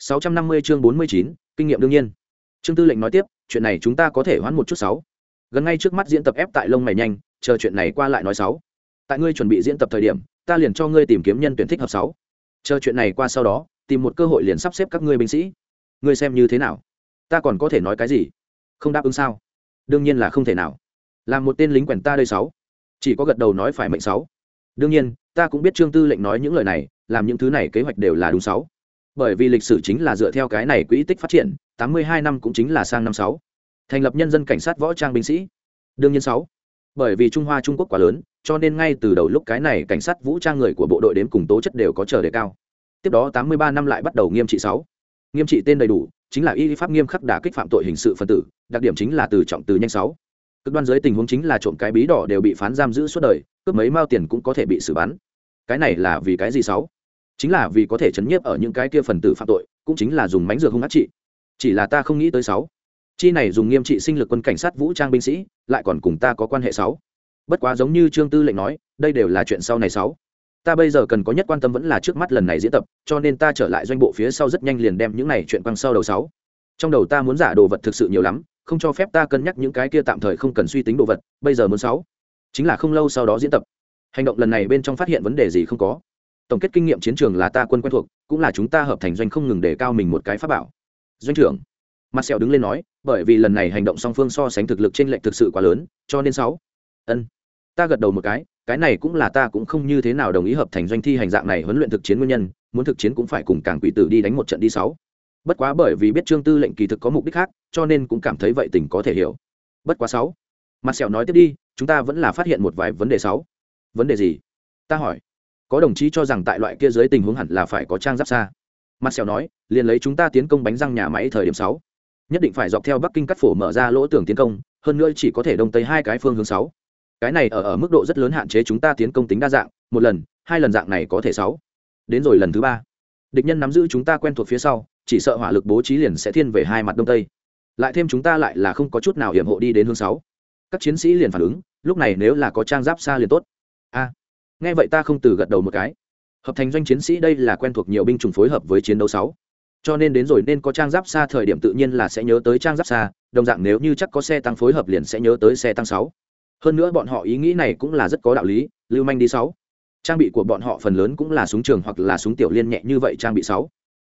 650 chương 49, kinh nghiệm đương nhiên. Trương Tư lệnh nói tiếp, chuyện này chúng ta có thể hoãn một chút sáu. Gần ngay trước mắt diễn tập ép tại lông mày nhanh, chờ chuyện này qua lại nói sáu. Tại ngươi chuẩn bị diễn tập thời điểm, ta liền cho ngươi tìm kiếm nhân tuyển thích hợp sáu. Chờ chuyện này qua sau đó, tìm một cơ hội liền sắp xếp các ngươi binh sĩ. Ngươi xem như thế nào? Ta còn có thể nói cái gì? Không đáp ứng sao? Đương nhiên là không thể nào. Làm một tên lính quèn ta đây sáu, chỉ có gật đầu nói phải mệnh sáu. Đương nhiên, ta cũng biết Trương Tư lệnh nói những lời này, làm những thứ này kế hoạch đều là đúng sáu bởi vì lịch sử chính là dựa theo cái này quỹ tích phát triển, tám mươi hai năm cũng chính là sang năm sáu. Thành lập nhân dân cảnh sát võ trang binh sĩ. Đương nhiên sáu. Bởi vì trung hoa trung quốc quá lớn, cho nên ngay từ đầu lúc cái này cảnh sát vũ trang người của bộ đội đến cùng tố chất đều có chờ đề cao. Tiếp đó tám mươi ba năm lại bắt đầu nghiêm trị sáu. Nghiêm trị tên đầy đủ, chính là y pháp nghiêm khắc đả kích phạm tội hình sự phân tử, đặc điểm chính là từ trọng từ nhanh sáu. Cực đoan dưới tình huống chính là trộm cái bí đỏ đều bị phán giam giữ suốt đời, cướp mấy mao tiền cũng có thể bị xử bắn. Cái này là vì cái gì sáu? Chính là vì có thể chấn nhiếp ở những cái kia phần tử phạm tội, cũng chính là dùng mánh dược hung ác trị. Chỉ là ta không nghĩ tới sáu. Chi này dùng nghiêm trị sinh lực quân cảnh sát vũ trang binh sĩ, lại còn cùng ta có quan hệ sáu. Bất quá giống như trương tư lệnh nói, đây đều là chuyện sau này sáu. Ta bây giờ cần có nhất quan tâm vẫn là trước mắt lần này diễn tập, cho nên ta trở lại doanh bộ phía sau rất nhanh liền đem những này chuyện quăng sau đầu sáu. Trong đầu ta muốn giả đồ vật thực sự nhiều lắm, không cho phép ta cân nhắc những cái kia tạm thời không cần suy tính đồ vật, bây giờ muốn sáu. Chính là không lâu sau đó diễn tập. Hành động lần này bên trong phát hiện vấn đề gì không có tổng kết kinh nghiệm chiến trường là ta quân quen thuộc, cũng là chúng ta hợp thành doanh không ngừng để cao mình một cái pháp bảo. Doanh trưởng mặt sẹo đứng lên nói, bởi vì lần này hành động song phương so sánh thực lực trên lệnh thực sự quá lớn, cho nên sáu. Ân. Ta gật đầu một cái cái này cũng là ta cũng không như thế nào đồng ý hợp thành doanh thi hành dạng này huấn luyện thực chiến nguyên nhân, muốn thực chiến cũng phải cùng cảng quỷ tử đi đánh một trận đi sáu. Bất quá bởi vì biết trương tư lệnh kỳ thực có mục đích khác, cho nên cũng cảm thấy vậy tình có thể hiểu. Bất quá sáu. Mặt sẹo nói tiếp đi, chúng ta vẫn là phát hiện một vài vấn đề sáu. Vấn đề gì? Ta hỏi có đồng chí cho rằng tại loại kia dưới tình huống hẳn là phải có trang giáp xa. Mặt sẹo nói, liền lấy chúng ta tiến công bánh răng nhà máy thời điểm sáu. Nhất định phải dọc theo bắc kinh cắt phổ mở ra lỗ tường tiến công, hơn nữa chỉ có thể đông tây hai cái phương hướng sáu. Cái này ở ở mức độ rất lớn hạn chế chúng ta tiến công tính đa dạng, một lần, hai lần dạng này có thể sáu. Đến rồi lần thứ ba. Địch nhân nắm giữ chúng ta quen thuộc phía sau, chỉ sợ hỏa lực bố trí liền sẽ thiên về hai mặt đông tây. Lại thêm chúng ta lại là không có chút nào hiểm hộ đi đến hướng sáu. Các chiến sĩ liền phản ứng, lúc này nếu là có trang giáp xa liền tốt. A nghe vậy ta không từ gật đầu một cái. Hợp thành doanh chiến sĩ đây là quen thuộc nhiều binh chủng phối hợp với chiến đấu sáu. Cho nên đến rồi nên có trang giáp xa thời điểm tự nhiên là sẽ nhớ tới trang giáp xa, đồng dạng nếu như chắc có xe tăng phối hợp liền sẽ nhớ tới xe tăng sáu. Hơn nữa bọn họ ý nghĩ này cũng là rất có đạo lý, lưu manh đi sáu. Trang bị của bọn họ phần lớn cũng là súng trường hoặc là súng tiểu liên nhẹ như vậy trang bị sáu.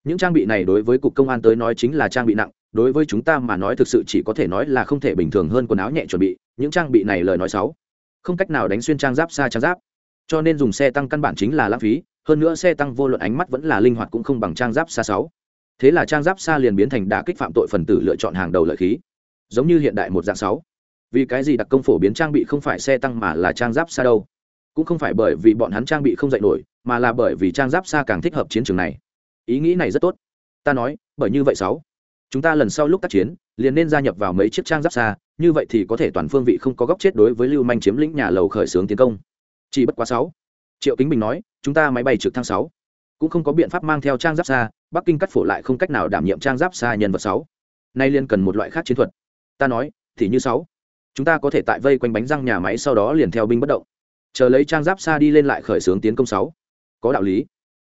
Những trang bị này đối với cục công an tới nói chính là trang bị nặng, đối với chúng ta mà nói thực sự chỉ có thể nói là không thể bình thường hơn quần áo nhẹ chuẩn bị, những trang bị này lời nói sáu. Không cách nào đánh xuyên trang giáp xa trang giáp cho nên dùng xe tăng căn bản chính là lãng phí, hơn nữa xe tăng vô luận ánh mắt vẫn là linh hoạt cũng không bằng trang giáp xa sáu. Thế là trang giáp xa liền biến thành đả kích phạm tội phần tử lựa chọn hàng đầu lợi khí. Giống như hiện đại một dạng sáu. Vì cái gì đặc công phổ biến trang bị không phải xe tăng mà là trang giáp xa đâu? Cũng không phải bởi vì bọn hắn trang bị không dạy nổi, mà là bởi vì trang giáp xa càng thích hợp chiến trường này. Ý nghĩ này rất tốt. Ta nói, bởi như vậy sáu, chúng ta lần sau lúc tác chiến, liền nên gia nhập vào mấy chiếc trang giáp xa như vậy thì có thể toàn phương vị không có góc chết đối với lưu manh chiếm lĩnh nhà lầu khởi xướng tiến công chỉ bất quá sáu. Triệu kính bình nói, chúng ta máy bay trực thăng sáu. Cũng không có biện pháp mang theo trang giáp xa, bắc kinh cắt phổ lại không cách nào đảm nhiệm trang giáp xa nhân vật sáu. Nay liên cần một loại khác chiến thuật. Ta nói, thì như sáu. Chúng ta có thể tại vây quanh bánh răng nhà máy sau đó liền theo binh bất động. Chờ lấy trang giáp xa đi lên lại khởi xướng tiến công sáu. Có đạo lý.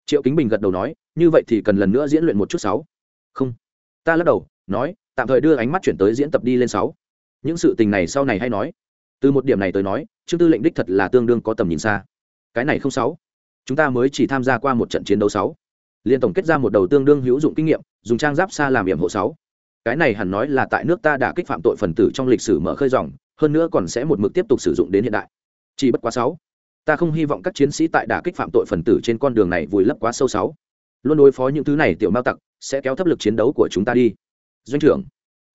Triệu kính bình gật đầu nói, như vậy thì cần lần nữa diễn luyện một chút sáu. Không. Ta lắc đầu, nói, tạm thời đưa ánh mắt chuyển tới diễn tập đi lên sáu. Những sự tình này sau này hay nói. Từ một điểm này tới nói trương tư lệnh đích thật là tương đương có tầm nhìn xa. Cái này không sáu. Chúng ta mới chỉ tham gia qua một trận chiến đấu sáu. Liên tổng kết ra một đầu tương đương hữu dụng kinh nghiệm, dùng trang giáp xa làm hiểm hộ sáu. Cái này hẳn nói là tại nước ta đã kích phạm tội phần tử trong lịch sử mở khơi dòng, hơn nữa còn sẽ một mực tiếp tục sử dụng đến hiện đại. Chỉ bất quá sáu. Ta không hy vọng các chiến sĩ tại đả kích phạm tội phần tử trên con đường này vùi lấp quá sâu sáu. Luôn đối phó những thứ này tiểu mao tặc, sẽ kéo thấp lực chiến đấu của chúng ta đi. Doanh trưởng,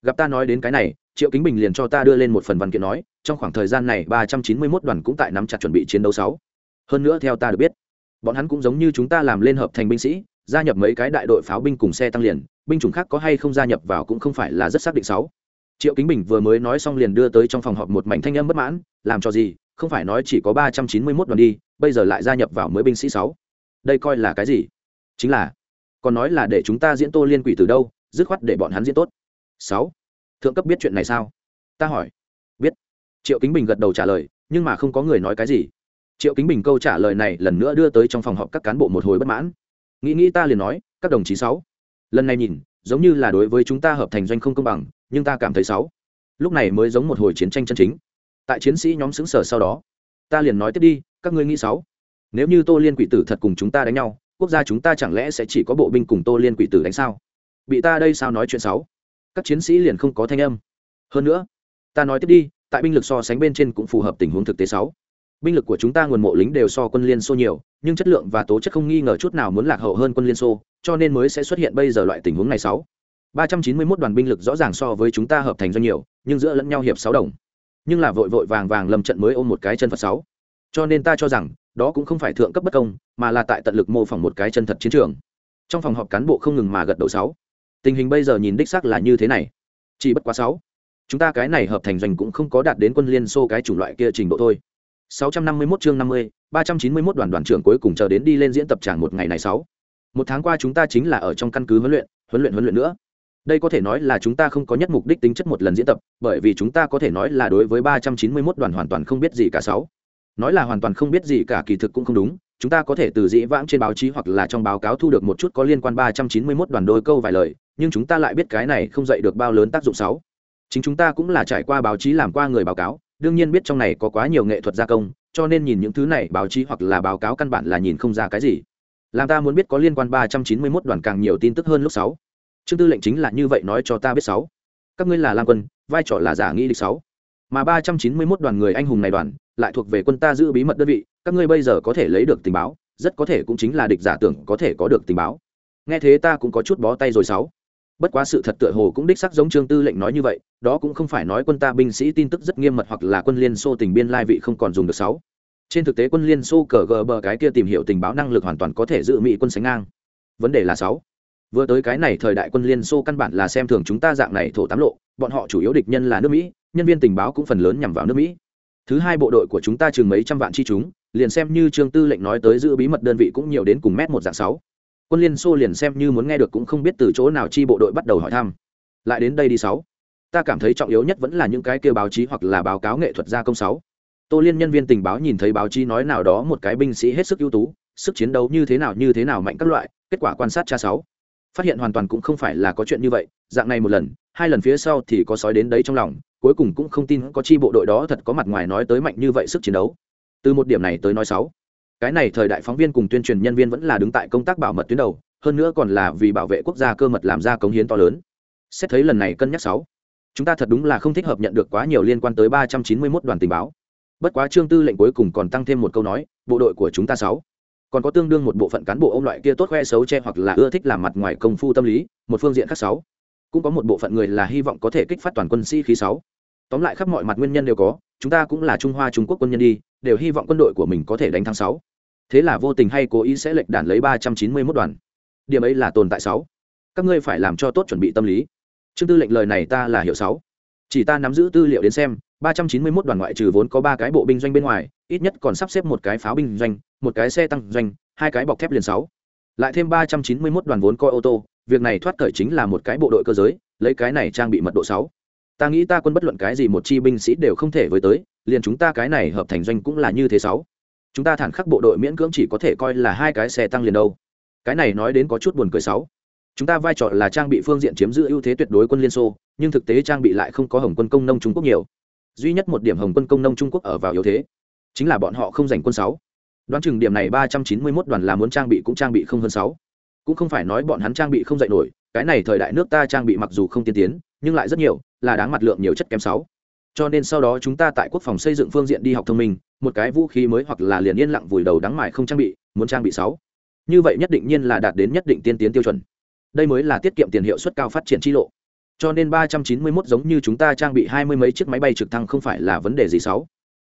gặp ta nói đến cái này triệu kính bình liền cho ta đưa lên một phần văn kiện nói, trong khoảng thời gian này ba trăm chín mươi mốt đoàn cũng tại nắm chặt chuẩn bị chiến đấu sáu. Hơn nữa theo ta được biết, bọn hắn cũng giống như chúng ta làm lên hợp thành binh sĩ, gia nhập mấy cái đại đội pháo binh cùng xe tăng liền, binh chủng khác có hay không gia nhập vào cũng không phải là rất xác định sáu. Triệu kính bình vừa mới nói xong liền đưa tới trong phòng họp một mảnh thanh âm bất mãn, làm cho gì, không phải nói chỉ có ba trăm chín mươi mốt đoàn đi, bây giờ lại gia nhập vào mới binh sĩ sáu. Đây coi là cái gì? Chính là, còn nói là để chúng ta diễn tô liên quỷ từ đâu, dứt khoát để bọn hắn diễn tốt. Sáu thượng cấp biết chuyện này sao? Ta hỏi. Biết. Triệu kính bình gật đầu trả lời, nhưng mà không có người nói cái gì. Triệu kính bình câu trả lời này lần nữa đưa tới trong phòng họp các cán bộ một hồi bất mãn. Nghĩ nghĩ ta liền nói, các đồng chí sáu. Lần này nhìn, giống như là đối với chúng ta hợp thành doanh không công bằng, nhưng ta cảm thấy sáu. Lúc này mới giống một hồi chiến tranh chân chính. Tại chiến sĩ nhóm xứng sở sau đó, ta liền nói tiếp đi, các ngươi nghĩ sáu. Nếu như tô liên quỷ tử thật cùng chúng ta đánh nhau, quốc gia chúng ta chẳng lẽ sẽ chỉ có bộ binh cùng tô liên quỷ tử đánh sao? Bị ta đây sao nói chuyện sáu? Các chiến sĩ liền không có thanh âm. Hơn nữa, ta nói tiếp đi, tại binh lực so sánh bên trên cũng phù hợp tình huống thực tế sáu. Binh lực của chúng ta nguồn mộ lính đều so quân liên xô nhiều, nhưng chất lượng và tố chất không nghi ngờ chút nào muốn lạc hậu hơn quân liên xô, cho nên mới sẽ xuất hiện bây giờ loại tình huống này sáu. Ba trăm chín mươi 391 đoàn binh lực rõ ràng so với chúng ta hợp thành doanh nhiều, nhưng giữa lẫn nhau hiệp sáu đồng. Nhưng là vội vội vàng vàng lầm trận mới ôm một cái chân phật sáu. Cho nên ta cho rằng, đó cũng không phải thượng cấp bất công, mà là tại tận lực mô phỏng một cái chân thật chiến trường. Trong phòng họp cán bộ không ngừng mà gật đầu sáu tình hình bây giờ nhìn đích xác là như thế này. Chỉ bất quá sáu chúng ta cái này hợp thành doanh cũng không có đạt đến quân liên xô cái chủng loại kia trình độ thôi. 651 chương 50, 391 đoàn đoàn trưởng cuối cùng chờ đến đi lên diễn tập tràng một ngày này sáu. Một tháng qua chúng ta chính là ở trong căn cứ huấn luyện huấn luyện huấn luyện nữa. Đây có thể nói là chúng ta không có nhất mục đích tính chất một lần diễn tập bởi vì chúng ta có thể nói là đối với 391 đoàn hoàn toàn không biết gì cả sáu. Nói là hoàn toàn không biết gì cả kỳ thực cũng không đúng chúng ta có thể từ dĩ vãng trên báo chí hoặc là trong báo cáo thu được một chút có liên quan 391 đoàn đôi câu vài lời nhưng chúng ta lại biết cái này không dạy được bao lớn tác dụng sáu. Chính chúng ta cũng là trải qua báo chí làm qua người báo cáo, đương nhiên biết trong này có quá nhiều nghệ thuật gia công, cho nên nhìn những thứ này báo chí hoặc là báo cáo căn bản là nhìn không ra cái gì. Làm ta muốn biết có liên quan 391 đoàn càng nhiều tin tức hơn lúc sáu. Chương tư lệnh chính là như vậy nói cho ta biết sáu. Các ngươi là lam quân, vai trò là giả nghĩ địch sáu. Mà 391 đoàn người anh hùng này đoàn, lại thuộc về quân ta giữ bí mật đơn vị, các ngươi bây giờ có thể lấy được tình báo, rất có thể cũng chính là địch giả tưởng có thể có được tình báo. Nghe thế ta cũng có chút bó tay rồi sáu bất quá sự thật tựa hồ cũng đích sắc giống trương tư lệnh nói như vậy, đó cũng không phải nói quân ta binh sĩ tin tức rất nghiêm mật hoặc là quân liên xô tình biên lai vị không còn dùng được sáu. Trên thực tế quân liên xô cờ gờ bờ cái kia tìm hiểu tình báo năng lực hoàn toàn có thể giữ mỹ quân sánh ngang. Vấn đề là sáu. Vừa tới cái này thời đại quân liên xô căn bản là xem thường chúng ta dạng này thổ tám lộ, bọn họ chủ yếu địch nhân là nước mỹ, nhân viên tình báo cũng phần lớn nhằm vào nước mỹ. Thứ hai bộ đội của chúng ta chừng mấy trăm vạn chi chúng, liền xem như trương tư lệnh nói tới giữ bí mật đơn vị cũng nhiều đến cùng mét một dạng sáu quân liên xô liền xem như muốn nghe được cũng không biết từ chỗ nào chi bộ đội bắt đầu hỏi thăm. Lại đến đây đi sáu. Ta cảm thấy trọng yếu nhất vẫn là những cái kêu báo chí hoặc là báo cáo nghệ thuật gia công sáu. Tô liên nhân viên tình báo nhìn thấy báo chí nói nào đó một cái binh sĩ hết sức ưu tú, sức chiến đấu như thế nào như thế nào mạnh các loại, kết quả quan sát cha sáu. Phát hiện hoàn toàn cũng không phải là có chuyện như vậy, dạng này một lần, hai lần phía sau thì có sói đến đấy trong lòng, cuối cùng cũng không tin có chi bộ đội đó thật có mặt ngoài nói tới mạnh như vậy sức chiến đấu. Từ một điểm này tới nói sáu cái này thời đại phóng viên cùng tuyên truyền nhân viên vẫn là đứng tại công tác bảo mật tuyến đầu, hơn nữa còn là vì bảo vệ quốc gia cơ mật làm ra cống hiến to lớn. Xét thấy lần này cân nhắc sáu, chúng ta thật đúng là không thích hợp nhận được quá nhiều liên quan tới ba trăm chín mươi 391 đoàn tình báo. Bất quá trương tư lệnh cuối cùng còn tăng thêm một câu nói, bộ đội của chúng ta sáu, còn có tương đương một bộ phận cán bộ ông loại kia tốt khoe xấu che hoặc là ưa thích làm mặt ngoài công phu tâm lý, một phương diện khác sáu, cũng có một bộ phận người là hy vọng có thể kích phát toàn quân sĩ khí sáu. Tóm lại khắp mọi mặt nguyên nhân đều có, chúng ta cũng là trung hoa trung quốc quân nhân đi, đều hy vọng quân đội của mình có thể đánh thắng sáu thế là vô tình hay cố ý sẽ lệch đản lấy ba trăm chín mươi 391 đoàn. Điểm ấy là tồn tại sáu. Các ngươi phải làm cho tốt chuẩn bị tâm lý. Chương tư lệnh lời này ta là hiểu sáu. Chỉ ta nắm giữ tư liệu đến xem, ba trăm chín mươi 391 đoàn ngoại trừ vốn có ba cái bộ binh doanh bên ngoài, ít nhất còn sắp xếp một cái pháo binh doanh, một cái xe tăng doanh, hai cái bọc thép liền sáu. Lại thêm ba trăm chín mươi 391 đoàn vốn coi ô tô, việc này thoát cởi chính là một cái bộ đội cơ giới, lấy cái này trang bị mật độ sáu. Ta nghĩ ta quân bất luận cái gì một chi binh sĩ đều không thể với tới, liền chúng ta cái này hợp thành doanh cũng là như thế sáu chúng ta thản khắc bộ đội miễn cưỡng chỉ có thể coi là hai cái xe tăng liền đâu. Cái này nói đến có chút buồn cười sáu chúng ta vai trò là trang bị phương diện chiếm giữ ưu thế tuyệt đối quân liên xô, nhưng thực tế trang bị lại không có hồng quân công nông trung quốc nhiều. Duy nhất một điểm hồng quân công nông trung quốc ở vào yếu thế, chính là bọn họ không giành quân sáu. Đoán chừng điểm này ba trăm chín mươi 391 đoàn là muốn trang bị cũng trang bị không hơn sáu. Cũng không phải nói bọn hắn trang bị không dạy nổi, cái này thời đại nước ta trang bị mặc dù không tiên tiến, nhưng lại rất nhiều, là đáng mặt lượng nhiều chất kém sáu. Cho nên sau đó chúng ta tại quốc phòng xây dựng phương diện đi học thông minh một cái vũ khí mới hoặc là liền yên lặng vùi đầu đắng mải không trang bị, muốn trang bị sáu. Như vậy nhất định nhiên là đạt đến nhất định tiên tiến tiêu chuẩn. Đây mới là tiết kiệm tiền hiệu suất cao phát triển chi lộ. Cho nên ba trăm chín mươi 391 giống như chúng ta trang bị hai mươi mấy chiếc máy bay trực thăng không phải là vấn đề gì sáu.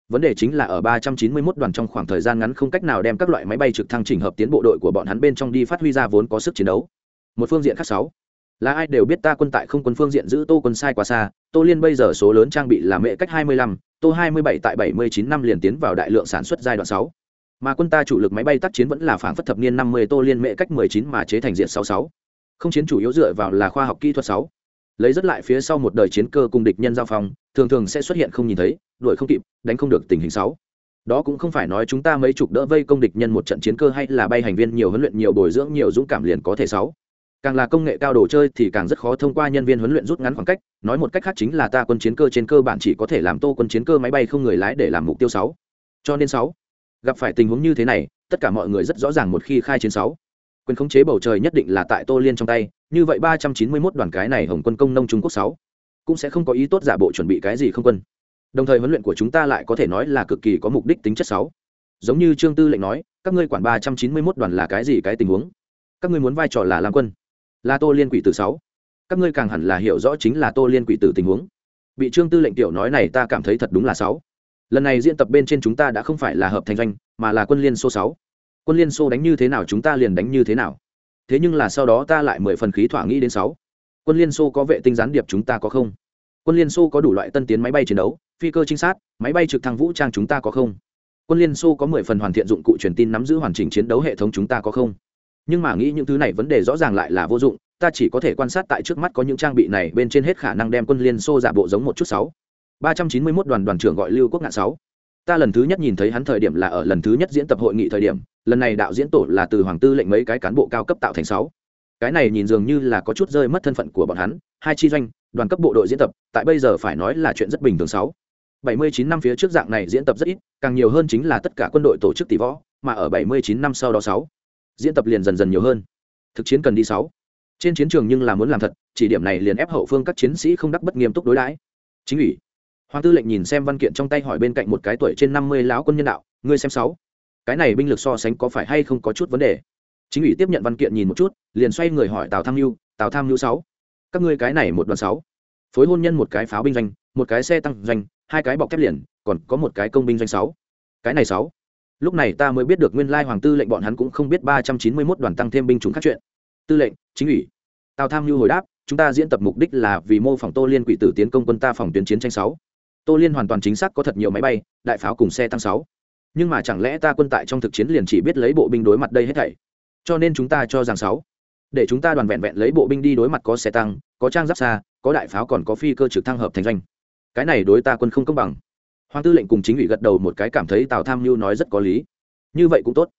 Vấn đề chính là ở ba trăm chín mươi 391 đoàn trong khoảng thời gian ngắn không cách nào đem các loại máy bay trực thăng chỉnh hợp tiến bộ đội của bọn hắn bên trong đi phát huy ra vốn có sức chiến đấu. Một phương diện khác sáu là ai đều biết ta quân tại không quân phương diện giữ tô quân sai quá xa tô liên bây giờ số lớn trang bị là mệ cách 25, tô 27 tại 79 năm liền tiến vào đại lượng sản xuất giai đoạn 6. mà quân ta chủ lực máy bay tác chiến vẫn là phản phất thập niên 50 tô liên mệ cách 19 mà chế thành diện 66. không chiến chủ yếu dựa vào là khoa học kỹ thuật 6. lấy rất lại phía sau một đời chiến cơ cùng địch nhân giao phòng thường thường sẽ xuất hiện không nhìn thấy đuổi không kịp đánh không được tình hình 6 đó cũng không phải nói chúng ta mấy chục đỡ vây công địch nhân một trận chiến cơ hay là bay hành viên nhiều huấn luyện nhiều bồi dưỡng nhiều dũng cảm liền có thể sáu càng là công nghệ cao đồ chơi thì càng rất khó thông qua nhân viên huấn luyện rút ngắn khoảng cách. Nói một cách khác chính là ta quân chiến cơ trên cơ bản chỉ có thể làm tô quân chiến cơ máy bay không người lái để làm mục tiêu sáu. Cho nên sáu. Gặp phải tình huống như thế này, tất cả mọi người rất rõ ràng một khi khai chiến sáu. Quyền khống chế bầu trời nhất định là tại tô liên trong tay, như vậy ba trăm chín mươi 391 đoàn cái này hồng quân công nông trung quốc sáu cũng sẽ không có ý tốt giả bộ chuẩn bị cái gì không quân. Đồng thời huấn luyện của chúng ta lại có thể nói là cực kỳ có mục đích tính chất sáu. Giống như trương tư lệnh nói, các ngươi quản ba trăm chín mươi 391 đoàn là cái gì cái tình huống? Các ngươi muốn vai trò là làm quân là tô liên quỷ tử sáu. Các ngươi càng hẳn là hiểu rõ chính là tô liên quỷ tử tình huống. Bị trương tư lệnh tiểu nói này ta cảm thấy thật đúng là sáu. Lần này diễn tập bên trên chúng ta đã không phải là hợp thành doanh, mà là quân liên xô sáu. Quân liên xô đánh như thế nào chúng ta liền đánh như thế nào. Thế nhưng là sau đó ta lại mười phần khí thỏa nghĩ đến sáu. Quân liên xô có vệ tinh gián điệp chúng ta có không? Quân liên xô có đủ loại tân tiến máy bay chiến đấu, phi cơ trinh sát, máy bay trực thăng vũ trang chúng ta có không? Quân liên xô có mười phần hoàn thiện dụng cụ truyền tin nắm giữ hoàn chỉnh chiến đấu hệ thống chúng ta có không? Nhưng mà nghĩ những thứ này vấn đề rõ ràng lại là vô dụng, ta chỉ có thể quan sát tại trước mắt có những trang bị này bên trên hết khả năng đem quân liên xô giả bộ giống một chút sáu. ba trăm chín mươi mốt đoàn đoàn trưởng gọi lưu quốc ngạn sáu. Ta lần thứ nhất nhìn thấy hắn thời điểm là ở lần thứ nhất diễn tập hội nghị thời điểm, lần này đạo diễn tổ là từ hoàng tư lệnh mấy cái cán bộ cao cấp tạo thành sáu. Cái này nhìn dường như là có chút rơi mất thân phận của bọn hắn, hai chi doanh, đoàn cấp bộ đội diễn tập, tại bây giờ phải nói là chuyện rất bình thường sáu. Bảy mươi chín năm phía trước dạng này diễn tập rất ít, càng nhiều hơn chính là tất cả quân đội tổ chức tỷ võ, mà ở bảy mươi chín năm sau đó sáu diễn tập liền dần dần nhiều hơn. Thực chiến cần đi sáu. Trên chiến trường nhưng là muốn làm thật, chỉ điểm này liền ép hậu phương các chiến sĩ không đắc bất nghiêm túc đối đãi. Chính ủy. Hoàng tư lệnh nhìn xem văn kiện trong tay hỏi bên cạnh một cái tuổi trên năm mươi lão quân nhân đạo, ngươi xem sáu. Cái này binh lực so sánh có phải hay không có chút vấn đề? Chính ủy tiếp nhận văn kiện nhìn một chút, liền xoay người hỏi tào tham mưu tào tham mưu sáu? Các ngươi cái này một đoàn sáu. Phối hôn nhân một cái pháo binh doanh, một cái xe tăng doanh, hai cái bọc thép liền, còn có một cái công binh doanh sáu. Cái này sáu lúc này ta mới biết được nguyên lai hoàng tư lệnh bọn hắn cũng không biết ba trăm chín mươi mốt đoàn tăng thêm binh chủng khác chuyện. Tư lệnh, chính ủy. Tào tham mưu hồi đáp, chúng ta diễn tập mục đích là vì mô phỏng tô liên quỷ tử tiến công quân ta phòng tuyến chiến tranh sáu. Tô liên hoàn toàn chính xác có thật nhiều máy bay, đại pháo cùng xe tăng sáu. Nhưng mà chẳng lẽ ta quân tại trong thực chiến liền chỉ biết lấy bộ binh đối mặt đây hết thảy? Cho nên chúng ta cho rằng sáu. Để chúng ta đoàn vẹn vẹn lấy bộ binh đi đối mặt có xe tăng, có trang giáp xa, có đại pháo còn có phi cơ trực thăng hợp thành doanh. Cái này đối ta quân không công bằng hoàng tư lệnh cùng chính ủy gật đầu một cái cảm thấy tào tham mưu nói rất có lý. Như vậy cũng tốt.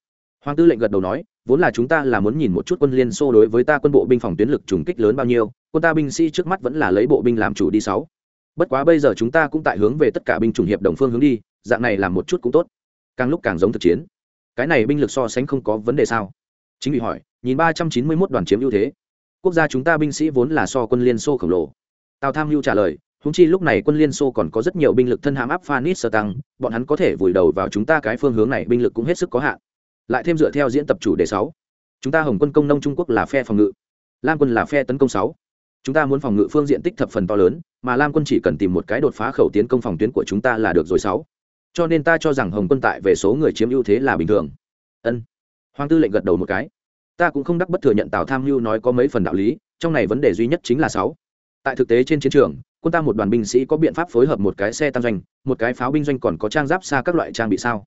Hoàng tư lệnh gật đầu nói, vốn là chúng ta là muốn nhìn một chút quân liên xô đối với ta quân bộ binh phòng tuyến lực trùng kích lớn bao nhiêu, quân ta binh sĩ trước mắt vẫn là lấy bộ binh làm chủ đi sáu. Bất quá bây giờ chúng ta cũng tại hướng về tất cả binh chủng hiệp đồng phương hướng đi, dạng này làm một chút cũng tốt. Càng lúc càng giống thực chiến. Cái này binh lực so sánh không có vấn đề sao? Chính vì hỏi, nhìn ba trăm chín mươi mốt đoàn chiếm ưu thế. Quốc gia chúng ta binh sĩ vốn là so quân liên xô khổng lồ. Tào tham mưu trả lời húng chi lúc này quân liên xô còn có rất nhiều binh lực thân hãm áp phanis sơ tăng bọn hắn có thể vùi đầu vào chúng ta cái phương hướng này, binh lực cũng hết sức có hạn. Lại thêm dựa theo diễn tập chủ đề sáu. Chúng ta hồng quân công nông trung quốc là phe phòng ngự, lam quân là phe tấn công sáu. Chúng ta muốn phòng ngự phương diện tích thập phần to lớn, mà lam quân chỉ cần tìm một cái đột phá khẩu tiến công phòng tuyến của chúng ta là được rồi sáu. Cho nên ta cho rằng hồng quân tại về số người chiếm ưu thế là bình thường. Ân. Hoàng tư lệnh gật đầu một cái. Ta cũng không đắc bất thừa nhận tào tham mưu nói có mấy phần đạo lý, trong này vấn đề duy nhất chính là sáu. Tại thực tế trên chiến trường quân ta một đoàn binh sĩ có biện pháp phối hợp một cái xe tăng doanh, một cái pháo binh doanh còn có trang giáp xa các loại trang bị sao?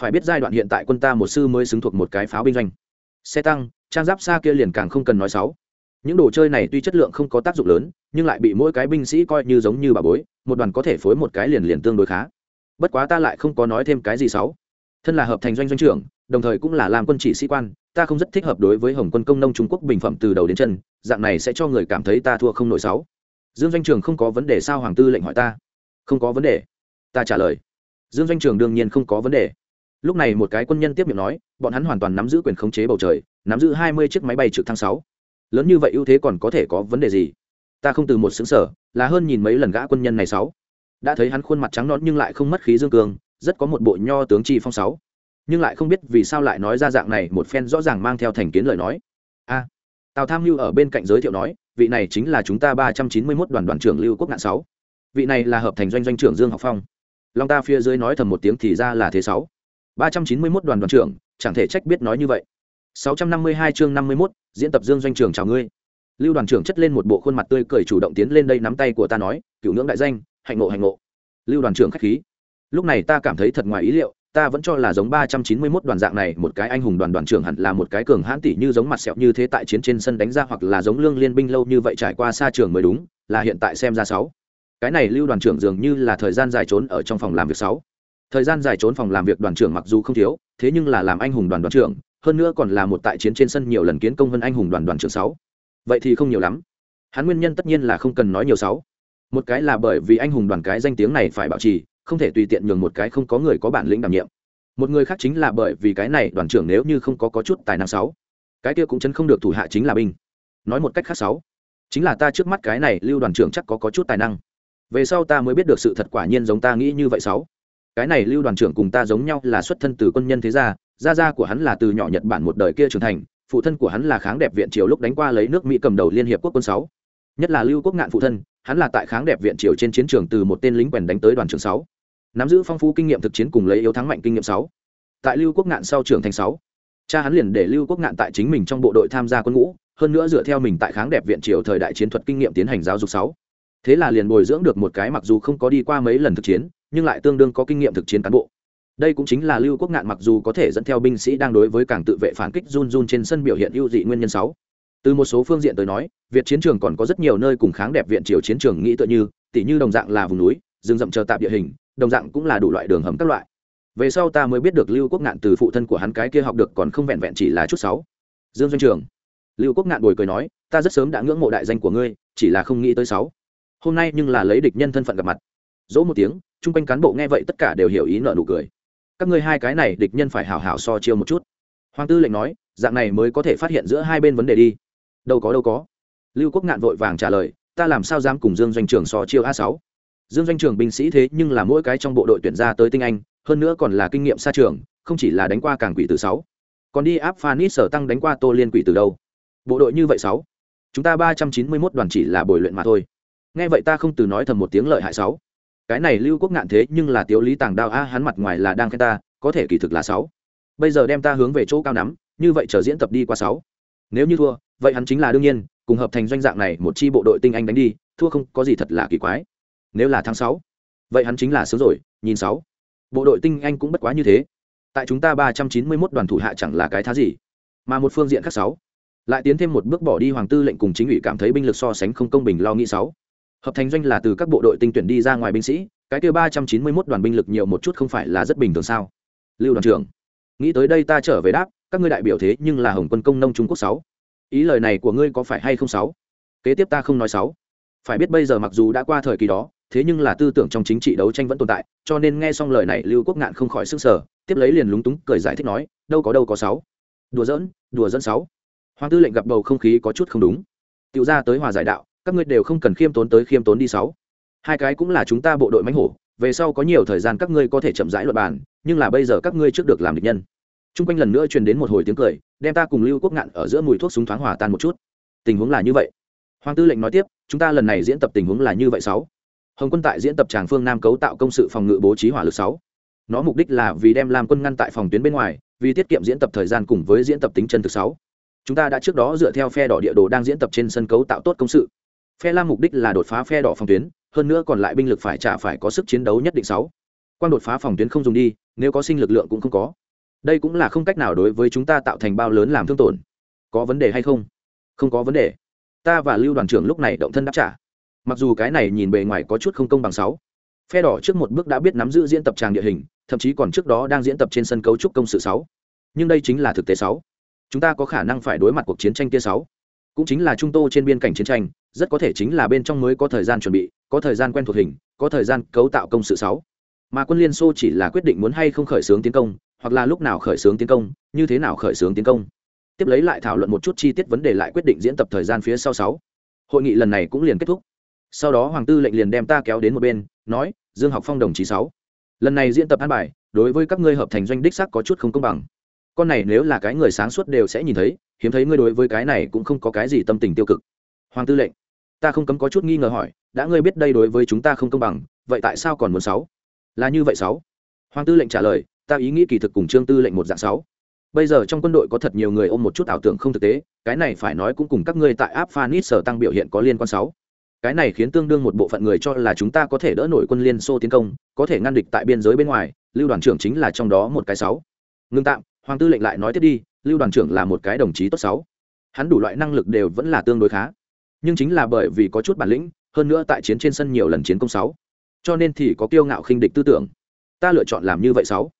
Phải biết giai đoạn hiện tại quân ta một sư mới xứng thuộc một cái pháo binh doanh. Xe tăng, trang giáp xa kia liền càng không cần nói sáu những đồ chơi này tuy chất lượng không có tác dụng lớn, nhưng lại bị mỗi cái binh sĩ coi như giống như bà bối, một đoàn có thể phối một cái liền liền tương đối khá. Bất quá ta lại không có nói thêm cái gì sáu. thân là hợp thành doanh doanh trưởng, đồng thời cũng là làm quân chỉ sĩ quan, ta không rất thích hợp đối với hồng quân công nông trung quốc bình phẩm từ đầu đến chân, dạng này sẽ cho người cảm thấy ta thua không nổi sáu dương doanh trường không có vấn đề sao hoàng tư lệnh hỏi ta? Không có vấn đề. Ta trả lời. Dương doanh trường đương nhiên không có vấn đề. Lúc này một cái quân nhân tiếp miệng nói, bọn hắn hoàn toàn nắm giữ quyền khống chế bầu trời, nắm giữ hai mươi chiếc máy bay trực thăng sáu. Lớn như vậy ưu thế còn có thể có vấn đề gì? Ta không từ một xứng sở, là hơn nhìn mấy lần gã quân nhân này sáu. Đã thấy hắn khuôn mặt trắng nõn nhưng lại không mất khí dương cường, rất có một bộ nho tướng chi phong sáu. Nhưng lại không biết vì sao lại nói ra dạng này, một phen rõ ràng mang theo thành kiến lời nói. A tào tham lưu ở bên cạnh giới thiệu nói vị này chính là chúng ta ba trăm chín mươi 391 đoàn đoàn trưởng lưu quốc ngạn sáu vị này là hợp thành doanh doanh trưởng dương học phong long ta phía dưới nói thầm một tiếng thì ra là thế sáu ba trăm chín mươi 391 đoàn đoàn trưởng chẳng thể trách biết nói như vậy 652 chương 51, diễn tập Dương doanh trưởng chào ngươi. Lưu đoàn trưởng chất lên một bộ khuôn mặt tươi cười chủ động tiến lên đây nắm tay của ta nói, cửu ngưỡng đại danh, hạnh ngộ hạnh ngộ. Lưu đoàn trưởng khách khí. Lúc này ta cảm thấy thật ngoài ý liệu, ta vẫn cho là giống 391 đoàn dạng này, một cái anh hùng đoàn đoàn trưởng hẳn là một cái cường hãn tỷ như giống mặt sẹo như thế tại chiến trên sân đánh ra hoặc là giống lương liên binh lâu như vậy trải qua xa trường mới đúng, là hiện tại xem ra sáu. Cái này Lưu đoàn trưởng dường như là thời gian dài trốn ở trong phòng làm việc sáu. Thời gian dài trốn phòng làm việc đoàn trưởng mặc dù không thiếu, thế nhưng là làm anh hùng đoàn đoàn trưởng, hơn nữa còn là một tại chiến trên sân nhiều lần kiến công hơn anh hùng đoàn đoàn trưởng sáu vậy thì không nhiều lắm hắn nguyên nhân tất nhiên là không cần nói nhiều sáu một cái là bởi vì anh hùng đoàn cái danh tiếng này phải bảo trì không thể tùy tiện nhường một cái không có người có bản lĩnh đảm nhiệm. Một người khác chính là bởi vì cái này, đoàn trưởng nếu như không có có chút tài năng sáu, cái kia cũng chân không được thủ hạ chính là binh. Nói một cách khác sáu, chính là ta trước mắt cái này, lưu đoàn trưởng chắc có có chút tài năng. Về sau ta mới biết được sự thật quả nhiên giống ta nghĩ như vậy sáu. Cái này, lưu đoàn trưởng cùng ta giống nhau là xuất thân từ quân nhân thế gia gia gia của hắn là từ nhỏ nhật bản một đời kia trưởng thành, phụ thân của hắn là kháng đẹp viện triều lúc đánh qua lấy nước mỹ cầm đầu liên hiệp quốc quân sáu. Nhất là lưu quốc ngạn phụ thân, hắn là tại kháng đẹp viện triều trên chiến trường từ một tên lính quèn đánh tới đoàn trưởng sáu nắm giữ phong phú kinh nghiệm thực chiến cùng lấy yếu thắng mạnh kinh nghiệm sáu. Tại lưu quốc ngạn sau trưởng thành sáu. Cha hắn liền để lưu quốc ngạn tại chính mình trong bộ đội tham gia quân ngũ, hơn nữa dựa theo mình tại kháng đẹp viện triều thời đại chiến thuật kinh nghiệm tiến hành giáo dục sáu. Thế là liền bồi dưỡng được một cái mặc dù không có đi qua mấy lần thực chiến, nhưng lại tương đương có kinh nghiệm thực chiến cán bộ. Đây cũng chính là lưu quốc ngạn mặc dù có thể dẫn theo binh sĩ đang đối với cảng tự vệ phản kích run run trên sân biểu hiện ưu dị nguyên nhân sáu. Từ một số phương diện tới nói việt chiến trường còn có rất nhiều nơi cùng kháng đẹp viện triều chiến trường nghĩ tựa như tỷ như đồng dạng là vùng núi, rừng rậm chờ tạp địa hình đồng dạng cũng là đủ loại đường hầm các loại. Về sau ta mới biết được lưu quốc ngạn từ phụ thân của hắn cái kia học được còn không vẹn vẹn chỉ là chút sáu. Dương doanh trường. Lưu quốc ngạn bồi cười nói, ta rất sớm đã ngưỡng mộ đại danh của ngươi, chỉ là không nghĩ tới sáu. Hôm nay nhưng là lấy địch nhân thân phận gặp mặt. Dỗ một tiếng, chung quanh cán bộ nghe vậy tất cả đều hiểu ý nợ nụ cười. Các ngươi hai cái này địch nhân phải hảo hảo so chiêu một chút. Hoàng tư lệnh nói, dạng này mới có thể phát hiện giữa hai bên vấn đề đi. Đâu có đâu có. Lưu quốc ngạn vội vàng trả lời, ta làm sao dám cùng dương doanh trường so chiêu a sáu? Dương doanh trường binh sĩ thế nhưng là mỗi cái trong bộ đội tuyển ra tới tinh anh, hơn nữa còn là kinh nghiệm xa trường, không chỉ là đánh qua cảng quỷ từ sáu, còn đi áp phanit sở tăng đánh qua tô liên quỷ từ đâu. Bộ đội như vậy sáu, chúng ta ba trăm chín mươi 391 đoàn chỉ là bồi luyện mà thôi. Nghe vậy ta không từ nói thầm một tiếng lợi hại sáu. Cái này lưu quốc ngạn thế nhưng là tiếu lý tàng đao a, hắn mặt ngoài là đang khen ta, có thể kỳ thực là sáu. Bây giờ đem ta hướng về chỗ cao nắm, như vậy chờ diễn tập đi qua sáu. Nếu như thua, vậy hắn chính là đương nhiên, cùng hợp thành doanh dạng này một chi bộ đội tinh anh đánh đi, thua không có gì thật là kỳ quái nếu là tháng sáu, vậy hắn chính là sớm rồi, nhìn sáu. Bộ đội tinh anh cũng bất quá như thế. Tại chúng ta ba trăm chín mươi 391 đoàn thủ hạ chẳng là cái thá gì. Mà một phương diện khác sáu, lại tiến thêm một bước bỏ đi hoàng tư lệnh cùng chính ủy cảm thấy binh lực so sánh không công bình lo nghĩ sáu. Hợp thành doanh là từ các bộ đội tinh tuyển đi ra ngoài binh sĩ, cái kia ba trăm chín mươi mốt đoàn binh lực nhiều một chút không phải là rất bình thường sao? Lưu đoàn trưởng, nghĩ tới đây ta trở về đáp, các ngươi đại biểu thế nhưng là hồng quân công nông trung quốc sáu. Ý lời này của ngươi có phải hay không sáu? Kế tiếp ta không nói sáu. Phải biết bây giờ mặc dù đã qua thời kỳ đó thế nhưng là tư tưởng trong chính trị đấu tranh vẫn tồn tại, cho nên nghe xong lời này lưu quốc ngạn không khỏi sức sở tiếp lấy liền lúng túng cười giải thích nói, đâu có đâu có sáu. Đùa dỡn đùa dẫn sáu. Hoàng tư lệnh gặp bầu không khí có chút không đúng. Tự ra tới hòa giải đạo, các ngươi đều không cần khiêm tốn tới khiêm tốn đi sáu. Hai cái cũng là chúng ta bộ đội mánh hổ, về sau có nhiều thời gian các ngươi có thể chậm rãi luật bàn, nhưng là bây giờ các ngươi trước được làm địch nhân. T r u n g quanh lần nữa truyền đến một hồi tiếng cười, đem ta cùng lưu quốc ngạn ở giữa mùi thuốc súng thoáng hòa tan một chút. Tình huống là như vậy. Hoàng tư lệnh nói tiếp, chúng ta lần này diễn tập tình huống là như vậy sáu hồng quân tại diễn tập tràng phương nam cấu tạo công sự phòng ngự bố trí hỏa lực sáu. Nó mục đích là vì đem làm quân ngăn tại phòng tuyến bên ngoài, vì tiết kiệm diễn tập thời gian cùng với diễn tập tính chân thực sáu. Chúng ta đã trước đó dựa theo phe đỏ địa đồ đang diễn tập trên sân cấu tạo tốt công sự. Phe lam mục đích là đột phá phe đỏ phòng tuyến, hơn nữa còn lại binh lực phải trả phải có sức chiến đấu nhất định sáu. Quan đột phá phòng tuyến không dùng đi, nếu có sinh lực lượng cũng không có. Đây cũng là không cách nào đối với chúng ta tạo thành bao lớn làm thương tổn. Có vấn đề hay không? Không có vấn đề. Ta và lưu đoàn trưởng lúc này động thân đáp trả mặc dù cái này nhìn bề ngoài có chút không công bằng sáu. Phe đỏ trước một bước đã biết nắm giữ diễn tập tràng địa hình, thậm chí còn trước đó đang diễn tập trên sân cấu trúc công sự sáu. Nhưng đây chính là thực tế sáu. Chúng ta có khả năng phải đối mặt cuộc chiến tranh kia sáu. Cũng chính là trung tô trên biên cảnh chiến tranh, rất có thể chính là bên trong mới có thời gian chuẩn bị, có thời gian quen thuộc hình, có thời gian cấu tạo công sự sáu. Mà quân liên xô chỉ là quyết định muốn hay không khởi xướng tiến công, hoặc là lúc nào khởi xướng tiến công, như thế nào khởi xướng tiến công. Tiếp lấy lại thảo luận một chút chi tiết vấn đề lại quyết định diễn tập thời gian phía sau sáu. Hội nghị lần này cũng liền kết thúc sau đó hoàng tư lệnh liền đem ta kéo đến một bên, nói, dương học phong đồng chí sáu, lần này diễn tập an bài, đối với các ngươi hợp thành doanh đích sắc có chút không công bằng. Con này nếu là cái người sáng suốt đều sẽ nhìn thấy, hiếm thấy ngươi đối với cái này cũng không có cái gì tâm tình tiêu cực. Hoàng tư lệnh, ta không cấm có chút nghi ngờ hỏi, đã ngươi biết đây đối với chúng ta không công bằng, vậy tại sao còn muốn sáu? Là như vậy sáu. Hoàng tư lệnh trả lời, ta ý nghĩ kỳ thực cùng trương tư lệnh một dạng sáu. Bây giờ trong quân đội có thật nhiều người ôm một chút ảo tưởng không thực tế, cái này phải nói cũng cùng các ngươi tại áp phanit sở tăng biểu hiện có liên quan sáu cái này khiến tương đương một bộ phận người cho là chúng ta có thể đỡ nổi quân liên xô tiến công, có thể ngăn địch tại biên giới bên ngoài, lưu đoàn trưởng chính là trong đó một cái sáu. Ngưng tạm, hoàng tư lệnh lại nói tiếp đi, lưu đoàn trưởng là một cái đồng chí tốt sáu. Hắn đủ loại năng lực đều vẫn là tương đối khá. Nhưng chính là bởi vì có chút bản lĩnh, hơn nữa tại chiến trên sân nhiều lần chiến công sáu. Cho nên thì có kiêu ngạo khinh địch tư tưởng. Ta lựa chọn làm như vậy sáu.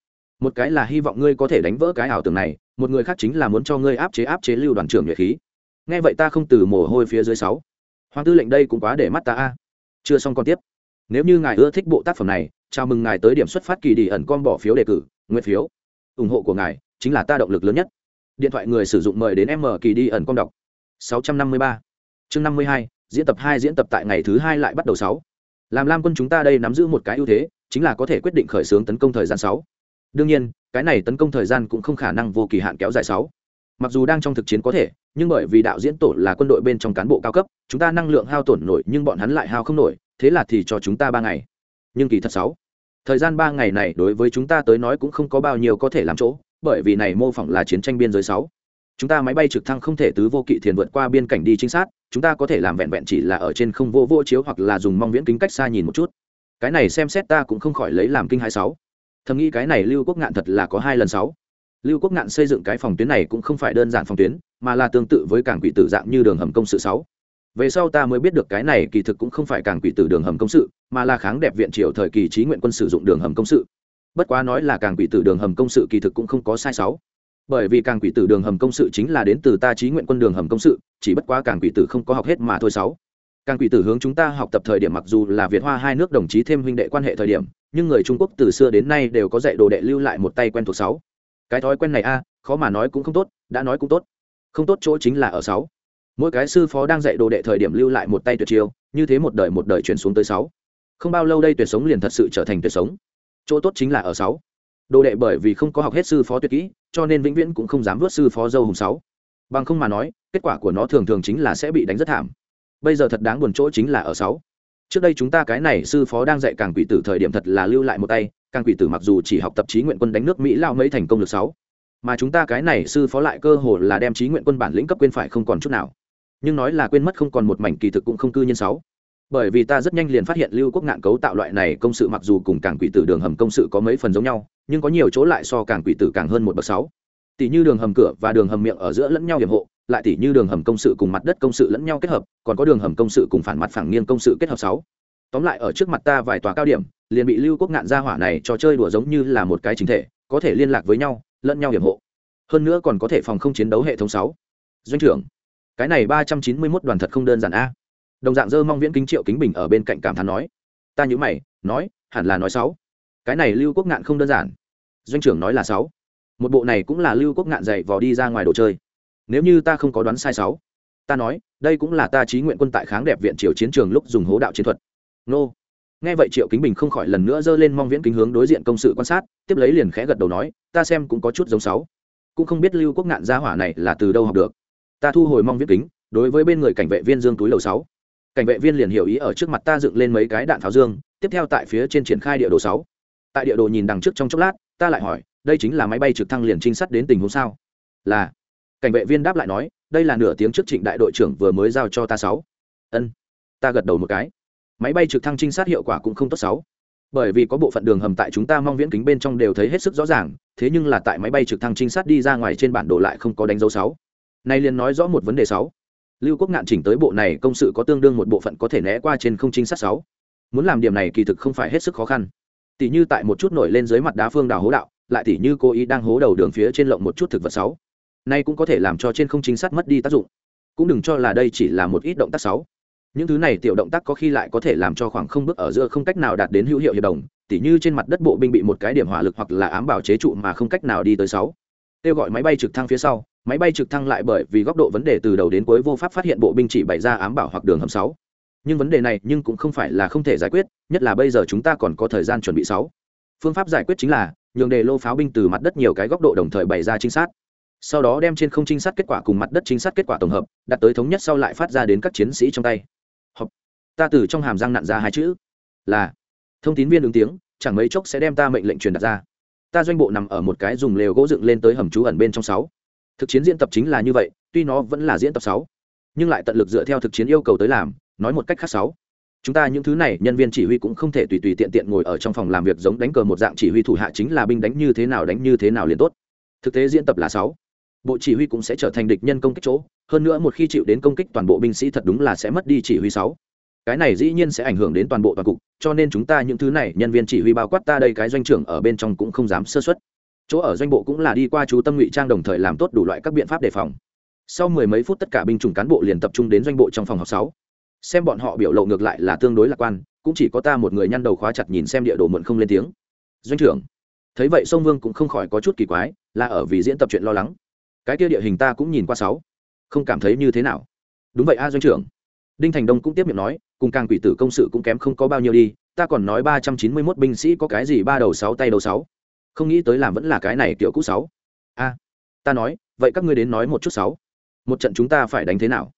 Một cái là hy vọng ngươi có thể đánh vỡ cái ảo tưởng này, một người khác chính là muốn cho ngươi áp chế áp chế lưu đoàn trưởng nhuệ khí. Nghe vậy ta không từ mồ hôi phía dưới sáu hoàng tư lệnh đây cũng quá để mắt ta a. Chưa xong còn tiếp. Nếu như ngài ưa thích bộ tác phẩm này chào mừng ngài tới điểm xuất phát kỳ đi ẩn con bỏ phiếu đề cử nguyện phiếu. Ủng hộ của ngài chính là ta động lực lớn nhất. Điện thoại người sử dụng mời đến m kỳ đi ẩn con đọc. 653. chương 52, diễn tập hai diễn tập tại ngày thứ hai lại bắt đầu sáu. Làm lam quân chúng ta đây nắm giữ một cái ưu thế chính là có thể quyết định khởi xướng tấn công thời gian sáu. Đương nhiên cái này tấn công thời gian cũng không khả năng vô kỳ hạn kéo dài sáu. Mặc dù đang trong thực chiến có thể nhưng bởi vì đạo diễn tổ là quân đội bên trong cán bộ cao cấp, chúng ta năng lượng hao tổn nổi nhưng bọn hắn lại hao không nổi, thế là thì cho chúng ta ba ngày. Nhưng kỳ thật sáu, thời gian ba ngày này đối với chúng ta tới nói cũng không có bao nhiêu có thể làm chỗ, bởi vì này mô phỏng là chiến tranh biên giới sáu. Chúng ta máy bay trực thăng không thể tứ vô kỵ thiền vượt qua biên cảnh đi trinh sát, chúng ta có thể làm vẹn vẹn chỉ là ở trên không vô vô chiếu hoặc là dùng mong viễn kính cách xa nhìn một chút. Cái này xem xét ta cũng không khỏi lấy làm kinh hai sáu. Thầm nghĩ cái này lưu quốc ngạn thật là có hai lần sáu lưu quốc ngạn xây dựng cái phòng tuyến này cũng không phải đơn giản phòng tuyến, mà là tương tự với cảng quỷ tử dạng như đường hầm công sự sáu. Về sau ta mới biết được cái này kỳ thực cũng không phải cảng quỷ tử đường hầm công sự, mà là kháng đẹp viện triều thời kỳ trí nguyện quân sử dụng đường hầm công sự. Bất quá nói là cảng quỷ tử đường hầm công sự kỳ thực cũng không có sai sáu. Bởi vì cảng quỷ tử đường hầm công sự chính là đến từ ta trí nguyện quân đường hầm công sự, chỉ bất quá cảng quỷ tử không có học hết mà thôi sáu. Cảng quỷ tử hướng chúng ta học tập thời điểm mặc dù là việt hoa hai nước đồng chí thêm huynh đệ quan hệ thời điểm, nhưng người trung quốc từ xưa đến nay đều có dạy đồ đệ lưu lại một tay quen thuộc sáu cái thói quen này a à, khó mà nói cũng không tốt, đã nói cũng tốt. Không tốt chỗ chính là ở sáu. Mỗi cái sư phó đang dạy đồ đệ thời điểm lưu lại một tay tuyệt chiêu, như thế một đời một đời chuyển xuống tới sáu. Không bao lâu đây tuyệt sống liền thật sự trở thành tuyệt sống. Chỗ tốt chính là ở sáu. Đồ đệ bởi vì không có học hết sư phó tuyệt kỹ, cho nên vĩnh viễn cũng không dám vớt sư phó dâu hùng sáu. Bằng không mà nói, kết quả của nó thường thường chính là sẽ bị đánh rất thảm. Bây giờ thật đáng buồn chỗ chính là ở sáu. Trước đây chúng ta cái này sư phó đang dạy càng quỷ tử thời điểm thật là lưu lại một tay càng quỷ tử mặc dù chỉ học tập trí nguyện quân đánh nước mỹ lao mấy thành công lực sáu, mà chúng ta cái này sư phó lại cơ hồ là đem trí nguyện quân bản lĩnh cấp quên phải không còn chút nào. Nhưng nói là quên mất không còn một mảnh kỳ thực cũng không cư nhân sáu. Bởi vì ta rất nhanh liền phát hiện lưu quốc ngạn cấu tạo loại này công sự mặc dù cùng càng quỷ tử đường hầm công sự có mấy phần giống nhau, nhưng có nhiều chỗ lại so càng quỷ tử càng hơn một bậc sáu. Tỷ như đường hầm cửa và đường hầm miệng ở giữa lẫn nhau hiểm hộ, lại tỷ như đường hầm công sự cùng mặt đất công sự lẫn nhau kết hợp, còn có đường hầm công sự cùng phản mặt phẳng nghiêng công sự kết hợp sáu. Tóm lại ở trước mặt ta vài tòa cao điểm liền bị lưu quốc ngạn gia hỏa này cho chơi đùa giống như là một cái chính thể, có thể liên lạc với nhau, lẫn nhau hiểm hộ. Hơn nữa còn có thể phòng không chiến đấu hệ thống sáu. Doanh trưởng, cái này ba trăm chín mươi 391 đoàn thật không đơn giản a. Đồng dạng dơ mong viễn kính triệu kính bình ở bên cạnh cảm thán nói. Ta nhữ mày, nói, hẳn là nói sáu. Cái này lưu quốc ngạn không đơn giản. Doanh trưởng nói là sáu. Một bộ này cũng là lưu quốc ngạn dạy vò đi ra ngoài đồ chơi. Nếu như ta không có đoán sai sáu. Ta nói, đây cũng là ta trí nguyện quân tại kháng đẹp viện triều chiến trường lúc dùng hố đạo chiến thuật. Nô nghe vậy triệu kính bình không khỏi lần nữa giơ lên mong viễn kính hướng đối diện công sự quan sát, tiếp lấy liền khẽ gật đầu nói, ta xem cũng có chút giống sáu. Cũng không biết lưu quốc ngạn gia hỏa này là từ đâu học được. Ta thu hồi mong viễn kính, đối với bên người cảnh vệ viên dương túi lầu sáu. Cảnh vệ viên liền hiểu ý ở trước mặt ta dựng lên mấy cái đạn tháo dương, tiếp theo tại phía trên triển khai địa đồ sáu. Tại địa đồ nhìn đằng trước trong chốc lát, ta lại hỏi, đây chính là máy bay trực thăng liền trinh sát đến tình huống sao? Là. Cảnh vệ viên đáp lại nói, đây là nửa tiếng trước trịnh đại đội trưởng vừa mới giao cho ta sáu. Ân. Ta gật đầu một cái máy bay trực thăng trinh sát hiệu quả cũng không tốt sáu. Bởi vì có bộ phận đường hầm tại chúng ta mong viễn kính bên trong đều thấy hết sức rõ ràng, thế nhưng là tại máy bay trực thăng trinh sát đi ra ngoài trên bản đồ lại không có đánh dấu sáu. Nay liền nói rõ một vấn đề sáu. Lưu quốc ngạn chỉnh tới bộ này công sự có tương đương một bộ phận có thể né qua trên không trinh sát sáu. Muốn làm điểm này kỳ thực không phải hết sức khó khăn. Tỷ như tại một chút nổi lên dưới mặt đá phương đào hố đạo, lại tỷ như cô ý đang hố đầu đường phía trên lộng một chút thực vật sáu. Nay cũng có thể làm cho trên không trinh sát mất đi tác dụng. Cũng đừng cho là đây chỉ là một ít động tác sáu những thứ này tiểu động tác có khi lại có thể làm cho khoảng không bước ở giữa không cách nào đạt đến hữu hiệu hiệp đồng, tỉ như trên mặt đất bộ binh bị một cái điểm hỏa lực hoặc là ám bảo chế trụ mà không cách nào đi tới sáu. Kêu gọi máy bay trực thăng phía sau, máy bay trực thăng lại bởi vì góc độ vấn đề từ đầu đến cuối vô pháp phát hiện bộ binh chỉ bày ra ám bảo hoặc đường hầm sáu. Nhưng vấn đề này nhưng cũng không phải là không thể giải quyết, nhất là bây giờ chúng ta còn có thời gian chuẩn bị sáu. Phương pháp giải quyết chính là, nhường đề lô pháo binh từ mặt đất nhiều cái góc độ đồng thời bày ra trinh sát. Sau đó đem trên không trinh sát kết quả cùng mặt đất trinh sát kết quả tổng hợp, đặt tới thống nhất sau lại phát ra đến các chiến sĩ trong tay ta từ trong hàm răng nặn ra hai chữ. Là. Thông tín viên ứng tiếng, chẳng mấy chốc sẽ đem ta mệnh lệnh truyền đặt ra. Ta doanh bộ nằm ở một cái dùng lều gỗ dựng lên tới hầm trú ẩn bên trong sáu. Thực chiến diễn tập chính là như vậy, tuy nó vẫn là diễn tập sáu, nhưng lại tận lực dựa theo thực chiến yêu cầu tới làm, nói một cách khác sáu. Chúng ta những thứ này, nhân viên chỉ huy cũng không thể tùy tùy tiện tiện ngồi ở trong phòng làm việc giống đánh cờ một dạng chỉ huy thủ hạ chính là binh đánh như thế nào đánh như thế nào liền tốt. Thực tế diễn tập là sáu. Bộ chỉ huy cũng sẽ trở thành địch nhân công kích chỗ, hơn nữa một khi chịu đến công kích toàn bộ binh sĩ thật đúng là sẽ mất đi chỉ huy sáu cái này dĩ nhiên sẽ ảnh hưởng đến toàn bộ toàn cục, cho nên chúng ta những thứ này, nhân viên chỉ huy bao quát ta đây, cái doanh trưởng ở bên trong cũng không dám sơ xuất chỗ ở doanh bộ cũng là đi qua chú tâm ngụy trang đồng thời làm tốt đủ loại các biện pháp đề phòng. Sau mười mấy phút tất cả binh chủng cán bộ liền tập trung đến doanh bộ trong phòng họp sáu. Xem bọn họ biểu lộ ngược lại là tương đối lạc quan, cũng chỉ có ta một người nhăn đầu khóa chặt nhìn xem địa đồ muộn không lên tiếng. Doanh trưởng, thấy vậy sông vương cũng không khỏi có chút kỳ quái, là ở vì diễn tập chuyện lo lắng. Cái kia địa hình ta cũng nhìn qua sáu, không cảm thấy như thế nào. Đúng vậy a, doanh trưởng. Đinh thành đông cũng tiếp miệng nói cùng càng quỷ tử công sự cũng kém không có bao nhiêu đi, ta còn nói ba trăm chín mươi mốt binh sĩ có cái gì ba đầu sáu tay đầu sáu. Không nghĩ tới làm vẫn là cái này kiểu cũ sáu. A, ta nói, vậy các ngươi đến nói một chút sáu. Một trận chúng ta phải đánh thế nào?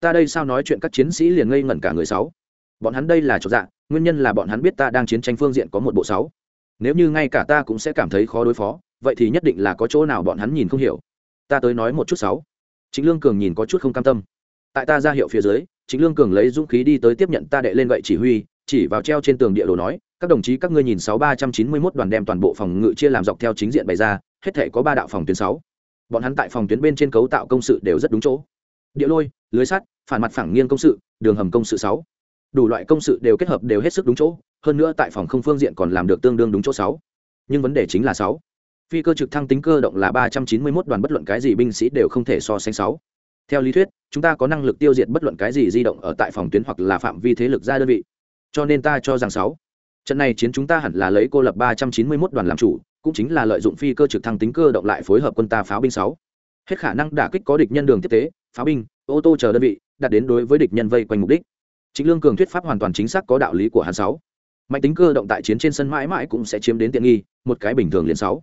Ta đây sao nói chuyện các chiến sĩ liền ngây ngẩn cả người sáu. Bọn hắn đây là chỗ dạ nguyên nhân là bọn hắn biết ta đang chiến tranh phương diện có một bộ sáu. Nếu như ngay cả ta cũng sẽ cảm thấy khó đối phó, vậy thì nhất định là có chỗ nào bọn hắn nhìn không hiểu. Ta tới nói một chút sáu. Chính lương cường nhìn có chút không cam tâm. Tại ta ra hiệu phía dưới Trịnh lương cường lấy dũng khí đi tới tiếp nhận ta đệ lên gậy chỉ huy, chỉ vào treo trên tường địa đồ nói, các đồng chí các ngươi nhìn sáu ba trăm chín mươi mốt đoàn đem toàn bộ phòng ngự chia làm dọc theo chính diện bày ra, hết thể có ba đạo phòng tuyến sáu. Bọn hắn tại phòng tuyến bên trên cấu tạo công sự đều rất đúng chỗ. Địa lôi, lưới sắt, phản mặt phẳng nghiêng công sự, đường hầm công sự sáu. Đủ loại công sự đều kết hợp đều hết sức đúng chỗ, hơn nữa tại phòng không phương diện còn làm được tương đương đúng chỗ sáu. Nhưng vấn đề chính là sáu. Phi cơ trực thăng tính cơ động là ba trăm chín mươi mốt đoàn, bất luận cái gì binh sĩ đều không thể so sánh sáu theo lý thuyết, chúng ta có năng lực tiêu diệt bất luận cái gì di động ở tại phòng tuyến hoặc là phạm vi thế lực ra đơn vị. Cho nên ta cho rằng sáu. Trận này chiến chúng ta hẳn là lấy cô lập ba trăm chín mươi mốt đoàn làm chủ, cũng chính là lợi dụng phi cơ trực thăng tính cơ động lại phối hợp quân ta pháo binh sáu. Hết khả năng đả kích có địch nhân đường tiếp tế, pháo binh, ô tô chờ đơn vị, đạt đến đối với địch nhân vây quanh mục đích. Chính lương cường thuyết pháp hoàn toàn chính xác có đạo lý của hắn sáu. Mạnh tính cơ động tại chiến trên sân mãi mãi cũng sẽ chiếm đến tiện nghi, một cái bình thường liền sáu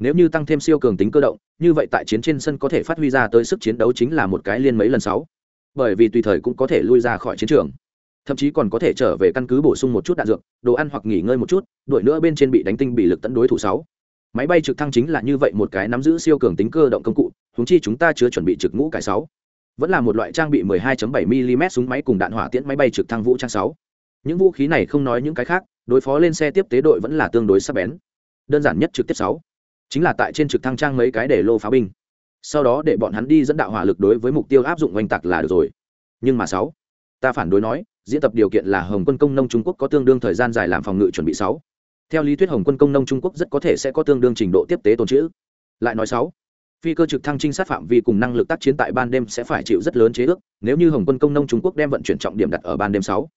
nếu như tăng thêm siêu cường tính cơ động, như vậy tại chiến trên sân có thể phát huy ra tới sức chiến đấu chính là một cái liên mấy lần sáu. Bởi vì tùy thời cũng có thể lui ra khỏi chiến trường. Thậm chí còn có thể trở về căn cứ bổ sung một chút đạn dược, đồ ăn hoặc nghỉ ngơi một chút, đuổi nữa bên trên bị đánh tinh bị lực tấn đối thủ sáu. Máy bay trực thăng chính là như vậy một cái nắm giữ siêu cường tính cơ động công cụ húng chi chúng ta chứa chuẩn bị trực ngũ cải sáu. Vẫn là một loại trang bị 12.7 mm súng máy cùng đạn hỏa tiễn máy bay trực thăng vũ trang sáu. Những vũ khí này không nói những cái khác, đối phó lên xe tiếp tế đội vẫn là tương đối sắc bén. Đơn giản nhất trực tiếp sáu chính là tại trên trực thăng trang mấy cái để lô pháo binh. Sau đó để bọn hắn đi dẫn đạo hỏa lực đối với mục tiêu áp dụng oanh tạc là được rồi. Nhưng mà sáu, ta phản đối nói, diễn tập điều kiện là hồng quân công nông trung quốc có tương đương thời gian dài làm phòng ngự chuẩn bị sáu. Theo lý thuyết hồng quân công nông trung quốc rất có thể sẽ có tương đương trình độ tiếp tế tồn trữ. lại nói sáu, phi cơ trực thăng trinh sát phạm vi cùng năng lực tác chiến tại ban đêm sẽ phải chịu rất lớn chế ước, nếu như hồng quân công nông trung quốc đem vận chuyển trọng điểm đặt ở ban đêm sáu.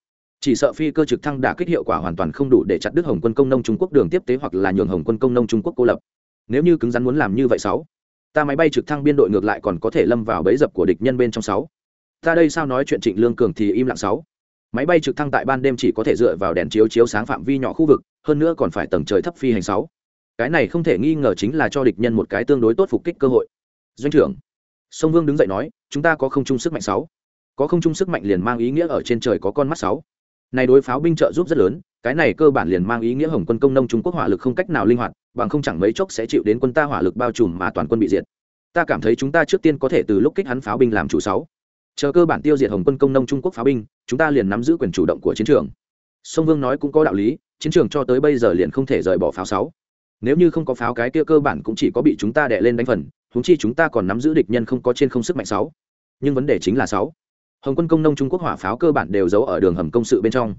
Chỉ sợ phi cơ trực thăng đã kích hiệu quả hoàn toàn không đủ để chặt đứt hồng quân công nông trung quốc đường tiếp tế hoặc là nhường hồng quân công nông trung quốc cô lập nếu như cứng rắn muốn làm như vậy sáu, ta máy bay trực thăng biên đội ngược lại còn có thể lâm vào bẫy dập của địch nhân bên trong sáu. Ta đây sao nói chuyện trịnh lương cường thì im lặng sáu. Máy bay trực thăng tại ban đêm chỉ có thể dựa vào đèn chiếu chiếu sáng phạm vi nhỏ khu vực, hơn nữa còn phải tầng trời thấp phi hành sáu. Cái này không thể nghi ngờ chính là cho địch nhân một cái tương đối tốt phục kích cơ hội. Doanh trưởng, sông vương đứng dậy nói, chúng ta có không chung sức mạnh sáu. Có không chung sức mạnh liền mang ý nghĩa ở trên trời có con mắt sáu. Này đối pháo binh trợ giúp rất lớn cái này cơ bản liền mang ý nghĩa hồng quân công nông trung quốc hỏa lực không cách nào linh hoạt, bằng không chẳng mấy chốc sẽ chịu đến quân ta hỏa lực bao trùm mà toàn quân bị diệt. Ta cảm thấy chúng ta trước tiên có thể từ lúc kích hắn pháo binh làm chủ sáu. Chờ cơ bản tiêu diệt hồng quân công nông trung quốc pháo binh, chúng ta liền nắm giữ quyền chủ động của chiến trường. Sông vương nói cũng có đạo lý, chiến trường cho tới bây giờ liền không thể rời bỏ pháo sáu. Nếu như không có pháo cái kia cơ bản cũng chỉ có bị chúng ta đè lên đánh phần húng chi chúng ta còn nắm giữ địch nhân không có trên không sức mạnh sáu. Nhưng vấn đề chính là sáu. Hồng quân công nông trung quốc hỏa pháo cơ bản đều giấu ở đường hầm công sự bên trong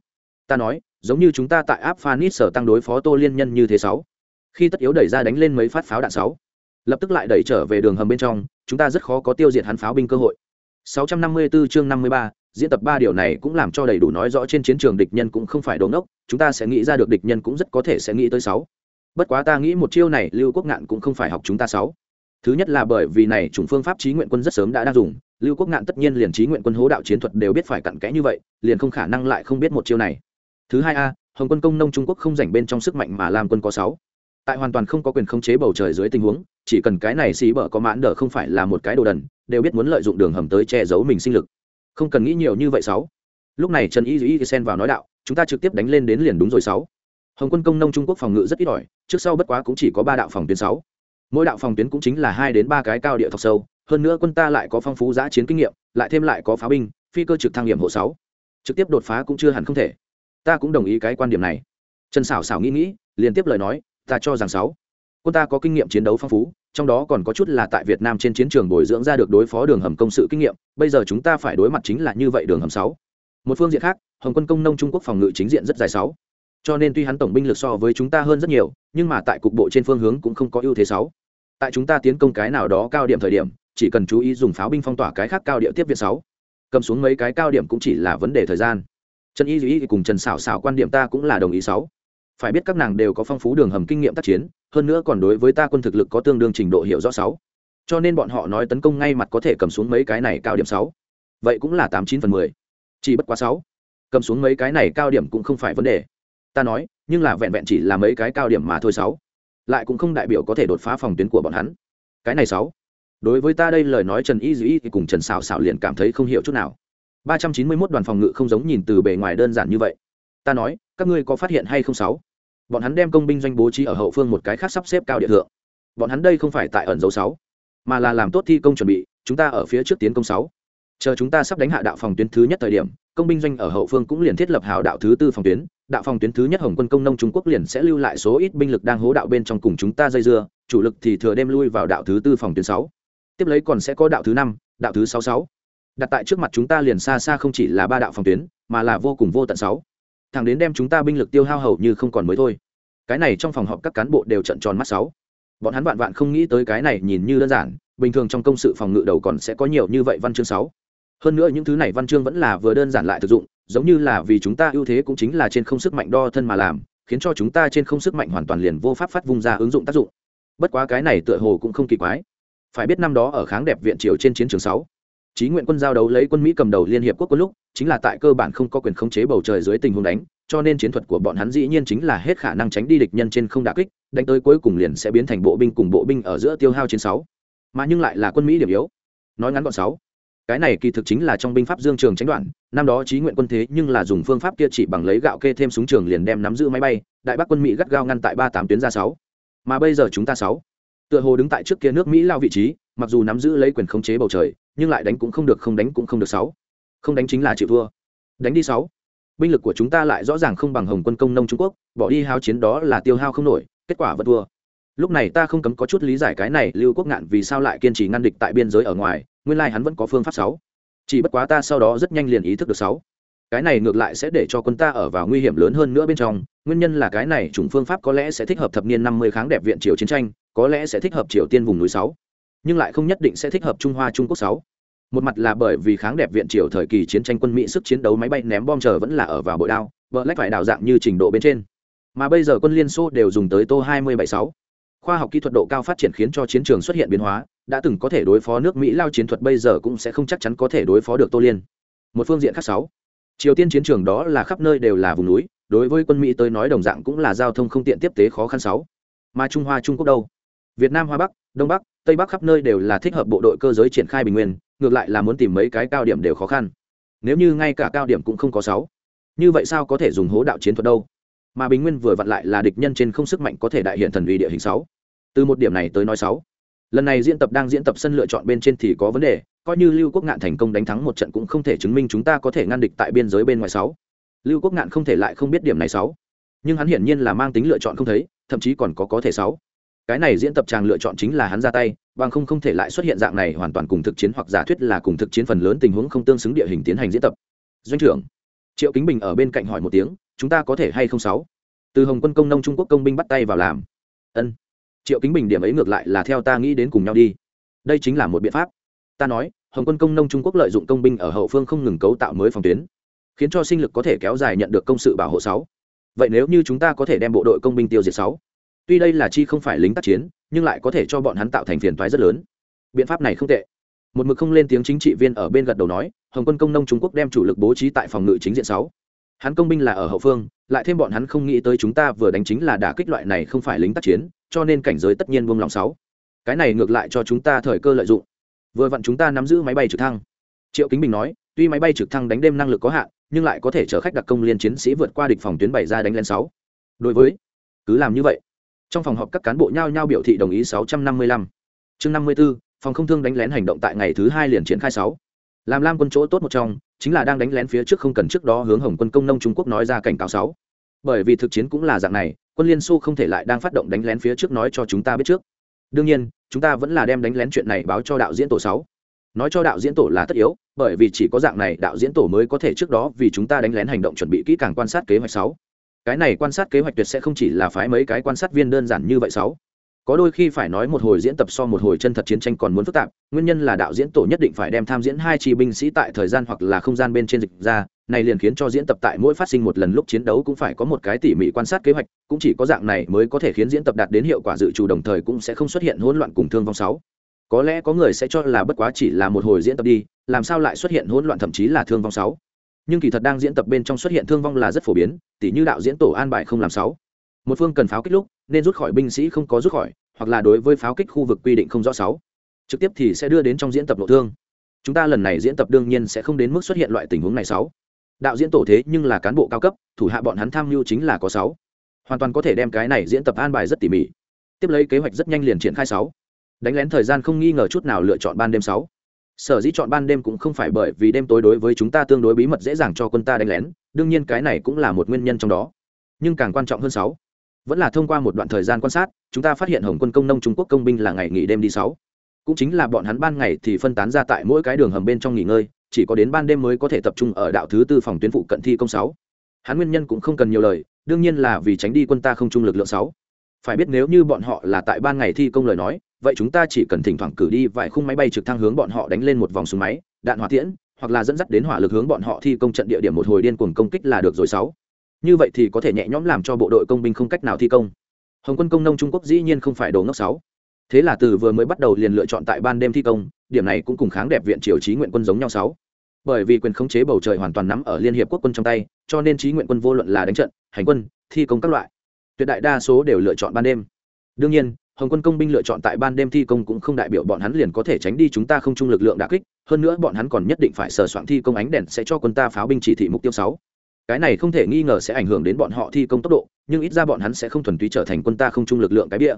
ta nói giống như chúng ta tại áp phanit sở tăng đối phó tô liên nhân như thế sáu khi tất yếu đẩy ra đánh lên mấy phát pháo đạn sáu lập tức lại đẩy trở về đường hầm bên trong chúng ta rất khó có tiêu diệt hắn pháo binh cơ hội 654 chương 53, diễn tập ba điều này cũng làm cho đầy đủ nói rõ trên chiến trường địch nhân cũng không phải đồ ngốc, chúng ta sẽ nghĩ ra được địch nhân cũng rất có thể sẽ nghĩ tới sáu. Bất quá ta nghĩ một chiêu này Lưu Quốc Ngạn cũng không phải học chúng ta sáu. Thứ nhất là bởi vì này chủng phương pháp trí nguyện quân rất sớm đã đang dùng, Lưu Quốc Ngạn tất nhiên liền trí nguyện quân hố đạo chiến thuật đều biết phải cặn kẽ như vậy, liền không khả năng lại không biết một chiêu này. Thứ hai a, Hồng quân công nông Trung Quốc không rảnh bên trong sức mạnh mà làm quân có sáu. Tại hoàn toàn không có quyền khống chế bầu trời dưới tình huống, chỉ cần cái này xí bở có mãn đỡ không phải là một cái đồ đần, đều biết muốn lợi dụng đường hầm tới che giấu mình sinh lực. Không cần nghĩ nhiều như vậy sáu. Lúc này trần y y xen vào nói đạo chúng ta trực tiếp đánh lên đến liền đúng rồi sáu. Hồng quân công nông trung quốc phòng ngự rất ít ỏi trước sau bất quá cũng chỉ có ba đạo phòng tuyến sáu. Mỗi đạo phòng tuyến cũng chính là hai đến ba cái cao địa thọc sâu hơn nữa quân ta lại có phong phú giã chiến kinh nghiệm lại thêm lại có pháo binh phi cơ trực thăng nghiệm hộ sáu. Trực tiếp đột phá cũng chưa hẳn không thể ta cũng đồng ý cái quan điểm này trần xảo xảo nghĩ nghĩ liên tiếp lời nói ta cho rằng sáu quân ta có kinh nghiệm chiến đấu phong phú trong đó còn có chút là tại Việt Nam trên chiến trường bồi dưỡng ra được đối phó đường hầm công sự kinh nghiệm, bây giờ chúng ta phải đối mặt chính là như vậy đường hầm sáu. Một phương diện khác, Hồng quân công nông Trung Quốc phòng ngự chính diện rất dài sáu. Cho nên tuy hắn tổng binh lực so với chúng ta hơn rất nhiều, nhưng mà tại cục bộ trên phương hướng cũng không có ưu thế sáu. Tại chúng ta tiến công cái nào đó cao điểm thời điểm, chỉ cần chú ý dùng pháo binh phong tỏa cái khác cao địa tiếp viện sáu cầm xuống mấy cái cao điểm cũng chỉ là vấn đề thời gian trần y duy cùng trần xảo xảo quan điểm ta cũng là đồng ý sáu. Phải biết các nàng đều có phong phú đường hầm kinh nghiệm tác chiến, hơn nữa còn đối với ta quân thực lực có tương đương trình độ hiểu rõ sáu. Cho nên bọn họ nói tấn công ngay mặt có thể cầm xuống mấy cái này cao điểm sáu. Vậy cũng là tám chín phần mười. Chỉ bất quá sáu. Cầm xuống mấy cái này cao điểm cũng không phải vấn đề. Ta nói, nhưng là vẹn vẹn chỉ là mấy cái cao điểm mà thôi sáu. Lại cũng không đại biểu có thể đột phá phòng tuyến của bọn hắn. Cái này sáu. Đối với ta đây lời nói trần y dĩ thì cùng trần xào xào liền cảm thấy không hiểu chút nào ba trăm chín mươi mốt đoàn phòng ngự không giống nhìn từ bề ngoài đơn giản như vậy. Ta nói, các ngươi có phát hiện hay không sáu? Bọn hắn đem công binh doanh bố trí ở hậu phương một cái khác sắp xếp cao địa thượng. Bọn hắn đây không phải tại ẩn dấu sáu, mà là làm tốt thi công chuẩn bị, chúng ta ở phía trước tiến công sáu. Chờ chúng ta sắp đánh hạ đạo phòng tuyến thứ nhất thời điểm, công binh doanh ở hậu phương cũng liền thiết lập hào đạo thứ tư phòng tuyến. Đạo phòng tuyến thứ nhất hồng quân công nông trung quốc liền sẽ lưu lại số ít binh lực đang hố đạo bên trong cùng chúng ta dây dưa, chủ lực thì thừa đem lui vào đạo thứ tư phòng tuyến sáu. Tiếp lấy còn sẽ có đạo thứ năm, đạo thứ sáu sáu đặt tại trước mặt chúng ta liền xa xa không chỉ là ba đạo phòng tuyến, mà là vô cùng vô tận sáu. Thằng đến đem chúng ta binh lực tiêu hao hầu như không còn mới thôi. Cái này trong phòng họp các cán bộ đều trận tròn mắt sáu. Bọn hắn vạn vạn không nghĩ tới cái này nhìn như đơn giản, bình thường trong công sự phòng ngự đầu còn sẽ có nhiều như vậy văn chương sáu. Hơn nữa những thứ này văn chương vẫn là vừa đơn giản lại thực dụng, giống như là vì chúng ta ưu thế cũng chính là trên không sức mạnh đo thân mà làm, khiến cho chúng ta trên không sức mạnh hoàn toàn liền vô pháp phát vung ra ứng dụng tác dụng. Bất quá cái này tựa hồ cũng không kỳ quái. Phải biết năm đó ở kháng đẹp viện triều trên chiến trường sáu Chí nguyện quân giao đấu lấy quân Mỹ cầm đầu liên hiệp quốc quân lúc, chính là tại cơ bản không có quyền khống chế bầu trời dưới tình huống đánh, cho nên chiến thuật của bọn hắn dĩ nhiên chính là hết khả năng tránh đi địch nhân trên không đả kích, đánh tới cuối cùng liền sẽ biến thành bộ binh cùng bộ binh ở giữa tiêu hao chiến sáu. Mà nhưng lại là quân Mỹ điểm yếu. Nói ngắn gọn sáu. Cái này kỳ thực chính là trong binh pháp Dương Trường tránh đoạn, năm đó Chí nguyện quân thế nhưng là dùng phương pháp kia chỉ bằng lấy gạo kê thêm súng trường liền đem nắm giữ máy bay, đại bắc quân Mỹ gắt gao ngăn tại ba tám tuyến ra sáu. Mà bây giờ chúng ta sáu, tựa hồ đứng tại trước kia nước Mỹ lao vị trí, mặc dù nắm giữ lấy quyền khống chế bầu trời nhưng lại đánh cũng không được, không đánh cũng không được sáu. Không đánh chính là chịu thua. Đánh đi sáu. Binh lực của chúng ta lại rõ ràng không bằng hồng quân công nông trung quốc, bỏ đi hao chiến đó là tiêu hao không nổi, kết quả vẫn thua. Lúc này ta không cấm có chút lý giải cái này, lưu quốc ngạn vì sao lại kiên trì ngăn địch tại biên giới ở ngoài, nguyên lai hắn vẫn có phương pháp sáu. Chỉ bất quá ta sau đó rất nhanh liền ý thức được sáu. Cái này ngược lại sẽ để cho quân ta ở vào nguy hiểm lớn hơn nữa bên trong, nguyên nhân là cái này chủng phương pháp có lẽ sẽ thích hợp thập niên năm mươi kháng đẹp viện triều chiến tranh, có lẽ sẽ thích hợp triều tiên vùng núi sáu nhưng lại không nhất định sẽ thích hợp trung hoa trung quốc sáu. Một mặt là bởi vì kháng đẹp viện triều thời kỳ chiến tranh quân mỹ sức chiến đấu máy bay ném bom chờ vẫn là ở vào bội đao vợ lách phải đào dạng như trình độ bên trên. Mà bây giờ quân liên xô đều dùng tới tô 2076. khoa học kỹ thuật độ cao phát triển khiến cho chiến trường xuất hiện biến hóa, đã từng có thể đối phó nước mỹ lao chiến thuật bây giờ cũng sẽ không chắc chắn có thể đối phó được tô liên. Một phương diện khác sáu. Triều tiên chiến trường đó là khắp nơi đều là vùng núi, đối với quân mỹ tới nói đồng dạng cũng là giao thông không tiện tiếp tế khó khăn sáu. Mà trung hoa trung quốc đâu? Việt nam hoa bắc đông bắc, tây bắc khắp nơi đều là thích hợp bộ đội cơ giới triển khai bình nguyên, ngược lại là muốn tìm mấy cái cao điểm đều khó khăn. Nếu như ngay cả cao điểm cũng không có sáu, như vậy sao có thể dùng hố đạo chiến thuật đâu? Mà bình nguyên vừa vặn lại là địch nhân trên không sức mạnh có thể đại hiện thần uy địa hình sáu. Từ một điểm này tới nói sáu, lần này diễn tập đang diễn tập sân lựa chọn bên trên thì có vấn đề, coi như lưu quốc ngạn thành công đánh thắng một trận cũng không thể chứng minh chúng ta có thể ngăn địch tại biên giới bên ngoài sáu. Lưu quốc ngạn không thể lại không biết điểm này sáu, nhưng hắn hiển nhiên là mang tính lựa chọn không thấy, thậm chí còn có có thể sáu cái này diễn tập chàng lựa chọn chính là hắn ra tay, bằng không không thể lại xuất hiện dạng này hoàn toàn cùng thực chiến hoặc giả thuyết là cùng thực chiến phần lớn tình huống không tương xứng địa hình tiến hành diễn tập. Doanh trưởng, triệu kính bình ở bên cạnh hỏi một tiếng, chúng ta có thể hay không sáu? Từ hồng quân công nông trung quốc công binh bắt tay vào làm. Ân. Triệu kính bình điểm ấy ngược lại là theo ta nghĩ đến cùng nhau đi. Đây chính là một biện pháp. Ta nói, hồng quân công nông trung quốc lợi dụng công binh ở hậu phương không ngừng cấu tạo mới phòng tuyến, khiến cho sinh lực có thể kéo dài nhận được công sự bảo hộ sáu. Vậy nếu như chúng ta có thể đem bộ đội công binh tiêu diệt sáu? Tuy đây là chi không phải lính tác chiến, nhưng lại có thể cho bọn hắn tạo thành phiền toái rất lớn. Biện pháp này không tệ. Một mực không lên tiếng chính trị viên ở bên gật đầu nói, hồng quân công nông trung quốc đem chủ lực bố trí tại phòng ngự chính diện sáu. Hắn công binh là ở hậu phương, lại thêm bọn hắn không nghĩ tới chúng ta vừa đánh chính là đả kích loại này không phải lính tác chiến, cho nên cảnh giới tất nhiên buông lòng sáu. Cái này ngược lại cho chúng ta thời cơ lợi dụng. Vừa vặn chúng ta nắm giữ máy bay trực thăng. Triệu kính bình nói, tuy máy bay trực thăng đánh đêm năng lực có hạn, nhưng lại có thể chở khách đặc công liên chiến sĩ vượt qua địch phòng tuyến bảy ra đánh lên sáu. Đối với, cứ làm như vậy trong phòng họp các cán bộ nhao nhao biểu thị đồng ý 655. chương 54, phòng không thương đánh lén hành động tại ngày thứ hai liền triển khai 6. làm lam quân chỗ tốt một trong chính là đang đánh lén phía trước không cần trước đó hướng hồng quân công nông trung quốc nói ra cảnh cáo 6. bởi vì thực chiến cũng là dạng này quân liên xô không thể lại đang phát động đánh lén phía trước nói cho chúng ta biết trước đương nhiên chúng ta vẫn là đem đánh lén chuyện này báo cho đạo diễn tổ 6. nói cho đạo diễn tổ là tất yếu bởi vì chỉ có dạng này đạo diễn tổ mới có thể trước đó vì chúng ta đánh lén hành động chuẩn bị kỹ càng quan sát kế hoạch 6 cái này quan sát kế hoạch tuyệt sẽ không chỉ là phái mấy cái quan sát viên đơn giản như vậy sáu. Có đôi khi phải nói một hồi diễn tập so một hồi chân thật chiến tranh còn muốn phức tạp, nguyên nhân là đạo diễn tổ nhất định phải đem tham diễn hai chi binh sĩ tại thời gian hoặc là không gian bên trên dịch ra, này liền khiến cho diễn tập tại mỗi phát sinh một lần lúc chiến đấu cũng phải có một cái tỉ mỉ quan sát kế hoạch, cũng chỉ có dạng này mới có thể khiến diễn tập đạt đến hiệu quả dự trù đồng thời cũng sẽ không xuất hiện hỗn loạn cùng thương vong sáu. Có lẽ có người sẽ cho là bất quá chỉ là một hồi diễn tập đi, làm sao lại xuất hiện hỗn loạn thậm chí là thương vong sáu nhưng kỳ thật đang diễn tập bên trong xuất hiện thương vong là rất phổ biến, tỉ như đạo diễn tổ an bài không làm sáu. Một phương cần pháo kích lúc, nên rút khỏi binh sĩ không có rút khỏi, hoặc là đối với pháo kích khu vực quy định không rõ sáu. Trực tiếp thì sẽ đưa đến trong diễn tập nội thương. Chúng ta lần này diễn tập đương nhiên sẽ không đến mức xuất hiện loại tình huống này sáu. Đạo diễn tổ thế nhưng là cán bộ cao cấp, thủ hạ bọn hắn tham mưu chính là có sáu. Hoàn toàn có thể đem cái này diễn tập an bài rất tỉ mỉ. Tiếp lấy kế hoạch rất nhanh liền triển khai sáu. Đánh lén thời gian không nghi ngờ chút nào lựa chọn ban đêm sáu sở dĩ chọn ban đêm cũng không phải bởi vì đêm tối đối với chúng ta tương đối bí mật dễ dàng cho quân ta đánh lén, đương nhiên cái này cũng là một nguyên nhân trong đó. Nhưng càng quan trọng hơn sáu, vẫn là thông qua một đoạn thời gian quan sát, chúng ta phát hiện hồng quân công nông trung quốc công binh là ngày nghỉ đêm đi sáu. Cũng chính là bọn hắn ban ngày thì phân tán ra tại mỗi cái đường hầm bên trong nghỉ ngơi, chỉ có đến ban đêm mới có thể tập trung ở đạo thứ tư phòng tuyến phụ cận thi công sáu. Hắn nguyên nhân cũng không cần nhiều lời, đương nhiên là vì tránh đi quân ta không trung lực lượng sáu. Phải biết nếu như bọn họ là tại ban ngày thi công lời nói vậy chúng ta chỉ cần thỉnh thoảng cử đi vài khung máy bay trực thăng hướng bọn họ đánh lên một vòng súng máy, đạn hỏa tiễn, hoặc là dẫn dắt đến hỏa lực hướng bọn họ thi công trận địa điểm một hồi điên cuồng công kích là được rồi sáu. Như vậy thì có thể nhẹ nhõm làm cho bộ đội công binh không cách nào thi công. Hồng quân công nông trung quốc dĩ nhiên không phải đồ ngốc sáu. Thế là từ vừa mới bắt đầu liền lựa chọn tại ban đêm thi công, điểm này cũng cùng kháng đẹp viện triều trí nguyện quân giống nhau sáu. Bởi vì quyền khống chế bầu trời hoàn toàn nắm ở liên hiệp quốc quân trong tay, cho nên trí nguyện quân vô luận là đánh trận, hành quân, thi công các loại, tuyệt đại đa số đều lựa chọn ban đêm. Đương nhiên hồng quân công binh lựa chọn tại ban đêm thi công cũng không đại biểu bọn hắn liền có thể tránh đi chúng ta không chung lực lượng đà kích, hơn nữa bọn hắn còn nhất định phải sờ soạn thi công ánh đèn sẽ cho quân ta pháo binh chỉ thị mục tiêu sáu. Cái này không thể nghi ngờ sẽ ảnh hưởng đến bọn họ thi công tốc độ, nhưng ít ra bọn hắn sẽ không thuần túy trở thành quân ta không chung lực lượng cái bia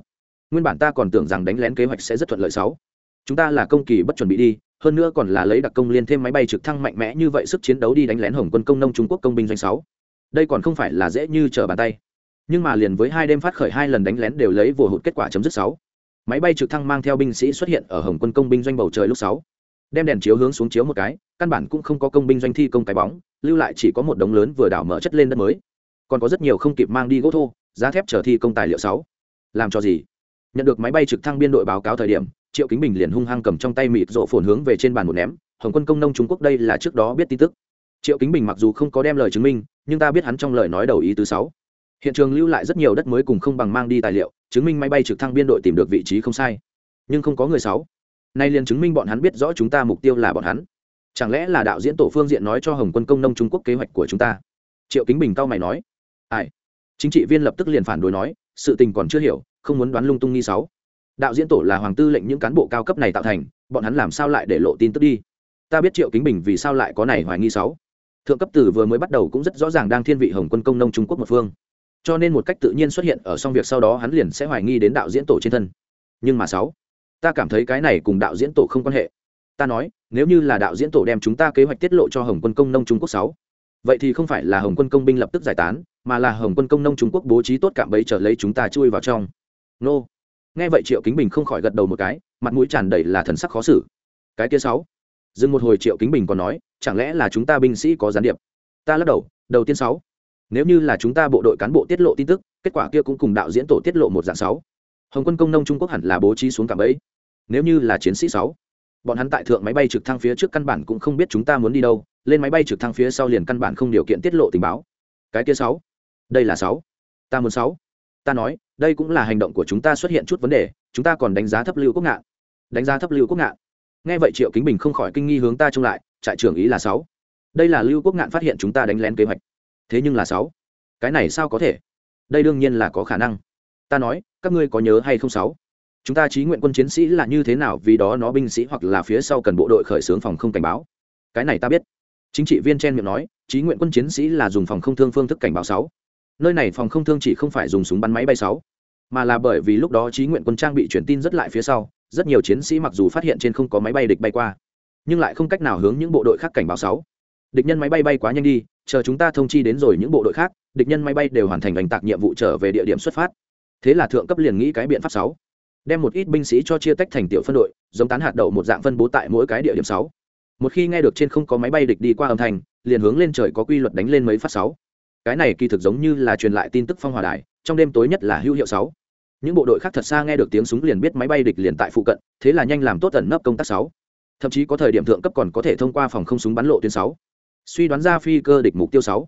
nguyên bản ta còn tưởng rằng đánh lén kế hoạch sẽ rất thuận lợi sáu. Chúng ta là công kỳ bất chuẩn bị đi, hơn nữa còn là lấy đặc công liên thêm máy bay trực thăng mạnh mẽ như vậy sức chiến đấu đi đánh lén hồng quân công nông trung quốc công binh doanh sáu. Đây còn không phải là dễ như trở bàn tay nhưng mà liền với hai đêm phát khởi hai lần đánh lén đều lấy vừa hụt kết quả chấm dứt sáu. Máy bay trực thăng mang theo binh sĩ xuất hiện ở hồng quân công binh doanh bầu trời lúc sáu. Đem đèn chiếu hướng xuống chiếu một cái, căn bản cũng không có công binh doanh thi công cái bóng, lưu lại chỉ có một đống lớn vừa đảo mở chất lên đất mới. Còn có rất nhiều không kịp mang đi gỗ thô, giá thép trở thi công tài liệu sáu. Làm cho gì? Nhận được máy bay trực thăng biên đội báo cáo thời điểm, triệu kính bình liền hung hăng cầm trong tay mịt rộ phồn hướng về trên bàn một ném, hồng quân công nông trung quốc đây là trước đó biết tin tức. Triệu kính bình mặc dù không có đem lời chứng minh, nhưng ta biết hắn trong lời nói đầu ý thứ sáu hiện trường lưu lại rất nhiều đất mới cùng không bằng mang đi tài liệu, chứng minh máy bay trực thăng biên đội tìm được vị trí không sai. Nhưng không có người sáu. Nay liền chứng minh bọn hắn biết rõ chúng ta mục tiêu là bọn hắn. Chẳng lẽ là đạo diễn tổ phương diện nói cho hồng quân công nông trung quốc kế hoạch của chúng ta? Triệu kính bình cao mày nói. Ai? Chính trị viên lập tức liền phản đối nói, sự tình còn chưa hiểu, không muốn đoán lung tung nghi sáu. Đạo diễn tổ là hoàng tư lệnh những cán bộ cao cấp này tạo thành, bọn hắn làm sao lại để lộ tin tức đi? Ta biết triệu kính bình vì sao lại có này hoài nghi sáu. Thượng cấp tử vừa mới bắt đầu cũng rất rõ ràng đang thiên vị hồng quân công nông trung quốc một phương cho nên một cách tự nhiên xuất hiện ở xong việc sau đó hắn liền sẽ hoài nghi đến đạo diễn tổ trên thân. Nhưng mà sáu, ta cảm thấy cái này cùng đạo diễn tổ không quan hệ. Ta nói, nếu như là đạo diễn tổ đem chúng ta kế hoạch tiết lộ cho hồng quân công nông trung quốc sáu, vậy thì không phải là hồng quân công binh lập tức giải tán, mà là hồng quân công nông trung quốc bố trí tốt cạm bẫy trở lấy chúng ta chui vào trong. Nô. Nghe vậy triệu kính bình không khỏi gật đầu một cái, mặt mũi tràn đầy là thần sắc khó xử. Cái kia sáu. Dừng một hồi triệu kính bình còn nói, chẳng lẽ là chúng ta binh sĩ có gián điệp? Ta lắc đầu đầu tiên sáu nếu như là chúng ta bộ đội cán bộ tiết lộ tin tức, kết quả kia cũng cùng đạo diễn tổ tiết lộ một dạng sáu. Hồng quân công nông trung quốc hẳn là bố trí xuống cạm ấy nếu như là chiến sĩ sáu, bọn hắn tại thượng máy bay trực thăng phía trước căn bản cũng không biết chúng ta muốn đi đâu, lên máy bay trực thăng phía sau liền căn bản không điều kiện tiết lộ tình báo. Cái kia sáu, đây là sáu. Ta muốn sáu. Ta nói, đây cũng là hành động của chúng ta xuất hiện chút vấn đề, chúng ta còn đánh giá thấp lưu quốc ngạn. Đánh giá thấp lưu quốc ngạn. Nghe vậy triệu kính bình không khỏi kinh nghi hướng ta trông lại, trại trưởng ý là sáu. Đây là lưu quốc ngạn phát hiện chúng ta đánh lén kế hoạch thế nhưng là sáu. Cái này sao có thể? Đây đương nhiên là có khả năng. Ta nói, các ngươi có nhớ hay không sáu? Chúng ta trí nguyện quân chiến sĩ là như thế nào vì đó nó binh sĩ hoặc là phía sau cần bộ đội khởi xướng phòng không cảnh báo? Cái này ta biết. Chính trị viên chen miệng nói, trí nguyện quân chiến sĩ là dùng phòng không thương phương thức cảnh báo sáu. Nơi này phòng không thương chỉ không phải dùng súng bắn máy bay sáu, mà là bởi vì lúc đó trí nguyện quân trang bị truyền tin rất lại phía sau, rất nhiều chiến sĩ mặc dù phát hiện trên không có máy bay địch bay qua, nhưng lại không cách nào hướng những bộ đội khác cảnh báo sáu địch nhân máy bay bay quá nhanh đi, chờ chúng ta thông chi đến rồi những bộ đội khác, địch nhân máy bay đều hoàn thành hành tạc nhiệm vụ trở về địa điểm xuất phát. Thế là thượng cấp liền nghĩ cái biện pháp sáu. Đem một ít binh sĩ cho chia tách thành tiểu phân đội, giống tán hạt đậu một dạng phân bố tại mỗi cái địa điểm sáu. Một khi nghe được trên không có máy bay địch đi qua âm thanh, liền hướng lên trời có quy luật đánh lên mấy phát sáu. Cái này kỳ thực giống như là truyền lại tin tức phong hòa đài, trong đêm tối nhất là hữu hiệu sáu. Những bộ đội khác thật xa nghe được tiếng súng liền biết máy bay địch liền tại phụ cận, thế là nhanh làm tốt tận nấp công tác sáu. Thậm chí có thời điểm thượng cấp còn có thể thông qua phòng không súng bắn lộ tuyến sáu suy đoán ra phi cơ địch mục tiêu sáu.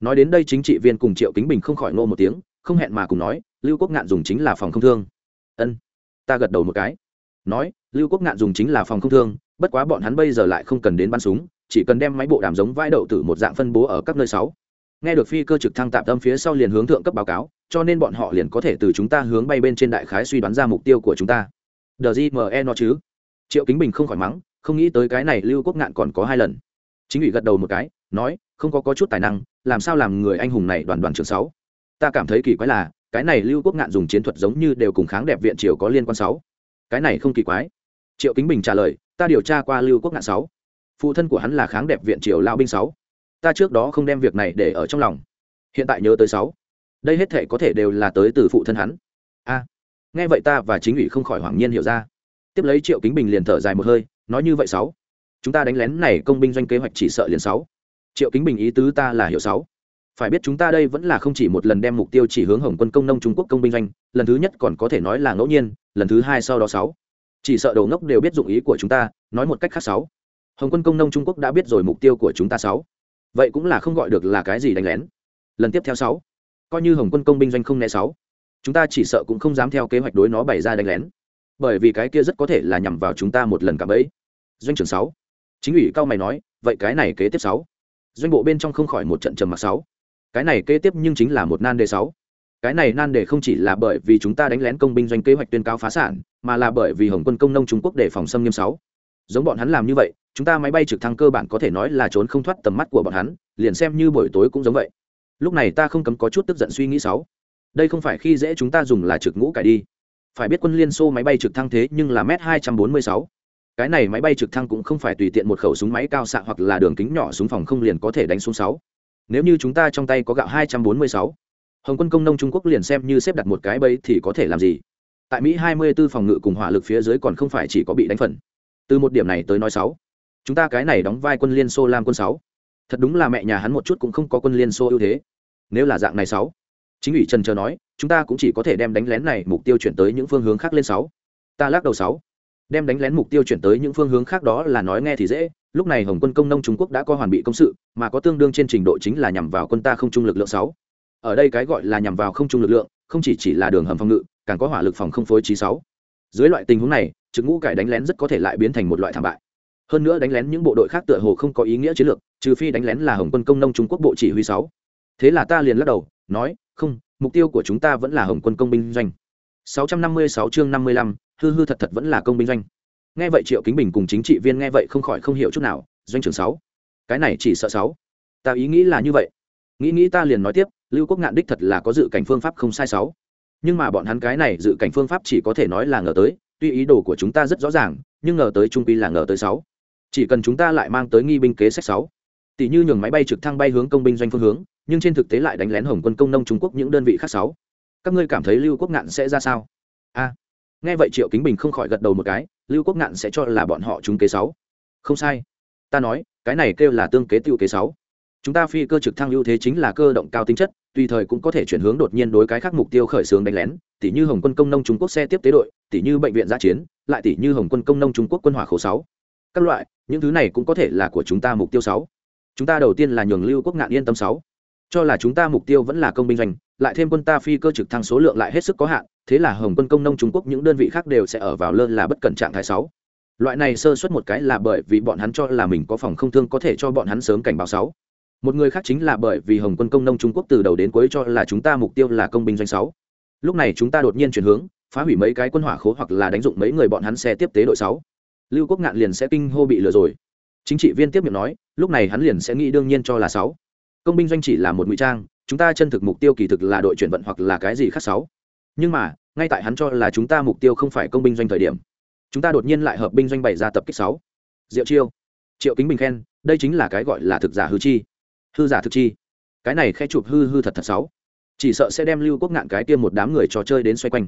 Nói đến đây chính trị viên cùng triệu kính bình không khỏi nô một tiếng, không hẹn mà cùng nói, lưu quốc ngạn dùng chính là phòng không thương. Ân, ta gật đầu một cái. Nói, lưu quốc ngạn dùng chính là phòng không thương, bất quá bọn hắn bây giờ lại không cần đến bắn súng, chỉ cần đem máy bộ đàm giống vai đậu tử một dạng phân bố ở các nơi sáu. Nghe được phi cơ trực thăng tạm tâm phía sau liền hướng thượng cấp báo cáo, cho nên bọn họ liền có thể từ chúng ta hướng bay bên trên đại khái suy đoán ra mục tiêu của chúng ta. Đờ gì mẹ e nó chứ? Triệu kính bình không khỏi mắng, không nghĩ tới cái này lưu quốc ngạn còn có hai lần chính ủy gật đầu một cái nói không có, có chút tài năng làm sao làm người anh hùng này đoàn đoàn trường sáu? Ta cảm thấy kỳ quái là cái này lưu quốc ngạn dùng chiến thuật giống như đều cùng kháng đẹp viện triều có liên quan sáu. Cái này không kỳ quái. Triệu kính bình trả lời ta điều tra qua lưu quốc ngạn sáu. Phụ thân của hắn là kháng đẹp viện triều lao binh sáu. Ta trước đó không đem việc này để ở trong lòng. Hiện tại nhớ tới sáu. Đây hết thể có thể đều là tới từ phụ thân hắn. A. Nghe vậy ta và chính ủy không khỏi hoảng nhiên hiểu ra. Tiếp lấy triệu kính bình liền thở dài một hơi nói như vậy sáu chúng ta đánh lén này công binh doanh kế hoạch chỉ sợ liền sáu. Triệu kính bình ý tứ ta là hiểu sáu. Phải biết chúng ta đây vẫn là không chỉ một lần đem mục tiêu chỉ hướng hồng quân công nông trung quốc công binh doanh, lần thứ nhất còn có thể nói là ngẫu nhiên, lần thứ hai sau đó sáu. Chỉ sợ đầu ngốc đều biết dụng ý của chúng ta, nói một cách khác sáu. Hồng quân công nông trung quốc đã biết rồi mục tiêu của chúng ta sáu. Vậy cũng là không gọi được là cái gì đánh lén. Lần tiếp theo sáu. Coi như hồng quân công binh doanh không né sáu. Chúng ta chỉ sợ cũng không dám theo kế hoạch đối nó bày ra đánh lén. Bởi vì cái kia rất có thể là nhằm vào chúng ta một lần cả bẫy. Doanh trưởng sáu chính ủy cao mày nói, vậy cái này kế tiếp sáu. Doanh bộ bên trong không khỏi một trận trầm mặc sáu. Cái này kế tiếp nhưng chính là một nan đề sáu. Cái này nan đề không chỉ là bởi vì chúng ta đánh lén công binh doanh kế hoạch tuyên cáo phá sản, mà là bởi vì hồng quân công nông trung quốc để phòng xâm nghiêm sáu. Giống bọn hắn làm như vậy, chúng ta máy bay trực thăng cơ bản có thể nói là trốn không thoát tầm mắt của bọn hắn, liền xem như buổi tối cũng giống vậy. Lúc này ta không cấm có chút tức giận suy nghĩ sáu. Đây không phải khi dễ chúng ta dùng là trực ngũ cải đi. Phải biết quân liên xô máy bay trực thăng thế nhưng là m hai trăm bốn mươi sáu cái này máy bay trực thăng cũng không phải tùy tiện một khẩu súng máy cao xạ hoặc là đường kính nhỏ súng phòng không liền có thể đánh xuống sáu. Nếu như chúng ta trong tay có gạo hai trăm bốn mươi sáu, hồng quân công nông trung quốc liền xem như xếp đặt một cái bẫy thì có thể làm gì? Tại mỹ hai mươi 24 phòng ngự cùng hỏa lực phía dưới còn không phải chỉ có bị đánh phần. Từ một điểm này tới nói sáu. Chúng ta cái này đóng vai quân liên xô làm quân sáu. Thật đúng là mẹ nhà hắn một chút cũng không có quân liên xô ưu thế. Nếu là dạng này sáu. Chính ủy trần chờ nói, chúng ta cũng chỉ có thể đem đánh lén này mục tiêu chuyển tới những phương hướng khác lên sáu. Ta lắc đầu sáu đem đánh lén mục tiêu chuyển tới những phương hướng khác đó là nói nghe thì dễ. Lúc này hồng quân công nông trung quốc đã có hoàn bị công sự, mà có tương đương trên trình độ chính là nhằm vào quân ta không trung lực lượng sáu. Ở đây cái gọi là nhằm vào không trung lực lượng, không chỉ chỉ là đường hầm phòng ngự, càng có hỏa lực phòng không phối trí sáu. Dưới loại tình huống này, trực ngũ cải đánh lén rất có thể lại biến thành một loại thảm bại. Hơn nữa đánh lén những bộ đội khác tựa hồ không có ý nghĩa chiến lược, trừ phi đánh lén là hồng quân công nông trung quốc bộ chỉ huy sáu. Thế là ta liền lắc đầu, nói, không, mục tiêu của chúng ta vẫn là hồng quân công binh doanh. 656 chương 55, hư hư thật thật vẫn là công binh doanh. Nghe vậy triệu kính bình cùng chính trị viên nghe vậy không khỏi không hiểu chút nào doanh trưởng sáu cái này chỉ sợ sáu. Ta ý nghĩ là như vậy. Nghĩ nghĩ ta liền nói tiếp lưu quốc ngạn đích thật là có dự cảnh phương pháp không sai sáu. Nhưng mà bọn hắn cái này dự cảnh phương pháp chỉ có thể nói là ngờ tới tuy ý đồ của chúng ta rất rõ ràng nhưng ngờ tới trung quy là ngờ tới sáu. Chỉ cần chúng ta lại mang tới nghi binh kế sách sáu. Tỷ như nhường máy bay trực thăng bay hướng công binh doanh phương hướng nhưng trên thực tế lại đánh lén hồng quân công nông trung quốc những đơn vị khác sáu các ngươi cảm thấy lưu quốc ngạn sẽ ra sao? A, nghe vậy triệu kính bình không khỏi gật đầu một cái, lưu quốc ngạn sẽ cho là bọn họ trúng kế sáu. Không sai. Ta nói, cái này kêu là tương kế tiêu kế sáu. Chúng ta phi cơ trực thăng ưu thế chính là cơ động cao tính chất, tùy thời cũng có thể chuyển hướng đột nhiên đối cái khác mục tiêu khởi xướng đánh lén tỷ như hồng quân công nông trung quốc xe tiếp tế đội tỷ như bệnh viện giã chiến, lại tỷ như hồng quân công nông trung quốc quân hỏa khẩu sáu. Các loại, những thứ này cũng có thể là của chúng ta mục tiêu sáu. Chúng ta đầu tiên là nhường lưu quốc ngạn yên tâm sáu. Cho là chúng ta mục tiêu vẫn là công binh doanh lại thêm quân ta phi cơ trực thăng số lượng lại hết sức có hạn, thế là hồng quân công nông trung quốc những đơn vị khác đều sẽ ở vào lơ là bất cẩn trạng thái sáu. Loại này sơ suất một cái là bởi vì bọn hắn cho là mình có phòng không thương có thể cho bọn hắn sớm cảnh báo sáu. Một người khác chính là bởi vì hồng quân công nông trung quốc từ đầu đến cuối cho là chúng ta mục tiêu là công binh doanh sáu. Lúc này chúng ta đột nhiên chuyển hướng, phá hủy mấy cái quân hỏa khố hoặc là đánh dụng mấy người bọn hắn xe tiếp tế đội sáu. Lưu quốc ngạn liền sẽ kinh hô bị lừa rồi. Chính trị viên tiếp miệng nói, lúc này hắn liền sẽ nghĩ đương nhiên cho là sáu. Công binh doanh chỉ là một ngụy trang chúng ta chân thực mục tiêu kỳ thực là đội chuyển vận hoặc là cái gì khác sáu. Nhưng mà, ngay tại hắn cho là chúng ta mục tiêu không phải công binh doanh thời điểm, chúng ta đột nhiên lại hợp binh doanh bày ra tập kích sáu. Diệu chiêu, triệu kính bình khen, đây chính là cái gọi là thực giả hư chi. Hư giả thực chi. Cái này khe chụp hư hư thật thật sáu. Chỉ sợ sẽ đem lưu quốc ngạn cái tiêm một đám người trò chơi đến xoay quanh.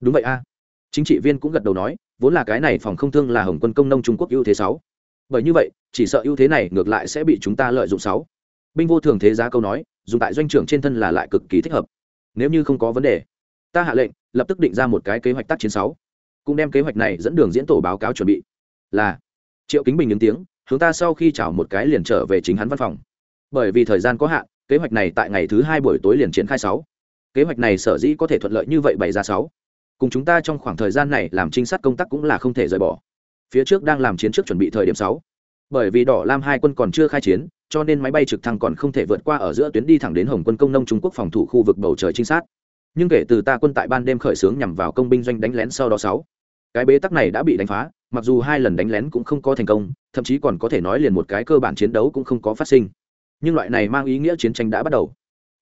Đúng vậy a. Chính trị viên cũng gật đầu nói, vốn là cái này phòng không thương là hồng quân công nông trung quốc ưu thế sáu. Bởi như vậy, chỉ sợ ưu thế này ngược lại sẽ bị chúng ta lợi dụng sáu. Binh vô thường thế giá câu nói dùng tại doanh trưởng trên thân là lại cực kỳ thích hợp. Nếu như không có vấn đề, ta hạ lệnh, lập tức định ra một cái kế hoạch tác chiến sáu. Cũng đem kế hoạch này dẫn đường diễn tổ báo cáo chuẩn bị. Là, triệu kính bình ứng tiếng chúng ta sau khi chào một cái liền trở về chính hắn văn phòng. Bởi vì thời gian có hạn, kế hoạch này tại ngày thứ hai buổi tối liền triển khai sáu. Kế hoạch này sở dĩ có thể thuận lợi như vậy bày ra sáu. Cùng chúng ta trong khoảng thời gian này làm trinh sát công tác cũng là không thể rời bỏ. Phía trước đang làm chiến trước chuẩn bị thời điểm sáu. Bởi vì đỏ lam hai quân còn chưa khai chiến cho nên máy bay trực thăng còn không thể vượt qua ở giữa tuyến đi thẳng đến hồng quân công nông trung quốc phòng thủ khu vực bầu trời trinh sát. Nhưng kể từ ta quân tại ban đêm khởi xướng nhằm vào công binh doanh đánh lén sau đó sáu, cái bế tắc này đã bị đánh phá, mặc dù hai lần đánh lén cũng không có thành công, thậm chí còn có thể nói liền một cái cơ bản chiến đấu cũng không có phát sinh. Nhưng loại này mang ý nghĩa chiến tranh đã bắt đầu.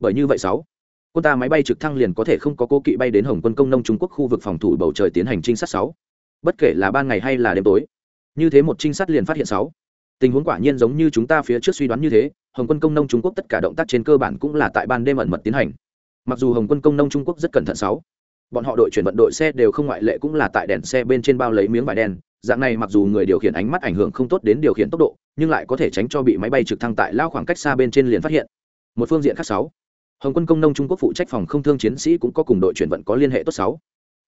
Bởi như vậy sáu, quân ta máy bay trực thăng liền có thể không có cố kỵ bay đến hồng quân công nông trung quốc khu vực phòng thủ bầu trời tiến hành trinh sát sáu. Bất kể là ban ngày hay là đêm tối, như thế một trinh sát liền phát hiện sáu tình huống quả nhiên giống như chúng ta phía trước suy đoán như thế, hồng quân công nông trung quốc tất cả động tác trên cơ bản cũng là tại ban đêm ẩn mật tiến hành. Mặc dù hồng quân công nông trung quốc rất cẩn thận sáu, bọn họ đội chuyển vận đội xe đều không ngoại lệ cũng là tại đèn xe bên trên bao lấy miếng vải đen, dạng này mặc dù người điều khiển ánh mắt ảnh hưởng không tốt đến điều khiển tốc độ, nhưng lại có thể tránh cho bị máy bay trực thăng tại lao khoảng cách xa bên trên liền phát hiện. Một phương diện khác sáu, hồng quân công nông trung quốc phụ trách phòng không thương chiến sĩ cũng có cùng đội chuyển vận có liên hệ tốt sáu.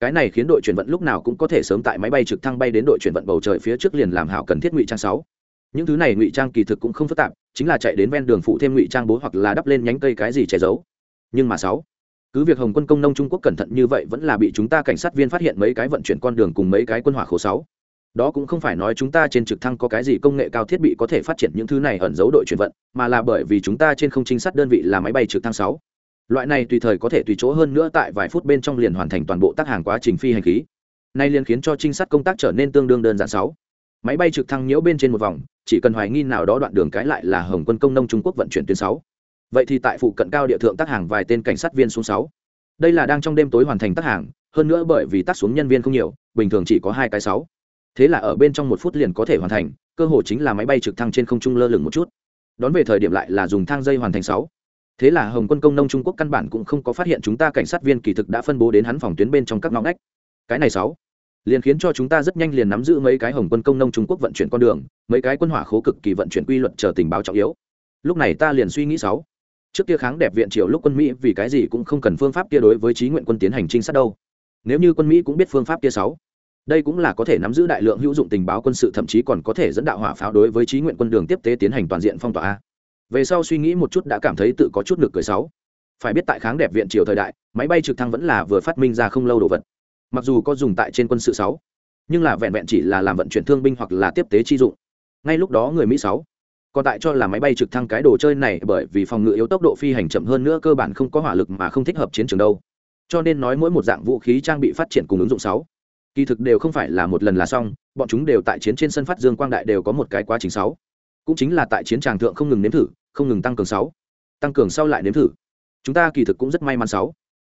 Cái này khiến đội chuyển vận lúc nào cũng có thể sớm tại máy bay trực thăng bay đến đội chuyển vận bầu trời phía trước liền làm hảo cần thiết ngụy trang sáu những thứ này ngụy trang kỳ thực cũng không phức tạp, chính là chạy đến ven đường phụ thêm ngụy trang bố hoặc là đắp lên nhánh cây cái gì che giấu. Nhưng mà sáu, cứ việc hồng quân công nông trung quốc cẩn thận như vậy vẫn là bị chúng ta cảnh sát viên phát hiện mấy cái vận chuyển con đường cùng mấy cái quân hỏa khổ sáu. Đó cũng không phải nói chúng ta trên trực thăng có cái gì công nghệ cao thiết bị có thể phát triển những thứ này ẩn giấu đội chuyển vận, mà là bởi vì chúng ta trên không trinh sát đơn vị là máy bay trực thăng sáu. Loại này tùy thời có thể tùy chỗ hơn nữa tại vài phút bên trong liền hoàn thành toàn bộ tác hàng quá trình phi hành khí. Nay liền khiến cho trinh sát công tác trở nên tương đương đơn giản sáu máy bay trực thăng nhiễu bên trên một vòng, chỉ cần hoài nghi nào đó đoạn đường cái lại là hồng quân công nông trung quốc vận chuyển tuyến sáu. Vậy thì tại phụ cận cao địa thượng tác hàng vài tên cảnh sát viên xuống sáu. Đây là đang trong đêm tối hoàn thành tác hàng, hơn nữa bởi vì tác xuống nhân viên không nhiều, bình thường chỉ có hai cái sáu. Thế là ở bên trong một phút liền có thể hoàn thành, cơ hội chính là máy bay trực thăng trên không trung lơ lửng một chút. Đón về thời điểm lại là dùng thang dây hoàn thành sáu. Thế là hồng quân công nông trung quốc căn bản cũng không có phát hiện chúng ta cảnh sát viên kỳ thực đã phân bố đến hắn phòng tuyến bên trong các ngõ ngách. Cái này sáu liền khiến cho chúng ta rất nhanh liền nắm giữ mấy cái hồng quân công nông trung quốc vận chuyển con đường, mấy cái quân hỏa khố cực kỳ vận chuyển quy luật chờ tình báo trọng yếu. Lúc này ta liền suy nghĩ sáu. Trước kia kháng đẹp viện triều lúc quân mỹ vì cái gì cũng không cần phương pháp kia đối với trí nguyện quân tiến hành trinh sát đâu. Nếu như quân mỹ cũng biết phương pháp kia sáu, đây cũng là có thể nắm giữ đại lượng hữu dụng tình báo quân sự, thậm chí còn có thể dẫn đạo hỏa pháo đối với trí nguyện quân đường tiếp tế tiến hành toàn diện phong tỏa a. Về sau suy nghĩ một chút đã cảm thấy tự có chút ngực cười sáu. Phải biết tại kháng đẹp viện triều thời đại, máy bay trực thăng vẫn là vừa phát minh ra không lâu đồ vật mặc dù có dùng tại trên quân sự sáu, nhưng là vẹn vẹn chỉ là làm vận chuyển thương binh hoặc là tiếp tế chi dụng. Ngay lúc đó người mỹ sáu còn tại cho là máy bay trực thăng cái đồ chơi này bởi vì phòng ngự yếu tốc độ phi hành chậm hơn nữa cơ bản không có hỏa lực mà không thích hợp chiến trường đâu. Cho nên nói mỗi một dạng vũ khí trang bị phát triển cùng ứng dụng sáu, kỳ thực đều không phải là một lần là xong, bọn chúng đều tại chiến trên sân phát dương quang đại đều có một cái quá trình sáu. Cũng chính là tại chiến tràng thượng không ngừng nếm thử, không ngừng tăng cường sáu. Tăng cường sau lại nếm thử. Chúng ta kỳ thực cũng rất may mắn sáu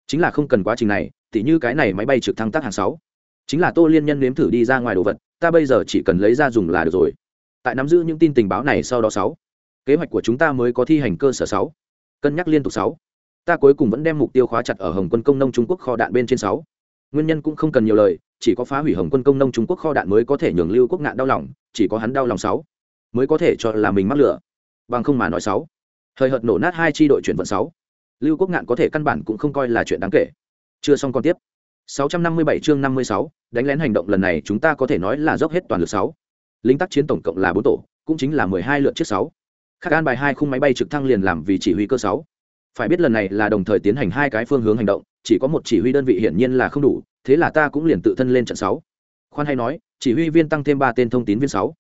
chính là không cần quá trình này, tỉ như cái này máy bay trực thăng tác hàng sáu. Chính là tô liên nhân nếm thử đi ra ngoài đồ vật, ta bây giờ chỉ cần lấy ra dùng là được rồi. Tại nắm giữ những tin tình báo này sau đó sáu, kế hoạch của chúng ta mới có thi hành cơ sở sáu. Cân nhắc liên tục sáu. Ta cuối cùng vẫn đem mục tiêu khóa chặt ở hồng quân công nông trung quốc kho đạn bên trên sáu. Nguyên nhân cũng không cần nhiều lời, chỉ có phá hủy hồng quân công nông trung quốc kho đạn mới có thể nhường lưu quốc ngạn đau lòng, chỉ có hắn đau lòng sáu. Mới có thể cho là mình mắc lửa. Bằng không mà nói sáu. Thời hợt nổ nát hai tri đội chuyển vận sáu lưu quốc ngạn có thể căn bản cũng không coi là chuyện đáng kể chưa xong còn tiếp 657 chương 56, đánh lén hành động lần này chúng ta có thể nói là dốc hết toàn lực 6. Lính tác chiến tổng cộng là 4 tổ, cũng chính là 12 lượt chiếc 6. Khác an bài hai khung máy bay trực thăng liền làm vì chỉ huy cơ 6. Phải biết lần này là đồng thời tiến hành hai cái phương hướng hành động, chỉ có một chỉ huy đơn vị hiển nhiên là không đủ, thế là ta cũng liền tự thân lên trận 6. Khoan hay nói, chỉ huy viên tăng thêm 3 tên thông tín viên 6.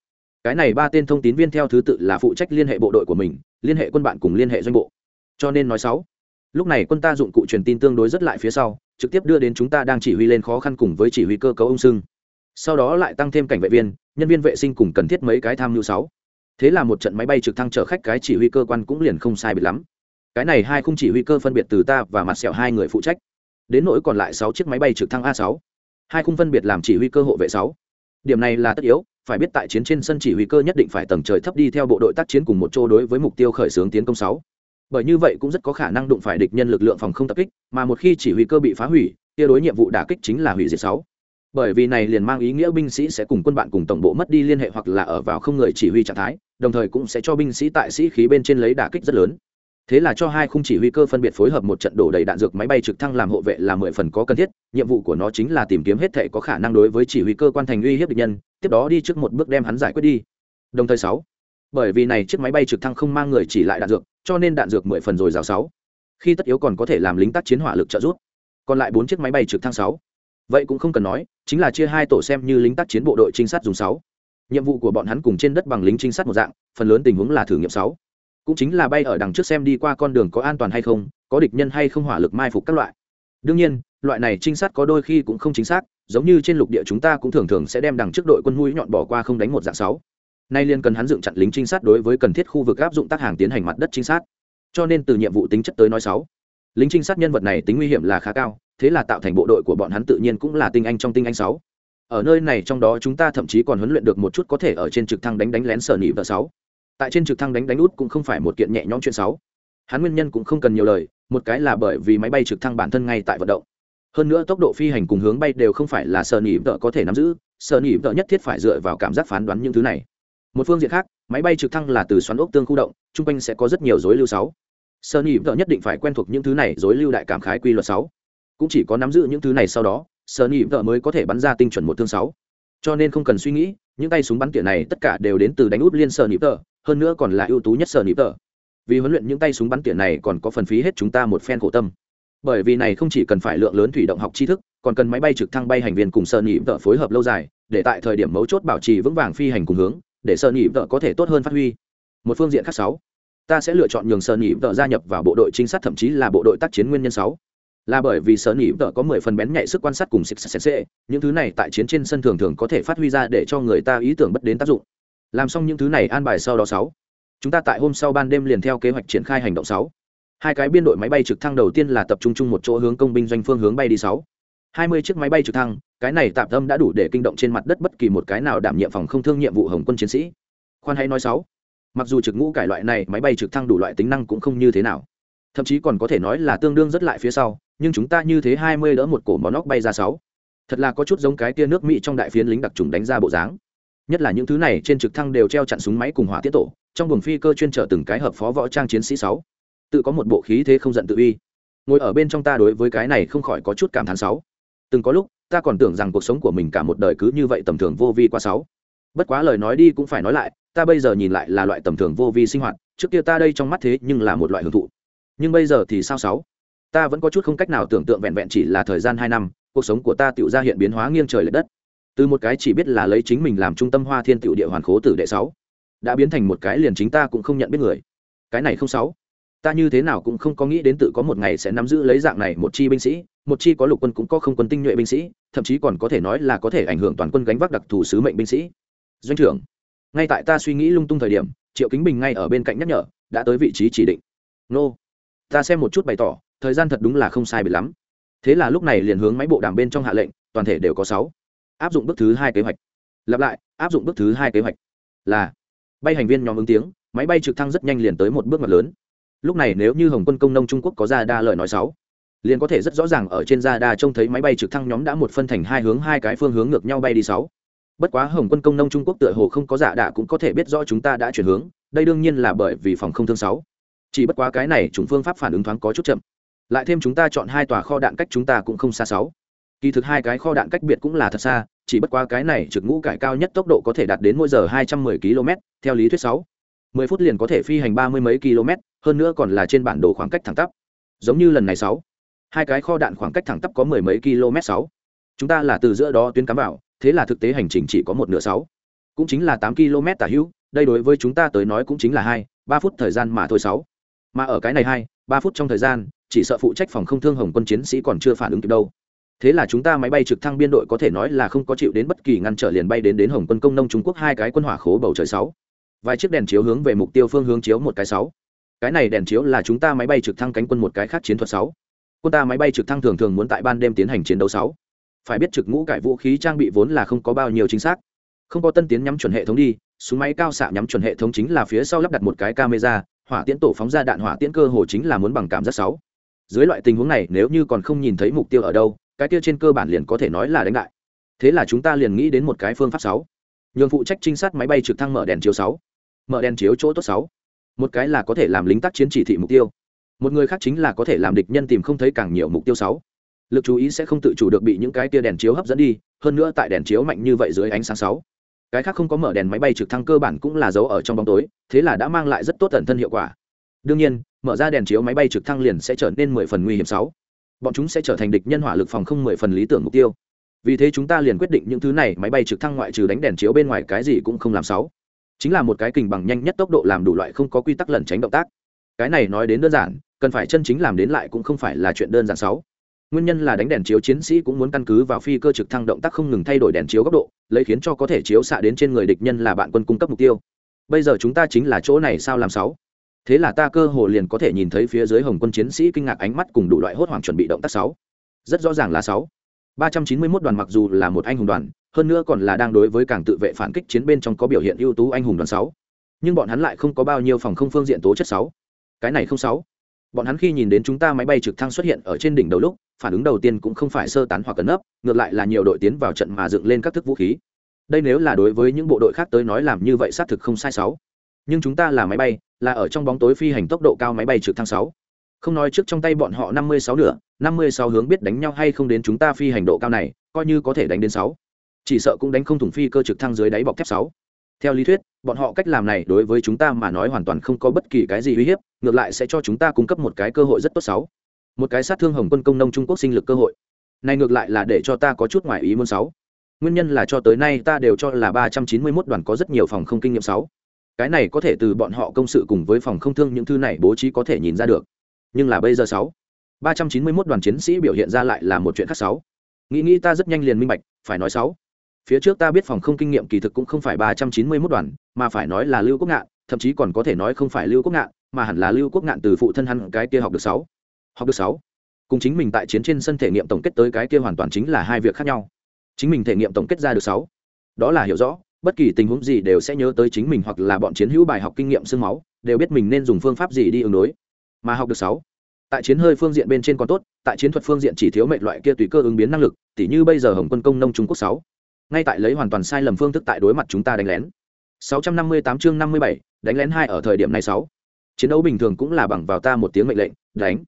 Cái này ba tên thông tín viên theo thứ tự là phụ trách liên hệ bộ đội của mình, liên hệ quân bạn cùng liên hệ doanh bộ. Cho nên nói 6. Lúc này quân ta dụng cụ truyền tin tương đối rất lại phía sau, trực tiếp đưa đến chúng ta đang chỉ huy lên khó khăn cùng với chỉ huy cơ cấu ông sưng. Sau đó lại tăng thêm cảnh vệ viên nhân viên vệ sinh cùng cần thiết mấy cái tham mưu sáu. Thế là một trận máy bay trực thăng chở khách cái chỉ huy cơ quan cũng liền không sai biệt lắm. Cái này hai khung chỉ huy cơ phân biệt từ ta và mặt sẹo hai người phụ trách. Đến nỗi còn lại sáu chiếc máy bay trực thăng a sáu. Hai khung phân biệt làm chỉ huy cơ hộ vệ sáu. Điểm này là tất yếu phải biết tại chiến trên sân chỉ huy cơ nhất định phải tầng trời thấp đi theo bộ đội tác chiến cùng một chỗ đối với mục tiêu khởi xướng tiến công sáu bởi như vậy cũng rất có khả năng đụng phải địch nhân lực lượng phòng không tập kích, mà một khi chỉ huy cơ bị phá hủy, kia đối nhiệm vụ đả kích chính là hủy diệt sáu. Bởi vì này liền mang ý nghĩa binh sĩ sẽ cùng quân bạn cùng tổng bộ mất đi liên hệ hoặc là ở vào không người chỉ huy trạng thái, đồng thời cũng sẽ cho binh sĩ tại sĩ khí bên trên lấy đả kích rất lớn. Thế là cho hai khung chỉ huy cơ phân biệt phối hợp một trận đổ đầy đạn dược máy bay trực thăng làm hộ vệ là mười phần có cần thiết, nhiệm vụ của nó chính là tìm kiếm hết thể có khả năng đối với chỉ huy cơ quan thành uy hiếp địch nhân, tiếp đó đi trước một bước đem hắn giải quyết đi. Đồng thời sáu, bởi vì này chiếc máy bay trực thăng không mang người chỉ lại đạn dược cho nên đạn dược mười phần rồi rào sáu. Khi tất yếu còn có thể làm lính tác chiến hỏa lực trợ giúp. Còn lại bốn chiếc máy bay trực thăng sáu. Vậy cũng không cần nói, chính là chia hai tổ xem như lính tác chiến bộ đội trinh sát dùng sáu. Nhiệm vụ của bọn hắn cùng trên đất bằng lính trinh sát một dạng, phần lớn tình huống là thử nghiệm sáu. Cũng chính là bay ở đằng trước xem đi qua con đường có an toàn hay không, có địch nhân hay không hỏa lực mai phục các loại. Đương nhiên, loại này trinh sát có đôi khi cũng không chính xác, giống như trên lục địa chúng ta cũng thường thường sẽ đem đằng trước đội quân mũi nhọn bỏ qua không đánh một dạng sáu nay liên cần hắn dựng chặn lính trinh sát đối với cần thiết khu vực áp dụng tác hàng tiến hành mặt đất trinh sát. Cho nên từ nhiệm vụ tính chất tới nói sáu, lính trinh sát nhân vật này tính nguy hiểm là khá cao, thế là tạo thành bộ đội của bọn hắn tự nhiên cũng là tinh anh trong tinh anh sáu. Ở nơi này trong đó chúng ta thậm chí còn huấn luyện được một chút có thể ở trên trực thăng đánh đánh lén sở nỉ vợ sáu. Tại trên trực thăng đánh đánh út cũng không phải một kiện nhẹ nhõm chuyện sáu. Hắn nguyên nhân cũng không cần nhiều lời, một cái là bởi vì máy bay trực thăng bản thân ngay tại vận động. Hơn nữa tốc độ phi hành cùng hướng bay đều không phải là sở nỉ vợ có thể nắm giữ, sở nỉ vợ nhất thiết phải dựa vào cảm giác phán đoán những thứ này một phương diện khác, máy bay trực thăng là từ xoắn ốc tương khu động, chung quanh sẽ có rất nhiều dối lưu sáu. Sơ nhị vợ nhất định phải quen thuộc những thứ này dối lưu đại cảm khái quy luật sáu. Cũng chỉ có nắm giữ những thứ này sau đó, sơ nhị vợ mới có thể bắn ra tinh chuẩn một thương sáu. Cho nên không cần suy nghĩ, những tay súng bắn tỉa này tất cả đều đến từ đánh út liên sơ nhị vợ, hơn nữa còn là ưu tú nhất sơ nhị vợ. Vì huấn luyện những tay súng bắn tỉa này còn có phần phí hết chúng ta một phen khổ tâm. Bởi vì này không chỉ cần phải lượng lớn thủy động học tri thức, còn cần máy bay trực thăng bay hành viên cùng sơ nhị vợ phối hợp lâu dài, để tại thời điểm mấu chốt bảo trì vững vàng phi hành cùng hướng để sợ nhị vợ có thể tốt hơn phát huy. Một phương diện khác sáu, ta sẽ lựa chọn nhường sợ nhị vợ gia nhập vào bộ đội trinh sát, thậm chí là bộ đội tác chiến nguyên nhân sáu. Là bởi vì sở nỉ vợ có mười phần bén nhạy sức quan sát cùng xịt xịt xịt những thứ này tại chiến trên sân thường thường có thể phát huy ra để cho người ta ý tưởng bất đến tác dụng. Làm xong những thứ này an bài sau đó sáu, chúng ta tại hôm sau ban đêm liền theo kế hoạch triển khai hành động sáu. Hai cái biên đội máy bay trực thăng đầu tiên là tập trung chung một chỗ hướng công binh doanh phương hướng bay đi sáu hai mươi chiếc máy bay trực thăng, cái này tạm tâm đã đủ để kinh động trên mặt đất bất kỳ một cái nào đảm nhiệm phòng không thương nhiệm vụ hồng quân chiến sĩ. Khoan hay nói sáu, mặc dù trực ngũ cải loại này máy bay trực thăng đủ loại tính năng cũng không như thế nào, thậm chí còn có thể nói là tương đương rất lại phía sau, nhưng chúng ta như thế hai mươi đỡ một cổ món óc bay ra sáu. Thật là có chút giống cái tia nước mỹ trong đại phiến lính đặc trùng đánh ra bộ dáng. Nhất là những thứ này trên trực thăng đều treo chặn súng máy cùng hỏa tiết tổ, trong buồng phi cơ chuyên trở từng cái hợp phó võ trang chiến sĩ sáu. Tự có một bộ khí thế không giận tự uy. Ngồi ở bên trong ta đối với cái này không khỏi có chút cảm thán sáu từng có lúc, ta còn tưởng rằng cuộc sống của mình cả một đời cứ như vậy tầm thường vô vi qua sáu. Bất quá lời nói đi cũng phải nói lại, ta bây giờ nhìn lại là loại tầm thường vô vi sinh hoạt, trước kia ta đây trong mắt thế nhưng là một loại hưởng thụ. Nhưng bây giờ thì sao sáu? Ta vẫn có chút không cách nào tưởng tượng vẹn vẹn chỉ là thời gian hai năm, cuộc sống của ta tự ra hiện biến hóa nghiêng trời l ệ đất. Từ một cái chỉ biết là lấy chính mình làm trung tâm hoa thiên tựu địa hoàn khố tử đệ sáu, đã biến thành một cái liền chính ta cũng không nhận biết người. Cái này không sáu ta như thế nào cũng không có nghĩ đến tự có một ngày sẽ nắm giữ lấy dạng này một chi binh sĩ, một chi có lục quân cũng có không quân tinh nhuệ binh sĩ, thậm chí còn có thể nói là có thể ảnh hưởng toàn quân gánh vác đặc thù sứ mệnh binh sĩ. Doanh trưởng, ngay tại ta suy nghĩ lung tung thời điểm, triệu kính bình ngay ở bên cạnh nhắc nhở, đã tới vị trí chỉ định. Nô, ta xem một chút bày tỏ, thời gian thật đúng là không sai biệt lắm. Thế là lúc này liền hướng máy bộ đàm bên trong hạ lệnh, toàn thể đều có sáu. Áp dụng bước thứ hai kế hoạch. Lặp lại, áp dụng bước thứ hai kế hoạch. Là, bay hành viên nhóm ứng tiếng, máy bay trực thăng rất nhanh liền tới một bước ngoặt lớn lúc này nếu như hồng quân công nông trung quốc có ra đa lời nói sáu, liền có thể rất rõ ràng ở trên ra đa trông thấy máy bay trực thăng nhóm đã một phân thành hai hướng hai cái phương hướng ngược nhau bay đi sáu. Bất quá hồng quân công nông trung quốc tựa hồ không có giả đạ cũng có thể biết rõ chúng ta đã chuyển hướng, đây đương nhiên là bởi vì phòng không thương sáu. Chỉ bất quá cái này chúng phương pháp phản ứng thoáng có chút chậm. Lại thêm chúng ta chọn hai tòa kho đạn cách chúng ta cũng không xa sáu. Kỳ thực hai cái kho đạn cách biệt cũng là thật xa, chỉ bất quá cái này trực ngũ cải cao nhất tốc độ có thể đạt đến mỗi giờ hai trăm 210 km theo lý thuyết sáu mười phút liền có thể phi hành ba mươi mấy km, hơn nữa còn là trên bản đồ khoảng cách thẳng tắp. Giống như lần này sáu. Hai cái kho đạn khoảng cách thẳng tắp có mười mấy km sáu. Chúng ta là từ giữa đó tuyến cắm vào, thế là thực tế hành trình chỉ có một nửa sáu. Cũng chính là tám km tả hữu, đây đối với chúng ta tới nói cũng chính là hai, ba phút thời gian mà thôi sáu. Mà ở cái này hai, ba phút trong thời gian, chỉ sợ phụ trách phòng không thương hồng quân chiến sĩ còn chưa phản ứng kịp đâu. Thế là chúng ta máy bay trực thăng biên đội có thể nói là không có chịu đến bất kỳ ngăn trở liền bay đến đến hồng quân công nông trung quốc hai cái quân hỏa khố bầu trời sáu vài chiếc đèn chiếu hướng về mục tiêu phương hướng chiếu một cái sáu. Cái này đèn chiếu là chúng ta máy bay trực thăng cánh quân một cái khác chiến thuật sáu. Quân ta máy bay trực thăng thường thường muốn tại ban đêm tiến hành chiến đấu sáu. Phải biết trực ngũ cải vũ khí trang bị vốn là không có bao nhiêu chính xác. Không có tân tiến nhắm chuẩn hệ thống đi, súng máy cao xạ nhắm chuẩn hệ thống chính là phía sau lắp đặt một cái camera, hỏa tiễn tổ phóng ra đạn hỏa tiễn cơ hồ chính là muốn bằng cảm giác sáu. Dưới loại tình huống này, nếu như còn không nhìn thấy mục tiêu ở đâu, cái kia trên cơ bản liền có thể nói là đánh đại. Thế là chúng ta liền nghĩ đến một cái phương pháp sáu. Nhường phụ trách trinh sát máy bay trực thăng mở đèn chiếu sáu mở đèn chiếu chỗ tốt sáu. Một cái là có thể làm lính tác chiến chỉ thị mục tiêu. Một người khác chính là có thể làm địch nhân tìm không thấy càng nhiều mục tiêu sáu. Lực chú ý sẽ không tự chủ được bị những cái tia đèn chiếu hấp dẫn đi, hơn nữa tại đèn chiếu mạnh như vậy dưới ánh sáng sáu. Cái khác không có mở đèn máy bay trực thăng cơ bản cũng là giấu ở trong bóng tối, thế là đã mang lại rất tốt tận thân hiệu quả. Đương nhiên, mở ra đèn chiếu máy bay trực thăng liền sẽ trở nên mười phần nguy hiểm sáu. Bọn chúng sẽ trở thành địch nhân hỏa lực phòng không mười phần lý tưởng mục tiêu. Vì thế chúng ta liền quyết định những thứ này máy bay trực thăng ngoại trừ đánh đèn chiếu bên ngoài cái gì cũng không làm sáu chính là một cái kình bằng nhanh nhất tốc độ làm đủ loại không có quy tắc lẩn tránh động tác. Cái này nói đến đơn giản, cần phải chân chính làm đến lại cũng không phải là chuyện đơn giản sáu nguyên nhân là đánh đèn chiếu chiến sĩ cũng muốn căn cứ vào phi cơ trực thăng động tác không ngừng thay đổi đèn chiếu góc độ, lấy khiến cho có thể chiếu xạ đến trên người địch nhân là bạn quân cung cấp mục tiêu. Bây giờ chúng ta chính là chỗ này sao làm sáu thế là ta cơ hồ liền có thể nhìn thấy phía dưới hồng quân chiến sĩ kinh ngạc ánh mắt cùng đủ loại hốt hoảng chuẩn bị động tác sáu rất rõ ràng là sáu ba trăm chín mươi 391 đoàn mặc dù là một anh hùng đoàn hơn nữa còn là đang đối với càng tự vệ phản kích chiến bên trong có biểu hiện ưu tú anh hùng đoàn sáu. Nhưng bọn hắn lại không có bao nhiêu phòng không phương diện tố chất sáu. Cái này không sáu. Bọn hắn khi nhìn đến chúng ta máy bay trực thăng xuất hiện ở trên đỉnh đầu lúc phản ứng đầu tiên cũng không phải sơ tán hoặc cẩn nấp, ngược lại là nhiều đội tiến vào trận mà dựng lên các thức vũ khí. Đây nếu là đối với những bộ đội khác tới nói làm như vậy xác thực không sai sáu. Nhưng chúng ta là máy bay là ở trong bóng tối phi hành tốc độ cao máy bay trực thăng sáu không nói trước trong tay bọn họ năm mươi sáu nửa, năm mươi sáu hướng biết đánh nhau hay không đến chúng ta phi hành độ cao này, coi như có thể đánh đến sáu. Chỉ sợ cũng đánh không thủng phi cơ trực thăng dưới đáy bọc thép sáu. Theo lý thuyết, bọn họ cách làm này đối với chúng ta mà nói hoàn toàn không có bất kỳ cái gì uy hiếp, ngược lại sẽ cho chúng ta cung cấp một cái cơ hội rất tốt sáu. Một cái sát thương hồng quân công nông trung quốc sinh lực cơ hội. Này ngược lại là để cho ta có chút ngoài ý muốn sáu. Nguyên nhân là cho tới nay ta đều cho là ba trăm chín mươi 391 đoàn có rất nhiều phòng không kinh nghiệm sáu. Cái này có thể từ bọn họ công sự cùng với phòng không thương những thứ này bố trí có thể nhìn ra được nhưng là bây giờ sáu. Ba trăm chín mươi mốt đoàn chiến sĩ biểu hiện ra lại là một chuyện khác sáu. Nghĩ nghĩ ta rất nhanh liền minh bạch, phải nói sáu. Phía trước ta biết phòng không kinh nghiệm kỳ thực cũng không phải ba trăm chín mươi mốt đoàn, mà phải nói là lưu quốc ngạn, thậm chí còn có thể nói không phải lưu quốc ngạn, mà hẳn là lưu quốc ngạn từ phụ thân hắn cái kia học được sáu. Học được sáu. Cùng chính mình tại chiến trên sân thể nghiệm tổng kết tới cái kia hoàn toàn chính là hai việc khác nhau. Chính mình thể nghiệm tổng kết ra được sáu. Đó là hiểu rõ, bất kỳ tình huống gì đều sẽ nhớ tới chính mình hoặc là bọn chiến hữu bài học kinh nghiệm xương máu, đều biết mình nên dùng phương pháp gì đi ứng đối mà học được sáu. Tại chiến hơi phương diện bên trên còn tốt tại chiến thuật phương diện chỉ thiếu mệnh loại kia tùy cơ ứng biến năng lực tỉ như bây giờ hồng quân công nông trung quốc sáu. Ngay tại lấy hoàn toàn sai lầm phương thức tại đối mặt chúng ta đánh lén. 658 chương 57, đánh lén hai ở thời điểm này sáu. Chiến đấu bình thường cũng là bằng vào ta một tiếng mệnh lệnh đánh.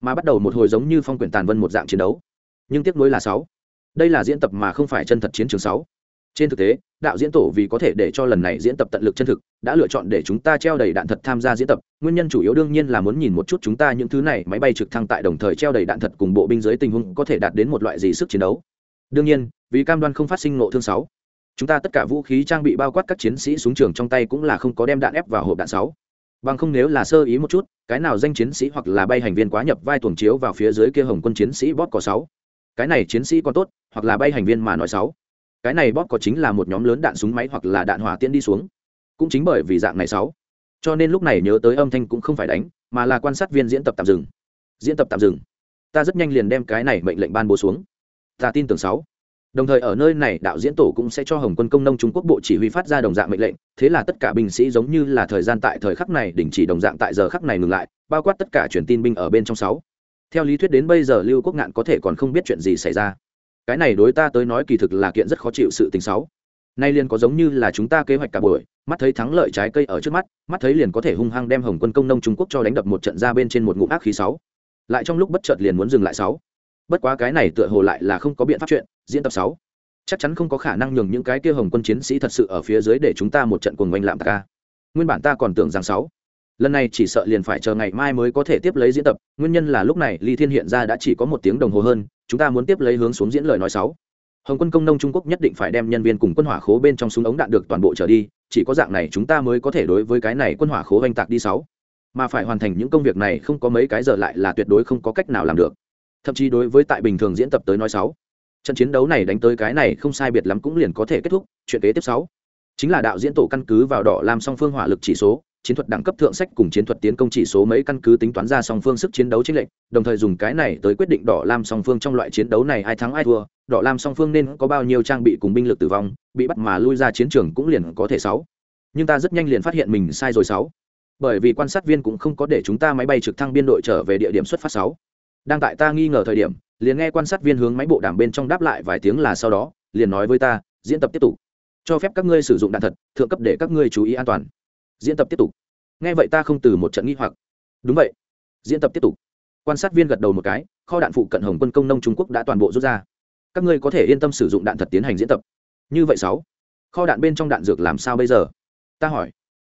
Mà bắt đầu một hồi giống như phong quyển tàn vân một dạng chiến đấu. Nhưng tiếc nuối là sáu. Đây là diễn tập mà không phải chân thật chiến trường sáu trên thực tế, đạo diễn tổ vì có thể để cho lần này diễn tập tận lực chân thực, đã lựa chọn để chúng ta treo đầy đạn thật tham gia diễn tập. Nguyên nhân chủ yếu đương nhiên là muốn nhìn một chút chúng ta những thứ này máy bay trực thăng tại đồng thời treo đầy đạn thật cùng bộ binh dưới tình huống có thể đạt đến một loại gì sức chiến đấu. Đương nhiên, vì cam đoan không phát sinh nộ thương sáu, chúng ta tất cả vũ khí trang bị bao quát các chiến sĩ súng trường trong tay cũng là không có đem đạn ép vào hộp đạn sáu. Bằng không nếu là sơ ý một chút, cái nào danh chiến sĩ hoặc là bay hành viên quá nhập vai tuồng chiếu vào phía dưới kia hồng quân chiến sĩ bót có sáu. Cái này chiến sĩ còn tốt, hoặc là bay hành viên mà nói sáu cái này bóp có chính là một nhóm lớn đạn súng máy hoặc là đạn hỏa tiễn đi xuống. Cũng chính bởi vì dạng này sáu. Cho nên lúc này nhớ tới âm thanh cũng không phải đánh, mà là quan sát viên diễn tập tạm dừng. Diễn tập tạm dừng. Ta rất nhanh liền đem cái này mệnh lệnh ban bố xuống. Ta tin tưởng sáu. Đồng thời ở nơi này đạo diễn tổ cũng sẽ cho hồng quân công nông trung quốc bộ chỉ huy phát ra đồng dạng mệnh lệnh, thế là tất cả binh sĩ giống như là thời gian tại thời khắc này đình chỉ đồng dạng tại giờ khắc này ngừng lại, bao quát tất cả truyền tin binh ở bên trong sáu. Theo lý thuyết đến bây giờ lưu quốc ngạn có thể còn không biết chuyện gì xảy ra cái này đối ta tới nói kỳ thực là kiện rất khó chịu sự tình xấu, nay liền có giống như là chúng ta kế hoạch cả buổi mắt thấy thắng lợi trái cây ở trước mắt mắt thấy liền có thể hung hăng đem hồng quân công nông trung quốc cho đánh đập một trận ra bên trên một ngụm ác khí sáu lại trong lúc bất chợt liền muốn dừng lại sáu bất quá cái này tựa hồ lại là không có biện pháp chuyện diễn tập sáu chắc chắn không có khả năng nhường những cái kia hồng quân chiến sĩ thật sự ở phía dưới để chúng ta một trận cuồng oanh lạm tạc ca nguyên bản ta còn tưởng rằng sáu lần này chỉ sợ liền phải chờ ngày mai mới có thể tiếp lấy diễn tập nguyên nhân là lúc này ly thiên hiện ra đã chỉ có một tiếng đồng hồ hơn chúng ta muốn tiếp lấy hướng xuống diễn lời nói sáu. Hồng quân công nông trung quốc nhất định phải đem nhân viên cùng quân hỏa khố bên trong súng ống đạn được toàn bộ trở đi, chỉ có dạng này chúng ta mới có thể đối với cái này quân hỏa khố oanh tạc đi sáu. Mà phải hoàn thành những công việc này không có mấy cái giờ lại là tuyệt đối không có cách nào làm được. Thậm chí đối với tại bình thường diễn tập tới nói sáu, trận chiến đấu này đánh tới cái này không sai biệt lắm cũng liền có thể kết thúc, chuyện kế tiếp sáu. Chính là đạo diễn tổ căn cứ vào đỏ làm song phương hỏa lực chỉ số chiến thuật đẳng cấp thượng sách cùng chiến thuật tiến công chỉ số mấy căn cứ tính toán ra song phương sức chiến đấu chính lệnh đồng thời dùng cái này tới quyết định đỏ lam song phương trong loại chiến đấu này ai thắng ai thua, đỏ lam song phương nên có bao nhiêu trang bị cùng binh lực tử vong, bị bắt mà lui ra chiến trường cũng liền có thể sáu. Nhưng ta rất nhanh liền phát hiện mình sai rồi sáu. Bởi vì quan sát viên cũng không có để chúng ta máy bay trực thăng biên đội trở về địa điểm xuất phát sáu. Đang tại ta nghi ngờ thời điểm, liền nghe quan sát viên hướng máy bộ đàm bên trong đáp lại vài tiếng là sau đó, liền nói với ta, diễn tập tiếp tục. Cho phép các ngươi sử dụng đạn thật, thượng cấp để các ngươi chú ý an toàn diễn tập tiếp tục. Nghe vậy ta không từ một trận nghi hoặc. Đúng vậy. Diễn tập tiếp tục. Quan sát viên gật đầu một cái, kho đạn phụ cận hồng quân công nông trung quốc đã toàn bộ rút ra. Các ngươi có thể yên tâm sử dụng đạn thật tiến hành diễn tập. Như vậy sáu, kho đạn bên trong đạn dược làm sao bây giờ? Ta hỏi.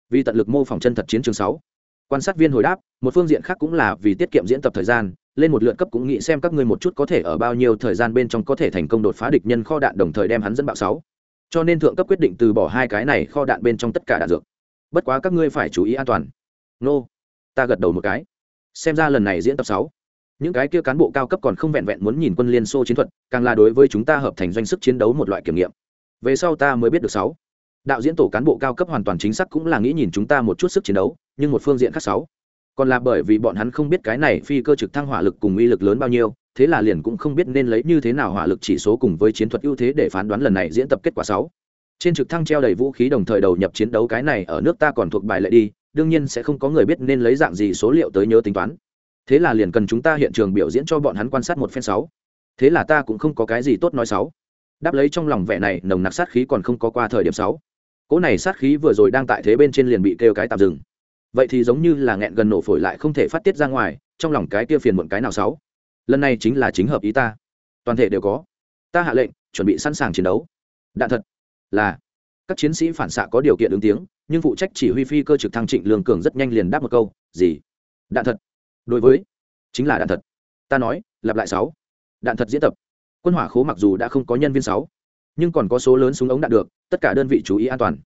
Vì tận lực mô phỏng chân thật chiến trường sáu. Quan sát viên hồi đáp, một phương diện khác cũng là vì tiết kiệm diễn tập thời gian, lên một lượt cấp cũng nghĩ xem các ngươi một chút có thể ở bao nhiêu thời gian bên trong có thể thành công đột phá địch nhân kho đạn đồng thời đem hắn dẫn bạo sáu. Cho nên thượng cấp quyết định từ bỏ hai cái này kho đạn bên trong tất cả đạn dược bất quá các ngươi phải chú ý an toàn. Nô, ta gật đầu một cái. Xem ra lần này diễn tập sáu, những cái kia cán bộ cao cấp còn không vẹn vẹn muốn nhìn quân liên xô chiến thuật, càng là đối với chúng ta hợp thành doanh sức chiến đấu một loại kiểm nghiệm. Về sau ta mới biết được sáu. Đạo diễn tổ cán bộ cao cấp hoàn toàn chính xác cũng là nghĩ nhìn chúng ta một chút sức chiến đấu, nhưng một phương diện khác sáu. Còn là bởi vì bọn hắn không biết cái này phi cơ trực thăng hỏa lực cùng uy lực lớn bao nhiêu, thế là liền cũng không biết nên lấy như thế nào hỏa lực chỉ số cùng với chiến thuật ưu thế để phán đoán lần này diễn tập kết quả sáu trên trực thăng treo đầy vũ khí đồng thời đầu nhập chiến đấu cái này ở nước ta còn thuộc bài lệ đi, đương nhiên sẽ không có người biết nên lấy dạng gì số liệu tới nhớ tính toán. Thế là liền cần chúng ta hiện trường biểu diễn cho bọn hắn quan sát một phen sáu. Thế là ta cũng không có cái gì tốt nói sáu. Đáp lấy trong lòng vẻ này, nồng nặc sát khí còn không có qua thời điểm sáu. Cỗ này sát khí vừa rồi đang tại thế bên trên liền bị kêu cái tạm dừng. Vậy thì giống như là nghẹn gần nổ phổi lại không thể phát tiết ra ngoài, trong lòng cái kia phiền muộn cái nào sáu? Lần này chính là chính hợp ý ta. Toàn thể đều có. Ta hạ lệnh, chuẩn bị sẵn sàng chiến đấu. Đạn thật là, các chiến sĩ phản xạ có điều kiện ứng tiếng, nhưng phụ trách chỉ huy phi cơ trực thăng trịnh lương cường rất nhanh liền đáp một câu, gì? Đạn thật. Đối với, chính là đạn thật. Ta nói, lặp lại sáu. Đạn thật diễn tập. Quân hỏa khố mặc dù đã không có nhân viên sáu, nhưng còn có số lớn súng ống đạn được, tất cả đơn vị chú ý an toàn.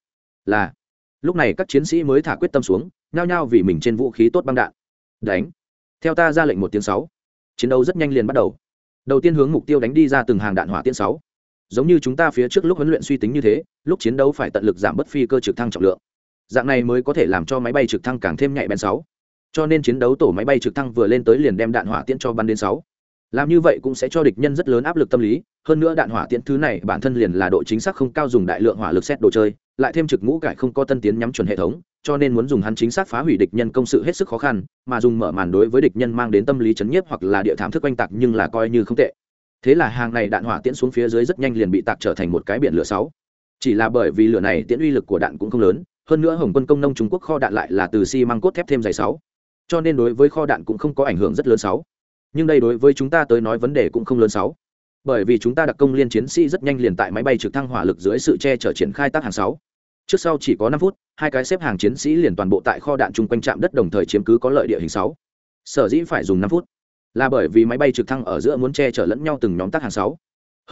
Là, lúc này các chiến sĩ mới thả quyết tâm xuống, nhao nhao vì mình trên vũ khí tốt băng đạn. Đánh. Theo ta ra lệnh một tiếng sáu. Chiến đấu rất nhanh liền bắt đầu. Đầu tiên hướng mục tiêu đánh đi ra từng hàng đạn hỏa tiễn sáu giống như chúng ta phía trước lúc huấn luyện suy tính như thế, lúc chiến đấu phải tận lực giảm bất phi cơ trực thăng trọng lượng. Dạng này mới có thể làm cho máy bay trực thăng càng thêm nhạy bén sáu. Cho nên chiến đấu tổ máy bay trực thăng vừa lên tới liền đem đạn hỏa tiễn cho bắn đến sáu. Làm như vậy cũng sẽ cho địch nhân rất lớn áp lực tâm lý, hơn nữa đạn hỏa tiễn thứ này bản thân liền là độ chính xác không cao dùng đại lượng hỏa lực xét đồ chơi, lại thêm trực ngũ cải không có tân tiến nhắm chuẩn hệ thống, cho nên muốn dùng hắn chính xác phá hủy địch nhân công sự hết sức khó khăn, mà dùng mở màn đối với địch nhân mang đến tâm lý chấn nhiếp hoặc là địa thảm thức oanh tạc nhưng là coi như không tệ thế là hàng này đạn hỏa tiễn xuống phía dưới rất nhanh liền bị tạc trở thành một cái biển lửa sáu. Chỉ là bởi vì lửa này tiễn uy lực của đạn cũng không lớn, hơn nữa hồng quân công nông trung quốc kho đạn lại là từ xi măng cốt thép thêm dày sáu. Cho nên đối với kho đạn cũng không có ảnh hưởng rất lớn sáu. Nhưng đây đối với chúng ta tới nói vấn đề cũng không lớn sáu. Bởi vì chúng ta đặc công liên chiến sĩ rất nhanh liền tại máy bay trực thăng hỏa lực dưới sự che chở triển khai tác hàng sáu. Trước sau chỉ có năm phút, hai cái xếp hàng chiến sĩ liền toàn bộ tại kho đạn chung quanh trạm đất đồng thời chiếm cứ có lợi địa hình sáu. Sở dĩ phải dùng năm phút là bởi vì máy bay trực thăng ở giữa muốn che chở lẫn nhau từng nhóm tác hàng sáu.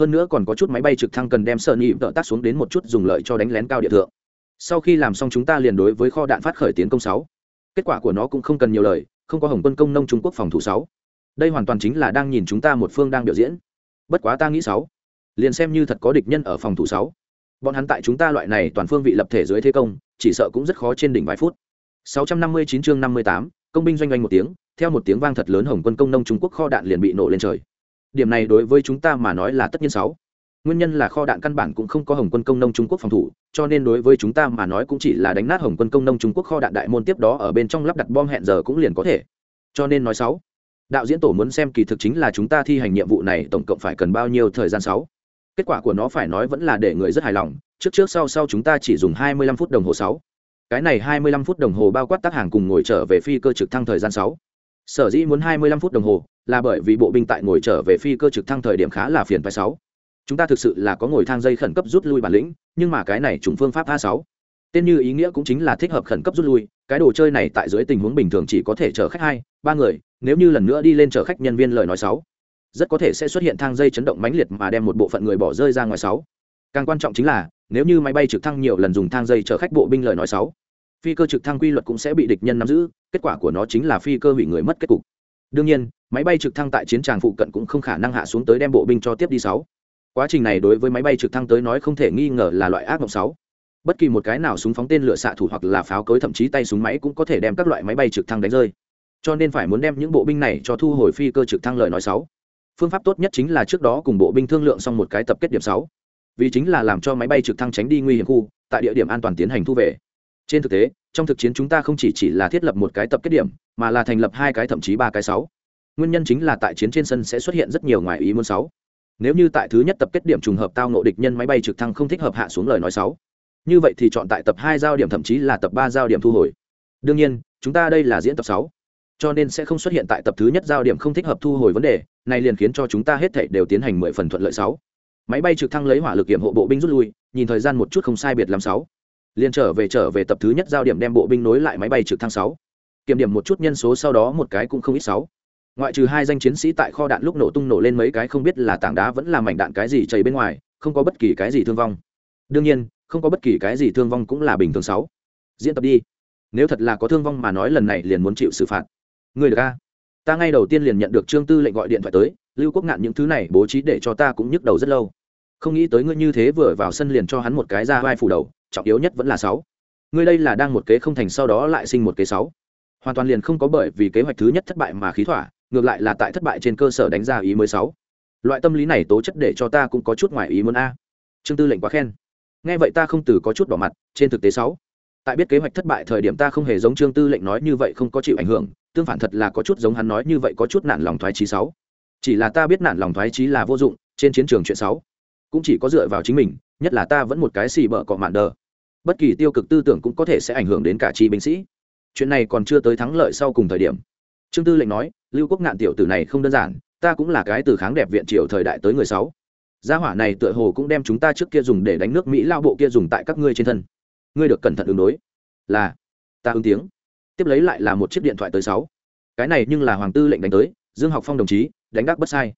Hơn nữa còn có chút máy bay trực thăng cần đem sợ nhị vợ tác xuống đến một chút dùng lợi cho đánh lén cao địa thượng. Sau khi làm xong chúng ta liền đối với kho đạn phát khởi tiến công sáu. Kết quả của nó cũng không cần nhiều lời không có hồng quân công nông trung quốc phòng thủ sáu. Đây hoàn toàn chính là đang nhìn chúng ta một phương đang biểu diễn. Bất quá ta nghĩ sáu. Liền xem như thật có địch nhân ở phòng thủ sáu. Bọn hắn tại chúng ta loại này toàn phương vị lập thể dưới thế công chỉ sợ cũng rất khó trên đỉnh vài phút. 659 chương 58, công binh doanh doanh một tiếng, theo một tiếng vang thật lớn hồng quân công nông trung quốc kho đạn liền bị nổ lên trời. Điểm này đối với chúng ta mà nói là tất nhiên sáu. Nguyên nhân là kho đạn căn bản cũng không có hồng quân công nông trung quốc phòng thủ, cho nên đối với chúng ta mà nói cũng chỉ là đánh nát hồng quân công nông trung quốc kho đạn đại môn tiếp đó ở bên trong lắp đặt bom hẹn giờ cũng liền có thể. Cho nên nói sáu, đạo diễn tổ muốn xem kỳ thực chính là chúng ta thi hành nhiệm vụ này tổng cộng phải cần bao nhiêu thời gian sáu. Kết quả của nó phải nói vẫn là để người rất hài lòng, trước trước sau sau chúng ta chỉ dùng 25 phút đồng hồ sáu cái này 25 phút đồng hồ bao quát tác hàng cùng ngồi trở về phi cơ trực thăng thời gian sáu. Sở dĩ muốn 25 phút đồng hồ, là bởi vì bộ binh tại ngồi trở về phi cơ trực thăng thời điểm khá là phiền phải sáu. Chúng ta thực sự là có ngồi thang dây khẩn cấp rút lui bản lĩnh, nhưng mà cái này trùng phương pháp a sáu. Tên như ý nghĩa cũng chính là thích hợp khẩn cấp rút lui, cái đồ chơi này tại dưới tình huống bình thường chỉ có thể chở khách hai, ba người, nếu như lần nữa đi lên chở khách nhân viên lời nói sáu. Rất có thể sẽ xuất hiện thang dây chấn động mãnh liệt mà đem một bộ phận người bỏ rơi ra ngoài sáu. Càng quan trọng chính là nếu như máy bay trực thăng nhiều lần dùng thang dây chở khách bộ binh lời nói sáu, phi cơ trực thăng quy luật cũng sẽ bị địch nhân nắm giữ, kết quả của nó chính là phi cơ hủy người mất kết cục. Đương nhiên, máy bay trực thăng tại chiến tràng phụ cận cũng không khả năng hạ xuống tới đem bộ binh cho tiếp đi sáu. Quá trình này đối với máy bay trực thăng tới nói không thể nghi ngờ là loại ác mộng sáu. Bất kỳ một cái nào súng phóng tên lửa xạ thủ hoặc là pháo cối thậm chí tay súng máy cũng có thể đem các loại máy bay trực thăng đánh rơi. Cho nên phải muốn đem những bộ binh này cho thu hồi phi cơ trực thăng lời nói sáu. Phương pháp tốt nhất chính là trước đó cùng bộ binh thương lượng xong một cái tập kết điểm sáu vì chính là làm cho máy bay trực thăng tránh đi nguy hiểm khu, tại địa điểm an toàn tiến hành thu về. Trên thực tế, trong thực chiến chúng ta không chỉ chỉ là thiết lập một cái tập kết điểm, mà là thành lập hai cái thậm chí ba cái sáu. Nguyên nhân chính là tại chiến trên sân sẽ xuất hiện rất nhiều ngoài ý muốn sáu. Nếu như tại thứ nhất tập kết điểm trùng hợp tao nộ địch nhân máy bay trực thăng không thích hợp hạ xuống lời nói sáu. Như vậy thì chọn tại tập hai giao điểm thậm chí là tập ba giao điểm thu hồi. Đương nhiên, chúng ta đây là diễn tập sáu. Cho nên sẽ không xuất hiện tại tập thứ nhất giao điểm không thích hợp thu hồi vấn đề, này liền khiến cho chúng ta hết thảy đều tiến hành mười phần thuận lợi sáu máy bay trực thăng lấy hỏa lực kiểm hộ bộ binh rút lui, nhìn thời gian một chút không sai biệt làm sáu. Liền trở về trở về tập thứ nhất giao điểm đem bộ binh nối lại máy bay trực thăng sáu. Kiểm điểm một chút nhân số sau đó một cái cũng không ít sáu. Ngoại trừ hai danh chiến sĩ tại kho đạn lúc nổ tung nổ lên mấy cái không biết là tảng đá vẫn là mảnh đạn cái gì chảy bên ngoài, không có bất kỳ cái gì thương vong. Đương nhiên, không có bất kỳ cái gì thương vong cũng là bình thường sáu. Diễn tập đi. Nếu thật là có thương vong mà nói lần này liền muốn chịu xử phạt. Người được a? Ta ngay đầu tiên liền nhận được trương tư lệnh gọi điện thoại tới lưu quốc ngạn những thứ này bố trí để cho ta cũng nhức đầu rất lâu. Không nghĩ tới ngươi như thế vừa vào sân liền cho hắn một cái ra vai phủ đầu, trọng yếu nhất vẫn là sáu. Ngươi đây là đang một kế không thành sau đó lại sinh một kế sáu. Hoàn toàn liền không có bởi vì kế hoạch thứ nhất thất bại mà khí thỏa, ngược lại là tại thất bại trên cơ sở đánh ra ý mới sáu. Loại tâm lý này tố chất để cho ta cũng có chút ngoài ý muốn a. Trương tư lệnh quá khen. Nghe vậy ta không từ có chút bỏ mặt, trên thực tế sáu. Tại biết kế hoạch thất bại thời điểm ta không hề giống trương tư lệnh nói như vậy không có chịu ảnh hưởng, tương phản thật là có chút giống hắn nói như vậy có chút nản lòng thoái trí sáu chỉ là ta biết nản lòng thoái trí là vô dụng, trên chiến trường chuyện sáu cũng chỉ có dựa vào chính mình, nhất là ta vẫn một cái xì bợ cọ mạn đờ. Bất kỳ tiêu cực tư tưởng cũng có thể sẽ ảnh hưởng đến cả chi binh sĩ. Chuyện này còn chưa tới thắng lợi sau cùng thời điểm. Trương tư lệnh nói, lưu quốc ngạn tiểu tử này không đơn giản, ta cũng là cái từ kháng đẹp viện triều thời đại tới người sáu gia hỏa này tựa hồ cũng đem chúng ta trước kia dùng để đánh nước mỹ lao bộ kia dùng tại các ngươi trên thân. Ngươi được cẩn thận ứng đối. Là, ta ứng tiếng. Tiếp lấy lại là một chiếc điện thoại tới sáu. Cái này nhưng là hoàng tư lệnh đánh tới, dương học phong đồng chí đánh đắc bất sai.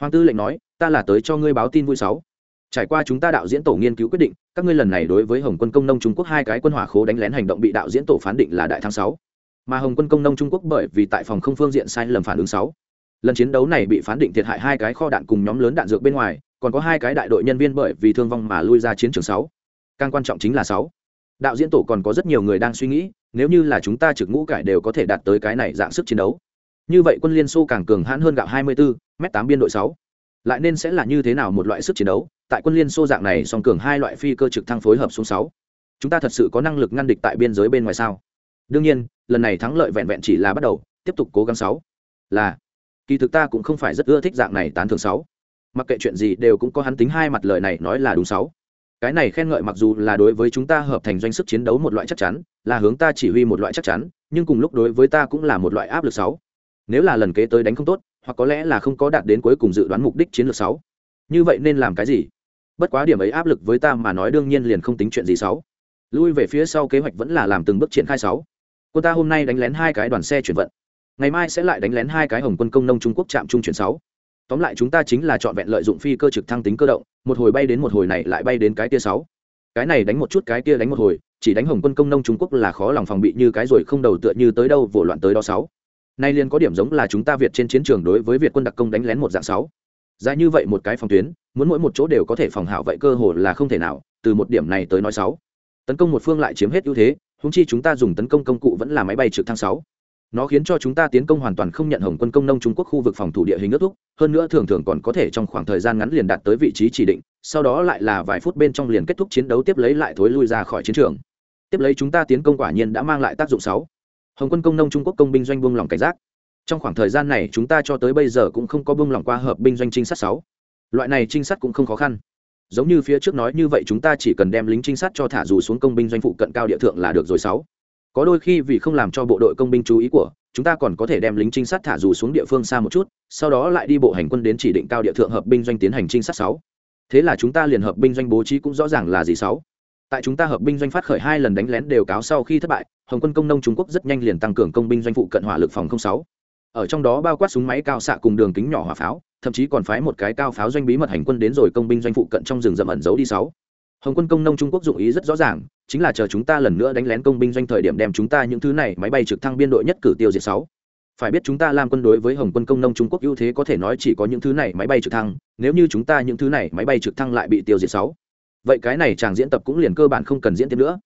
Hoàng tư lệnh nói, ta là tới cho ngươi báo tin vui sáu. Trải qua chúng ta đạo diễn tổ nghiên cứu quyết định, các ngươi lần này đối với hồng quân công nông trung quốc hai cái quân hỏa khố đánh lén hành động bị đạo diễn tổ phán định là đại thắng sáu. Mà hồng quân công nông trung quốc bởi vì tại phòng không phương diện sai lầm phản ứng sáu. Lần chiến đấu này bị phán định thiệt hại hai cái kho đạn cùng nhóm lớn đạn dược bên ngoài, còn có hai cái đại đội nhân viên bởi vì thương vong mà lui ra chiến trường sáu. Càng quan trọng chính là sáu. Đạo diễn tổ còn có rất nhiều người đang suy nghĩ, nếu như là chúng ta trực ngũ cải đều có thể đạt tới cái này dạng sức chiến đấu như vậy quân liên xô càng cường hãn hơn gạo 24, m 8 biên đội 6. lại nên sẽ là như thế nào một loại sức chiến đấu tại quân liên xô dạng này song cường hai loại phi cơ trực thăng phối hợp xuống 6. chúng ta thật sự có năng lực ngăn địch tại biên giới bên ngoài sao đương nhiên lần này thắng lợi vẹn vẹn chỉ là bắt đầu tiếp tục cố gắng 6. là kỳ thực ta cũng không phải rất ưa thích dạng này tán thường 6. mặc kệ chuyện gì đều cũng có hắn tính hai mặt lời này nói là đúng 6 cái này khen ngợi mặc dù là đối với chúng ta hợp thành doanh sức chiến đấu một loại chắc chắn là hướng ta chỉ huy một loại chắc chắn nhưng cùng lúc đối với ta cũng là một loại áp lực sáu nếu là lần kế tới đánh không tốt, hoặc có lẽ là không có đạt đến cuối cùng dự đoán mục đích chiến lược sáu. Như vậy nên làm cái gì? Bất quá điểm ấy áp lực với ta mà nói đương nhiên liền không tính chuyện gì sáu. Lui về phía sau kế hoạch vẫn là làm từng bước triển khai sáu. Cô ta hôm nay đánh lén hai cái đoàn xe chuyển vận. Ngày mai sẽ lại đánh lén hai cái hồng quân công nông trung quốc trạm trung chuyển sáu. Tóm lại chúng ta chính là chọn vẹn lợi dụng phi cơ trực thăng tính cơ động, một hồi bay đến một hồi này lại bay đến cái kia sáu. Cái này đánh một chút, cái kia đánh một hồi, chỉ đánh hồng quân công nông trung quốc là khó lòng phòng bị như cái rồi không đầu tựa như tới đâu vồ loạn tới đó sáu nay liền có điểm giống là chúng ta việt trên chiến trường đối với việt quân đặc công đánh lén một dạng sáu. Dài như vậy một cái phòng tuyến, muốn mỗi một chỗ đều có thể phòng hảo vậy cơ hồ là không thể nào, từ một điểm này tới nói sáu. Tấn công một phương lại chiếm hết ưu thế húng chi chúng ta dùng tấn công công cụ vẫn là máy bay trực thăng sáu. Nó khiến cho chúng ta tiến công hoàn toàn không nhận hồng quân công nông trung quốc khu vực phòng thủ địa hình ước thúc, hơn nữa thường thường còn có thể trong khoảng thời gian ngắn liền đạt tới vị trí chỉ định, sau đó lại là vài phút bên trong liền kết thúc chiến đấu tiếp lấy lại thối lui ra khỏi chiến trường. Tiếp lấy chúng ta tiến công quả nhiên đã mang lại tác dụng sáu hồng quân công nông trung quốc công binh doanh buông lỏng cảnh giác. Trong khoảng thời gian này, chúng ta cho tới bây giờ cũng không có buông lỏng qua hợp binh doanh trinh sát sáu. Loại này trinh sát cũng không khó khăn. Giống như phía trước nói như vậy, chúng ta chỉ cần đem lính trinh sát cho thả dù xuống công binh doanh phụ cận cao địa thượng là được rồi sáu. Có đôi khi vì không làm cho bộ đội công binh chú ý của chúng ta còn có thể đem lính trinh sát thả dù xuống địa phương xa một chút, sau đó lại đi bộ hành quân đến chỉ định cao địa thượng hợp binh doanh tiến hành trinh sát sáu. Thế là chúng ta liền hợp binh doanh bố trí cũng rõ ràng là gì sáu tại chúng ta hợp binh doanh phát khởi hai lần đánh lén đều cáo sau khi thất bại, hồng quân công nông trung quốc rất nhanh liền tăng cường công binh doanh phụ cận hỏa lực phòng sáu. Ở trong đó bao quát súng máy cao xạ cùng đường kính nhỏ hỏa pháo, thậm chí còn phái một cái cao pháo doanh bí mật hành quân đến rồi công binh doanh phụ cận trong rừng rậm ẩn giấu đi sáu. Hồng quân công nông trung quốc dụng ý rất rõ ràng, chính là chờ chúng ta lần nữa đánh lén công binh doanh thời điểm đem chúng ta những thứ này máy bay trực thăng biên đội nhất cử tiêu diệt sáu. Phải biết chúng ta làm quân đối với hồng quân công nông trung quốc ưu thế có thể nói chỉ có những thứ này máy bay trực thăng, nếu như chúng ta những thứ này máy bay trực thăng lại bị tiêu diệt sáu vậy cái này chàng diễn tập cũng liền cơ bản không cần diễn tiếp nữa.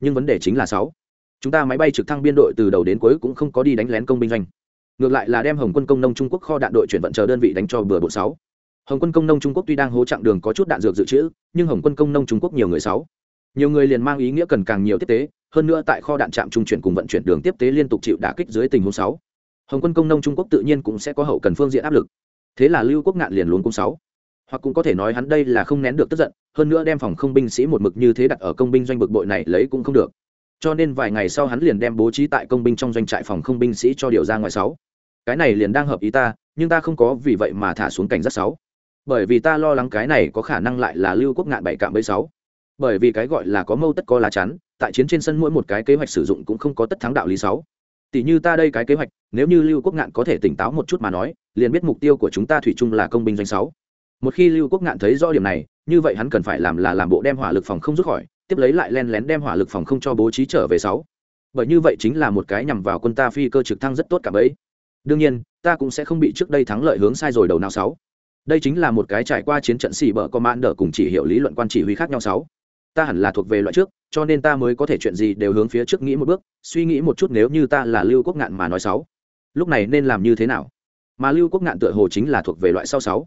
Nhưng vấn đề chính là sáu. Chúng ta máy bay trực thăng biên đội từ đầu đến cuối cũng không có đi đánh lén công binh doanh. Ngược lại là đem hồng quân công nông trung quốc kho đạn đội chuyển vận chờ đơn vị đánh cho bừa bộ sáu. Hồng quân công nông trung quốc tuy đang hố chặng đường có chút đạn dược dự trữ, nhưng hồng quân công nông trung quốc nhiều người sáu. Nhiều người liền mang ý nghĩa cần càng nhiều tiếp tế, hơn nữa tại kho đạn trạm trung chuyển cùng vận chuyển đường tiếp tế liên tục chịu đả kích dưới tình huống sáu. Hồng quân công nông trung quốc tự nhiên cũng sẽ có hậu cần phương diện áp lực. Thế là lưu quốc ngạn liền luôn cung sáu hoặc cũng có thể nói hắn đây là không nén được tức giận, hơn nữa đem phòng không binh sĩ một mực như thế đặt ở công binh doanh bực bội này lấy cũng không được. Cho nên vài ngày sau hắn liền đem bố trí tại công binh trong doanh trại phòng không binh sĩ cho điều ra ngoài sáu. Cái này liền đang hợp ý ta, nhưng ta không có vì vậy mà thả xuống cảnh giác sáu. Bởi vì ta lo lắng cái này có khả năng lại là lưu quốc ngạn bảy cạm bẫy sáu. Bởi vì cái gọi là có mâu tất có lá chắn, tại chiến trên sân mỗi một cái kế hoạch sử dụng cũng không có tất thắng đạo lý sáu. Tỷ như ta đây cái kế hoạch, nếu như lưu quốc ngạn có thể tỉnh táo một chút mà nói, liền biết mục tiêu của chúng ta thủy chung là công binh doanh sáu một khi lưu quốc ngạn thấy rõ điểm này, như vậy hắn cần phải làm là làm bộ đem hỏa lực phòng không rút khỏi, tiếp lấy lại len lén đem hỏa lực phòng không cho bố trí trở về sáu. Bởi như vậy chính là một cái nhằm vào quân ta phi cơ trực thăng rất tốt cả bấy. Đương nhiên, ta cũng sẽ không bị trước đây thắng lợi hướng sai rồi đầu nào sáu. Đây chính là một cái trải qua chiến trận xì bờ có mãn đỡ cùng chỉ hiệu lý luận quan chỉ huy khác nhau sáu. Ta hẳn là thuộc về loại trước, cho nên ta mới có thể chuyện gì đều hướng phía trước nghĩ một bước, suy nghĩ một chút nếu như ta là lưu quốc ngạn mà nói sáu. Lúc này nên làm như thế nào? Mà lưu quốc ngạn tựa hồ chính là thuộc về loại sau sáu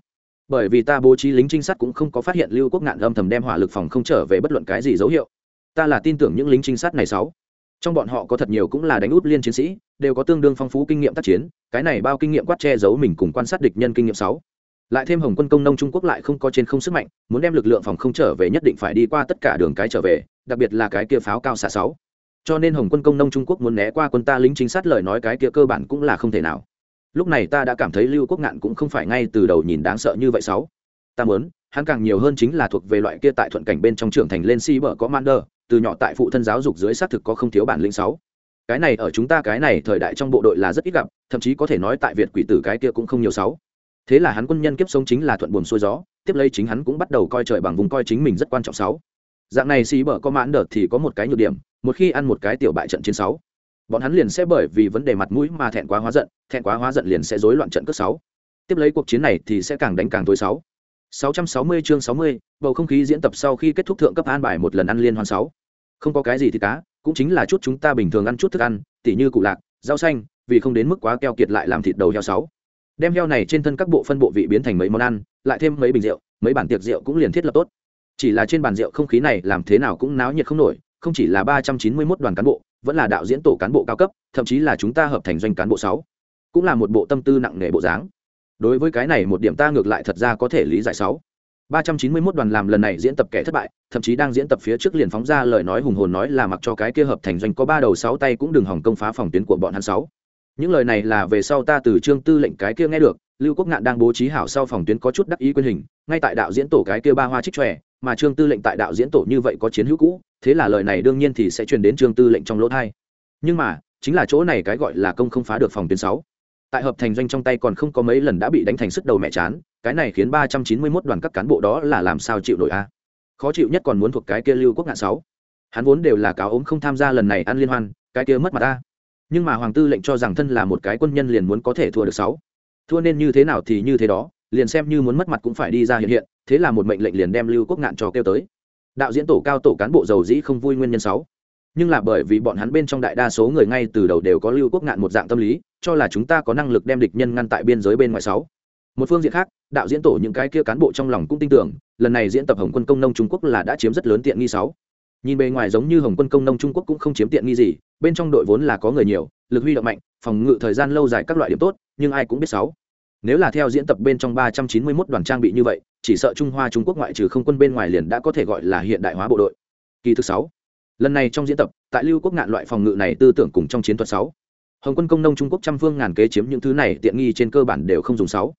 bởi vì ta bố trí lính trinh sát cũng không có phát hiện lưu quốc ngạn âm thầm đem hỏa lực phòng không trở về bất luận cái gì dấu hiệu. Ta là tin tưởng những lính trinh sát này sáu. Trong bọn họ có thật nhiều cũng là đánh út liên chiến sĩ, đều có tương đương phong phú kinh nghiệm tác chiến, cái này bao kinh nghiệm quát che giấu mình cùng quan sát địch nhân kinh nghiệm sáu. Lại thêm hồng quân công nông trung quốc lại không có trên không sức mạnh, muốn đem lực lượng phòng không trở về nhất định phải đi qua tất cả đường cái trở về, đặc biệt là cái kia pháo cao xạ sáu. Cho nên hồng quân công nông trung quốc muốn né qua quân ta lính chính sát lời nói cái kia cơ bản cũng là không thể nào lúc này ta đã cảm thấy lưu quốc ngạn cũng không phải ngay từ đầu nhìn đáng sợ như vậy sáu. Ta muốn, hắn càng nhiều hơn chính là thuộc về loại kia tại thuận cảnh bên trong trưởng thành lên si bờ có mander, từ nhỏ tại phụ thân giáo dục dưới xác thực có không thiếu bản lĩnh sáu. Cái này ở chúng ta cái này thời đại trong bộ đội là rất ít gặp, thậm chí có thể nói tại việt quỷ tử cái kia cũng không nhiều sáu. Thế là hắn quân nhân kiếp sống chính là thuận buồm xuôi gió, tiếp lấy chính hắn cũng bắt đầu coi trời bằng vùng coi chính mình rất quan trọng sáu. Dạng này xì bở có mãn đợt thì có một cái nhược điểm, một khi ăn một cái tiểu bại trận chiến sáu bọn hắn liền sẽ bởi vì vấn đề mặt mũi mà thẹn quá hóa giận thẹn quá hóa giận liền sẽ rối loạn trận cước sáu. Tiếp lấy cuộc chiến này thì sẽ càng đánh càng tối sáu. 660 chương 60, bầu không khí diễn tập sau khi kết thúc thượng cấp an bài một lần ăn liên hoan sáu. Không có cái gì thì cá cũng chính là chút chúng ta bình thường ăn chút thức ăn tỉ như củ lạc rau xanh vì không đến mức quá keo kiệt lại làm thịt đầu heo sáu. Đem heo này trên thân các bộ phân bộ vị biến thành mấy món ăn lại thêm mấy bình rượu mấy bản tiệc rượu cũng liền thiết lập tốt. Chỉ là trên bàn rượu không khí này làm thế nào cũng náo nhiệt không nổi không chỉ là ba trăm chín mươi 391 đoàn cán bộ vẫn là đạo diễn tổ cán bộ cao cấp thậm chí là chúng ta hợp thành doanh cán bộ sáu cũng là một bộ tâm tư nặng nề bộ dáng. Đối với cái này một điểm ta ngược lại thật ra có thể lý giải sáu. Ba trăm chín mươi 391 đoàn làm lần này diễn tập kẻ thất bại thậm chí đang diễn tập phía trước liền phóng ra lời nói hùng hồn nói là mặc cho cái kia hợp thành doanh có ba đầu sáu tay cũng đừng hỏng công phá phòng tuyến của bọn hắn sáu. Những lời này là về sau ta từ trương tư lệnh cái kia nghe được lưu quốc ngạn đang bố trí hảo sau phòng tuyến có chút đắc ý quyền hình ngay tại đạo diễn tổ cái kia ba hoa trích trẻ, mà trương tư lệnh tại đạo diễn tổ như vậy có chiến hữu cũ thế là lời này đương nhiên thì sẽ truyền đến trương tư lệnh trong lỗ thai. Nhưng mà, chính là chỗ này cái gọi là công không phá được phòng tuyến sáu. Tại hợp thành doanh trong tay còn không có mấy lần đã bị đánh thành sức đầu mẹ chán, cái này khiến ba trăm chín mươi 391 đoàn các cán bộ đó là làm sao chịu nổi a? Khó chịu nhất còn muốn thuộc cái kia lưu quốc ngạn sáu. Hắn vốn đều là cáo ốm không tham gia lần này ăn liên hoan, cái kia mất mặt ta nhưng mà hoàng tư lệnh cho rằng thân là một cái quân nhân liền muốn có thể thua được sáu. Thua nên như thế nào thì như thế đó, liền xem như muốn mất mặt cũng phải đi ra hiện hiện, thế là một mệnh lệnh liền đem lưu quốc ngạn cho kêu tới đạo diễn tổ cao tổ cán bộ giàu dĩ không vui nguyên nhân sáu. Nhưng là bởi vì bọn hắn bên trong đại đa số người ngay từ đầu đều có lưu quốc ngạn một dạng tâm lý, cho là chúng ta có năng lực đem địch nhân ngăn tại biên giới bên ngoài sáu. Một phương diện khác, đạo diễn tổ những cái kia cán bộ trong lòng cũng tin tưởng, lần này diễn tập hồng quân công nông trung quốc là đã chiếm rất lớn tiện nghi sáu. Nhìn bề ngoài giống như hồng quân công nông trung quốc cũng không chiếm tiện nghi gì, bên trong đội vốn là có người nhiều, lực huy động mạnh, phòng ngự thời gian lâu dài các loại điểm tốt, nhưng ai cũng biết sáu. Nếu là theo diễn tập bên trong ba trăm chín mươi 391 đoàn trang bị như vậy chỉ sợ trung hoa trung quốc ngoại trừ không quân bên ngoài liền đã có thể gọi là hiện đại hóa bộ đội. Kỳ thứ sáu, lần này trong diễn tập, tại lưu quốc ngạn loại phòng ngự này tư tưởng cùng trong chiến thuật sáu. Hồng quân công nông trung quốc trăm phương ngàn kế chiếm những thứ này tiện nghi trên cơ bản đều không dùng sáu.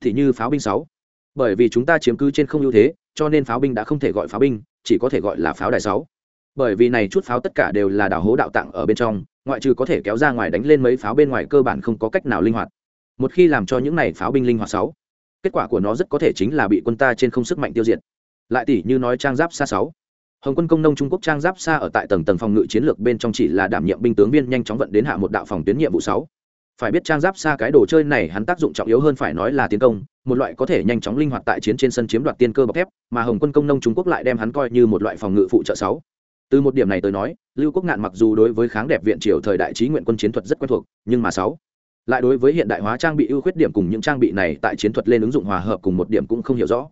Thì như pháo binh sáu. Bởi vì chúng ta chiếm cứ trên không ưu thế, cho nên pháo binh đã không thể gọi pháo binh, chỉ có thể gọi là pháo đài sáu. Bởi vì này chút pháo tất cả đều là đảo hố đạo tặng ở bên trong, ngoại trừ có thể kéo ra ngoài đánh lên mấy pháo bên ngoài cơ bản không có cách nào linh hoạt. Một khi làm cho những này pháo binh linh hoạt sáu kết quả của nó rất có thể chính là bị quân ta trên không sức mạnh tiêu diệt. Lại tỷ như nói trang giáp xa sáu. Hồng quân công nông trung quốc trang giáp xa ở tại tầng tầng phòng ngự chiến lược bên trong chỉ là đảm nhiệm binh tướng viên nhanh chóng vận đến hạ một đạo phòng tuyến nhiệm vụ sáu. Phải biết trang giáp xa cái đồ chơi này hắn tác dụng trọng yếu hơn phải nói là tiến công, một loại có thể nhanh chóng linh hoạt tại chiến trên sân chiếm đoạt tiên cơ bọc thép, mà hồng quân công nông trung quốc lại đem hắn coi như một loại phòng ngự phụ trợ sáu. Từ một điểm này tới nói, lưu quốc ngạn mặc dù đối với kháng đẹp viện triều thời đại trí nguyện quân chiến thuật rất quen thuộc, nhưng mà sáu lại đối với hiện đại hóa trang bị ưu khuyết điểm cùng những trang bị này tại chiến thuật lên ứng dụng hòa hợp cùng một điểm cũng không hiểu rõ.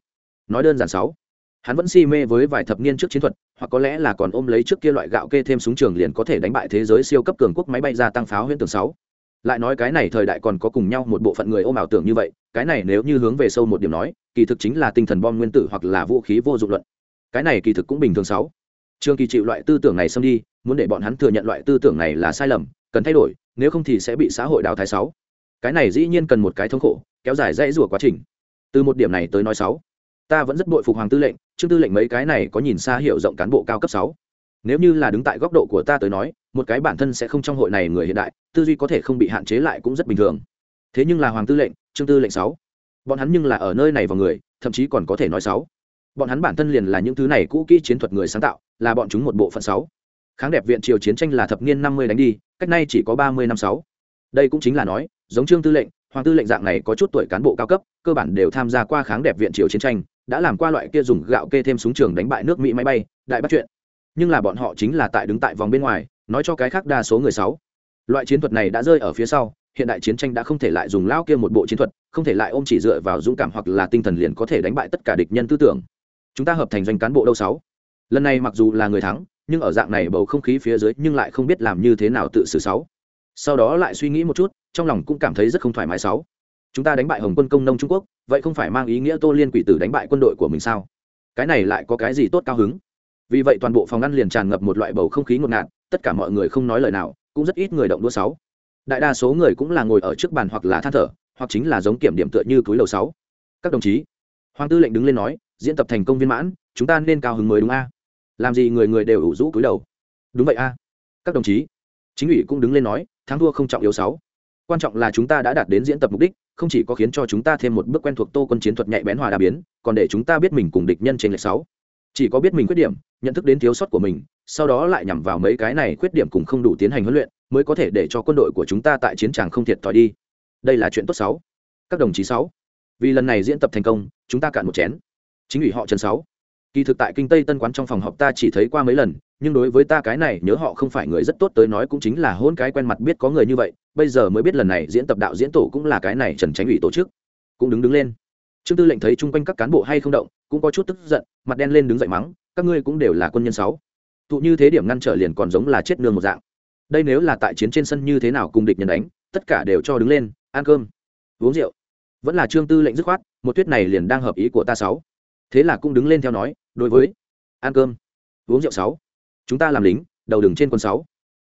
Nói đơn giản sáu, hắn vẫn si mê với vài thập niên trước chiến thuật, hoặc có lẽ là còn ôm lấy trước kia loại gạo kê thêm súng trường liền có thể đánh bại thế giới siêu cấp cường quốc máy bay ra tăng pháo huyễn tường sáu. Lại nói cái này thời đại còn có cùng nhau một bộ phận người ôm ảo tưởng như vậy, cái này nếu như hướng về sâu một điểm nói, kỳ thực chính là tinh thần bom nguyên tử hoặc là vũ khí vô dụng luận. Cái này kỳ thực cũng bình thường sáu. Trường kỳ chịu loại tư tưởng này xâm đi, muốn để bọn hắn thừa nhận loại tư tưởng này là sai lầm, cần thay đổi nếu không thì sẽ bị xã hội đào thái sáu. Cái này dĩ nhiên cần một cái thống khổ, kéo dài dãy rủa quá trình. Từ một điểm này tới nói sáu, ta vẫn rất bội phục hoàng tư lệnh, trương tư lệnh mấy cái này có nhìn xa hiểu rộng cán bộ cao cấp sáu. Nếu như là đứng tại góc độ của ta tới nói, một cái bản thân sẽ không trong hội này người hiện đại, tư duy có thể không bị hạn chế lại cũng rất bình thường. Thế nhưng là hoàng tư lệnh, trương tư lệnh sáu, bọn hắn nhưng là ở nơi này vào người, thậm chí còn có thể nói sáu. Bọn hắn bản thân liền là những thứ này cũ kỹ chiến thuật người sáng tạo, là bọn chúng một bộ phận sáu kháng đẹp viện triều chiến tranh là thập niên năm mươi đánh đi, cách nay chỉ có ba mươi năm sáu. Đây cũng chính là nói, giống trương tư lệnh, hoàng tư lệnh dạng này có chút tuổi cán bộ cao cấp, cơ bản đều tham gia qua kháng đẹp viện triều chiến tranh, đã làm qua loại kia dùng gạo kê thêm súng trường đánh bại nước mỹ máy bay, đại bắt chuyện. Nhưng là bọn họ chính là tại đứng tại vòng bên ngoài, nói cho cái khác đa số người sáu. Loại chiến thuật này đã rơi ở phía sau, hiện đại chiến tranh đã không thể lại dùng lao kia một bộ chiến thuật, không thể lại ôm chỉ dựa vào dũng cảm hoặc là tinh thần liền có thể đánh bại tất cả địch nhân tư tưởng. Chúng ta hợp thành doanh cán bộ đâu sáu? Lần này mặc dù là người thắng nhưng ở dạng này bầu không khí phía dưới nhưng lại không biết làm như thế nào tự xử sáu. Sau đó lại suy nghĩ một chút, trong lòng cũng cảm thấy rất không thoải mái sáu. Chúng ta đánh bại hồng quân công nông trung quốc, vậy không phải mang ý nghĩa tô liên quỷ tử đánh bại quân đội của mình sao? Cái này lại có cái gì tốt cao hứng? Vì vậy toàn bộ phòng ngăn liền tràn ngập một loại bầu không khí ngột ngạt, tất cả mọi người không nói lời nào, cũng rất ít người động đua sáu. Đại đa số người cũng là ngồi ở trước bàn hoặc là than thở, hoặc chính là giống kiểm điểm tựa như túi lầu sáu. Các đồng chí, hoàng tư lệnh đứng lên nói, diễn tập thành công viên mãn, chúng ta nên cao hứng mới đúng a làm gì người người đều ủ rũ cúi đầu. Đúng vậy a. Các đồng chí, chính ủy cũng đứng lên nói, thắng thua không trọng yếu sáu. Quan trọng là chúng ta đã đạt đến diễn tập mục đích, không chỉ có khiến cho chúng ta thêm một bước quen thuộc tô quân chiến thuật nhạy bén hòa đa biến, còn để chúng ta biết mình cùng địch nhân trên lệch sáu. Chỉ có biết mình khuyết điểm, nhận thức đến thiếu sót của mình, sau đó lại nhằm vào mấy cái này khuyết điểm cùng không đủ tiến hành huấn luyện, mới có thể để cho quân đội của chúng ta tại chiến trường không thiệt thòi đi. Đây là chuyện tốt sáu. Các đồng chí sáu, vì lần này diễn tập thành công, chúng ta cạn một chén. Chính ủy họ trần sáu kỳ thực tại kinh tây tân quán trong phòng họp ta chỉ thấy qua mấy lần, nhưng đối với ta cái này nhớ họ không phải người rất tốt tới nói cũng chính là hôn cái quen mặt biết có người như vậy, bây giờ mới biết lần này diễn tập đạo diễn tổ cũng là cái này trần tránh ủy tổ chức. Cũng đứng đứng lên. Trương tư lệnh thấy chung quanh các cán bộ hay không động, cũng có chút tức giận, mặt đen lên đứng dậy mắng, các ngươi cũng đều là quân nhân sáu. Tụ như thế điểm ngăn trở liền còn giống là chết nương một dạng. Đây nếu là tại chiến trên sân như thế nào cùng địch nhân đánh, tất cả đều cho đứng lên, ăn cơm, uống rượu. Vẫn là trương tư lệnh dứt khoát, một tuyết này liền đang hợp ý của ta sáu. Thế là cũng đứng lên theo nói đối với, ăn cơm, uống rượu sáu. Chúng ta làm lính, đầu đường trên quân sáu.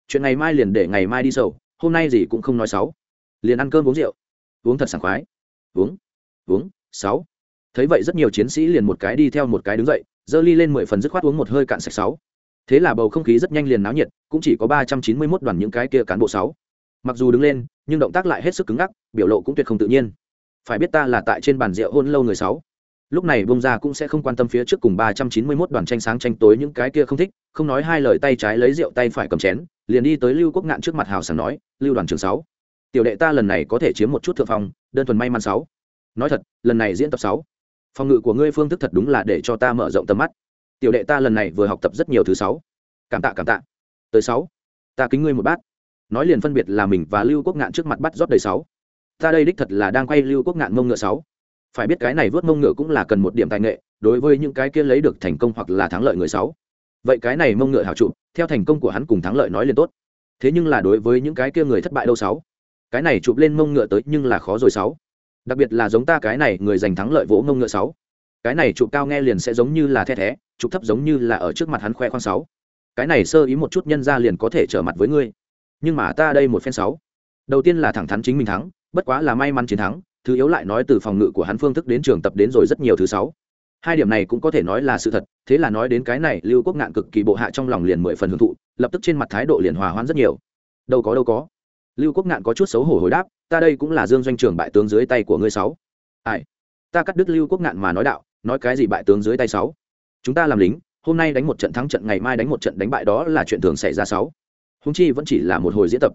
Chuyện ngày mai liền để ngày mai đi sầu, hôm nay gì cũng không nói sáu. Liền ăn cơm uống rượu, uống thật sảng khoái. Uống uống, sáu. Thấy vậy rất nhiều chiến sĩ liền một cái đi theo một cái đứng dậy dơ ly lên mười phần dứt khoát uống một hơi cạn sạch sáu. Thế là bầu không khí rất nhanh liền náo nhiệt, cũng chỉ có ba trăm chín mươi mốt đoàn những cái kia cán bộ sáu. Mặc dù đứng lên, nhưng động tác lại hết sức cứng ngắc, biểu lộ cũng tuyệt không tự nhiên. Phải biết ta là tại trên bàn rượu hôn lâu người sáu lúc này bông ra cũng sẽ không quan tâm phía trước cùng ba trăm chín mươi mốt đoàn tranh sáng tranh tối những cái kia không thích, không nói hai lời tay trái lấy rượu tay phải cầm chén, liền đi tới lưu quốc ngạn trước mặt hào sảng nói, lưu đoàn trường sáu, tiểu đệ ta lần này có thể chiếm một chút thượng phong, đơn thuần may mắn sáu. Nói thật, lần này diễn tập sáu, phòng ngự của ngươi phương thức thật đúng là để cho ta mở rộng tầm mắt. Tiểu đệ ta lần này vừa học tập rất nhiều thứ sáu. Cảm tạ cảm tạ. Tới sáu, ta kính ngươi một bát. Nói liền phân biệt là mình và lưu quốc ngạn trước mặt bắt rót đầy sáu. Ta đây đích thật là đang quay lưu quốc ngạn mông ngựa sáu phải biết cái này vớt mông ngựa cũng là cần một điểm tài nghệ, đối với những cái kia lấy được thành công hoặc là thắng lợi người sáu. Vậy cái này mông ngựa hảo trụ, theo thành công của hắn cùng thắng lợi nói liền tốt. Thế nhưng là đối với những cái kia người thất bại đâu sáu? Cái này chụp lên mông ngựa tới nhưng là khó rồi sáu. Đặc biệt là giống ta cái này, người giành thắng lợi vỗ mông ngựa sáu. Cái này chụp cao nghe liền sẽ giống như là the thé, chụp thấp giống như là ở trước mặt hắn khoe khoang sáu. Cái này sơ ý một chút nhân ra liền có thể trở mặt với ngươi. Nhưng mà ta đây một phen sáu. Đầu tiên là thẳng thắn chính mình thắng, bất quá là may mắn chiến thắng thứ yếu lại nói từ phòng ngự của hắn phương thức đến trường tập đến rồi rất nhiều thứ sáu. Hai điểm này cũng có thể nói là sự thật, thế là nói đến cái này, lưu quốc ngạn cực kỳ bộ hạ trong lòng liền mười phần hưởng thụ, lập tức trên mặt thái độ liền hòa hoãn rất nhiều. Đâu có đâu có. Lưu quốc ngạn có chút xấu hổ hồi đáp, ta đây cũng là dương doanh trường bại tướng dưới tay của ngươi sáu. Ai? Ta cắt đứt lưu quốc ngạn mà nói đạo, nói cái gì bại tướng dưới tay sáu? Chúng ta làm lính, hôm nay đánh một trận thắng trận, ngày mai đánh một trận đánh bại đó là chuyện thường xảy ra sáu. Húng chi vẫn chỉ là một hồi diễn tập.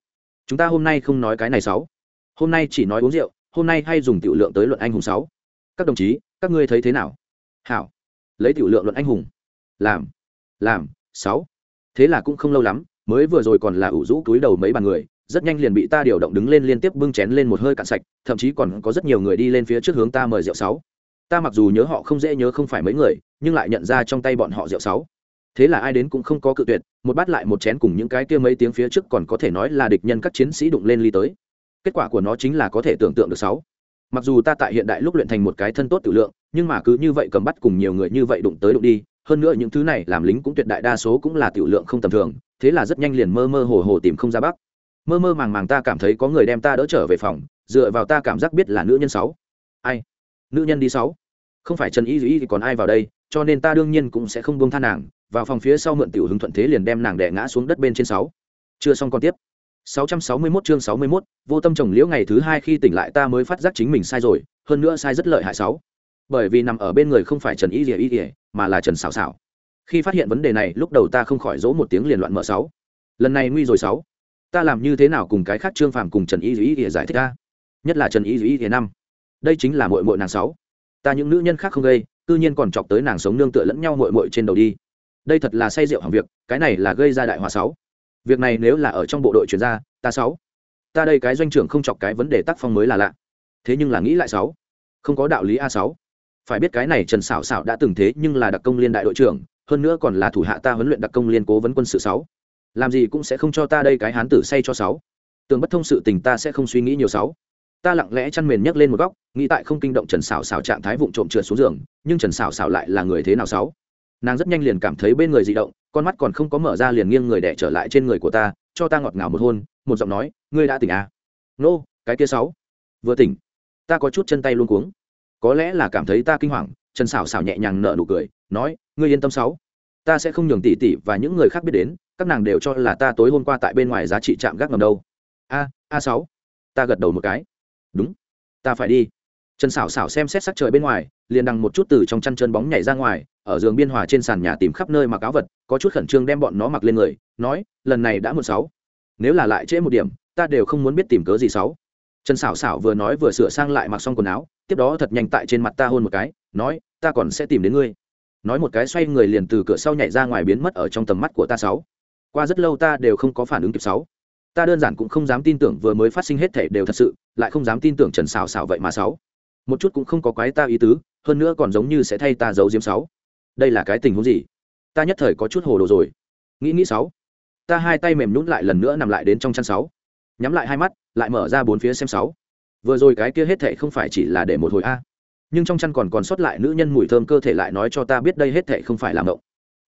Chúng ta hôm nay không nói cái này sáu. Hôm nay chỉ nói uống rượu hôm nay hay dùng tiểu lượng tới luận anh hùng sáu. Các đồng chí, các ngươi thấy thế nào? Hảo. Lấy tiểu lượng luận anh hùng. Làm. Làm. Sáu. Thế là cũng không lâu lắm, mới vừa rồi còn là ủ rũ túi đầu mấy bàn người, rất nhanh liền bị ta điều động đứng lên liên tiếp bưng chén lên một hơi cạn sạch, thậm chí còn có rất nhiều người đi lên phía trước hướng ta mời rượu sáu. Ta mặc dù nhớ họ không dễ nhớ không phải mấy người, nhưng lại nhận ra trong tay bọn họ rượu sáu. Thế là ai đến cũng không có cự tuyệt, một bát lại một chén cùng những cái kia mấy tiếng phía trước còn có thể nói là địch nhân các chiến sĩ đụng lên ly tới kết quả của nó chính là có thể tưởng tượng được sáu. Mặc dù ta tại hiện đại lúc luyện thành một cái thân tốt tự lượng, nhưng mà cứ như vậy cầm bắt cùng nhiều người như vậy đụng tới đụng đi, hơn nữa những thứ này làm lính cũng tuyệt đại đa số cũng là tiểu lượng không tầm thường, thế là rất nhanh liền mơ mơ hồ hồ tìm không ra bắc mơ mơ màng màng ta cảm thấy có người đem ta đỡ trở về phòng, dựa vào ta cảm giác biết là nữ nhân sáu. Ai? Nữ nhân đi sáu. Không phải trần y Dĩ thì còn ai vào đây, cho nên ta đương nhiên cũng sẽ không buông tha nàng, vào phòng phía sau mượn tiểu hứng thuận thế liền đem nàng đè ngã xuống đất bên trên sáu. Chưa xong còn tiếp. 661 chương 61, vô tâm trồng liễu ngày thứ hai khi tỉnh lại ta mới phát giác chính mình sai rồi hơn nữa sai rất lợi hại sáu. Bởi vì nằm ở bên người không phải trần y dỉa y dỉa mà là trần xảo xảo khi phát hiện vấn đề này lúc đầu ta không khỏi dỗ một tiếng liền loạn mở sáu. Lần này nguy rồi sáu. Ta làm như thế nào cùng cái khác trương phàm cùng trần y dỉa y giải thích ta nhất là trần y dỉa y năm. Đây chính là muội muội nàng sáu. Ta những nữ nhân khác không gây tự nhiên còn chọc tới nàng sống nương tựa lẫn nhau muội muội trên đầu đi. Đây thật là say rượu hỏng việc cái này là gây ra đại hòa sáu việc này nếu là ở trong bộ đội chuyển ra, ta sáu. Ta đây cái doanh trưởng không chọc cái vấn đề tác phong mới là lạ. Thế nhưng là nghĩ lại sáu. Không có đạo lý a sáu. Phải biết cái này trần xảo xảo đã từng thế nhưng là đặc công liên đại đội trưởng, hơn nữa còn là thủ hạ ta huấn luyện đặc công liên cố vấn quân sự sáu. Làm gì cũng sẽ không cho ta đây cái hán tử say cho sáu. Tường bất thông sự tình ta sẽ không suy nghĩ nhiều sáu. Ta lặng lẽ chăn mền nhấc lên một góc, nghĩ tại không kinh động trần xảo xảo trạng thái vụng trộm trượt xuống giường, nhưng trần xảo xảo lại là người thế nào sáu? Nàng rất nhanh liền cảm thấy bên người di động con mắt còn không có mở ra liền nghiêng người đẻ trở lại trên người của ta cho ta ngọt ngào một hôn một giọng nói ngươi đã tỉnh à? Nô、no, cái kia sáu. Vừa tỉnh ta có chút chân tay luôn cuống. Có lẽ là cảm thấy ta kinh hoàng trần xảo xảo nhẹ nhàng nở nụ cười nói ngươi yên tâm sáu. Ta sẽ không nhường tỷ tỷ và những người khác biết đến các nàng đều cho là ta tối hôm qua tại bên ngoài giá trị chạm gác ngầm đâu. A a sáu. Ta gật đầu một cái. Đúng. Ta phải đi. Trần xảo xảo xem xét sắc trời bên ngoài liền đằng một chút từ trong chăn chân bóng nhảy ra ngoài ở giường biên hòa trên sàn nhà tìm khắp nơi mặc áo vật, có chút khẩn trương đem bọn nó mặc lên người, nói, lần này đã một sáu. Nếu là lại trễ một điểm, ta đều không muốn biết tìm cớ gì sáu. Trần xảo xảo vừa nói vừa sửa sang lại mặc xong quần áo, tiếp đó thật nhanh tại trên mặt ta hôn một cái, nói, ta còn sẽ tìm đến ngươi. Nói một cái xoay người liền từ cửa sau nhảy ra ngoài biến mất ở trong tầm mắt của ta sáu. Qua rất lâu ta đều không có phản ứng kịp sáu. Ta đơn giản cũng không dám tin tưởng vừa mới phát sinh hết thể đều thật sự, lại không dám tin tưởng trần xảo xảo vậy mà sáu. Một chút cũng không có quái ta ý tứ, hơn nữa còn giống như sẽ thay ta giấu diếm sáu đây là cái tình huống gì? Ta nhất thời có chút hồ đồ rồi. Nghĩ nghĩ sáu. Ta hai tay mềm nhún lại lần nữa nằm lại đến trong chăn sáu. Nhắm lại hai mắt, lại mở ra bốn phía xem sáu. Vừa rồi cái kia hết thệ không phải chỉ là để một hồi a. Nhưng trong chăn còn còn sót lại nữ nhân mùi thơm cơ thể lại nói cho ta biết đây hết thệ không phải làm động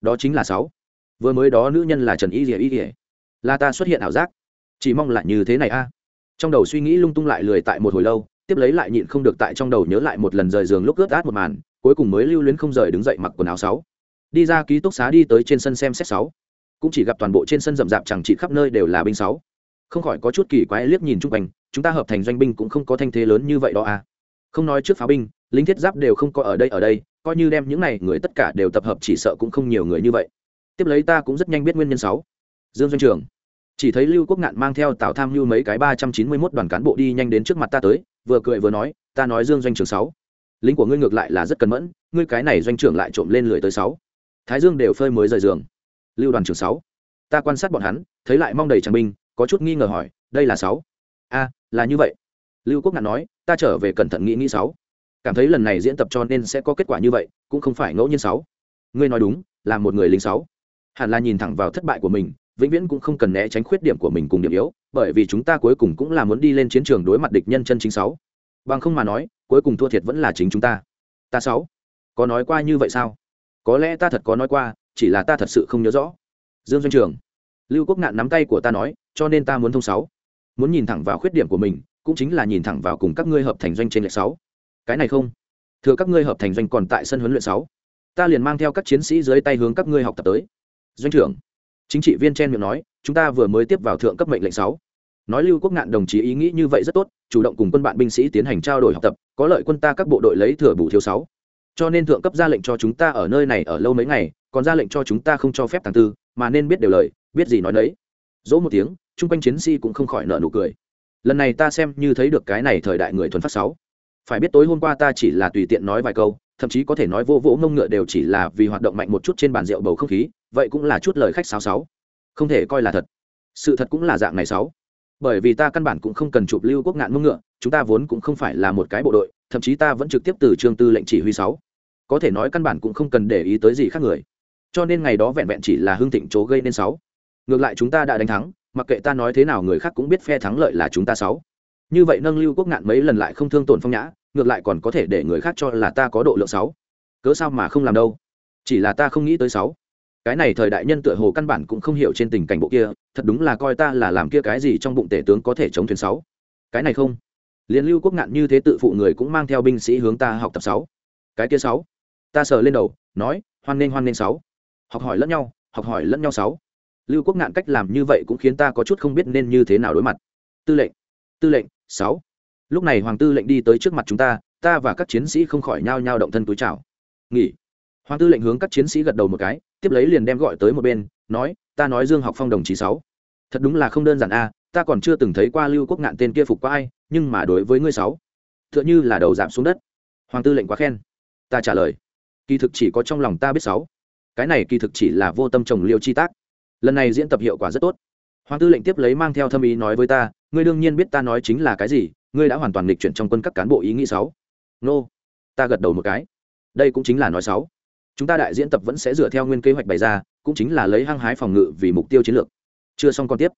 đó chính là sáu. Vừa mới đó nữ nhân là trần y rỉa y rỉa là ta xuất hiện ảo giác. Chỉ mong là như thế này a. Trong đầu suy nghĩ lung tung lại lười tại một hồi lâu, tiếp lấy lại nhịn không được tại trong đầu nhớ lại một lần rời giường lúc ướt át một màn cuối cùng mới lưu luyến không rời đứng dậy mặc quần áo sáu. Đi ra ký túc xá đi tới trên sân xem xét sáu. Cũng chỉ gặp toàn bộ trên sân rậm rạp chẳng trị khắp nơi đều là binh sáu. Không khỏi có chút kỳ quái liếc nhìn chung quanh, chúng ta hợp thành doanh binh cũng không có thanh thế lớn như vậy đó à. Không nói trước pháo binh, lính thiết giáp đều không có ở đây ở đây, coi như đem những này người tất cả đều tập hợp chỉ sợ cũng không nhiều người như vậy. Tiếp lấy ta cũng rất nhanh biết nguyên nhân sáu. Dương doanh trường. Chỉ thấy lưu quốc ngạn mang theo tào tham lưu mấy cái ba trăm chín mươi mốt đoàn cán bộ đi nhanh đến trước mặt ta tới, vừa cười vừa nói, ta nói dương doanh trường sáu lính của ngươi ngược lại là rất cẩn mẫn, ngươi cái này doanh trưởng lại trộm lên lười tới sáu. Thái dương đều phơi mới rời giường. Lưu đoàn trưởng sáu. Ta quan sát bọn hắn, thấy lại mong đầy tràng binh, có chút nghi ngờ hỏi, đây là sáu? A, là như vậy. Lưu quốc ngạn nói, ta trở về cẩn thận nghĩ nghĩ sáu. Cảm thấy lần này diễn tập cho nên sẽ có kết quả như vậy, cũng không phải ngẫu nhiên sáu. Ngươi nói đúng, là một người lính sáu. Hẳn là nhìn thẳng vào thất bại của mình, vĩnh viễn cũng không cần né tránh khuyết điểm của mình cùng điểm yếu, bởi vì chúng ta cuối cùng cũng là muốn đi lên chiến trường đối mặt địch nhân chân chính sáu. Bằng không mà nói cuối cùng thua thiệt vẫn là chính chúng ta. Ta sáu. Có nói qua như vậy sao? Có lẽ ta thật có nói qua, chỉ là ta thật sự không nhớ rõ. Dương doanh trường. Lưu quốc ngạn nắm tay của ta nói, cho nên ta muốn thông sáu. Muốn nhìn thẳng vào khuyết điểm của mình, cũng chính là nhìn thẳng vào cùng các ngươi hợp thành doanh trên lệ sáu. Cái này không. Thừa các ngươi hợp thành doanh còn tại sân huấn luyện sáu. Ta liền mang theo các chiến sĩ dưới tay hướng các ngươi học tập tới. Doanh trưởng chính trị viên chen miệng nói, chúng ta vừa mới tiếp vào thượng cấp mệnh lệnh sáu nói lưu quốc ngạn đồng chí ý nghĩ như vậy rất tốt, chủ động cùng quân bạn binh sĩ tiến hành trao đổi học tập, có lợi quân ta các bộ đội lấy thừa bù thiếu sáu. Cho nên thượng cấp ra lệnh cho chúng ta ở nơi này ở lâu mấy ngày, còn ra lệnh cho chúng ta không cho phép tàng tư, mà nên biết đều lời, biết gì nói đấy dỗ một tiếng, chung quanh chiến sĩ cũng không khỏi nợ nụ cười. Lần này ta xem như thấy được cái này thời đại người thuần phát sáu. Phải biết tối hôm qua ta chỉ là tùy tiện nói vài câu, thậm chí có thể nói vô vỗ mông ngựa đều chỉ là vì hoạt động mạnh một chút trên bàn rượu bầu không khí, vậy cũng là chút lời khách sáo sáu. Không thể coi là thật. Sự thật cũng là dạng này sáu bởi vì ta căn bản cũng không cần chụp lưu quốc ngạn mông ngựa, chúng ta vốn cũng không phải là một cái bộ đội, thậm chí ta vẫn trực tiếp từ trương tư lệnh chỉ huy sáu. Có thể nói căn bản cũng không cần để ý tới gì khác người. Cho nên ngày đó vẹn vẹn chỉ là hưng thịnh chỗ gây nên sáu. Ngược lại chúng ta đã đánh thắng, mặc kệ ta nói thế nào người khác cũng biết phe thắng lợi là chúng ta sáu. Như vậy nâng lưu quốc ngạn mấy lần lại không thương tổn phong nhã, ngược lại còn có thể để người khác cho là ta có độ lượng sáu. Cớ sao mà không làm đâu? Chỉ là ta không nghĩ tới sáu cái này thời đại nhân tựa hồ căn bản cũng không hiểu trên tình cảnh bộ kia, thật đúng là coi ta là làm kia cái gì trong bụng tể tướng có thể chống thuyền sáu. Cái này không. Liên lưu quốc ngạn như thế tự phụ người cũng mang theo binh sĩ hướng ta học tập sáu. Cái kia sáu. Ta sờ lên đầu, nói, hoan nghênh hoan nghênh sáu. Học hỏi lẫn nhau, học hỏi lẫn nhau sáu. Lưu quốc ngạn cách làm như vậy cũng khiến ta có chút không biết nên như thế nào đối mặt. Tư lệnh tư lệnh, sáu. Lúc này hoàng tư lệnh đi tới trước mặt chúng ta ta và các chiến sĩ không khỏi nhao nhao động thân túi chào. Nghỉ hoàng tư lệnh hướng các chiến sĩ gật đầu một cái, tiếp lấy liền đem gọi tới một bên, nói, ta nói dương học phong đồng chí sáu. Thật đúng là không đơn giản a, ta còn chưa từng thấy qua lưu quốc ngạn tên kia phục qua ai, nhưng mà đối với ngươi sáu, tựa như là đầu giảm xuống đất. Hoàng tư lệnh quá khen. Ta trả lời, kỳ thực chỉ có trong lòng ta biết sáu. Cái này kỳ thực chỉ là vô tâm trồng liêu chi tác. Lần này diễn tập hiệu quả rất tốt. Hoàng tư lệnh tiếp lấy mang theo thâm ý nói với ta, ngươi đương nhiên biết ta nói chính là cái gì, ngươi đã hoàn toàn lịch chuyển trong quân các cán bộ ý nghĩ sáu. Nô. Ta gật đầu một cái. Đây cũng chính là nói sáu chúng ta đại diễn tập vẫn sẽ dựa theo nguyên kế hoạch bày ra cũng chính là lấy hăng hái phòng ngự vì mục tiêu chiến lược chưa xong còn tiếp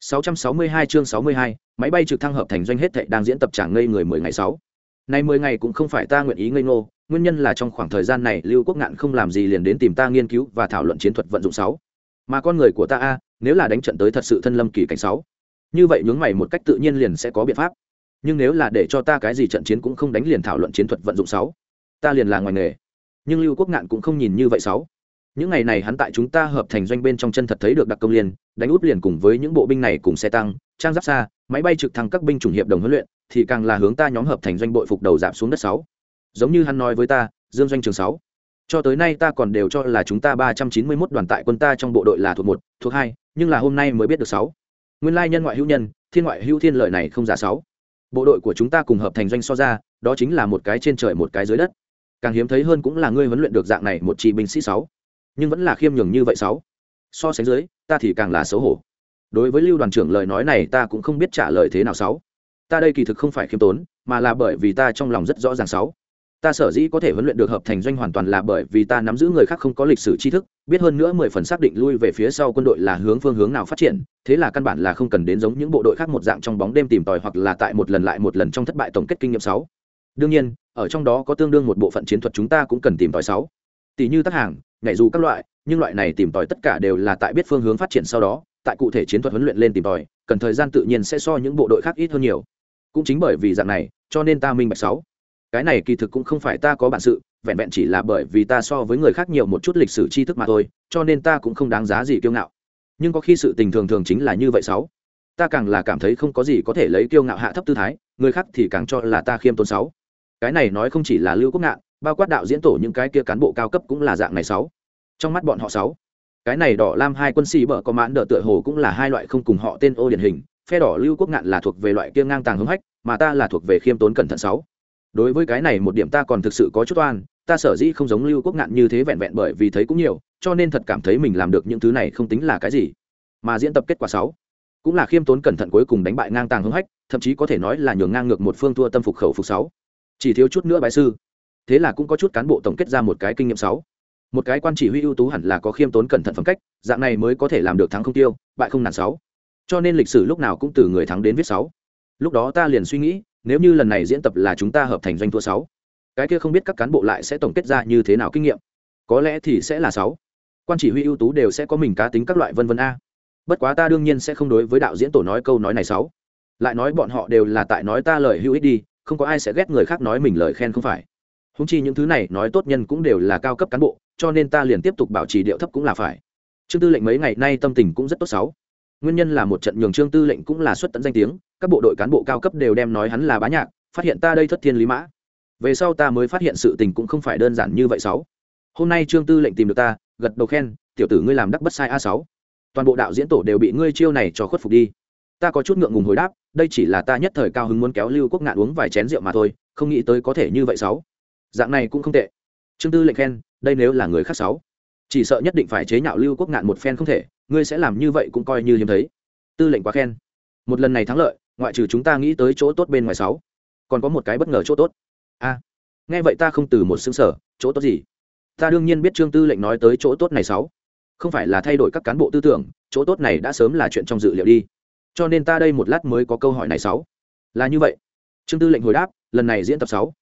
662 chương 62, máy bay trực thăng hợp thành doanh hết thệ đang diễn tập chẳng ngây người 10 ngày 6. Nay 10 ngày cũng không phải ta nguyện ý ngây ngô, nguyên nhân là trong khoảng thời gian này Lưu Quốc Ngạn không làm gì liền đến tìm ta nghiên cứu và thảo luận chiến thuật vận dụng 6. Mà con người của ta a, nếu là đánh trận tới thật sự thân lâm kỳ cảnh 6. Như vậy nhướng mày một cách tự nhiên liền sẽ có biện pháp. Nhưng nếu là để cho ta cái gì trận chiến cũng không đánh liền thảo luận chiến thuật vận dụng 6, ta liền là ngoài nghề. Nhưng Lưu Quốc Ngạn cũng không nhìn như vậy sáu. những ngày này hắn tại chúng ta hợp thành doanh bên trong chân thật thấy được đặc công liên, đánh út liền cùng với những bộ binh này cùng xe tăng, trang giáp xa, máy bay trực thăng các binh chủng hiệp đồng huấn luyện, thì càng là hướng ta nhóm hợp thành doanh bội phục đầu giảm xuống đất sáu. Giống như hắn nói với ta, dương doanh trường sáu. Cho tới nay ta còn đều cho là chúng ta ba trăm chín mươi 391 đoàn tại quân ta trong bộ đội là thuộc một, thuộc hai, nhưng là hôm nay mới biết được sáu. Nguyên lai nhân ngoại hữu nhân, thiên ngoại hữu thiên lợi này không giả sáu. Bộ đội của chúng ta cùng hợp thành doanh so ra, đó chính là một cái trên trời một cái dưới đất càng hiếm thấy hơn cũng là ngươi huấn luyện được dạng này một chi binh sĩ sáu. Nhưng vẫn là khiêm nhường như vậy sáu. So sánh dưới, ta thì càng là xấu hổ. Đối với lưu đoàn trưởng lời nói này ta cũng không biết trả lời thế nào sáu. Ta đây kỳ thực không phải khiêm tốn, mà là bởi vì ta trong lòng rất rõ ràng sáu. Ta sở dĩ có thể huấn luyện được hợp thành doanh hoàn toàn là bởi vì ta nắm giữ người khác không có lịch sử tri thức, biết hơn nữa mười phần xác định lui về phía sau quân đội là hướng phương hướng nào phát triển, thế là căn bản là không cần đến giống những bộ đội khác một dạng trong bóng đêm tìm tòi hoặc là tại một lần lại một lần trong thất bại tổng kết kinh nghiệm sáu đương nhiên, ở trong đó có tương đương một bộ phận chiến thuật chúng ta cũng cần tìm tòi sáu. Tỷ như tác hàng, nhảy dù các loại, nhưng loại này tìm tòi tất cả đều là tại biết phương hướng phát triển sau đó, tại cụ thể chiến thuật huấn luyện lên tìm tòi, cần thời gian tự nhiên sẽ so những bộ đội khác ít hơn nhiều. Cũng chính bởi vì dạng này, cho nên ta minh bạch sáu. Cái này kỳ thực cũng không phải ta có bản sự, vẹn vẹn chỉ là bởi vì ta so với người khác nhiều một chút lịch sử tri thức mà thôi, cho nên ta cũng không đáng giá gì kiêu ngạo. Nhưng có khi sự tình thường thường chính là như vậy sáu. Ta càng là cảm thấy không có gì có thể lấy kiêu ngạo hạ thấp tư thái, người khác thì càng cho là ta khiêm tốn sáu cái này nói không chỉ là lưu quốc ngạn, bao quát đạo diễn tổ những cái kia cán bộ cao cấp cũng là dạng này sáu. Trong mắt bọn họ sáu, cái này đỏ lam hai quân sĩ bở có mãn đỡ tựa hồ cũng là hai loại không cùng họ tên ô điển hình, phe đỏ lưu quốc ngạn là thuộc về loại kia ngang tàng hứng hách, mà ta là thuộc về khiêm tốn cẩn thận sáu. Đối với cái này một điểm ta còn thực sự có chút oan, ta sở dĩ không giống lưu quốc ngạn như thế vẹn vẹn bởi vì thấy cũng nhiều, cho nên thật cảm thấy mình làm được những thứ này không tính là cái gì. Mà diễn tập kết quả sáu, cũng là khiêm tốn cẩn thận cuối cùng đánh bại ngang tàng hứng hách, thậm chí có thể nói là nhường ngang ngược một phương thua tâm phục khẩu phục sáu chỉ thiếu chút nữa bài sư. Thế là cũng có chút cán bộ tổng kết ra một cái kinh nghiệm sáu. Một cái quan chỉ huy ưu tú hẳn là có khiêm tốn cẩn thận phẩm cách, dạng này mới có thể làm được thắng không tiêu, bại không nản sáu. Cho nên lịch sử lúc nào cũng từ người thắng đến viết sáu. Lúc đó ta liền suy nghĩ, nếu như lần này diễn tập là chúng ta hợp thành doanh thua sáu, cái kia không biết các cán bộ lại sẽ tổng kết ra như thế nào kinh nghiệm. Có lẽ thì sẽ là sáu. Quan chỉ huy ưu tú đều sẽ có mình cá tính các loại vân vân a. Bất quá ta đương nhiên sẽ không đối với đạo diễn tổ nói câu nói này sáu. Lại nói bọn họ đều là tại nói ta lời hữu ích đi không có ai sẽ ghét người khác nói mình lời khen không phải. Húng chi những thứ này nói tốt nhân cũng đều là cao cấp cán bộ, cho nên ta liền tiếp tục bảo trì điệu thấp cũng là phải. Trương tư lệnh mấy ngày nay tâm tình cũng rất tốt sáu nguyên nhân là một trận nhường trương tư lệnh cũng là xuất tận danh tiếng, các bộ đội cán bộ cao cấp đều đem nói hắn là bá nhạc, phát hiện ta đây thất thiên lý mã. Về sau ta mới phát hiện sự tình cũng không phải đơn giản như vậy sáu hôm nay trương tư lệnh tìm được ta, gật đầu khen, tiểu tử ngươi làm đắc bất sai a sáu. Toàn bộ đạo diễn tổ đều bị ngươi chiêu này cho khuất phục đi ta có chút ngượng ngùng hồi đáp, đây chỉ là ta nhất thời cao hứng muốn kéo lưu quốc ngạn uống vài chén rượu mà thôi, không nghĩ tới có thể như vậy sáu. Dạng này cũng không tệ. Trương tư lệnh khen, đây nếu là người khác sáu. Chỉ sợ nhất định phải chế nhạo lưu quốc ngạn một phen không thể, ngươi sẽ làm như vậy cũng coi như hiếm thấy. Tư lệnh quá khen. Một lần này thắng lợi, ngoại trừ chúng ta nghĩ tới chỗ tốt bên ngoài sáu. Còn có một cái bất ngờ chỗ tốt. A. Nghe vậy ta không từ một xứng sở chỗ tốt gì? Ta đương nhiên biết trương tư lệnh nói tới chỗ tốt này sáu. Không phải là thay đổi các cán bộ tư tưởng, chỗ tốt này đã sớm là chuyện trong dự liệu đi cho nên ta đây một lát mới có câu hỏi này sáu. Là như vậy. Trương tư lệnh hồi đáp, lần này diễn tập sáu.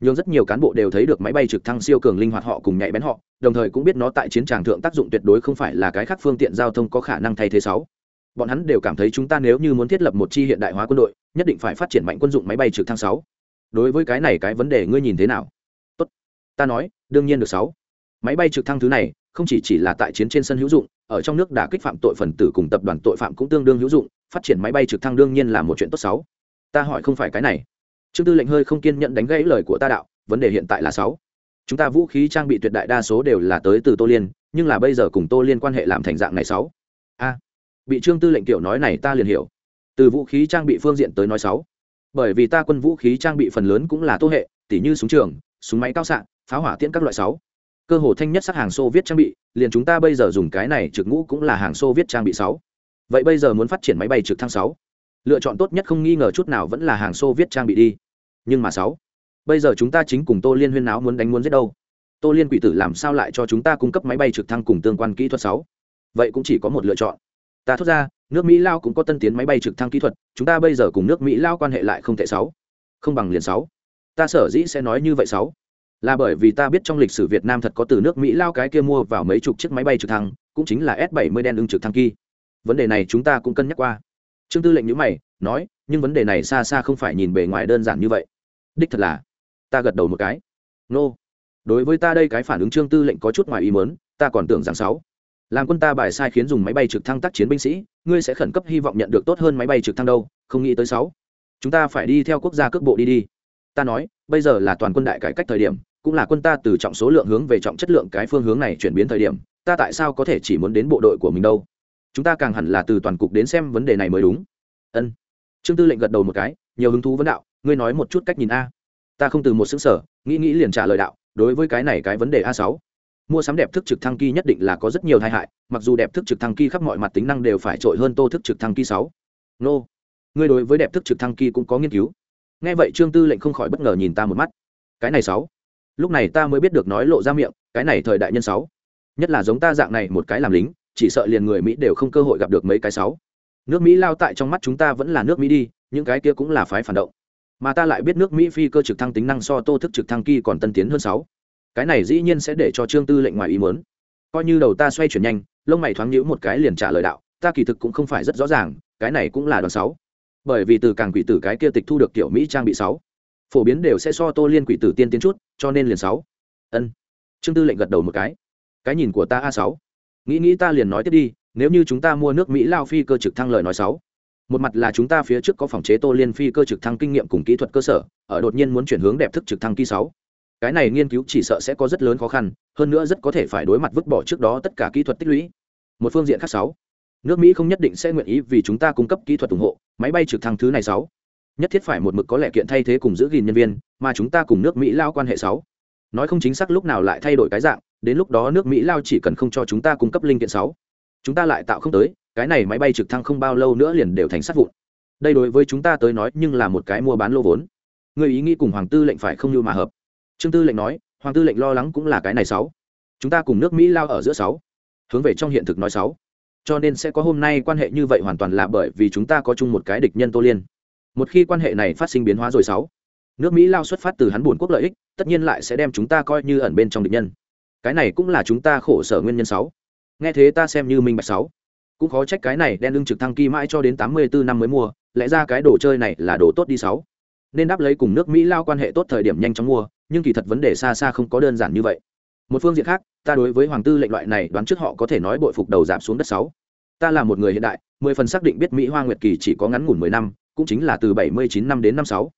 Nhưng rất nhiều cán bộ đều thấy được máy bay trực thăng siêu cường linh hoạt họ cùng nhạy bén họ, đồng thời cũng biết nó tại chiến tràng thượng tác dụng tuyệt đối không phải là cái khác phương tiện giao thông có khả năng thay thế sáu. Bọn hắn đều cảm thấy chúng ta nếu như muốn thiết lập một chi hiện đại hóa quân đội, nhất định phải phát triển mạnh quân dụng máy bay trực thăng sáu. Đối với cái này cái vấn đề ngươi nhìn thế nào? Tốt. Ta nói, đương nhiên được sáu. Máy bay trực thăng thứ này, không chỉ chỉ là tại chiến trên sân hữu dụng, ở trong nước đã kích phạm tội phần tử cùng tập đoàn tội phạm cũng tương đương hữu dụng phát triển máy bay trực thăng đương nhiên là một chuyện tốt sáu ta hỏi không phải cái này. Trương tư lệnh hơi không kiên nhẫn đánh gãy lời của ta đạo, vấn đề hiện tại là sáu. Chúng ta vũ khí trang bị tuyệt đại đa số đều là tới từ tô liên, nhưng là bây giờ cùng tô liên quan hệ làm thành dạng này sáu. A. Bị trương tư lệnh tiểu nói này ta liền hiểu. Từ vũ khí trang bị phương diện tới nói sáu. Bởi vì ta quân vũ khí trang bị phần lớn cũng là tô hệ, tỉ như súng trường, súng máy cao xạ, pháo hỏa tiễn các loại sáu. Cơ hồ thanh nhất sắc hàng xô viết trang bị, liền chúng ta bây giờ dùng cái này trực ngũ cũng là hàng xô viết trang bị sáu vậy bây giờ muốn phát triển máy bay trực thăng sáu? Lựa chọn tốt nhất không nghi ngờ chút nào vẫn là hàng xô viết trang bị đi. Nhưng mà sáu? Bây giờ chúng ta chính cùng tô liên huyên náo muốn đánh muốn giết đâu? Tô liên quỷ tử làm sao lại cho chúng ta cung cấp máy bay trực thăng cùng tương quan kỹ thuật sáu? Vậy cũng chỉ có một lựa chọn. Ta thốt ra, nước mỹ lao cũng có tân tiến máy bay trực thăng kỹ thuật, chúng ta bây giờ cùng nước mỹ lao quan hệ lại không thể sáu? Không bằng liền sáu. Ta sở dĩ sẽ nói như vậy sáu. Là bởi vì ta biết trong lịch sử việt nam thật có từ nước mỹ lao cái kia mua vào mấy chục chiếc máy bay trực thăng, cũng chính là s 70 đen ưng trực thăng kỳ vấn đề này chúng ta cũng cân nhắc qua. Trương tư lệnh nhữ mày, nói, nhưng vấn đề này xa xa không phải nhìn bề ngoài đơn giản như vậy. Đích thật là. Ta gật đầu một cái. Nô、no. đối với ta đây cái phản ứng trương tư lệnh có chút ngoài ý mớn ta còn tưởng rằng sáu. Làm quân ta bài sai khiến dùng máy bay trực thăng tác chiến binh sĩ, ngươi sẽ khẩn cấp hy vọng nhận được tốt hơn máy bay trực thăng đâu, không nghĩ tới sáu. Chúng ta phải đi theo quốc gia cước bộ đi đi. Ta nói, bây giờ là toàn quân đại cải cách thời điểm, cũng là quân ta từ trọng số lượng hướng về trọng chất lượng cái phương hướng này chuyển biến thời điểm, ta tại sao có thể chỉ muốn đến bộ đội của mình đâu? Chúng ta càng hẳn là từ toàn cục đến xem vấn đề này mới đúng. Ân. Trương tư lệnh gật đầu một cái, nhiều hứng thú vấn đạo, ngươi nói một chút cách nhìn a. Ta không từ một xứng sở nghĩ nghĩ liền trả lời đạo, đối với cái này cái vấn đề a sáu. Mua sắm đẹp thức trực thăng kỳ nhất định là có rất nhiều tai hại, mặc dù đẹp thức trực thăng kỳ khắp mọi mặt tính năng đều phải trội hơn tô thức trực thăng kỳ sáu. Nô. Ngươi đối với đẹp thức trực thăng kỳ cũng có nghiên cứu. Nghe vậy trương tư lệnh không khỏi bất ngờ nhìn ta một mắt. Cái này sáu. Lúc này ta mới biết được nói lộ ra miệng, cái này thời đại nhân sáu. Nhất là giống ta dạng này một cái làm lính chỉ sợ liền người mỹ đều không cơ hội gặp được mấy cái sáu. Nước mỹ lao tại trong mắt chúng ta vẫn là nước mỹ đi, những cái kia cũng là phái phản động. Mà ta lại biết nước mỹ phi cơ trực thăng tính năng so tô thức trực thăng kỳ còn tân tiến hơn sáu. Cái này dĩ nhiên sẽ để cho trương tư lệnh ngoài ý muốn. Coi như đầu ta xoay chuyển nhanh, lông mày thoáng nhíu một cái liền trả lời đạo, ta kỳ thực cũng không phải rất rõ ràng, cái này cũng là đoàn sáu. Bởi vì từ càng quỷ tử cái kia tịch thu được kiểu mỹ trang bị sáu, phổ biến đều sẽ so tô liên quỷ tử tiên tiến chút, cho nên liền sáu. Ân. Trương tư lệnh gật đầu một cái. Cái nhìn của ta a sáu nghĩ nghĩ ta liền nói tiếp đi, nếu như chúng ta mua nước mỹ lao phi cơ trực thăng lời nói sáu một mặt là chúng ta phía trước có phòng chế tô liên phi cơ trực thăng kinh nghiệm cùng kỹ thuật cơ sở, ở đột nhiên muốn chuyển hướng đẹp thức trực thăng kỳ sáu. Cái này nghiên cứu chỉ sợ sẽ có rất lớn khó khăn, hơn nữa rất có thể phải đối mặt vứt bỏ trước đó tất cả kỹ thuật tích lũy. Một phương diện khác sáu. Nước mỹ không nhất định sẽ nguyện ý vì chúng ta cung cấp kỹ thuật ủng hộ, máy bay trực thăng thứ này sáu. Nhất thiết phải một mực có lẽ kiện thay thế cùng giữ gìn nhân viên, mà chúng ta cùng nước mỹ lao quan hệ sáu. Nói không chính xác lúc nào lại thay đổi cái dạng đến lúc đó nước mỹ lao chỉ cần không cho chúng ta cung cấp linh kiện sáu, chúng ta lại tạo không tới, cái này máy bay trực thăng không bao lâu nữa liền đều thành sát vụn. Đây đối với chúng ta tới nói nhưng là một cái mua bán lô vốn. Người ý nghĩ cùng hoàng tư lệnh phải không như mà hợp. Trương tư lệnh nói, hoàng tư lệnh lo lắng cũng là cái này sáu. Chúng ta cùng nước mỹ lao ở giữa sáu. Hướng về trong hiện thực nói sáu. Cho nên sẽ có hôm nay quan hệ như vậy hoàn toàn là bởi vì chúng ta có chung một cái địch nhân tô liên. Một khi quan hệ này phát sinh biến hóa rồi sáu, nước mỹ lao xuất phát từ hắn buồn quốc lợi ích, tất nhiên lại sẽ đem chúng ta coi như ẩn bên trong địch nhân cái này cũng là chúng ta khổ sở nguyên nhân sáu. Nghe thế ta xem như minh bạch sáu. Cũng khó trách cái này đen lưng trực thăng kỳ mãi cho đến tám mươi bốn năm mới mua, lẽ ra cái đồ chơi này là đồ tốt đi sáu. Nên đáp lấy cùng nước mỹ lao quan hệ tốt thời điểm nhanh chóng mua, nhưng kỳ thật vấn đề xa xa không có đơn giản như vậy. Một phương diện khác, ta đối với hoàng tư lệnh loại này đoán trước họ có thể nói bội phục đầu giảm xuống đất sáu. Ta là một người hiện đại, mười phần xác định biết mỹ hoa nguyệt kỳ chỉ có ngắn ngủn mười năm, cũng chính là từ bảy mươi chín năm đến năm sáu.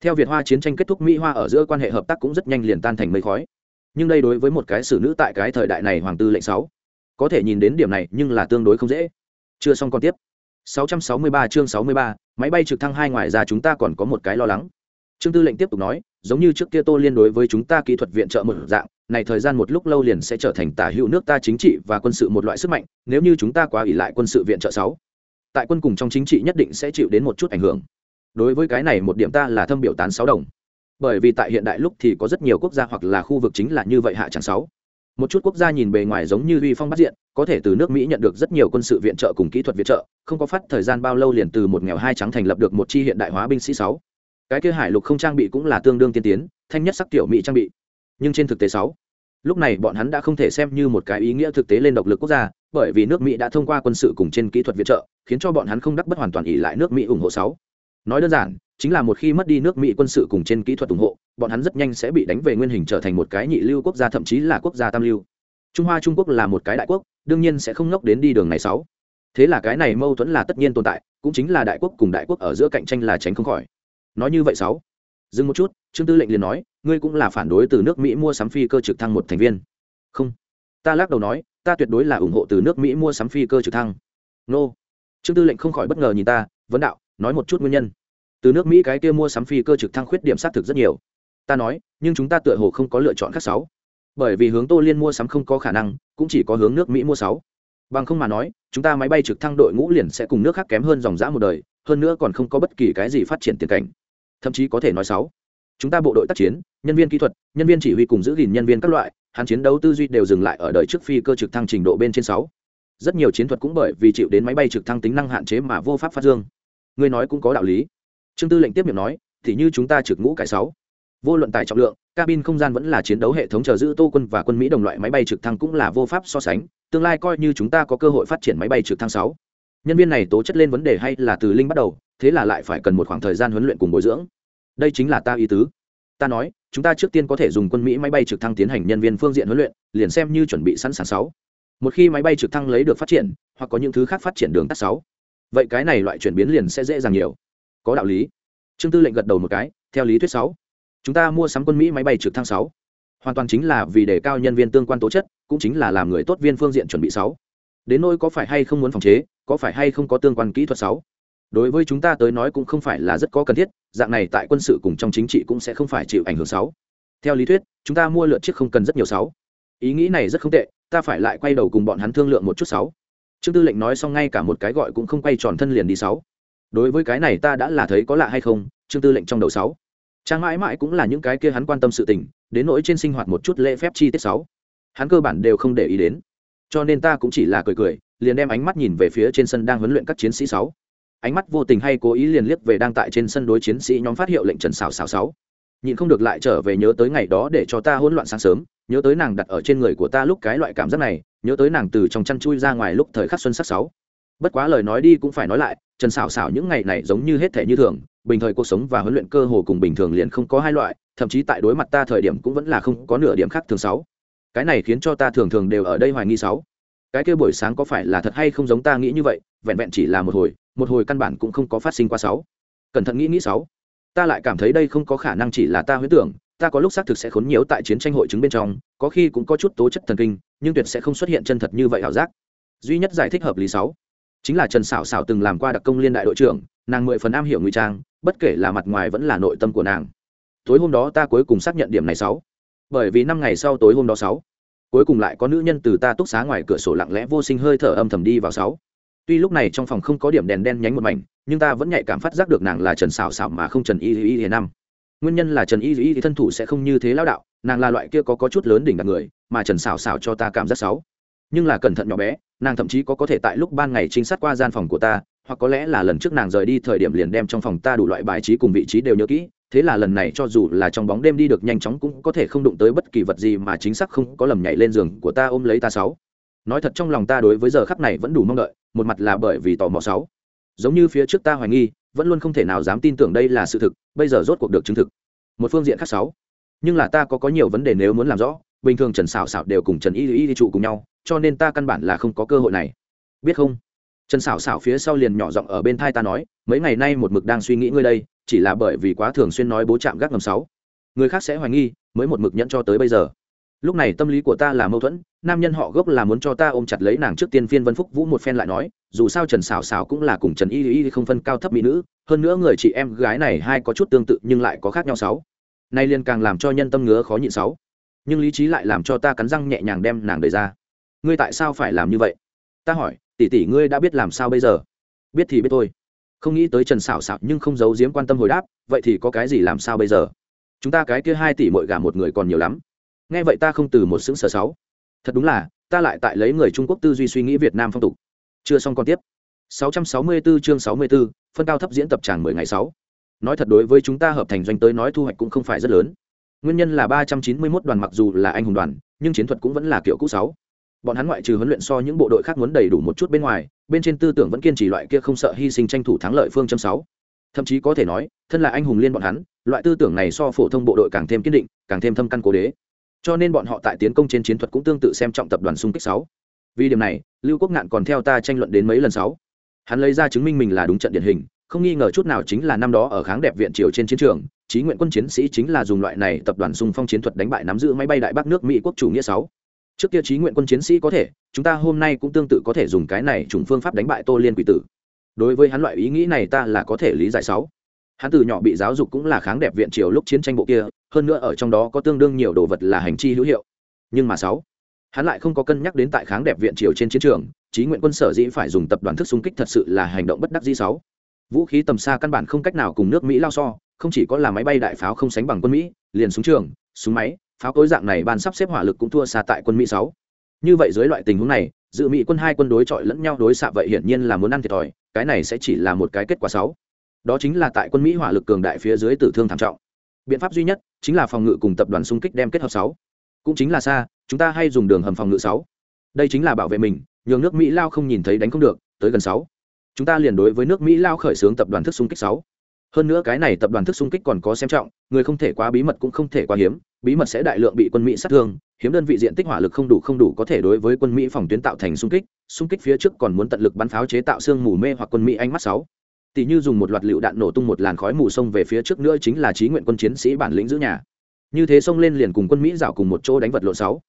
Theo việt hoa chiến tranh kết thúc, mỹ hoa ở giữa quan hệ hợp tác cũng rất nhanh liền tan thành mây khói nhưng đây đối với một cái xử nữ tại cái thời đại này hoàng tư lệnh sáu có thể nhìn đến điểm này nhưng là tương đối không dễ. Chưa xong còn tiếp. 663 chương 63, máy bay trực thăng hai ngoài ra chúng ta còn có một cái lo lắng. Trương tư lệnh tiếp tục nói giống như trước kia tô liên đối với chúng ta kỹ thuật viện trợ một dạng này thời gian một lúc lâu liền sẽ trở thành tả hữu nước ta chính trị và quân sự một loại sức mạnh nếu như chúng ta quá ỷ lại quân sự viện trợ sáu tại quân cùng trong chính trị nhất định sẽ chịu đến một chút ảnh hưởng. Đối với cái này một điểm ta là thâm biểu tán sáu đồng bởi vì tại hiện đại lúc thì có rất nhiều quốc gia hoặc là khu vực chính là như vậy hạ chẳng sáu. Một chút quốc gia nhìn bề ngoài giống như uy phong bắt diện, có thể từ nước mỹ nhận được rất nhiều quân sự viện trợ cùng kỹ thuật viện trợ, không có phát thời gian bao lâu liền từ một nghèo hai trắng thành lập được một chi hiện đại hóa binh sĩ sáu. Cái kia hải lục không trang bị cũng là tương đương tiên tiến, thanh nhất sắc tiểu mỹ trang bị. Nhưng trên thực tế sáu, lúc này bọn hắn đã không thể xem như một cái ý nghĩa thực tế lên độc lực quốc gia, bởi vì nước mỹ đã thông qua quân sự cùng trên kỹ thuật viện trợ, khiến cho bọn hắn không đắc bất hoàn toàn ỉ lại nước mỹ ủng hộ sáu nói đơn giản, chính là một khi mất đi nước mỹ quân sự cùng trên kỹ thuật ủng hộ, bọn hắn rất nhanh sẽ bị đánh về nguyên hình trở thành một cái nhị lưu quốc gia, thậm chí là quốc gia tam lưu. Trung hoa trung quốc là một cái đại quốc, đương nhiên sẽ không ngốc đến đi đường này sáu. Thế là cái này mâu thuẫn là tất nhiên tồn tại, cũng chính là đại quốc cùng đại quốc ở giữa cạnh tranh là tránh không khỏi. Nói như vậy sáu. Dừng một chút, trương tư lệnh liền nói, ngươi cũng là phản đối từ nước mỹ mua sắm phi cơ trực thăng một thành viên. Không. Ta lắc đầu nói, ta tuyệt đối là ủng hộ từ nước mỹ mua sắm phi cơ trực thăng. Nô. Trương tư lệnh không khỏi bất ngờ nhìn ta, vấn đạo nói một chút nguyên nhân. Từ nước mỹ cái kia mua sắm phi cơ trực thăng khuyết điểm xác thực rất nhiều. Ta nói, nhưng chúng ta tựa hồ không có lựa chọn khác sáu. Bởi vì hướng tô liên mua sắm không có khả năng, cũng chỉ có hướng nước mỹ mua sáu. Bằng không mà nói, chúng ta máy bay trực thăng đội ngũ liền sẽ cùng nước khác kém hơn dòng dã một đời, hơn nữa còn không có bất kỳ cái gì phát triển tiền cảnh. Thậm chí có thể nói sáu. Chúng ta bộ đội tác chiến, nhân viên kỹ thuật, nhân viên chỉ huy cùng giữ gìn nhân viên các loại, hắn chiến đấu tư duy đều dừng lại ở đời trước phi cơ trực thăng trình độ bên trên sáu. Rất nhiều chiến thuật cũng bởi vì chịu đến máy bay trực thăng tính năng hạn chế mà vô pháp phát dương ngươi nói cũng có đạo lý. Trương tư lệnh tiếp miệng nói, thì như chúng ta trực ngũ cải sáu. Vô luận tải trọng lượng, cabin không gian vẫn là chiến đấu hệ thống chờ giữ tô quân và quân mỹ đồng loại máy bay trực thăng cũng là vô pháp so sánh, tương lai coi như chúng ta có cơ hội phát triển máy bay trực thăng sáu. Nhân viên này tố chất lên vấn đề hay là từ linh bắt đầu, thế là lại phải cần một khoảng thời gian huấn luyện cùng bồi dưỡng. Đây chính là ta ý tứ. Ta nói, chúng ta trước tiên có thể dùng quân mỹ máy bay trực thăng tiến hành nhân viên phương diện huấn luyện, liền xem như chuẩn bị sẵn sàng sáu. Một khi máy bay trực thăng lấy được phát triển, hoặc có những thứ khác phát triển đường tắt sáu vậy cái này loại chuyển biến liền sẽ dễ dàng nhiều. Có đạo lý. Trương tư lệnh gật đầu một cái, theo lý thuyết sáu. Chúng ta mua sắm quân mỹ máy bay trực thăng sáu. Hoàn toàn chính là vì đề cao nhân viên tương quan tố chất, cũng chính là làm người tốt viên phương diện chuẩn bị sáu. Đến nỗi có phải hay không muốn phòng chế, có phải hay không có tương quan kỹ thuật sáu. Đối với chúng ta tới nói cũng không phải là rất có cần thiết, dạng này tại quân sự cùng trong chính trị cũng sẽ không phải chịu ảnh hưởng sáu. Theo lý thuyết, chúng ta mua lượt chiếc không cần rất nhiều sáu. Ý nghĩ này rất không tệ, ta phải lại quay đầu cùng bọn hắn thương lượng một chút sáu trương tư lệnh nói xong ngay cả một cái gọi cũng không quay tròn thân liền đi sáu. Đối với cái này ta đã là thấy có lạ hay không, trương tư lệnh trong đầu sáu. Trang mãi mãi cũng là những cái kia hắn quan tâm sự tình, đến nỗi trên sinh hoạt một chút lễ phép chi tiết sáu. Hắn cơ bản đều không để ý đến. Cho nên ta cũng chỉ là cười cười, liền đem ánh mắt nhìn về phía trên sân đang huấn luyện các chiến sĩ sáu. Ánh mắt vô tình hay cố ý liền liếc về đang tại trên sân đối chiến sĩ nhóm phát hiệu lệnh trần xào xào sáu. Nhịn không được lại trở về nhớ tới ngày đó để cho ta hỗn loạn sáng sớm, nhớ tới nàng đặt ở trên người của ta lúc cái loại cảm giác này nhớ tới nàng từ trong chăn chui ra ngoài lúc thời khắc xuân sắc sáu. Bất quá lời nói đi cũng phải nói lại, trần xảo xảo những ngày này giống như hết thể như thường, bình thời cuộc sống và huấn luyện cơ hồ cùng bình thường liền không có hai loại, thậm chí tại đối mặt ta thời điểm cũng vẫn là không có nửa điểm khác thường sáu. Cái này khiến cho ta thường thường đều ở đây hoài nghi sáu. Cái kia buổi sáng có phải là thật hay không giống ta nghĩ như vậy, vẹn vẹn chỉ là một hồi một hồi căn bản cũng không có phát sinh qua sáu. Cẩn thận nghĩ nghĩ sáu. Ta lại cảm thấy đây không có khả năng chỉ là ta huyễn tưởng, ta có lúc xác thực sẽ khốn nhiễu tại chiến tranh hội chứng bên trong, có khi cũng có chút tố chất thần kinh nhưng tuyệt sẽ không xuất hiện chân thật như vậy ảo giác. Duy nhất giải thích hợp lý sáu, chính là trần xảo xảo từng làm qua đặc công liên đại đội trưởng, nàng mười phần am hiểu ngụy trang, bất kể là mặt ngoài vẫn là nội tâm của nàng. Tối hôm đó ta cuối cùng xác nhận điểm này sáu, bởi vì năm ngày sau tối hôm đó sáu, cuối cùng lại có nữ nhân từ ta túc xá ngoài cửa sổ lặng lẽ vô sinh hơi thở âm thầm đi vào sáu. Tuy lúc này trong phòng không có điểm đèn đen nhánh một mảnh, nhưng ta vẫn nhạy cảm phát giác được nàng là trần xảo xảo mà không trần y y y năm. Nguyên nhân là trần y y thân thủ sẽ không như thế lao đạo, nàng là loại kia có có chút lớn đỉnh đặt người mà trần xảo xảo cho ta cảm giác xấu, nhưng là cẩn thận nhỏ bé nàng thậm chí có có thể tại lúc ban ngày trinh sát qua gian phòng của ta hoặc có lẽ là lần trước nàng rời đi thời điểm liền đem trong phòng ta đủ loại bài trí cùng vị trí đều nhớ kỹ thế là lần này cho dù là trong bóng đêm đi được nhanh chóng cũng có thể không đụng tới bất kỳ vật gì mà chính xác không có lầm nhảy lên giường của ta ôm lấy ta sáu. Nói thật trong lòng ta đối với giờ khắc này vẫn đủ mong đợi một mặt là bởi vì tò mò sáu. Giống như phía trước ta hoài nghi vẫn luôn không thể nào dám tin tưởng đây là sự thực bây giờ rốt cuộc được chứng thực. Một phương diện khác sáu. Nhưng là ta có có nhiều vấn đề nếu muốn làm rõ bình thường trần xảo xảo đều cùng trần y y đi trụ cùng nhau, cho nên ta căn bản là không có cơ hội này. Biết không? Trần xảo xảo phía sau liền nhỏ giọng ở bên thai ta nói, mấy ngày nay một mực đang suy nghĩ ngươi đây, chỉ là bởi vì quá thường xuyên nói bố chạm gác ngầm sáu. Người khác sẽ hoài nghi, mới một mực nhẫn cho tới bây giờ. Lúc này tâm lý của ta là mâu thuẫn, nam nhân họ gốc là muốn cho ta ôm chặt lấy nàng trước tiên phiên vân phúc vũ một phen lại nói, dù sao trần xảo xảo cũng là cùng trần y y không phân cao thấp mỹ nữ, hơn nữa người chị em gái này hai có chút tương tự nhưng lại có khác nhau sáu. Nay liên càng làm cho nhân tâm ngứa khó nhịn sáu nhưng lý trí lại làm cho ta cắn răng nhẹ nhàng đem nàng đẩy ra. Ngươi tại sao phải làm như vậy? Ta hỏi tỷ tỷ ngươi đã biết làm sao bây giờ? Biết thì biết thôi. Không nghĩ tới trần xảo xảo nhưng không giấu giếm quan tâm hồi đáp vậy thì có cái gì làm sao bây giờ? Chúng ta cái kia hai tỷ mỗi gả một người còn nhiều lắm. Nghe vậy ta không từ một xứng sở sáu. Thật đúng là ta lại tại lấy người trung quốc tư duy suy nghĩ việt nam phong tục. Chưa xong còn tiếp. 664 chương 64, phân cao thấp diễn tập tràng 10 ngày 6. nói thật đối với chúng ta hợp thành doanh tới nói thu hoạch cũng không phải rất lớn nguyên nhân là 391 đoàn mặc dù là anh hùng đoàn, nhưng chiến thuật cũng vẫn là kiểu cũ sáu. Bọn hắn ngoại trừ huấn luyện so những bộ đội khác muốn đầy đủ một chút bên ngoài, bên trên tư tưởng vẫn kiên trì loại kia không sợ hy sinh tranh thủ thắng lợi phương châm sáu. Thậm chí có thể nói, thân là anh hùng liên bọn hắn, loại tư tưởng này so phổ thông bộ đội càng thêm kiên định, càng thêm thâm căn cố đế. Cho nên bọn họ tại tiến công trên chiến thuật cũng tương tự xem trọng tập đoàn xung kích sáu. Vì điểm này, lưu quốc ngạn còn theo ta tranh luận đến mấy lần sáu. Hắn lấy ra chứng minh mình là đúng trận điển hình không nghi ngờ chút nào chính là năm đó ở kháng đẹp viện triều trên chiến trường trí nguyện quân chiến sĩ chính là dùng loại này tập đoàn xung phong chiến thuật đánh bại nắm giữ máy bay đại bắc nước mỹ quốc chủ nghĩa sáu. Trước kia trí nguyện quân chiến sĩ có thể, chúng ta hôm nay cũng tương tự có thể dùng cái này trùng phương pháp đánh bại tô liên quỷ tử. Đối với hắn loại ý nghĩ này ta là có thể lý giải sáu. Hắn từ nhỏ bị giáo dục cũng là kháng đẹp viện triều lúc chiến tranh bộ kia, hơn nữa ở trong đó có tương đương nhiều đồ vật là hành chi hữu hiệu. Nhưng mà sáu, hắn lại không có cân nhắc đến tại kháng đẹp viện triều trên chiến trường trí nguyện quân sở dĩ phải dùng tập đoàn thức xung kích thật sự là hành động bất đắc dĩ sáu vũ khí tầm xa căn bản không cách nào cùng nước mỹ lao so, không chỉ có là máy bay đại pháo không sánh bằng quân mỹ, liền súng trường, súng máy, pháo cối dạng này ban sắp xếp hỏa lực cũng thua xa tại quân mỹ sáu. Như vậy dưới loại tình huống này dự mỹ quân hai quân đối chọi lẫn nhau đối xạ vậy hiển nhiên là muốn ăn thiệt thòi, cái này sẽ chỉ là một cái kết quả sáu. Đó chính là tại quân mỹ hỏa lực cường đại phía dưới tử thương thảm trọng. Biện pháp duy nhất chính là phòng ngự cùng tập đoàn xung kích đem kết hợp sáu. Cũng chính là xa, chúng ta hay dùng đường hầm phòng ngự sáu. Đây chính là bảo vệ mình, nhường nước mỹ lao không nhìn thấy đánh không được, tới gần sáu chúng ta liền đối với nước mỹ lao khởi xướng tập đoàn thức xung kích sáu. Hơn nữa cái này tập đoàn thức xung kích còn có xem trọng, người không thể quá bí mật cũng không thể quá hiếm, bí mật sẽ đại lượng bị quân mỹ sát thương, hiếm đơn vị diện tích hỏa lực không đủ không đủ có thể đối với quân mỹ phòng tuyến tạo thành xung kích xung kích phía trước còn muốn tận lực bắn pháo chế tạo xương mù mê hoặc quân mỹ ánh mắt sáu. Tỷ như dùng một loạt lựu đạn nổ tung một làn khói mù sông về phía trước nữa chính là trí nguyện quân chiến sĩ bản lĩnh giữ nhà. Như thế xông lên liền cùng quân mỹ rảo cùng một chỗ đánh vật lộn sáu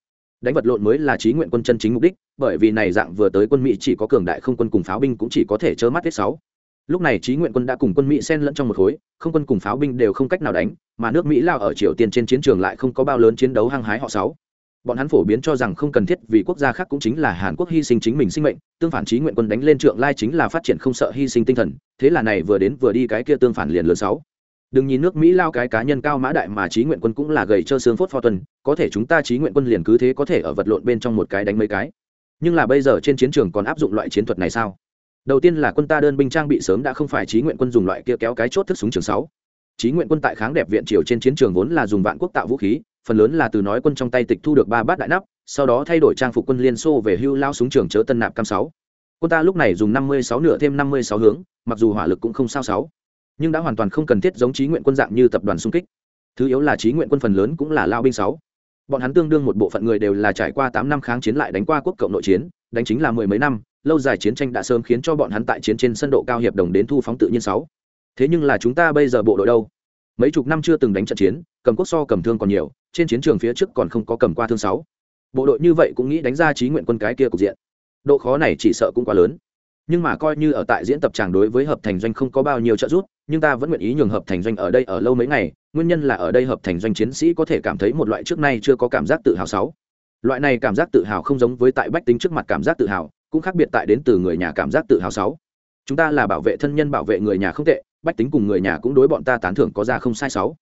đánh vật lộn mới là trí nguyện quân chân chính mục đích, bởi vì này dạng vừa tới quân mỹ chỉ có cường đại không quân cùng pháo binh cũng chỉ có thể trơ mắt hết sáu. Lúc này trí nguyện quân đã cùng quân mỹ xen lẫn trong một khối, không quân cùng pháo binh đều không cách nào đánh, mà nước mỹ lao ở triều tiên trên chiến trường lại không có bao lớn chiến đấu hăng hái họ sáu. Bọn hắn phổ biến cho rằng không cần thiết vì quốc gia khác cũng chính là hàn quốc hy sinh chính mình sinh mệnh, tương phản trí nguyện quân đánh lên trượng lai chính là phát triển không sợ hy sinh tinh thần, thế là này vừa đến vừa đi cái kia tương phản liền lớn sáu đừng nhìn nước mỹ lao cái cá nhân cao mã đại mà trí nguyện quân cũng là gầy trơ xương phốt pho tuần, có thể chúng ta trí nguyện quân liền cứ thế có thể ở vật lộn bên trong một cái đánh mấy cái. Nhưng là bây giờ trên chiến trường còn áp dụng loại chiến thuật này sao? Đầu tiên là quân ta đơn binh trang bị sớm đã không phải trí nguyện quân dùng loại kia kéo cái chốt thức súng trường sáu. Trí nguyện quân tại kháng đẹp viện triều trên chiến trường vốn là dùng vạn quốc tạo vũ khí, phần lớn là từ nói quân trong tay tịch thu được ba bát đại nắp, sau đó thay đổi trang phục quân liên xô về hưu lao súng trường chớ tân nạp cam sáu. Quân ta lúc này dùng năm mươi sáu nửa thêm năm mươi sáu hướng, mặc dù hỏa lực cũng không sao sáu nhưng đã hoàn toàn không cần thiết giống trí nguyện quân dạng như tập đoàn xung kích. Thứ yếu là trí nguyện quân phần lớn cũng là lao binh sáu. Bọn hắn tương đương một bộ phận người đều là trải qua tám năm kháng chiến lại đánh qua quốc cộng nội chiến, đánh chính là mười mấy năm, lâu dài chiến tranh đã sớm khiến cho bọn hắn tại chiến trên sân độ cao hiệp đồng đến thu phóng tự nhiên sáu. Thế nhưng là chúng ta bây giờ bộ đội đâu? Mấy chục năm chưa từng đánh trận chiến, cầm quốc so cầm thương còn nhiều, trên chiến trường phía trước còn không có cầm qua thương sáu. Bộ đội như vậy cũng nghĩ đánh ra trí nguyện quân cái kia cục diện. Độ khó này chỉ sợ cũng quá lớn nhưng mà coi như ở tại diễn tập tràng đối với hợp thành doanh không có bao nhiêu trợ giúp, nhưng ta vẫn nguyện ý nhường hợp thành doanh ở đây ở lâu mấy ngày, nguyên nhân là ở đây hợp thành doanh chiến sĩ có thể cảm thấy một loại trước nay chưa có cảm giác tự hào sáu. Loại này cảm giác tự hào không giống với tại bách tính trước mặt cảm giác tự hào, cũng khác biệt tại đến từ người nhà cảm giác tự hào sáu. Chúng ta là bảo vệ thân nhân bảo vệ người nhà không tệ, bách tính cùng người nhà cũng đối bọn ta tán thưởng có ra không sai sáu.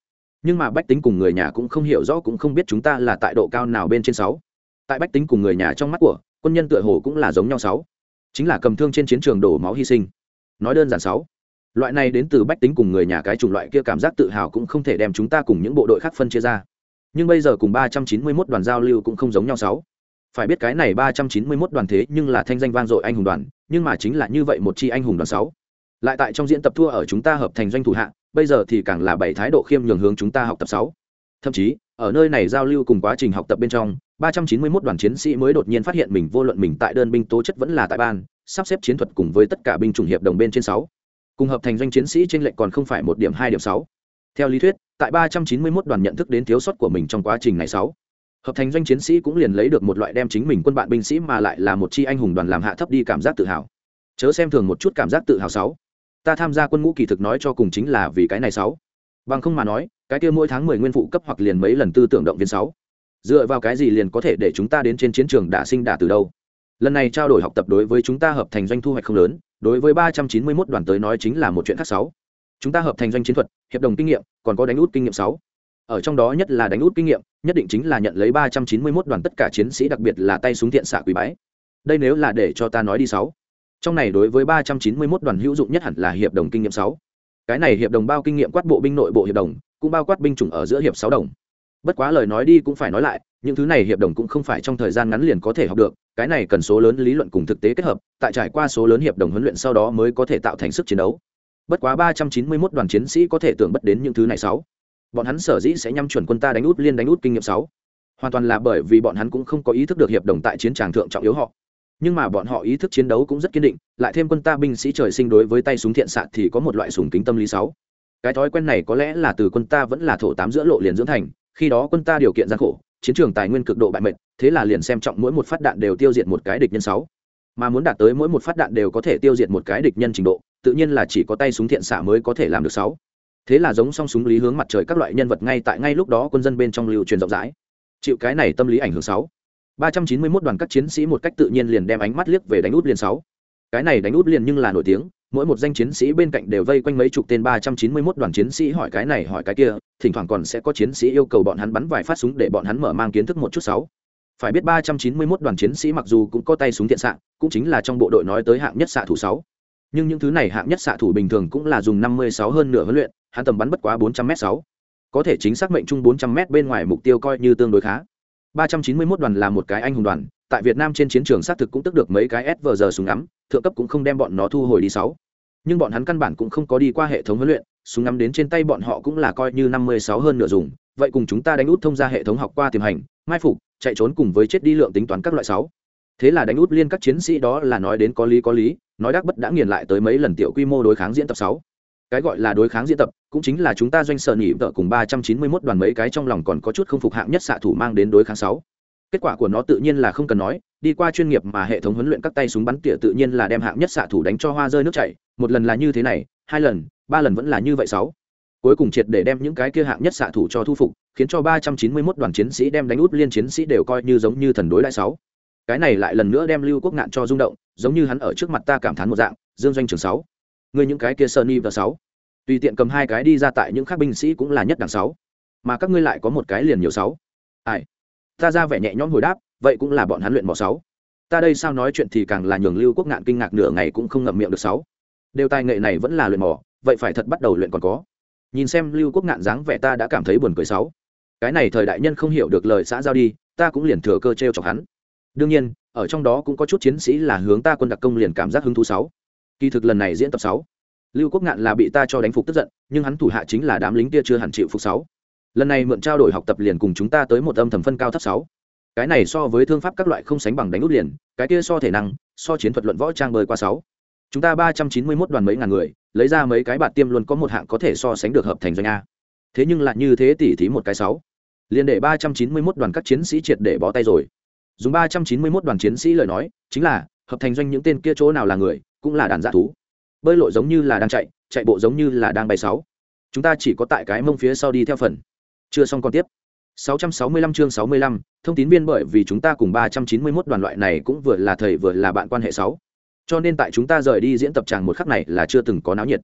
Nhưng mà bách tính cùng người nhà cũng không hiểu rõ cũng không biết chúng ta là tại độ cao nào bên trên sáu. Tại bách tính cùng người nhà trong mắt của, quân nhân tựa hồ cũng là giống nhau sáu chính là cầm thương trên chiến trường đổ máu hy sinh. Nói đơn giản sáu, loại này đến từ bách tính cùng người nhà cái chủng loại kia cảm giác tự hào cũng không thể đem chúng ta cùng những bộ đội khác phân chia ra. Nhưng bây giờ cùng ba trăm chín mươi 391 đoàn giao lưu cũng không giống nhau sáu. Phải biết cái này ba trăm chín mươi 391 đoàn thế nhưng là thanh danh vang dội anh hùng đoàn, nhưng mà chính là như vậy một chi anh hùng đoàn sáu. Lại tại trong diễn tập thua ở chúng ta hợp thành doanh thủ hạ, bây giờ thì càng là bảy thái độ khiêm nhường hướng chúng ta học tập sáu thậm chí, ở nơi này giao lưu cùng quá trình học tập bên trong, ba trăm chín mươi 391 đoàn chiến sĩ mới đột nhiên phát hiện mình vô luận mình tại đơn binh tố chất vẫn là tại ban, sắp xếp chiến thuật cùng với tất cả binh chủng hiệp đồng bên trên sáu. Cùng hợp thành doanh chiến sĩ trên lệnh còn không phải một điểm hai điểm sáu. Theo lý thuyết, tại ba trăm chín mươi 391 đoàn nhận thức đến thiếu sót của mình trong quá trình này sáu. Hợp thành doanh chiến sĩ cũng liền lấy được một loại đem chính mình quân bạn binh sĩ mà lại là một chi anh hùng đoàn làm hạ thấp đi cảm giác tự hào. Chớ xem thường một chút cảm giác tự hào sáu. Ta tham gia quân ngũ kỳ thực nói cho cùng chính là vì cái này sáu. Bằng không mà nói cái kia mỗi tháng mười nguyên phụ cấp hoặc liền mấy lần tư tưởng động viên sáu. Dựa vào cái gì liền có thể để chúng ta đến trên chiến trường đả sinh đả từ đâu? Lần này trao đổi học tập đối với chúng ta hợp thành doanh thu hoạch không lớn, đối với ba trăm chín mươi 391 đoàn tới nói chính là một chuyện khác sáu. Chúng ta hợp thành doanh chiến thuật, hiệp đồng kinh nghiệm, còn có đánh út kinh nghiệm sáu. Ở trong đó nhất là đánh út kinh nghiệm, nhất định chính là nhận lấy ba trăm chín mươi 391 đoàn tất cả chiến sĩ đặc biệt là tay súng thiện xạ quý bái. Đây nếu là để cho ta nói đi sáu. Trong này đối với ba trăm chín mươi 391 đoàn hữu dụng nhất hẳn là hiệp đồng kinh nghiệm sáu. Cái này hiệp đồng bao kinh nghiệm quát bộ binh nội bộ hiệp đồng cũng bao quát binh chủng ở giữa hiệp sáu đồng. Bất quá lời nói đi cũng phải nói lại, những thứ này hiệp đồng cũng không phải trong thời gian ngắn liền có thể học được, cái này cần số lớn lý luận cùng thực tế kết hợp, tại trải qua số lớn hiệp đồng huấn luyện sau đó mới có thể tạo thành sức chiến đấu. Bất quá ba trăm chín mươi 391 đoàn chiến sĩ có thể tưởng bất đến những thứ này sáu. Bọn hắn sở dĩ sẽ nhắm chuẩn quân ta đánh út liên đánh út kinh nghiệm sáu. Hoàn toàn là bởi vì bọn hắn cũng không có ý thức được hiệp đồng tại chiến tràng thượng trọng yếu họ. Nhưng mà bọn họ ý thức chiến đấu cũng rất kiên định, lại thêm quân ta binh sĩ trời sinh đối với tay súng thiện xạ thì có một loại sùng kính tâm lý sáu cái thói quen này có lẽ là từ quân ta vẫn là thổ tám giữa lộ liền dưỡng thành, khi đó quân ta điều kiện gian khổ, chiến trường tài nguyên cực độ bại mệnh thế là liền xem trọng mỗi một phát đạn đều tiêu diệt một cái địch nhân sáu. Mà muốn đạt tới mỗi một phát đạn đều có thể tiêu diệt một cái địch nhân trình độ, tự nhiên là chỉ có tay súng thiện xạ mới có thể làm được sáu. Thế là giống song súng lý hướng mặt trời các loại nhân vật ngay tại ngay lúc đó quân dân bên trong lưu truyền rộng rãi. Chịu cái này tâm lý ảnh hưởng sáu. Ba trăm chín mươi 391 đoàn các chiến sĩ một cách tự nhiên liền đem ánh mắt liếc về đánh út liền sáu. Cái này đánh út liền nhưng là nổi tiếng mỗi một danh chiến sĩ bên cạnh đều vây quanh mấy chục tên ba trăm chín mươi 391 đoàn chiến sĩ hỏi cái này, hỏi cái kia, thỉnh thoảng còn sẽ có chiến sĩ yêu cầu bọn hắn bắn vài phát súng để bọn hắn mở mang kiến thức một chút sáu. Phải biết ba trăm chín mươi 391 đoàn chiến sĩ mặc dù cũng có tay súng thiện xạ, cũng chính là trong bộ đội nói tới hạng nhất xạ thủ sáu. Nhưng những thứ này hạng nhất xạ thủ bình thường cũng là dùng năm mươi sáu hơn nửa huấn luyện, hắn tầm bắn bất quá bốn trăm m sáu. Có thể chính xác mệnh trung bốn trăm m bên ngoài mục tiêu coi như tương đối khá. Ba trăm chín mươi 391 đoàn là một cái anh hùng đoàn tại việt nam trên chiến trường xác thực cũng tức được mấy cái s giờ súng ngắm, thượng cấp cũng không đem bọn nó thu hồi đi sáu. Nhưng bọn hắn căn bản cũng không có đi qua hệ thống huấn luyện, súng ngắm đến trên tay bọn họ cũng là coi như năm mươi sáu hơn nửa dùng, vậy cùng chúng ta đánh út thông ra hệ thống học qua tiềm hành, mai phục, chạy trốn cùng với chết đi lượng tính toán các loại sáu. Thế là đánh út liên các chiến sĩ đó là nói đến có lý có lý, nói đắc bất đã nghiền lại tới mấy lần tiểu quy mô đối kháng diễn tập sáu. Cái gọi là đối kháng diễn tập, cũng chính là chúng ta doanh sở nhị vợ cùng ba trăm chín mươi 391 đoàn mấy cái trong lòng còn có chút không phục hạng nhất xạ thủ mang đến đối kháng sáu kết quả của nó tự nhiên là không cần nói, đi qua chuyên nghiệp mà hệ thống huấn luyện các tay súng bắn tỉa tự nhiên là đem hạng nhất xạ thủ đánh cho hoa rơi nước chảy, một lần là như thế này, hai lần, ba lần vẫn là như vậy sáu. Cuối cùng triệt để đem những cái kia hạng nhất xạ thủ cho thu phục, khiến cho ba trăm chín mươi 391 đoàn chiến sĩ đem đánh út liên chiến sĩ đều coi như giống như thần đối lại sáu. Cái này lại lần nữa đem lưu quốc ngạn cho rung động, giống như hắn ở trước mặt ta cảm thán một dạng, dương doanh trường sáu. Người những cái kia sơn y và sáu. Tùy tiện cầm hai cái đi ra tại những khác binh sĩ cũng là nhất đẳng sáu. Mà các ngươi lại có một cái liền nhiều sáu. Ai? Ta ra vẻ nhẹ nhõm hồi đáp, vậy cũng là bọn hắn luyện bỏ sáu. Ta đây sao nói chuyện thì càng là nhường lưu quốc ngạn kinh ngạc nửa ngày cũng không ngậm miệng được sáu. Đều tài nghệ này vẫn là luyện mỏ, vậy phải thật bắt đầu luyện còn có. Nhìn xem lưu quốc ngạn dáng vẻ ta đã cảm thấy buồn cười sáu. Cái này thời đại nhân không hiểu được lời xã giao đi, ta cũng liền thừa cơ t chọc hắn. Đương nhiên, ở trong đó cũng có chút chiến sĩ là hướng ta quân đặc công liền cảm giác hứng thú sáu. Kỳ thực lần này diễn tập sáu, lưu quốc ngạn là bị ta cho đánh phục tức giận, nhưng hắn thủ hạ chính là đám lính kia chưa hẳn chịu phục sáu lần này mượn trao đổi học tập liền cùng chúng ta tới một âm thầm phân cao thấp sáu. Cái này so với thương pháp các loại không sánh bằng đánh út liền, cái kia so thể năng, so chiến thuật luận võ trang bơi qua sáu. Chúng ta ba trăm chín mươi 391 đoàn mấy ngàn người, lấy ra mấy cái bạt tiêm luôn có một hạng có thể so sánh được hợp thành doanh a. Thế nhưng lại như thế tỉ thí một cái sáu. Liền để ba trăm chín mươi 391 đoàn các chiến sĩ triệt để bó tay rồi. Dùng ba trăm chín mươi 391 đoàn chiến sĩ lời nói, chính là, hợp thành doanh những tên kia chỗ nào là người, cũng là đàn dạ thú. Bơi lội giống như là đang chạy chạy bộ giống như là đang bay sáu. Chúng ta chỉ có tại cái mông phía sau đi theo phần chưa xong còn tiếp 665 chương 65, thông tín viên bởi vì chúng ta cùng 391 đoàn loại này cũng vừa là thầy vừa là bạn quan hệ 6. Cho nên tại chúng ta rời đi diễn tập tràng một khắc này là chưa từng có náo nhiệt.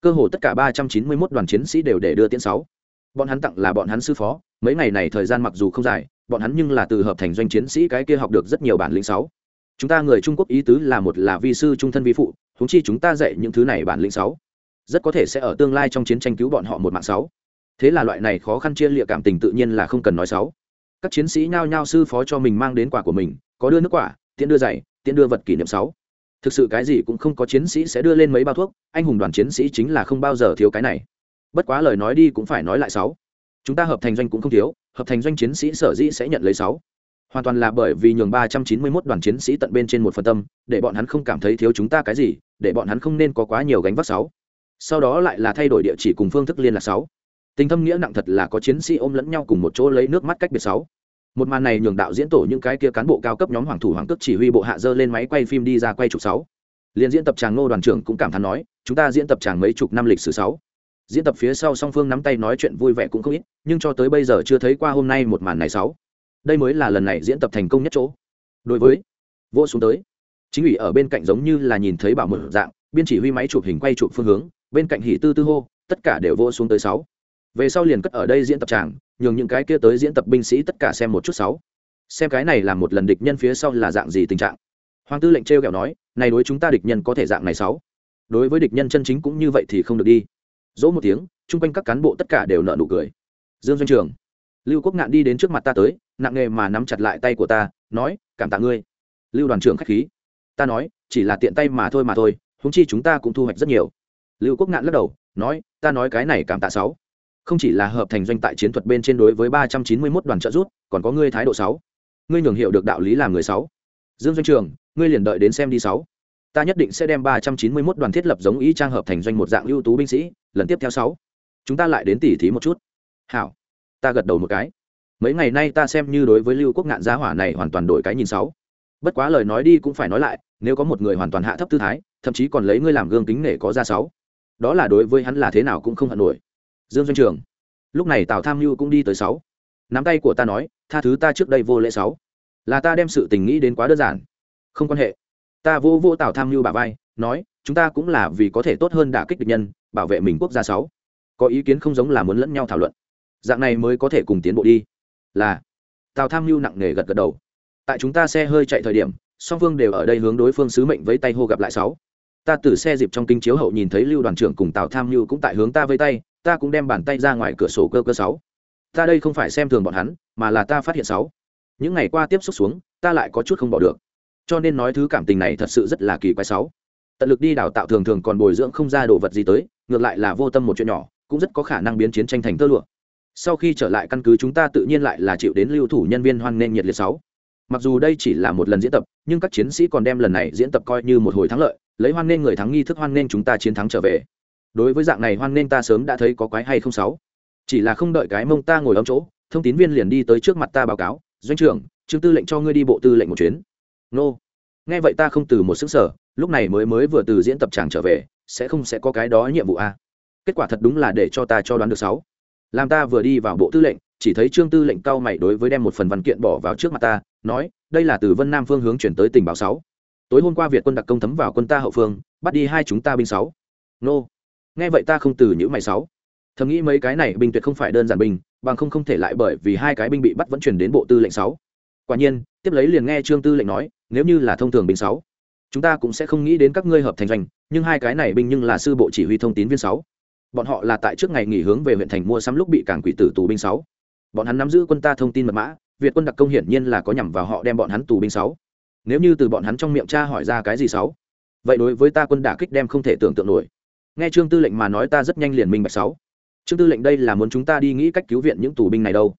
Cơ hồ tất cả 391 đoàn chiến sĩ đều để đưa tiễn 6. Bọn hắn tặng là bọn hắn sư phó, mấy ngày này thời gian mặc dù không dài, bọn hắn nhưng là từ hợp thành doanh chiến sĩ cái kia học được rất nhiều bản lĩnh 6. Chúng ta người Trung Quốc ý tứ là một là vi sư trung thân vi phụ, huống chi chúng ta dạy những thứ này bản lĩnh 6. Rất có thể sẽ ở tương lai trong chiến tranh cứu bọn họ một mạng 6 thế là loại này khó khăn chia lịa cảm tình tự nhiên là không cần nói xấu. Các chiến sĩ nhao nhao sư phó cho mình mang đến quả của mình, có đưa nước quả tiễn đưa giày, tiễn đưa vật kỷ niệm sáu thực sự cái gì cũng không có chiến sĩ sẽ đưa lên mấy bao thuốc, anh hùng đoàn chiến sĩ chính là không bao giờ thiếu cái này. Bất quá lời nói đi cũng phải nói lại sáu chúng ta hợp thành doanh cũng không thiếu, hợp thành doanh chiến sĩ sở dĩ sẽ nhận lấy sáu hoàn toàn là bởi vì nhường ba trăm chín mươi 391 đoàn chiến sĩ tận bên trên một phần tâm, để bọn hắn không cảm thấy thiếu chúng ta cái gì, để bọn hắn không nên có quá nhiều gánh vác sáu sau đó lại là thay đổi địa chỉ cùng phương thức liên lạc sáu tình thâm nghĩa nặng thật là có chiến sĩ ôm lẫn nhau cùng một chỗ lấy nước mắt cách biệt sáu. Một màn này nhường đạo diễn tổ những cái kia cán bộ cao cấp nhóm hoàng thủ hoàng tức chỉ huy bộ hạ dơ lên máy quay phim đi ra quay chụp sáu. Liền diễn tập tràng ngô đoàn trưởng cũng cảm thán nói, chúng ta diễn tập tràng mấy chục năm lịch sử sáu. Diễn tập phía sau song phương nắm tay nói chuyện vui vẻ cũng không ít, nhưng cho tới bây giờ chưa thấy qua hôm nay một màn này sáu. Đây mới là lần này diễn tập thành công nhất chỗ. Đối với vô xuống tới, chính ủy ở bên cạnh giống như là nhìn thấy bảo mở dạng, biên chỉ huy máy chụp hình quay chụp phương hướng, bên cạnh hỉ tư tư hô, tất cả đều vô xuống tới sáu về sau liền cất ở đây diễn tập tràng, nhường những cái kia tới diễn tập binh sĩ tất cả xem một chút sáu. Xem cái này là một lần địch nhân phía sau là dạng gì tình trạng. Hoàng tư lệnh trêu ghẹo nói, này đối chúng ta địch nhân có thể dạng này sáu? Đối với địch nhân chân chính cũng như vậy thì không được đi. Dỗ một tiếng, chung quanh các cán bộ tất cả đều nợ nụ cười. Dương doanh trường, lưu quốc ngạn đi đến trước mặt ta tới, nặng nghề mà nắm chặt lại tay của ta, nói, cảm tạ ngươi. Lưu đoàn trưởng k h á c h khí, ta nói, chỉ là tiện tay mà thôi mà thôi húng chi chúng ta cũng thu hoạch rất nhiều. Lưu quốc ngạn lắc đầu, nói, ta nói cái này cảm tạ sáu không chỉ là hợp thành doanh tại chiến thuật bên trên đối với ba trăm chín mươi mốt đoàn trợ rút còn có ngươi thái độ sáu. Ngươi nhường hiệu được đạo lý làm người sáu. Dương doanh trường, ngươi liền đợi đến xem đi sáu. Ta nhất định sẽ đem ba trăm chín mươi mốt đoàn thiết lập giống ý trang hợp thành doanh một dạng ưu tú binh sĩ, lần tiếp theo sáu. Chúng ta lại đến tỉ thí một chút. Hảo. Ta gật đầu một cái. Mấy ngày nay ta xem như đối với lưu quốc ngạn giá hỏa này hoàn toàn đổi cái nhìn sáu. Bất quá lời nói đi cũng phải nói lại, nếu có một người hoàn toàn hạ thấp tư thái, thậm chí còn lấy ngươi làm gương kính nể có ra sáu. Đó là đối với hắn là thế nào cũng không hận nổi dương doanh trường. Lúc này tào tham mưu cũng đi tới sáu. Nắm tay của ta nói, tha thứ ta trước đây vô lễ sáu. Là ta đem sự tình nghĩ đến quá đơn giản. Không quan hệ. Ta vô vô tào tham mưu bà vai, nói, chúng ta cũng là vì có thể tốt hơn đả kích địch nhân, bảo vệ mình quốc gia sáu. Có ý kiến không giống là muốn lẫn nhau thảo luận. Dạng này mới có thể cùng tiến bộ đi. Là. Tào tham mưu nặng nề gật gật đầu. Tại chúng ta xe hơi chạy thời điểm, song phương đều ở đây hướng đối phương sứ mệnh với tay hô gặp lại sáu. Ta từ xe dịp trong kinh chiếu hậu nhìn thấy lưu đoàn trưởng cùng tào tham mưu cũng tại hướng ta với tay ta cũng đem bàn tay ra ngoài cửa sổ cơ cơ sáu. Ta đây không phải xem thường bọn hắn, mà là ta phát hiện sáu. Những ngày qua tiếp xúc xuống, ta lại có chút không bỏ được. Cho nên nói thứ cảm tình này thật sự rất là kỳ quái sáu. Tận lực đi đào tạo thường thường còn bồi dưỡng không ra đồ vật gì tới, ngược lại là vô tâm một chuyện nhỏ, cũng rất có khả năng biến chiến tranh thành tơ lụa. Sau khi trở lại căn cứ chúng ta tự nhiên lại là chịu đến lưu thủ nhân viên hoan nghênh nhiệt liệt sáu. Mặc dù đây chỉ là một lần diễn tập, nhưng các chiến sĩ còn đem lần này diễn tập coi như một hồi thắng lợi, lấy hoan nghênh người thắng nghi thức hoan nghênh chúng ta chiến thắng trở về đối với dạng này hoan nên ta sớm đã thấy có quái hay không sáu. Chỉ là không đợi cái mông ta ngồi ấm chỗ, thông tín viên liền đi tới trước mặt ta báo cáo, doanh trưởng, trương tư lệnh cho ngươi đi bộ tư lệnh một chuyến. Nô. Nghe vậy ta không từ một sức sở lúc này mới mới vừa từ diễn tập tràng trở về, sẽ không sẽ có cái đó nhiệm vụ a kết quả thật đúng là để cho ta cho đoán được sáu. Làm ta vừa đi vào bộ tư lệnh, chỉ thấy trương tư lệnh cao mày đối với đem một phần văn kiện bỏ vào trước mặt ta, nói, đây là từ vân nam phương hướng chuyển tới tình báo sáu. Tối hôm qua việt quân đặc công thấm vào quân ta hậu phương, bắt đi hai chúng ta binh sáu. Nô nghe vậy ta không từ những mày sáu. Thầm nghĩ mấy cái này binh tuyệt không phải đơn giản binh, bằng không không thể lại bởi vì hai cái binh bị bắt vẫn chuyển đến bộ tư lệnh sáu. Quả nhiên, tiếp lấy liền nghe trương tư lệnh nói, nếu như là thông thường binh sáu, chúng ta cũng sẽ không nghĩ đến các ngươi hợp thành doanh, nhưng hai cái này binh nhưng là sư bộ chỉ huy thông tín viên sáu. Bọn họ là tại trước ngày nghỉ hướng về huyện thành mua sắm lúc bị cảng quỷ tử tù binh sáu. Bọn hắn nắm giữ quân ta thông tin mật mã, việt quân đặc công hiển nhiên là có nhằm vào họ đem bọn hắn tù binh sáu. Nếu như từ bọn hắn trong miệng cha hỏi ra cái gì sáu? Vậy đối với ta quân đả kích đem không thể tưởng tượng nổi nghe trương tư lệnh mà nói ta rất nhanh liền minh bạch sáu. Trương tư lệnh đây là muốn chúng ta đi nghĩ cách cứu viện những tù binh này đâu.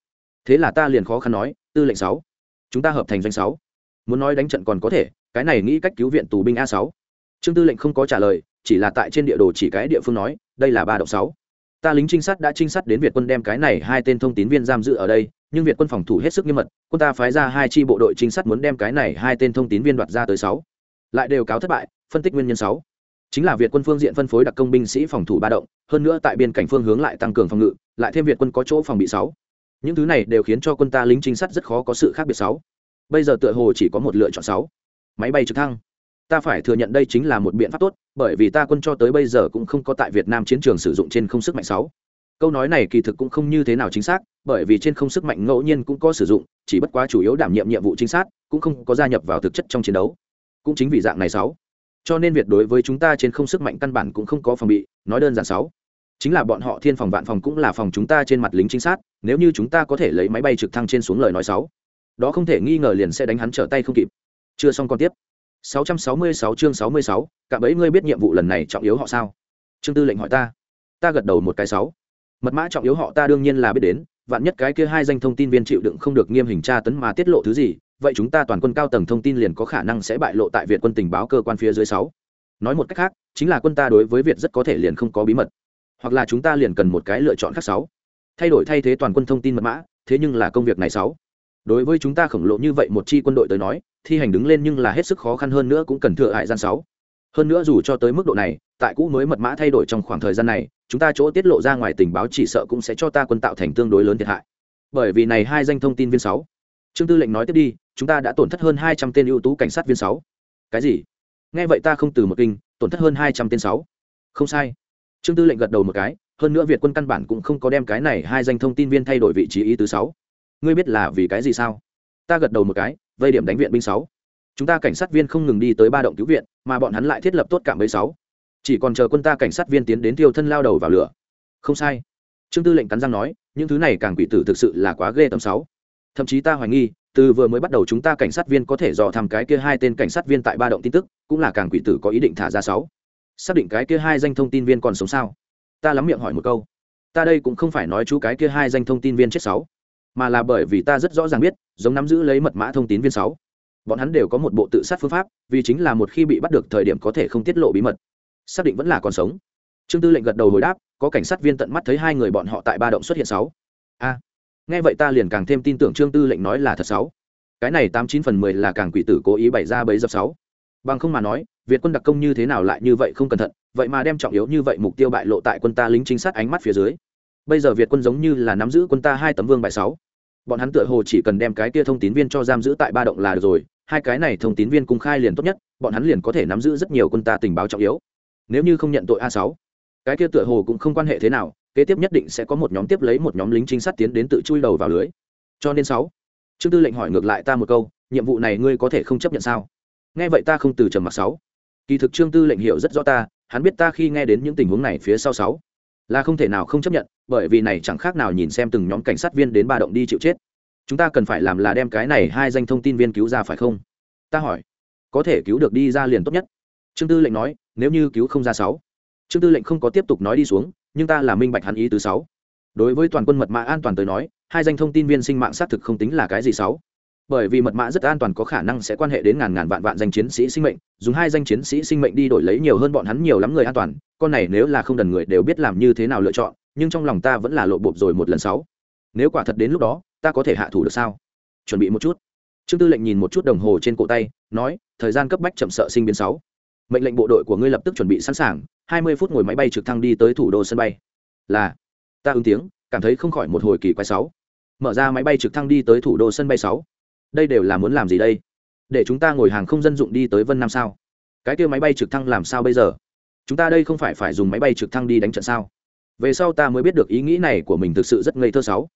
Thế là ta liền khó khăn nói, tư lệnh sáu, chúng ta hợp thành doanh sáu. Muốn nói đánh trận còn có thể, cái này nghĩ cách cứu viện tù binh a sáu. Trương tư lệnh không có trả lời, chỉ là tại trên địa đồ chỉ cái địa phương nói, đây là ba động sáu. Ta lính trinh sát đã trinh sát đến việt quân đem cái này hai tên thông tín viên giam giữ ở đây, nhưng việt quân phòng thủ hết sức nghiêm mật, quân ta phái ra hai chi bộ đội trinh sát muốn đem cái này hai tên thông tín viên đoạt ra tới sáu. Lại đều cáo thất bại, phân tích nguyên nhân sáu chính là việt quân phương diện phân phối đặc công binh sĩ phòng thủ ba động, hơn nữa tại biên cảnh phương hướng lại tăng cường phòng ngự, lại thêm việt quân có chỗ phòng bị sáu. Những thứ này đều khiến cho quân ta lính trinh sát rất khó có sự khác biệt sáu. Bây giờ tựa hồ chỉ có một lựa chọn sáu. Máy bay trực thăng. Ta phải thừa nhận đây chính là một biện pháp tốt, bởi vì ta quân cho tới bây giờ cũng không có tại việt nam chiến trường sử dụng trên không sức mạnh sáu. Câu nói này kỳ thực cũng không như thế nào chính xác, bởi vì trên không sức mạnh ngẫu nhiên cũng có sử dụng, chỉ bất quá chủ yếu đảm nhiệm nhiệm vụ chính xác cũng không có gia nhập vào thực chất trong chiến đấu. Cũng chính vì dạng này sáu cho nên việc đối với chúng ta trên không sức mạnh căn bản cũng không có phòng bị nói đơn giản sáu. Chính là bọn họ thiên phòng vạn phòng cũng là phòng chúng ta trên mặt lính chính xác nếu như chúng ta có thể lấy máy bay trực thăng trên xuống lời nói sáu. Đó không thể nghi ngờ liền sẽ đánh hắn trở tay không kịp. Chưa xong còn tiếp. 666 chương 66, cả bấy ngươi biết nhiệm vụ lần này trọng yếu họ sao? Trương tư lệnh hỏi ta. Ta gật đầu một cái sáu. Mật mã trọng yếu họ ta đương nhiên là biết đến vạn nhất cái kia hai danh thông tin viên chịu đựng không được nghiêm hình tra tấn mà tiết lộ thứ gì vậy chúng ta toàn quân cao tầng thông tin liền có khả năng sẽ bại lộ tại việt quân tình báo cơ quan phía dưới sáu. Nói một cách khác, chính là quân ta đối với việt rất có thể liền không có bí mật. Hoặc là chúng ta liền cần một cái lựa chọn khác sáu. Thay đổi thay thế toàn quân thông tin mật mã, thế nhưng là công việc này sáu. Đối với chúng ta khổng lồ như vậy một chi quân đội tới nói, thi hành đứng lên nhưng là hết sức khó khăn hơn nữa cũng cần thừa hại gian sáu. Hơn nữa dù cho tới mức độ này, tại cũ mới mật mã thay đổi trong khoảng thời gian này, chúng ta chỗ tiết lộ ra ngoài tình báo chỉ sợ cũng sẽ cho ta quân tạo thành tương đối lớn thiệt hại. Bởi vì này hai danh thông tin viên sáu trương tư lệnh nói tiếp đi, chúng ta đã tổn thất hơn hai trăm tên ưu tú cảnh sát viên sáu. Cái gì? Nghe vậy ta không từ một kinh, tổn thất hơn hai trăm tên sáu. Không sai. Trương tư lệnh gật đầu một cái, hơn nữa việt quân căn bản cũng không có đem cái này hai danh thông tin viên thay đổi vị trí ý thứ sáu. Ngươi biết là vì cái gì sao? Ta gật đầu một cái, vây điểm đánh viện binh sáu. Chúng ta cảnh sát viên không ngừng đi tới ba động cứu viện, mà bọn hắn lại thiết lập tốt cả mấy sáu. Chỉ còn chờ quân ta cảnh sát viên tiến đến tiêu thân lao đầu vào lửa. Không sai. Trương tư lệnh cắn răng nói, những thứ này càng quỷ tử thực sự là quá ghê tầm sáu thậm chí ta hoài nghi, từ vừa mới bắt đầu chúng ta cảnh sát viên có thể dò thăm cái kia hai tên cảnh sát viên tại ba động tin tức, cũng là càng quỷ tử có ý định thả ra sáu. Xác định cái kia hai danh thông tin viên còn sống sao? Ta lắm miệng hỏi một câu. Ta đây cũng không phải nói chú cái kia hai danh thông tin viên chết sáu, mà là bởi vì ta rất rõ ràng biết, giống nắm giữ lấy mật mã thông tin viên sáu. Bọn hắn đều có một bộ tự sát phương pháp, vì chính là một khi bị bắt được thời điểm có thể không tiết lộ bí mật. Xác định vẫn là còn sống. Trương tư lệnh gật đầu hồi đáp, có cảnh sát viên tận mắt thấy hai người bọn họ tại ba động xuất hiện sáu. A nghe vậy ta liền càng thêm tin tưởng trương tư lệnh nói là thật sáu cái này tám chín phần mười là càng quỷ tử cố ý bày ra bấy dập sáu bằng không mà nói, việt quân đặc công như thế nào lại như vậy không cẩn thận, vậy mà đem trọng yếu như vậy mục tiêu bại lộ tại quân ta lính chính sát ánh mắt phía dưới. Bây giờ việt quân giống như là nắm giữ quân ta hai tấm vương bài sáu. Bọn hắn tựa hồ chỉ cần đem cái kia thông tín viên cho giam giữ tại ba động là được rồi, hai cái này thông tín viên cung khai liền tốt nhất, bọn hắn liền có thể nắm giữ rất nhiều quân ta tình báo trọng yếu. Nếu như không nhận tội a sáu, cái kia tựa hồ cũng không quan hệ thế nào kế tiếp nhất định sẽ có một nhóm tiếp lấy một nhóm lính trinh sát tiến đến tự chui đầu vào lưới. Cho nên sáu, trương tư lệnh hỏi ngược lại ta một câu, nhiệm vụ này ngươi có thể không chấp nhận sao? Nghe vậy ta không từ trầm mặc sáu. Kỳ thực trương tư lệnh hiểu rất rõ ta, hắn biết ta khi nghe đến những tình huống này phía sau sáu, là không thể nào không chấp nhận, bởi vì này chẳng khác nào nhìn xem từng nhóm cảnh sát viên đến ba động đi chịu chết. Chúng ta cần phải làm là đem cái này hai danh thông tin viên cứu ra phải không? Ta hỏi. Có thể cứu được đi ra liền tốt nhất. Trương tư lệnh nói, nếu như cứu không ra sáu, trương tư lệnh không có tiếp tục nói đi xuống nhưng ta là minh bạch hắn ý thứ sáu. Đối với toàn quân mật mã an toàn tới nói, hai danh thông tin viên sinh mạng xác thực không tính là cái gì sáu. Bởi vì mật mã rất an toàn có khả năng sẽ quan hệ đến ngàn ngàn vạn vạn danh chiến sĩ sinh mệnh, dùng hai danh chiến sĩ sinh mệnh đi đổi lấy nhiều hơn bọn hắn nhiều lắm người an toàn, con này nếu là không đần người đều biết làm như thế nào lựa chọn, nhưng trong lòng ta vẫn là lộ bộp rồi một lần sáu. Nếu quả thật đến lúc đó, ta có thể hạ thủ được sao? Chuẩn bị một chút. Trương tư lệnh nhìn một chút đồng hồ trên cổ tay, nói, thời gian cấp bách chậm sợ sinh biến sáu. Mệnh lệnh bộ đội của ngươi lập tức chuẩn bị sẵn sàng hai mươi phút ngồi máy bay trực thăng đi tới thủ đô sân bay. Là, ta ứng tiếng, cảm thấy không khỏi một hồi kỳ quái sáu. Mở ra máy bay trực thăng đi tới thủ đô sân bay sáu. Đây đều là muốn làm gì đây? Để chúng ta ngồi hàng không dân dụng đi tới vân nam sao? Cái kia máy bay trực thăng làm sao bây giờ? Chúng ta đây không phải phải dùng máy bay trực thăng đi đánh trận sao? Về sau ta mới biết được ý nghĩ này của mình thực sự rất ngây thơ sáu.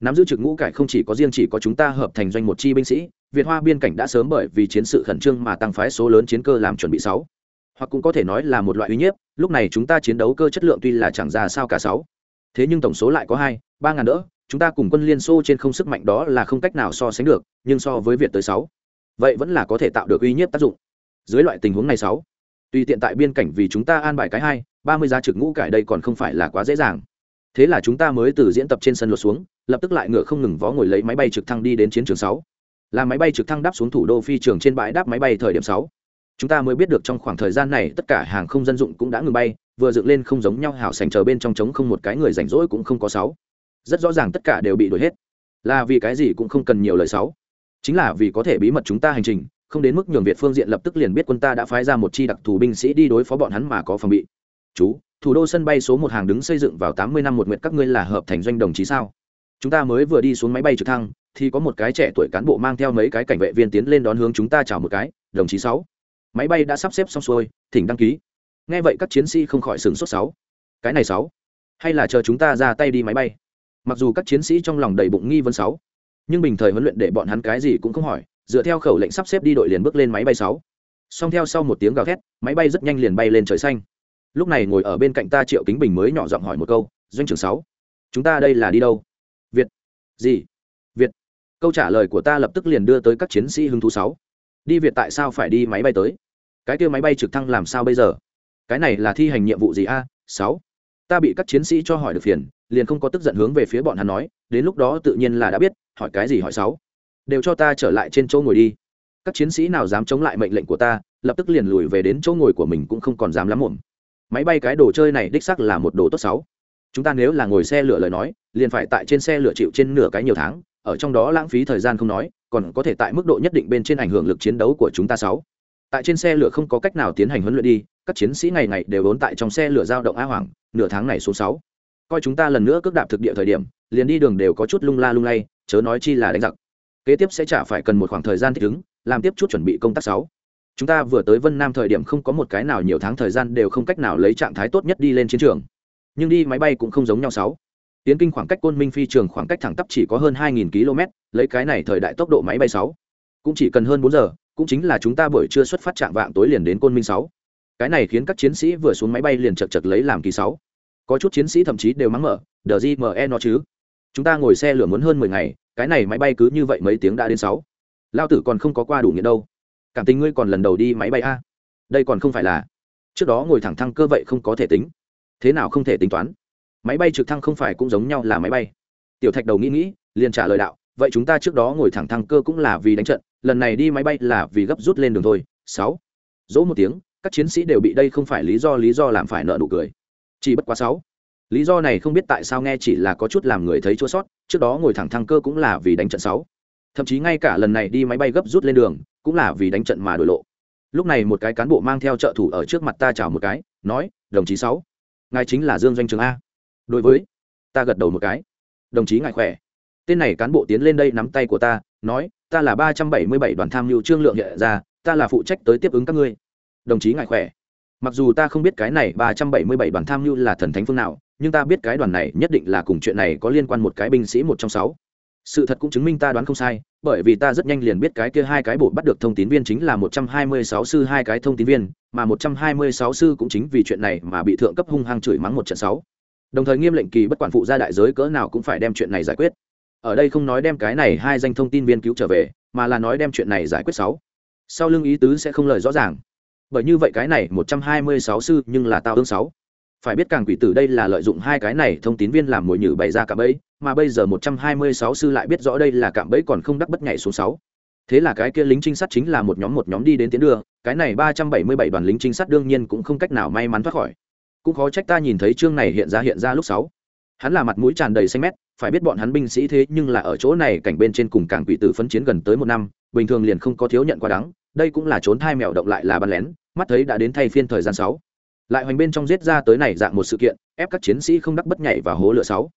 Nắm giữ trực ngũ cải không chỉ có riêng chỉ có chúng ta hợp thành doanh một chi binh sĩ, việt hoa biên cảnh đã sớm bởi vì chiến sự khẩn trương mà tăng phái số lớn chiến cơ làm chuẩn bị sáu hoặc cũng có thể nói là một loại uy nhiếp, lúc này chúng ta chiến đấu cơ chất lượng tuy là chẳng ra sao cả sáu. Thế nhưng tổng số lại có hai, ba ngàn đỡ, chúng ta cùng quân liên xô trên không sức mạnh đó là không cách nào so sánh được, nhưng so với việt tới sáu, vậy vẫn là có thể tạo được uy nhiếp tác dụng. Dưới loại tình huống này sáu, tùy tiện tại biên cảnh vì chúng ta an bài cái hai, ba mươi giá trực ngũ cải đây còn không phải là quá dễ dàng. Thế là chúng ta mới từ diễn tập trên sân lột xuống, lập tức lại ngựa không ngừng vó ngồi lấy máy bay trực thăng đi đến chiến trường sáu. Là máy bay trực thăng đáp xuống thủ đô phi trường trên bãi đáp máy bay thời điểm sáu chúng ta mới biết được trong khoảng thời gian này tất cả hàng không dân dụng cũng đã ngừng bay, vừa dựng lên không giống nhau hảo sành chờ bên trong trống không một cái người rảnh rỗi cũng không có sáu. Rất rõ ràng tất cả đều bị đuổi hết. Là vì cái gì cũng không cần nhiều lời sáu. Chính là vì có thể bí mật chúng ta hành trình, không đến mức nhường việt phương diện lập tức liền biết quân ta đã phái ra một chi đặc thù binh sĩ đi đối phó bọn hắn mà có phòng bị. Chú, thủ đô sân bay số một hàng đứng xây dựng vào tám mươi năm một nguyện các ngươi là hợp thành doanh đồng chí sao? Chúng ta mới vừa đi xuống máy bay trực thăng, thì có một cái trẻ tuổi cán bộ mang theo mấy cái cảnh vệ viên tiến lên đón hướng chúng ta chào một cái, đồng chí sáu máy bay đã sắp xếp xong xuôi, thỉnh đăng ký. Nghe vậy các chiến sĩ không khỏi sửng sốt sáu. Cái này sáu? Hay là chờ chúng ta ra tay đi máy bay? Mặc dù các chiến sĩ trong lòng đầy bụng nghi vấn sáu, nhưng bình thời huấn luyện để bọn hắn cái gì cũng không hỏi, dựa theo khẩu lệnh sắp xếp đi đội liền bước lên máy bay sáu. Song theo sau một tiếng gào thét, máy bay rất nhanh liền bay lên trời xanh. Lúc này ngồi ở bên cạnh ta triệu kính bình mới nhỏ giọng hỏi một câu, doanh trưởng sáu, chúng ta đây là đi đâu? Việt. Gì? Việt. Câu trả lời của ta lập tức liền đưa tới các chiến sĩ hứng thú sáu. Đi việt tại sao phải đi máy bay tới? Cái kia máy bay trực thăng làm sao bây giờ? Cái này là thi hành nhiệm vụ gì a? Sáu. Ta bị các chiến sĩ cho hỏi được phiền, liền không có tức giận hướng về phía bọn hắn nói, đến lúc đó tự nhiên là đã biết, hỏi cái gì hỏi sáu. Đều cho ta trở lại trên chỗ ngồi đi. Các chiến sĩ nào dám chống lại mệnh lệnh của ta, lập tức liền lùi về đến chỗ ngồi của mình cũng không còn dám lắm muộn. Máy bay cái đồ chơi này đích sắc là một đồ tốt sáu. Chúng ta nếu là ngồi xe lửa lời nói, liền phải tại trên xe lửa chịu trên nửa cái nhiều tháng, ở trong đó lãng phí thời gian không nói, còn có thể tại mức độ nhất định bên trên ảnh hưởng lực chiến đấu của chúng ta sáu tại trên xe lửa không có cách nào tiến hành huấn luyện đi, các chiến sĩ ngày ngày đều vốn tại trong xe lửa giao động a hoàng nửa tháng này số sáu. Coi chúng ta lần nữa cước đạp thực địa thời điểm, liền đi đường đều có chút lung la lung lay, chớ nói chi là đánh giặc. Kế tiếp sẽ chả phải cần một khoảng thời gian thích ứng, làm tiếp chút chuẩn bị công tác sáu. Chúng ta vừa tới vân nam thời điểm không có một cái nào nhiều tháng thời gian đều không cách nào lấy trạng thái tốt nhất đi lên chiến trường. Nhưng đi máy bay cũng không giống nhau sáu. Tiến kinh khoảng cách côn minh phi trường khoảng cách thẳng tắp chỉ có hơn 2.000 km lấy cái này thời đại tốc độ máy bay sáu. Cũng chỉ cần hơn bốn giờ cũng chính là chúng ta buổi trưa xuất phát trạng vạng tối liền đến côn minh sáu. Cái này khiến các chiến sĩ vừa xuống máy bay liền chật chật lấy làm kỳ sáu. Có chút chiến sĩ thậm chí đều mắng mở, đờ gì mẹ e nó chứ? Chúng ta ngồi xe lửa muốn hơn mười ngày, cái này máy bay cứ như vậy mấy tiếng đã đến sáu. Lao tử còn không có qua đủ nghiện đâu. Cảm tình ngươi còn lần đầu đi máy bay a? Đây còn không phải là trước đó ngồi thẳng thăng cơ vậy không có thể tính. Thế nào không thể tính toán? Máy bay trực thăng không phải cũng giống nhau là máy bay. Tiểu thạch đầu nghĩ nghĩ, liền trả lời đạo vậy chúng ta trước đó ngồi thẳng thăng cơ cũng là vì đánh trận, lần này đi máy bay là vì gấp rút lên đường thôi. Sáu. Dỗ một tiếng, các chiến sĩ đều bị đây không phải lý do lý do làm phải nợ nụ cười. Chỉ bất quá sáu. Lý do này không biết tại sao nghe chỉ là có chút làm người thấy chua sót, trước đó ngồi thẳng thăng cơ cũng là vì đánh trận sáu. Thậm chí ngay cả lần này đi máy bay gấp rút lên đường, cũng là vì đánh trận mà đổi lộ. Lúc này một cái cán bộ mang theo trợ thủ ở trước mặt ta chào một cái, nói, đồng chí sáu, ngài chính là dương doanh trường a. Đối với, ta gật đầu một cái. Đồng chí ngài khỏe tên này cán bộ tiến lên đây nắm tay của ta, nói, ta là ba trăm bảy mươi bảy đoàn tham mưu trương lượng hiện ra, ta là phụ trách tới tiếp ứng các ngươi. Đồng chí ngài khỏe. Mặc dù ta không biết cái này ba trăm bảy mươi bảy đoàn tham mưu là thần thánh phương nào, nhưng ta biết cái đoàn này nhất định là cùng chuyện này có liên quan một cái binh sĩ một trong sáu. Sự thật cũng chứng minh ta đoán không sai, bởi vì ta rất nhanh liền biết cái kia hai cái bộ bắt được thông tín viên chính là một trăm hai mươi sáu sư hai cái thông tín viên, mà một trăm hai mươi sáu sư cũng chính vì chuyện này mà bị thượng cấp hung hăng chửi mắng một trận sáu. Đồng thời nghiêm lệnh kỳ bất quản phụ gia đại giới cỡ nào cũng phải đem chuyện này giải quyết ở đây không nói đem cái này hai danh thông tin viên cứu trở về, mà là nói đem chuyện này giải quyết sáu. Sau lưng ý tứ sẽ không lời rõ ràng. Bởi như vậy cái này một trăm hai mươi sáu sư nhưng là tao ương sáu. Phải biết càng quỷ tử đây là lợi dụng hai cái này thông tín viên làm mồi nhử bày ra cạm bẫy, mà bây giờ một trăm hai mươi sáu sư lại biết rõ đây là cạm bẫy còn không đắc bất nhảy số sáu. Thế là cái kia lính trinh sát chính là một nhóm một nhóm đi đến tiến đường, cái này ba trăm bảy mươi bảy đoàn lính trinh sát đương nhiên cũng không cách nào may mắn thoát khỏi. Cũng khó trách ta nhìn thấy chương này hiện ra hiện ra lúc sáu. Hắn là mặt mũi tràn đầy xanh mét phải biết bọn hắn binh sĩ thế nhưng là ở chỗ này cảnh bên trên cùng cảng quỷ tử phấn chiến gần tới một năm bình thường liền không có thiếu nhận quá đắng đây cũng là trốn thai mèo động lại là bắn lén mắt thấy đã đến thay phiên thời gian sáu. Lại hoành bên trong giết ra tới này dạng một sự kiện ép các chiến sĩ không đắc bất nhảy và hố lửa sáu.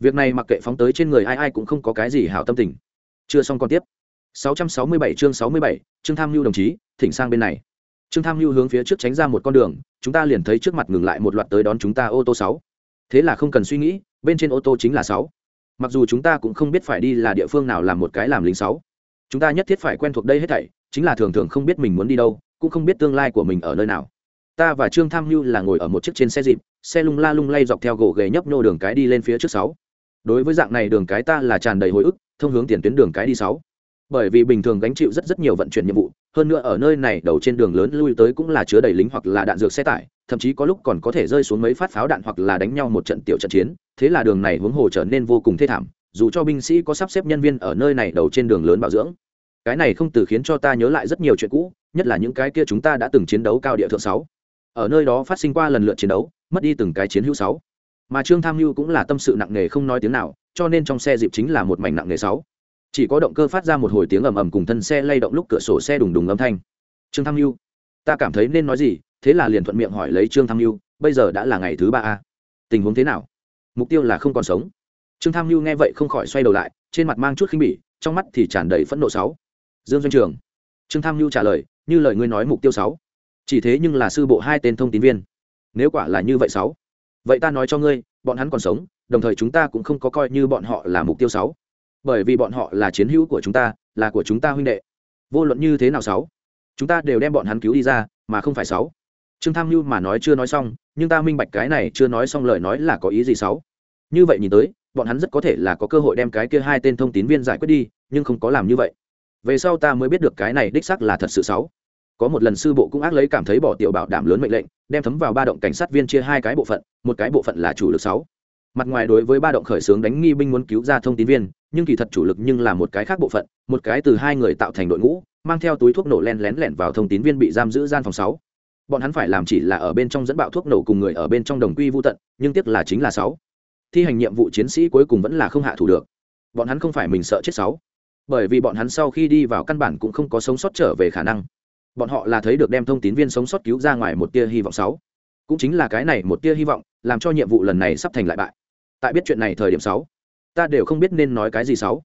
Việc này mặc kệ phóng tới trên người ai ai cũng không có cái gì hảo tâm tình. Chưa xong còn tiếp. 667 chương 67, chương tham lưu đồng chí thỉnh sang bên này. Trương tham lưu hướng phía trước tránh ra một con đường chúng ta liền thấy trước mặt ngừng lại một loạt tới đón chúng ta ô tô sáu. Thế là không cần suy nghĩ bên trên ô tô chính là sáu mặc dù chúng ta cũng không biết phải đi là địa phương nào làm một cái làm lính sáu. Chúng ta nhất thiết phải quen thuộc đây hết thảy, chính là thường thường không biết mình muốn đi đâu, cũng không biết tương lai của mình ở nơi nào. Ta và trương tham mưu là ngồi ở một chiếc trên xe dịp, xe lung la lung lay dọc theo gỗ ghề nhấp nhô đường cái đi lên phía trước sáu. Đối với dạng này đường cái ta là tràn đầy hồi ức, thông hướng tiền tuyến đường cái đi sáu. Bởi vì bình thường gánh chịu rất rất nhiều vận chuyển nhiệm vụ hơn nữa ở nơi này đầu trên đường lớn lui tới cũng là chứa đầy lính hoặc là đạn dược xe tải, thậm chí có lúc còn có thể rơi xuống mấy phát pháo đạn hoặc là đánh nhau một trận tiểu trận chiến. Thế là đường này hướng hồ trở nên vô cùng thê thảm, dù cho binh sĩ có sắp xếp nhân viên ở nơi này đầu trên đường lớn bảo dưỡng. Cái này không từ khiến cho ta nhớ lại rất nhiều chuyện cũ, nhất là những cái kia chúng ta đã từng chiến đấu cao địa thượng sáu. Ở nơi đó phát sinh qua lần lượt chiến đấu, mất đi từng cái chiến hữu sáu. Mà trương tham mưu cũng là tâm sự nặng nề không nói tiếng nào, cho nên trong xe dịp chính là một mảnh nặng nề sáu chỉ có động cơ phát ra một hồi tiếng ầm ầm cùng thân xe lay động lúc cửa sổ xe đùng đùng âm thanh. Trương tham mưu ta cảm thấy nên nói gì, thế là liền thuận miệng hỏi lấy trương tham mưu bây giờ đã là ngày thứ ba a. Tình huống thế nào? Mục tiêu là không còn sống. Trương tham mưu nghe vậy không khỏi xoay đầu lại, trên mặt mang chút khinh bỉ, trong mắt thì tràn đầy phẫn nộ sáu. Dương doanh trường. Trương tham mưu trả lời, như lời ngươi nói mục tiêu sáu. Chỉ thế nhưng là sư bộ hai tên thông tín viên. Nếu quả là như vậy sáu. Vậy ta nói cho ngươi, bọn hắn còn sống, đồng thời chúng ta cũng không có coi như bọn họ là mục tiêu sáu bởi vì bọn họ là chiến hữu của chúng ta, là của chúng ta huynh đệ. Vô luận như thế nào sáu, chúng ta đều đem bọn hắn cứu đi ra, mà không phải sáu. Trương tham mưu mà nói chưa nói xong, nhưng ta minh bạch cái này chưa nói xong lời nói là có ý gì sáu. Như vậy nhìn tới, bọn hắn rất có thể là có cơ hội đem cái kia hai tên thông tín viên giải quyết đi, nhưng không có làm như vậy. Về sau ta mới biết được cái này đích xác là thật sự sáu. Có một lần sư bộ cũng ác lấy cảm thấy bỏ tiểu bảo đảm lớn mệnh lệnh, đem thấm vào ba động cảnh sát viên chia hai cái bộ phận, một cái bộ phận là chủ lực sáu mặt ngoài đối với ba động khởi xướng đánh nghi binh muốn cứu ra thông tín viên, nhưng kỳ thật chủ lực nhưng là một cái khác bộ phận, một cái từ hai người tạo thành đội ngũ, mang theo túi thuốc nổ len lén lẻn vào thông tín viên bị giam giữ gian phòng sáu. Bọn hắn phải làm chỉ là ở bên trong dẫn bạo thuốc nổ cùng người ở bên trong đồng quy vô tận, nhưng tiếc là chính là sáu. Thi hành nhiệm vụ chiến sĩ cuối cùng vẫn là không hạ thủ được. Bọn hắn không phải mình sợ chết sáu. Bởi vì bọn hắn sau khi đi vào căn bản cũng không có sống sót trở về khả năng. Bọn họ là thấy được đem thông tín viên sống sót cứu ra ngoài một tia hy vọng sáu. Cũng chính là cái này một tia hy vọng, làm cho nhiệm vụ lần này sắp thành lại bại tại biết chuyện này thời điểm sáu, ta đều không biết nên nói cái gì sáu.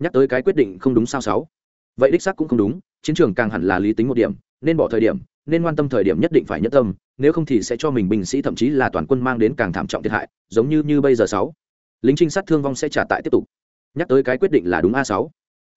Nhắc tới cái quyết định không đúng sao sáu. Vậy đích xác cũng không đúng, chiến trường càng hẳn là lý tính một điểm, nên bỏ thời điểm, nên quan tâm thời điểm nhất định phải nhất tâm, nếu không thì sẽ cho mình binh sĩ thậm chí là toàn quân mang đến càng thảm trọng thiệt hại, giống như như bây giờ sáu. Lính trinh sát thương vong sẽ trả tại tiếp tục. Nhắc tới cái quyết định là đúng a sáu.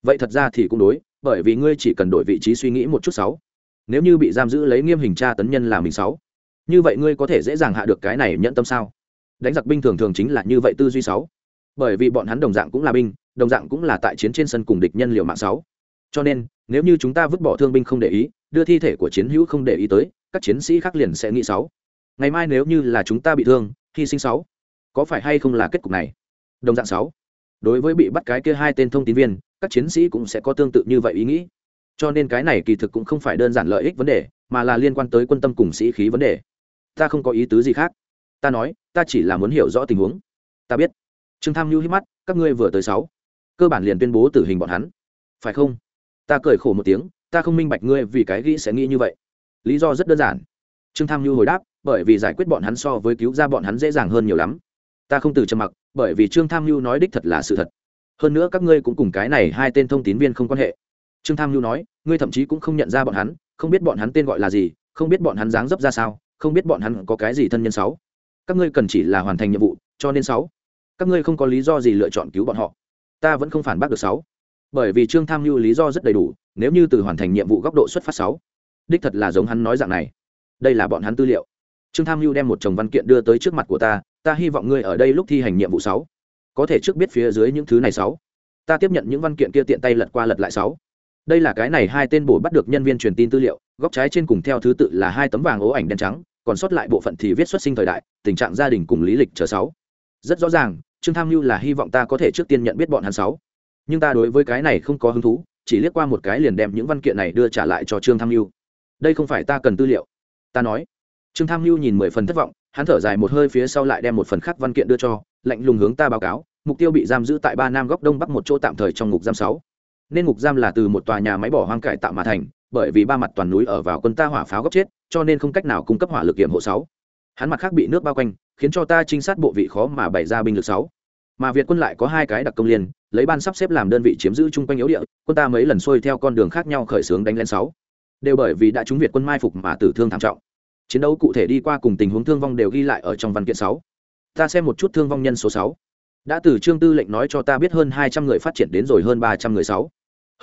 Vậy thật ra thì cũng đối, bởi vì ngươi chỉ cần đổi vị trí suy nghĩ một chút sáu. Nếu như bị giam giữ lấy nghiêm hình tra tấn nhân là mình sáu. Như vậy ngươi có thể dễ dàng hạ được cái này nhận tâm sao? Đánh giặc binh thường thường chính là như vậy tư duy sáu. Bởi vì bọn hắn đồng dạng cũng là binh, đồng dạng cũng là tại chiến trên sân cùng địch nhân liệu mạng sáu. Cho nên, nếu như chúng ta vứt bỏ thương binh không để ý, đưa thi thể của chiến hữu không để ý tới, các chiến sĩ khác liền sẽ nghĩ sáu. Ngày mai nếu như là chúng ta bị thương, hy sinh sáu. Có phải hay không là kết cục này? Đồng dạng sáu. Đối với bị bắt cái kia hai tên thông tin viên, các chiến sĩ cũng sẽ có tương tự như vậy ý nghĩ. Cho nên cái này kỳ thực cũng không phải đơn giản lợi ích vấn đề, mà là liên quan tới quân tâm cùng sĩ khí vấn đề. Ta không có ý tứ gì khác ta nói, ta chỉ là muốn hiểu rõ tình huống. Ta biết. Trương tham nhu hít mắt, các ngươi vừa tới sáu. Cơ bản liền tuyên bố tử hình bọn hắn. Phải không? Ta cười khổ một tiếng, ta không minh bạch ngươi vì cái ghi sẽ nghĩ như vậy. Lý do rất đơn giản. Trương tham nhu hồi đáp, bởi vì giải quyết bọn hắn so với cứu ra bọn hắn dễ dàng hơn nhiều lắm. Ta không từ trầm mặc, bởi vì trương tham nhu nói đích thật là sự thật. Hơn nữa các ngươi cũng cùng cái này hai tên thông tín viên không quan hệ. Trương tham nhu nói, ngươi thậm chí cũng không nhận ra bọn hắn, không biết bọn hắn tên gọi là gì, không biết bọn hắn dáng dấp ra sao, không biết bọn hắn có cái gì thân nhân sáu các ngươi cần chỉ là hoàn thành nhiệm vụ, cho nên sáu. Các ngươi không có lý do gì lựa chọn cứu bọn họ. Ta vẫn không phản bác được sáu. Bởi vì trương tham mưu lý do rất đầy đủ, nếu như từ hoàn thành nhiệm vụ góc độ xuất phát sáu, đích thật là giống hắn nói dạng này. Đây là bọn hắn tư liệu. Trương tham mưu đem một chồng văn kiện đưa tới trước mặt của ta ta hy vọng ngươi ở đây lúc thi hành nhiệm vụ sáu. Có thể trước biết phía dưới những thứ này sáu. Ta tiếp nhận những văn kiện kia tiện tay lật qua lật lại sáu. Đây là cái này hai tên bổ bắt được nhân viên truyền tin tư liệu, góc trái trên cùng theo thứ tự là hai tấm vàng ố ảnh đen trắng còn sót lại bộ phận thì viết xuất sinh thời đại, tình trạng gia đình cùng lý lịch chờ sáu. Rất rõ ràng, trương tham mưu là hy vọng ta có thể trước tiên nhận biết bọn hắn sáu. Nhưng ta đối với cái này không có hứng thú, chỉ liếc qua một cái liền đem những văn kiện này đưa trả lại cho trương tham mưu đây không phải ta cần tư liệu. Ta nói. Trương tham mưu nhìn mười phần thất vọng, hắn thở dài một hơi phía sau lại đem một phần khác văn kiện đưa cho, lạnh lùng hướng ta báo cáo, mục tiêu bị giam giữ tại ba nam góc đông bắc một chỗ tạm thời trong ngục giam sáu. Nên ngục giam là từ một tòa nhà máy bỏ hoang cải tạo mà thành, bởi vì ba mặt toàn núi ở vào quân ta hỏa pháo góc chết cho nên không cách nào cung cấp hỏa lực kiểm hộ sáu. Hắn mặt khác bị nước bao quanh, khiến cho ta trinh sát bộ vị khó mà bày ra binh lực sáu. Mà việt quân lại có hai cái đặc công liên, lấy ban sắp xếp làm đơn vị chiếm giữ chung quanh yếu địa, quân ta mấy lần xuôi theo con đường khác nhau khởi xướng đánh lên sáu. Đều bởi vì đã trúng việt quân mai phục mà tử thương thảm trọng. Chiến đấu cụ thể đi qua cùng tình huống thương vong đều ghi lại ở trong văn kiện sáu. Ta xem một chút thương vong nhân số sáu. Đã từ trương tư lệnh nói cho ta biết hơn hai trăm người phát triển đến rồi hơn ba trăm người sáu.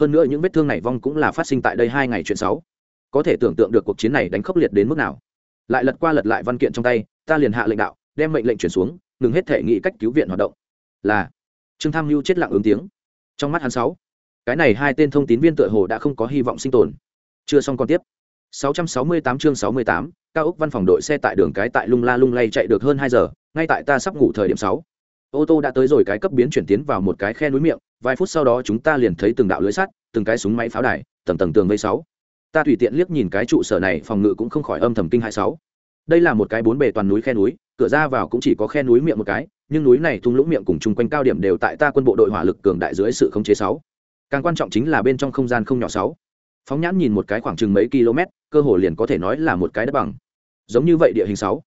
Hơn nữa những vết thương này vong cũng là phát sinh tại đây hai ngày chuyện sáu có thể tưởng tượng được cuộc chiến này đánh khốc liệt đến mức nào. Lại lật qua lật lại văn kiện trong tay ta liền hạ lệnh đạo đem mệnh lệnh chuyển xuống ngừng hết thể nghị cách cứu viện hoạt động. Là. Trương tham mưu chết lặng ứng tiếng. Trong mắt hắn sáu cái này hai tên thông tín viên tựa hồ đã không có hy vọng sinh tồn. Chưa xong còn tiếp. 668 chương 68, cao ốc văn phòng đội xe tại đường cái tại lung la lung lay chạy được hơn hai giờ ngay tại ta sắp ngủ thời điểm sáu. Ô tô đã tới rồi cái cấp biến chuyển tiến vào một cái khe núi miệng vài phút sau đó chúng ta liền thấy từng đạo lưới sắt từng cái súng máy pháo đài tầng tầng tường vây sáu ta tùy tiện liếc nhìn cái trụ sở này phòng ngự cũng không khỏi âm thầm kinh hai sáu. Đây là một cái bốn bề toàn núi khe núi, cửa ra vào cũng chỉ có khe núi miệng một cái, nhưng núi này thung lũng miệng cùng chung quanh cao điểm đều tại ta quân bộ đội hỏa lực cường đại dưới sự khống chế sáu. Càng quan trọng chính là bên trong không gian không nhỏ sáu. Phóng nhãn nhìn một cái khoảng chừng mấy km, cơ hồ liền có thể nói là một cái đất bằng. Giống như vậy địa hình sáu.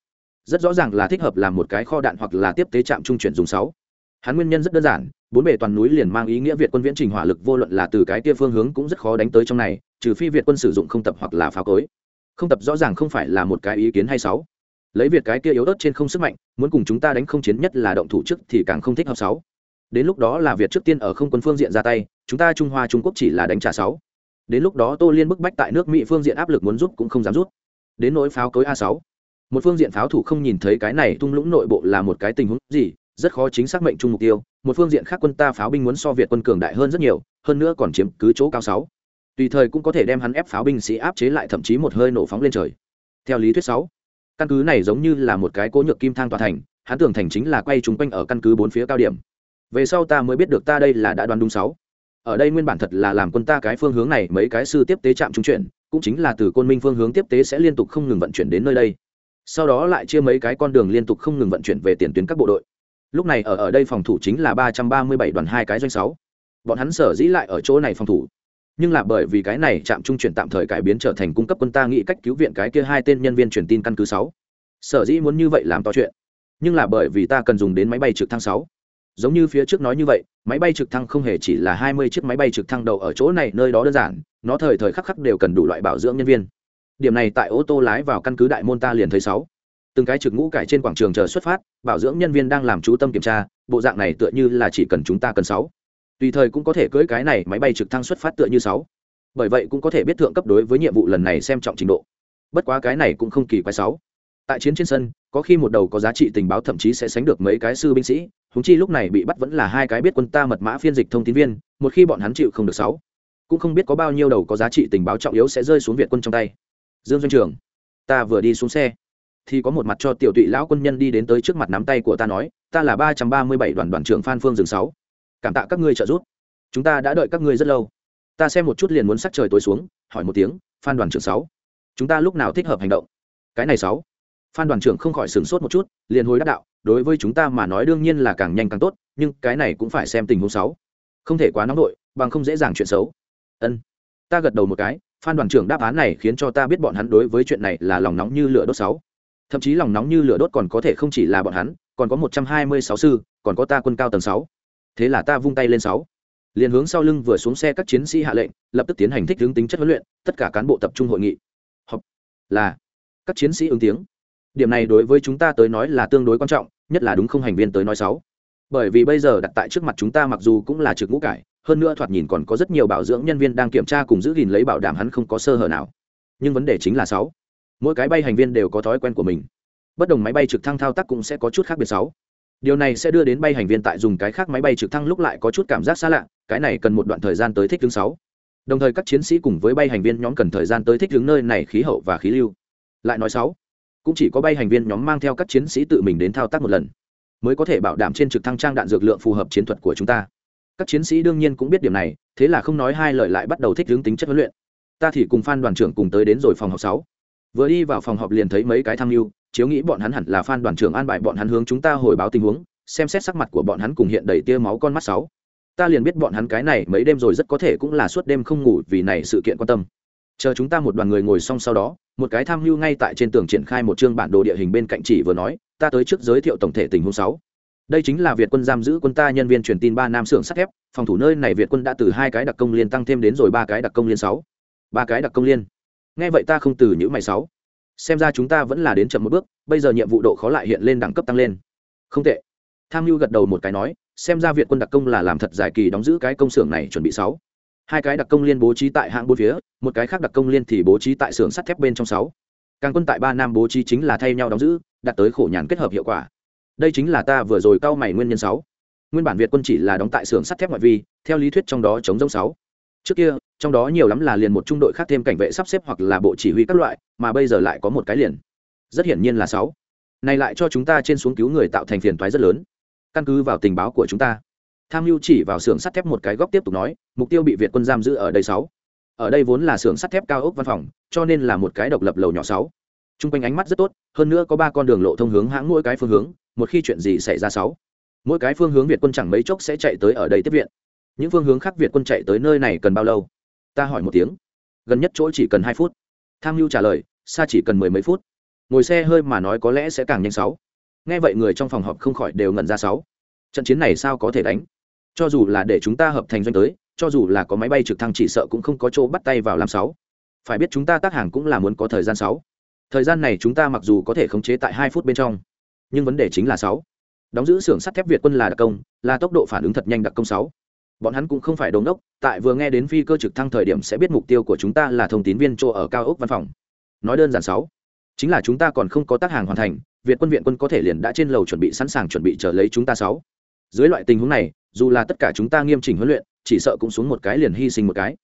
Rất rõ ràng là thích hợp làm một cái kho đạn hoặc là tiếp tế trạm trung chuyển dùng sáu. Hắn nguyên nhân rất đơn giản, bốn bề toàn núi liền mang ý nghĩa việt quân viễn trình hỏa lực vô luận là từ cái kia phương hướng cũng rất khó đánh tới trong này trừ phi việt quân sử dụng không tập hoặc là pháo cối. Không tập rõ ràng không phải là một cái ý kiến hay sáu lấy việt cái kia yếu ớt trên không sức mạnh, muốn cùng chúng ta đánh không chiến nhất là động thủ trước thì càng không thích hợp sáu đến lúc đó là việt trước tiên ở không quân phương diện ra tay, chúng ta trung hoa trung quốc chỉ là đánh trả sáu đến lúc đó tô liên bức bách tại nước mỹ phương diện áp lực muốn rút cũng không dám rút đến nỗi pháo cối a sáu. Một phương diện pháo thủ không nhìn thấy cái này tung lũng nội bộ là một cái tình huống gì, rất khó chính xác mệnh chung mục tiêu. Một phương diện khác quân ta pháo binh muốn so việt quân cường đại hơn rất nhiều, hơn nữa còn chiếm cứ chỗ cao sáu tùy thời cũng có thể đem hắn ép pháo binh sĩ áp chế lại thậm chí một hơi nổ phóng lên trời. Theo lý thuyết sáu, căn cứ này giống như là một cái cố nhược kim thang tòa thành, hắn tưởng thành chính là quay chúng quanh ở căn cứ bốn phía cao điểm. Về sau ta mới biết được ta đây là đã đoán đúng sáu. Ở đây nguyên bản thật là làm quân ta cái phương hướng này mấy cái sư tiếp tế trạm trung chuyển, cũng chính là từ côn minh phương hướng tiếp tế sẽ liên tục không ngừng vận chuyển đến nơi đây. Sau đó lại chia mấy cái con đường liên tục không ngừng vận chuyển về tiền tuyến các bộ đội. Lúc này ở ở đây phòng thủ chính là ba trăm ba mươi bảy đoàn hai cái doanh sáu. Bọn hắn sở dĩ lại ở chỗ này phòng thủ nhưng là bởi vì cái này trạm trung chuyển tạm thời cải biến trở thành cung cấp quân ta nghĩ cách cứu viện cái kia hai tên nhân viên truyền tin căn cứ sáu. Sở dĩ muốn như vậy làm to chuyện. Nhưng là bởi vì ta cần dùng đến máy bay trực thăng sáu. Giống như phía trước nói như vậy, máy bay trực thăng không hề chỉ là hai mươi chiếc máy bay trực thăng đầu ở chỗ này, nơi đó đơn giản, nó thời thời khắc khắc đều cần đủ loại bảo dưỡng nhân viên. Điểm này tại ô tô lái vào căn cứ đại môn ta liền thấy sáu. Từng cái trực ngũ cải trên quảng trường chờ xuất phát, bảo dưỡng nhân viên đang làm chú tâm kiểm tra, bộ dạng này tựa như là chỉ cần chúng ta cần sáu tùy thời cũng có thể cưỡi cái này máy bay trực thăng xuất phát tựa như sáu. Bởi vậy cũng có thể biết thượng cấp đối với nhiệm vụ lần này xem trọng trình độ. Bất quá cái này cũng không kỳ quái sáu. Tại chiến trên sân, có khi một đầu có giá trị tình báo thậm chí sẽ sánh được mấy cái sư binh sĩ húng chi lúc này bị bắt vẫn là hai cái biết quân ta mật mã phiên dịch thông tin viên, một khi bọn hắn chịu không được sáu, cũng không biết có bao nhiêu đầu có giá trị tình báo trọng yếu sẽ rơi xuống việt quân trong tay. Dương doanh trường, ta vừa đi xuống xe, thì có một mặt cho tiểu tụy lão quân nhân đi đến tới trước mặt nắm tay của ta nói, ta là ba trăm ba mươi bảy đoàn đoàn trưởng phan phương dừng sáu cảm tạ các ngươi trợ giúp. Chúng ta đã đợi các ngươi rất lâu. Ta xem một chút liền muốn sắc trời tối xuống, hỏi một tiếng, phan đoàn trưởng sáu. Chúng ta lúc nào thích hợp hành động? Cái này sáu. Phan đoàn trưởng không khỏi sửng sốt một chút, liền hồi đáp đạo, đối với chúng ta mà nói đương nhiên là càng nhanh càng tốt, nhưng cái này cũng phải xem tình huống sáu. Không thể quá nóng đội bằng không dễ dàng chuyện xấu. Ân. Ta gật đầu một cái, phan đoàn trưởng đáp án này khiến cho ta biết bọn hắn đối với chuyện này là lòng nóng như lửa đốt sáu. Thậm chí lòng nóng như lửa đốt còn có thể không chỉ là bọn hắn, còn có một trăm hai mươi sáu sư, còn có ta quân cao tầng sáu thế là ta vung tay lên sáu. Liền hướng sau lưng vừa xuống xe các chiến sĩ hạ lệnh, lập tức tiến hành thích hướng tính chất huấn luyện, tất cả cán bộ tập trung hội nghị. Học là. Các chiến sĩ ứng tiếng. Điểm này đối với chúng ta tới nói là tương đối quan trọng, nhất là đúng không hành viên tới nói sáu. Bởi vì bây giờ đặt tại trước mặt chúng ta mặc dù cũng là trực ngũ cải, hơn nữa thoạt nhìn còn có rất nhiều bảo dưỡng nhân viên đang kiểm tra cùng giữ gìn lấy bảo đảm hắn không có sơ hở nào. Nhưng vấn đề chính là sáu. Mỗi cái bay hành viên đều có thói quen của mình. Bất đồng máy bay trực thăng thao tác cũng sẽ có chút khác biệt sáu điều này sẽ đưa đến bay hành viên tại dùng cái khác máy bay trực thăng lúc lại có chút cảm giác xa lạ, cái này cần một đoạn thời gian tới thích thứ sáu. Đồng thời các chiến sĩ cùng với bay hành viên nhóm cần thời gian tới thích hướng nơi này khí hậu và khí lưu. Lại nói sáu, cũng chỉ có bay hành viên nhóm mang theo các chiến sĩ tự mình đến thao tác một lần, mới có thể bảo đảm trên trực thăng trang đạn dược lượng phù hợp chiến thuật của chúng ta. Các chiến sĩ đương nhiên cũng biết điểm này, thế là không nói hai lời lại bắt đầu thích hướng tính chất huấn luyện. Ta thì cùng phan đoàn trưởng cùng tới đến rồi phòng họp sáu. Vừa đi vào phòng họp liền thấy mấy cái tham mưu chiếu nghĩ bọn hắn hẳn là phan đoàn trưởng an bài bọn hắn hướng chúng ta hồi báo tình huống, xem xét sắc mặt của bọn hắn cùng hiện đầy tia máu con mắt sáu. Ta liền biết bọn hắn cái này mấy đêm rồi rất có thể cũng là suốt đêm không ngủ vì này sự kiện quan tâm. Chờ chúng ta một đoàn người ngồi xong sau đó, một cái tham mưu ngay tại trên tường triển khai một chương bản đồ địa hình bên cạnh chỉ vừa nói, ta tới trước giới thiệu tổng thể tình huống sáu. Đây chính là việt quân giam giữ quân ta nhân viên truyền tin ba nam xưởng sắt thép, phòng thủ nơi này việt quân đã từ hai cái đặc công liên tăng thêm đến rồi ba cái đặc công liên sáu. Ba cái đặc công liên. Nghe vậy ta không từ những mày sáu xem ra chúng ta vẫn là đến chậm một bước, bây giờ nhiệm vụ độ khó lại hiện lên đẳng cấp tăng lên. Không tệ. Tham mưu gật đầu một cái nói, xem ra việt quân đặc công là làm thật dài kỳ đóng giữ cái công xưởng này chuẩn bị sáu. Hai cái đặc công liên bố trí tại hạng bốn phía, một cái khác đặc công liên thì bố trí tại xưởng sắt thép bên trong sáu. Càng quân tại ba nam bố trí chính là thay nhau đóng giữ, đạt tới khổ nhàn kết hợp hiệu quả. Đây chính là ta vừa rồi cao mày nguyên nhân sáu. Nguyên bản việt quân chỉ là đóng tại xưởng sắt thép ngoại vi, theo lý thuyết trong đó chống giống sáu trước kia, trong đó nhiều lắm là liền một trung đội khác thêm cảnh vệ sắp xếp hoặc là bộ chỉ huy các loại, mà bây giờ lại có một cái liền. Rất hiển nhiên là sáu. Này lại cho chúng ta trên xuống cứu người tạo thành phiền toái rất lớn. Căn cứ vào tình báo của chúng ta, tham mưu chỉ vào xưởng sắt thép một cái góc tiếp tục nói, mục tiêu bị việt quân giam giữ ở đây sáu. Ở đây vốn là xưởng sắt thép cao ốc văn phòng, cho nên là một cái độc lập lầu nhỏ sáu. T r u n g quanh ánh mắt rất tốt, hơn nữa có ba con đường lộ thông hướng hãng mỗi cái phương hướng, một khi chuyện gì xảy ra sáu. Mỗi cái phương hướng việt quân chẳng mấy chốc sẽ chạy tới ở đây tiếp viện những phương hướng khác việt quân chạy tới nơi này cần bao lâu? Ta hỏi một tiếng. Gần nhất chỗ chỉ cần hai phút. Tham mưu trả lời, xa chỉ cần mười mấy phút. Ngồi xe hơi mà nói có lẽ sẽ càng nhanh sáu. Nghe vậy người trong phòng họp không khỏi đều ngẩn ra sáu. Trận chiến này sao có thể đánh? Cho dù là để chúng ta hợp thành doanh tới, cho dù là có máy bay trực thăng chỉ sợ cũng không có chỗ bắt tay vào làm sáu. Phải biết chúng ta tác hàng cũng là muốn có thời gian sáu. Thời gian này chúng ta mặc dù có thể khống chế tại hai phút bên trong, nhưng vấn đề chính là sáu. Đóng giữ xưởng sắt thép việt quân là đặc công, là tốc độ phản ứng thật nhanh đặc công sáu bọn hắn cũng không phải đồn đốc tại vừa nghe đến phi cơ trực thăng thời điểm sẽ biết mục tiêu của chúng ta là thông tín viên chỗ ở cao ốc văn phòng. Nói đơn giản sáu, chính là chúng ta còn không có tác hàng hoàn thành, việt quân viện quân có thể liền đã trên lầu chuẩn bị sẵn sàng chuẩn bị chờ lấy chúng ta sáu. Dưới loại tình huống này, dù là tất cả chúng ta nghiêm chỉnh huấn luyện, chỉ sợ cũng xuống một cái liền hy sinh một cái.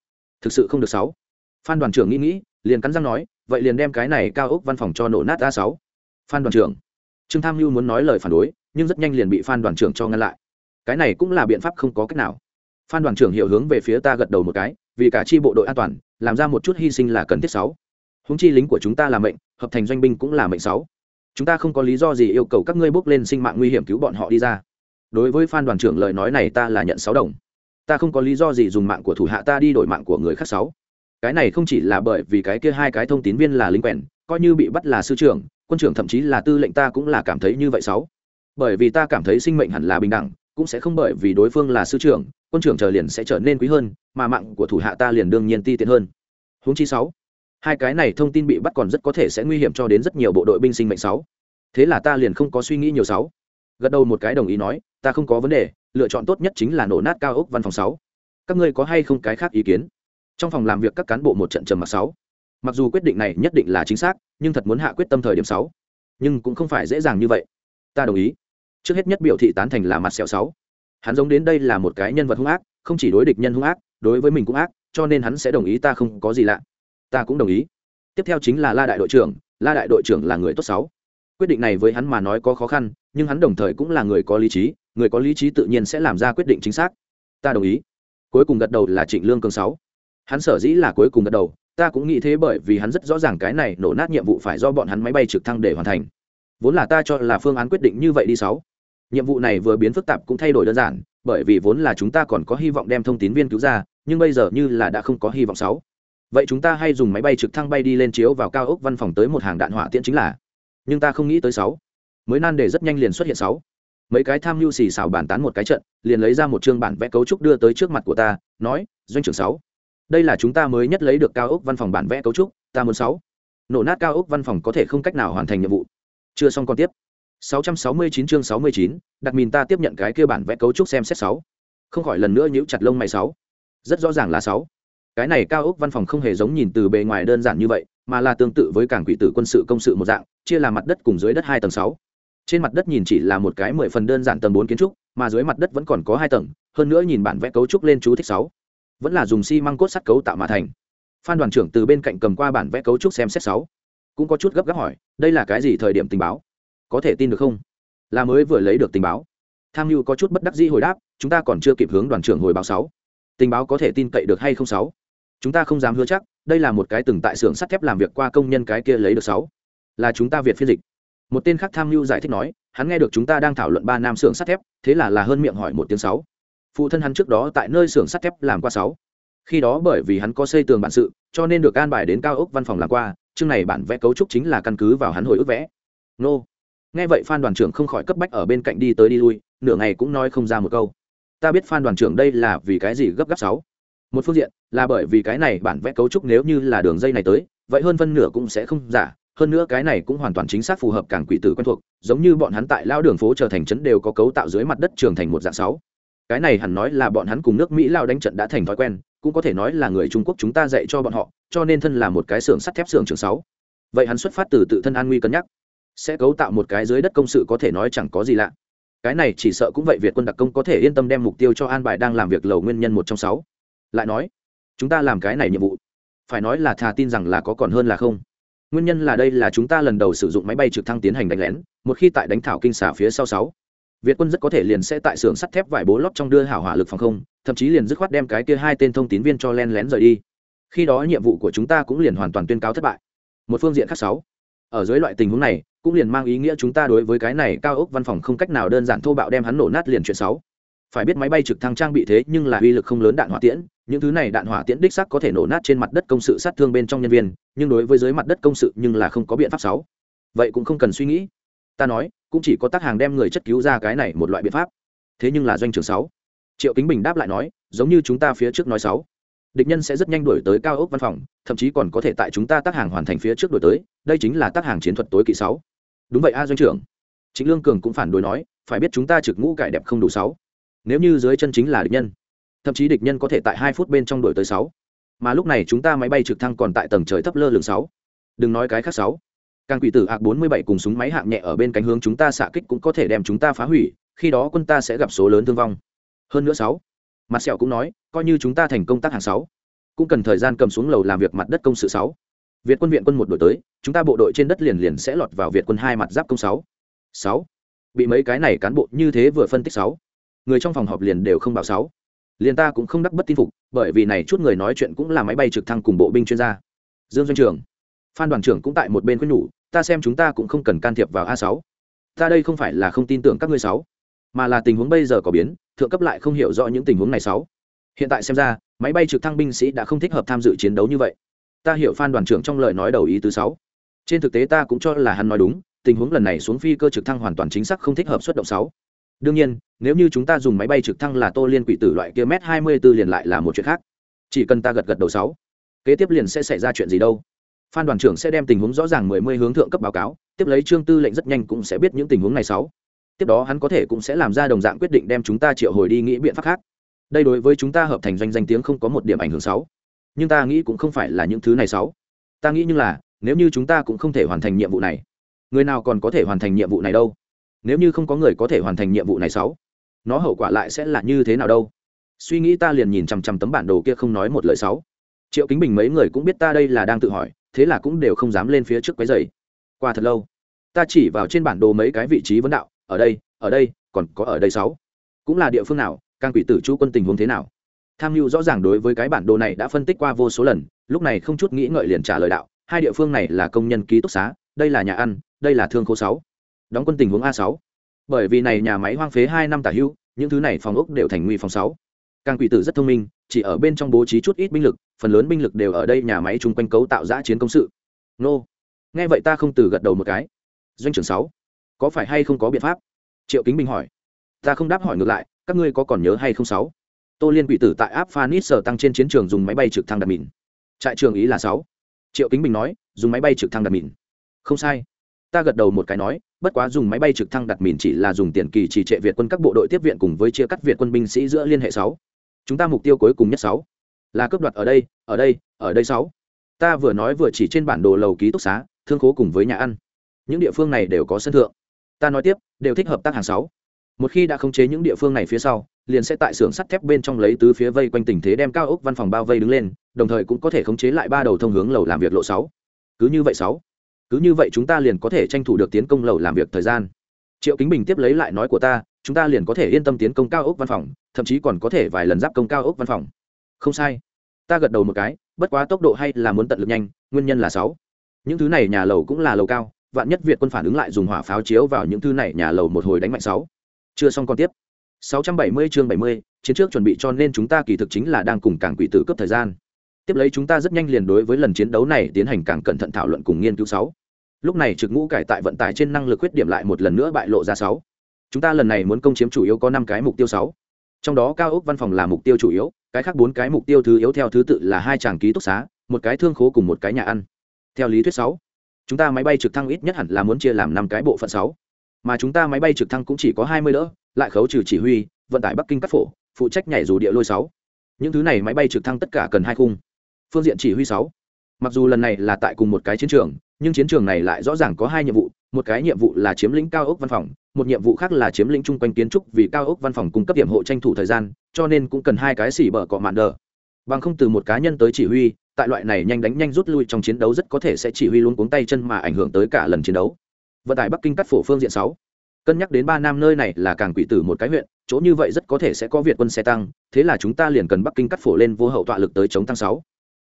Thực sự không được sáu. Phan đoàn trưởng nghĩ nghĩ, liền cắn răng nói, vậy liền đem cái này cao ốc văn phòng cho nổ nát ra sáu. Phan đoàn trưởng, trương tham mưu muốn nói lời phản đối, nhưng rất nhanh liền bị phan đoàn trưởng cho ngăn lại. Cái này cũng là biện pháp không có cách nào phan đoàn trưởng hiệu hướng về phía ta gật đầu một cái, vì cả chi bộ đội an toàn, làm ra một chút hy sinh là cần thiết sáu. Húng chi lính của chúng ta là mệnh, hợp thành doanh binh cũng là mệnh sáu. Chúng ta không có lý do gì yêu cầu các ngươi bước lên sinh mạng nguy hiểm cứu bọn họ đi ra. Đối với phan đoàn trưởng lời nói này ta là nhận sáu đồng. Ta không có lý do gì dùng mạng của thủ hạ ta đi đổi mạng của người khác sáu. Cái này không chỉ là bởi vì cái kia hai cái thông tín viên là lính quèn, coi như bị bắt là sư trưởng, quân trưởng thậm chí là tư lệnh ta cũng là cảm thấy như vậy sáu. Bởi vì ta cảm thấy sinh mệnh hẳn là bình đẳng cũng sẽ không bởi vì đối phương là sư trưởng, quân trưởng chờ liền sẽ trở nên quý hơn, mà mạng của thủ hạ ta liền đương nhiên ti tiện hơn. Huống chi sáu. Hai cái này thông tin bị bắt còn rất có thể sẽ nguy hiểm cho đến rất nhiều bộ đội binh sinh mệnh sáu. Thế là ta liền không có suy nghĩ nhiều sáu. Gật đầu một cái đồng ý nói, ta không có vấn đề, lựa chọn tốt nhất chính là nổ nát cao ốc văn phòng sáu. Các ngươi có hay không cái khác ý kiến? Trong phòng làm việc các cán bộ một trận trầm mặc sáu. Mặc dù quyết định này nhất định là chính xác, nhưng thật muốn hạ quyết tâm thời điểm sáu. Nhưng cũng không phải dễ dàng như vậy. Ta đồng ý trước hết nhất biểu thị tán thành là mặt sẹo sáu. Hắn giống đến đây là một cái nhân vật hung ác, không chỉ đối địch nhân hung ác, đối với mình cũng ác, cho nên hắn sẽ đồng ý ta không có gì lạ. Ta cũng đồng ý. Tiếp theo chính là la đại đội trưởng, la đại đội trưởng là người tốt sáu. Quyết định này với hắn mà nói có khó khăn, nhưng hắn đồng thời cũng là người có lý trí, người có lý trí tự nhiên sẽ làm ra quyết định chính xác. Ta đồng ý. Cuối cùng gật đầu là trịnh lương cường sáu. Hắn sở dĩ là cuối cùng gật đầu, ta cũng nghĩ thế bởi vì hắn rất rõ ràng cái này nổ nát nhiệm vụ phải do bọn hắn máy bay trực thăng để hoàn thành. Vốn là ta cho là phương án quyết định như vậy đi sáu nhiệm vụ này vừa biến phức tạp cũng thay đổi đơn giản, bởi vì vốn là chúng ta còn có hy vọng đem thông tín viên cứu ra, nhưng bây giờ như là đã không có hy vọng sáu. Vậy chúng ta hay dùng máy bay trực thăng bay đi lên chiếu vào cao ốc văn phòng tới một hàng đạn hỏa tiễn chính là. Nhưng ta không nghĩ tới sáu. Mới nan đề rất nhanh liền xuất hiện sáu. Mấy cái tham mưu xì xào bàn tán một cái trận, liền lấy ra một chương bản vẽ cấu trúc đưa tới trước mặt của ta, nói, doanh trưởng sáu, đây là chúng ta mới nhất lấy được cao ốc văn phòng bản vẽ cấu trúc, ta muốn sáu. Nổ nát cao ốc văn phòng có thể không cách nào hoàn thành nhiệm vụ. Chưa xong còn tiếp. 669 chương 69, đặt mìn ta tiếp nhận cái kia bản vẽ cấu trúc xem xét 6. Không khỏi lần nữa nhíu chặt lông mày 6. Rất rõ ràng là 6. Cái này cao ốc văn phòng không hề giống nhìn từ bề ngoài đơn giản như vậy, mà là tương tự với cảng quỷ tử quân sự công sự một dạng, chia làm mặt đất cùng dưới đất hai tầng 6. Trên mặt đất nhìn chỉ là một cái mười phần đơn giản tầng 4 kiến trúc, mà dưới mặt đất vẫn còn có hai tầng, hơn nữa nhìn bản vẽ cấu trúc lên chú thích 6. Vẫn là dùng xi măng cốt sắt cấu tạo mà thành. Phan đoàn trưởng từ bên cạnh cầm qua bản vẽ cấu trúc xem xét 6. Cũng có chút gấp gáp hỏi, đây là cái gì thời điểm tình báo? Có thể tin được không? là mới vừa lấy được tình báo. Tham mưu có chút bất đắc dĩ hồi đáp, chúng ta còn chưa kịp hướng đoàn trưởng hồi báo sáu. Tình báo có thể tin cậy được hay không sáu? Chúng ta không dám hứa chắc, đây là một cái từng tại xưởng sắt thép làm việc qua công nhân cái kia lấy được sáu. Là chúng ta việt phiên dịch. Một tên khác tham mưu giải thích nói, hắn nghe được chúng ta đang thảo luận ba nam xưởng sắt thép, thế là là hơn miệng hỏi một tiếng sáu. Phụ thân hắn trước đó tại nơi xưởng sắt thép làm qua sáu. Khi đó bởi vì hắn có xây tường bản sự, cho nên được an bài đến cao ốc văn phòng làm qua, chương này bản vẽ cấu trúc chính là căn cứ vào hắn hồi ức vẽ. Nô nghe vậy phan đoàn trưởng không khỏi cấp bách ở bên cạnh đi tới đi lui, nửa ngày cũng nói không ra một câu. Ta biết phan đoàn trưởng đây là vì cái gì gấp gáp sáu? Một phương diện, là bởi vì cái này bản vẽ cấu trúc nếu như là đường dây này tới, vậy hơn phân nửa cũng sẽ không giả, hơn nữa cái này cũng hoàn toàn chính xác phù hợp cảng quỷ tử quen thuộc, giống như bọn hắn tại lao đường phố trở thành trấn đều có cấu tạo dưới mặt đất trường thành một dạng sáu. Cái này hẳn nói là bọn hắn cùng nước mỹ lao đánh trận đã thành thói quen, cũng có thể nói là người trung quốc chúng ta dạy cho bọn họ, cho nên thân là một cái xưởng sắt thép xưởng trường sáu. Vậy hắn xuất phát từ tự thân an nguy cân nhắc sẽ cấu tạo một cái dưới đất công sự có thể nói chẳng có gì lạ. Cái này chỉ sợ cũng vậy, việt quân đặc công có thể yên tâm đem mục tiêu cho an bài đang làm việc lầu nguyên nhân một trong sáu. Lại nói, chúng ta làm cái này nhiệm vụ, phải nói là thà tin rằng là có còn hơn là không. Nguyên nhân là đây là chúng ta lần đầu sử dụng máy bay trực thăng tiến hành đánh lén, một khi tại đánh thảo kinh xả phía sau sáu. Việt quân rất có thể liền sẽ tại xưởng sắt thép vải bố lót trong đưa hảo hỏa lực phòng không, thậm chí liền dứt khoát đem cái kia hai tên thông tín viên cho len lén rời đi. Khi đó nhiệm vụ của chúng ta cũng liền hoàn toàn tuyên cáo thất bại. Một phương diện khác sáu ở dưới loại tình huống này, cũng liền mang ý nghĩa chúng ta đối với cái này cao ốc văn phòng không cách nào đơn giản thô bạo đem hắn nổ nát liền chuyện sáu phải biết máy bay trực thăng trang bị thế nhưng là uy lực không lớn đạn hỏa tiễn, những thứ này đạn hỏa tiễn đích sắc có thể nổ nát trên mặt đất công sự sát thương bên trong nhân viên, nhưng đối với dưới mặt đất công sự nhưng là không có biện pháp sáu vậy cũng không cần suy nghĩ. Ta nói, cũng chỉ có tác hàng đem người chất cứu ra cái này một loại biện pháp. Thế nhưng là doanh trường sáu. Triệu kính bình đáp lại nói, giống như chúng ta phía trước nói sáu địch nhân sẽ rất nhanh đuổi tới cao ốc văn phòng, thậm chí còn có thể tại chúng ta tác hàng hoàn thành phía trước đuổi tới, đây chính là tác hàng chiến thuật tối kỵ sáu. Đúng vậy a doanh trưởng. Chính lương cường cũng phản đối nói, phải biết chúng ta trực ngũ cải đẹp không đủ sáu. Nếu như dưới chân chính là địch nhân, thậm chí địch nhân có thể tại hai phút bên trong đuổi tới sáu. Mà lúc này chúng ta máy bay trực thăng còn tại tầng trời thấp lơ lửng sáu. Đừng nói cái khác sáu. Càng quỷ tử ạc bốn mươi bảy cùng súng máy hạng nhẹ ở bên cánh hướng chúng ta xạ kích cũng có thể đem chúng ta phá hủy, khi đó quân ta sẽ gặp số lớn thương vong. Hơn nữa sáu. Mặt sẹo cũng nói coi như chúng ta thành công tác hàng sáu, cũng cần thời gian cầm xuống lầu làm việc mặt đất công sự sáu. Việt quân viện quân một đội tới, chúng ta bộ đội trên đất liền liền sẽ lọt vào việt quân hai mặt giáp công sáu. Sáu. Bị mấy cái này cán bộ như thế vừa phân tích sáu. Người trong phòng họp liền đều không bảo sáu. Liền ta cũng không đắc bất tin phục, bởi vì này chút người nói chuyện cũng là máy bay trực thăng cùng bộ binh chuyên gia. Dương doanh trưởng phan đoàn trưởng cũng tại một bên khuyên nhủ, ta xem chúng ta cũng không cần can thiệp vào a sáu. Ta đây không phải là không tin tưởng các ngươi sáu, mà là tình huống bây giờ có biến, thượng cấp lại không hiểu rõ những tình huống này sáu hiện tại xem ra, máy bay trực thăng binh sĩ đã không thích hợp tham dự chiến đấu như vậy. Ta hiểu phan đoàn trưởng trong lời nói đầu ý thứ sáu. Trên thực tế ta cũng cho là hắn nói đúng, tình huống lần này xuống phi cơ trực thăng hoàn toàn chính xác không thích hợp xuất động sáu. Đương nhiên, nếu như chúng ta dùng máy bay trực thăng là tô liên quỷ tử loại kia m hai mươi b ố liền lại là một chuyện khác. Chỉ cần ta gật gật đầu sáu, kế tiếp liền sẽ xảy ra chuyện gì đâu. Phan đoàn trưởng sẽ đem tình huống rõ ràng mười mươi hướng thượng cấp báo cáo, tiếp lấy trương tư lệnh rất nhanh cũng sẽ biết những tình huống này sáu. Tiếp đó hắn có thể cũng sẽ làm ra đồng dạng quyết định đem chúng ta triệu hồi đi nghĩ biện pháp khác đây đối với chúng ta hợp thành doanh danh tiếng không có một điểm ảnh hưởng sáu nhưng ta nghĩ cũng không phải là những thứ này sáu ta nghĩ như là, nếu như chúng ta cũng không thể hoàn thành nhiệm vụ này, người nào còn có thể hoàn thành nhiệm vụ này đâu? Nếu như không có người có thể hoàn thành nhiệm vụ này sáu nó hậu quả lại sẽ là như thế nào đâu? Suy nghĩ ta liền nhìn chằm chằm tấm bản đồ kia không nói một lời sáu triệu kính bình mấy người cũng biết ta đây là đang tự hỏi, thế là cũng đều không dám lên phía trước quấy giày qua thật lâu, ta chỉ vào trên bản đồ mấy cái vị trí vấn đạo, ở đây ở đây, còn có ở đây sáu cũng là địa phương nào càng quỷ tử chú quân tình huống thế nào? Tham mưu rõ ràng đối với cái bản đồ này đã phân tích qua vô số lần, lúc này không chút nghĩ ngợi liền trả lời đạo, hai địa phương này là công nhân ký túc xá, đây là nhà ăn, đây là thương khô sáu. Đóng quân tình huống a sáu. Bởi vì này nhà máy hoang phế hai năm tả hưu, những thứ này phòng ốc đều thành nguy phòng sáu. Càng quỷ tử rất thông minh, chỉ ở bên trong bố trí chút ít binh lực, phần lớn binh lực đều ở đây nhà máy chung quanh cấu tạo giã chiến công sự. Nô. Nghe vậy ta không từ gật đầu một cái. Doanh trưởng sáu, có phải hay không có biện pháp? Triệu kính bình hỏi. Ta không đáp hỏi ngược lại các ngươi có còn nhớ hay không sáu? Tô liên quỷ tử tại áp phanis sở tăng trên chiến trường dùng máy bay trực thăng đặt mìn. Trại trường ý là sáu. Triệu kính bình nói, dùng máy bay trực thăng đặt mìn. Không sai. Ta gật đầu một cái nói, bất quá dùng máy bay trực thăng đặt mìn chỉ là dùng tiền kỳ trì trệ việt quân các bộ đội tiếp viện cùng với chia cắt việt quân binh sĩ giữa liên hệ sáu. Chúng ta mục tiêu cuối cùng nhất sáu. Là cướp đoạt ở đây ở đây ở đây sáu. Ta vừa nói vừa chỉ trên bản đồ lầu ký túc xá, thương khố cùng với nhà ăn. Những địa phương này đều có sân thượng. Ta nói tiếp, đều thích hợp tác hàng sáu một khi đã khống chế những địa phương này phía sau, liền sẽ tại xưởng sắt thép bên trong lấy tứ phía vây quanh tình thế đem cao ốc văn phòng bao vây đứng lên, đồng thời cũng có thể khống chế lại ba đầu thông hướng lầu làm việc lộ sáu. Cứ như vậy sáu. Cứ như vậy chúng ta liền có thể tranh thủ được tiến công lầu làm việc thời gian. Triệu kính bình tiếp lấy lại nói của ta, chúng ta liền có thể yên tâm tiến công cao ốc văn phòng, thậm chí còn có thể vài lần giáp công cao ốc văn phòng. Không sai. Ta gật đầu một cái, bất quá tốc độ hay là muốn tận lực nhanh, nguyên nhân là sáu. Những thứ này nhà lầu cũng là lầu cao, vạn nhất việt quân phản ứng lại dùng hỏa pháo chiếu vào những thứ này nhà lầu một hồi đánh mạnh sáu chưa xong còn tiếp. 670 chương 70, chiến trước chuẩn bị cho nên chúng ta kỳ thực chính là đang cùng cảng quỷ tử cấp thời gian. Tiếp lấy chúng ta rất nhanh liền đối với lần chiến đấu này tiến hành càng cẩn thận thảo luận cùng nghiên cứu sáu. Lúc này trực ngũ cải tại vận tải trên năng lực khuyết điểm lại một lần nữa bại lộ ra sáu. Chúng ta lần này muốn công chiếm chủ yếu có năm cái mục tiêu sáu. Trong đó cao ốc văn phòng là mục tiêu chủ yếu cái khác bốn cái mục tiêu thứ yếu theo thứ tự là hai tràng ký túc xá một cái thương khố cùng một cái nhà ăn. Theo lý thuyết sáu chúng ta máy bay trực thăng ít nhất hẳn là muốn chia làm năm cái bộ phận sáu mà chúng ta máy bay trực thăng cũng chỉ có hai mươi đỡ, lại khấu trừ chỉ huy, vận tải bắc kinh cắt phổ, phụ trách nhảy dù địa lôi sáu. Những thứ này máy bay trực thăng tất cả cần hai khung. Phương diện chỉ huy sáu. Mặc dù lần này là tại cùng một cái chiến trường, nhưng chiến trường này lại rõ ràng có hai nhiệm vụ, một cái nhiệm vụ là chiếm lĩnh cao ốc văn phòng, một nhiệm vụ khác là chiếm lĩnh chung quanh kiến trúc vì cao ốc văn phòng cung cấp điểm hộ tranh thủ thời gian, cho nên cũng cần hai cái xỉ bở cọ mạn đờ. Bằng không từ một cá nhân tới chỉ huy, tại loại này nhanh đánh nhanh rút lui trong chiến đấu rất có thể sẽ chỉ huy luôn cuống tay chân mà ảnh hưởng tới cả lần chiến đấu vận tải bắc kinh cắt phổ phương diện sáu. Cân nhắc đến ba nam nơi này là càng quỷ tử một cái huyện, chỗ như vậy rất có thể sẽ có việt quân xe tăng, thế là chúng ta liền cần bắc kinh cắt phổ lên vô hậu tọa lực tới chống tăng sáu.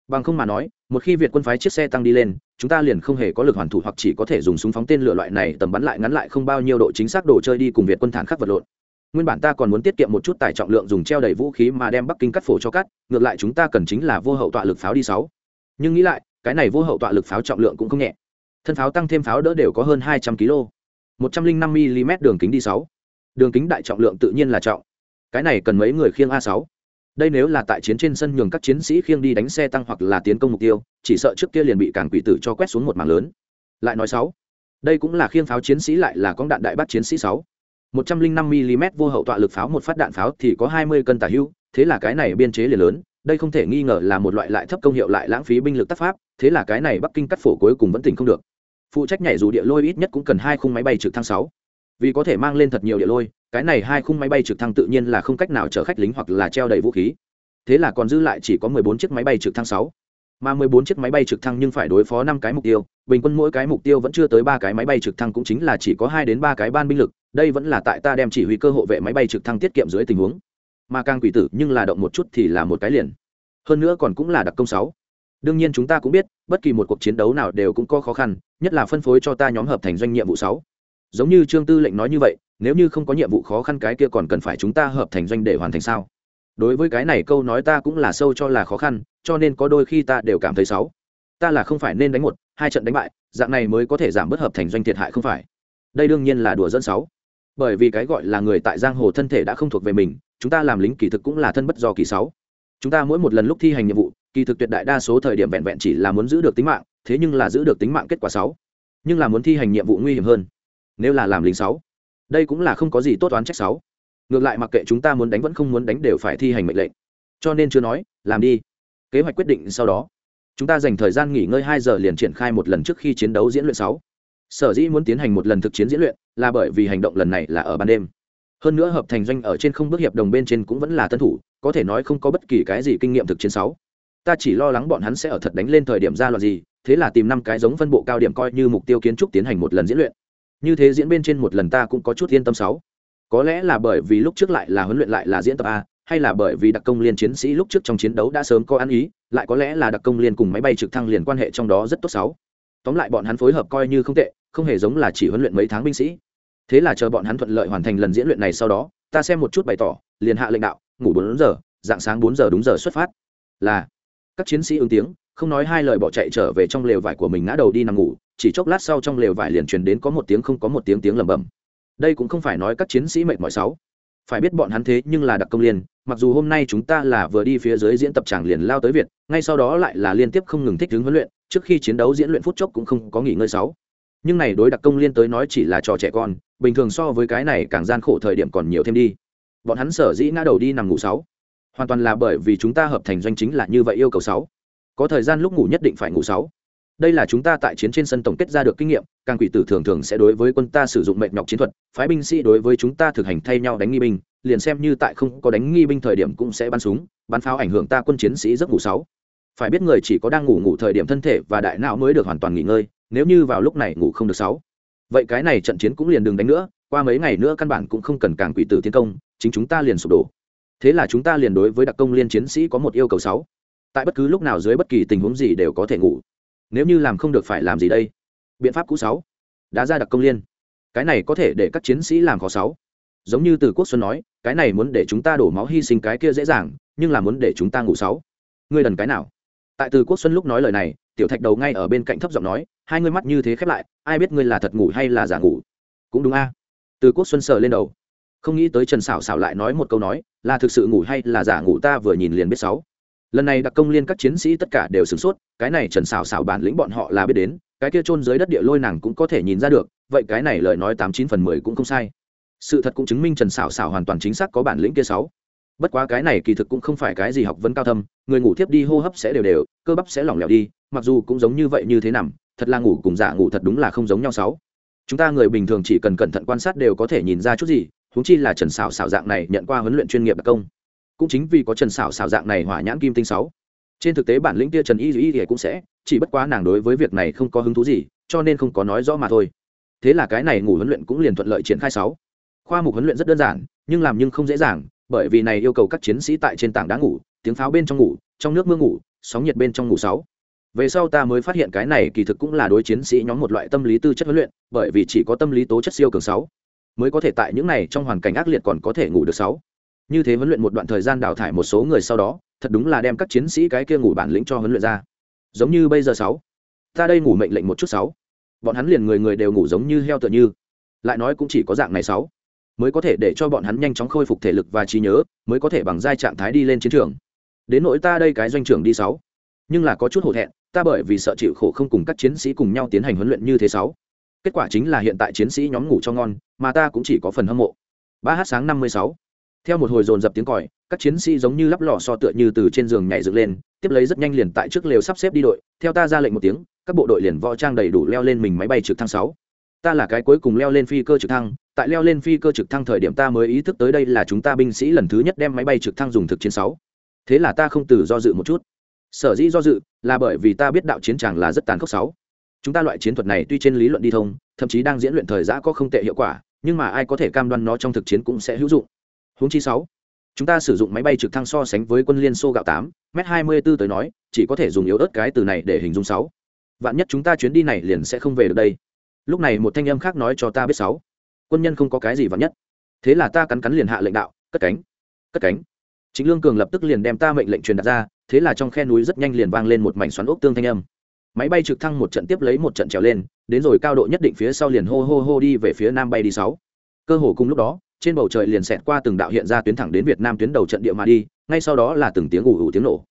Bằng không mà nói, một khi việt quân phái chiếc xe tăng đi lên, chúng ta liền không hề có lực hoàn thủ hoặc chỉ có thể dùng súng phóng tên lửa loại này tầm bắn lại ngắn lại không bao nhiêu độ chính xác đồ chơi đi cùng việt quân thản khắc vật lộn. Nguyên bản ta còn muốn tiết kiệm một chút tải trọng lượng dùng treo đầy vũ khí mà đem bắc kinh cắt phổ cho cắt, ngược lại chúng ta cần chính là vô hậu tọa lực pháo đi sáu. Nhưng nghĩ lại, cái này vô hậu tọa lực pháo trọng lượng cũng không nhẹ thân pháo tăng thêm pháo đỡ đều có hơn hai trăm kg một trăm linh năm mm đường kính đi sáu. Đường kính đại trọng lượng tự nhiên là trọng. Cái này cần mấy người khiêng a sáu? Đây nếu là tại chiến trên sân nhường các chiến sĩ khiêng đi đánh xe tăng hoặc là tiến công mục tiêu, chỉ sợ trước kia liền bị cản quỷ tử cho quét xuống một mảng lớn. Lại nói sáu. Đây cũng là khiêng pháo chiến sĩ lại là con đạn đại bác chiến sĩ sáu. Một trăm linh năm mm vô hậu tọa lực pháo một phát đạn pháo thì có hai mươi cân tả hưu, thế là cái này biên chế liền lớn, đây không thể nghi ngờ là một loại lại thấp công hiệu lại lãng phí binh lực tác pháp, thế là cái này bắc kinh cắt phổ cuối cùng vẫn tỉnh không được phụ trách nhảy dù địa lôi ít nhất cũng cần hai khung máy bay trực thăng sáu. Vì có thể mang lên thật nhiều địa lôi, cái này hai khung máy bay trực thăng tự nhiên là không cách nào chở khách lính hoặc là treo đầy vũ khí. Thế là còn dư lại chỉ có mười bốn chiếc máy bay trực thăng sáu. Mà mười bốn chiếc máy bay trực thăng nhưng phải đối phó năm cái mục tiêu, bình quân mỗi cái mục tiêu vẫn chưa tới ba cái máy bay trực thăng cũng chính là chỉ có hai đến ba cái ban binh lực, đây vẫn là tại ta đem chỉ huy cơ hộ vệ máy bay trực thăng tiết kiệm dưới tình huống. Mà càng quỷ tử nhưng là động một chút thì là một cái liền. Hơn nữa còn cũng là đặc công sáu đương nhiên chúng ta cũng biết, bất kỳ một cuộc chiến đấu nào đều cũng có khó khăn, nhất là phân phối cho ta nhóm hợp thành doanh nhiệm vụ sáu. Giống như trương tư lệnh nói như vậy, nếu như không có nhiệm vụ khó khăn cái kia còn cần phải chúng ta hợp thành doanh để hoàn thành sao? Đối với cái này câu nói ta cũng là sâu cho là khó khăn, cho nên có đôi khi ta đều cảm thấy sáu ta là không phải nên đánh một, hai trận đánh bại, dạng này mới có thể giảm bớt hợp thành doanh thiệt hại không phải? Đây đương nhiên là đùa dẫn sáu. Bởi vì cái gọi là người tại giang hồ thân thể đã không thuộc về mình, chúng ta làm lính kỳ thực cũng là thân bất do kỳ sáu. Chúng ta mỗi một lần lúc thi hành nhiệm vụ kỳ thực tuyệt đại đa số thời điểm vẹn vẹn chỉ là muốn giữ được tính mạng, thế nhưng là giữ được tính mạng kết quả sáu. Nhưng là muốn thi hành nhiệm vụ nguy hiểm hơn. Nếu là làm lính sáu, đây cũng là không có gì tốt toán trách sáu. Ngược lại mặc kệ chúng ta muốn đánh vẫn không muốn đánh đều phải thi hành mệnh lệnh. Cho nên chưa nói, làm đi. Kế hoạch quyết định sau đó, chúng ta dành thời gian nghỉ ngơi hai giờ liền triển khai một lần trước khi chiến đấu diễn luyện sáu. Sở dĩ muốn tiến hành một lần thực chiến diễn luyện là bởi vì hành động lần này là ở ban đêm. Hơn nữa hợp thành doanh ở trên không bước hiệp đồng bên trên cũng vẫn là tân thủ, có thể nói không có bất kỳ cái gì kinh nghiệm thực chiến sáu ta chỉ lo lắng bọn hắn sẽ ở thật đánh lên thời điểm ra loạt gì, thế là tìm năm cái giống phân bộ cao điểm coi như mục tiêu kiến trúc tiến hành một lần diễn luyện. Như thế diễn bên trên một lần ta cũng có chút yên tâm sáu. Có lẽ là bởi vì lúc trước lại là huấn luyện lại là diễn tập a, hay là bởi vì đặc công liên chiến sĩ lúc trước trong chiến đấu đã sớm có ăn ý, lại có lẽ là đặc công liên cùng máy bay trực thăng liền quan hệ trong đó rất tốt sáu. Tóm lại bọn hắn phối hợp coi như không tệ, không hề giống là chỉ huấn luyện mấy tháng binh sĩ. Thế là chờ bọn hắn thuận lợi hoàn thành lần diễn luyện này sau đó, ta xem một chút bày tỏ, liền hạ lệnh đạo, ngủ bốn giờ dạng sáng bốn giờ đúng giờ xuất phát. Là các chiến sĩ ứng tiếng, không nói hai lời bỏ chạy trở về trong lều vải của mình ngã đầu đi nằm ngủ, chỉ chốc lát sau trong lều vải liền truyền đến có một tiếng không có một tiếng tiếng lẩm bẩm. Đây cũng không phải nói các chiến sĩ mệt mỏi sáu. Phải biết bọn hắn thế nhưng là đặc công liên, mặc dù hôm nay chúng ta là vừa đi phía dưới diễn tập tràng liền lao tới việt, ngay sau đó lại là liên tiếp không ngừng thích ứng huấn luyện, trước khi chiến đấu diễn luyện phút chốc cũng không có nghỉ ngơi sáu. Nhưng này đối đặc công liên tới nói chỉ là trò trẻ con, bình thường so với cái này càng gian khổ thời điểm còn nhiều thêm đi. Bọn hắn sở dĩ ngã đầu đi nằm ngủ sáu hoàn toàn là bởi vì chúng ta hợp thành doanh chính là như vậy yêu cầu sáu. Có thời gian lúc ngủ nhất định phải ngủ sáu. Đây là chúng ta tại chiến trên sân tổng kết ra được kinh nghiệm, càng quỷ tử thường thường sẽ đối với quân ta sử dụng mệnh nhọc chiến thuật, phái binh sĩ đối với chúng ta thực hành thay nhau đánh nghi binh, liền xem như tại không có đánh nghi binh thời điểm cũng sẽ bắn súng, bắn pháo ảnh hưởng ta quân chiến sĩ giấc ngủ sáu. Phải biết người chỉ có đang ngủ ngủ thời điểm thân thể và đại não mới được hoàn toàn nghỉ ngơi, nếu như vào lúc này ngủ không được sáu. Vậy cái này trận chiến cũng liền đừng đánh nữa, qua mấy ngày nữa căn bản cũng không cần càng quỷ tử tiến công, chính chúng ta liền sụp đổ thế là chúng ta liền đối với đặc công liên chiến sĩ có một yêu cầu sáu. Tại bất cứ lúc nào dưới bất kỳ tình huống gì đều có thể ngủ. Nếu như làm không được phải làm gì đây? Biện pháp cũ sáu. Đã ra đặc công liên. Cái này có thể để các chiến sĩ làm khó sáu. Giống như từ quốc xuân nói, cái này muốn để chúng ta đổ máu hy sinh cái kia dễ dàng, nhưng là muốn để chúng ta ngủ sáu. Ngươi đần cái nào? Tại từ quốc xuân lúc nói lời này, tiểu thạch đầu ngay ở bên cạnh thấp giọng nói, hai ngươi mắt như thế khép lại, ai biết ngươi là thật ngủ hay là giả ngủ? Cũng đúng a. Từ quốc xuân sờ lên đầu không nghĩ tới trần xảo xảo lại nói một câu nói, là thực sự ngủ hay là giả ngủ ta vừa nhìn liền biết sáu. Lần này đặc công liên các chiến sĩ tất cả đều sửng sốt, cái này trần xảo xảo bản lĩnh bọn họ là biết đến, cái kia chôn dưới đất địa lôi nàng cũng có thể nhìn ra được, vậy cái này lời nói tám chín phần mười cũng không sai. Sự thật cũng chứng minh trần xảo xảo hoàn toàn chính xác có bản lĩnh kia sáu. Bất quá cái này kỳ thực cũng không phải cái gì học vấn cao thâm, người ngủ tiếp đi hô hấp sẽ đều đều, cơ bắp sẽ lỏng lẻo đi, mặc dù cũng giống như vậy như thế nằm, thật là ngủ cùng giả ngủ thật đúng là không giống nhau sáu. Chúng ta người bình thường chỉ cần cẩn thận quan sát đều có thể nhìn ra chút gì huống chi là trần xảo xảo dạng này nhận qua huấn luyện chuyên nghiệp đặc công. Cũng chính vì có trần xảo xảo dạng này hỏa nhãn kim tinh sáu. Trên thực tế bản lĩnh kia trần y y thì cũng sẽ, chỉ bất quá nàng đối với việc này không có hứng thú gì, cho nên không có nói rõ mà thôi. Thế là cái này ngủ huấn luyện cũng liền thuận lợi triển khai sáu. Khoa mục huấn luyện rất đơn giản, nhưng làm nhưng không dễ dàng, bởi vì này yêu cầu các chiến sĩ tại trên tảng đá ngủ, tiếng pháo bên trong ngủ, trong nước mưa ngủ, sóng nhiệt bên trong ngủ sáu. Về sau ta mới phát hiện cái này kỳ thực cũng là đối chiến sĩ nhóm một loại tâm lý tư chất huấn luyện, bởi vì chỉ có tâm lý tố chất siêu cường sáu mới có thể tại những này trong hoàn cảnh ác liệt còn có thể ngủ được sáu. Như thế huấn luyện một đoạn thời gian đào thải một số người sau đó, thật đúng là đem các chiến sĩ cái kia ngủ bản lĩnh cho huấn luyện ra. Giống như bây giờ sáu. Ta đây ngủ mệnh lệnh một chút sáu. Bọn hắn liền người người đều ngủ giống như heo tựa như. Lại nói cũng chỉ có dạng này sáu. Mới có thể để cho bọn hắn nhanh chóng khôi phục thể lực và trí nhớ, mới có thể bằng giai trạng thái đi lên chiến trường. Đến nỗi ta đây cái doanh trưởng đi sáu. Nhưng là có chút hổ thẹn, ta bởi vì sợ chịu khổ không cùng các chiến sĩ cùng nhau tiến hành huấn luyện như thế sáu kết quả chính là hiện tại chiến sĩ nhóm ngủ cho ngon, mà ta cũng chỉ có phần hâm mộ. Ba h sáng năm mươi sáu. Theo một hồi dồn dập tiếng còi, các chiến sĩ giống như lắp lò so tựa như từ trên giường nhảy dựng lên, tiếp lấy rất nhanh liền tại trước lều sắp xếp đi đội, theo ta ra lệnh một tiếng, các bộ đội liền võ trang đầy đủ leo lên mình máy bay trực thăng sáu. Ta là cái cuối cùng leo lên phi cơ trực thăng, tại leo lên phi cơ trực thăng thời điểm ta mới ý thức tới đây là chúng ta binh sĩ lần thứ nhất đem máy bay trực thăng dùng thực chiến sáu. Thế là ta không từ do dự một chút. Sở dĩ do dự là bởi vì ta biết đạo chiến tràng là rất tàn khốc sáu chúng ta loại chiến thuật này tuy trên lý luận đi thông, thậm chí đang diễn luyện thời giã có không tệ hiệu quả, nhưng mà ai có thể cam đoan nó trong thực chiến cũng sẽ hữu dụng. Huống chi sáu, chúng ta sử dụng máy bay trực thăng so sánh với quân liên xô gạo tám m hai mươi bốn tới nói, chỉ có thể dùng yếu ớt cái từ này để hình dung sáu. Vạn nhất chúng ta chuyến đi này liền sẽ không về được đây. Lúc này một thanh âm khác nói cho ta biết sáu. Quân nhân không có cái gì vạn nhất. Thế là ta cắn cắn liền hạ lệnh đạo, cất cánh cất cánh. Chính lương cường lập tức liền đem ta mệnh lệnh truyền đặt ra, thế là trong khe núi rất nhanh liền vang lên một mảnh xoắn ốc tương thanh âm máy bay trực thăng một trận tiếp lấy một trận trèo lên, đến rồi cao độ nhất định phía sau liền hô hô hô đi về phía nam bay đi sáu. Cơ hồ cùng lúc đó, trên bầu trời liền xẹt qua từng đạo hiện ra tuyến thẳng đến việt nam tuyến đầu trận địa mà đi, ngay sau đó là từng tiếng ủ ủ tiếng nổ.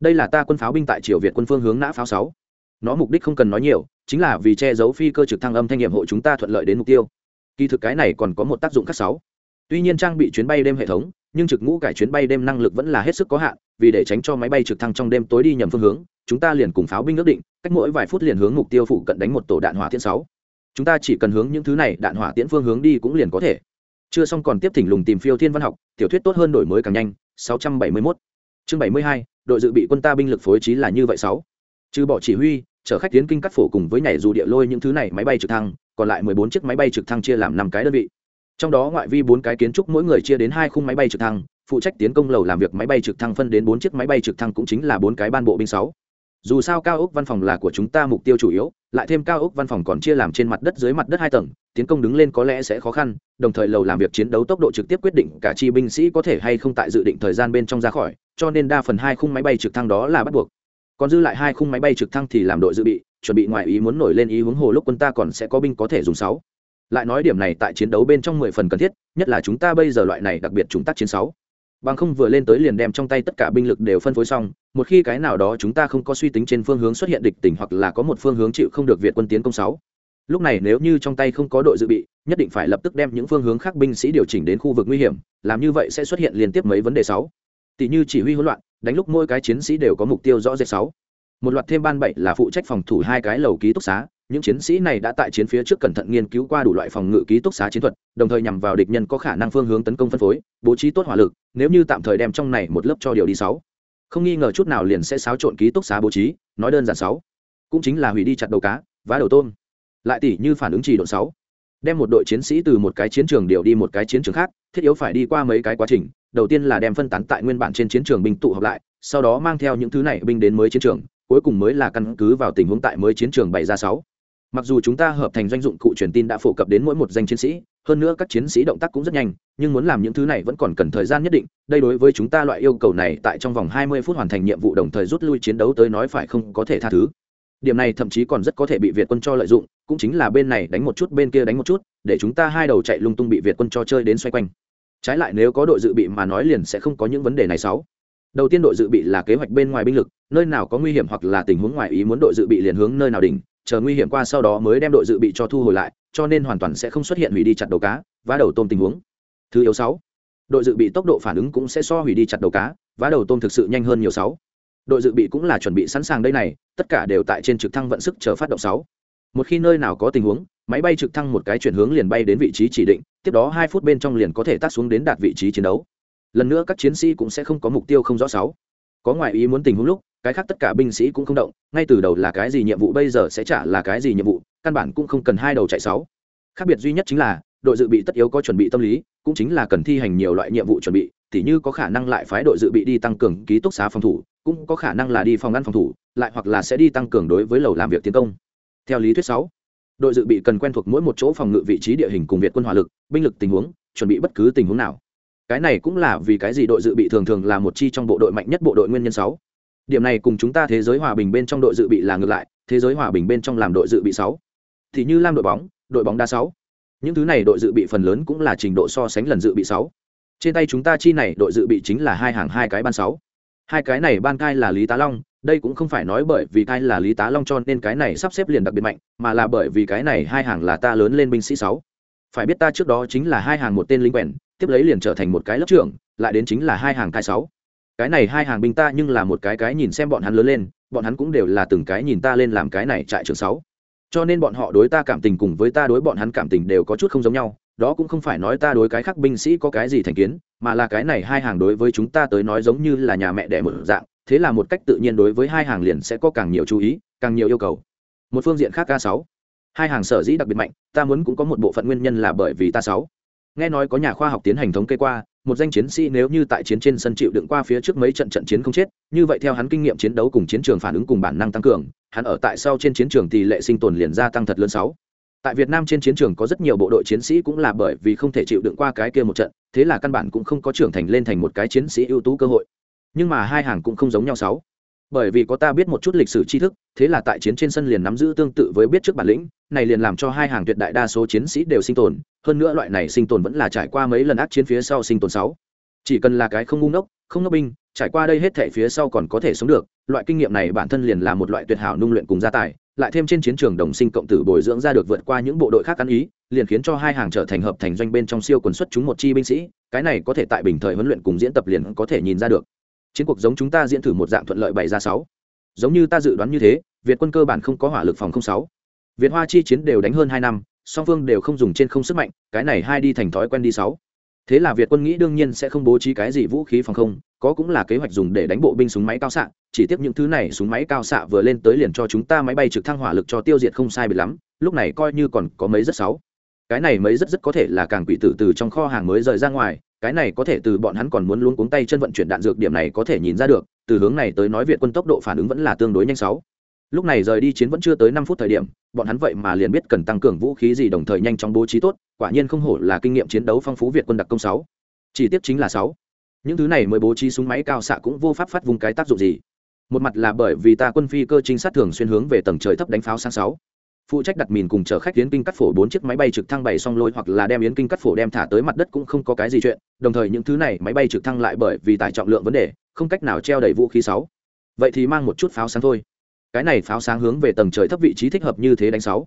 Đây là ta quân pháo binh tại triều việt quân phương hướng nã pháo sáu. Nó mục đích không cần nói nhiều, chính là vì che giấu phi cơ trực thăng âm thanh nghiệm hộ chúng ta thuận lợi đến mục tiêu. Kỳ thực cái này còn có một tác dụng khác sáu. Tuy nhiên trang bị chuyến bay đêm hệ thống, nhưng trực ngũ cải chuyến bay đêm năng lực vẫn là hết sức có hạn, vì để tránh cho máy bay trực thăng trong đêm tối đi nhầm phương hướng, chúng ta liền cùng pháo binh ước định cách mỗi vài phút liền hướng mục tiêu phụ cận đánh một tổ đạn hỏa tiễn sáu. Chúng ta chỉ cần hướng những thứ này đạn hỏa tiễn phương hướng đi cũng liền có thể. Chưa xong còn tiếp thỉnh lùng tìm phiêu thiên văn học tiểu thuyết tốt hơn đổi mới càng nhanh 671. chương 72, đội dự bị quân ta binh lực phối trí là như vậy sáu. Trừ bỏ chỉ huy chở khách tiến kinh cắt phổ cùng với nhảy dù địa lôi những thứ này máy bay trực thăng còn lại 14 chiếc máy bay trực thăng chia làm năm cái đơn vị. Trong đó ngoại vi bốn cái kiến trúc mỗi người chia đến hai khung máy bay trực thăng phụ trách tiến công lầu làm việc máy bay trực thăng phân đến bốn chiếc máy bay trực thăng cũng chính là bốn cái ban bộ binh sáu dù sao cao ốc văn phòng là của chúng ta mục tiêu chủ yếu, lại thêm cao ốc văn phòng còn chia làm trên mặt đất, dưới mặt đất hai tầng, tiến công đứng lên có lẽ sẽ khó khăn, đồng thời lầu làm việc chiến đấu tốc độ trực tiếp quyết định cả chi binh sĩ có thể hay không tại dự định thời gian bên trong ra khỏi, cho nên đa phần hai khung máy bay trực thăng đó là bắt buộc. Còn dư lại hai khung máy bay trực thăng thì làm đội dự bị, chuẩn bị ngoài ý muốn nổi lên ý hướng hồ lúc quân ta còn sẽ có binh có thể dùng sáu. Lại nói điểm này tại chiến đấu bên trong mười phần cần thiết, nhất là chúng ta bây giờ loại này đặc biệt chúng tác chiến sáu bằng không vừa lên tới liền đem trong tay tất cả binh lực đều phân phối xong, một khi cái nào đó chúng ta không có suy tính trên phương hướng xuất hiện địch tỉnh hoặc là có một phương hướng chịu không được việt quân tiến công sáu. Lúc này nếu như trong tay không có đội dự bị, nhất định phải lập tức đem những phương hướng khác binh sĩ điều chỉnh đến khu vực nguy hiểm, làm như vậy sẽ xuất hiện liên tiếp mấy vấn đề sáu. Tỷ như chỉ huy hỗn loạn, đánh lúc mỗi cái chiến sĩ đều có mục tiêu rõ rệt sáu. Một loạt thêm ban bảy là phụ trách phòng thủ hai cái lầu ký túc xá những chiến sĩ này đã tại chiến phía trước cẩn thận nghiên cứu qua đủ loại phòng ngự ký túc xá chiến thuật, đồng thời nhằm vào địch nhân có khả năng phương hướng tấn công phân phối, bố trí tốt hỏa lực, nếu như tạm thời đem trong này một lớp cho điều đi sáu. Không nghi ngờ chút nào liền sẽ xáo trộn ký túc xá bố trí, nói đơn giản sáu. Cũng chính là hủy đi chặt đầu cá, vá đầu tôm. Lại tỷ như phản ứng trì độ sáu. Đem một đội chiến sĩ từ một cái chiến trường điều đi một cái chiến trường khác, thiết yếu phải đi qua mấy cái quá trình. Đầu tiên là đem phân tán tại nguyên bản trên chiến trường binh tụ họp lại, sau đó mang theo những thứ này binh đến mới chiến trường, cuối cùng mới là căn cứ vào tình huống tại mới chiến trường bày ra sáu mặc dù chúng ta hợp thành doanh dụng cụ truyền tin đã phổ cập đến mỗi một danh chiến sĩ, hơn nữa các chiến sĩ động tác cũng rất nhanh, nhưng muốn làm những thứ này vẫn còn cần thời gian nhất định. Đây đối với chúng ta loại yêu cầu này tại trong vòng 20 phút hoàn thành nhiệm vụ đồng thời rút lui chiến đấu tới nói phải không có thể tha thứ. Điểm này thậm chí còn rất có thể bị việt quân cho lợi dụng, cũng chính là bên này đánh một chút, bên kia đánh một chút, để chúng ta hai đầu chạy lung tung bị việt quân cho chơi đến xoay quanh. Trái lại nếu có đội dự bị mà nói liền sẽ không có những vấn đề này xấu đầu tiên đội dự bị là kế hoạch bên ngoài binh lực, nơi nào có nguy hiểm hoặc là tình huống ngoài ý muốn đội dự bị liền hướng nơi nào đỉnh chờ nguy hiểm qua sau đó mới đem đội dự bị cho thu hồi lại, cho nên hoàn toàn sẽ không xuất hiện hủy đi chặt đầu cá, vá đầu tôm tình huống. Thứ yếu sáu, đội dự bị tốc độ phản ứng cũng sẽ so hủy đi chặt đầu cá, vá đầu tôm thực sự nhanh hơn nhiều sáu. Đội dự bị cũng là chuẩn bị sẵn sàng đây này, tất cả đều tại trên trực thăng vận sức chờ phát động sáu. Một khi nơi nào có tình huống, máy bay trực thăng một cái chuyển hướng liền bay đến vị trí chỉ định, tiếp đó hai phút bên trong liền có thể tác xuống đến đạt vị trí chiến đấu. Lần nữa các chiến sĩ cũng sẽ không có mục tiêu không rõ sáu có ngoại ý muốn tình huống lúc, cái khác tất cả binh sĩ cũng không động, ngay từ đầu là cái gì nhiệm vụ bây giờ sẽ trả là cái gì nhiệm vụ, căn bản cũng không cần hai đầu chạy sáu. Khác biệt duy nhất chính là, đội dự bị tất yếu có chuẩn bị tâm lý, cũng chính là cần thi hành nhiều loại nhiệm vụ chuẩn bị, tỉ như có khả năng lại phái đội dự bị đi tăng cường ký túc xá phòng thủ, cũng có khả năng là đi phòng ngăn phòng thủ, lại hoặc là sẽ đi tăng cường đối với lầu làm việc tiến công. Theo lý thuyết sáu, đội dự bị cần quen thuộc mỗi một chỗ phòng ngự vị trí địa hình cùng việt quân hỏa lực, binh lực tình huống, chuẩn bị bất cứ tình huống nào cái này cũng là vì cái gì đội dự bị thường thường là một chi trong bộ đội mạnh nhất bộ đội nguyên nhân sáu. Điểm này cùng chúng ta thế giới hòa bình bên trong đội dự bị là ngược lại, thế giới hòa bình bên trong làm đội dự bị sáu. Thì như lam đội bóng đội bóng đá sáu. Những thứ này đội dự bị phần lớn cũng là trình độ so sánh lần dự bị sáu. Trên tay chúng ta chi này đội dự bị chính là hai hàng hai cái ban sáu. Hai cái này ban cai là lý tá long, đây cũng không phải nói bởi vì cai là lý tá long cho nên cái này sắp xếp liền đặc biệt mạnh, mà là bởi vì cái này hai hàng là ta lớn lên binh sĩ sáu. Phải biết ta trước đó chính là hai hàng một tên lính quèn tiếp lấy liền trở thành một cái lớp trưởng, lại đến chính là hai hàng cai sáu. Cái này hai hàng binh ta nhưng là một cái cái nhìn xem bọn hắn lớn lên, bọn hắn cũng đều là từng cái nhìn ta lên làm cái này trại trường sáu. Cho nên bọn họ đối ta cảm tình cùng với ta đối bọn hắn cảm tình đều có chút không giống nhau, đó cũng không phải nói ta đối cái khác binh sĩ có cái gì thành kiến, mà là cái này hai hàng đối với chúng ta tới nói giống như là nhà mẹ đẻ một dạng, thế là một cách tự nhiên đối với hai hàng liền sẽ có càng nhiều chú ý, càng nhiều yêu cầu. Một phương diện khác k sáu. Hai hàng sở dĩ đặc biệt mạnh, ta muốn cũng có một bộ phận nguyên nhân là bởi vì ta sáu nghe nói có nhà khoa học tiến hành thống kê qua, một danh chiến sĩ nếu như tại chiến trên sân chịu đựng qua phía trước mấy trận trận chiến không chết, như vậy theo hắn kinh nghiệm chiến đấu cùng chiến trường phản ứng cùng bản năng tăng cường, hắn ở tại sau trên chiến trường tỷ lệ sinh tồn liền gia tăng thật lớn sáu. Tại việt nam trên chiến trường có rất nhiều bộ đội chiến sĩ cũng là bởi vì không thể chịu đựng qua cái kia một trận, thế là căn bản cũng không có trưởng thành lên thành một cái chiến sĩ ưu tú cơ hội. Nhưng mà hai hàng cũng không giống nhau sáu bởi vì có ta biết một chút lịch sử tri thức, thế là tại chiến trên sân liền nắm giữ tương tự với biết trước bản lĩnh, này liền làm cho hai hàng tuyệt đại đa số chiến sĩ đều sinh tồn, hơn nữa loại này sinh tồn vẫn là trải qua mấy lần ác chiến phía sau sinh tồn sáu. Chỉ cần là cái không ngu ngốc, không ngốc binh, trải qua đây hết thể phía sau còn có thể sống được, loại kinh nghiệm này bản thân liền là một loại tuyệt hảo nung luyện cùng gia tài, lại thêm trên chiến trường đồng sinh cộng tử bồi dưỡng ra được vượt qua những bộ đội khác ăn ý, liền khiến cho hai hàng trở thành hợp thành doanh bên trong siêu quần xuất chúng một chi binh sĩ, cái này có thể tại bình thời huấn luyện cùng diễn tập liền có thể nhìn ra được chiến cuộc giống chúng ta diễn thử một dạng thuận lợi bày ra sáu. Giống như ta dự đoán như thế, việt quân cơ bản không có hỏa lực phòng không sáu. Việt hoa chi chiến đều đánh hơn hai năm, song phương đều không dùng trên không sức mạnh, cái này hai đi thành thói quen đi sáu. Thế là việt quân nghĩ đương nhiên sẽ không bố trí cái gì vũ khí phòng không, có cũng là kế hoạch dùng để đánh bộ binh súng máy cao xạ, chỉ tiếp những thứ này súng máy cao xạ vừa lên tới liền cho chúng ta máy bay trực thăng hỏa lực cho tiêu diệt không sai bị lắm, lúc này coi như còn có mấy rất sáu cái này mấy rất rất có thể là càng quỷ tử từ trong kho hàng mới rời ra ngoài, cái này có thể từ bọn hắn còn muốn luôn cuống tay chân vận chuyển đạn dược điểm này có thể nhìn ra được, từ hướng này tới nói việt quân tốc độ phản ứng vẫn là tương đối nhanh sáu. Lúc này rời đi chiến vẫn chưa tới năm phút thời điểm, bọn hắn vậy mà liền biết cần tăng cường vũ khí gì đồng thời nhanh chóng bố trí tốt, quả nhiên không hổ là kinh nghiệm chiến đấu phong phú việt quân đặc công sáu. Chỉ tiếp chính là sáu. Những thứ này mới bố trí súng máy cao xạ cũng vô pháp phát vùng cái tác dụng gì. Một mặt là bởi vì ta quân phi cơ trinh sát thường xuyên hướng về tầng trời thấp đánh pháo sang sáu phụ trách đặt mìn cùng chở khách yến kinh cắt phổ bốn chiếc máy bay trực thăng bày xong lôi hoặc là đem yến kinh cắt phổ đem thả tới mặt đất cũng không có cái gì chuyện, đồng thời những thứ này máy bay trực thăng lại bởi vì tải trọng lượng vấn đề, không cách nào treo đầy vũ khí sáu. Vậy thì mang một chút pháo sáng thôi. Cái này pháo sáng hướng về tầng trời thấp vị trí thích hợp như thế đánh sáu.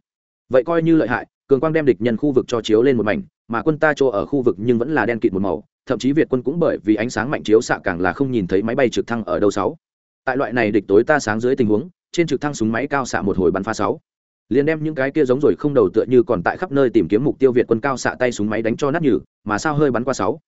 Vậy coi như lợi hại, cường quang đem địch nhân khu vực cho chiếu lên một mảnh, mà quân ta chỗ ở khu vực nhưng vẫn là đen kịt một màu, thậm chí việt quân cũng bởi vì ánh sáng mạnh chiếu xạ càng là không nhìn thấy máy bay trực thăng ở đâu sáu. Tại loại này địch tối ta sáng dưới tình huống, trên trực thăng súng máy cao xạ một hồi bắn phá sáu liền đem những cái kia giống rồi không đầu tựa như còn tại khắp nơi tìm kiếm mục tiêu việt quân cao xạ tay súng máy đánh cho nát nhừ, mà sao hơi bắn qua sáu.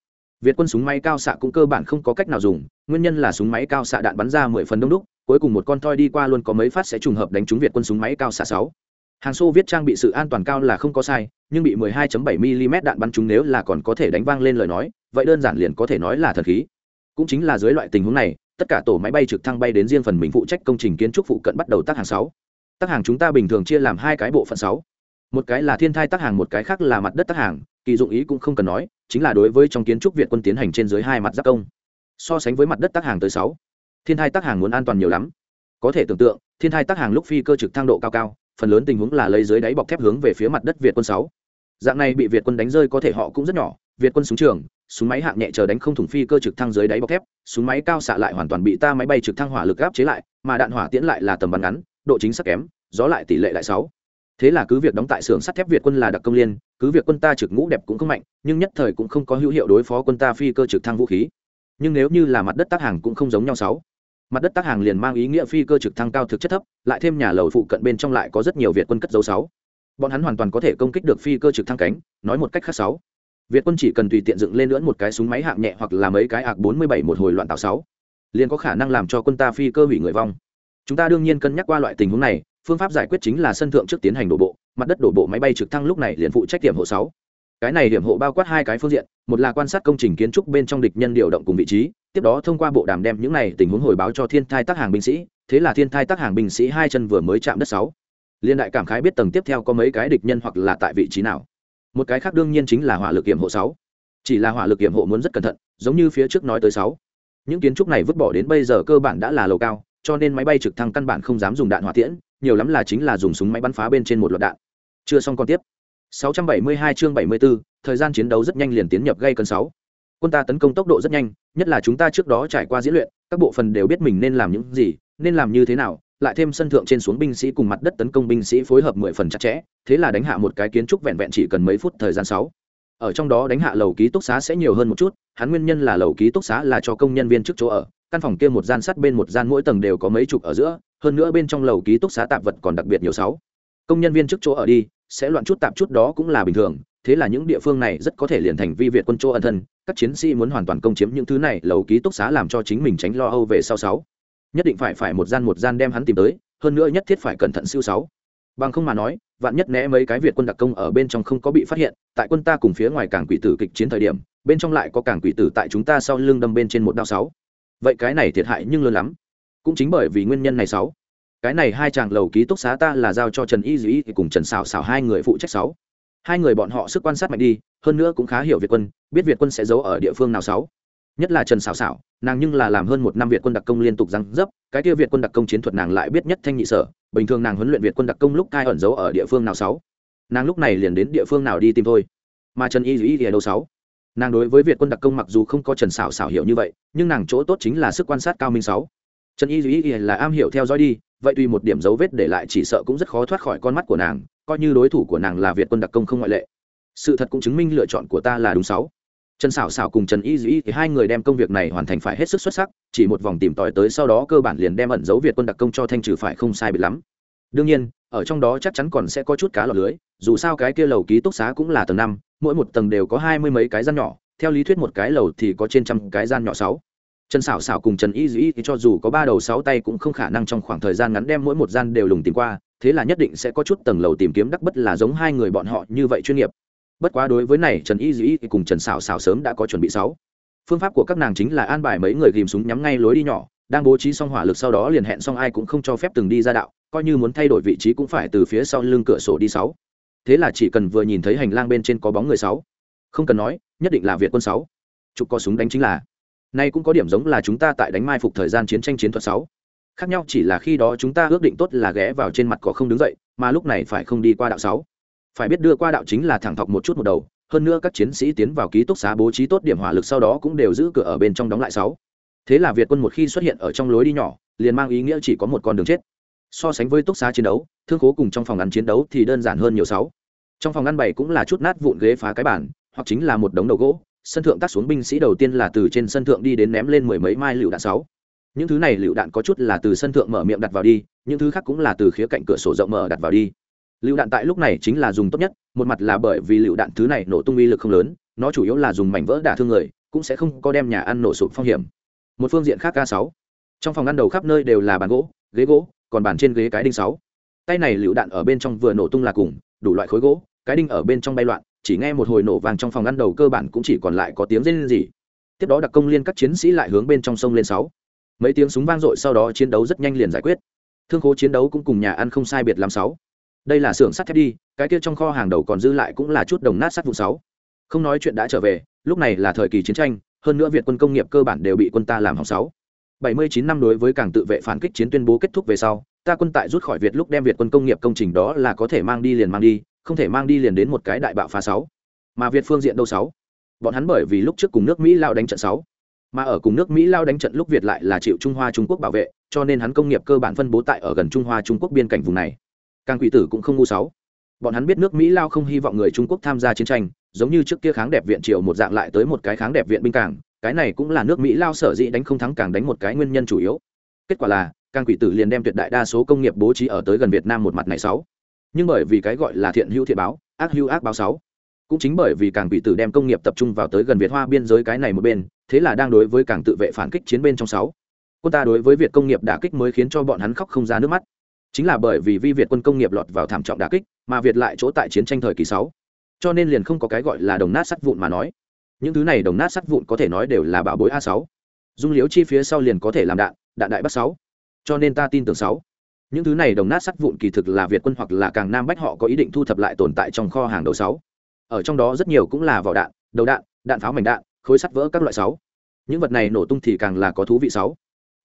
Việt quân súng máy cao xạ cũng cơ bản không có cách nào dùng, nguyên nhân là súng máy cao xạ đạn bắn ra mười phần đông đúc, cuối cùng một con toi đi qua luôn có mấy phát sẽ trùng hợp đánh trúng việt quân súng máy cao xạ sáu. Hàng xô viết trang bị sự an toàn cao là không có sai, nhưng bị 12.7 mm đạn bắn trúng nếu là còn có thể đánh vang lên lời nói, vậy đơn giản liền có thể nói là thần khí. Cũng chính là dưới loại tình huống này, tất cả tổ máy bay trực thăng bay đến riêng phần mình phụ trách công trình kiến trúc phụ cận bắt đầu tác hàng sáu tác hàng chúng ta bình thường chia làm hai cái bộ phận sáu. Một cái là thiên thai tác hàng, một cái khác là mặt đất tác hàng, kỳ dụng ý cũng không cần nói, chính là đối với trong kiến trúc việt quân tiến hành trên dưới hai mặt giáp công. So sánh với mặt đất tác hàng tới sáu, thiên thai tác hàng muốn an toàn nhiều lắm. Có thể tưởng tượng, thiên thai tác hàng lúc phi cơ trực thang độ cao cao, phần lớn tình huống là lấy dưới đáy bọc thép hướng về phía mặt đất việt quân sáu. Dạng này bị việt quân đánh rơi có thể họ cũng rất nhỏ, việt quân súng trường, súng máy hạng nhẹ chờ đánh không thủng phi cơ trực thăng dưới đáy bọc thép, súng máy cao xạ lại hoàn toàn bị ta máy bay trực thăng hỏa lực áp chế lại, mà đạn hỏa tiễn lại là tầm bắn ngắn độ chính xác kém, gió lại tỷ lệ lại sáu. Thế là cứ việc đóng tại xưởng sắt thép việt quân là đặc công liên, cứ việc quân ta trực ngũ đẹp cũng không mạnh, nhưng nhất thời cũng không có hữu hiệu đối phó quân ta phi cơ trực thăng vũ khí. Nhưng nếu như là mặt đất tác hàng cũng không giống nhau sáu. Mặt đất tác hàng liền mang ý nghĩa phi cơ trực thăng cao thực chất thấp, lại thêm nhà lầu phụ cận bên trong lại có rất nhiều việt quân cất dấu sáu. Bọn hắn hoàn toàn có thể công kích được phi cơ trực thăng cánh, nói một cách khác sáu. Việt quân chỉ cần tùy tiện dựng lên lưỡn một cái súng máy hạng nhẹ hoặc là mấy cái ạc bốn mươi bảy một hồi loạn tạo sáu. Liền có khả năng làm cho quân ta phi cơ hủy người vong chúng ta đương nhiên cân nhắc qua loại tình huống này, phương pháp giải quyết chính là sân thượng trước tiến hành đổ bộ, mặt đất đổ bộ máy bay trực thăng lúc này liền phụ trách điểm hộ sáu. Cái này điểm hộ bao quát hai cái phương diện, một là quan sát công trình kiến trúc bên trong địch nhân điều động cùng vị trí, tiếp đó thông qua bộ đàm đem những này tình huống hồi báo cho thiên thai tác hàng binh sĩ, thế là thiên thai tác hàng binh sĩ hai chân vừa mới chạm đất sáu. Liên đại cảm khái biết tầng tiếp theo có mấy cái địch nhân hoặc là tại vị trí nào. Một cái khác đương nhiên chính là hỏa lực kiểm hộ sáu. Chỉ là hỏa lực kiểm hộ muốn rất cẩn thận, giống như phía trước nói tới sáu. Những kiến trúc này vứt bỏ đến bây giờ cơ bản đã là lầu cao cho nên máy bay trực thăng căn bản không dám dùng đạn hỏa tiễn nhiều lắm là chính là dùng súng máy bắn phá bên trên một loạt đạn chưa xong còn tiếp 672 chương 74, thời gian chiến đấu rất nhanh liền tiến nhập gây cân 6. Quân ta tấn công tốc độ rất nhanh, nhất là chúng ta trước đó trải qua diễn luyện, các bộ phận đều biết mình nên làm những gì, nên làm như thế nào, lại thêm sân thượng trên xuống binh sĩ cùng mặt đất tấn công binh sĩ phối hợp mười phần chặt chẽ, thế là đánh hạ một cái kiến trúc vẹn vẹn chỉ cần mấy phút thời gian 6. Ở trong đó đánh hạ lầu ký túc xá sẽ nhiều hơn một chút, hắn nguyên nhân là lầu ký túc xá là cho công nhân viên trước chỗ ở, căn phòng kia một gian sắt bên một gian mỗi tầng đều có mấy chục ở giữa, hơn nữa bên trong lầu ký túc xá tạp vật còn đặc biệt nhiều sáu. Công nhân viên trước chỗ ở đi, sẽ loạn chút tạp chút đó cũng là bình thường thế là những địa phương này rất có thể liền thành vi việt quân chỗ ân thân các chiến sĩ muốn hoàn toàn công chiếm những thứ này lầu ký túc xá làm cho chính mình tránh lo âu về sau sáu. Nhất định phải phải một gian một gian đem hắn tìm tới hơn nữa nhất thiết phải cẩn thận siêu sáu. Bằng không mà nói vạn nhất né mấy cái việt quân đặc công ở bên trong không có bị phát hiện tại quân ta cùng phía ngoài cảng quỷ tử kịch chiến thời điểm bên trong lại có cảng quỷ tử tại chúng ta sau lưng đâm bên trên một đao sáu vậy cái này thiệt hại nhưng lớn lắm. Cũng chính bởi vì nguyên nhân này sáu. Cái này hai chàng lầu ký túc xá ta là giao cho trần y dĩ cùng trần xào xào hai người phụ trách sáu. Hai người bọn họ sức quan sát mạnh đi, hơn nữa cũng khá hiểu việt quân, biết việt quân sẽ giấu ở địa phương nào sáu. Nhất là trần xào xào nàng nhưng là làm hơn một năm việt quân đặc công liên tục răng dấp, cái kia việt quân đặc công chiến thuật nàng lại biết nhất thanh nhị sở, bình thường nàng huấn luyện việt quân đặc công lúc cai ẩn giấu ở địa phương nào sáu. Nàng lúc này liền đến địa phương nào đi tìm thôi. Mà trần y dĩ thì ở đâu sáu? Nàng đối với việt quân đặc công mặc dù không có trần xảo xảo hiểu như vậy, nhưng nàng chỗ tốt chính là sức quan sát cao minh sáu. Trần y dĩ là am hiểu theo dõi đi, vậy tuy một điểm dấu vết để lại chỉ sợ cũng rất khó thoát khỏi con mắt của nàng, coi như đối thủ của nàng là việt quân đặc công không ngoại lệ. Sự thật cũng chứng minh lựa chọn của ta là đúng sáu. Trần xảo xảo cùng trần y dĩ thì hai người đem công việc này hoàn thành phải hết sức xuất sắc, chỉ một vòng tìm tòi tới sau đó cơ bản liền đem ẩn dấu việt quân đặc công cho thanh trừ phải không sai biệt lắm đương nhiên, ở trong đó chắc chắn còn sẽ có chút cá lọt lưới, dù sao cái kia lầu ký túc xá cũng là tầng năm, mỗi một tầng đều có hai mươi mấy cái gian nhỏ, theo lý thuyết một cái lầu thì có trên trăm cái gian nhỏ sáu. Trần xảo xảo cùng trần y dĩ cho dù có ba đầu sáu tay cũng không khả năng trong khoảng thời gian ngắn đem mỗi một gian đều lùng tìm qua, thế là nhất định sẽ có chút tầng lầu tìm kiếm đắc bất là giống hai người bọn họ như vậy chuyên nghiệp. Bất quá đối với này, trần y dĩ cùng trần xảo xảo sớm đã có chuẩn bị sáu. Phương pháp của các nàng chính là an bài mấy người ghìm súng nhắm ngay lối đi nhỏ đang bố trí xong hỏa lực sau đó liền hẹn xong ai cũng không cho phép từng đi ra đạo, coi như muốn thay đổi vị trí cũng phải từ phía sau lưng cửa sổ đi sáu. Thế là chỉ cần vừa nhìn thấy hành lang bên trên có bóng người sáu. Không cần nói, nhất định là việt quân sáu. Chụp có súng đánh chính là. Nay cũng có điểm giống là chúng ta tại đánh mai phục thời gian chiến tranh chiến thuật sáu. Khác nhau chỉ là khi đó chúng ta ước định tốt là ghé vào trên mặt cỏ không đứng dậy, mà lúc này phải không đi qua đạo sáu. Phải biết đưa qua đạo chính là thẳng thọc một chút một đầu, hơn nữa các chiến sĩ tiến vào ký túc xá bố trí tốt điểm hỏa lực sau đó cũng đều giữ cửa ở bên trong đóng lại sáu thế là việt quân một khi xuất hiện ở trong lối đi nhỏ, liền mang ý nghĩa chỉ có một con đường chết. So sánh với túc xá chiến đấu, thương khố cùng trong phòng ngăn chiến đấu thì đơn giản hơn nhiều sáu. Trong phòng ngăn bảy cũng là chút nát vụn ghế phá cái bản hoặc chính là một đống đầu gỗ, sân thượng tác xuống binh sĩ đầu tiên là từ trên sân thượng đi đến ném lên mười mấy mai lựu đạn sáu. Những thứ này lựu đạn có chút là từ sân thượng mở miệng đặt vào đi, những thứ khác cũng là từ khía cạnh cửa sổ rộng mở đặt vào đi. Lựu đạn tại lúc này chính là dùng tốt nhất, một mặt là bởi vì lựu đạn thứ này nổ tung uy lực không lớn, nó chủ yếu là dùng mảnh vỡ đả thương người, cũng sẽ không có đem nhà ăn nổ sụp phong hiểm một phương diện khác ca sáu. Trong phòng ăn đầu khắp nơi đều là bàn gỗ, ghế gỗ, còn bàn trên ghế cái đinh sáu. Tay này lựu đạn ở bên trong vừa nổ tung là cùng, đủ loại khối gỗ, cái đinh ở bên trong bay loạn, chỉ nghe một hồi nổ vàng trong phòng ăn đầu cơ bản cũng chỉ còn lại có tiếng rên rỉ. Tiếp đó đặc công liên các chiến sĩ lại hướng bên trong sông lên sáu. Mấy tiếng súng vang dội sau đó chiến đấu rất nhanh liền giải quyết. Thương khố chiến đấu cũng cùng nhà ăn không sai biệt làm sáu. Đây là xưởng sắt thép đi, cái kia trong kho hàng đầu còn dư lại cũng là chút đồng nát sắt vụ sáu. Không nói chuyện đã trở về, lúc này là thời kỳ chiến tranh hơn nữa việt quân công nghiệp cơ bản đều bị quân ta làm hỏng sáu. 79 năm đối với càng tự vệ phản kích chiến tuyên bố kết thúc về sau, ta quân tại rút khỏi việt lúc đem việt quân công nghiệp công trình đó là có thể mang đi liền mang đi, không thể mang đi liền đến một cái đại bạo phá sáu. Mà việt phương diện đâu sáu? Bọn hắn bởi vì lúc trước cùng nước mỹ lao đánh trận sáu. Mà ở cùng nước mỹ lao đánh trận lúc việt lại là chịu trung hoa trung quốc bảo vệ, cho nên hắn công nghiệp cơ bản phân bố tại ở gần trung hoa trung quốc biên cảnh vùng này. Càng quỷ tử cũng không ngu sáu. Bọn hắn biết nước mỹ lao không hy vọng người trung quốc tham gia chiến tranh giống như trước kia kháng đẹp viện triều một dạng lại tới một cái kháng đẹp viện binh cảng, cái này cũng là nước mỹ lao sở dĩ đánh không thắng càng đánh một cái nguyên nhân chủ yếu. Kết quả là, càng quỷ tử liền đem tuyệt đại đa số công nghiệp bố trí ở tới gần việt nam một mặt này sáu. Nhưng bởi vì cái gọi là thiện hữu thiện báo, ác hữu ác báo sáu. Cũng chính bởi vì càng quỷ tử đem công nghiệp tập trung vào tới gần việt hoa biên giới cái này một bên, thế là đang đối với càng tự vệ phản kích chiến bên trong sáu. Quân ta đối với việt công nghiệp đả kích mới khiến cho bọn hắn khóc không ra nước mắt. Chính là bởi vì vi việt quân công nghiệp lọt vào thảm trọng đả kích, mà việt lại chỗ tại chiến tranh thời kỳ sáu cho nên liền không có cái gọi là đồng nát sắt vụn mà nói. Những thứ này đồng nát sắt vụn có thể nói đều là bảo bối a sáu. Dung liếu chi phía sau liền có thể làm đạn đạn đại bắc sáu. Cho nên ta tin tưởng sáu. Những thứ này đồng nát sắt vụn kỳ thực là việt quân hoặc là càng nam bách họ có ý định thu thập lại tồn tại trong kho hàng đầu sáu. Ở trong đó rất nhiều cũng là vỏ đạn, đầu đạn đạn pháo mảnh đạn, khối sắt vỡ các loại sáu. Những vật này nổ tung thì càng là có thú vị sáu.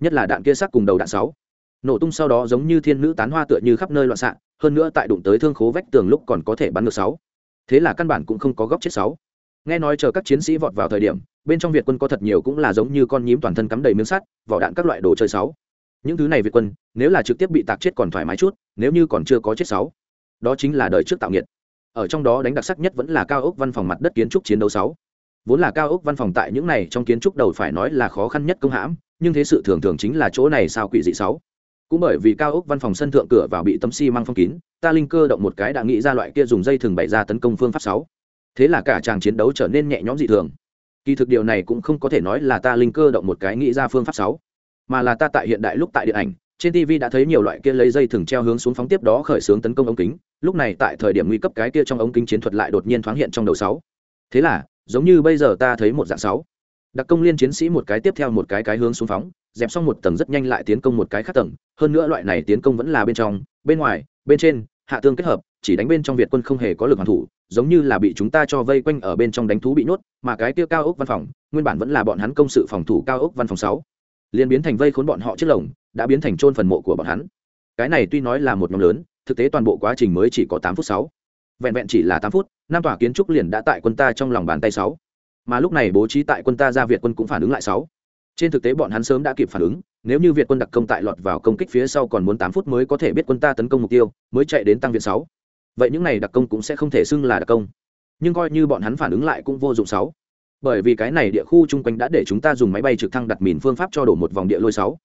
Nhất là đạn kia sắc cùng đầu đạn sáu. Nổ tung sau đó giống như thiên nữ tán hoa tựa như khắp nơi loạn xạ, hơn nữa tại đụng tới thương khố vách tường lúc còn có thể bắn được sáu thế là căn bản cũng không có góc chết sáu. Nghe nói chờ các chiến sĩ vọt vào thời điểm, bên trong việt quân có thật nhiều cũng là giống như con nhím toàn thân cắm đầy miếng sắt, vỏ đạn các loại đồ chơi sáu. Những thứ này việt quân, nếu là trực tiếp bị tạc chết còn thoải mái chút, nếu như còn chưa có chết sáu. Đó chính là đời trước tạo nghiệt. Ở trong đó đánh đặc sắc nhất vẫn là cao ốc văn phòng mặt đất kiến trúc chiến đấu sáu. Vốn là cao ốc văn phòng tại những này trong kiến trúc đầu phải nói là khó khăn nhất công hãm, nhưng thế sự thường thường chính là chỗ này sao quỷ dị sáu cũng bởi vì cao ốc văn phòng sân thượng cửa vào bị tấm xi măng phong kín, ta linh cơ động một cái đã nghĩ ra loại kia dùng dây thường bày ra tấn công phương pháp sáu. Thế là cả chàng chiến đấu trở nên nhẹ nhõm dị thường. Kỳ thực điều này cũng không có thể nói là ta linh cơ động một cái nghĩ ra phương pháp sáu, mà là ta tại hiện đại lúc tại điện ảnh, trên tv đã thấy nhiều loại kia lấy dây thừng treo hướng xuống phóng tiếp đó khởi xướng tấn công ống kính, lúc này tại thời điểm nguy cấp cái kia trong ống kính chiến thuật lại đột nhiên thoáng hiện trong đầu sáu. Thế là, giống như bây giờ ta thấy một dạng sáu. Đặc công liên chiến sĩ một cái tiếp theo một cái cái hướng xuống phóng dẹp xong một tầng rất nhanh lại tiến công một cái khác tầng, hơn nữa loại này tiến công vẫn là bên trong, bên ngoài, bên trên, hạ tương kết hợp, chỉ đánh bên trong việt quân không hề có lực hoàn thủ, giống như là bị chúng ta cho vây quanh ở bên trong đánh thú bị nhốt, mà cái kia cao ốc văn phòng, nguyên bản vẫn là bọn hắn công sự phòng thủ cao ốc văn phòng sáu. Liền biến thành vây khốn bọn họ chiếc lồng, đã biến thành trôn phần mộ của bọn hắn. Cái này tuy nói là một nhóm lớn, thực tế toàn bộ quá trình mới chỉ có tám phút sáu. Vẹn vẹn chỉ là tám phút, năm tòa kiến trúc liền đã tại quân ta trong lòng bàn tay sáu. Mà lúc này bố trí tại quân ta ra việt quân cũng phản ứng lại sáu trên thực tế bọn hắn sớm đã kịp phản ứng, nếu như việt quân đặc công tại lọt vào công kích phía sau còn muốn tám phút mới có thể biết quân ta tấn công mục tiêu, mới chạy đến tăng viện sáu. Vậy những này đặc công cũng sẽ không thể xưng là đặc công. Nhưng coi như bọn hắn phản ứng lại cũng vô dụng sáu. Bởi vì cái này địa khu chung quanh đã để chúng ta dùng máy bay trực thăng đặt mìn phương pháp cho đổ một vòng địa lôi sáu.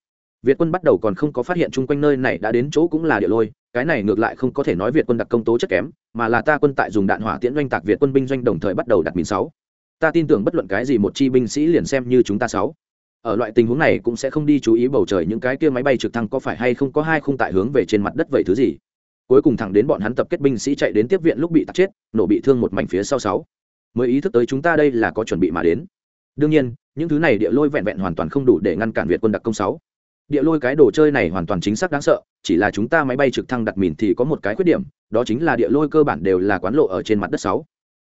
Việt quân bắt đầu còn không có phát hiện chung quanh nơi này đã đến chỗ cũng là địa lôi, cái này ngược lại không có thể nói việt quân đặc công tố chất kém, mà là ta quân tại dùng đạn hỏa tiễn doanh tạc việt quân binh doanh đồng thời bắt đầu đặt mìn sáu. Ta tin tưởng bất luận cái gì một chi binh sĩ liền xem như chúng ta sáu ở loại tình huống này cũng sẽ không đi chú ý bầu trời những cái kia máy bay trực thăng có phải hay không có hai khung tại hướng về trên mặt đất vậy thứ gì. Cuối cùng thẳng đến bọn hắn tập kết binh sĩ chạy đến tiếp viện lúc bị tắt chết, nổ bị thương một mảnh phía sau sáu. Mới ý thức tới chúng ta đây là có chuẩn bị mà đến. Đương nhiên, những thứ này địa lôi vẹn vẹn hoàn toàn không đủ để ngăn cản việt quân đặc công sáu. Địa lôi cái đồ chơi này hoàn toàn chính xác đáng sợ, chỉ là chúng ta máy bay trực thăng đặt mìn thì có một cái khuyết điểm, đó chính là địa lôi cơ bản đều là quán lộ ở trên mặt đất sáu.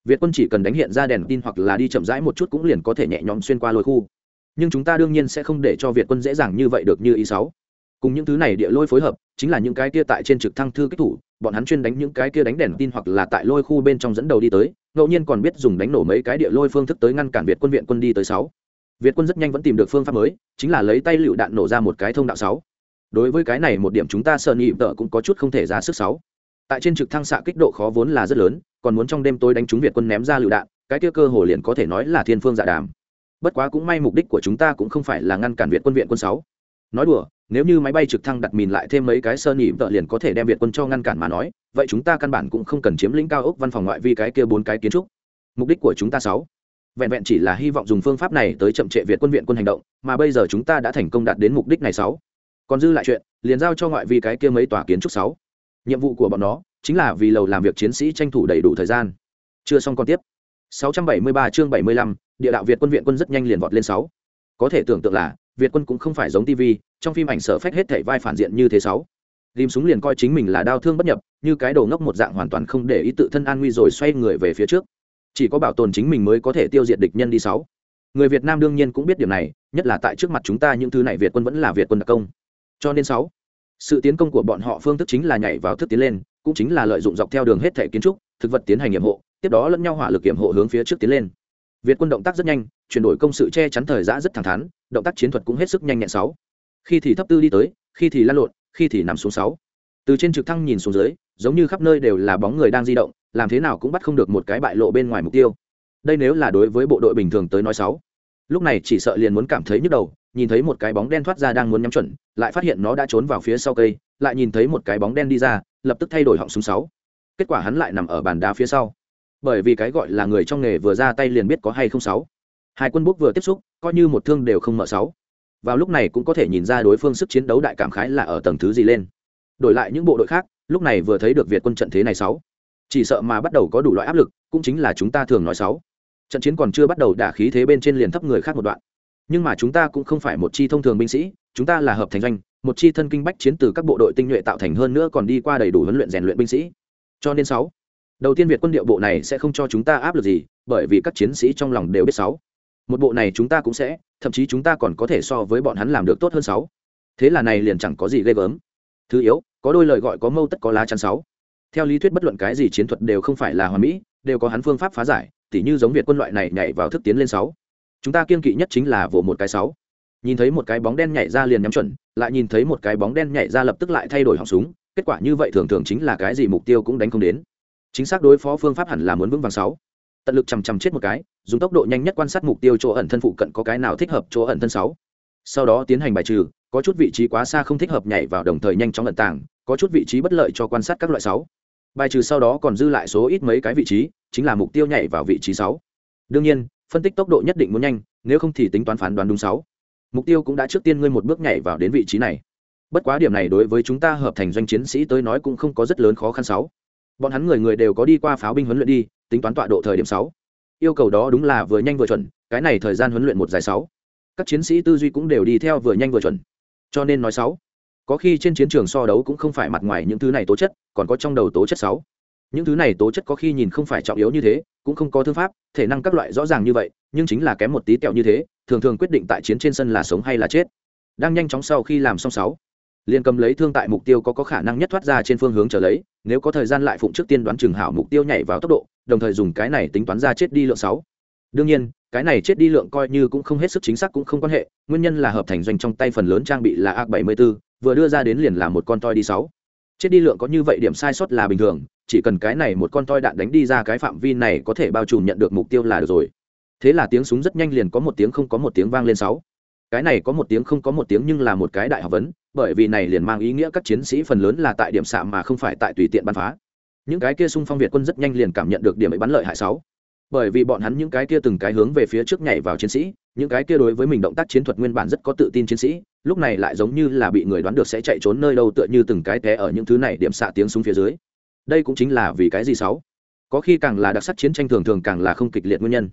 Việt quân chỉ cần đánh hiện ra đèn tin hoặc là đi chậm rãi một chút cũng liền có thể nhẹ nhõm xuyên qua lôi khu nhưng chúng ta đương nhiên sẽ không để cho việt quân dễ dàng như vậy được như ý sáu. Cùng những thứ này địa lôi phối hợp, chính là những cái kia tại trên trực thăng thư kích thủ, bọn hắn chuyên đánh những cái kia đánh đèn tin hoặc là tại lôi khu bên trong dẫn đầu đi tới, ngẫu nhiên còn biết dùng đánh nổ mấy cái địa lôi phương thức tới ngăn cản việt quân viện quân đi tới sáu. Việt quân rất nhanh vẫn tìm được phương pháp mới, chính là lấy tay lựu đạn nổ ra một cái thông đạo sáu. Đối với cái này một điểm chúng ta sợ nhị tợ cũng có chút không thể ra sức sáu. Tại trên trực thăng xạ kích độ khó vốn là rất lớn, còn muốn trong đêm tối đánh trúng việt quân ném ra lựu đạn, cái kia cơ hồ liền có thể nói là thiên phương dạ đàm bất quá cũng may mục đích của chúng ta cũng không phải là ngăn cản việt quân viện quân sáu. Nói đùa, nếu như máy bay trực thăng đặt mìn lại thêm mấy cái sơ nhị vợ liền có thể đem việt quân cho ngăn cản mà nói, vậy chúng ta căn bản cũng không cần chiếm lĩnh cao ốc văn phòng ngoại vi cái kia bốn cái kiến trúc. Mục đích của chúng ta sáu. Vẹn vẹn chỉ là hy vọng dùng phương pháp này tới chậm trệ việt quân viện quân hành động, mà bây giờ chúng ta đã thành công đạt đến mục đích này sáu. Còn dư lại chuyện, liền giao cho ngoại vi cái kia mấy tòa kiến trúc sáu. Nhiệm vụ của bọn nó chính là vì lầu làm việc chiến sĩ tranh thủ đầy đủ thời gian. Chưa xong còn tiếp. 673 chương 75, địa đạo việt quân viện quân rất nhanh liền vọt lên sáu. Có thể tưởng tượng là việt quân cũng không phải giống tv trong phim ảnh sở phách hết thảy vai phản diện như thế sáu. Rim súng liền coi chính mình là đau thương bất nhập như cái đồ ngốc một dạng hoàn toàn không để ý tự thân an nguy rồi xoay người về phía trước. Chỉ có bảo tồn chính mình mới có thể tiêu diệt địch nhân đi sáu. Người việt nam đương nhiên cũng biết điểm này nhất là tại trước mặt chúng ta những thứ này việt quân vẫn là việt quân đặc công. Cho nên sáu sự tiến công của bọn họ phương thức chính là nhảy vào thức tiến lên cũng chính là lợi dụng dọc theo đường hết thể kiến trúc thực vật tiến hành nghiệm hộ tiếp đó lẫn nhau hỏa lực kiểm hộ hướng phía trước tiến lên. Việt quân động tác rất nhanh, chuyển đổi công sự che chắn thời giã rất thẳng thắn, động tác chiến thuật cũng hết sức nhanh nhẹn sáu. Khi thì thấp tư đi tới, khi thì lăn lộn, khi thì nằm xuống sáu. Từ trên trực thăng nhìn xuống dưới, giống như khắp nơi đều là bóng người đang di động, làm thế nào cũng bắt không được một cái bại lộ bên ngoài mục tiêu. Đây nếu là đối với bộ đội bình thường tới nói sáu. Lúc này chỉ sợ liền muốn cảm thấy nhức đầu, nhìn thấy một cái bóng đen thoát ra đang muốn nhắm chuẩn, lại phát hiện nó đã trốn vào phía sau cây, lại nhìn thấy một cái bóng đen đi ra, lập tức thay đổi họng súng sáu. Kết quả hắn lại nằm ở bàn đá phía sau bởi vì cái gọi là người trong nghề vừa ra tay liền biết có hay không sáu. Hai quân bút vừa tiếp xúc, coi như một thương đều không mở sáu. Vào lúc này cũng có thể nhìn ra đối phương sức chiến đấu đại cảm khái là ở tầng thứ gì lên. Đổi lại những bộ đội khác, lúc này vừa thấy được việt quân trận thế này sáu. Chỉ sợ mà bắt đầu có đủ loại áp lực, cũng chính là chúng ta thường nói sáu. Trận chiến còn chưa bắt đầu đả khí thế bên trên liền thấp người khác một đoạn. Nhưng mà chúng ta cũng không phải một chi thông thường binh sĩ, chúng ta là hợp thành doanh, một chi thân kinh bách chiến từ các bộ đội tinh nhuệ tạo thành hơn nữa còn đi qua đầy đủ huấn luyện rèn luyện binh sĩ. Cho nên sáu đầu tiên việt quân điệu bộ này sẽ không cho chúng ta áp lực gì, bởi vì các chiến sĩ trong lòng đều biết sáu. Một bộ này chúng ta cũng sẽ, thậm chí chúng ta còn có thể so với bọn hắn làm được tốt hơn sáu. Thế là này liền chẳng có gì ghê gớm. Thứ yếu, có đôi lời gọi có mâu tất có lá chắn sáu. Theo lý thuyết bất luận cái gì chiến thuật đều không phải là hoàn mỹ, đều có hắn phương pháp phá giải, tỉ như giống việt quân loại này nhảy vào thức tiến lên sáu. Chúng ta kiên kỵ nhất chính là vỗ một cái sáu. Nhìn thấy một cái bóng đen nhảy ra liền nhắm chuẩn, lại nhìn thấy một cái bóng đen nhảy ra lập tức lại thay đổi họng súng, kết quả như vậy thường thường chính là cái gì mục tiêu cũng đánh không đến chính xác đối phó phương pháp hẳn là muốn vững vàng sáu. Tận lực chằm chằm chết một cái, dùng tốc độ nhanh nhất quan sát mục tiêu chỗ ẩn thân phụ cận có cái nào thích hợp chỗ ẩn thân sáu. Sau đó tiến hành bài trừ, có chút vị trí quá xa không thích hợp nhảy vào đồng thời nhanh chóng ẩn tàng, có chút vị trí bất lợi cho quan sát các loại sáu. Bài trừ sau đó còn dư lại số ít mấy cái vị trí, chính là mục tiêu nhảy vào vị trí sáu. Đương nhiên, phân tích tốc độ nhất định muốn nhanh, nếu không thì tính toán phán đoán đúng sáu. Mục tiêu cũng đã trước tiên ngươi một bước nhảy vào đến vị trí này. Bất quá điểm này đối với chúng ta hợp thành doanh chiến sĩ tới nói cũng không có rất lớn khó khăn sáu bọn hắn người người đều có đi qua pháo binh huấn luyện đi, tính toán tọa độ thời điểm sáu. Yêu cầu đó đúng là vừa nhanh vừa chuẩn, cái này thời gian huấn luyện một dài sáu. Các chiến sĩ tư duy cũng đều đi theo vừa nhanh vừa chuẩn. Cho nên nói sáu. Có khi trên chiến trường so đấu cũng không phải mặt ngoài những thứ này tố chất, còn có trong đầu tố chất sáu. Những thứ này tố chất có khi nhìn không phải trọng yếu như thế, cũng không có thương pháp, thể năng các loại rõ ràng như vậy, nhưng chính là kém một tí kẹo như thế, thường thường quyết định tại chiến trên sân là sống hay là chết. Đang nhanh chóng sau khi làm xong sáu liền cầm lấy thương tại mục tiêu có có khả năng nhất thoát ra trên phương hướng trở lấy, nếu có thời gian lại phụng trước tiên đoán chừng hảo mục tiêu nhảy vào tốc độ, đồng thời dùng cái này tính toán ra chết đi lượng sáu. Đương nhiên, cái này chết đi lượng coi như cũng không hết sức chính xác cũng không quan hệ, nguyên nhân là hợp thành doanh trong tay phần lớn trang bị là a 74 vừa đưa ra đến liền là một con toi đi sáu. Chết đi lượng có như vậy điểm sai sót là bình thường, chỉ cần cái này một con toi đạn đánh đi ra cái phạm vi này có thể bao trùm nhận được mục tiêu là được rồi. Thế là tiếng súng rất nhanh liền có một tiếng không có một tiếng vang lên sáu. Cái này có một tiếng không có một tiếng nhưng là một cái đại học vấn bởi vì này liền mang ý nghĩa các chiến sĩ phần lớn là tại điểm xạ mà không phải tại tùy tiện bắn phá. Những cái kia xung phong việt quân rất nhanh liền cảm nhận được điểm ấy bắn lợi hại sáu. Bởi vì bọn hắn những cái kia từng cái hướng về phía trước nhảy vào chiến sĩ, những cái kia đối với mình động tác chiến thuật nguyên bản rất có tự tin chiến sĩ, lúc này lại giống như là bị người đoán được sẽ chạy trốn nơi đâu tựa như từng cái té ở những thứ này điểm xạ tiếng súng phía dưới. Đây cũng chính là vì cái gì sáu? Có khi càng là đặc sắc chiến tranh thường thường càng là không kịch liệt nguyên nhân.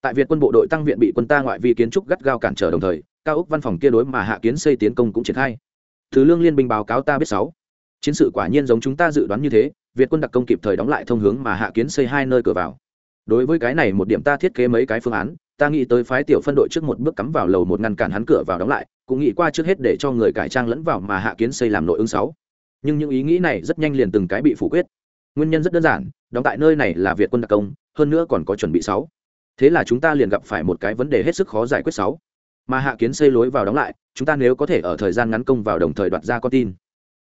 Tại việt quân bộ đội tăng viện bị quân ta ngoại vi kiến trúc gắt gao cản trở đồng thời, cao ốc văn phòng kia đối mà hạ kiến xây tiến công cũng triển khai thứ lương liên binh báo cáo ta biết sáu. Chiến sự quả nhiên giống chúng ta dự đoán như thế, việt quân đặc công kịp thời đóng lại thông hướng mà hạ kiến xây hai nơi cửa vào. Đối với cái này một điểm ta thiết kế mấy cái phương án, ta nghĩ tới phái tiểu phân đội trước một bước cắm vào lầu một ngăn cản hắn cửa vào đóng lại, cũng nghĩ qua trước hết để cho người cải trang lẫn vào mà hạ kiến xây làm nội ứng sáu. Nhưng những ý nghĩ này rất nhanh liền từng cái bị phủ quyết. Nguyên nhân rất đơn giản, đóng tại nơi này là việt quân đặc công, hơn nữa còn có chuẩn bị sáu. Thế là chúng ta liền gặp phải một cái vấn đề hết sức khó giải quyết sáu. Mà hạ kiến xây lối vào đóng lại chúng ta nếu có thể ở thời gian ngắn công vào đồng thời đoạt ra con tin.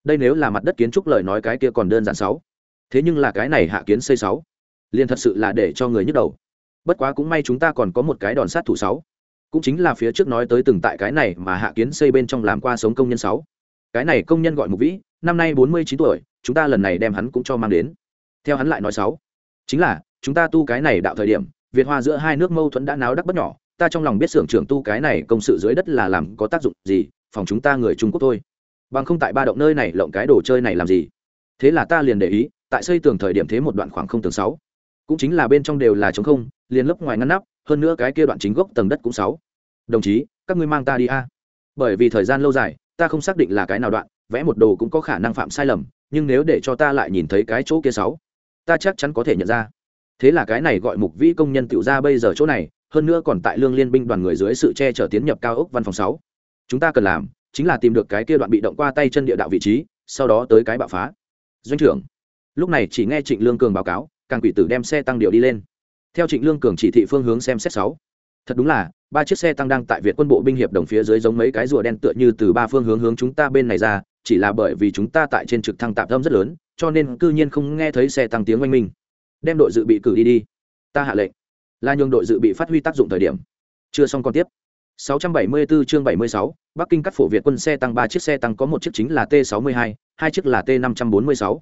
Đây nếu là mặt đất kiến trúc lời nói cái kia còn đơn giản sáu. Thế nhưng là cái này hạ kiến xây sáu. Liền thật sự là để cho người nhức đầu. Bất quá cũng may chúng ta còn có một cái đòn sát thủ sáu. Cũng chính là phía trước nói tới từng tại cái này mà hạ kiến xây bên trong làm qua sống công nhân sáu. Cái này công nhân gọi mục vĩ, năm nay bốn mươi chín tuổi, chúng ta lần này đem hắn cũng cho mang đến. Theo hắn lại nói sáu. Chính là, chúng ta tu cái này đạo thời điểm, việt hoa giữa hai nước mâu thuẫn đã náo đắc bất nhỏ ta trong lòng biết xưởng trưởng tu cái này công sự dưới đất là làm có tác dụng gì, phòng chúng ta người trung quốc thôi. Bằng không tại ba động nơi này lộng cái đồ chơi này làm gì? Thế là ta liền để ý, tại xây tường thời điểm thế một đoạn khoảng không tường sáu. Cũng chính là bên trong đều là trống không, liền lớp ngoài ngăn nắp, hơn nữa cái kia đoạn chính gốc tầng đất cũng sáu. Đồng chí, các ngươi mang ta đi a. Bởi vì thời gian lâu dài, ta không xác định là cái nào đoạn, vẽ một đồ cũng có khả năng phạm sai lầm, nhưng nếu để cho ta lại nhìn thấy cái chỗ kia sáu, ta chắc chắn có thể nhận ra. Thế là cái này gọi mục vĩ công nhân tiểu ra bây giờ chỗ này hơn nữa còn tại lương liên binh đoàn người dưới sự che chở tiến nhập cao ốc văn phòng sáu. Chúng ta cần làm chính là tìm được cái kia đoạn bị động qua tay chân địa đạo vị trí, sau đó tới cái bạo phá. Doanh trưởng, lúc này chỉ nghe trịnh lương cường báo cáo, càng quỷ tử đem xe tăng điệu đi lên. Theo trịnh lương cường chỉ thị phương hướng xem xét sáu. Thật đúng là, ba chiếc xe tăng đang tại việt quân bộ binh hiệp đồng phía dưới giống mấy cái rùa đen tựa như từ ba phương hướng hướng chúng ta bên này ra, chỉ là bởi vì chúng ta tại trên trực thăng tạm tâm rất lớn, cho nên cư nhiên không nghe thấy xe tăng tiếng oanh minh. Đem đội dự bị cử đi đi. Ta hạ lệnh là nhường đội dự bị phát huy tác dụng thời điểm chưa xong còn tiếp 674 chương 76, Bắc Kinh cắt phổ Việt quân xe tăng 3 chiếc xe tăng có một chiếc chính là T62, hai chiếc là T546.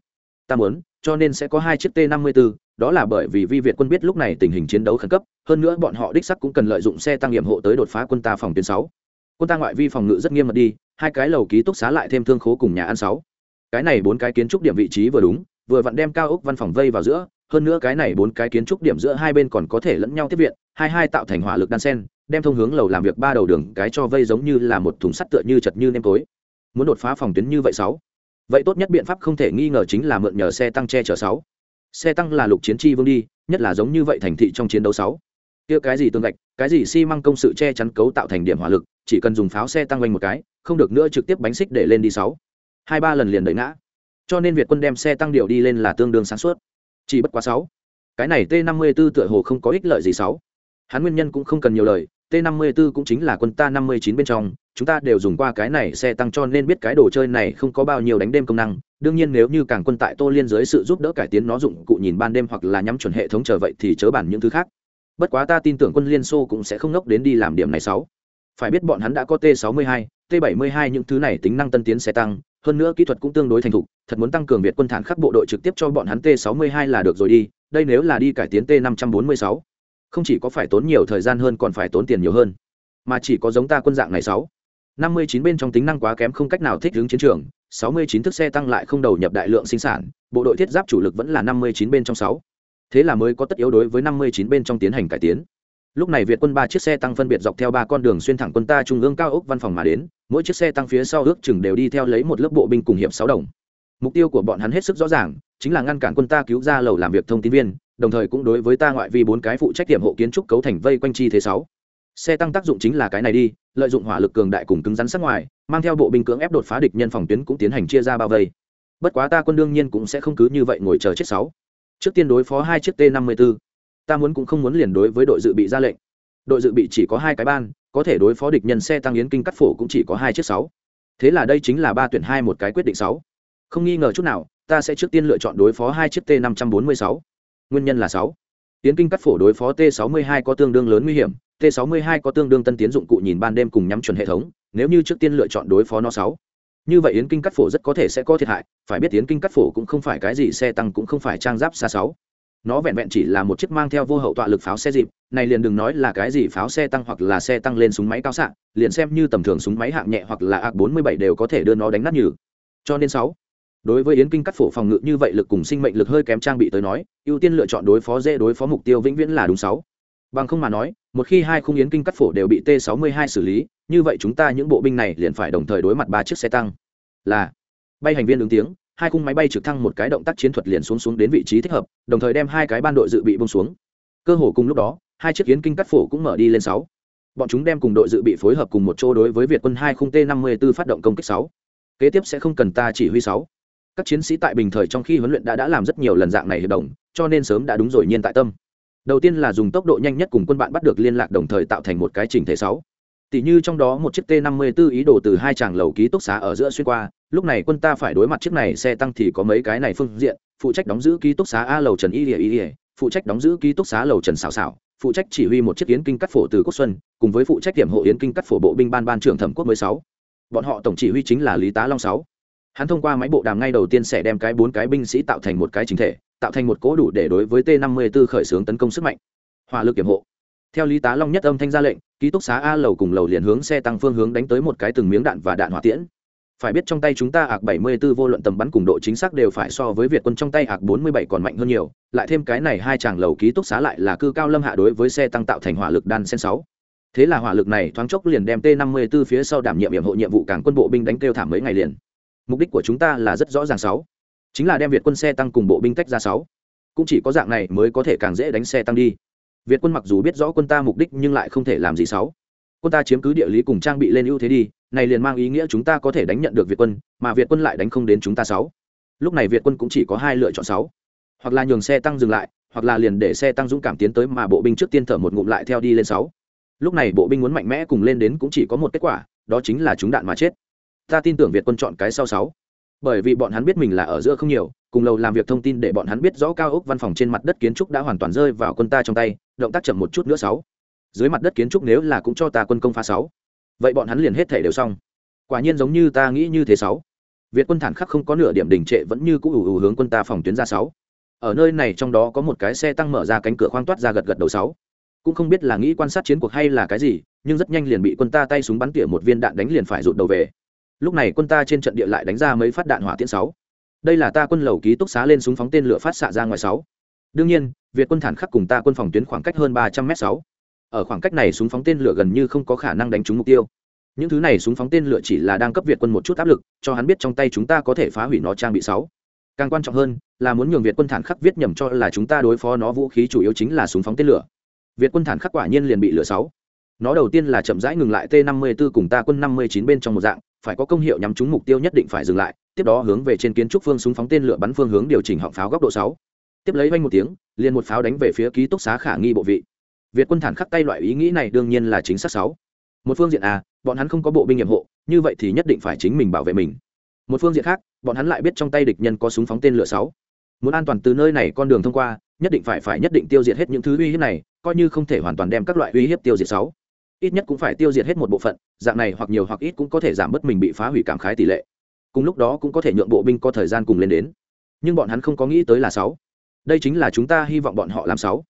Ta muốn, cho nên sẽ có hai chiếc T54, đó là bởi vì vi Việt quân biết lúc này tình hình chiến đấu khẩn cấp, hơn nữa bọn họ đích sắc cũng cần lợi dụng xe tăng nghiệm hộ tới đột phá quân ta phòng tuyến 6. Quân ta ngoại vi phòng ngự rất nghiêm mật đi, hai cái lầu ký túc xá lại thêm thương khố cùng nhà ăn 6. Cái này bốn cái kiến trúc điểm vị trí vừa đúng, vừa vặn đem cao ốc văn phòng vây vào giữa, hơn nữa cái này bốn cái kiến trúc điểm giữa hai bên còn có thể lẫn nhau tiếp viện hai hai tạo thành hỏa lực đan sen đem thông hướng lầu làm việc ba đầu đường cái cho vây giống như là một thùng sắt tựa như chật như nêm tối. Muốn đột phá phòng tuyến như vậy sáu? Vậy tốt nhất biện pháp không thể nghi ngờ chính là mượn nhờ xe tăng che chở sáu. Xe tăng là lục chiến tri vương đi nhất là giống như vậy thành thị trong chiến đấu sáu. Kia cái gì tương gạch cái gì xi măng công sự che chắn cấu tạo thành điểm hỏa lực chỉ cần dùng pháo xe tăng quanh một cái không được nữa trực tiếp bánh xích để lên đi sáu. Hai ba lần liền đẩy ngã cho nên việt quân đem xe tăng điều đi lên là tương đương sáng suốt. Chỉ bất quá sáu. Cái này t 54 tựa hồ không có ích lợi gì sáu. Hắn nguyên nhân cũng không cần nhiều lời t 54 cũng chính là quân ta 59 bên trong, chúng ta đều dùng qua cái này xe tăng cho nên biết cái đồ chơi này không có bao nhiêu đánh đêm công năng. Đương nhiên nếu như càng quân tại tô liên dưới sự giúp đỡ cải tiến nó dụng cụ nhìn ban đêm hoặc là nhắm chuẩn hệ thống chờ vậy thì chớ bản những thứ khác. Bất quá ta tin tưởng quân liên xô cũng sẽ không ngốc đến đi làm điểm này sáu. Phải biết bọn hắn đã có t 62 t 72 những thứ này tính năng tân tiến xe tăng hơn nữa kỹ thuật cũng tương đối thành thục, thật muốn tăng cường việt quân thản khắc bộ đội trực tiếp cho bọn hắn t 62 là được rồi đi, đây nếu là đi cải tiến t 546 không chỉ có phải tốn nhiều thời gian hơn còn phải tốn tiền nhiều hơn. Mà chỉ có giống ta quân dạng này sáu. Năm mươi chín bên trong tính năng quá kém không cách nào thích ứng chiến trường, sáu mươi chín thức xe tăng lại không đầu nhập đại lượng sinh sản, bộ đội thiết giáp chủ lực vẫn là năm mươi chín bên trong sáu. Thế là mới có tất yếu đối với năm mươi chín bên trong tiến hành cải tiến. Lúc này việt quân ba chiếc xe tăng phân biệt dọc theo ba con đường xuyên thẳng quân ta trung ương cao ốc văn phòng mà đến mỗi chiếc xe tăng phía sau ước chừng đều đi theo lấy một lớp bộ binh cùng hiệp sáu đồng. Mục tiêu của bọn hắn hết sức rõ ràng, chính là ngăn cản quân ta cứu ra lầu làm việc thông tin viên, đồng thời cũng đối với ta ngoại vi bốn cái phụ trách tiệm hộ kiến trúc cấu thành vây quanh chi thế sáu. Xe tăng tác dụng chính là cái này đi, lợi dụng hỏa lực cường đại cùng cứng rắn sắc ngoài, mang theo bộ binh cưỡng ép đột phá địch nhân phòng tuyến cũng tiến hành chia ra bao vây. Bất quá ta quân đương nhiên cũng sẽ không cứ như vậy ngồi chờ chết sáu. Trước tiên đối phó hai chiếc t 54 ta muốn cũng không muốn liền đối với đội dự bị ra lệnh. Đội dự bị chỉ có hai cái ban có thể đối phó địch nhân xe tăng yến kinh cắt phổ cũng chỉ có hai chiếc sáu. Thế là đây chính là ba tuyển hai một cái quyết định sáu. Không nghi ngờ chút nào, ta sẽ trước tiên lựa chọn đối phó hai chiếc t 546 nguyên nhân là sáu. Tiến kinh cắt phổ đối phó t 62 có tương đương lớn nguy hiểm, t 62 có tương đương tân tiến dụng cụ nhìn ban đêm cùng nhắm chuẩn hệ thống, nếu như trước tiên lựa chọn đối phó nó sáu. Như vậy yến kinh cắt phổ rất có thể sẽ có thiệt hại, phải biết yến kinh cắt phổ cũng không phải cái gì, xe tăng cũng không phải trang giáp xa sáu nó vẹn vẹn chỉ là một chiếc mang theo vô hậu tọa lực pháo xe dịp, này liền đừng nói là cái gì pháo xe tăng hoặc là xe tăng lên súng máy cao xạ, liền xem như tầm thường súng máy hạng nhẹ hoặc là ạc bốn mươi bảy đều có thể đưa nó đánh nát nhừ. Cho nên sáu, đối với yến kinh cắt phổ phòng ngự như vậy lực cùng sinh mệnh lực hơi kém trang bị tới nói, ưu tiên lựa chọn đối phó dễ đối phó mục tiêu vĩnh viễn là đúng sáu. Bằng không mà nói, một khi hai khung yến kinh cắt phổ đều bị t 62 xử lý, như vậy chúng ta những bộ binh này liền phải đồng thời đối mặt ba chiếc xe tăng. Là, bay hành viên ứng tiếng hai khung máy bay trực thăng một cái động tác chiến thuật liền xuống xuống đến vị trí thích hợp, đồng thời đem hai cái ban đội dự bị bông xuống. Cơ hồ cùng lúc đó, hai chiếc yến kinh cắt phổ cũng mở đi lên sáu. Bọn chúng đem cùng đội dự bị phối hợp cùng một chỗ đối với việt quân hai khung t 54 phát động công kích sáu. Kế tiếp sẽ không cần ta chỉ huy sáu. Các chiến sĩ tại bình thời trong khi huấn luyện đã đã làm rất nhiều lần dạng này hiệp đồng, cho nên sớm đã đúng rồi nhiên tại tâm. Đầu tiên là dùng tốc độ nhanh nhất cùng quân bạn bắt được liên lạc đồng thời tạo thành một cái trình thể sáu. Tỷ như trong đó một chiếc t 54 ý đồ từ hai tràng lầu ký túc xá ở giữa xuyên qua lúc này quân ta phải đối mặt chiếc này xe tăng thì có mấy cái này phương diện, phụ trách đóng giữ ký túc xá a lầu trần y ỉa y ỉa phụ trách đóng giữ ký túc xá lầu trần xảo xảo phụ trách chỉ huy một chiếc yến kinh cắt phổ từ quốc xuân, cùng với phụ trách điểm hộ yến kinh cắt phổ bộ binh ban ban trưởng thẩm quốc mười sáu. Bọn họ tổng chỉ huy chính là lý tá long sáu. Hắn thông qua máy bộ đàm ngay đầu tiên sẽ đem cái bốn cái binh sĩ tạo thành một cái chính thể, tạo thành một cố đủ để đối với t 54 khởi xướng tấn công sức mạnh. Hỏa lực kiểm hộ. Theo lý tá long nhất âm thanh ra lệnh, ký túc xá a lầu cùng lầu liền hướng xe tăng phương hướng đánh tới một cái từng miếng đạn và đạn hỏa tiễn phải biết trong tay chúng ta ạc 74 vô luận tầm bắn cùng độ chính xác đều phải so với việt quân trong tay ạc 47 còn mạnh hơn nhiều, lại thêm cái này hai chàng lầu ký túc xá lại là cư cao lâm hạ đối với xe tăng tạo thành hỏa lực đan sen 6 thế là hỏa lực này thoáng chốc liền đem t 54 phía sau đảm nhiệm nhiệm hộ nhiệm vụ cảng quân bộ binh đánh kêu thảm mấy ngày liền. Mục đích của chúng ta là rất rõ ràng sáu. Chính là đem việt quân xe tăng cùng bộ binh tách ra sáu. Cũng chỉ có dạng này mới có thể càng dễ đánh xe tăng đi. Việt quân mặc dù biết rõ quân ta mục đích nhưng lại không thể làm gì sáu. Quân ta chiếm cứ địa lý cùng trang bị lên ưu thế đi này liền mang ý nghĩa chúng ta có thể đánh nhận được việt quân, mà việt quân lại đánh không đến chúng ta sáu. Lúc này việt quân cũng chỉ có hai lựa chọn sáu. Hoặc là nhường xe tăng dừng lại, hoặc là liền để xe tăng dũng cảm tiến tới mà bộ binh trước tiên thở một ngụm lại theo đi lên sáu. Lúc này bộ binh muốn mạnh mẽ cùng lên đến cũng chỉ có một kết quả, đó chính là chúng đạn mà chết. Ta tin tưởng việt quân chọn cái sau sáu. Bởi vì bọn hắn biết mình là ở giữa không nhiều, cùng lầu làm việc thông tin để bọn hắn biết rõ cao ốc văn phòng trên mặt đất kiến trúc đã hoàn toàn rơi vào quân ta trong tay, động tác chậm một chút nữa sáu. Dưới mặt đất kiến trúc nếu là cũng cho ta quân công phá sáu vậy bọn hắn liền hết thể đều xong. Quả nhiên giống như ta nghĩ như thế sáu. Việt quân thản khắc không có nửa điểm đình trệ vẫn như cũ ủ ủ hướng quân ta phòng tuyến ra sáu. Ở nơi này trong đó có một cái xe tăng mở ra cánh cửa khoang toát ra gật gật đầu sáu. Cũng không biết là nghĩ quan sát chiến cuộc hay là cái gì, nhưng rất nhanh liền bị quân ta tay súng bắn tỉa một viên đạn đánh liền phải rụt đầu về. Lúc này quân ta trên trận địa lại đánh ra mấy phát đạn hỏa tiễn sáu. Đây là ta quân lầu ký túc xá lên súng phóng tên lửa phát xạ ra ngoài sáu. Đương nhiên, việt quân thản khắc cùng ta quân phòng tuyến khoảng cách hơn ba trăm m sáu ở khoảng cách này súng phóng tên lửa gần như không có khả năng đánh trúng mục tiêu. Những thứ này súng phóng tên lửa chỉ là đang cấp việt quân một chút áp lực, cho hắn biết trong tay chúng ta có thể phá hủy nó trang bị sáu. Càng quan trọng hơn, là muốn nhường việt quân thản khắc viết nhầm cho là chúng ta đối phó nó vũ khí chủ yếu chính là súng phóng tên lửa. Việt quân thản khắc quả nhiên liền bị lửa sáu. Nó đầu tiên là chậm rãi ngừng lại t 54 cùng ta quân 59 bên trong một dạng, phải có công hiệu nhắm trúng mục tiêu nhất định phải dừng lại, tiếp đó hướng về trên kiến trúc phương súng phóng tên lửa bắn phương hướng điều chỉnh họng pháo góc độ sáu. Tiếp lấy vanh một tiếng, liền một pháo đánh về phía ký túc xá khả nghi bộ vị việt quân thản khắc tay loại ý nghĩ này đương nhiên là chính xác sáu. Một phương diện à, bọn hắn không có bộ binh nhiệm hộ như vậy thì nhất định phải chính mình bảo vệ mình. Một phương diện khác bọn hắn lại biết trong tay địch nhân có súng phóng tên lửa sáu. Muốn an toàn từ nơi này con đường thông qua nhất định phải phải nhất định tiêu diệt hết những thứ uy hiếp này coi như không thể hoàn toàn đem các loại uy hiếp tiêu diệt sáu. Ít nhất cũng phải tiêu diệt hết một bộ phận dạng này hoặc nhiều hoặc ít cũng có thể giảm bớt mình bị phá hủy cảm khái tỷ lệ. Cùng lúc đó cũng có thể nhượng bộ binh có thời gian cùng lên đến. Nhưng bọn hắn không có nghĩ tới là sáu. Đây chính là chúng ta hy vọng bọn họ làm sáu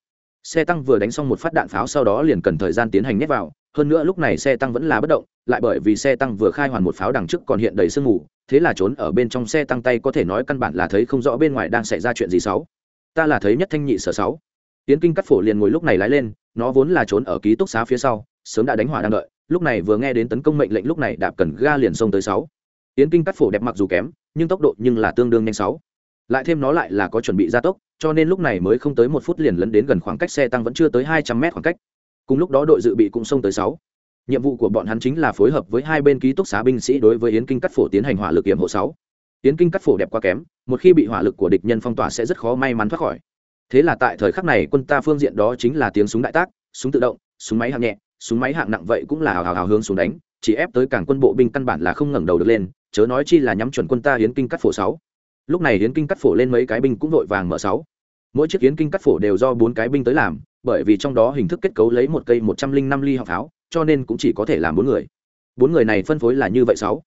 xe tăng vừa đánh xong một phát đạn pháo sau đó liền cần thời gian tiến hành nhét vào. Hơn nữa lúc này xe tăng vẫn là bất động, lại bởi vì xe tăng vừa khai hoàn một pháo đằng trước còn hiện đầy sương mù, thế là trốn ở bên trong xe tăng tay có thể nói căn bản là thấy không rõ bên ngoài đang xảy ra chuyện gì sáu. Ta là thấy nhất thanh nhị sở sáu. Tiến kinh cắt phổ liền ngồi lúc này lái lên, nó vốn là trốn ở ký túc xá phía sau, sớm đã đánh hỏa đang đợi, lúc này vừa nghe đến tấn công mệnh lệnh lúc này đạp cần ga liền xông tới sáu. Tiến kinh cắt phổ đẹp mặc dù kém, nhưng tốc độ nhưng là tương đương nhanh sáu. Lại thêm nó lại là có chuẩn bị gia tốc cho nên lúc này mới không tới một phút liền lấn đến gần khoảng cách xe tăng vẫn chưa tới hai trăm mét khoảng cách. Cùng lúc đó đội dự bị cũng xông tới sáu. Nhiệm vụ của bọn hắn chính là phối hợp với hai bên ký túc xá binh sĩ đối với yến kinh cắt phổ tiến hành hỏa lực kiểm hộ sáu. Yến kinh cắt phổ đẹp quá kém, một khi bị hỏa lực của địch nhân phong tỏa sẽ rất khó may mắn thoát khỏi. Thế là tại thời khắc này quân ta phương diện đó chính là tiếng súng đại tác, súng tự động, súng máy hạng nhẹ, súng máy hạng nặng vậy cũng là hào hào hào hướng xuống đánh, chỉ ép tới cảng quân bộ binh căn bản là không ngẩng đầu được lên, chớ nói chi là nhắm chuẩn quân ta hiến kinh cắt phổ sáu lúc này hiến kinh cắt phổ lên mấy cái binh cũng vội vàng mở sáu. Mỗi chiếc hiến kinh cắt phổ đều do bốn cái binh tới làm, bởi vì trong đó hình thức kết cấu lấy một cây một trăm linh năm ly học pháo cho nên cũng chỉ có thể làm bốn người. Bốn người này phân phối là như vậy sáu.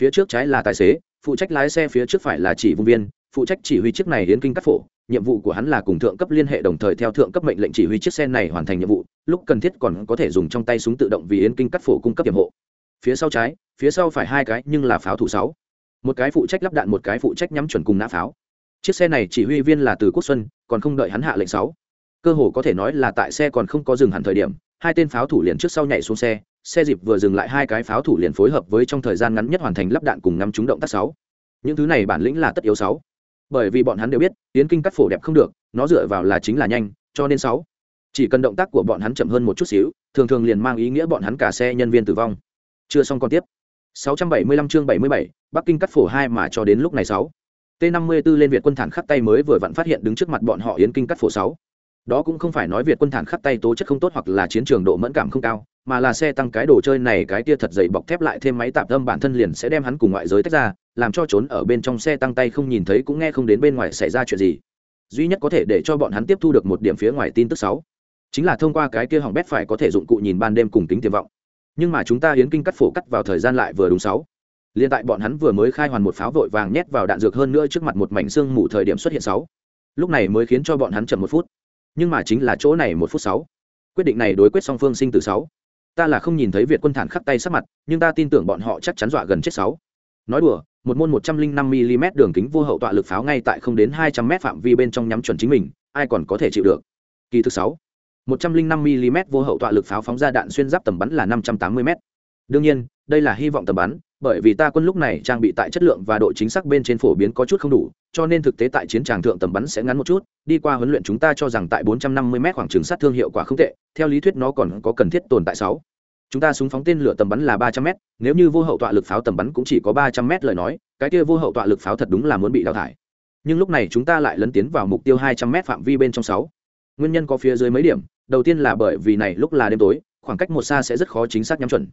Phía trước trái là tài xế, phụ trách lái xe phía trước phải là chỉ vùng viên, phụ trách chỉ huy chiếc này hiến kinh cắt phổ. Nhiệm vụ của hắn là cùng thượng cấp liên hệ đồng thời theo thượng cấp mệnh lệnh chỉ huy chiếc xe này hoàn thành nhiệm vụ, lúc cần thiết còn có thể dùng trong tay súng tự động vì yến kinh cắt phổ cung cấp nhiệm hộ. Phía sau trái, phía sau phải hai cái nhưng là pháo thủ sáu một cái phụ trách lắp đạn một cái phụ trách nhắm chuẩn cùng nã pháo. Chiếc xe này chỉ huy viên là từ quốc xuân, còn không đợi hắn hạ lệnh sáu. Cơ hồ có thể nói là tại xe còn không có dừng hẳn thời điểm, hai tên pháo thủ liền trước sau nhảy xuống xe xe dịp vừa dừng lại hai cái pháo thủ liền phối hợp với trong thời gian ngắn nhất hoàn thành lắp đạn cùng ngắm trúng động tác sáu. Những thứ này bản lĩnh là tất yếu sáu. Bởi vì bọn hắn đều biết, tiến kinh cắt phổ đẹp không được, nó dựa vào là chính là nhanh, cho nên sáu. Chỉ cần động tác của bọn hắn chậm hơn một chút xíu, thường thường liền mang ý nghĩa bọn hắn cả xe nhân viên tử vong. Chưa xong còn tiếp. 675 chương 77, Bắc Kinh cắt phổ hai mà cho đến lúc này 6. T54 lên Việt quân thản khắc tay mới vừa vặn phát hiện đứng trước mặt bọn họ Yến Kinh cắt phổ 6. Đó cũng không phải nói Việt quân thản khắc tay tố chất không tốt hoặc là chiến trường độ mẫn cảm không cao, mà là xe tăng cái đồ chơi này cái tia thật dày bọc thép lại thêm máy tạp âm bản thân liền sẽ đem hắn cùng ngoại giới tách ra, làm cho trốn ở bên trong xe tăng tay không nhìn thấy cũng nghe không đến bên ngoài xảy ra chuyện gì. Duy nhất có thể để cho bọn hắn tiếp thu được một điểm phía ngoài tin tức 6. Chính là thông qua cái kia hỏng bét phải có thể dụng cụ nhìn ban đêm cùng tính tiềm vọng nhưng mà chúng ta hiến kinh cắt phổ cắt vào thời gian lại vừa đúng sáu. Liên tại bọn hắn vừa mới khai hoàn một pháo vội vàng nhét vào đạn dược hơn nữa trước mặt một mảnh xương mù thời điểm xuất hiện sáu. Lúc này mới khiến cho bọn hắn chậm một phút. Nhưng mà chính là chỗ này một phút sáu. Quyết định này đối quyết song phương sinh từ sáu. Ta là không nhìn thấy việt quân thản khắc tay sắc mặt, nhưng ta tin tưởng bọn họ chắc chắn dọa gần chết sáu. Nói đùa, một môn một trăm linh năm mm đường kính vô hậu tọa lực pháo ngay tại không đến hai trăm m phạm vi bên trong nhắm chuẩn chính mình, ai còn có thể chịu được? Kỳ thứ sáu 105 mm vô hậu tọa lực pháo phóng ra đạn xuyên giáp tầm bắn là 580 m đương nhiên, đây là hy vọng tầm bắn, bởi vì ta quân lúc này trang bị tại chất lượng và độ chính xác bên trên phổ biến có chút không đủ, cho nên thực tế tại chiến tràng thượng tầm bắn sẽ ngắn một chút đi qua huấn luyện chúng ta cho rằng tại 450 m khoảng trường sát thương hiệu quả không tệ, theo lý thuyết nó còn có cần thiết tồn tại 6. chúng ta súng phóng tên lửa tầm bắn là 300 m nếu như vô hậu tọa lực pháo tầm bắn cũng chỉ có 300 m lời nói, cái kia vô hậu tọa lực pháo thật đúng là muốn bị đào thải nhưng lúc này chúng ta lại lấn tiến vào mục tiêu 200 m phạm vi bên trong 6. nguyên nhân có phía dưới mấy điểm đầu tiên là bởi vì này lúc là đêm tối, khoảng cách một xa sẽ rất khó chính xác nhắm chuẩn.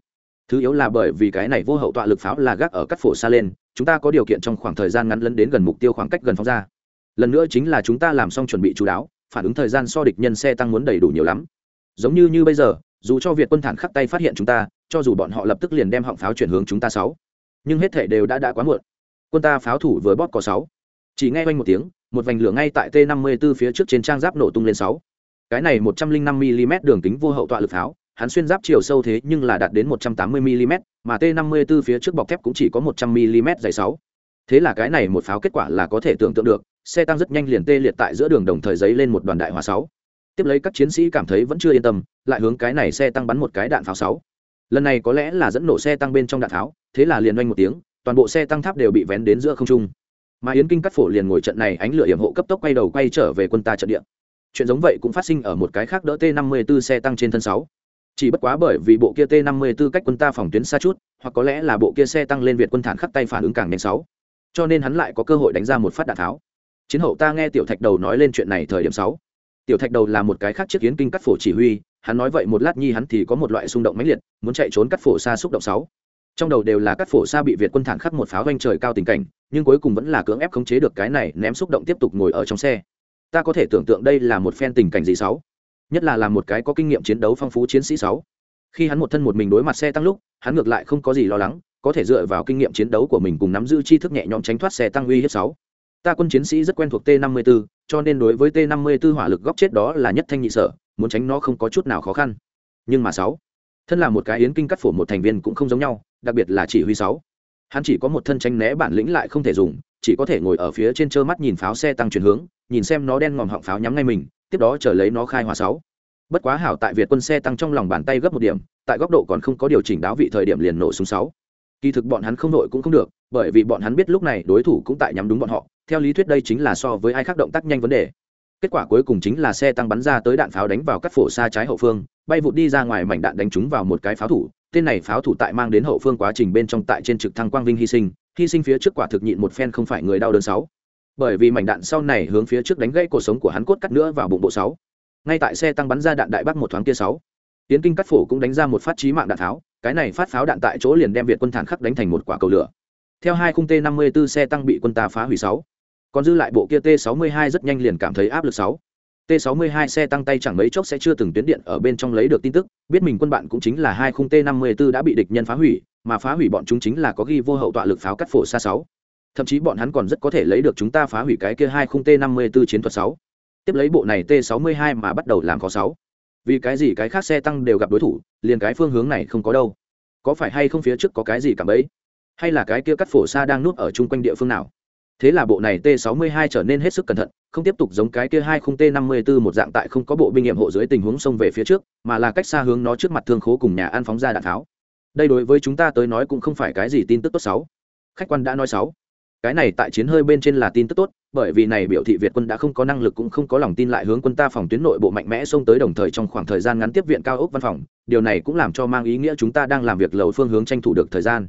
Thứ yếu là bởi vì cái này vô hậu tọa lực pháo là gác ở cắt phổ xa lên, chúng ta có điều kiện trong khoảng thời gian ngắn lấn đến gần mục tiêu khoảng cách gần phóng ra. Lần nữa chính là chúng ta làm xong chuẩn bị chú đáo, phản ứng thời gian so địch nhân xe tăng muốn đầy đủ nhiều lắm. Giống như như bây giờ, dù cho việt quân thản khắc tay phát hiện chúng ta, cho dù bọn họ lập tức liền đem họng pháo chuyển hướng chúng ta sáu. Nhưng hết thể đều đã đã quá muộn. Quân ta pháo thủ với bóp có sáu. Chỉ nghe quanh một tiếng, một vành lửa ngay tại t 54 phía trước trên trang giáp nổ tung lên sáu cái này một trăm linh năm mm đường kính vô hậu tọa lực pháo, hắn xuyên giáp chiều sâu thế nhưng là đạt đến một trăm tám mươi mm mà t năm mươi 54 phía trước bọc thép cũng chỉ có một trăm mm dày sáu. Thế là cái này một pháo kết quả là có thể tưởng tượng được, xe tăng rất nhanh liền tê liệt tại giữa đường đồng thời giấy lên một đoàn đại hỏa sáu. Tiếp lấy các chiến sĩ cảm thấy vẫn chưa yên tâm, lại hướng cái này xe tăng bắn một cái đạn pháo sáu. Lần này có lẽ là dẫn nổ xe tăng bên trong đạn pháo, thế là liền oanh một tiếng, toàn bộ xe tăng tháp đều bị vén đến giữa không trung. Mà yến kinh cắt phổ liền ngồi trận này ánh lửa hiểm hộ cấp tốc quay đầu quay trở về quân ta trận địa chuyện giống vậy cũng phát sinh ở một cái khác đỡ t 54 xe tăng trên thân sáu. Chỉ bất quá bởi vì bộ kia t 54 cách quân ta phòng tuyến xa chút, hoặc có lẽ là bộ kia xe tăng lên việt quân thản khắc tay phản ứng càng nhanh sáu. Cho nên hắn lại có cơ hội đánh ra một phát đạn tháo. Chiến hậu ta nghe tiểu thạch đầu nói lên chuyện này thời điểm sáu. Tiểu thạch đầu là một cái khác chiếc kiến kinh cắt phổ chỉ huy, hắn nói vậy một lát nhi hắn thì có một loại xung động mãnh liệt, muốn chạy trốn cắt phổ xa xúc động sáu. Trong đầu đều là cắt phổ xa bị việt quân thản khắc một pháo doanh trời cao tình cảnh, nhưng cuối cùng vẫn là cưỡng ép khống chế được cái này, ném xúc động tiếp tục ngồi ở trong xe ta có thể tưởng tượng đây là một phen tình cảnh gì sáu. Nhất là làm một cái có kinh nghiệm chiến đấu phong phú chiến sĩ sáu. Khi hắn một thân một mình đối mặt xe tăng lúc, hắn ngược lại không có gì lo lắng, có thể dựa vào kinh nghiệm chiến đấu của mình cùng nắm giữ tri thức nhẹ nhõm tránh thoát xe tăng uy hiếp sáu. Ta quân chiến sĩ rất quen thuộc t 54 cho nên đối với t 54 hỏa lực góc chết đó là nhất thanh nhị sở, muốn tránh nó không có chút nào khó khăn. Nhưng mà sáu, thân là một cái yến kinh cắt phổ một thành viên cũng không giống nhau, đặc biệt là chỉ huy sáu. Hắn chỉ có một thân tranh né bản lĩnh lại không thể dùng chỉ có thể ngồi ở phía trên trơ mắt nhìn pháo xe tăng chuyển hướng, nhìn xem nó đen ngòm họng pháo nhắm ngay mình, tiếp đó chờ lấy nó khai hỏa sáu. Bất quá hảo tại việt quân xe tăng trong lòng bàn tay gấp một điểm, tại góc độ còn không có điều chỉnh đáo vị thời điểm liền nổ súng sáu. Kỳ thực bọn hắn không đội cũng không được, bởi vì bọn hắn biết lúc này đối thủ cũng tại nhắm đúng bọn họ, theo lý thuyết đây chính là so với ai khác động tác nhanh vấn đề. Kết quả cuối cùng chính là xe tăng bắn ra tới đạn pháo đánh vào các phổ xa trái hậu phương, bay vụt đi ra ngoài mảnh đạn đánh trúng vào một cái pháo thủ, tên này pháo thủ tại mang đến hậu phương quá trình bên trong tại trên trực thăng quang vinh hy sinh hy sinh phía trước quả thực nhịn một phen không phải người đau đớn sáu. Bởi vì mảnh đạn sau này hướng phía trước đánh gãy cuộc sống của hắn cốt cắt nữa vào bụng bộ sáu. Ngay tại xe tăng bắn ra đạn đại bắc một thoáng kia sáu. Tiến kinh cắt phổ cũng đánh ra một phát chí mạng đạn tháo, cái này phát pháo đạn tại chỗ liền đem việt quân thản khắc đánh thành một quả cầu lửa. Theo hai khung t 54 xe tăng bị quân ta phá hủy sáu. Còn dư lại bộ kia t 62 rất nhanh liền cảm thấy áp lực sáu. T 62 xe tăng tay chẳng mấy chốc sẽ chưa từng tuyến điện ở bên trong lấy được tin tức, biết mình quân bạn cũng chính là hai khung t 54 đã bị địch nhân phá hủy mà phá hủy bọn chúng chính là có ghi vô hậu tọa lực pháo cắt phổ xa sáu. Thậm chí bọn hắn còn rất có thể lấy được chúng ta phá hủy cái kia hai khung t năm mươi b ố chiến thuật sáu. Tiếp lấy bộ này t sáu mươi hai mà bắt đầu làm có sáu. Vì cái gì cái khác xe tăng đều gặp đối thủ, liền cái phương hướng này không có đâu. Có phải hay không phía trước có cái gì cả bấy hay là cái kia cắt phổ xa đang nuốt ở chung quanh địa phương nào? Thế là bộ này t 62 trở nên hết sức cẩn thận, không tiếp tục giống cái kia hai khung t 54 một dạng tại không có bộ binh nghiệm hộ dưới tình huống xông về phía trước, mà là cách xa hướng nó trước mặt thương khố cùng nhà ăn phóng ra đạn tháo đây đối với chúng ta tới nói cũng không phải cái gì tin tức tốt xấu. Khách quan đã nói xấu. Cái này tại chiến hơi bên trên là tin tức tốt, bởi vì này biểu thị việt quân đã không có năng lực cũng không có lòng tin lại hướng quân ta phòng tuyến nội bộ mạnh mẽ xông tới đồng thời trong khoảng thời gian ngắn tiếp viện cao ốc văn phòng. Điều này cũng làm cho mang ý nghĩa chúng ta đang làm việc lầu phương hướng tranh thủ được thời gian.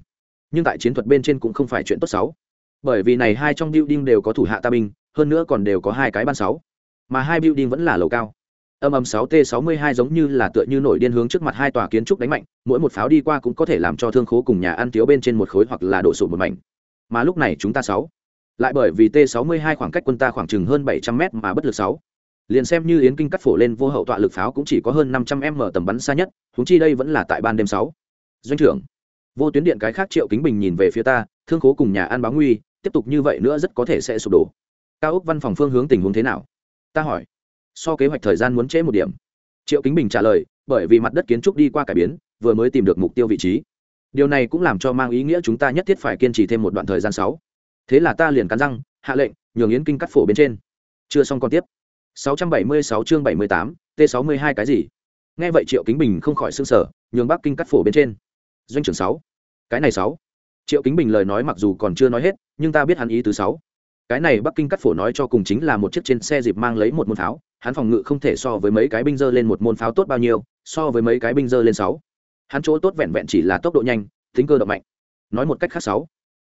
Nhưng tại chiến thuật bên trên cũng không phải chuyện tốt xấu. Bởi vì này hai trong building đều có thủ hạ ta binh, hơn nữa còn đều có hai cái ban sáu. Mà hai building vẫn là lầu cao âm âm 6 t 62 giống như là tựa như nổi điên hướng trước mặt hai tòa kiến trúc đánh mạnh, mỗi một pháo đi qua cũng có thể làm cho thương khố cùng nhà ăn thiếu bên trên một khối hoặc là đổ sụp một mảnh. Mà lúc này chúng ta sáu, lại bởi vì t 62 khoảng cách quân ta khoảng chừng hơn 700m mà bất lực sáu. Liền xem như yến kinh cắt phổ lên vô hậu tọa lực pháo cũng chỉ có hơn 500 m tầm bắn xa nhất, huống chi đây vẫn là tại ban đêm sáu. Doanh trưởng, vô tuyến điện cái khác triệu kính bình nhìn về phía ta, thương khố cùng nhà ăn báo nguy, tiếp tục như vậy nữa rất có thể sẽ sụp đổ. Cao ốc văn phòng phương hướng tình huống thế nào? Ta hỏi so kế hoạch thời gian muốn trễ một điểm. Triệu kính bình trả lời bởi vì mặt đất kiến trúc đi qua cải biến vừa mới tìm được mục tiêu vị trí. Điều này cũng làm cho mang ý nghĩa chúng ta nhất thiết phải kiên trì thêm một đoạn thời gian sáu. Thế là ta liền cắn răng hạ lệnh nhường yến kinh cắt phổ bên trên. Chưa xong còn tiếp. 676 chương 78, t 62 cái gì? Nghe vậy triệu kính bình không khỏi s sở nhường bắc kinh cắt phổ bên trên. Doanh trưởng sáu. Cái này sáu. Triệu kính bình lời nói mặc dù còn chưa nói hết nhưng ta biết hắn ý thứ sáu cái này bắc kinh cắt phổ nói cho cùng chính là một chiếc trên xe dịp mang lấy một môn pháo, hắn phòng ngự không thể so với mấy cái binh dơ lên một môn pháo tốt bao nhiêu, so với mấy cái binh dơ lên sáu. Hắn chỗ tốt vẹn vẹn chỉ là tốc độ nhanh, tính cơ động mạnh. Nói một cách khác sáu.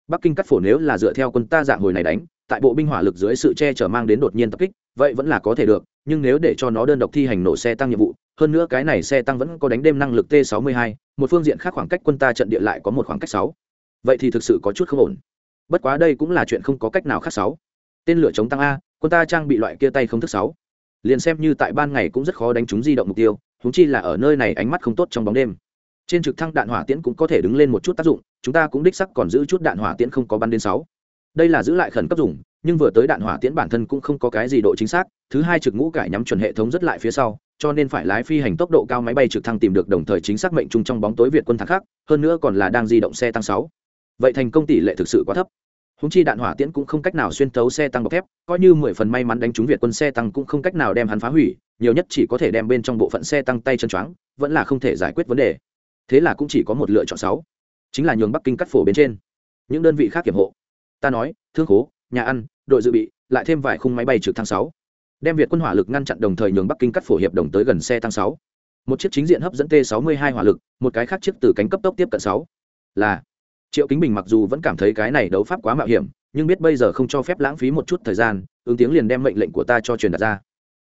Bắc kinh cắt phổ nếu là dựa theo quân ta dạng hồi này đánh, tại bộ binh hỏa lực dưới sự che chở mang đến đột nhiên tập kích, vậy vẫn là có thể được, nhưng nếu để cho nó đơn độc thi hành nổ xe tăng nhiệm vụ, hơn nữa cái này xe tăng vẫn có đánh đêm năng lực t 62 một phương diện khác khoảng cách quân ta trận địa lại có một khoảng cách sáu. Vậy thì thực sự có chút không ổn bất quá đây cũng là chuyện không có cách nào khác sáu. Tên lửa chống tăng a, quân ta trang bị loại kia tay không thức sáu. Liền xem như tại ban ngày cũng rất khó đánh trúng di động mục tiêu húng chi là ở nơi này ánh mắt không tốt trong bóng đêm. Trên trực thăng đạn hỏa tiễn cũng có thể đứng lên một chút tác dụng, chúng ta cũng đích sắc còn giữ chút đạn hỏa tiễn không có bắn đến sáu. Đây là giữ lại khẩn cấp dùng, nhưng vừa tới đạn hỏa tiễn bản thân cũng không có cái gì độ chính xác, thứ hai trực ngũ cải nhắm chuẩn hệ thống rất lại phía sau, cho nên phải lái phi hành tốc độ cao máy bay trực thăng tìm được đồng thời chính xác mệnh trung trong bóng tối việt quân thắng khác, hơn nữa còn là đang di động xe tăng sáu vậy thành công tỷ lệ thực sự quá thấp. Húng chi đạn hỏa tiễn cũng không cách nào xuyên thấu xe tăng bọc thép, coi như mười phần may mắn đánh trúng việt quân xe tăng cũng không cách nào đem hắn phá hủy, nhiều nhất chỉ có thể đem bên trong bộ phận xe tăng tay chân choáng, vẫn là không thể giải quyết vấn đề. Thế là cũng chỉ có một lựa chọn sáu, chính là nhường bắc kinh cắt phổ bên trên. Những đơn vị khác kiểm hộ. Ta nói, thương khố, nhà ăn, đội dự bị, lại thêm vài khung máy bay trực thăng sáu. Đem việt quân hỏa lực ngăn chặn đồng thời nhường bắc kinh cắt phổ hiệp đồng tới gần xe tăng sáu. Một chiếc chính diện hấp dẫn t 62 hỏa lực, một cái khác chiếc từ cánh cấp tốc tiếp cận sáu. Là triệu kính bình mặc dù vẫn cảm thấy cái này đấu pháp quá mạo hiểm, nhưng biết bây giờ không cho phép lãng phí một chút thời gian, ứng tiếng liền đem mệnh lệnh của ta cho truyền đặt ra.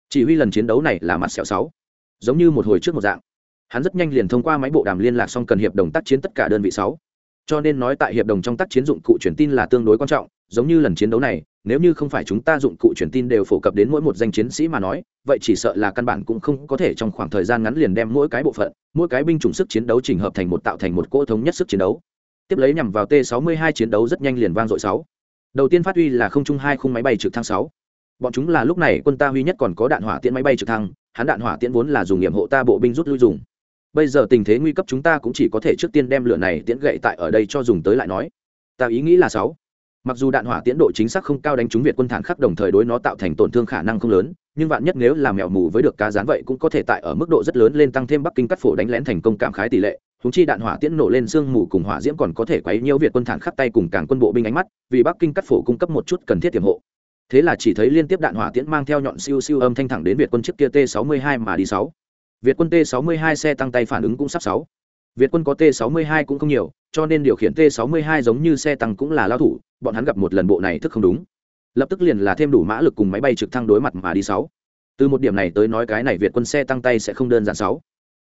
Chỉ huy lần chiến đấu này là mặt sẹo sáu. Giống như một hồi trước một dạng. Hắn rất nhanh liền thông qua máy bộ đàm liên lạc xong cần hiệp đồng tác chiến tất cả đơn vị sáu. Cho nên nói tại hiệp đồng trong tác chiến dụng cụ truyền tin là tương đối quan trọng, giống như lần chiến đấu này, nếu như không phải chúng ta dụng cụ truyền tin đều phổ cập đến mỗi một danh chiến sĩ mà nói, vậy chỉ sợ là căn bản cũng không có thể trong khoảng thời gian ngắn liền đem mỗi cái bộ phận, mỗi cái binh chủng sức chiến đấu chỉnh hợp thành một tạo thành một cỗ thống nhất sức chiến đấu tiếp lấy nhằm vào t 62 chiến đấu rất nhanh liền vang dội sáu. Đầu tiên phát huy là không trung hai khung máy bay trực thăng sáu. Bọn chúng là lúc này quân ta huy nhất còn có đạn hỏa tiễn máy bay trực thăng, hắn đạn hỏa tiễn vốn là dùng nghiệm hộ ta bộ binh rút lui dùng. Bây giờ tình thế nguy cấp chúng ta cũng chỉ có thể trước tiên đem lửa này tiễn gậy tại ở đây cho dùng tới lại nói. Ta ý nghĩ là sáu. Mặc dù đạn hỏa tiễn độ chính xác không cao đánh trúng việt quân thản khắc đồng thời đối nó tạo thành tổn thương khả năng không lớn, nhưng vạn nhất nếu làm mèo mù với được cá rán vậy cũng có thể tại ở mức độ rất lớn lên tăng thêm bắc kinh cắt phổ đánh lén thành công cảm khái tỷ lệ húng chi đạn hỏa tiễn nổ lên sương mù cùng hỏa diễm còn có thể quấy nhiễu việt quân thản khắp tay cùng càng quân bộ binh ánh mắt, vì bắc kinh cắt phổ cung cấp một chút cần thiết tiềm hộ. Thế là chỉ thấy liên tiếp đạn hỏa tiễn mang theo nhọn siêu siêu âm thanh thẳng đến việt quân chiếc kia t 62 mà đi sáu. Việt quân t 62 xe tăng tay phản ứng cũng sắp sáu. Việt quân có t 62 cũng không nhiều, cho nên điều khiển t 62 giống như xe tăng cũng là lao thủ, bọn hắn gặp một lần bộ này thức không đúng. Lập tức liền là thêm đủ mã lực cùng máy bay trực thăng đối mặt mà đi sáu. Từ một điểm này tới nói cái này việt quân xe tăng tay sẽ không đơn giản sáu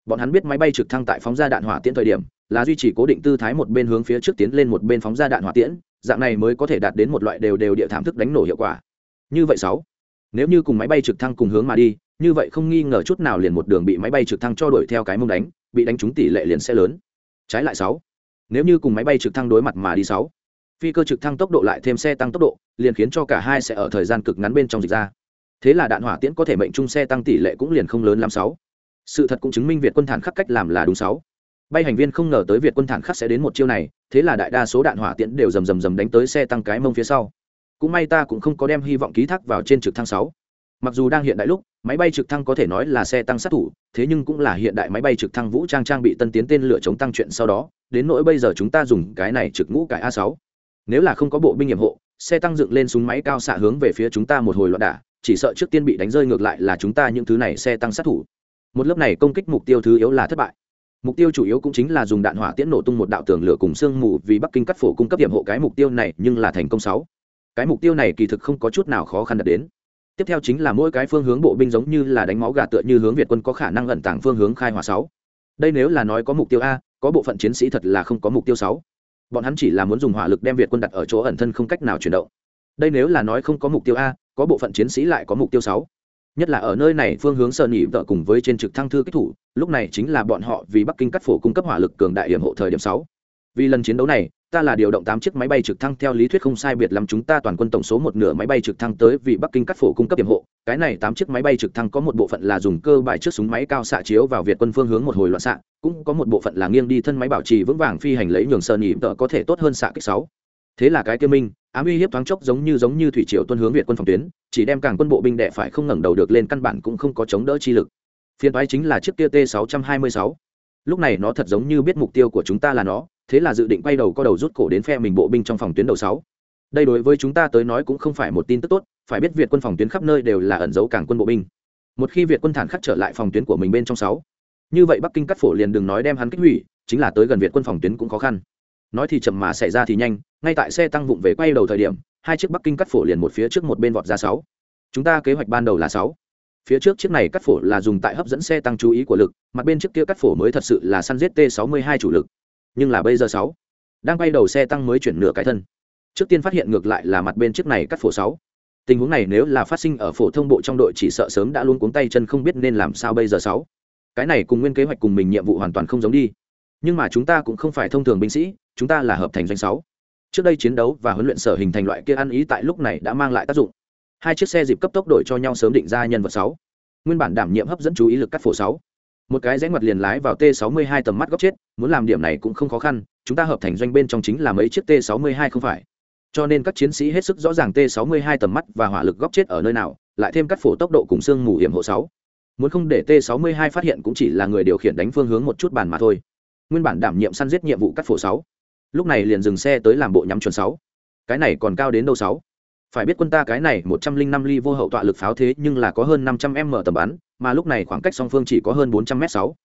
bọn hắn biết máy bay trực thăng tại phóng ra đạn hỏa tiễn thời điểm, là duy trì cố định tư thái một bên hướng phía trước tiến lên một bên phóng ra đạn hỏa tiễn, dạng này mới có thể đạt đến một loại đều đều địa thảm thức đánh nổ hiệu quả. Như vậy sáu, nếu như cùng máy bay trực thăng cùng hướng mà đi, như vậy không nghi ngờ chút nào liền một đường bị máy bay trực thăng cho đuổi theo cái mông đánh, bị đánh trúng tỷ lệ liền sẽ lớn. Trái lại sáu, nếu như cùng máy bay trực thăng đối mặt mà đi sáu, phi cơ trực thăng tốc độ lại thêm xe tăng tốc độ, liền khiến cho cả hai sẽ ở thời gian cực ngắn bên trong dịch ra. Thế là đạn hỏa tiễn có thể mệnh trung xe tăng tỷ lệ cũng liền không lớn làm sáu sự thật cũng chứng minh việt quân thản khắc cách làm là đúng sáu. Bay hành viên không ngờ tới việt quân thản khắc sẽ đến một chiêu này, thế là đại đa số đạn hỏa tiễn đều rầm rầm rầm đánh tới xe tăng cái mông phía sau. Cũng may ta cũng không có đem hy vọng ký thác vào trên trực thăng sáu. Mặc dù đang hiện đại lúc, máy bay trực thăng có thể nói là xe tăng sát thủ, thế nhưng cũng là hiện đại máy bay trực thăng vũ trang trang bị tân tiến tên lửa chống tăng chuyện sau đó, đến nỗi bây giờ chúng ta dùng cái này trực ngũ cải a sáu. Nếu là không có bộ binh nghiệm hộ, xe tăng dựng lên súng máy cao xạ hướng về phía chúng ta một hồi loạn đả, chỉ sợ trước tiên bị đánh rơi ngược lại là chúng ta những thứ này xe tăng sát thủ một lớp này công kích mục tiêu thứ yếu là thất bại. Mục tiêu chủ yếu cũng chính là dùng đạn hỏa tiễn nổ tung một đạo tường lửa cùng sương mù vì bắc kinh cắt phổ cung cấp hiểm hộ cái mục tiêu này, nhưng là thành công sáu. Cái mục tiêu này kỳ thực không có chút nào khó khăn đạt đến. Tiếp theo chính là mỗi cái phương hướng bộ binh giống như là đánh máu gà tựa như hướng việt quân có khả năng ẩn tàng phương hướng khai hỏa sáu. Đây nếu là nói có mục tiêu a, có bộ phận chiến sĩ thật là không có mục tiêu sáu. Bọn hắn chỉ là muốn dùng hỏa lực đem việt quân đặt ở chỗ ẩn thân không cách nào chuyển động. Đây nếu là nói không có mục tiêu a, có bộ phận chiến sĩ lại có mục tiêu sáu nhất là ở nơi này phương hướng sơn nhị vợ cùng với trên trực thăng thư kích thủ, lúc này chính là bọn họ vì bắc kinh cắt phổ cung cấp hỏa lực cường đại hiểm hộ thời điểm sáu. Vì lần chiến đấu này, ta là điều động tám chiếc máy bay trực thăng theo lý thuyết không sai biệt lắm chúng ta toàn quân tổng số một nửa máy bay trực thăng tới vì bắc kinh cắt phổ cung cấp điểm hộ. Cái này tám chiếc máy bay trực thăng có một bộ phận là dùng cơ bài trước súng máy cao xạ chiếu vào việt quân phương hướng một hồi loạn xạ, cũng có một bộ phận là nghiêng đi thân máy bảo trì vững vàng phi hành lấy nhường sơn nhị vợ có thể tốt hơn xạ kích sáu. Thế là cái kia minh ám uy hiếp thoáng chốc giống như giống như thủy triều tuân hướng việt quân phòng tuyến, chỉ đem càng quân bộ binh đệ phải không ngẩng đầu được lên căn bản cũng không có chống đỡ chi lực. Phiên thoái chính là chiếc kia t 626 lúc này nó thật giống như biết mục tiêu của chúng ta là nó, thế là dự định quay đầu co đầu rút cổ đến phe mình bộ binh trong phòng tuyến đầu sáu. Đây đối với chúng ta tới nói cũng không phải một tin tức tốt, phải biết việt quân phòng tuyến khắp nơi đều là ẩn giấu càng quân bộ binh. Một khi việt quân thản khắc trở lại phòng tuyến của mình bên trong sáu. Như vậy bắc kinh cắt phổ liền đừng nói đem hắn kích hủy, chính là tới gần việt quân phòng tuyến cũng khó khăn nói thì chậm mà xảy ra thì nhanh, ngay tại xe tăng vụng về quay đầu thời điểm, hai chiếc bắc kinh cắt phổ liền một phía trước một bên vọt ra sáu. Chúng ta kế hoạch ban đầu là sáu. Phía trước chiếc này cắt phổ là dùng tại hấp dẫn xe tăng chú ý của lực, mặt bên trước kia cắt phổ mới thật sự là săn giết t 62 chủ lực. Nhưng là bây giờ sáu. Đang quay đầu xe tăng mới chuyển nửa cái thân. Trước tiên phát hiện ngược lại là mặt bên chiếc này cắt phổ sáu. Tình huống này nếu là phát sinh ở phổ thông bộ trong đội chỉ sợ sớm đã luôn cuống tay chân không biết nên làm sao bây giờ sáu. Cái này cùng nguyên kế hoạch cùng mình nhiệm vụ hoàn toàn không giống đi. Nhưng mà chúng ta cũng không phải thông thường binh sĩ chúng ta là hợp thành doanh sáu. Trước đây chiến đấu và huấn luyện sở hình thành loại kia ăn ý tại lúc này đã mang lại tác dụng. Hai chiếc xe dịp cấp tốc đổi cho nhau sớm định ra nhân vật sáu. Nguyên bản đảm nhiệm hấp dẫn chú ý lực cắt phổ sáu. Một cái rẽ ngoặt liền lái vào t 62 tầm mắt góc chết, muốn làm điểm này cũng không khó khăn, chúng ta hợp thành doanh bên trong chính là mấy chiếc t 62 không phải. Cho nên các chiến sĩ hết sức rõ ràng t 62 tầm mắt và hỏa lực góc chết ở nơi nào, lại thêm cắt phổ tốc độ cùng xương mù hiểm hộ sáu. Muốn không để t 62 phát hiện cũng chỉ là người điều khiển đánh phương hướng một chút bàn mà thôi. Nguyên bản đảm nhiệm săn giết nhiệm vụ cắt phổ sáu lúc này liền dừng xe tới làm bộ nhắm chuẩn sáu. Cái này còn cao đến đâu sáu? Phải biết quân ta cái này một trăm linh năm ly vô hậu tọa lực pháo thế nhưng là có hơn năm trăm m tầm bắn, mà lúc này khoảng cách song phương chỉ có hơn bốn trăm m sáu.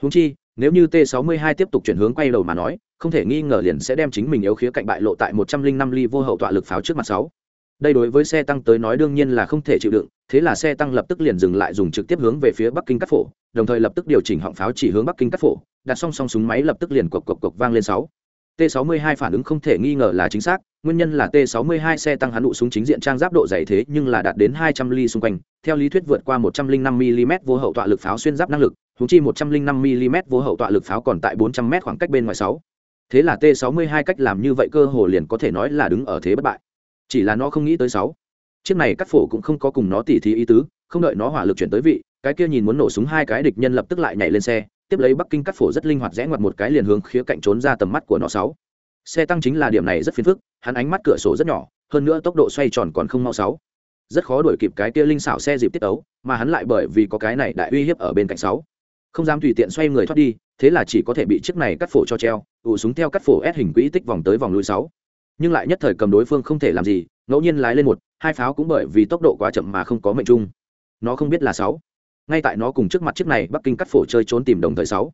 Húng chi, nếu như t 62 tiếp tục chuyển hướng quay đầu mà nói, không thể nghi ngờ liền sẽ đem chính mình yếu khía cạnh bại lộ tại một trăm linh năm ly vô hậu tọa lực pháo trước mặt sáu. Đây đối với xe tăng tới nói đương nhiên là không thể chịu đựng, thế là xe tăng lập tức liền dừng lại dùng trực tiếp hướng về phía bắc kinh cắt phổ, đồng thời lập tức điều chỉnh họng pháo chỉ hướng bắc kinh cắt phổ, đặt song song súng máy lập tức liền cộc cộc cộc vang lên sáu t 62 phản ứng không thể nghi ngờ là chính xác, nguyên nhân là t 62 xe tăng hắn nụ súng chính diện trang giáp độ dày thế nhưng là đạt đến 200 ly xung quanh, theo lý thuyết vượt qua 105 mm vô hậu tọa lực pháo xuyên giáp năng lực thú chi 105 mm vô hậu tọa lực pháo còn tại 400 m khoảng cách bên ngoài sáu. Thế là t 62 cách làm như vậy cơ hồ liền có thể nói là đứng ở thế bất bại. Chỉ là nó không nghĩ tới sáu. Chiếc này cắt phổ cũng không có cùng nó tỉ thí ý tứ, không đợi nó hỏa lực chuyển tới vị, cái kia nhìn muốn nổ súng hai cái địch nhân lập tức lại nhảy lên xe tiếp lấy bắc kinh cắt phổ rất linh hoạt rẽ ngoặt một cái liền hướng khía cạnh trốn ra tầm mắt của nó sáu. Xe tăng chính là điểm này rất phiền phức, hắn ánh mắt cửa sổ rất nhỏ, hơn nữa tốc độ xoay tròn còn không mau sáu. Rất khó đuổi kịp cái kia linh xảo xe dịp tiết ấu mà hắn lại bởi vì có cái này đại uy hiếp ở bên cạnh sáu. Không dám tùy tiện xoay người thoát đi, thế là chỉ có thể bị chiếc này cắt phổ cho treo, ủ súng theo cắt phổ ép hình quỹ tích vòng tới vòng lui sáu. Nhưng lại nhất thời cầm đối phương không thể làm gì, ngẫu nhiên lái lên một, hai pháo cũng bởi vì tốc độ quá chậm mà không có mệnh trung. Nó không biết là sáu ngay tại nó cùng trước mặt chiếc này bắc kinh cắt phổ chơi trốn tìm đồng thời sáu.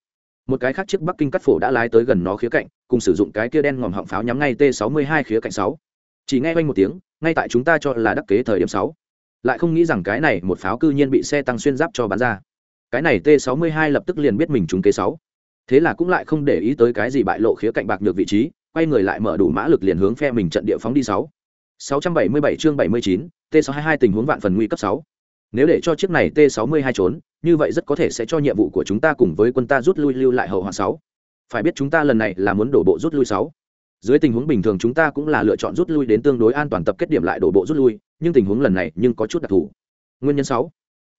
Một cái khác chiếc bắc kinh cắt phổ đã lái tới gần nó khía cạnh cùng sử dụng cái kia đen ngòm họng pháo nhắm ngay t 62 khía cạnh sáu. Chỉ nghe quanh một tiếng ngay tại chúng ta cho là đắc kế thời điểm sáu. Lại không nghĩ rằng cái này một pháo cư nhiên bị xe tăng xuyên giáp cho bắn ra. Cái này t 62 lập tức liền biết mình trúng kế sáu. Thế là cũng lại không để ý tới cái gì bại lộ khía cạnh bạc được vị trí quay người lại mở đủ mã lực liền hướng phe mình trận địa phóng đi sáu. 677 chương 79, T622 tình huống vạn phần nguy cấp 6 nếu để cho chiếc này t 62 trốn, như vậy rất có thể sẽ cho nhiệm vụ của chúng ta cùng với quân ta rút lui lưu lại hậu hoạn sáu. Phải biết chúng ta lần này là muốn đổ bộ rút lui sáu. Dưới tình huống bình thường chúng ta cũng là lựa chọn rút lui đến tương đối an toàn tập kết điểm lại đổ bộ rút lui, nhưng tình huống lần này nhưng có chút đặc thù. Nguyên nhân sáu.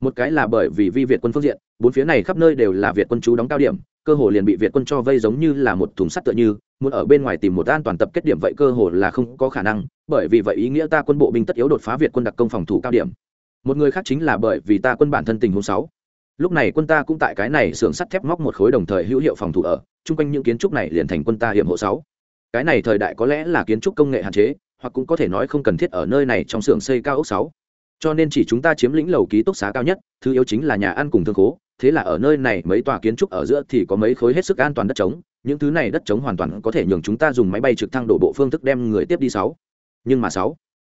Một cái là bởi vì vi việt quân phương diện, bốn phía này khắp nơi đều là việt quân chú đóng cao điểm, cơ hồ liền bị việt quân cho vây giống như là một thùng sắt tựa như, muốn ở bên ngoài tìm một an toàn tập kết điểm vậy cơ hồ là không có khả năng, bởi vì vậy ý nghĩa ta quân bộ binh tất yếu đột phá việt quân đặc công phòng thủ cao điểm một người khác chính là bởi vì ta quân bản thân tình huống sáu. Lúc này quân ta cũng tại cái này xưởng sắt thép móc một khối đồng thời hữu hiệu phòng thủ ở, chung quanh những kiến trúc này liền thành quân ta hiểm hộ sáu. Cái này thời đại có lẽ là kiến trúc công nghệ hạn chế, hoặc cũng có thể nói không cần thiết ở nơi này trong xưởng xây cao ốc sáu. Cho nên chỉ chúng ta chiếm lĩnh lầu ký túc xá cao nhất, thứ yếu chính là nhà ăn cùng thương khố, thế là ở nơi này mấy tòa kiến trúc ở giữa thì có mấy khối hết sức an toàn đất trống, những thứ này đất trống hoàn toàn có thể nhường chúng ta dùng máy bay trực thăng đổ bộ phương thức đem người tiếp đi sáu. Nhưng mà sáu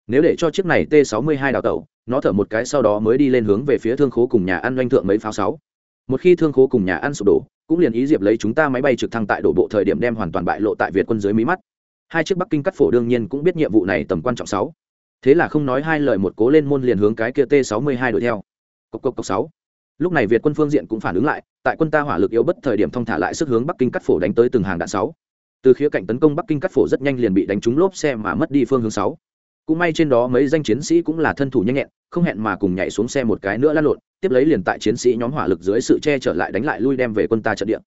nếu để cho chiếc này t 62 đào tẩu, nó thở một cái sau đó mới đi lên hướng về phía thương khố cùng nhà ăn doanh thượng mấy pháo sáu. Một khi thương khố cùng nhà ăn sụp đổ, cũng liền ý diệp lấy chúng ta máy bay trực thăng tại đổ bộ thời điểm đem hoàn toàn bại lộ tại việt quân dưới mí mắt. Hai chiếc bắc kinh cắt phổ đương nhiên cũng biết nhiệm vụ này tầm quan trọng sáu. Thế là không nói hai lời một cố lên môn liền hướng cái kia t 62 đuổi theo. Cốc cốc cốc sáu. Lúc này việt quân phương diện cũng phản ứng lại, tại quân ta hỏa lực yếu bất thời điểm thông thả lại sức hướng bắc kinh cắt phổ đánh tới từng hàng đạn sáu. Từ khía cạnh tấn công bắc kinh cắt phổ rất nhanh liền bị đánh trúng lốp xe mà mất đi phương hướng sáu cũng may trên đó mấy danh chiến sĩ cũng là thân thủ nhanh nhẹn, không hẹn mà cùng nhảy xuống xe một cái nữa lăn lộn, tiếp lấy liền tại chiến sĩ nhóm hỏa lực dưới sự che trở lại đánh lại lui đem về quân ta trận địa.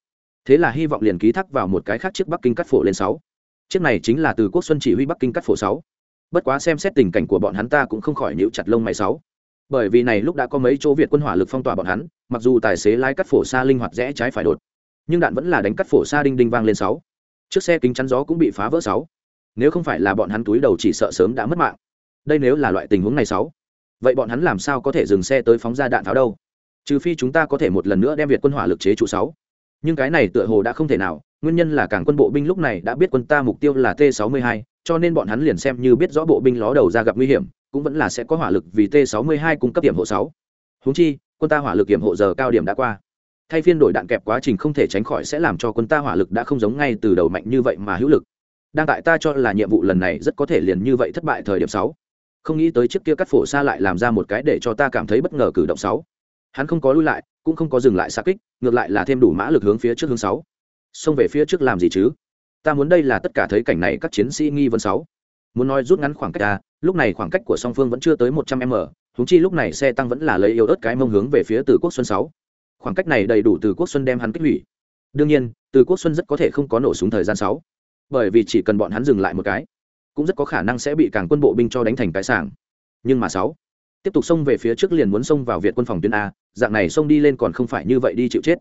Thế là hy vọng liền ký thác vào một cái khác chiếc bắc kinh cắt phổ lên sáu. Chiếc này chính là từ quốc xuân chỉ huy bắc kinh cắt phổ sáu. Bất quá xem xét tình cảnh của bọn hắn ta cũng không khỏi nhíu chặt lông mày sáu. Bởi vì này lúc đã có mấy chỗ việt quân hỏa lực phong tỏa bọn hắn, mặc dù tài xế lái cắt phổ xa linh hoạt rẽ trái phải đột, nhưng đạn vẫn là đánh cắt phổ xa đinh đinh vang lên sáu. Chiếc xe kính chắn gió cũng bị phá vỡ sáu nếu không phải là bọn hắn túi đầu chỉ sợ sớm đã mất mạng. Đây nếu là loại tình huống này sáu, vậy bọn hắn làm sao có thể dừng xe tới phóng ra đạn pháo đâu? Trừ phi chúng ta có thể một lần nữa đem việt quân hỏa lực chế trụ sáu. Nhưng cái này tựa hồ đã không thể nào, nguyên nhân là cảng quân bộ binh lúc này đã biết quân ta mục tiêu là t 62 cho nên bọn hắn liền xem như biết rõ bộ binh ló đầu ra gặp nguy hiểm, cũng vẫn là sẽ có hỏa lực vì t 62 cung cấp điểm hộ sáu. Húng chi, quân ta hỏa lực điểm hộ giờ cao điểm đã qua. Thay phiên đổi đạn kẹp quá trình không thể tránh khỏi sẽ làm cho quân ta hỏa lực đã không giống ngay từ đầu mạnh như vậy mà hữu lực đang tại ta cho là nhiệm vụ lần này rất có thể liền như vậy thất bại thời điểm sáu. Không nghĩ tới chiếc kia cắt phổ xa lại làm ra một cái để cho ta cảm thấy bất ngờ cử động sáu. Hắn không có lui lại, cũng không có dừng lại xa kích, ngược lại là thêm đủ mã lực hướng phía trước hướng sáu. Xông về phía trước làm gì chứ? Ta muốn đây là tất cả thấy cảnh này các chiến sĩ nghi vấn sáu. Muốn nói rút ngắn khoảng cách ta lúc này khoảng cách của song phương vẫn chưa tới một trăm m húng chi lúc này xe tăng vẫn là lấy yếu ớt cái mông hướng về phía từ quốc xuân sáu. Khoảng cách này đầy đủ từ quốc xuân đem hắn kích hủy. Đương nhiên, từ quốc xuân rất có thể không có nổ súng thời gian sáu bởi vì chỉ cần bọn hắn dừng lại một cái, cũng rất có khả năng sẽ bị cảng quân bộ binh cho đánh thành cái sảng. Nhưng mà sáu, tiếp tục xông về phía trước liền muốn xông vào việt quân phòng tuyến a, dạng này xông đi lên còn không phải như vậy đi chịu chết.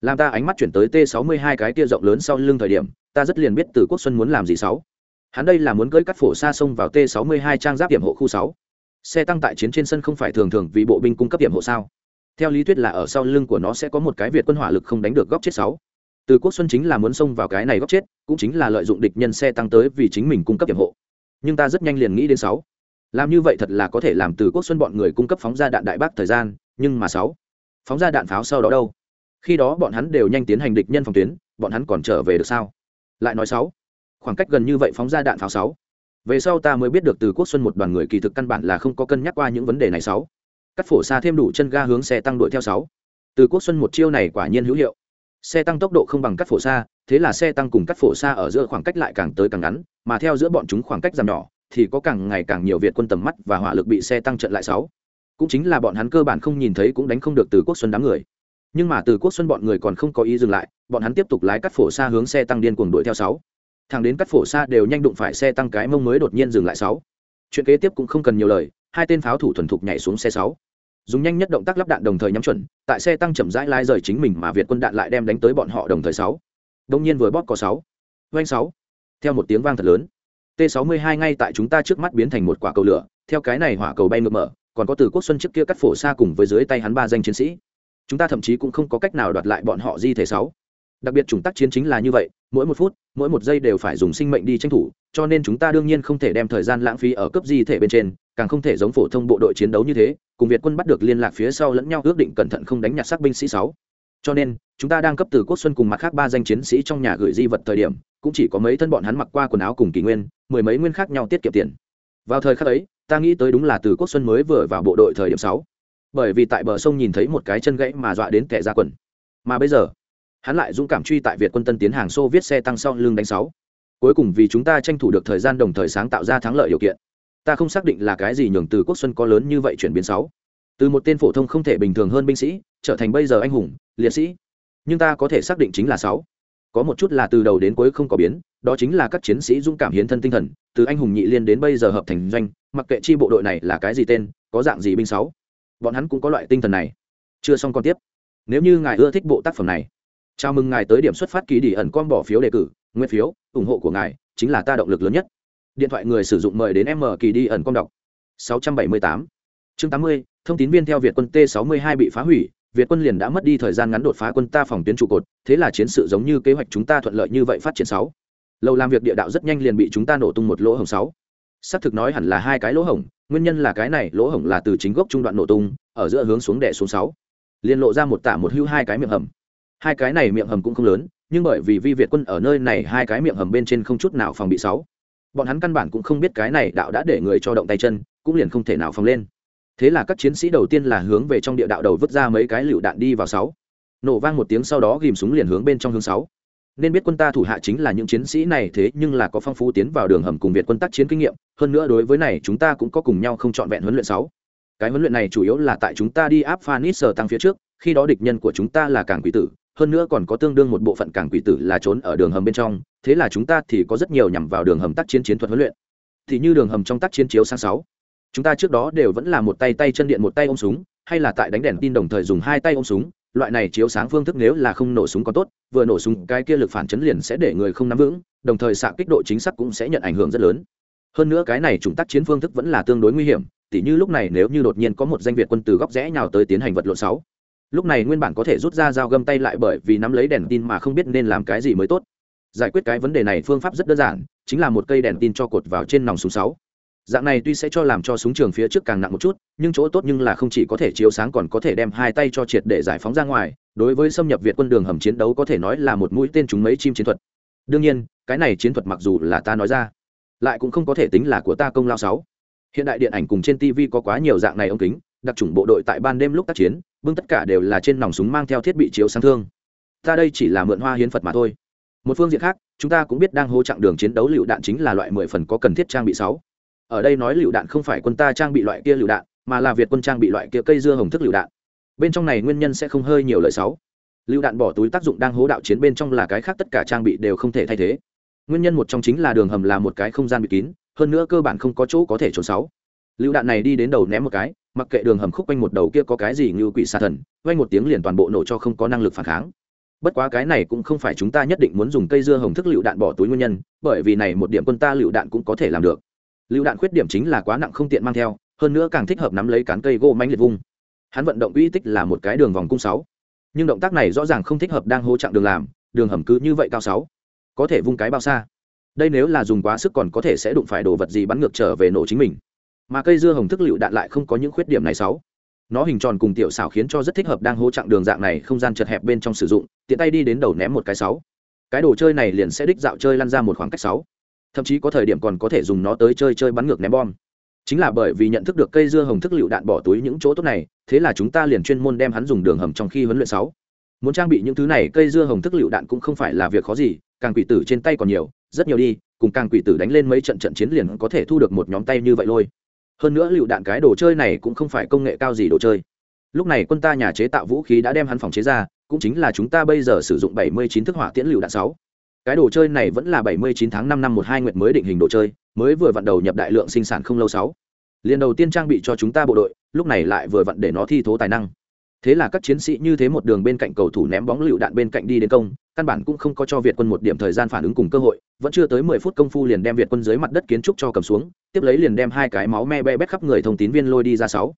Làm ta ánh mắt chuyển tới t 62 cái kia rộng lớn sau lưng thời điểm, ta rất liền biết từ quốc xuân muốn làm gì sáu. Hắn đây là muốn cưỡi cắt phổ xa xông vào t 62 trang giáp điểm hộ khu sáu. Xe tăng tại chiến trên sân không phải thường thường vì bộ binh cung cấp điểm hộ sao? Theo lý thuyết là ở sau lưng của nó sẽ có một cái việt quân hỏa lực không đánh được góc chết sáu từ quốc xuân chính là muốn xông vào cái này góc chết, cũng chính là lợi dụng địch nhân xe tăng tới vì chính mình cung cấp hiểm hộ. Nhưng ta rất nhanh liền nghĩ đến sáu. Làm như vậy thật là có thể làm từ quốc xuân bọn người cung cấp phóng ra đạn đại bác thời gian, nhưng mà sáu. Phóng ra đạn pháo sau đó đâu? Khi đó bọn hắn đều nhanh tiến hành địch nhân phòng tuyến, bọn hắn còn trở về được sao? Lại nói sáu. Khoảng cách gần như vậy phóng ra đạn pháo sáu. Về sau ta mới biết được từ quốc xuân một đoàn người kỳ thực căn bản là không có cân nhắc qua những vấn đề này sáu. Cắt phổ xa thêm đủ chân ga hướng xe tăng đuổi theo sáu. Từ quốc xuân một chiêu này quả nhiên hữu hiệu xe tăng tốc độ không bằng cắt phổ xa, thế là xe tăng cùng cắt phổ xa ở giữa khoảng cách lại càng tới càng ngắn, mà theo giữa bọn chúng khoảng cách giảm nhỏ, thì có càng ngày càng nhiều việt quân tầm mắt và hỏa lực bị xe tăng trận lại sáu. Cũng chính là bọn hắn cơ bản không nhìn thấy cũng đánh không được từ quốc xuân đám người. Nhưng mà từ quốc xuân bọn người còn không có ý dừng lại, bọn hắn tiếp tục lái cắt phổ xa hướng xe tăng điên cuồng đuổi theo sáu. Thằng đến cắt phổ xa đều nhanh đụng phải xe tăng cái mông mới đột nhiên dừng lại sáu. Chuyện kế tiếp cũng không cần nhiều lời, hai tên pháo thủ thuần thục nhảy xuống xe sáu dùng nhanh nhất động tác lắp đạn đồng thời nhắm chuẩn, tại xe tăng chậm rãi lai rời chính mình mà việt quân đạn lại đem đánh tới bọn họ đồng thời sáu. Đông nhiên vừa bóp có sáu. Doanh sáu. Theo một tiếng vang thật lớn. T 62 ngay tại chúng ta trước mắt biến thành một quả cầu lửa, theo cái này hỏa cầu bay ngược mở, còn có từ quốc xuân trước kia cắt phổ xa cùng với dưới tay hắn ba danh chiến sĩ. Chúng ta thậm chí cũng không có cách nào đoạt lại bọn họ di thể sáu. Đặc biệt chủng tác chiến chính là như vậy, mỗi một phút, mỗi một giây đều phải dùng sinh mệnh đi tranh thủ, cho nên chúng ta đương nhiên không thể đem thời gian lãng phí ở cấp di thể bên trên càng không thể giống phổ thông bộ đội chiến đấu như thế, cùng việt quân bắt được liên lạc phía sau lẫn nhau ước định cẩn thận không đánh nhặt xác binh sĩ sáu. Cho nên, chúng ta đang cấp từ quốc xuân cùng mặt khác ba danh chiến sĩ trong nhà gửi di vật thời điểm, cũng chỉ có mấy thân bọn hắn mặc qua quần áo cùng kỷ nguyên, mười mấy nguyên khác nhau tiết kiệm tiền. Vào thời khắc ấy, ta nghĩ tới đúng là từ quốc xuân mới vừa vào bộ đội thời điểm sáu. Bởi vì tại bờ sông nhìn thấy một cái chân gãy mà dọa đến kẻ ra quần. Mà bây giờ, hắn lại dũng cảm truy tại việt quân tân tiến hàng xô viết xe tăng sau lưng đánh sáu. Cuối cùng vì chúng ta tranh thủ được thời gian đồng thời sáng tạo ra thắng lợi điều kiện ta không xác định là cái gì nhường từ quốc xuân có lớn như vậy chuyển biến sáu từ một tên phổ thông không thể bình thường hơn binh sĩ, trở thành bây giờ anh hùng, liệt sĩ. Nhưng ta có thể xác định chính là sáu. Có một chút là từ đầu đến cuối không có biến, đó chính là các chiến sĩ dũng cảm hiến thân tinh thần, từ anh hùng nhị liên đến bây giờ hợp thành doanh, mặc kệ chi bộ đội này là cái gì tên, có dạng gì binh sáu. Bọn hắn cũng có loại tinh thần này. Chưa xong còn tiếp. Nếu như ngài ưa thích bộ tác phẩm này, chào mừng ngài tới điểm xuất phát kỳ đi ẩn con bỏ phiếu đề cử nguyên phiếu, ủng hộ của ngài chính là ta động lực lớn nhất điện thoại người sử dụng mời đến m kỳ đi ẩn con đọc. 678 chương 80 thông tín viên theo việt quân t 62 bị phá hủy, việt quân liền đã mất đi thời gian ngắn đột phá quân ta phòng tuyến trụ cột, thế là chiến sự giống như kế hoạch chúng ta thuận lợi như vậy phát triển sáu. Lâu làm việc địa đạo rất nhanh liền bị chúng ta nổ tung một lỗ hổng sáu. Xác thực nói hẳn là hai cái lỗ hổng, nguyên nhân là cái này, lỗ hổng là từ chính gốc trung đoạn nổ tung, ở giữa hướng xuống đẻ xuống sáu. Liền lộ ra một tả một hưu hai cái miệng hầm. Hai cái này miệng hầm cũng không lớn, nhưng bởi vì vi việt quân ở nơi này hai cái miệng hầm bên trên không chút nào phòng bị sáu bọn hắn căn bản cũng không biết cái này đạo đã để người cho động tay chân, cũng liền không thể nào phòng lên. Thế là các chiến sĩ đầu tiên là hướng về trong địa đạo đầu vứt ra mấy cái lựu đạn đi vào sáu. Nổ vang một tiếng sau đó ghìm súng liền hướng bên trong hướng sáu. Nên biết quân ta thủ hạ chính là những chiến sĩ này thế nhưng là có phong phú tiến vào đường hầm cùng việt quân tác chiến kinh nghiệm, hơn nữa đối với này chúng ta cũng có cùng nhau không chọn vẹn huấn luyện sáu. Cái huấn luyện này chủ yếu là tại chúng ta đi áp phanis sở tăng phía trước, khi đó địch nhân của chúng ta là cảng quỷ tử hơn nữa còn có tương đương một bộ phận cảng quỷ tử là trốn ở đường hầm bên trong, thế là chúng ta thì có rất nhiều nhằm vào đường hầm tác chiến chiến thuật huấn luyện. Thì như đường hầm trong tác chiến chiếu sáng sáu, chúng ta trước đó đều vẫn là một tay tay chân điện một tay ôm súng, hay là tại đánh đèn tin đồng thời dùng hai tay ôm súng, loại này chiếu sáng phương thức nếu là không nổ súng có tốt, vừa nổ súng cái kia lực phản chấn liền sẽ để người không nắm vững, đồng thời xạ kích độ chính xác cũng sẽ nhận ảnh hưởng rất lớn. Hơn nữa cái này chúng tác chiến phương thức vẫn là tương đối nguy hiểm, tỉ như lúc này nếu như đột nhiên có một danh việt quân từ góc rẽ nhào tới tiến hành vật lộn sáu lúc này nguyên bản có thể rút ra dao găm tay lại bởi vì nắm lấy đèn tin mà không biết nên làm cái gì mới tốt. Giải quyết cái vấn đề này phương pháp rất đơn giản, chính là một cây đèn tin cho cột vào trên nòng súng sáu. Dạng này tuy sẽ cho làm cho súng trường phía trước càng nặng một chút, nhưng chỗ tốt nhưng là không chỉ có thể chiếu sáng còn có thể đem hai tay cho triệt để giải phóng ra ngoài, đối với xâm nhập việt quân đường hầm chiến đấu có thể nói là một mũi tên chúng mấy chim chiến thuật. Đương nhiên, cái này chiến thuật mặc dù là ta nói ra, lại cũng không có thể tính là của ta công lao sáu. Hiện đại điện ảnh cùng trên tv có quá nhiều dạng này ống kính, đặc trùng bộ đội tại ban đêm lúc tác chiến bưng tất cả đều là trên nòng súng mang theo thiết bị chiếu sáng thương. Ta đây chỉ là mượn hoa hiến phật mà thôi. Một phương diện khác, chúng ta cũng biết đang hô chặng đường chiến đấu lựu đạn chính là loại mười phần có cần thiết trang bị sáu. Ở đây nói lựu đạn không phải quân ta trang bị loại kia lựu đạn, mà là việt quân trang bị loại kia cây dưa hồng thức lựu đạn. Bên trong này nguyên nhân sẽ không hơi nhiều lợi sáu. Lựu đạn bỏ túi tác dụng đang hố đạo chiến bên trong là cái khác tất cả trang bị đều không thể thay thế. Nguyên nhân một trong chính là đường hầm là một cái không gian bị kín, hơn nữa cơ bản không có chỗ có thể trốn sáu. Lựu đạn này đi đến đầu ném một cái mặc kệ đường hầm khúc quanh một đầu kia có cái gì như quỷ xa thần, quanh một tiếng liền toàn bộ nổ cho không có năng lực phản kháng. Bất quá cái này cũng không phải chúng ta nhất định muốn dùng cây dưa hồng thức lựu đạn bỏ túi nguyên nhân, bởi vì này một điểm quân ta lựu đạn cũng có thể làm được. Lựu đạn khuyết điểm chính là quá nặng không tiện mang theo, hơn nữa càng thích hợp nắm lấy cán cây gỗ manh liệt vung. Hắn vận động uy tích là một cái đường vòng cung sáu. Nhưng động tác này rõ ràng không thích hợp đang hỗ trạng đường làm, đường hầm cứ như vậy cao sáu. Có thể vung cái bao xa. Đây nếu là dùng quá sức còn có thể sẽ đụng phải đồ vật gì bắn ngược trở về nổ chính mình mà cây dưa hồng thức lựu đạn lại không có những khuyết điểm này sáu. Nó hình tròn cùng tiểu xảo khiến cho rất thích hợp đang hỗ chặng đường dạng này không gian chật hẹp bên trong sử dụng, tiện tay đi đến đầu ném một cái sáu. Cái đồ chơi này liền sẽ đích dạo chơi lăn ra một khoảng cách sáu. Thậm chí có thời điểm còn có thể dùng nó tới chơi chơi bắn ngược ném bom. Chính là bởi vì nhận thức được cây dưa hồng thức lựu đạn bỏ túi những chỗ tốt này, thế là chúng ta liền chuyên môn đem hắn dùng đường hầm trong khi huấn luyện sáu. Muốn trang bị những thứ này, cây dưa hồng thức lựu đạn cũng không phải là việc khó gì, càng quỷ tử trên tay còn nhiều, rất nhiều đi, cùng càng quỷ tử đánh lên mấy trận trận chiến liền có thể thu được một nhóm tay như vậy thôi hơn nữa lựu đạn cái đồ chơi này cũng không phải công nghệ cao gì đồ chơi. Lúc này quân ta nhà chế tạo vũ khí đã đem hắn phòng chế ra, cũng chính là chúng ta bây giờ sử dụng 79 thức hỏa tiễn lựu đạn sáu. Cái đồ chơi này vẫn là 79 tháng 5 năm một hai nguyệt mới định hình đồ chơi, mới vừa vận đầu nhập đại lượng sinh sản không lâu sáu. Liền đầu tiên trang bị cho chúng ta bộ đội, lúc này lại vừa vận để nó thi thố tài năng. Thế là các chiến sĩ như thế một đường bên cạnh cầu thủ ném bóng lựu đạn bên cạnh đi đến công căn bản cũng không có cho việt quân một điểm thời gian phản ứng cùng cơ hội, vẫn chưa tới mười phút công phu liền đem việt quân dưới mặt đất kiến trúc cho cầm xuống, tiếp lấy liền đem hai cái máu me be bét khắp người thông tín viên lôi đi ra sáu.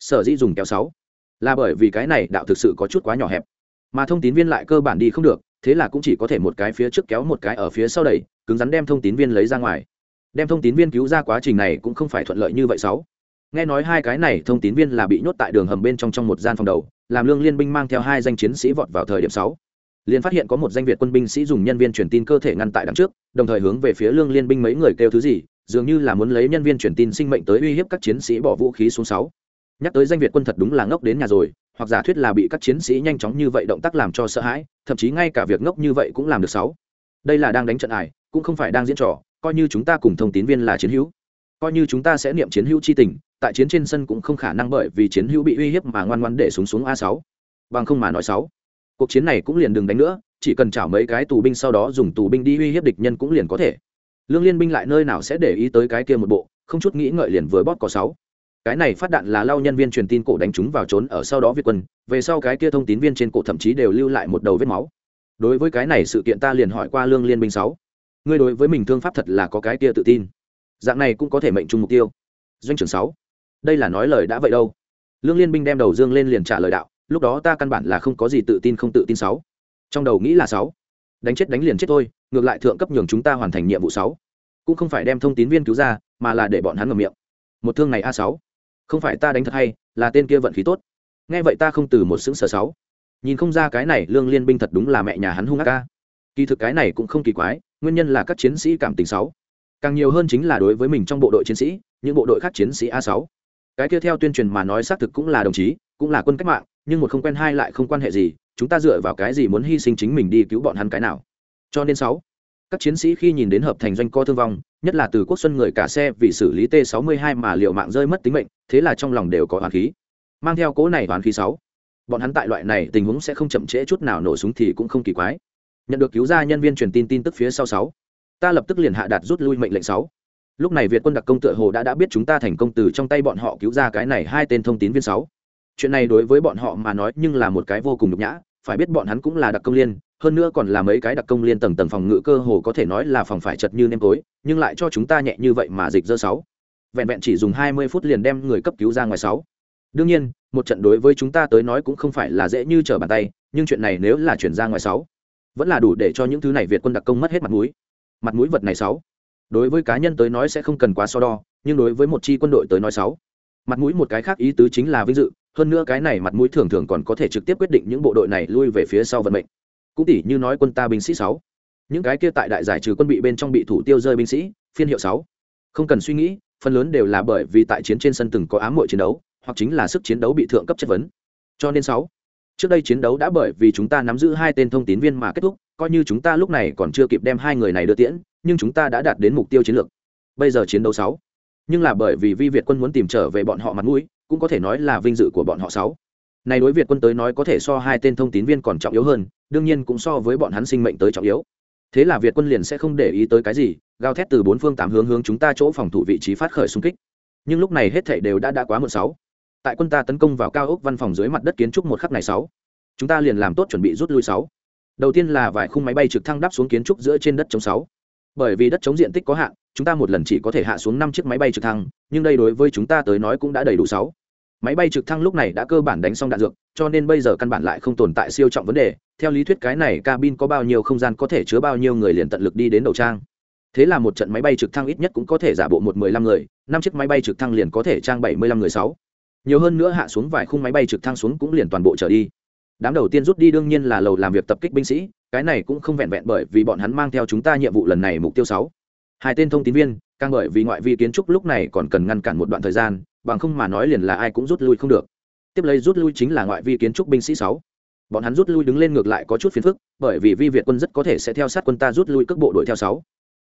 Sở dĩ dùng kéo sáu. Là bởi vì cái này đạo thực sự có chút quá nhỏ hẹp. Mà thông tín viên lại cơ bản đi không được, thế là cũng chỉ có thể một cái phía trước kéo một cái ở phía sau đẩy, cứng rắn đem thông tín viên lấy ra ngoài. Đem thông tín viên cứu ra quá trình này cũng không phải thuận lợi như vậy sáu. Nghe nói hai cái này thông tín viên là bị nhốt tại đường hầm bên trong trong một gian phòng đầu, làm lương liên binh mang theo hai danh chiến sĩ vọt vào thời điểm sáu liền phát hiện có một danh việt quân binh sĩ dùng nhân viên truyền tin cơ thể ngăn tại đằng trước, đồng thời hướng về phía lương liên binh mấy người kêu thứ gì, dường như là muốn lấy nhân viên truyền tin sinh mệnh tới uy hiếp các chiến sĩ bỏ vũ khí xuống sáu. Nhắc tới danh việt quân thật đúng là ngốc đến nhà rồi, hoặc giả thuyết là bị các chiến sĩ nhanh chóng như vậy động tác làm cho sợ hãi, thậm chí ngay cả việc ngốc như vậy cũng làm được sáu. Đây là đang đánh trận ải, cũng không phải đang diễn trò, coi như chúng ta cùng thông tín viên là chiến hữu. Coi như chúng ta sẽ niệm chiến hữu chi tình, tại chiến trên sân cũng không khả năng bởi vì chiến hữu bị uy hiếp mà ngoan ngoan để xuống xuống a sáu. Bằng không mà nói sáu cuộc chiến này cũng liền đừng đánh nữa, chỉ cần chảo mấy cái tù binh sau đó dùng tù binh đi uy hiếp địch nhân cũng liền có thể. Lương liên binh lại nơi nào sẽ để ý tới cái kia một bộ, không chút nghĩ ngợi liền vừa bóp có sáu. Cái này phát đạn là lao nhân viên truyền tin cổ đánh chúng vào trốn ở sau đó việt quân, về sau cái kia thông tín viên trên cổ thậm chí đều lưu lại một đầu vết máu. Đối với cái này sự kiện ta liền hỏi qua lương liên binh sáu. Ngươi đối với mình thương pháp thật là có cái kia tự tin. Dạng này cũng có thể mệnh chung mục tiêu. Doanh trưởng sáu, đây là nói lời đã vậy đâu? Lương liên binh đem đầu dương lên liền trả lời đạo lúc đó ta căn bản là không có gì tự tin không tự tin sáu. Trong đầu nghĩ là sáu. Đánh chết đánh liền chết thôi, ngược lại thượng cấp nhường chúng ta hoàn thành nhiệm vụ sáu. Cũng không phải đem thông tín viên cứu ra, mà là để bọn hắn ngầm miệng. Một thương này a sáu. Không phải ta đánh thật hay, là tên kia vận khí tốt. Nghe vậy ta không từ một xứng sở sáu. Nhìn không ra cái này lương liên binh thật đúng là mẹ nhà hắn hung ác ca. Kỳ thực cái này cũng không kỳ quái, nguyên nhân là các chiến sĩ cảm tình sáu. Càng nhiều hơn chính là đối với mình trong bộ đội chiến sĩ, những bộ đội khác chiến sĩ a sáu. Cái kia theo tuyên truyền mà nói xác thực cũng là đồng chí, cũng là quân cách mạng nhưng một không quen hai lại không quan hệ gì, chúng ta dựa vào cái gì muốn hy sinh chính mình đi cứu bọn hắn cái nào? Cho nên sáu, các chiến sĩ khi nhìn đến hợp thành doanh co thương vong, nhất là từ quốc xuân người cả xe vì xử lý t 62 mà liệu mạng rơi mất tính mệnh, thế là trong lòng đều có hoàn khí. Mang theo cố này hoàn khí sáu, bọn hắn tại loại này tình huống sẽ không chậm trễ chút nào nổ súng thì cũng không kỳ quái. Nhận được cứu ra nhân viên truyền tin tin tức phía sau sáu, ta lập tức liền hạ đạt rút lui mệnh lệnh sáu. Lúc này việt quân đặc công tựa hồ đã đã biết chúng ta thành công từ trong tay bọn họ cứu ra cái này hai tên thông tín viên sáu chuyện này đối với bọn họ mà nói nhưng là một cái vô cùng nhục nhã, phải biết bọn hắn cũng là đặc công liên, hơn nữa còn là mấy cái đặc công liên tầng tầng phòng ngự cơ hồ có thể nói là phòng phải chật như nêm tối, nhưng lại cho chúng ta nhẹ như vậy mà dịch dơ sáu. Vẹn vẹn chỉ dùng hai mươi phút liền đem người cấp cứu ra ngoài sáu. Đương nhiên, một trận đối với chúng ta tới nói cũng không phải là dễ như trở bàn tay, nhưng chuyện này nếu là chuyển ra ngoài sáu, vẫn là đủ để cho những thứ này việt quân đặc công mất hết mặt mũi. Mặt mũi vật này sáu. Đối với cá nhân tới nói sẽ không cần quá so đo, nhưng đối với một chi quân đội tới nói sáu. Mặt mũi một cái khác ý tứ chính là vinh dự hơn nữa cái này mặt mũi thường thường còn có thể trực tiếp quyết định những bộ đội này lui về phía sau vận mệnh. Cũng tỷ như nói quân ta binh sĩ sáu. Những cái kia tại đại giải trừ quân bị bên trong bị thủ tiêu rơi binh sĩ, phiên hiệu sáu. Không cần suy nghĩ, phần lớn đều là bởi vì tại chiến trên sân từng có ám muội chiến đấu, hoặc chính là sức chiến đấu bị thượng cấp chất vấn. Cho nên sáu. Trước đây chiến đấu đã bởi vì chúng ta nắm giữ hai tên thông tín viên mà kết thúc, coi như chúng ta lúc này còn chưa kịp đem hai người này đưa tiễn, nhưng chúng ta đã đạt đến mục tiêu chiến lược. Bây giờ chiến đấu sáu. Nhưng là bởi vì vi việt quân muốn tìm trở về bọn họ mặt mũi cũng có thể nói là vinh dự của bọn họ sáu. Này đối việt quân tới nói có thể so hai tên thông tín viên còn trọng yếu hơn, đương nhiên cũng so với bọn hắn sinh mệnh tới trọng yếu. Thế là việt quân liền sẽ không để ý tới cái gì, gào thét từ bốn phương tám hướng hướng chúng ta chỗ phòng thủ vị trí phát khởi xung kích. Nhưng lúc này hết thảy đều đã đã quá muộn sáu. Tại quân ta tấn công vào cao ốc văn phòng dưới mặt đất kiến trúc một khắc này sáu, chúng ta liền làm tốt chuẩn bị rút lui sáu. Đầu tiên là vài khung máy bay trực thăng đáp xuống kiến trúc giữa trên đất chống sáu. Bởi vì đất chống diện tích có hạn, chúng ta một lần chỉ có thể hạ xuống năm chiếc máy bay trực thăng, nhưng đây đối với chúng ta tới nói cũng đã đầy đủ sáu máy bay trực thăng lúc này đã cơ bản đánh xong đạn dược, cho nên bây giờ căn bản lại không tồn tại siêu trọng vấn đề. Theo lý thuyết cái này cabin có bao nhiêu không gian có thể chứa bao nhiêu người liền tận lực đi đến đầu trang. Thế là một trận máy bay trực thăng ít nhất cũng có thể giả bộ một mười lăm người, năm chiếc máy bay trực thăng liền có thể trang bảy mươi lăm người sáu. Nhiều hơn nữa hạ xuống vài khung máy bay trực thăng xuống cũng liền toàn bộ trở đi. Đám đầu tiên rút đi đương nhiên là lầu làm việc tập kích binh sĩ, cái này cũng không vẹn vẹn bởi vì bọn hắn mang theo chúng ta nhiệm vụ lần này mục tiêu sáu hai tên thông tín viên càng bởi vì ngoại vi kiến trúc lúc này còn cần ngăn cản một đoạn thời gian bằng không mà nói liền là ai cũng rút lui không được. Tiếp lấy rút lui chính là ngoại vi kiến trúc binh sĩ sáu. Bọn hắn rút lui đứng lên ngược lại có chút phiền phức bởi vì vi việt quân rất có thể sẽ theo sát quân ta rút lui cước bộ đội theo sáu.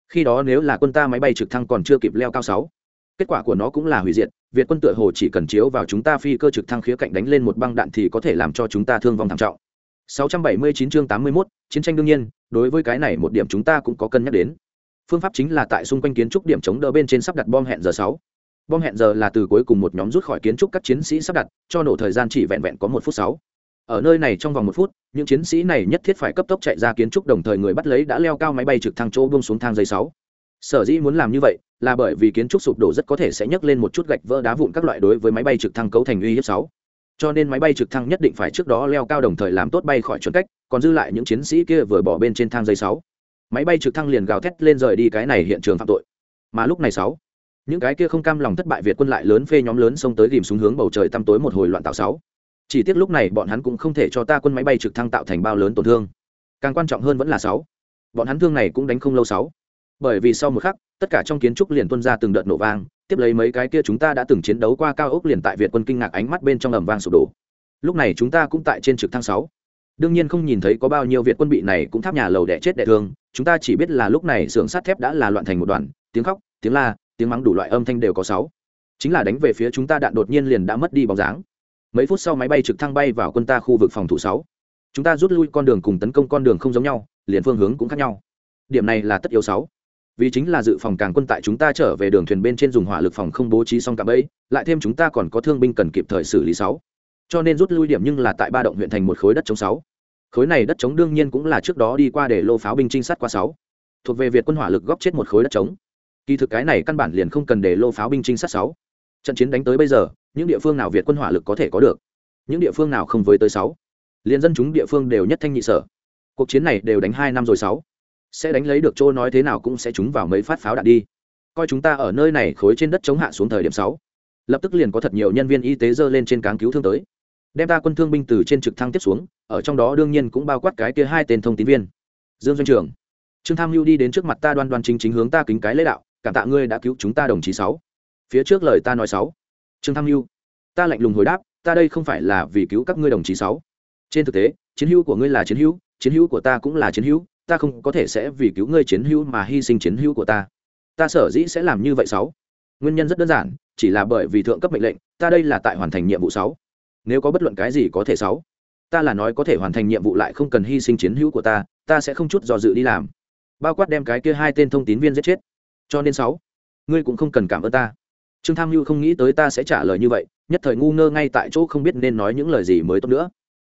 Khi đó nếu là quân ta máy bay trực thăng còn chưa kịp leo cao sáu kết quả của nó cũng là hủy diệt việt quân tựa hồ chỉ cần chiếu vào chúng ta phi cơ trực thăng khía cạnh đánh lên một băng đạn thì có thể làm cho chúng ta thương vong thảm trọng. 679 chương 81, chiến tranh đương nhiên đối với cái này một điểm chúng ta cũng có cân nhắc đến phương pháp chính là tại xung quanh kiến trúc điểm chống đỡ bên trên sắp đặt bom hẹn giờ sáu. Bom hẹn giờ là từ cuối cùng một nhóm rút khỏi kiến trúc các chiến sĩ sắp đặt, cho nổ thời gian chỉ vẹn vẹn có một phút sáu. Ở nơi này trong vòng một phút, những chiến sĩ này nhất thiết phải cấp tốc chạy ra kiến trúc đồng thời người bắt lấy đã leo cao máy bay trực thăng chỗ buông xuống thang dây sáu. Sở dĩ muốn làm như vậy, là bởi vì kiến trúc sụp đổ rất có thể sẽ nhấc lên một chút gạch vỡ đá vụn các loại đối với máy bay trực thăng cấu thành uy hiếp sáu. Cho nên máy bay trực thăng nhất định phải trước đó leo cao đồng thời làm tốt bay khỏi chuẩn cách, còn dư lại những chiến sĩ kia vừa bỏ bên trên thang dây sáu máy bay trực thăng liền gào thét lên rời đi cái này hiện trường phạm tội. Mà lúc này sáu, những cái kia không cam lòng thất bại việt quân lại lớn phê nhóm lớn xông tới ghìm xuống hướng bầu trời tăm tối một hồi loạn tạo sáu. Chỉ tiếc lúc này bọn hắn cũng không thể cho ta quân máy bay trực thăng tạo thành bao lớn tổn thương. Càng quan trọng hơn vẫn là sáu. Bọn hắn thương này cũng đánh không lâu sáu. Bởi vì sau một khắc, tất cả trong kiến trúc liền tuân ra từng đợt nổ vang, tiếp lấy mấy cái kia chúng ta đã từng chiến đấu qua cao ốc liền tại việt quân kinh ngạc ánh mắt bên trong ầm vang sụp đổ. Lúc này chúng ta cũng tại trên trực thăng sáu. Đương nhiên không nhìn thấy có bao nhiêu việt quân bị này cũng tháp nhà lầu đẻ chết đẻ thương chúng ta chỉ biết là lúc này xưởng sắt thép đã là loạn thành một đoàn, tiếng khóc, tiếng la, tiếng mắng đủ loại âm thanh đều có sáu. Chính là đánh về phía chúng ta đạn đột nhiên liền đã mất đi bóng dáng. Mấy phút sau máy bay trực thăng bay vào quân ta khu vực phòng thủ sáu. Chúng ta rút lui con đường cùng tấn công con đường không giống nhau, liền phương hướng cũng khác nhau. Điểm này là tất yếu sáu. Vì chính là dự phòng càng quân tại chúng ta trở về đường thuyền bên trên dùng hỏa lực phòng không bố trí xong cả bẫy, lại thêm chúng ta còn có thương binh cần kịp thời xử lý sáu. Cho nên rút lui điểm nhưng là tại ba động huyện thành một khối đất chống sáu khối này đất chống đương nhiên cũng là trước đó đi qua để lô pháo binh trinh sát qua sáu. Thuộc về việt quân hỏa lực góp chết một khối đất chống kỳ thực cái này căn bản liền không cần để lô pháo binh trinh sát sáu. Trận chiến đánh tới bây giờ, những địa phương nào việt quân hỏa lực có thể có được? Những địa phương nào không với tới sáu? Liên dân chúng địa phương đều nhất thanh nhị sở. Cuộc chiến này đều đánh hai năm rồi sáu. Sẽ đánh lấy được chỗ nói thế nào cũng sẽ trúng vào mấy phát pháo đạn đi. Coi chúng ta ở nơi này khối trên đất chống hạ xuống thời điểm sáu. Lập tức liền có thật nhiều nhân viên y tế dơ lên trên cáng cứu thương tới đem ta quân thương binh từ trên trực thăng tiếp xuống ở trong đó đương nhiên cũng bao quát cái kia hai tên thông tín viên. Dương doanh trưởng, trương tham mưu đi đến trước mặt ta đoan đoan chính chính hướng ta kính cái lễ đạo cảm tạ ngươi đã cứu chúng ta đồng chí sáu. Phía trước lời ta nói sáu. Trương tham mưu ta lạnh lùng hồi đáp ta đây không phải là vì cứu các ngươi đồng chí sáu. Trên thực tế chiến hữu của ngươi là chiến hữu chiến hữu của ta cũng là chiến hữu ta không có thể sẽ vì cứu ngươi chiến hữu mà hy sinh chiến hữu của ta. Ta sở dĩ sẽ làm như vậy sáu. Nguyên nhân rất đơn giản chỉ là bởi vì thượng cấp mệnh lệnh ta đây là tại hoàn thành nhiệm vụ sáu nếu có bất luận cái gì có thể sáu, ta là nói có thể hoàn thành nhiệm vụ lại không cần hy sinh chiến hữu của ta ta sẽ không chút do dự đi làm. Bao quát đem cái kia hai tên thông tín viên giết chết. Cho nên sáu, ngươi cũng không cần cảm ơn ta. Trương tham mưu không nghĩ tới ta sẽ trả lời như vậy, nhất thời ngu ngơ ngay tại chỗ không biết nên nói những lời gì mới tốt nữa.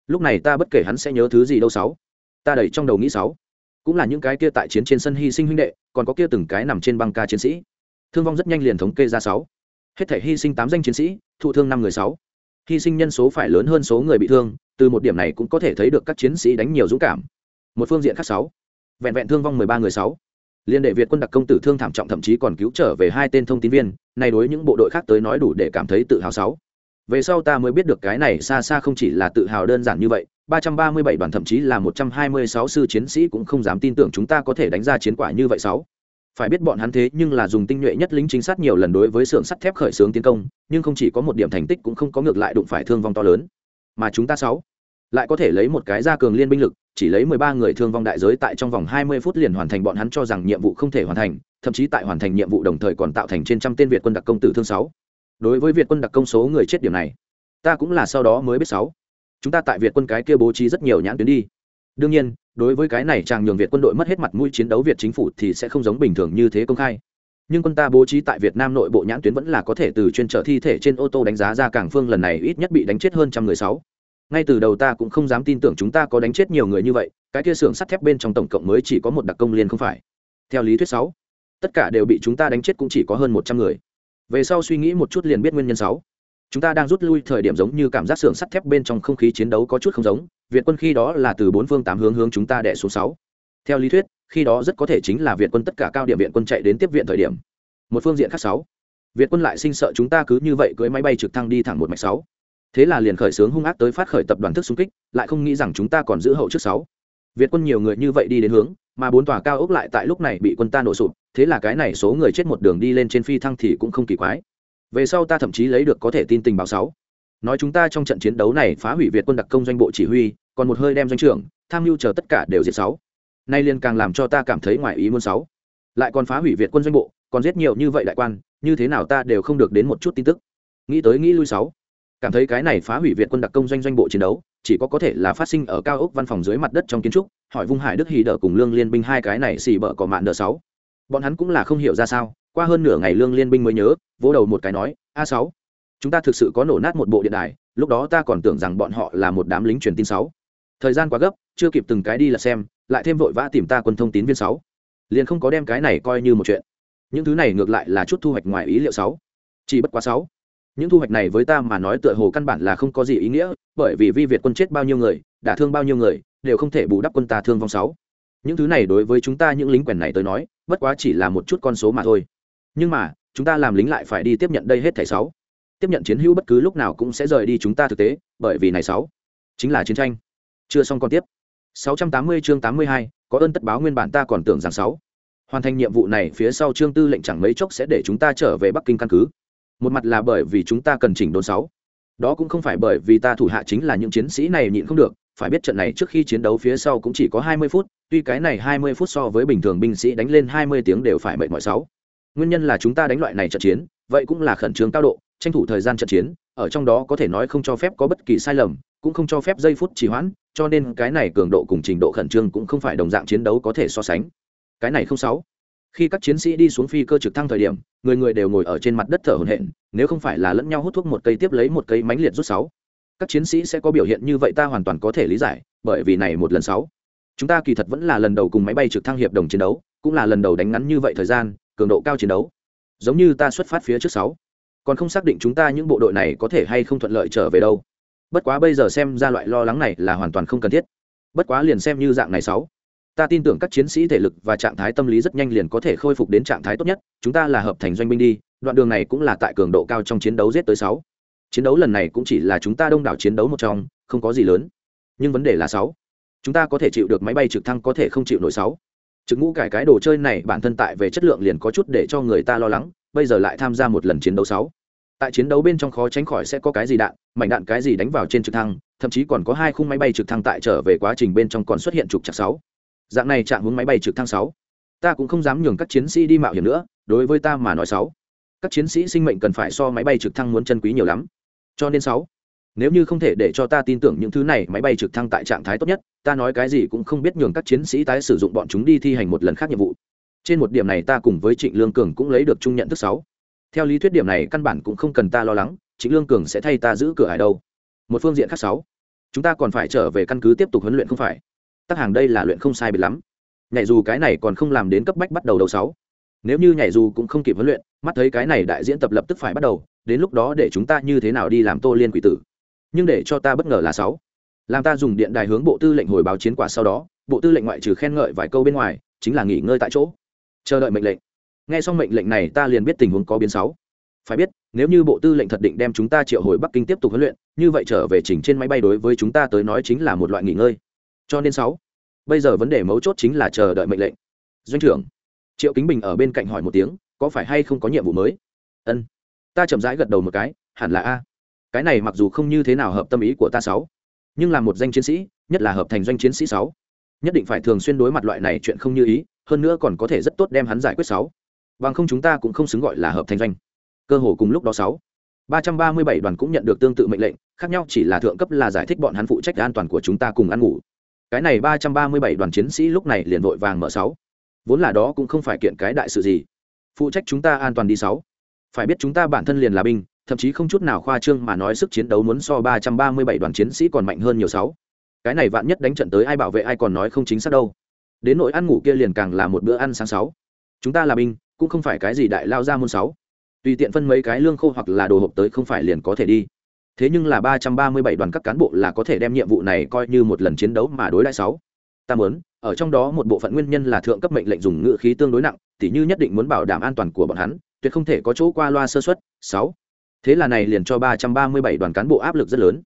Lúc này ta bất kể hắn sẽ nhớ thứ gì đâu sáu. Ta đầy trong đầu nghĩ sáu, cũng là những cái kia tại chiến trên sân hy sinh huynh đệ, còn có kia từng cái nằm trên băng ca chiến sĩ. Thương vong rất nhanh liền thống kê ra sáu. Hết thể hy sinh tám danh chiến sĩ, thụ thương năm người sáu hy sinh nhân số phải lớn hơn số người bị thương, từ một điểm này cũng có thể thấy được các chiến sĩ đánh nhiều dũng cảm. Một phương diện khác sáu. Vẹn vẹn thương vong mười ba người sáu. Liên đệ việt quân đặc công tử thương thảm trọng thậm chí còn cứu trở về hai tên thông tin viên này đối những bộ đội khác tới nói đủ để cảm thấy tự hào sáu. Về sau ta mới biết được cái này xa xa không chỉ là tự hào đơn giản như vậy 337 đoàn thậm chí là 126 sư chiến sĩ cũng không dám tin tưởng chúng ta có thể đánh ra chiến quả như vậy sáu phải biết bọn hắn thế nhưng là dùng tinh nhuệ nhất lính chính sát nhiều lần đối với xưởng sắt thép khởi xướng tiến công, nhưng không chỉ có một điểm thành tích cũng không có ngược lại đụng phải thương vong to lớn. Mà chúng ta sáu lại có thể lấy một cái ra cường liên binh lực, chỉ lấy 13 người thương vong đại giới tại trong vòng 20 phút liền hoàn thành bọn hắn cho rằng nhiệm vụ không thể hoàn thành, thậm chí tại hoàn thành nhiệm vụ đồng thời còn tạo thành trên trăm tên việt quân đặc công tử thương sáu đối với việt quân đặc công số người chết điểm này, ta cũng là sau đó mới biết sáu chúng ta tại việt quân cái kia bố trí rất nhiều nhãn tuyến đi đương nhiên, đối với cái này chàng nhường việt quân đội mất hết mặt mũi chiến đấu việt chính phủ thì sẽ không giống bình thường như thế công khai. Nhưng quân ta bố trí tại việt nam nội bộ nhãn tuyến vẫn là có thể từ chuyên trở thi thể trên ô tô đánh giá ra cảng phương lần này ít nhất bị đánh chết hơn trăm người sáu. Ngay từ đầu ta cũng không dám tin tưởng chúng ta có đánh chết nhiều người như vậy, cái kia xưởng sắt thép bên trong tổng cộng mới chỉ có một đặc công liên không phải. Theo lý thuyết sáu, tất cả đều bị chúng ta đánh chết cũng chỉ có hơn một trăm người. Về sau suy nghĩ một chút liền biết nguyên nhân sáu. Chúng ta đang rút lui thời điểm giống như cảm giác xưởng sắt thép bên trong không khí chiến đấu có chút không giống việt quân khi đó là từ bốn phương tám hướng hướng chúng ta đẻ xuống sáu. Theo lý thuyết, khi đó rất có thể chính là việt quân tất cả cao điểm viện quân chạy đến tiếp viện thời điểm. Một phương diện khác sáu. Việt quân lại sinh sợ chúng ta cứ như vậy cưỡi máy bay trực thăng đi thẳng một mạch sáu. Thế là liền khởi xướng hung ác tới phát khởi tập đoàn thức xung kích, lại không nghĩ rằng chúng ta còn giữ hậu trước sáu. Việt quân nhiều người như vậy đi đến hướng, mà bốn tòa cao ốc lại tại lúc này bị quân ta nổ sụp, thế là cái này số người chết một đường đi lên trên phi thăng thì cũng không kỳ quái. Về sau ta thậm chí lấy được có thể tin tình báo sáu nói chúng ta trong trận chiến đấu này phá hủy việt quân đặc công doanh bộ chỉ huy, còn một hơi đem doanh trưởng, tham mưu chờ tất cả đều diệt sáu. Nay liên càng làm cho ta cảm thấy ngoài ý muốn sáu. Lại còn phá hủy việt quân doanh bộ, còn giết nhiều như vậy đại quan, như thế nào ta đều không được đến một chút tin tức. Nghĩ tới nghĩ lui sáu. Cảm thấy cái này phá hủy việt quân đặc công doanh doanh bộ chiến đấu, chỉ có có thể là phát sinh ở cao ốc văn phòng dưới mặt đất trong kiến trúc, hỏi vung hải đức hì đỡ cùng lương liên binh hai cái này xì bợ cỏ mạn đỡ sáu. Bọn hắn cũng là không hiểu ra sao, qua hơn nửa ngày lương liên binh mới nhớ, vỗ đầu một cái nói, a sáu chúng ta thực sự có nổ nát một bộ điện đài, lúc đó ta còn tưởng rằng bọn họ là một đám lính truyền tin sáu. Thời gian quá gấp, chưa kịp từng cái đi là xem, lại thêm vội vã tìm ta quân thông tín viên sáu. Liền không có đem cái này coi như một chuyện. Những thứ này ngược lại là chút thu hoạch ngoài ý liệu sáu. Chỉ bất quá sáu. Những thu hoạch này với ta mà nói tựa hồ căn bản là không có gì ý nghĩa, bởi vì vi việt quân chết bao nhiêu người, đả thương bao nhiêu người, đều không thể bù đắp quân ta thương vong sáu. Những thứ này đối với chúng ta những lính quèn này tới nói, bất quá chỉ là một chút con số mà thôi. Nhưng mà, chúng ta làm lính lại phải đi tiếp nhận đây hết thảy sáu tiếp nhận chiến hữu bất cứ lúc nào cũng sẽ rời đi chúng ta thực tế bởi vì này sáu chính là chiến tranh. Chưa xong còn tiếp. 680 chương 82, có ơn tất báo nguyên bản ta còn tưởng rằng sáu. Hoàn thành nhiệm vụ này phía sau trương tư lệnh chẳng mấy chốc sẽ để chúng ta trở về bắc kinh căn cứ. Một mặt là bởi vì chúng ta cần chỉnh đốn sáu. Đó cũng không phải bởi vì ta thủ hạ chính là những chiến sĩ này nhịn không được phải biết trận này trước khi chiến đấu phía sau cũng chỉ có hai mươi phút tuy cái này hai mươi phút so với bình thường binh sĩ đánh lên hai mươi tiếng đều phải mệt mỏi sáu. Nguyên nhân là chúng ta đánh loại này trận chiến vậy cũng là khẩn trương cao độ tranh thủ thời gian trận chiến, ở trong đó có thể nói không cho phép có bất kỳ sai lầm, cũng không cho phép giây phút trì hoãn, cho nên cái này cường độ cùng trình độ khẩn trương cũng không phải đồng dạng chiến đấu có thể so sánh. Cái này không sáu. Khi các chiến sĩ đi xuống phi cơ trực thăng thời điểm, người người đều ngồi ở trên mặt đất thở hổn hển, nếu không phải là lẫn nhau hút thuốc một cây tiếp lấy một cây mánh liệt rút sáu. Các chiến sĩ sẽ có biểu hiện như vậy ta hoàn toàn có thể lý giải, bởi vì này một lần sáu. Chúng ta kỳ thật vẫn là lần đầu cùng máy bay trực thăng hiệp đồng chiến đấu, cũng là lần đầu đánh ngắn như vậy thời gian, cường độ cao chiến đấu. Giống như ta xuất phát phía trước sáu còn không xác định chúng ta những bộ đội này có thể hay không thuận lợi trở về đâu. Bất quá bây giờ xem ra loại lo lắng này là hoàn toàn không cần thiết. Bất quá liền xem như dạng này sáu. Ta tin tưởng các chiến sĩ thể lực và trạng thái tâm lý rất nhanh liền có thể khôi phục đến trạng thái tốt nhất, chúng ta là hợp thành doanh binh đi, đoạn đường này cũng là tại cường độ cao trong chiến đấu giết tới sáu. Chiến đấu lần này cũng chỉ là chúng ta đông đảo chiến đấu một trong, không có gì lớn. Nhưng vấn đề là sáu. Chúng ta có thể chịu được máy bay trực thăng có thể không chịu nổi sáu. Trực ngũ cải cái đồ chơi này bản thân tại về chất lượng liền có chút để cho người ta lo lắng, bây giờ lại tham gia một lần chiến đấu sáu tại chiến đấu bên trong khó tránh khỏi sẽ có cái gì đạn, mảnh đạn cái gì đánh vào trên trực thăng, thậm chí còn có hai khung máy bay trực thăng tại trở về quá trình bên trong còn xuất hiện trục chặt sáu. Dạng này chạm hướng máy bay trực thăng sáu. Ta cũng không dám nhường các chiến sĩ đi mạo hiểm nữa, đối với ta mà nói sáu. Các chiến sĩ sinh mệnh cần phải so máy bay trực thăng muốn chân quý nhiều lắm. Cho nên sáu, nếu như không thể để cho ta tin tưởng những thứ này, máy bay trực thăng tại trạng thái tốt nhất, ta nói cái gì cũng không biết nhường các chiến sĩ tái sử dụng bọn chúng đi thi hành một lần khác nhiệm vụ. Trên một điểm này ta cùng với trịnh lương cường cũng lấy được chung nhận thức sáu theo lý thuyết điểm này căn bản cũng không cần ta lo lắng, trịnh lương cường sẽ thay ta giữ cửa hải đâu. Một phương diện khác sáu, chúng ta còn phải trở về căn cứ tiếp tục huấn luyện không phải? Tác hàng đây là luyện không sai biệt lắm. Nhảy dù cái này còn không làm đến cấp bách bắt đầu đầu sáu. Nếu như nhảy dù cũng không kịp huấn luyện, mắt thấy cái này đại diễn tập lập tức phải bắt đầu, đến lúc đó để chúng ta như thế nào đi làm tô liên quỷ tử? Nhưng để cho ta bất ngờ là sáu. Làm ta dùng điện đài hướng bộ tư lệnh hồi báo chiến quả sau đó, bộ tư lệnh ngoại trừ khen ngợi vài câu bên ngoài, chính là nghỉ ngơi tại chỗ. Chờ đợi mệnh lệnh nghe xong mệnh lệnh này, ta liền biết tình huống có biến sáu phải biết, nếu như bộ tư lệnh thật định đem chúng ta triệu hồi bắc kinh tiếp tục huấn luyện, như vậy trở về chỉnh trên máy bay đối với chúng ta tới nói chính là một loại nghỉ ngơi. Cho nên sáu, bây giờ vấn đề mấu chốt chính là chờ đợi mệnh lệnh. Doanh trưởng, triệu kính bình ở bên cạnh hỏi một tiếng, có phải hay không có nhiệm vụ mới? Ân. Ta chậm rãi gật đầu một cái, hẳn là a. Cái này mặc dù không như thế nào hợp tâm ý của ta sáu, nhưng là một danh chiến sĩ, nhất là hợp thành doanh chiến sĩ sáu, nhất định phải thường xuyên đối mặt loại này chuyện không như ý, hơn nữa còn có thể rất tốt đem hắn giải quyết sáu bằng không chúng ta cũng không xứng gọi là hợp thành doanh. Cơ hồ cùng lúc đó sáu. Ba trăm ba mươi bảy đoàn cũng nhận được tương tự mệnh lệnh, khác nhau chỉ là thượng cấp là giải thích bọn hắn phụ trách an toàn của chúng ta cùng ăn ngủ. Cái này ba trăm ba mươi bảy đoàn chiến sĩ lúc này liền vội vàng mở sáu. Vốn là đó cũng không phải kiện cái đại sự gì. Phụ trách chúng ta an toàn đi sáu. Phải biết chúng ta bản thân liền là binh, thậm chí không chút nào khoa trương mà nói sức chiến đấu muốn so ba trăm ba mươi bảy đoàn chiến sĩ còn mạnh hơn nhiều sáu. Cái này vạn nhất đánh trận tới ai bảo vệ ai còn nói không chính xác đâu. Đến nỗi ăn ngủ kia liền càng là một bữa ăn sáng sáu. Chúng ta là binh cũng không phải cái gì đại lao ra môn sáu. Tùy tiện phân mấy cái lương khô hoặc là đồ hộp tới không phải liền có thể đi. Thế nhưng là ba trăm ba mươi bảy đoàn các cán bộ là có thể đem nhiệm vụ này coi như một lần chiến đấu mà đối đại sáu. Ta muốn, ở trong đó một bộ phận nguyên nhân là thượng cấp mệnh lệnh dùng ngữ khí tương đối nặng, tỉ như nhất định muốn bảo đảm an toàn của bọn hắn, tuyệt không thể có chỗ qua loa sơ suất, sáu. Thế là này liền cho ba trăm ba mươi bảy đoàn cán bộ áp lực rất lớn.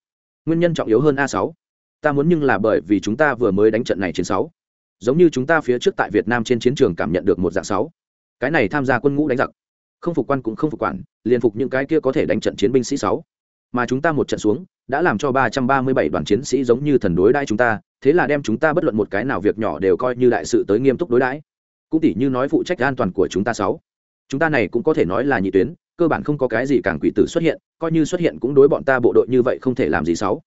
Nguyên nhân trọng yếu hơn a sáu. Ta muốn nhưng là bởi vì chúng ta vừa mới đánh trận này chiến sáu. Giống như chúng ta phía trước tại việt nam trên chiến trường cảm nhận được một dạng sáu cái này tham gia quân ngũ đánh giặc. Không phục quan cũng không phục quản, liền phục những cái kia có thể đánh trận chiến binh sĩ sáu. Mà chúng ta một trận xuống, đã làm cho ba trăm ba mươi bảy đoàn chiến sĩ giống như thần đối đãi chúng ta, thế là đem chúng ta bất luận một cái nào việc nhỏ đều coi như đại sự tới nghiêm túc đối đãi. Cũng tỷ như nói phụ trách an toàn của chúng ta sáu. Chúng ta này cũng có thể nói là nhị tuyến, cơ bản không có cái gì càng quỷ tử xuất hiện, coi như xuất hiện cũng đối bọn ta bộ đội như vậy không thể làm gì sáu.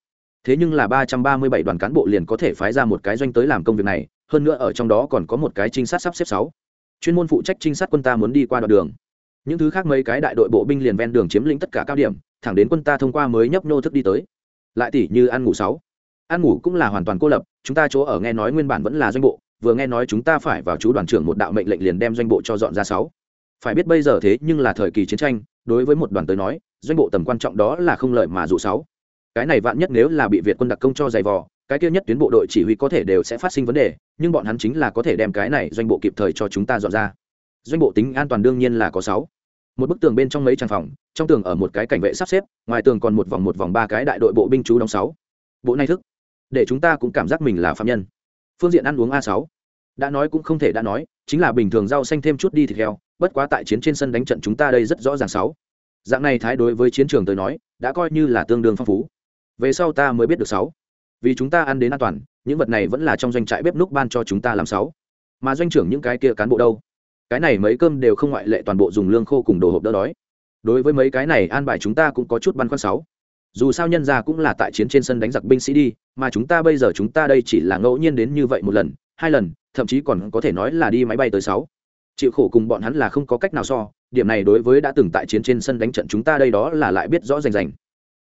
Thế nhưng là ba trăm ba mươi bảy đoàn cán bộ liền có thể phái ra một cái doanh tới làm công việc này, hơn nữa ở trong đó còn có một cái trinh sát sắp xếp sáu chuyên môn phụ trách trinh sát quân ta muốn đi qua đoạn đường. Những thứ khác mấy cái đại đội bộ binh liền ven đường chiếm lĩnh tất cả cao điểm, thẳng đến quân ta thông qua mới nhấp nô thức đi tới. Lại tỷ như ăn ngủ sáu. Ăn ngủ cũng là hoàn toàn cô lập, chúng ta chỗ ở nghe nói nguyên bản vẫn là doanh bộ, vừa nghe nói chúng ta phải vào chú đoàn trưởng một đạo mệnh lệnh liền đem doanh bộ cho dọn ra sáu. Phải biết bây giờ thế nhưng là thời kỳ chiến tranh, đối với một đoàn tới nói, doanh bộ tầm quan trọng đó là không lợi mà dụ sáu. Cái này vạn nhất nếu là bị việt quân đặc công cho giày vò cái kia nhất tuyến bộ đội chỉ huy có thể đều sẽ phát sinh vấn đề, nhưng bọn hắn chính là có thể đem cái này doanh bộ kịp thời cho chúng ta dọn ra. Doanh bộ tính an toàn đương nhiên là có sáu. Một bức tường bên trong mấy trang phòng, trong tường ở một cái cảnh vệ sắp xếp, ngoài tường còn một vòng một vòng ba cái đại đội bộ binh chú đóng sáu. Bộ này thức, để chúng ta cũng cảm giác mình là phạm nhân. Phương diện ăn uống a sáu. Đã nói cũng không thể đã nói, chính là bình thường rau xanh thêm chút đi thịt heo, bất quá tại chiến trên sân đánh trận chúng ta đây rất rõ ràng sáu. Dạng này thái đối với chiến trường tới nói, đã coi như là tương đương phong phú. Về sau ta mới biết được sáu vì chúng ta ăn đến an toàn, những vật này vẫn là trong doanh trại bếp núc ban cho chúng ta làm sáu. Mà doanh trưởng những cái kia cán bộ đâu? Cái này mấy cơm đều không ngoại lệ toàn bộ dùng lương khô cùng đồ hộp đỡ đói. Đối với mấy cái này an bài chúng ta cũng có chút băn khoăn sáu. Dù sao nhân ra cũng là tại chiến trên sân đánh giặc binh sĩ đi, mà chúng ta bây giờ chúng ta đây chỉ là ngẫu nhiên đến như vậy một lần, hai lần, thậm chí còn có thể nói là đi máy bay tới sáu. Chịu khổ cùng bọn hắn là không có cách nào so, điểm này đối với đã từng tại chiến trên sân đánh trận chúng ta đây đó là lại biết rõ rành rành.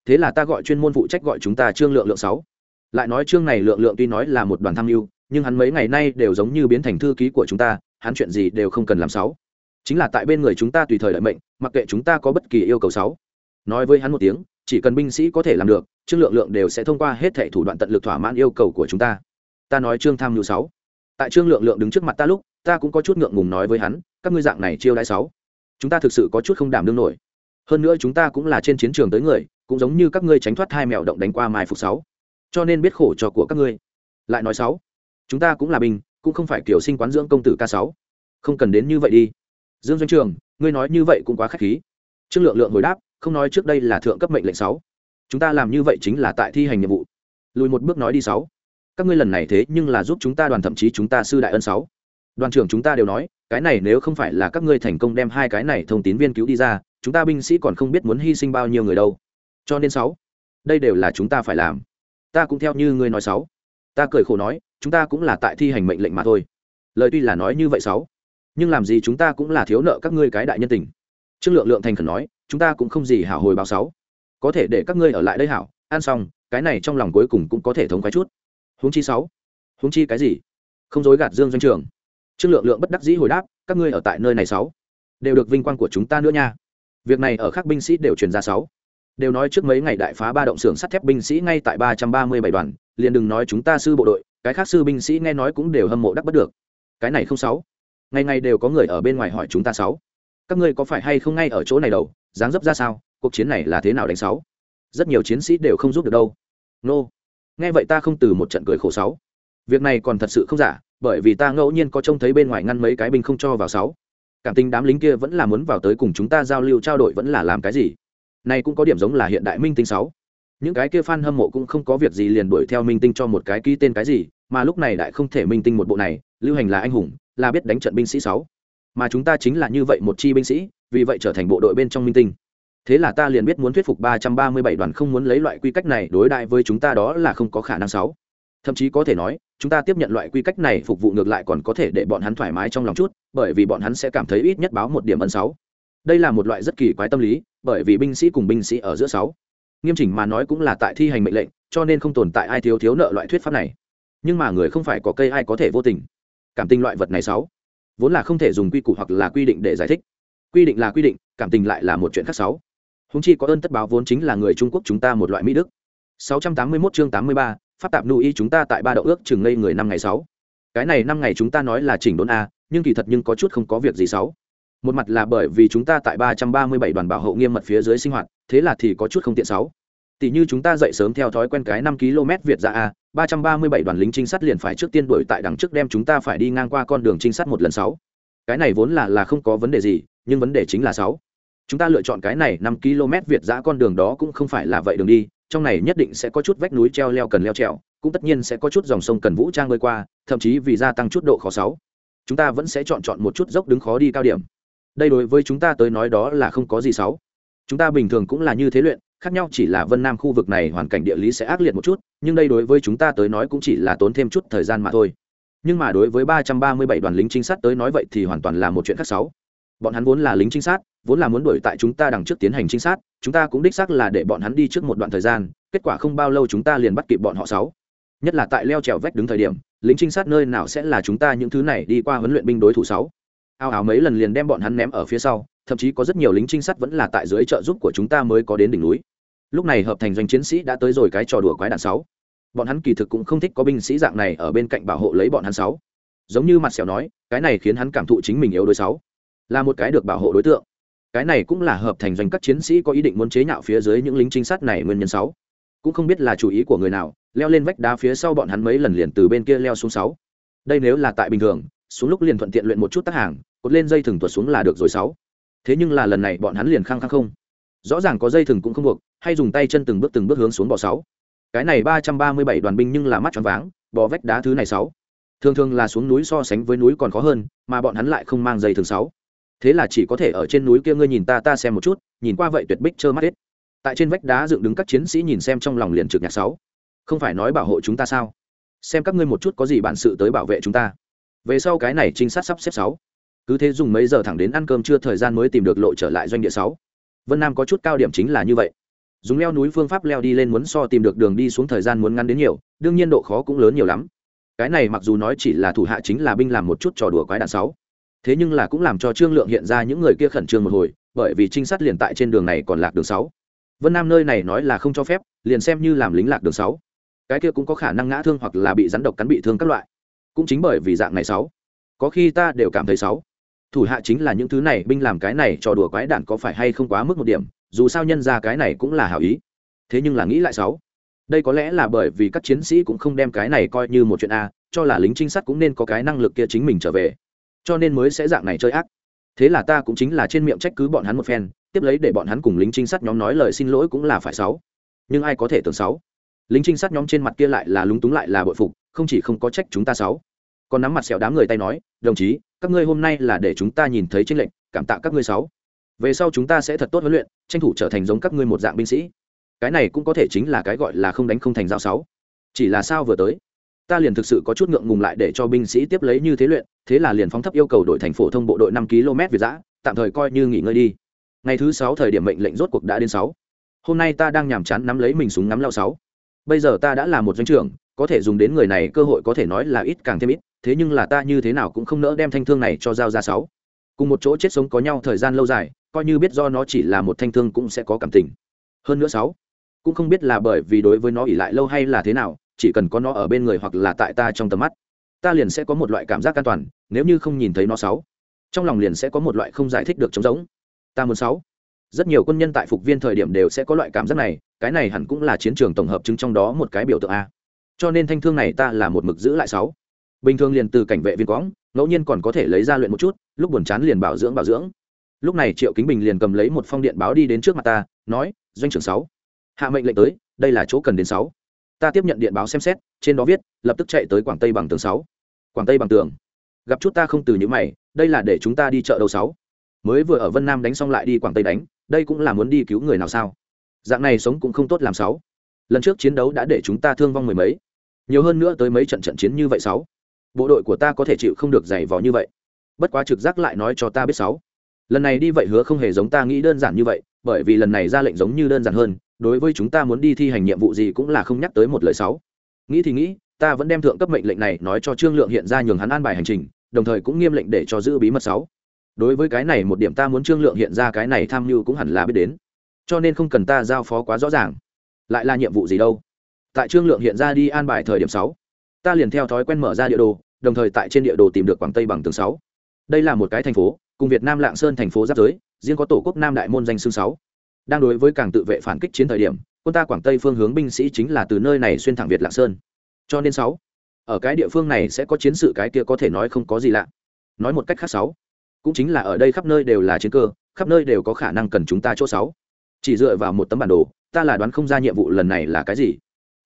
Thế là ta gọi chuyên môn phụ trách gọi chúng ta trương lượng lượng sáu lại nói trương này lượng lượng tuy nói là một đoàn tham mưu, nhưng hắn mấy ngày nay đều giống như biến thành thư ký của chúng ta, hắn chuyện gì đều không cần làm sáu. Chính là tại bên người chúng ta tùy thời đợi mệnh, mặc kệ chúng ta có bất kỳ yêu cầu sáu. Nói với hắn một tiếng, chỉ cần binh sĩ có thể làm được trương lượng lượng đều sẽ thông qua hết thảy thủ đoạn tận lực thỏa mãn yêu cầu của chúng ta. Ta nói trương tham mưu sáu. Tại trương lượng lượng đứng trước mặt ta lúc, ta cũng có chút ngượng ngùng nói với hắn, các ngươi dạng này chiêu đãi sáu. Chúng ta thực sự có chút không đảm đương nổi. Hơn nữa chúng ta cũng là trên chiến trường tới người, cũng giống như các ngươi tránh thoát hai mèo động đánh qua mai phục sáu cho nên biết khổ cho của các ngươi. Lại nói sáu, chúng ta cũng là binh cũng không phải kiểu sinh quán dưỡng công tử ca sáu. Không cần đến như vậy đi. Dương doanh trường, ngươi nói như vậy cũng quá khách khí. Trương lượng lượng hồi đáp, không nói trước đây là thượng cấp mệnh lệnh sáu. Chúng ta làm như vậy chính là tại thi hành nhiệm vụ. Lùi một bước nói đi sáu. Các ngươi lần này thế nhưng là giúp chúng ta đoàn thậm chí chúng ta sư đại ân sáu. Đoàn trưởng chúng ta đều nói, cái này nếu không phải là các ngươi thành công đem hai cái này thông tín viên cứu đi ra, chúng ta binh sĩ còn không biết muốn hy sinh bao nhiêu người đâu. Cho nên sáu, đây đều là chúng ta phải làm ta cũng theo như ngươi nói sáu. Ta cười khổ nói, chúng ta cũng là tại thi hành mệnh lệnh mà thôi. Lời tuy là nói như vậy sáu, nhưng làm gì chúng ta cũng là thiếu nợ các ngươi cái đại nhân tình. Trương lượng lượng thành khẩn nói, chúng ta cũng không gì hảo hồi báo sáu. Có thể để các ngươi ở lại đây hảo, ăn xong, cái này trong lòng cuối cùng cũng có thể thống khoái chút. Huống chi sáu. Huống chi cái gì? Không dối gạt dương doanh trường. Trương lượng lượng bất đắc dĩ hồi đáp, các ngươi ở tại nơi này sáu. Đều được vinh quang của chúng ta nữa nha. Việc này ở các binh sĩ đều truyền ra sáu đều nói trước mấy ngày đại phá ba động xưởng sắt thép binh sĩ ngay tại ba trăm ba mươi bảy đoàn, liền đừng nói chúng ta sư bộ đội, cái khác sư binh sĩ nghe nói cũng đều hâm mộ đắc bất được. Cái này không sáu. Ngày ngày đều có người ở bên ngoài hỏi chúng ta sáu. Các ngươi có phải hay không ngay ở chỗ này đâu dáng dấp ra sao, cuộc chiến này là thế nào đánh sáu? Rất nhiều chiến sĩ đều không giúp được đâu. Nô. Nghe vậy ta không từ một trận cười khổ sáu. Việc này còn thật sự không giả, bởi vì ta ngẫu nhiên có trông thấy bên ngoài ngăn mấy cái binh không cho vào sáu. Cảm tình đám lính kia vẫn là muốn vào tới cùng chúng ta giao lưu trao đổi vẫn là làm cái gì? Này cũng có điểm giống là hiện đại minh tinh sáu. Những cái kia fan hâm mộ cũng không có việc gì liền đuổi theo minh tinh cho một cái ký tên cái gì, mà lúc này lại không thể minh tinh một bộ này, lưu hành là anh hùng, là biết đánh trận binh sĩ sáu. Mà chúng ta chính là như vậy một chi binh sĩ, vì vậy trở thành bộ đội bên trong minh tinh. Thế là ta liền biết muốn thuyết phục ba trăm ba mươi bảy đoàn không muốn lấy loại quy cách này đối đại với chúng ta đó là không có khả năng sáu. Thậm chí có thể nói, chúng ta tiếp nhận loại quy cách này phục vụ ngược lại còn có thể để bọn hắn thoải mái trong lòng chút, bởi vì bọn hắn sẽ cảm thấy ít nhất báo một điểm ân sáu đây là một loại rất kỳ quái tâm lý bởi vì binh sĩ cùng binh sĩ ở giữa sáu. Nghiêm chỉnh mà nói cũng là tại thi hành mệnh lệnh cho nên không tồn tại ai thiếu thiếu nợ loại thuyết pháp này. Nhưng mà người không phải có cây ai có thể vô tình. Cảm tình loại vật này sáu. Vốn là không thể dùng quy củ hoặc là quy định để giải thích. Quy định là quy định cảm tình lại là một chuyện khác sáu. Húng chi có ơn tất báo vốn chính là người trung quốc chúng ta một loại mỹ đức. 681 chương 83, pháp tạp nuôi chúng ta tại ba đậu ước chừng ngây người năm ngày sáu. Cái này năm ngày chúng ta nói là chỉnh đốn a nhưng kỳ thật nhưng có chút không có việc gì sáu một mặt là bởi vì chúng ta tại ba trăm ba mươi bảy đoàn bảo hộ nghiêm mật phía dưới sinh hoạt, thế là thì có chút không tiện sáu tỷ như chúng ta dậy sớm theo thói quen cái năm km việt ra a, ba trăm ba mươi bảy đoàn lính trinh sát liền phải trước tiên đuổi tại đằng trước đem chúng ta phải đi ngang qua con đường trinh sát một lần sáu. Cái này vốn là là không có vấn đề gì, nhưng vấn đề chính là sáu. Chúng ta lựa chọn cái này năm km việt giã con đường đó cũng không phải là vậy đường đi, trong này nhất định sẽ có chút vách núi treo leo cần leo trèo, cũng tất nhiên sẽ có chút dòng sông cần vũ trang bơi qua, thậm chí vì gia tăng chút độ khó sáu. Chúng ta vẫn sẽ chọn chọn một chút dốc đứng khó đi cao điểm đây đối với chúng ta tới nói đó là không có gì xấu. chúng ta bình thường cũng là như thế luyện, khác nhau chỉ là vân nam khu vực này hoàn cảnh địa lý sẽ ác liệt một chút, nhưng đây đối với chúng ta tới nói cũng chỉ là tốn thêm chút thời gian mà thôi. Nhưng mà đối với ba trăm ba mươi bảy đoàn lính trinh sát tới nói vậy thì hoàn toàn là một chuyện khác sáu bọn hắn vốn là lính trinh sát, vốn là muốn đuổi tại chúng ta đằng trước tiến hành trinh sát, chúng ta cũng đích xác là để bọn hắn đi trước một đoạn thời gian, kết quả không bao lâu chúng ta liền bắt kịp bọn họ sáu nhất là tại leo trèo vách đứng thời điểm, lính trinh sát nơi nào sẽ là chúng ta những thứ này đi qua huấn luyện binh đối thủ sáu ao ào mấy lần liền đem bọn hắn ném ở phía sau, thậm chí có rất nhiều lính trinh sát vẫn là tại dưới trợ giúp của chúng ta mới có đến đỉnh núi. Lúc này hợp thành doanh chiến sĩ đã tới rồi cái trò đùa quái đạn sáu. Bọn hắn kỳ thực cũng không thích có binh sĩ dạng này ở bên cạnh bảo hộ lấy bọn hắn sáu. Giống như mặt sẹo nói, cái này khiến hắn cảm thụ chính mình yếu đối sáu. Là một cái được bảo hộ đối tượng. Cái này cũng là hợp thành doanh các chiến sĩ có ý định muốn chế nhạo phía dưới những lính trinh sát này nguyên nhân sáu. Cũng không biết là chủ ý của người nào, leo lên vách đá phía sau bọn hắn mấy lần liền từ bên kia leo xuống sáu. Đây nếu là tại bình thường, xuống lúc liền thuận tiện luyện một chút tác hàng cột lên dây thừng tuột xuống là được rồi sáu. Thế nhưng là lần này bọn hắn liền khăng khăng không. Rõ ràng có dây thừng cũng không buộc, hay dùng tay chân từng bước từng bước hướng xuống bò sáu. Cái này ba trăm ba mươi bảy đoàn binh nhưng là mắt tròn váng bò vách đá thứ này sáu. Thường thường là xuống núi so sánh với núi còn khó hơn, mà bọn hắn lại không mang dây thừng sáu. Thế là chỉ có thể ở trên núi kia ngươi nhìn ta ta xem một chút, nhìn qua vậy tuyệt bích trơ mắt hết. Tại trên vách đá dựng đứng các chiến sĩ nhìn xem trong lòng liền trực nhạc sáu. Không phải nói bảo hộ chúng ta sao? Xem các ngươi một chút có gì bản sự tới bảo vệ chúng ta. Về sau cái này trinh sát sắp xếp sáu cứ thế dùng mấy giờ thẳng đến ăn cơm chưa thời gian mới tìm được lộ trở lại doanh địa sáu. Vân nam có chút cao điểm chính là như vậy. Dùng leo núi phương pháp leo đi lên muốn so tìm được đường đi xuống thời gian muốn ngắn đến nhiều, đương nhiên độ khó cũng lớn nhiều lắm. Cái này mặc dù nói chỉ là thủ hạ chính là binh làm một chút trò đùa quái đạn sáu. Thế nhưng là cũng làm cho trương lượng hiện ra những người kia khẩn trương một hồi, bởi vì trinh sát liền tại trên đường này còn lạc đường sáu. Vân nam nơi này nói là không cho phép, liền xem như làm lính lạc đường sáu. Cái kia cũng có khả năng ngã thương hoặc là bị rắn độc cắn bị thương các loại. Cũng chính bởi vì dạng này sáu. Có khi ta đều cảm thấy sáu thủ hạ chính là những thứ này, binh làm cái này, trò đùa quái đản có phải hay không quá mức một điểm, dù sao nhân ra cái này cũng là hảo ý. Thế nhưng là nghĩ lại sáu, đây có lẽ là bởi vì các chiến sĩ cũng không đem cái này coi như một chuyện a, cho là lính trinh sát cũng nên có cái năng lực kia chính mình trở về. Cho nên mới sẽ dạng này chơi ác. Thế là ta cũng chính là trên miệng trách cứ bọn hắn một phen, tiếp lấy để bọn hắn cùng lính trinh sát nhóm nói lời xin lỗi cũng là phải sáu. Nhưng ai có thể tưởng sáu? Lính trinh sát nhóm trên mặt kia lại là lúng túng lại là bội phục, không chỉ không có trách chúng ta sáu. Còn nắm mặt sẹo đám người tay nói, đồng chí các ngươi hôm nay là để chúng ta nhìn thấy tranh lệnh cảm tạ các ngươi sáu. Về sau chúng ta sẽ thật tốt huấn luyện, tranh thủ trở thành giống các ngươi một dạng binh sĩ. Cái này cũng có thể chính là cái gọi là không đánh không thành giao sáu. Chỉ là sao vừa tới, ta liền thực sự có chút ngượng ngùng lại để cho binh sĩ tiếp lấy như thế luyện, thế là liền phóng thấp yêu cầu đội thành phổ thông bộ đội năm km việt giã, tạm thời coi như nghỉ ngơi đi. Ngày thứ sáu thời điểm mệnh lệnh rốt cuộc đã đến sáu. Hôm nay ta đang nhàm chán nắm lấy mình súng ngắm lao sáu. Bây giờ ta đã là một doanh trưởng, có thể dùng đến người này cơ hội có thể nói là ít càng thêm ít thế nhưng là ta như thế nào cũng không nỡ đem thanh thương này cho giao ra sáu. Cùng một chỗ chết sống có nhau thời gian lâu dài, coi như biết do nó chỉ là một thanh thương cũng sẽ có cảm tình. Hơn nữa sáu, cũng không biết là bởi vì đối với nó ỉ lại lâu hay là thế nào, chỉ cần có nó ở bên người hoặc là tại ta trong tầm mắt, ta liền sẽ có một loại cảm giác an toàn, nếu như không nhìn thấy nó sáu, trong lòng liền sẽ có một loại không giải thích được trống giống ta muốn sáu, rất nhiều quân nhân tại phục viên thời điểm đều sẽ có loại cảm giác này, cái này hẳn cũng là chiến trường tổng hợp chứng trong đó một cái biểu tượng a. Cho nên thanh thương này ta là một mực giữ lại sáu bình thường liền từ cảnh vệ viên quõng, ngẫu nhiên còn có thể lấy ra luyện một chút, lúc buồn chán liền bảo dưỡng bảo dưỡng. Lúc này triệu kính bình liền cầm lấy một phong điện báo đi đến trước mặt ta, nói, doanh trưởng sáu, hạ mệnh lệnh tới, đây là chỗ cần đến sáu. Ta tiếp nhận điện báo xem xét, trên đó viết, lập tức chạy tới quảng tây bằng tường sáu. Quảng tây bằng tường. Gặp chút ta không từ những mày, đây là để chúng ta đi chợ đầu sáu. Mới vừa ở vân nam đánh xong lại đi quảng tây đánh, đây cũng là muốn đi cứu người nào sao? Dạng này sống cũng không tốt làm sáu. Lần trước chiến đấu đã để chúng ta thương vong mười mấy. Nhiều hơn nữa tới mấy trận trận chiến như vậy sáu bộ đội của ta có thể chịu không được dày vò như vậy. Bất quá trực giác lại nói cho ta biết sáu. Lần này đi vậy hứa không hề giống ta nghĩ đơn giản như vậy, bởi vì lần này ra lệnh giống như đơn giản hơn, đối với chúng ta muốn đi thi hành nhiệm vụ gì cũng là không nhắc tới một lời sáu. Nghĩ thì nghĩ, ta vẫn đem thượng cấp mệnh lệnh này nói cho trương lượng hiện ra nhường hắn an bài hành trình, đồng thời cũng nghiêm lệnh để cho giữ bí mật sáu. Đối với cái này một điểm ta muốn trương lượng hiện ra cái này tham mưu cũng hẳn là biết đến. Cho nên không cần ta giao phó quá rõ ràng. Lại là nhiệm vụ gì đâu? Tại trương lượng hiện ra đi an bài thời điểm sáu ta liền theo thói quen mở ra địa đồ, đồng thời tại trên địa đồ tìm được quảng tây bằng tường sáu. Đây là một cái thành phố, cùng việt nam lạng sơn thành phố giáp giới, riêng có tổ quốc nam đại môn danh xương sáu. Đang đối với càng tự vệ phản kích chiến thời điểm, quân ta quảng tây phương hướng binh sĩ chính là từ nơi này xuyên thẳng việt lạng sơn. Cho nên sáu, ở cái địa phương này sẽ có chiến sự cái kia có thể nói không có gì lạ. Nói một cách khác sáu, cũng chính là ở đây khắp nơi đều là chiến cơ, khắp nơi đều có khả năng cần chúng ta chỗ sáu. Chỉ dựa vào một tấm bản đồ, ta là đoán không ra nhiệm vụ lần này là cái gì.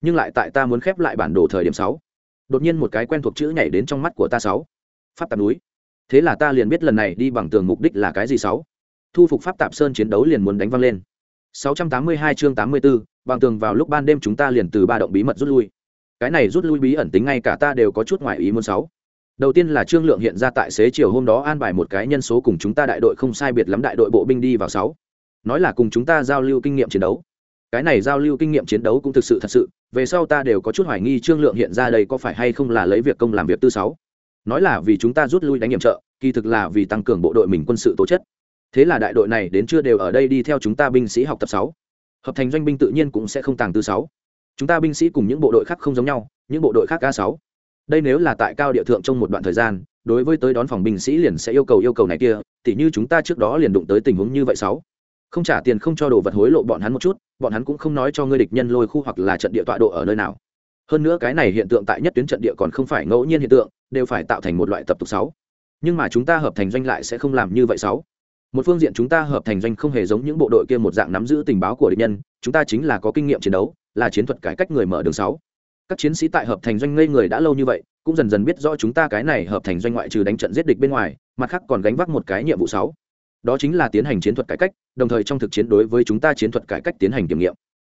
Nhưng lại tại ta muốn khép lại bản đồ thời điểm sáu đột nhiên một cái quen thuộc chữ nhảy đến trong mắt của ta sáu. Pháp tạp núi. Thế là ta liền biết lần này đi bằng tường mục đích là cái gì sáu. Thu phục pháp tạp sơn chiến đấu liền muốn đánh văng lên. 682 chương 84, bằng tường vào lúc ban đêm chúng ta liền từ ba động bí mật rút lui. Cái này rút lui bí ẩn tính ngay cả ta đều có chút ngoại ý muốn sáu. Đầu tiên là trương lượng hiện ra tại xế chiều hôm đó an bài một cái nhân số cùng chúng ta đại đội không sai biệt lắm đại đội bộ binh đi vào sáu. Nói là cùng chúng ta giao lưu kinh nghiệm chiến đấu. Cái này giao lưu kinh nghiệm chiến đấu cũng thực sự thật sự về sau ta đều có chút hoài nghi trương lượng hiện ra đây có phải hay không là lấy việc công làm việc tư sáu. Nói là vì chúng ta rút lui đánh nhiệm trợ, kỳ thực là vì tăng cường bộ đội mình quân sự tố chất. Thế là đại đội này đến chưa đều ở đây đi theo chúng ta binh sĩ học tập sáu. Hợp thành doanh binh tự nhiên cũng sẽ không tàng tư sáu. Chúng ta binh sĩ cùng những bộ đội khác không giống nhau, những bộ đội khác ca sáu. Đây nếu là tại cao địa thượng trong một đoạn thời gian, đối với tới đón phòng binh sĩ liền sẽ yêu cầu yêu cầu này kia, tỉ như chúng ta trước đó liền đụng tới tình huống như vậy sáu không trả tiền không cho đồ vật hối lộ bọn hắn một chút, bọn hắn cũng không nói cho ngươi địch nhân lôi khu hoặc là trận địa tọa độ ở nơi nào. Hơn nữa cái này hiện tượng tại nhất tuyến trận địa còn không phải ngẫu nhiên hiện tượng, đều phải tạo thành một loại tập tục sáu. Nhưng mà chúng ta hợp thành doanh lại sẽ không làm như vậy sáu. Một phương diện chúng ta hợp thành doanh không hề giống những bộ đội kia một dạng nắm giữ tình báo của địch nhân, chúng ta chính là có kinh nghiệm chiến đấu, là chiến thuật cải cách người mở đường sáu. Các chiến sĩ tại hợp thành doanh ngây người đã lâu như vậy, cũng dần dần biết rõ chúng ta cái này hợp thành doanh ngoại trừ đánh trận giết địch bên ngoài, mặt khác còn gánh vác một cái nhiệm vụ sáu đó chính là tiến hành chiến thuật cải cách, đồng thời trong thực chiến đối với chúng ta chiến thuật cải cách tiến hành kiểm nghiệm.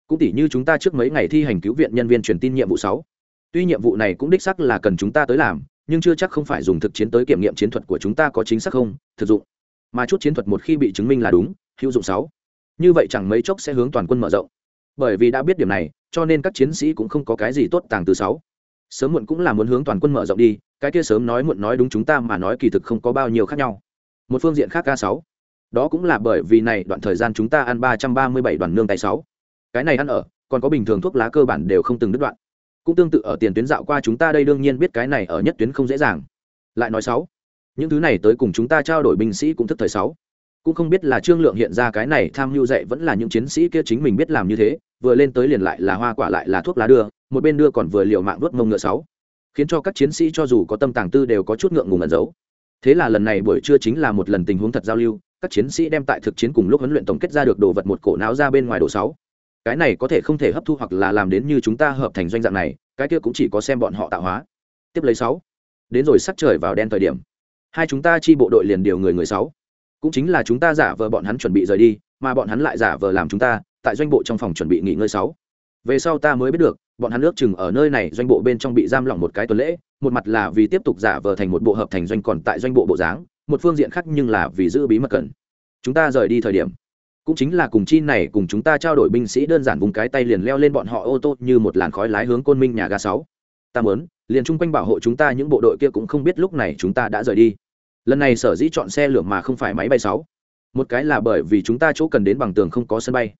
Cũng tỷ như chúng ta trước mấy ngày thi hành cứu viện nhân viên truyền tin nhiệm vụ sáu. Tuy nhiệm vụ này cũng đích sắc là cần chúng ta tới làm, nhưng chưa chắc không phải dùng thực chiến tới kiểm nghiệm chiến thuật của chúng ta có chính xác không, thực dụng. Mà chút chiến thuật một khi bị chứng minh là đúng, hữu dụng sáu. Như vậy chẳng mấy chốc sẽ hướng toàn quân mở rộng. Bởi vì đã biết điểm này, cho nên các chiến sĩ cũng không có cái gì tốt tàng từ sáu. Sớm muộn cũng là muốn hướng toàn quân mở rộng đi, cái kia sớm nói muộn nói đúng chúng ta mà nói kỳ thực không có bao nhiêu khác nhau. Một phương diện khác ca sáu đó cũng là bởi vì này đoạn thời gian chúng ta ăn ba trăm ba mươi bảy đoàn nương tay sáu. Cái này ăn ở, còn có bình thường thuốc lá cơ bản đều không từng đứt đoạn. Cũng tương tự ở tiền tuyến dạo qua chúng ta đây đương nhiên biết cái này ở nhất tuyến không dễ dàng. Lại nói sáu. Những thứ này tới cùng chúng ta trao đổi binh sĩ cũng thức thời sáu. Cũng không biết là trương lượng hiện ra cái này tham mưu dạy vẫn là những chiến sĩ kia chính mình biết làm như thế, vừa lên tới liền lại là hoa quả lại là thuốc lá đưa, một bên đưa còn vừa liều mạng vớt mông ngựa sáu. Khiến cho các chiến sĩ cho dù có tâm tàng tư đều có chút ngượng ngùng ẩn giấu. Thế là lần này buổi trưa chính là một lần tình huống thật giao lưu các chiến sĩ đem tại thực chiến cùng lúc huấn luyện tổng kết ra được đồ vật một cổ não ra bên ngoài đồ sáu. Cái này có thể không thể hấp thu hoặc là làm đến như chúng ta hợp thành doanh dạng này, cái kia cũng chỉ có xem bọn họ tạo hóa. Tiếp lấy sáu. Đến rồi sắc trời vào đen thời điểm. Hai chúng ta chi bộ đội liền điều người người sáu. Cũng chính là chúng ta giả vờ bọn hắn chuẩn bị rời đi, mà bọn hắn lại giả vờ làm chúng ta, tại doanh bộ trong phòng chuẩn bị nghỉ ngơi sáu. Về sau ta mới biết được, bọn hắn ước chừng ở nơi này doanh bộ bên trong bị giam lỏng một cái tuần lễ, một mặt là vì tiếp tục giả vờ thành một bộ hợp thành doanh còn tại doanh bộ bộ dáng một phương diện khác nhưng là vì giữ bí mật cần. Chúng ta rời đi thời điểm, cũng chính là cùng chi này cùng chúng ta trao đổi binh sĩ đơn giản vùng cái tay liền leo lên bọn họ ô tô như một làn khói lái hướng côn minh nhà ga sáu. Ta muốn, liền chung quanh bảo hộ chúng ta, những bộ đội kia cũng không biết lúc này chúng ta đã rời đi. Lần này sở dĩ chọn xe lửa mà không phải máy bay sáu. Một cái là bởi vì chúng ta chỗ cần đến bằng tường không có sân bay.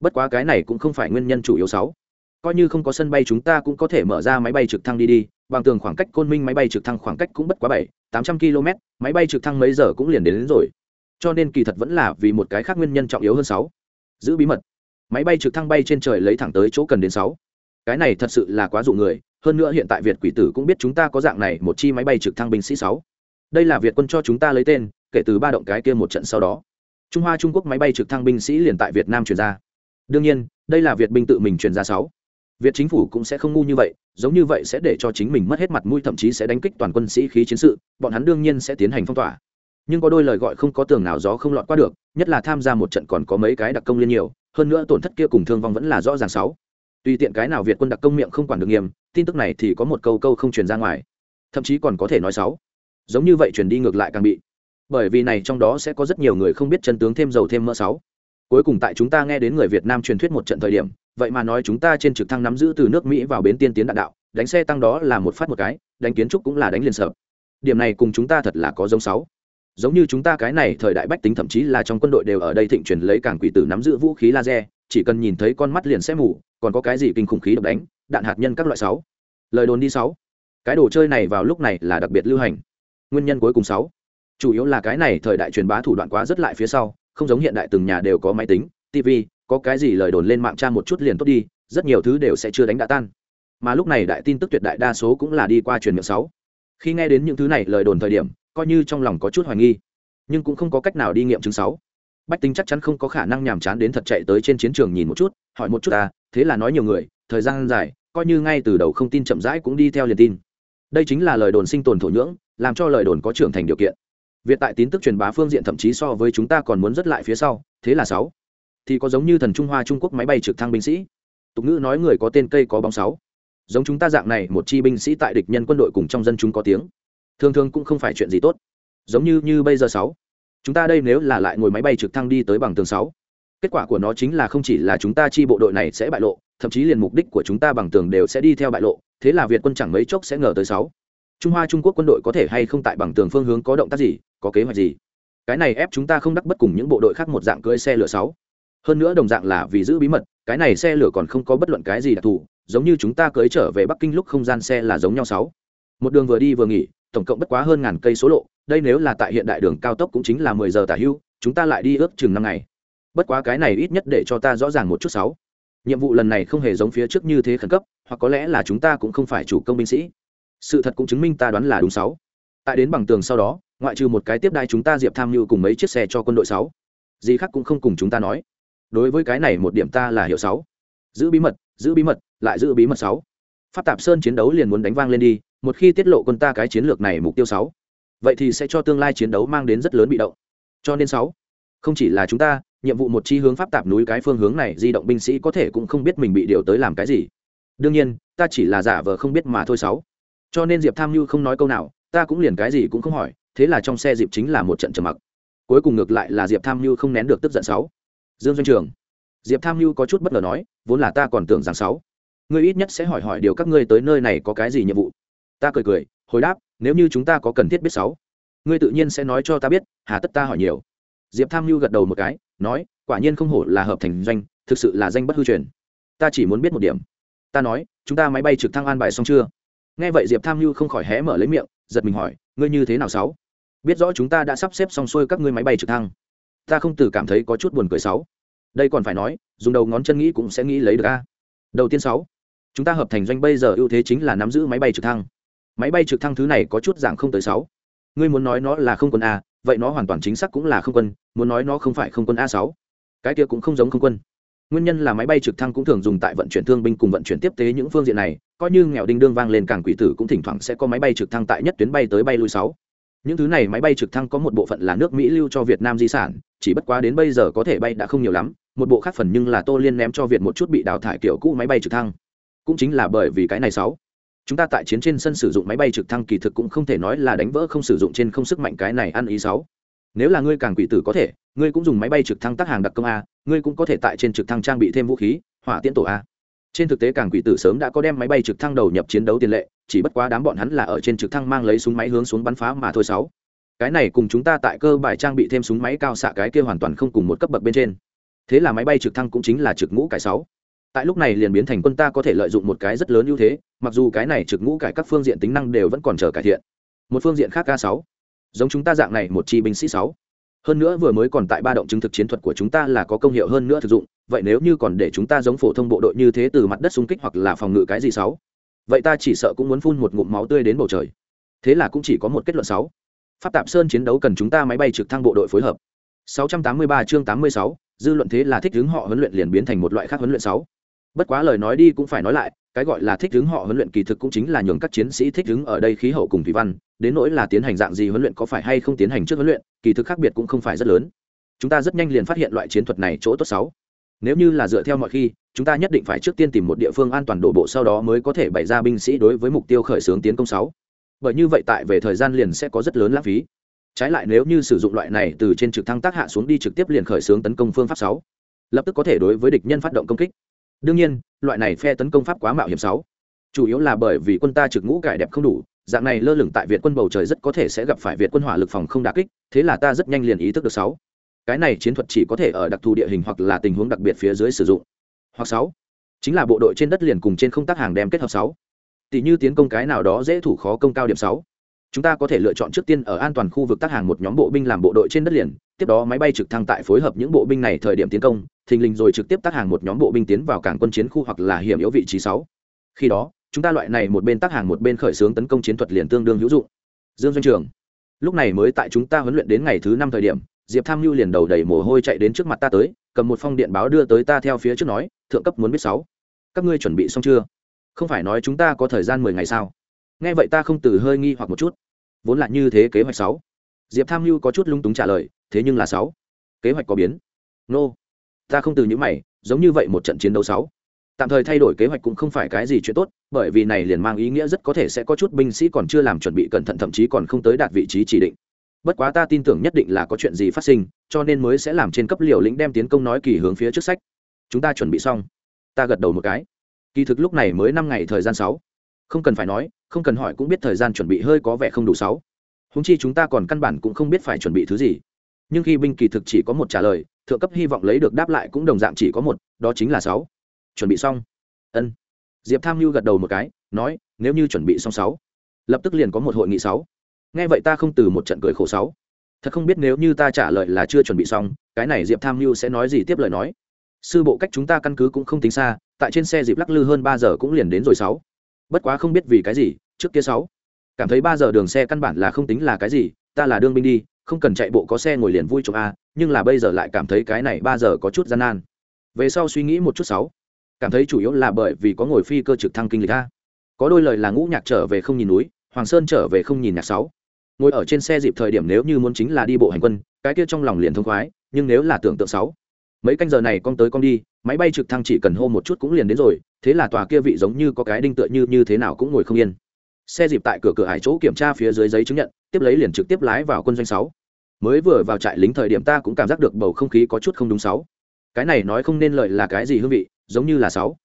Bất quá cái này cũng không phải nguyên nhân chủ yếu sáu. Coi như không có sân bay chúng ta cũng có thể mở ra máy bay trực thăng đi đi bằng tường khoảng cách côn minh máy bay trực thăng khoảng cách cũng bất quá bảy tám trăm km máy bay trực thăng mấy giờ cũng liền đến, đến rồi. Cho nên kỳ thật vẫn là vì một cái khác nguyên nhân trọng yếu hơn sáu. Giữ bí mật. Máy bay trực thăng bay trên trời lấy thẳng tới chỗ cần đến sáu. Cái này thật sự là quá dụ người hơn nữa hiện tại việt quỷ tử cũng biết chúng ta có dạng này một chi máy bay trực thăng binh sĩ sáu. Đây là việt quân cho chúng ta lấy tên kể từ ba động cái kia một trận sau đó. Trung hoa trung quốc máy bay trực thăng binh sĩ liền tại việt nam truyền ra. Đương nhiên đây là việt binh tự mình truyền ra sáu việt chính phủ cũng sẽ không ngu như vậy, giống như vậy sẽ để cho chính mình mất hết mặt mũi, thậm chí sẽ đánh kích toàn quân sĩ khí chiến sự, bọn hắn đương nhiên sẽ tiến hành phong tỏa. Nhưng có đôi lời gọi không có tường nào gió không lọt qua được, nhất là tham gia một trận còn có mấy cái đặc công liên nhiều, hơn nữa tổn thất kia cùng thương vong vẫn là rõ ràng sáu. Tuy tiện cái nào việt quân đặc công miệng không quản được nghiêm, tin tức này thì có một câu câu không truyền ra ngoài. Thậm chí còn có thể nói sáu. Giống như vậy truyền đi ngược lại càng bị. Bởi vì này trong đó sẽ có rất nhiều người không biết chân tướng thêm dầu thêm mỡ sáu. Cuối cùng tại chúng ta nghe đến người việt nam truyền thuyết một trận thời điểm vậy mà nói chúng ta trên trực thăng nắm giữ từ nước mỹ vào bến tiên tiến đạn đạo, đánh xe tăng đó là một phát một cái, đánh kiến trúc cũng là đánh liền sợ. Điểm này cùng chúng ta thật là có giống sáu. Giống như chúng ta cái này thời đại bách tính thậm chí là trong quân đội đều ở đây thịnh truyền lấy cảng quỷ tử nắm giữ vũ khí laser, chỉ cần nhìn thấy con mắt liền sẽ mù, còn có cái gì kinh khủng khí độc đánh, đạn hạt nhân các loại sáu. Lời đồn đi sáu. Cái đồ chơi này vào lúc này là đặc biệt lưu hành. Nguyên nhân cuối cùng sáu. Chủ yếu là cái này thời đại truyền bá thủ đoạn quá rất lại phía sau, không giống hiện đại từng nhà đều có máy tính tv có cái gì lời đồn lên mạng tra một chút liền tốt đi, rất nhiều thứ đều sẽ chưa đánh đã tan. Mà lúc này đại tin tức tuyệt đại đa số cũng là đi qua truyền miệng sáu. Khi nghe đến những thứ này lời đồn thời điểm, coi như trong lòng có chút hoài nghi, nhưng cũng không có cách nào đi nghiệm chứng sáu. Bách tính chắc chắn không có khả năng nhàm chán đến thật chạy tới trên chiến trường nhìn một chút, hỏi một chút ta, thế là nói nhiều người, thời gian dài, coi như ngay từ đầu không tin chậm rãi cũng đi theo liền tin. Đây chính là lời đồn sinh tồn thổ nhưỡng, làm cho lời đồn có trưởng thành điều kiện. Việc tại tin tức truyền bá phương diện thậm chí so với chúng ta còn muốn rất lại phía sau, thế là sáu thì có giống như thần trung hoa trung quốc máy bay trực thăng binh sĩ. Tục ngữ nói người có tên cây có bóng sáu. Giống chúng ta dạng này, một chi binh sĩ tại địch nhân quân đội cùng trong dân chúng có tiếng. Thường thường cũng không phải chuyện gì tốt. Giống như như bây giờ sáu. Chúng ta đây nếu là lại ngồi máy bay trực thăng đi tới bằng tường sáu. Kết quả của nó chính là không chỉ là chúng ta chi bộ đội này sẽ bại lộ, thậm chí liền mục đích của chúng ta bằng tường đều sẽ đi theo bại lộ, thế là việt quân chẳng mấy chốc sẽ ngờ tới sáu. Trung hoa trung quốc quân đội có thể hay không tại bằng tường phương hướng có động tác gì, có kế hoạch gì? Cái này ép chúng ta không đắc bất cùng những bộ đội khác một dạng cưỡi xe lửa sáu hơn nữa đồng dạng là vì giữ bí mật, cái này xe lửa còn không có bất luận cái gì đặc thù, giống như chúng ta cưỡi trở về bắc kinh lúc không gian xe là giống nhau sáu. Một đường vừa đi vừa nghỉ, tổng cộng bất quá hơn ngàn cây số lộ, đây nếu là tại hiện đại đường cao tốc cũng chính là mười giờ tả hưu, chúng ta lại đi ước chừng năm ngày. Bất quá cái này ít nhất để cho ta rõ ràng một chút sáu. Nhiệm vụ lần này không hề giống phía trước như thế khẩn cấp, hoặc có lẽ là chúng ta cũng không phải chủ công binh sĩ. Sự thật cũng chứng minh ta đoán là đúng sáu. Tại đến bằng tường sau đó, ngoại trừ một cái tiếp đai chúng ta diệp tham mưu cùng mấy chiếc xe cho quân đội sáu. Gì khác cũng không cùng chúng ta nói đối với cái này một điểm ta là hiểu sáu. Giữ bí mật, giữ bí mật, lại giữ bí mật sáu. Pháp tạp sơn chiến đấu liền muốn đánh vang lên đi, một khi tiết lộ quân ta cái chiến lược này mục tiêu sáu, vậy thì sẽ cho tương lai chiến đấu mang đến rất lớn bị động. Cho nên sáu, không chỉ là chúng ta, nhiệm vụ một chi hướng pháp tạp núi cái phương hướng này di động binh sĩ có thể cũng không biết mình bị điều tới làm cái gì. Đương nhiên, ta chỉ là giả vờ không biết mà thôi sáu. Cho nên diệp tham mưu không nói câu nào, ta cũng liền cái gì cũng không hỏi, thế là trong xe diệp chính là một trận trầm mặc. Cuối cùng ngược lại là diệp tham mưu không nén được tức giận sáu dương doanh trường. Diệp tham mưu có chút bất ngờ nói, vốn là ta còn tưởng rằng sáu. Ngươi ít nhất sẽ hỏi hỏi điều các ngươi tới nơi này có cái gì nhiệm vụ. Ta cười cười, hồi đáp, nếu như chúng ta có cần thiết biết sáu, ngươi tự nhiên sẽ nói cho ta biết, hà tất ta hỏi nhiều. Diệp tham mưu gật đầu một cái, nói, quả nhiên không hổ là hợp thành doanh, thực sự là danh bất hư truyền. Ta chỉ muốn biết một điểm. Ta nói, chúng ta máy bay trực thăng an bài xong chưa? Nghe vậy diệp tham mưu không khỏi hé mở lấy miệng, giật mình hỏi, ngươi như thế nào sáu? Biết rõ chúng ta đã sắp xếp xong xuôi các ngươi máy bay trực thăng ta không từ cảm thấy có chút buồn cười sáu. Đây còn phải nói, dùng đầu ngón chân nghĩ cũng sẽ nghĩ lấy được a. Đầu tiên sáu, chúng ta hợp thành doanh bây giờ ưu thế chính là nắm giữ máy bay trực thăng. Máy bay trực thăng thứ này có chút dạng không tới sáu. Ngươi muốn nói nó là không quân a, vậy nó hoàn toàn chính xác cũng là không quân, muốn nói nó không phải không quân a sáu. Cái kia cũng không giống không quân. Nguyên nhân là máy bay trực thăng cũng thường dùng tại vận chuyển thương binh cùng vận chuyển tiếp tế những phương diện này, coi như nghèo đinh đương vang lên cảng quỷ tử cũng thỉnh thoảng sẽ có máy bay trực thăng tại nhất tuyến bay tới bay lui sáu những thứ này máy bay trực thăng có một bộ phận là nước mỹ lưu cho việt nam di sản, chỉ bất quá đến bây giờ có thể bay đã không nhiều lắm, một bộ khác phần nhưng là tô liên ném cho việt một chút bị đào thải kiểu cũ máy bay trực thăng. Cũng chính là bởi vì cái này sáu. Chúng ta tại chiến trên sân sử dụng máy bay trực thăng kỳ thực cũng không thể nói là đánh vỡ không sử dụng trên không sức mạnh cái này ăn ý sáu. Nếu là ngươi càng quỷ tử có thể, ngươi cũng dùng máy bay trực thăng tác hàng đặc công a, ngươi cũng có thể tại trên trực thăng trang bị thêm vũ khí, hỏa tiễn tổ a trên thực tế càng quỷ tử sớm đã có đem máy bay trực thăng đầu nhập chiến đấu tiền lệ, chỉ bất quá đám bọn hắn là ở trên trực thăng mang lấy súng máy hướng xuống bắn phá mà thôi sáu. Cái này cùng chúng ta tại cơ bài trang bị thêm súng máy cao xạ cái kia hoàn toàn không cùng một cấp bậc bên trên. Thế là máy bay trực thăng cũng chính là trực ngũ cải sáu. Tại lúc này liền biến thành quân ta có thể lợi dụng một cái rất lớn ưu thế, mặc dù cái này trực ngũ cải các phương diện tính năng đều vẫn còn chờ cải thiện. Một phương diện khác k sáu. Giống chúng ta dạng này một chi binh sĩ sáu hơn nữa vừa mới còn tại ba động chứng thực chiến thuật của chúng ta là có công hiệu hơn nữa thực dụng vậy nếu như còn để chúng ta giống phổ thông bộ đội như thế từ mặt đất xung kích hoặc là phòng ngự cái gì sáu? Vậy ta chỉ sợ cũng muốn phun một ngụm máu tươi đến bầu trời. Thế là cũng chỉ có một kết luận sáu. Pháp tạp sơn chiến đấu cần chúng ta máy bay trực thăng bộ đội phối hợp. 683 chương 86, dư luận thế là thích hướng họ huấn luyện liền biến thành một loại khác huấn luyện sáu. Bất quá lời nói đi cũng phải nói lại cái gọi là thích hướng họ huấn luyện kỳ thực cũng chính là nhường các chiến sĩ thích hướng ở đây khí hậu cùng thủy văn, đến nỗi là tiến hành dạng gì huấn luyện có phải hay không tiến hành trước huấn luyện, kỳ thực khác biệt cũng không phải rất lớn. Chúng ta rất nhanh liền phát hiện loại chiến thuật này chỗ tốt sáu nếu như là dựa theo mọi khi, chúng ta nhất định phải trước tiên tìm một địa phương an toàn đổ bộ sau đó mới có thể bày ra binh sĩ đối với mục tiêu khởi xướng tiến công sáu. Bởi như vậy tại về thời gian liền sẽ có rất lớn lãng phí. Trái lại nếu như sử dụng loại này từ trên trực thăng tác hạ xuống đi trực tiếp liền khởi xướng tấn công phương pháp sáu, lập tức có thể đối với địch nhân phát động công kích đương nhiên, loại này phe tấn công pháp quá mạo hiểm sáu. Chủ yếu là bởi vì quân ta trực ngũ cải đẹp không đủ, dạng này lơ lửng tại việt quân bầu trời rất có thể sẽ gặp phải việt quân hỏa lực phòng không đà kích, thế là ta rất nhanh liền ý thức được sáu. Cái này chiến thuật chỉ có thể ở đặc thù địa hình hoặc là tình huống đặc biệt phía dưới sử dụng. Hoặc sáu. Chính là bộ đội trên đất liền cùng trên không tác hàng đem kết hợp sáu. Tỷ như tiến công cái nào đó dễ thủ khó công cao điểm sáu chúng ta có thể lựa chọn trước tiên ở an toàn khu vực tác hàng một nhóm bộ binh làm bộ đội trên đất liền, tiếp đó máy bay trực thăng tại phối hợp những bộ binh này thời điểm tiến công, thình lình rồi trực tiếp tác hàng một nhóm bộ binh tiến vào cảng quân chiến khu hoặc là hiểm yếu vị trí sáu. Khi đó, chúng ta loại này một bên tác hàng một bên khởi xướng tấn công chiến thuật liền tương đương hữu dụng. Dương doanh trường, lúc này mới tại chúng ta huấn luyện đến ngày thứ năm thời điểm, diệp tham mưu liền đầu đầy mồ hôi chạy đến trước mặt ta tới, cầm một phong điện báo đưa tới ta theo phía trước nói, thượng cấp muốn biết sáu. Các ngươi chuẩn bị xong chưa? Không phải nói chúng ta có thời gian mười ngày sao? Nghe vậy ta không từ hơi nghi hoặc một chút vốn là như thế kế hoạch sáu. Diệp tham mưu có chút lung túng trả lời, thế nhưng là sáu. Kế hoạch có biến. Nô、no. ta không từ những mày, giống như vậy một trận chiến đấu sáu. Tạm thời thay đổi kế hoạch cũng không phải cái gì chuyện tốt, bởi vì này liền mang ý nghĩa rất có thể sẽ có chút binh sĩ còn chưa làm chuẩn bị cẩn thận thậm chí còn không tới đạt vị trí chỉ định. Bất quá ta tin tưởng nhất định là có chuyện gì phát sinh, cho nên mới sẽ làm trên cấp liều lĩnh đem tiến công nói kỳ hướng phía trước sách. Chúng ta chuẩn bị xong. Ta gật đầu một cái. Kỳ thực lúc này mới năm ngày thời gian sáu. Không cần phải nói không cần hỏi cũng biết thời gian chuẩn bị hơi có vẻ không đủ sáu. Húng chi chúng ta còn căn bản cũng không biết phải chuẩn bị thứ gì. Nhưng khi binh kỳ thực chỉ có một trả lời, thượng cấp hy vọng lấy được đáp lại cũng đồng dạng chỉ có một, đó chính là sáu. Chuẩn bị xong. Ân. Diệp tham mưu gật đầu một cái, nói, nếu như chuẩn bị xong sáu, lập tức liền có một hội nghị sáu. Nghe vậy ta không từ một trận cười khổ sáu. Thật không biết nếu như ta trả lời là chưa chuẩn bị xong, cái này diệp tham mưu sẽ nói gì tiếp lời nói. Sư bộ cách chúng ta căn cứ cũng không tính xa, tại trên xe dịp lắc lư hơn ba giờ cũng liền đến rồi sáu bất quá không biết vì cái gì, trước kia sáu, cảm thấy ba giờ đường xe căn bản là không tính là cái gì, ta là đương binh đi, không cần chạy bộ có xe ngồi liền vui chụp a, nhưng là bây giờ lại cảm thấy cái này ba giờ có chút gian nan. Về sau suy nghĩ một chút sáu, cảm thấy chủ yếu là bởi vì có ngồi phi cơ trực thăng kinh lịch a. Có đôi lời là ngũ nhạc trở về không nhìn núi, hoàng sơn trở về không nhìn nhạc sáu. Ngồi ở trên xe dịp thời điểm nếu như muốn chính là đi bộ hành quân, cái kia trong lòng liền thông khoái, nhưng nếu là tưởng tượng sáu, mấy canh giờ này con tới con đi, máy bay trực thăng chỉ cần hô một chút cũng liền đến rồi thế là tòa kia vị giống như có cái đinh tựa như như thế nào cũng ngồi không yên. Xe dịp tại cửa cửa hải chỗ kiểm tra phía dưới giấy chứng nhận, tiếp lấy liền trực tiếp lái vào quân doanh sáu. Mới vừa vào trại lính thời điểm ta cũng cảm giác được bầu không khí có chút không đúng sáu. Cái này nói không nên lợi là cái gì hương vị, giống như là sáu.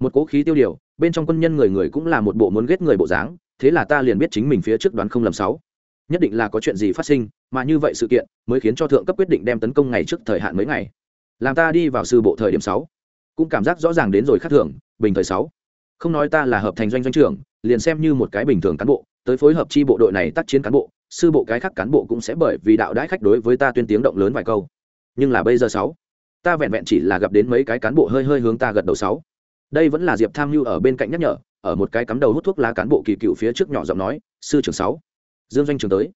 Một cỗ khí tiêu điều, bên trong quân nhân người người cũng là một bộ muốn ghét người bộ dáng, thế là ta liền biết chính mình phía trước đoán không lầm sáu. Nhất định là có chuyện gì phát sinh, mà như vậy sự kiện mới khiến cho thượng cấp quyết định đem tấn công ngày trước thời hạn mấy ngày. Làm ta đi vào sư bộ thời điểm sáu. Cũng cảm giác rõ ràng đến rồi khác thường bình thời sáu. Không nói ta là hợp thành doanh doanh trưởng, liền xem như một cái bình thường cán bộ, tới phối hợp chi bộ đội này tác chiến cán bộ, sư bộ cái khác cán bộ cũng sẽ bởi vì đạo đãi khách đối với ta tuyên tiếng động lớn vài câu. Nhưng là bây giờ sáu, ta vẹn vẹn chỉ là gặp đến mấy cái cán bộ hơi hơi hướng ta gật đầu sáu. Đây vẫn là diệp tham mưu ở bên cạnh nhắc nhở, ở một cái cắm đầu hút thuốc lá cán bộ kỳ cựu phía trước nhỏ giọng nói, sư trưởng sáu. Dương doanh trường tới.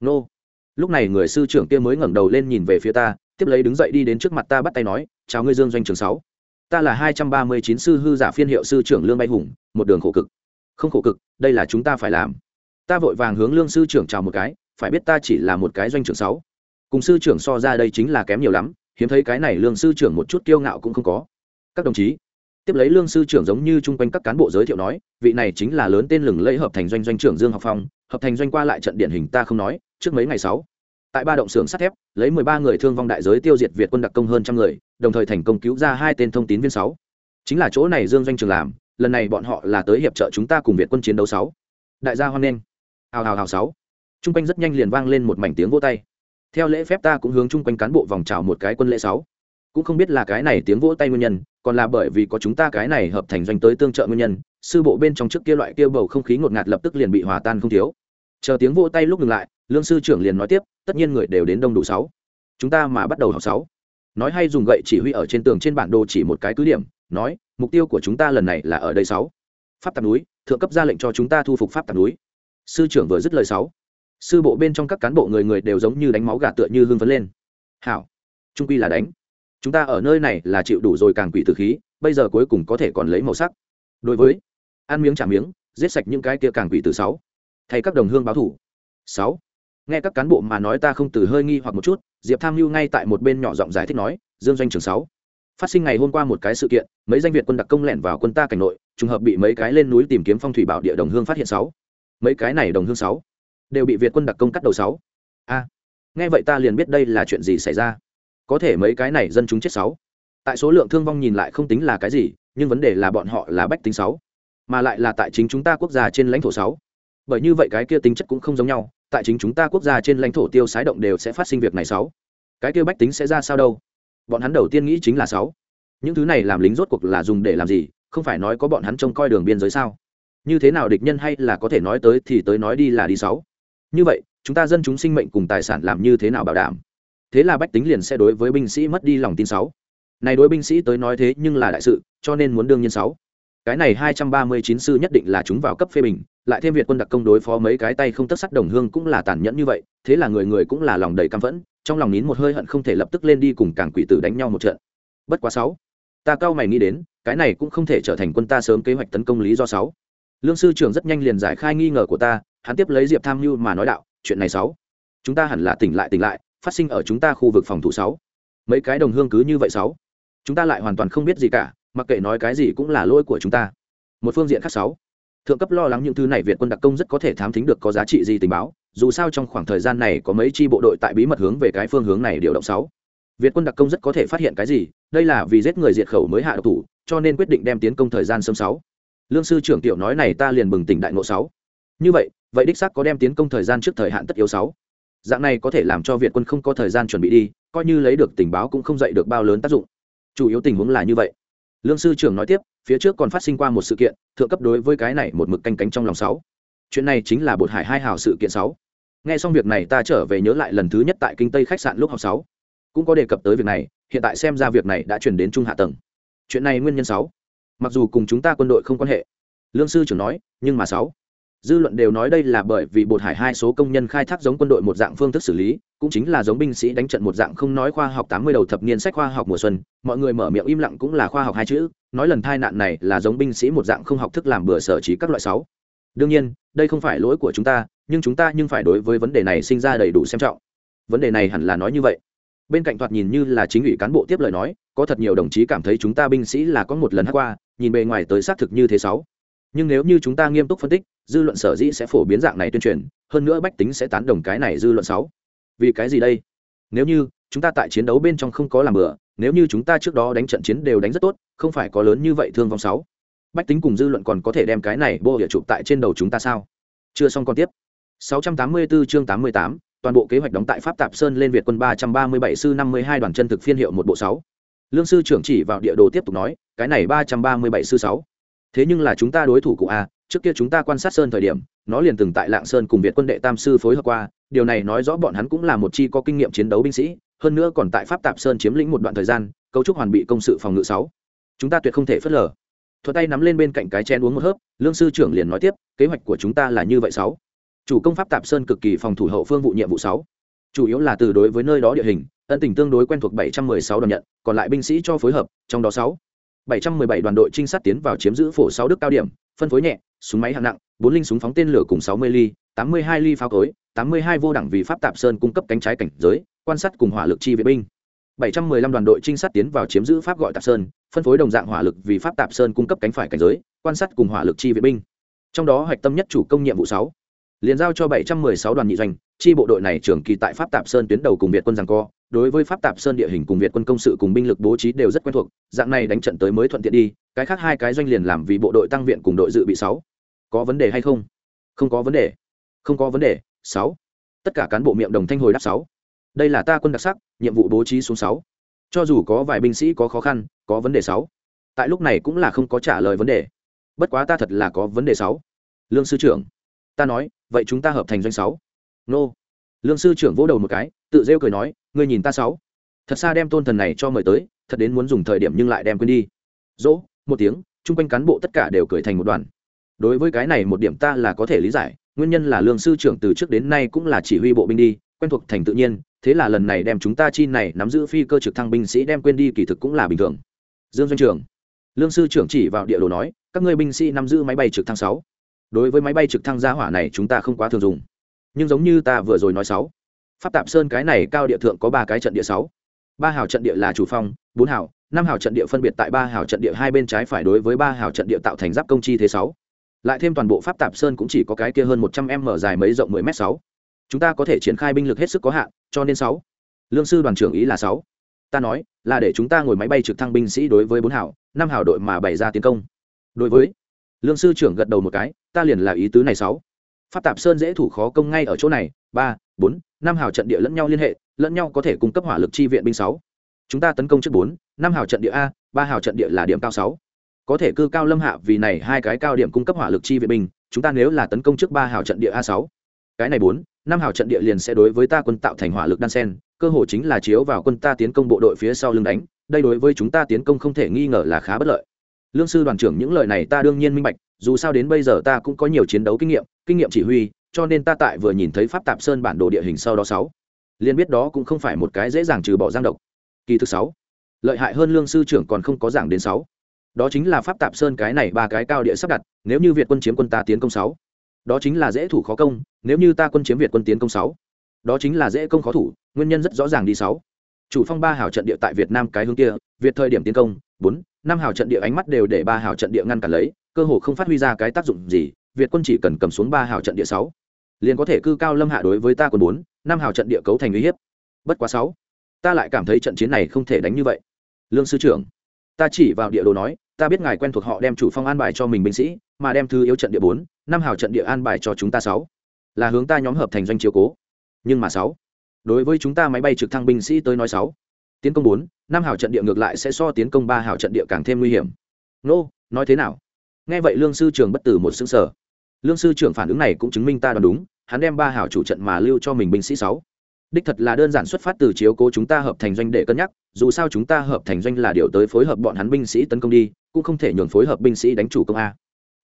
Nô. Lúc này người sư trưởng kia mới ngẩng đầu lên nhìn về phía ta, tiếp lấy đứng dậy đi đến trước mặt ta bắt tay nói, chào ngươi dương doanh trường sáu ta là hai trăm ba mươi chín sư hư giả phiên hiệu sư trưởng lương bay hùng, một đường khổ cực. Không khổ cực, đây là chúng ta phải làm. Ta vội vàng hướng lương sư trưởng chào một cái, phải biết ta chỉ là một cái doanh trưởng sáu. Cùng sư trưởng so ra đây chính là kém nhiều lắm, hiếm thấy cái này lương sư trưởng một chút kiêu ngạo cũng không có. Các đồng chí, tiếp lấy lương sư trưởng giống như chung quanh các cán bộ giới thiệu nói, vị này chính là lớn tên lừng lẫy hợp thành doanh doanh trưởng dương học phong, hợp thành doanh qua lại trận điển hình ta không nói, trước mấy ngày sáu. Tại ba động xưởng sắt thép, lấy mười ba người thương vong đại giới tiêu diệt việt quân đặc công hơn trăm người đồng thời thành công cứu ra hai tên thông tín viên sáu. Chính là chỗ này dương doanh trường làm, lần này bọn họ là tới hiệp trợ chúng ta cùng việt quân chiến đấu sáu. Đại gia hoan nghênh. Hào hào hào sáu. Chung quanh rất nhanh liền vang lên một mảnh tiếng vỗ tay. Theo lễ phép ta cũng hướng chung quanh cán bộ vòng chào một cái quân lễ sáu. Cũng không biết là cái này tiếng vỗ tay nguyên nhân, còn là bởi vì có chúng ta cái này hợp thành doanh tới tương trợ nguyên nhân, sư bộ bên trong trước kia loại kia bầu không khí ngột ngạt lập tức liền bị hòa tan không thiếu. Chờ tiếng vỗ tay lúc ngừng lại, lương sư trưởng liền nói tiếp, tất nhiên người đều đến đông đủ sáu. Chúng ta mà bắt đầu học sáu nói hay dùng gậy chỉ huy ở trên tường trên bản đồ chỉ một cái cứ điểm, nói, mục tiêu của chúng ta lần này là ở đây sáu. Pháp tạp núi, thượng cấp ra lệnh cho chúng ta thu phục pháp tạp núi. Sư trưởng vừa dứt lời sáu. Sư bộ bên trong các cán bộ người người đều giống như đánh máu gà tựa như hương phấn lên. Hảo. Trung quy là đánh. Chúng ta ở nơi này là chịu đủ rồi càng quỷ tử khí, bây giờ cuối cùng có thể còn lấy màu sắc. Đối với, ăn miếng trả miếng, giết sạch những cái kia càng quỷ tử sáu. Thay các đồng hương báo thủ. Sáu nghe các cán bộ mà nói ta không từ hơi nghi hoặc một chút, diệp tham mưu ngay tại một bên nhỏ giọng giải thích nói, dương doanh trường sáu, phát sinh ngày hôm qua một cái sự kiện, mấy danh việt quân đặc công lẻn vào quân ta cảnh nội, trùng hợp bị mấy cái lên núi tìm kiếm phong thủy bảo địa đồng hương phát hiện sáu. Mấy cái này đồng hương sáu, đều bị việt quân đặc công cắt đầu sáu. A, nghe vậy ta liền biết đây là chuyện gì xảy ra. Có thể mấy cái này dân chúng chết sáu. Tại số lượng thương vong nhìn lại không tính là cái gì, nhưng vấn đề là bọn họ là bách tính sáu, mà lại là tại chính chúng ta quốc gia trên lãnh thổ sáu bởi như vậy cái kia tính chất cũng không giống nhau, tại chính chúng ta quốc gia trên lãnh thổ tiêu sái động đều sẽ phát sinh việc này sáu. Cái kia bách tính sẽ ra sao đâu? Bọn hắn đầu tiên nghĩ chính là sáu. Những thứ này làm lính rốt cuộc là dùng để làm gì, không phải nói có bọn hắn trông coi đường biên giới sao? Như thế nào địch nhân hay là có thể nói tới thì tới nói đi là đi sáu. Như vậy, chúng ta dân chúng sinh mệnh cùng tài sản làm như thế nào bảo đảm? Thế là bách tính liền sẽ đối với binh sĩ mất đi lòng tin sáu. Này đối binh sĩ tới nói thế nhưng là đại sự, cho nên muốn đương nhiên sáu cái này hai trăm ba mươi chín sư nhất định là chúng vào cấp phê bình, lại thêm việt quân đặc công đối phó mấy cái tay không tất sắt đồng hương cũng là tàn nhẫn như vậy, thế là người người cũng là lòng đầy căm phẫn, trong lòng nín một hơi hận không thể lập tức lên đi cùng cảng quỷ tử đánh nhau một trận. Bất quá sáu, ta cao mày nghĩ đến, cái này cũng không thể trở thành quân ta sớm kế hoạch tấn công lý do sáu. Lương sư trưởng rất nhanh liền giải khai nghi ngờ của ta, hắn tiếp lấy diệp tham mưu mà nói đạo, chuyện này sáu, chúng ta hẳn là tỉnh lại tỉnh lại, phát sinh ở chúng ta khu vực phòng thủ sáu. Mấy cái đồng hương cứ như vậy sáu, chúng ta lại hoàn toàn không biết gì cả mặc kệ nói cái gì cũng là lỗi của chúng ta. Một phương diện khác sáu, thượng cấp lo lắng những thứ này việt quân đặc công rất có thể thám thính được có giá trị gì tình báo, dù sao trong khoảng thời gian này có mấy chi bộ đội tại bí mật hướng về cái phương hướng này điều động sáu. Việt quân đặc công rất có thể phát hiện cái gì, đây là vì giết người diệt khẩu mới hạ độc thủ, cho nên quyết định đem tiến công thời gian sớm sáu. Lương sư trưởng tiểu nói này ta liền bừng tỉnh đại ngộ sáu. Như vậy vậy đích xác có đem tiến công thời gian trước thời hạn tất yếu sáu. Dạng này có thể làm cho việt quân không có thời gian chuẩn bị đi, coi như lấy được tình báo cũng không dạy được bao lớn tác dụng. Chủ yếu tình huống là như vậy lương sư trưởng nói tiếp, phía trước còn phát sinh qua một sự kiện, thượng cấp đối với cái này một mực canh cánh trong lòng sáu. Chuyện này chính là bột hải hai hào sự kiện sáu. Nghe xong việc này ta trở về nhớ lại lần thứ nhất tại kinh tây khách sạn lúc học sáu. Cũng có đề cập tới việc này, hiện tại xem ra việc này đã chuyển đến trung hạ tầng. Chuyện này nguyên nhân sáu. Mặc dù cùng chúng ta quân đội không quan hệ, lương sư trưởng nói, nhưng mà sáu dư luận đều nói đây là bởi vì bột hải hai số công nhân khai thác giống quân đội một dạng phương thức xử lý, cũng chính là giống binh sĩ đánh trận một dạng không nói khoa học tám mươi đầu thập niên sách khoa học mùa xuân, mọi người mở miệng im lặng cũng là khoa học hai chữ, nói lần tai nạn này là giống binh sĩ một dạng không học thức làm bừa sở trí các loại sáu. Đương nhiên, đây không phải lỗi của chúng ta, nhưng chúng ta nhưng phải đối với vấn đề này sinh ra đầy đủ xem trọng. Vấn đề này hẳn là nói như vậy. Bên cạnh thoạt nhìn như là chính ủy cán bộ tiếp lời nói, có thật nhiều đồng chí cảm thấy chúng ta binh sĩ là có một lần hát qua, nhìn bề ngoài tới xác thực như thế sáu. Nhưng nếu như chúng ta nghiêm túc phân tích dư luận sở dĩ sẽ phổ biến dạng này tuyên truyền hơn nữa bách tính sẽ tán đồng cái này dư luận sáu vì cái gì đây? Nếu như chúng ta tại chiến đấu bên trong không có làm bừa nếu như chúng ta trước đó đánh trận chiến đều đánh rất tốt không phải có lớn như vậy thương vong sáu bách tính cùng dư luận còn có thể đem cái này bô địa chụp tại trên đầu chúng ta sao? Chưa xong còn tiếp. 684 chương 88, toàn bộ kế hoạch đóng tại pháp tạp sơn lên việt quân 337 sư 52 đoàn chân thực phiên hiệu một bộ 6. lương sư trưởng chỉ vào địa đồ tiếp tục nói cái này 337 sư 6. thế nhưng là chúng ta đối thủ cụ a trước kia chúng ta quan sát sơn thời điểm, nó liền từng tại lạng sơn cùng việt quân đệ tam sư phối hợp qua, điều này nói rõ bọn hắn cũng là một chi có kinh nghiệm chiến đấu binh sĩ, hơn nữa còn tại pháp tạp sơn chiếm lĩnh một đoạn thời gian, cấu trúc hoàn bị công sự phòng ngự sáu. Chúng ta tuyệt không thể phớt lờ. Thuật tay nắm lên bên cạnh cái chén uống một hớp, lương sư trưởng liền nói tiếp, kế hoạch của chúng ta là như vậy sáu. Chủ công pháp tạp sơn cực kỳ phòng thủ hậu phương vụ nhiệm vụ sáu. Chủ yếu là từ đối với nơi đó địa hình, ân tình tương đối quen thuộc 716 đoàn nhận, còn lại binh sĩ cho phối hợp, trong đó sáu. 717 đoàn đội trinh sát tiến vào chiếm giữ phổ sáu đức cao điểm, phân phối nhẹ súng máy hạng nặng, bốn linh súng phóng tên lửa cùng 60 ly 82 ly pháo cối 82 vô đẳng vì pháp tạp sơn cung cấp cánh trái cảnh giới, quan sát cùng hỏa lực chi vệ binh. 715 đoàn đội trinh sát tiến vào chiếm giữ pháp gọi tạp sơn, phân phối đồng dạng hỏa lực vì pháp tạp sơn cung cấp cánh phải cảnh giới, quan sát cùng hỏa lực chi vệ binh. Trong đó hoạch tâm nhất chủ công nhiệm vụ sáu, liền giao cho 716 đoàn nhị doanh, chi bộ đội này trưởng kỳ tại pháp tạp sơn tuyến đầu cùng việt quân giằng co, đối với pháp tạp sơn địa hình cùng việt quân công sự cùng binh lực bố trí đều rất quen thuộc, dạng này đánh trận tới mới thuận tiện đi, cái khác hai cái doanh liền làm vì bộ đội tăng viện cùng đội dự bị sáu có vấn đề hay không? Không có vấn đề. Không có vấn đề. Sáu. Tất cả cán bộ miệng đồng thanh hồi đáp sáu. Đây là ta quân đặc sắc, nhiệm vụ bố trí xuống sáu. Cho dù có vài binh sĩ có khó khăn, có vấn đề sáu. Tại lúc này cũng là không có trả lời vấn đề. Bất quá ta thật là có vấn đề sáu. Lương sư trưởng. Ta nói, vậy chúng ta hợp thành doanh sáu. Nô. Lương sư trưởng vỗ đầu một cái, tự rêu cười nói, ngươi nhìn ta sáu. Thật xa đem tôn thần này cho mời tới, thật đến muốn dùng thời điểm nhưng lại đem quên đi. Dỗ, một tiếng, chung quanh cán bộ tất cả đều cười thành một đoàn đối với cái này một điểm ta là có thể lý giải, nguyên nhân là lương sư trưởng từ trước đến nay cũng là chỉ huy bộ binh đi, quen thuộc thành tự nhiên, thế là lần này đem chúng ta chi này nắm giữ phi cơ trực thăng binh sĩ đem quên đi kỳ thực cũng là bình thường. Dương doanh trưởng lương sư trưởng chỉ vào địa đồ nói, các ngươi binh sĩ nắm giữ máy bay trực thăng sáu. Đối với máy bay trực thăng gia hỏa này chúng ta không quá thường dùng. Nhưng giống như ta vừa rồi nói sáu. Pháp tạp sơn cái này cao địa thượng có ba cái trận địa sáu. Ba hào trận địa là chủ phong, bốn hào, năm hào trận địa phân biệt tại ba hào trận địa hai bên trái phải đối với ba hào trận địa tạo thành giáp công chi thế sáu lại thêm toàn bộ pháp tạp sơn cũng chỉ có cái kia hơn một trăm m dài mấy rộng mười m sáu. Chúng ta có thể triển khai binh lực hết sức có hạn, cho nên sáu. Lương sư đoàn trưởng ý là sáu. Ta nói, là để chúng ta ngồi máy bay trực thăng binh sĩ đối với bốn hảo năm hảo đội mà bày ra tiến công. Đối với, lương sư trưởng gật đầu một cái, ta liền là ý tứ này sáu. Pháp tạp sơn dễ thủ khó công ngay ở chỗ này, ba, bốn, năm hào trận địa lẫn nhau liên hệ, lẫn nhau có thể cung cấp hỏa lực chi viện binh sáu. Chúng ta tấn công trước bốn, năm hào trận địa a, ba hào trận địa là điểm cao sáu có thể cư cao lâm hạ vì này hai cái cao điểm cung cấp hỏa lực chi viện binh, chúng ta nếu là tấn công trước ba hào trận địa a sáu. Cái này bốn, năm hào trận địa liền sẽ đối với ta quân tạo thành hỏa lực đan sen, cơ hội chính là chiếu vào quân ta tiến công bộ đội phía sau lưng đánh, đây đối với chúng ta tiến công không thể nghi ngờ là khá bất lợi. Lương sư đoàn trưởng những lời này ta đương nhiên minh bạch, dù sao đến bây giờ ta cũng có nhiều chiến đấu kinh nghiệm kinh nghiệm chỉ huy, cho nên ta tại vừa nhìn thấy pháp tạp sơn bản đồ địa hình sau đó sáu, liền biết đó cũng không phải một cái dễ dàng trừ bỏ giang độc. Kỳ thứ sáu, lợi hại hơn lương sư trưởng còn không có giảng đến sáu đó chính là pháp tạp sơn cái này ba cái cao địa sắp đặt, nếu như việt quân chiếm quân ta tiến công sáu. Đó chính là dễ thủ khó công, nếu như ta quân chiếm việt quân tiến công sáu. Đó chính là dễ công khó thủ, nguyên nhân rất rõ ràng đi sáu. Chủ phong ba hào trận địa tại việt nam cái hướng kia, việt thời điểm tiến công, bốn, năm hào trận địa ánh mắt đều để ba hào trận địa ngăn cản lấy, cơ hồ không phát huy ra cái tác dụng gì, việt quân chỉ cần cầm xuống ba hào trận địa sáu, liền có thể cư cao lâm hạ đối với ta quân bốn, năm hào trận địa cấu thành uy hiếp. Bất quá sáu, ta lại cảm thấy trận chiến này không thể đánh như vậy. Lương sư trưởng ta chỉ vào địa đồ nói, ta biết ngài quen thuộc họ đem chủ phong an bài cho mình binh sĩ, mà đem thư yếu trận địa bốn, năm hào trận địa an bài cho chúng ta sáu. Là hướng ta nhóm hợp thành doanh chiếu cố. Nhưng mà sáu. Đối với chúng ta máy bay trực thăng binh sĩ tới nói sáu. Tiến công bốn, năm hào trận địa ngược lại sẽ so tiến công ba hào trận địa càng thêm nguy hiểm. Nô, nói thế nào? Nghe vậy lương sư trưởng bất tử một xứng sở lương sư trưởng phản ứng này cũng chứng minh ta đoán đúng, hắn đem ba hào chủ trận mà lưu cho mình binh sĩ sáu đích thật là đơn giản xuất phát từ chiếu cố chúng ta hợp thành doanh để cân nhắc, dù sao chúng ta hợp thành doanh là điều tới phối hợp bọn hắn binh sĩ tấn công đi, cũng không thể nhường phối hợp binh sĩ đánh chủ công a.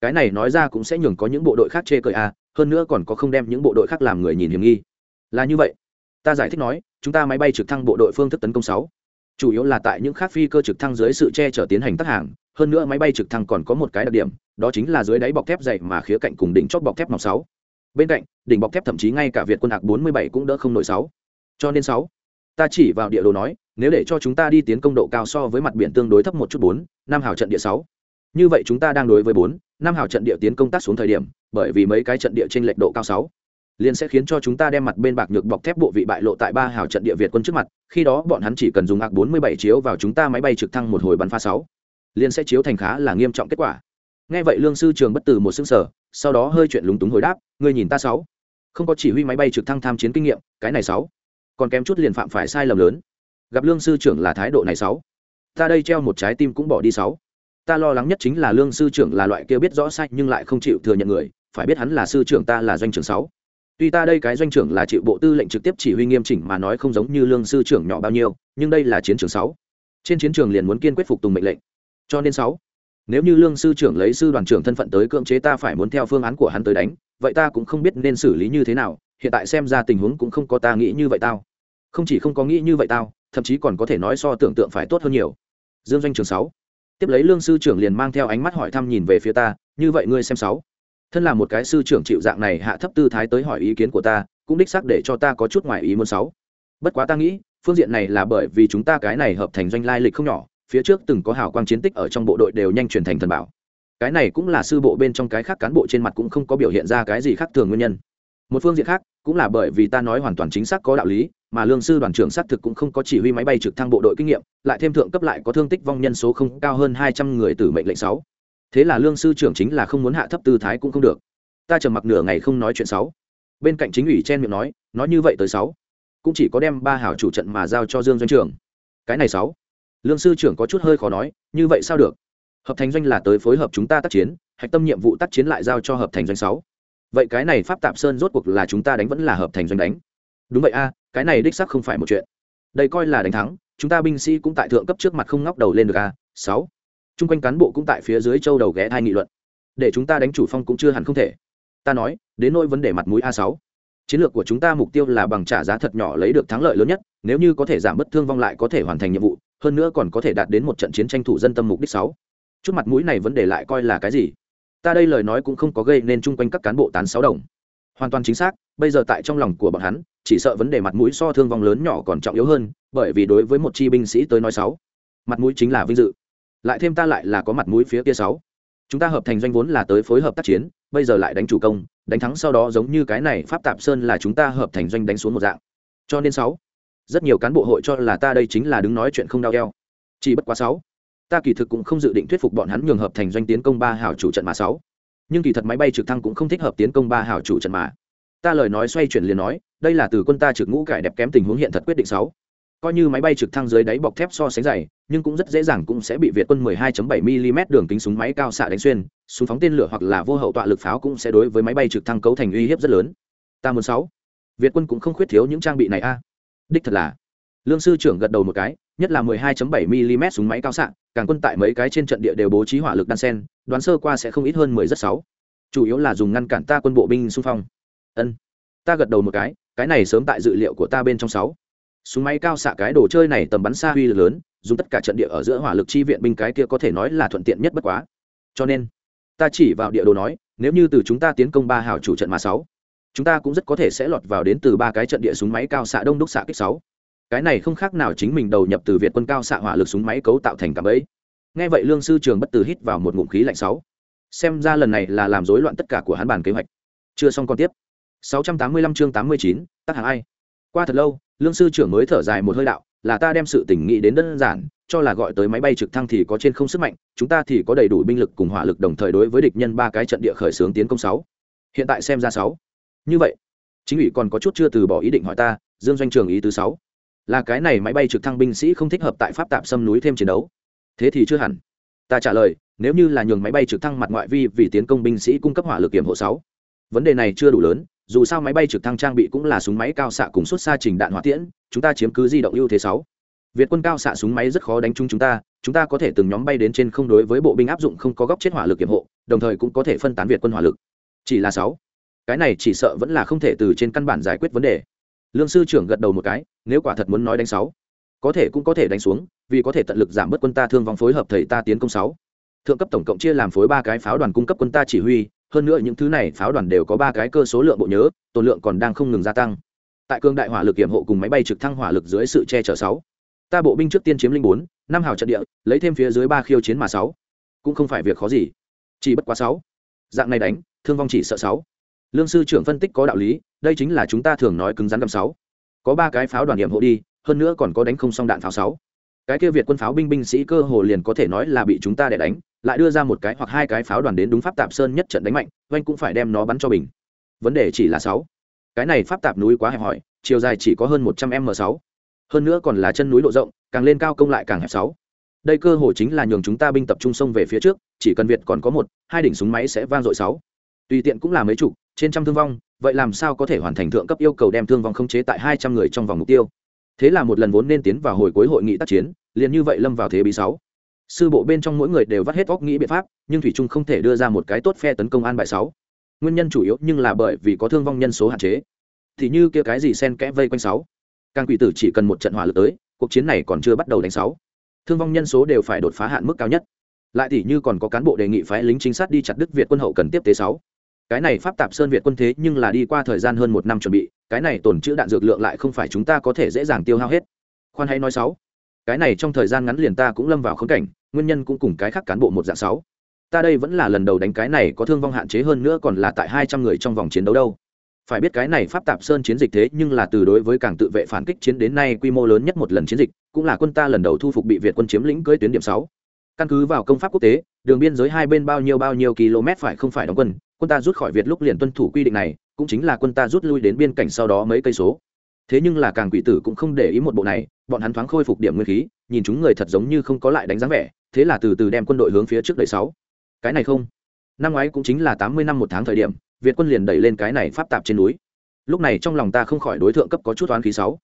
Cái này nói ra cũng sẽ nhường có những bộ đội khác chê cười a, hơn nữa còn có không đem những bộ đội khác làm người nhìn hiểm nghi. Là như vậy. Ta giải thích nói, chúng ta máy bay trực thăng bộ đội phương thức tấn công sáu. Chủ yếu là tại những khác phi cơ trực thăng dưới sự che chở tiến hành tác hàng, hơn nữa máy bay trực thăng còn có một cái đặc điểm, đó chính là dưới đáy bọc thép dày mà khía cạnh cùng đỉnh chót bọc thép nòng sáu bên cạnh, đỉnh bọc thép thậm chí ngay cả việt quân hạc bốn mươi bảy cũng đỡ không nổi sáu. Cho nên sáu, ta chỉ vào địa đồ nói, nếu để cho chúng ta đi tiến công độ cao so với mặt biển tương đối thấp một chút bốn năm hào trận địa sáu. Như vậy chúng ta đang đối với bốn năm hào trận địa tiến công tác xuống thời điểm, bởi vì mấy cái trận địa trên lệch độ cao sáu, liền sẽ khiến cho chúng ta đem mặt bên bạc nhược bọc thép bộ vị bại lộ tại ba hào trận địa việt quân trước mặt, khi đó bọn hắn chỉ cần dùng ạc bốn mươi bảy chiếu vào chúng ta máy bay trực thăng một hồi bắn pha sáu, liền sẽ chiếu thành khá là nghiêm trọng kết quả nghe vậy lương sư trường bất từ một xương sở sau đó hơi chuyện lúng túng hồi đáp, ngươi nhìn ta sáu. Không có chỉ huy máy bay trực thăng tham chiến kinh nghiệm, cái này sáu. Còn kém chút liền phạm phải sai lầm lớn. Gặp lương sư trưởng là thái độ này sáu. Ta đây treo một trái tim cũng bỏ đi sáu. Ta lo lắng nhất chính là lương sư trưởng là loại kia biết rõ sai nhưng lại không chịu thừa nhận người, phải biết hắn là sư trưởng ta là doanh trưởng sáu. Tuy ta đây cái doanh trưởng là chịu bộ tư lệnh trực tiếp chỉ huy nghiêm chỉnh mà nói không giống như lương sư trưởng nhỏ bao nhiêu, nhưng đây là chiến trường sáu. Trên chiến trường liền muốn kiên quyết phục tùng mệnh lệnh. Cho nên sáu nếu như lương sư trưởng lấy sư đoàn trưởng thân phận tới cưỡng chế ta phải muốn theo phương án của hắn tới đánh, vậy ta cũng không biết nên xử lý như thế nào, hiện tại xem ra tình huống cũng không có ta nghĩ như vậy tao. Không chỉ không có nghĩ như vậy tao, thậm chí còn có thể nói so tưởng tượng phải tốt hơn nhiều. Dương doanh trường sáu. Tiếp lấy lương sư trưởng liền mang theo ánh mắt hỏi thăm nhìn về phía ta, như vậy ngươi xem sáu. Thân là một cái sư trưởng chịu dạng này hạ thấp tư thái tới hỏi ý kiến của ta, cũng đích xác để cho ta có chút ngoài ý muốn sáu. Bất quá ta nghĩ, phương diện này là bởi vì chúng ta cái này hợp thành doanh lai lịch không nhỏ phía trước từng có hào quang chiến tích ở trong bộ đội đều nhanh truyền thành thần bảo. Cái này cũng là sư bộ bên trong cái khác cán bộ trên mặt cũng không có biểu hiện ra cái gì khác thường nguyên nhân. Một phương diện khác, cũng là bởi vì ta nói hoàn toàn chính xác có đạo lý, mà lương sư đoàn trưởng xác thực cũng không có chỉ huy máy bay trực thăng bộ đội kinh nghiệm, lại thêm thượng cấp lại có thương tích vong nhân số không cao hơn hai trăm người từ mệnh lệnh sáu. Thế là lương sư trưởng chính là không muốn hạ thấp tư thái cũng không được. Ta trầm mặc nửa ngày không nói chuyện sáu. Bên cạnh chính ủy chen miệng nói nói như vậy tới sáu, cũng chỉ có đem ba hảo chủ trận mà giao cho dương doanh trưởng. Cái này sáu lương sư trưởng có chút hơi khó nói, như vậy sao được? Hợp thành doanh là tới phối hợp chúng ta tác chiến, hạch tâm nhiệm vụ tác chiến lại giao cho hợp thành doanh sáu. Vậy cái này pháp tạp sơn rốt cuộc là chúng ta đánh vẫn là hợp thành doanh đánh? Đúng vậy a, cái này đích sắc không phải một chuyện. Đây coi là đánh thắng, chúng ta binh sĩ cũng tại thượng cấp trước mặt không ngóc đầu lên được a, sáu. Chung quanh cán bộ cũng tại phía dưới châu đầu ghé thai nghị luận. Để chúng ta đánh chủ phong cũng chưa hẳn không thể. Ta nói, đến nỗi vấn đề mặt mũi a sáu. Chiến lược của chúng ta mục tiêu là bằng trả giá thật nhỏ lấy được thắng lợi lớn nhất, nếu như có thể giảm bất thương vong lại có thể hoàn thành nhiệm vụ hơn nữa còn có thể đạt đến một trận chiến tranh thủ dân tâm mục đích sáu. Chút mặt mũi này vấn đề lại coi là cái gì? Ta đây lời nói cũng không có gây nên chung quanh các cán bộ tán sáu đồng. Hoàn toàn chính xác, bây giờ tại trong lòng của bọn hắn, chỉ sợ vấn đề mặt mũi so thương vong lớn nhỏ còn trọng yếu hơn, bởi vì đối với một chi binh sĩ tới nói sáu, mặt mũi chính là vinh dự. Lại thêm ta lại là có mặt mũi phía kia sáu. Chúng ta hợp thành doanh vốn là tới phối hợp tác chiến, bây giờ lại đánh chủ công, đánh thắng sau đó giống như cái này pháp tạp sơn là chúng ta hợp thành doanh đánh xuống một dạng. Cho nên sáu rất nhiều cán bộ hội cho là ta đây chính là đứng nói chuyện không đau đeo chỉ bất quá sáu. Ta kỳ thực cũng không dự định thuyết phục bọn hắn nhường hợp thành doanh tiến công ba hảo chủ trận mà sáu. Nhưng kỳ thật máy bay trực thăng cũng không thích hợp tiến công ba hảo chủ trận mà. Ta lời nói xoay chuyển liền nói, đây là từ quân ta trực ngũ cải đẹp kém tình huống hiện thật quyết định sáu. Coi như máy bay trực thăng dưới đáy bọc thép so sánh dày, nhưng cũng rất dễ dàng cũng sẽ bị việt quân 12.7 mm đường kính súng máy cao xạ đánh xuyên, súng phóng tên lửa hoặc là vô hậu tọa lực pháo cũng sẽ đối với máy bay trực thăng cấu thành uy hiếp rất lớn. Ta muốn sáu. Việt quân cũng không khuyết thiếu những trang bị này a đích thật là, lương sư trưởng gật đầu một cái, nhất là 12.7 mm súng máy cao xạ, càng quân tại mấy cái trên trận địa đều bố trí hỏa lực đan sen, đoán sơ qua sẽ không ít hơn 10 rất sáu. Chủ yếu là dùng ngăn cản ta quân bộ binh xung phong. Ân. Ta gật đầu một cái cái này sớm tại dự liệu của ta bên trong sáu. Súng máy cao xạ cái đồ chơi này tầm bắn xa uy lực lớn, dùng tất cả trận địa ở giữa hỏa lực chi viện binh cái kia có thể nói là thuận tiện nhất bất quá. Cho nên, ta chỉ vào địa đồ nói, nếu như từ chúng ta tiến công ba hảo chủ trận mà sáu chúng ta cũng rất có thể sẽ lọt vào đến từ ba cái trận địa súng máy cao xạ đông đúc xạ kích sáu. Cái này không khác nào chính mình đầu nhập từ việt quân cao xạ hỏa lực súng máy cấu tạo thành cả ấy. Nghe vậy lương sư trường bất từ hít vào một ngụm khí lạnh sáu. Xem ra lần này là làm rối loạn tất cả của hắn bàn kế hoạch. Chưa xong còn tiếp. 685 chương 89, tác hàng ai. Qua thật lâu lương sư trưởng mới thở dài một hơi đạo là ta đem sự tình nghĩ đến đơn giản cho là gọi tới máy bay trực thăng thì có trên không sức mạnh chúng ta thì có đầy đủ binh lực cùng hỏa lực đồng thời đối với địch nhân ba cái trận địa khởi xướng tiến công sáu. Hiện tại xem ra sáu như vậy, chính ủy còn có chút chưa từ bỏ ý định hỏi ta, dương doanh trường ý thứ sáu. Là cái này máy bay trực thăng binh sĩ không thích hợp tại pháp tạp xâm núi thêm chiến đấu. Thế thì chưa hẳn. Ta trả lời, nếu như là nhường máy bay trực thăng mặt ngoại vi vì tiến công binh sĩ cung cấp hỏa lực kiểm hộ sáu. Vấn đề này chưa đủ lớn, dù sao máy bay trực thăng trang bị cũng là súng máy cao xạ cùng xuất xa trình đạn hỏa tiễn, chúng ta chiếm cứ di động ưu thế sáu. Việt quân cao xạ súng máy rất khó đánh trúng chúng ta chúng ta có thể từng nhóm bay đến trên không đối với bộ binh áp dụng không có góc chết hỏa lực kiểm hộ, đồng thời cũng có thể phân tán việt quân hỏa lực. Chỉ là sáu cái này chỉ sợ vẫn là không thể từ trên căn bản giải quyết vấn đề. Lương sư trưởng gật đầu một cái, nếu quả thật muốn nói đánh sáu, có thể cũng có thể đánh xuống, vì có thể tận lực giảm bớt quân ta thương vong phối hợp thầy ta tiến công sáu. Thượng cấp tổng cộng chia làm phối ba cái pháo đoàn cung cấp quân ta chỉ huy, hơn nữa những thứ này pháo đoàn đều có ba cái cơ số lượng bộ nhớ, tồn lượng còn đang không ngừng gia tăng. Tại cương đại hỏa lực hiểm hộ cùng máy bay trực thăng hỏa lực dưới sự che chở sáu, ta bộ binh trước tiên chiếm linh bốn, năm hào trận địa, lấy thêm phía dưới ba khiêu chiến mà sáu. Cũng không phải việc khó gì. Chỉ bất quá sáu. Dạng này đánh, thương vong chỉ sợ sáu lương sư trưởng phân tích có đạo lý, đây chính là chúng ta thường nói cứng rắn cầm sáu. Có ba cái pháo đoàn điểm hộ đi, hơn nữa còn có đánh không xong đạn pháo sáu. Cái kia việt quân pháo binh binh sĩ cơ hồ liền có thể nói là bị chúng ta để đánh, lại đưa ra một cái hoặc hai cái pháo đoàn đến đúng pháp tạp sơn nhất trận đánh mạnh, oanh cũng phải đem nó bắn cho bình. Vấn đề chỉ là sáu. Cái này pháp tạp núi quá hẹp hòi, chiều dài chỉ có hơn một trăm m sáu. Hơn nữa còn là chân núi độ rộng, càng lên cao công lại càng hẹp sáu. Đây cơ hồ chính là nhường chúng ta binh tập trung sông về phía trước, chỉ cần việt còn có một, hai đỉnh súng máy sẽ vang dội sáu. Tùy tiện cũng là mấy chục trên trăm thương vong, vậy làm sao có thể hoàn thành thượng cấp yêu cầu đem thương vong khống chế tại hai trăm người trong vòng mục tiêu? Thế là một lần vốn nên tiến vào hồi cuối hội nghị tác chiến, liền như vậy lâm vào thế bí sáu. Sư bộ bên trong mỗi người đều vắt hết óc nghĩ biện pháp, nhưng thủy trung không thể đưa ra một cái tốt phe tấn công an bài sáu. Nguyên nhân chủ yếu nhưng là bởi vì có thương vong nhân số hạn chế. Thì như kia cái gì sen kẽ vây quanh sáu. Càng quỷ tử chỉ cần một trận hỏa lực tới, cuộc chiến này còn chưa bắt đầu đánh sáu. Thương vong nhân số đều phải đột phá hạn mức cao nhất. Lại thì như còn có cán bộ đề nghị phái lính chính sát đi chặt đức việt quân hậu cần tiếp tế sáu cái này pháp tạp sơn việt quân thế nhưng là đi qua thời gian hơn một năm chuẩn bị, cái này tồn chữ đạn dược lượng lại không phải chúng ta có thể dễ dàng tiêu hao hết. Khoan hãy nói sáu. Cái này trong thời gian ngắn liền ta cũng lâm vào khống cảnh, nguyên nhân cũng cùng cái khác cán bộ một dạng sáu. Ta đây vẫn là lần đầu đánh cái này có thương vong hạn chế hơn nữa còn là tại hai trăm người trong vòng chiến đấu đâu. Phải biết cái này pháp tạp sơn chiến dịch thế nhưng là từ đối với cảng tự vệ phản kích chiến đến nay quy mô lớn nhất một lần chiến dịch, cũng là quân ta lần đầu thu phục bị việt quân chiếm lĩnh cưới tuyến điểm sáu. Căn cứ vào công pháp quốc tế, đường biên giới hai bên bao nhiêu bao nhiêu km phải không phải đóng quân quân ta rút khỏi việt lúc liền tuân thủ quy định này, cũng chính là quân ta rút lui đến biên cảnh sau đó mấy cây số. Thế nhưng là càng quỷ tử cũng không để ý một bộ này, bọn hắn thoáng khôi phục điểm nguyên khí, nhìn chúng người thật giống như không có lại đánh giá vẻ, thế là từ từ đem quân đội hướng phía trước đẩy sáu. Cái này không. Năm ngoái cũng chính là tám mươi năm một tháng thời điểm, việt quân liền đẩy lên cái này pháp tạp trên núi. Lúc này trong lòng ta không khỏi đối tượng cấp có chút oán khí sáu.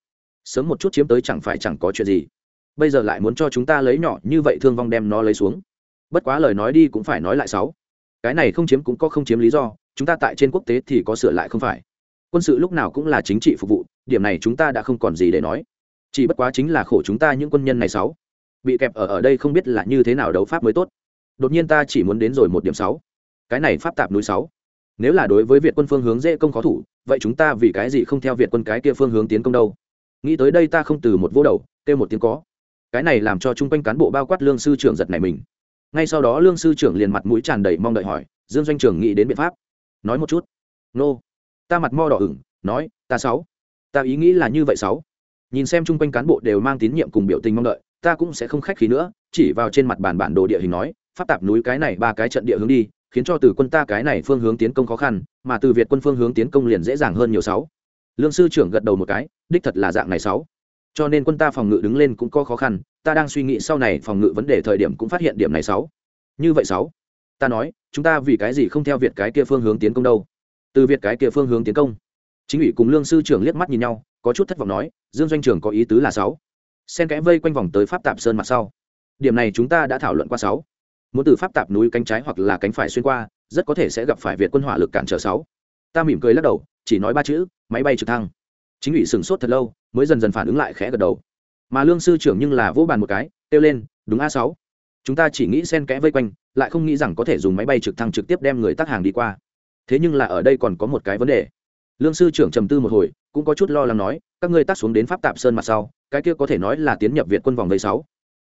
Sớm một chút chiếm tới chẳng phải chẳng có chuyện gì. Bây giờ lại muốn cho chúng ta lấy nhỏ như vậy thương vong đem nó lấy xuống. Bất quá lời nói đi cũng phải nói lại sáu cái này không chiếm cũng có không chiếm lý do, chúng ta tại trên quốc tế thì có sửa lại không phải. Quân sự lúc nào cũng là chính trị phục vụ, điểm này chúng ta đã không còn gì để nói. Chỉ bất quá chính là khổ chúng ta những quân nhân này sáu. Bị kẹp ở ở đây không biết là như thế nào đấu pháp mới tốt. Đột nhiên ta chỉ muốn đến rồi một điểm sáu. Cái này pháp tạp núi sáu. Nếu là đối với việt quân phương hướng dễ công khó thủ, vậy chúng ta vì cái gì không theo việt quân cái kia phương hướng tiến công đâu? Nghĩ tới đây ta không từ một vô đầu, kêu một tiếng có. Cái này làm cho chung quanh cán bộ bao quát lương sư trưởng giật này mình ngay sau đó lương sư trưởng liền mặt mũi tràn đầy mong đợi hỏi, dương doanh trưởng nghĩ đến biện pháp? Nói một chút. Nô. Ta mặt mo đỏ ửng, nói, ta sáu. Ta ý nghĩ là như vậy sáu. Nhìn xem chung quanh cán bộ đều mang tín nhiệm cùng biểu tình mong đợi, ta cũng sẽ không khách khí nữa, chỉ vào trên mặt bàn bản đồ địa hình nói, pháp tạp núi cái này ba cái trận địa hướng đi, khiến cho từ quân ta cái này phương hướng tiến công khó khăn, mà từ việt quân phương hướng tiến công liền dễ dàng hơn nhiều sáu. Lương sư trưởng gật đầu một cái, đích thật là dạng này sáu. Cho nên quân ta phòng ngự đứng lên cũng có khó khăn ta đang suy nghĩ sau này phòng ngự vấn đề thời điểm cũng phát hiện điểm này sáu. Như vậy sáu. Ta nói, chúng ta vì cái gì không theo việt cái kia phương hướng tiến công đâu? Từ việt cái kia phương hướng tiến công. Chính ủy cùng lương sư trưởng liếc mắt nhìn nhau, có chút thất vọng nói, dương doanh trưởng có ý tứ là sáu. Sen kẽ vây quanh vòng tới pháp tạp sơn mặt sau. Điểm này chúng ta đã thảo luận qua sáu. Muốn từ pháp tạp núi cánh trái hoặc là cánh phải xuyên qua, rất có thể sẽ gặp phải việt quân hỏa lực cản trở sáu. Ta mỉm cười lắc đầu, chỉ nói ba chữ, máy bay trực thăng. Chính ủy sửng sốt thật lâu, mới dần dần phản ứng lại khẽ gật đầu mà lương sư trưởng nhưng là vỗ bàn một cái, kêu lên, đúng a sáu. Chúng ta chỉ nghĩ sen kẽ vây quanh, lại không nghĩ rằng có thể dùng máy bay trực thăng trực tiếp đem người tác hàng đi qua. Thế nhưng là ở đây còn có một cái vấn đề. Lương sư trưởng trầm tư một hồi, cũng có chút lo lắng nói, các ngươi tác xuống đến pháp tạp sơn mặt sau, cái kia có thể nói là tiến nhập việt quân vòng vây sáu.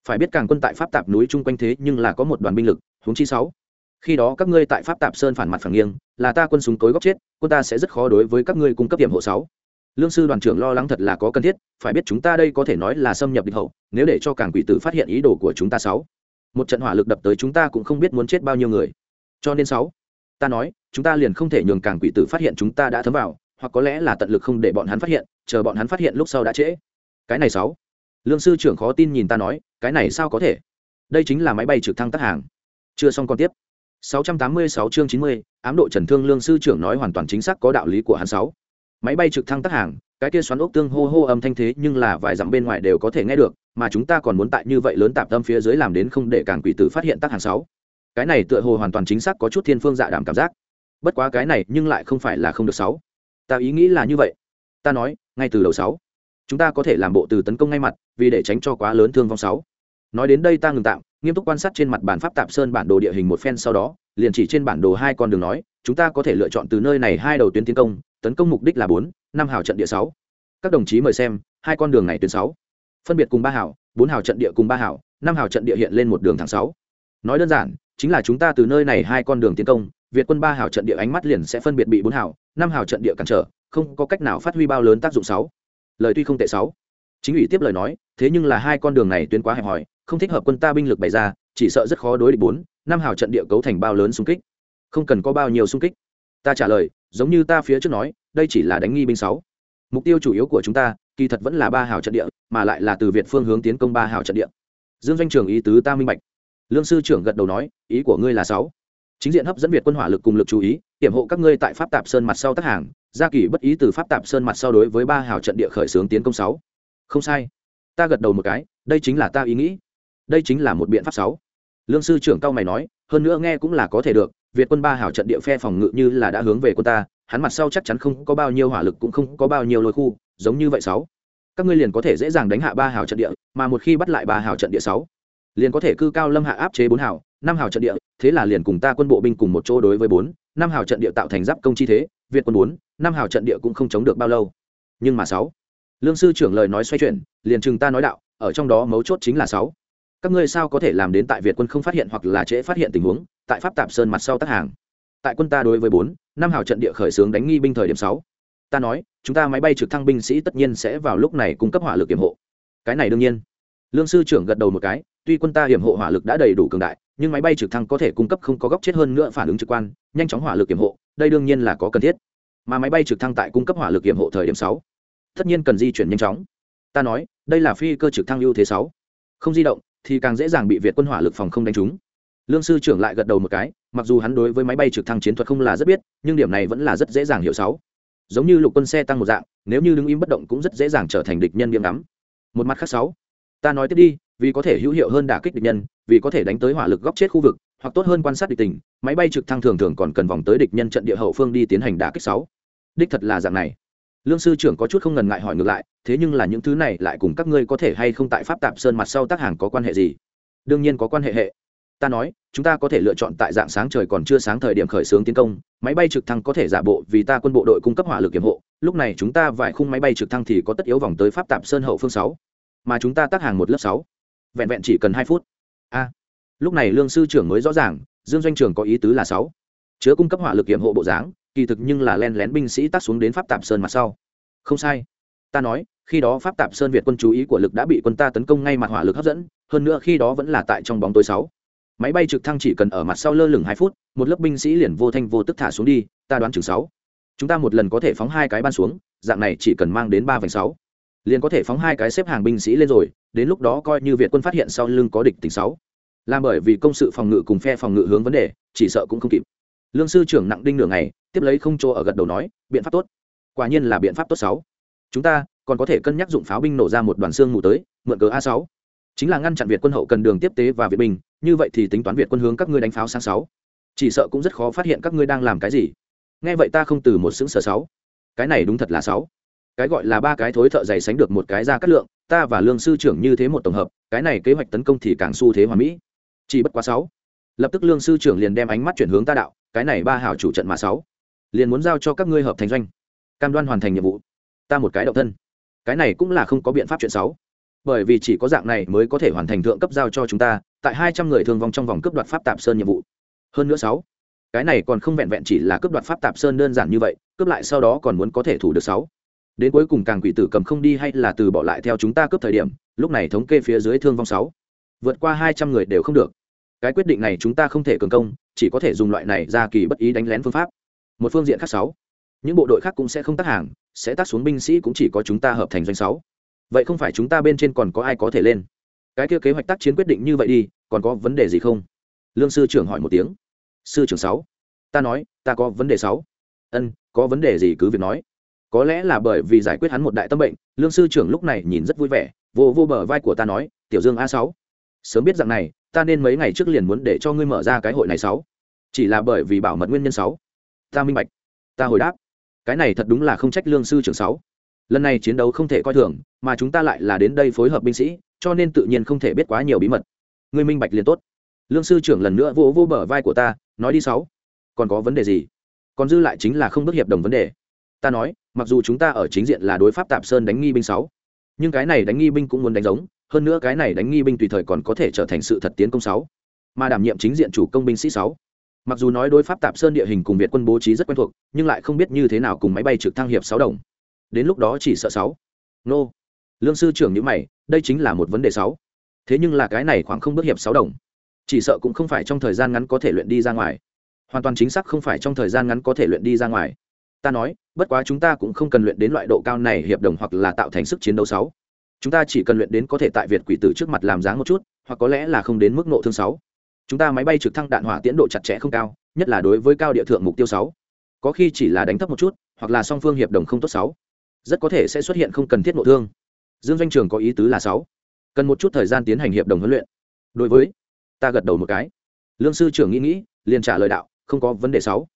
Phải biết càng quân tại pháp tạp núi chung quanh thế nhưng là có một đoàn binh lực, huống chi sáu. Khi đó các ngươi tại pháp tạp sơn phản mặt phản nghiêng, là ta quân súng tối góc chết, quân ta sẽ rất khó đối với các ngươi cung cấp điểm hộ sáu lương sư đoàn trưởng lo lắng thật là có cần thiết phải biết chúng ta đây có thể nói là xâm nhập địch hậu nếu để cho càng quỷ tử phát hiện ý đồ của chúng ta sáu. Một trận hỏa lực đập tới chúng ta cũng không biết muốn chết bao nhiêu người. Cho nên sáu ta nói chúng ta liền không thể nhường càng quỷ tử phát hiện chúng ta đã thấm vào hoặc có lẽ là tận lực không để bọn hắn phát hiện chờ bọn hắn phát hiện lúc sau đã trễ. Cái này sáu lương sư trưởng khó tin nhìn ta nói cái này sao có thể? Đây chính là máy bay trực thăng tắt hàng. Chưa xong còn tiếp. 686 chương 90, ám độ Trần Thương Lương sư trưởng nói hoàn toàn chính xác có đạo lý của hắn sáu. Máy bay trực thăng tác hàng, cái kia xoắn ốc tương hô hô âm thanh thế nhưng là vài dặm bên ngoài đều có thể nghe được, mà chúng ta còn muốn tại như vậy lớn tạp tâm phía dưới làm đến không để càng quỷ tử phát hiện tác hàng sáu. Cái này tựa hồ hoàn toàn chính xác có chút thiên phương dạ đảm cảm giác. Bất quá cái này nhưng lại không phải là không được sáu. Ta ý nghĩ là như vậy. Ta nói ngay từ đầu sáu chúng ta có thể làm bộ từ tấn công ngay mặt vì để tránh cho quá lớn thương vong sáu. Nói đến đây ta ngừng tạm nghiêm túc quan sát trên mặt bản pháp tạp sơn bản đồ địa hình một phen sau đó liền chỉ trên bản đồ hai con đường nói chúng ta có thể lựa chọn từ nơi này hai đầu tuyến tiến công tấn công mục đích là bốn, năm hào trận địa sáu. Các đồng chí mời xem, hai con đường này tuyến sáu. Phân biệt cùng ba hào, bốn hào trận địa cùng ba hào, năm hào trận địa hiện lên một đường thẳng sáu. Nói đơn giản, chính là chúng ta từ nơi này hai con đường tiến công, việt quân ba hào trận địa ánh mắt liền sẽ phân biệt bị bốn hào, năm hào trận địa cản trở, không có cách nào phát huy bao lớn tác dụng sáu. Lời tuy không tệ sáu. Chính ủy tiếp lời nói, thế nhưng là hai con đường này tuyến quá hẹp hòi, không thích hợp quân ta binh lực bày ra, chỉ sợ rất khó đối địch bốn, năm hào trận địa cấu thành bao lớn xung kích. Không cần có bao nhiêu xung kích. Ta trả lời giống như ta phía trước nói, đây chỉ là đánh nghi binh sáu. Mục tiêu chủ yếu của chúng ta, kỳ thật vẫn là ba hào trận địa, mà lại là từ việt phương hướng tiến công ba hào trận địa. Dương doanh trường ý tứ ta minh bạch. Lương sư trưởng gật đầu nói, ý của ngươi là sáu. Chính diện hấp dẫn việt quân hỏa lực cùng lực chú ý, hiểm hộ các ngươi tại pháp tạp sơn mặt sau tác hàng, gia kỳ bất ý từ pháp tạp sơn mặt sau đối với ba hào trận địa khởi xướng tiến công sáu. Không sai. Ta gật đầu một cái, đây chính là ta ý nghĩ. Đây chính là một biện pháp sáu. Lương sư trưởng cao mày nói, hơn nữa nghe cũng là có thể được việt quân ba hảo trận địa phe phòng ngự như là đã hướng về quân ta, hắn mặt sau chắc chắn không có bao nhiêu hỏa lực cũng không có bao nhiêu lôi khu, giống như vậy sáu. Các ngươi liền có thể dễ dàng đánh hạ ba hảo trận địa, mà một khi bắt lại ba hảo trận địa sáu, liền có thể cư cao lâm hạ áp chế bốn hảo, năm hảo trận địa, thế là liền cùng ta quân bộ binh cùng một chỗ đối với bốn, năm hảo trận địa tạo thành giáp công chi thế, việt quân bốn, năm hảo trận địa cũng không chống được bao lâu. Nhưng mà sáu, lương sư trưởng lời nói xoay chuyển, liền chừng ta nói đạo, ở trong đó mấu chốt chính là sáu các ngươi sao có thể làm đến tại việt quân không phát hiện hoặc là trễ phát hiện tình huống, tại pháp tạp sơn mặt sau tác hàng. Tại quân ta đối với bốn, năm hào trận địa khởi xướng đánh nghi binh thời điểm sáu. Ta nói, chúng ta máy bay trực thăng binh sĩ tất nhiên sẽ vào lúc này cung cấp hỏa lực kiểm hộ. Cái này đương nhiên. Lương sư trưởng gật đầu một cái, tuy quân ta hiểm hộ hỏa lực đã đầy đủ cường đại, nhưng máy bay trực thăng có thể cung cấp không có góc chết hơn nữa phản ứng trực quan, nhanh chóng hỏa lực kiểm hộ, đây đương nhiên là có cần thiết. Mà máy bay trực thăng tại cung cấp hỏa lực kiểm hộ thời điểm sáu, tất nhiên cần di chuyển nhanh chóng. Ta nói, đây là phi cơ trực thăng ưu thế sáu. Không di động thì càng dễ dàng bị việt quân hỏa lực phòng không đánh trúng. Lương sư trưởng lại gật đầu một cái, mặc dù hắn đối với máy bay trực thăng chiến thuật không là rất biết, nhưng điểm này vẫn là rất dễ dàng hiểu sáu. Giống như lục quân xe tăng một dạng, nếu như đứng im bất động cũng rất dễ dàng trở thành địch nhân nghiêm ngắm. Một mặt khác sáu, ta nói tiếp đi, vì có thể hữu hiệu hơn đả kích địch nhân, vì có thể đánh tới hỏa lực góc chết khu vực, hoặc tốt hơn quan sát địch tình, máy bay trực thăng thường thường còn cần vòng tới địch nhân trận địa hậu phương đi tiến hành đả kích sáu. Đích thật là dạng này. Lương sư trưởng có chút không ngần ngại hỏi ngược lại thế nhưng là những thứ này lại cùng các ngươi có thể hay không tại pháp tạp sơn mặt sau tác hàng có quan hệ gì? Đương nhiên có quan hệ hệ. Ta nói, chúng ta có thể lựa chọn tại dạng sáng trời còn chưa sáng thời điểm khởi xướng tiến công, máy bay trực thăng có thể giả bộ vì ta quân bộ đội cung cấp hỏa lực kiểm hộ, lúc này chúng ta vài khung máy bay trực thăng thì có tất yếu vòng tới pháp tạp sơn hậu phương sáu, mà chúng ta tác hàng một lớp sáu, vẹn vẹn chỉ cần hai phút. A. Lúc này lương sư trưởng mới rõ ràng, dương doanh trưởng có ý tứ là sáu, chứa cung cấp hỏa lực kiểm hộ bộ dáng, kỳ thực nhưng là len lén binh sĩ tác xuống đến pháp tạp sơn mặt sau. Không sai. Ta nói khi đó pháp tạp sơn việt quân chú ý của lực đã bị quân ta tấn công ngay mặt hỏa lực hấp dẫn, hơn nữa khi đó vẫn là tại trong bóng tối sáu. Máy bay trực thăng chỉ cần ở mặt sau lơ lửng hai phút, một lớp binh sĩ liền vô thanh vô tức thả xuống đi, ta đoán chừng sáu. Chúng ta một lần có thể phóng hai cái ban xuống, dạng này chỉ cần mang đến ba vành sáu. Liền có thể phóng hai cái xếp hàng binh sĩ lên rồi, đến lúc đó coi như việt quân phát hiện sau lưng có địch tỉnh sáu. Là bởi vì công sự phòng ngự cùng phe phòng ngự hướng vấn đề, chỉ sợ cũng không kịp. Lương sư trưởng nặng đinh nửa ngày, tiếp lấy không chỗ ở gật đầu nói, biện pháp tốt. Quả nhiên là biện pháp tốt sáu. Chúng ta còn có thể cân nhắc dụng pháo binh nổ ra một đoàn xương mù tới, mượn cớ a sáu. Chính là ngăn chặn việt quân hậu cần đường tiếp tế và việt binh, như vậy thì tính toán việt quân hướng các ngươi đánh pháo sáng sáu. Chỉ sợ cũng rất khó phát hiện các ngươi đang làm cái gì. Nghe vậy ta không từ một xứng sở sáu. Cái này đúng thật là sáu. Cái gọi là ba cái thối thợ dày sánh được một cái ra cắt lượng, ta và lương sư trưởng như thế một tổng hợp, cái này kế hoạch tấn công thì càng xu thế hoàn mỹ. Chỉ bất quá sáu. Lập tức lương sư trưởng liền đem ánh mắt chuyển hướng ta đạo, cái này ba hảo chủ trận mà sáu. Liền muốn giao cho các ngươi hợp thành doanh. Cam đoan hoàn thành nhiệm vụ. Ta một cái động thân cái này cũng là không có biện pháp chuyện sáu bởi vì chỉ có dạng này mới có thể hoàn thành thượng cấp giao cho chúng ta, tại hai trăm người thương vong trong vòng cướp đoạt pháp tạp sơn nhiệm vụ. Hơn nữa sáu, cái này còn không vẹn vẹn chỉ là cướp đoạt pháp tạp sơn đơn giản như vậy, cướp lại sau đó còn muốn có thể thủ được sáu. Đến cuối cùng càng quỷ tử cầm không đi hay là từ bỏ lại theo chúng ta cướp thời điểm, lúc này thống kê phía dưới thương vong sáu. Vượt qua hai trăm người đều không được. Cái quyết định này chúng ta không thể cường công, chỉ có thể dùng loại này ra kỳ bất ý đánh lén phương pháp. Một phương diện khác sáu những bộ đội khác cũng sẽ không tác hàng, sẽ tác xuống binh sĩ cũng chỉ có chúng ta hợp thành doanh sáu. Vậy không phải chúng ta bên trên còn có ai có thể lên? Cái kia kế hoạch tác chiến quyết định như vậy đi, còn có vấn đề gì không? Lương sư trưởng hỏi một tiếng. Sư trưởng sáu. Ta nói, ta có vấn đề sáu. Ân, có vấn đề gì cứ việc nói. Có lẽ là bởi vì giải quyết hắn một đại tâm bệnh, lương sư trưởng lúc này nhìn rất vui vẻ, vô vô bờ vai của ta nói, tiểu dương a sáu, sớm biết rằng này, ta nên mấy ngày trước liền muốn để cho ngươi mở ra cái hội này sáu. Chỉ là bởi vì bảo mật nguyên nhân sáu. Ta minh bạch. Ta hồi đáp cái này thật đúng là không trách lương sư trưởng sáu. Lần này chiến đấu không thể coi thường, mà chúng ta lại là đến đây phối hợp binh sĩ, cho nên tự nhiên không thể biết quá nhiều bí mật. Người minh bạch liền tốt. Lương sư trưởng lần nữa vỗ vỗ bờ vai của ta, nói đi sáu. Còn có vấn đề gì? Còn dư lại chính là không bước hiệp đồng vấn đề. Ta nói, mặc dù chúng ta ở chính diện là đối pháp tạp sơn đánh nghi binh sáu, nhưng cái này đánh nghi binh cũng muốn đánh giống, hơn nữa cái này đánh nghi binh tùy thời còn có thể trở thành sự thật tiến công sáu, mà đảm nhiệm chính diện chủ công binh sĩ sáu mặc dù nói đối pháp tạp sơn địa hình cùng việt quân bố trí rất quen thuộc, nhưng lại không biết như thế nào cùng máy bay trực thăng hiệp sáu đồng. Đến lúc đó chỉ sợ sáu. Nô. Lương sư trưởng nhữ mày, đây chính là một vấn đề sáu. Thế nhưng là cái này khoảng không bước hiệp sáu đồng. Chỉ sợ cũng không phải trong thời gian ngắn có thể luyện đi ra ngoài. Hoàn toàn chính xác không phải trong thời gian ngắn có thể luyện đi ra ngoài. Ta nói, bất quá chúng ta cũng không cần luyện đến loại độ cao này hiệp đồng hoặc là tạo thành sức chiến đấu sáu. Chúng ta chỉ cần luyện đến có thể tại việt quỷ tử trước mặt làm dáng một chút, hoặc có lẽ là không đến mức nộ thương sáu chúng ta máy bay trực thăng đạn hỏa tiến độ chặt chẽ không cao, nhất là đối với cao địa thượng mục tiêu sáu. Có khi chỉ là đánh thấp một chút, hoặc là song phương hiệp đồng không tốt sáu. Rất có thể sẽ xuất hiện không cần thiết nội thương. Dương doanh trường có ý tứ là sáu. Cần một chút thời gian tiến hành hiệp đồng huấn luyện. Đối với, ta gật đầu một cái. Lương sư trưởng nghĩ nghĩ, liền trả lời đạo, không có vấn đề sáu.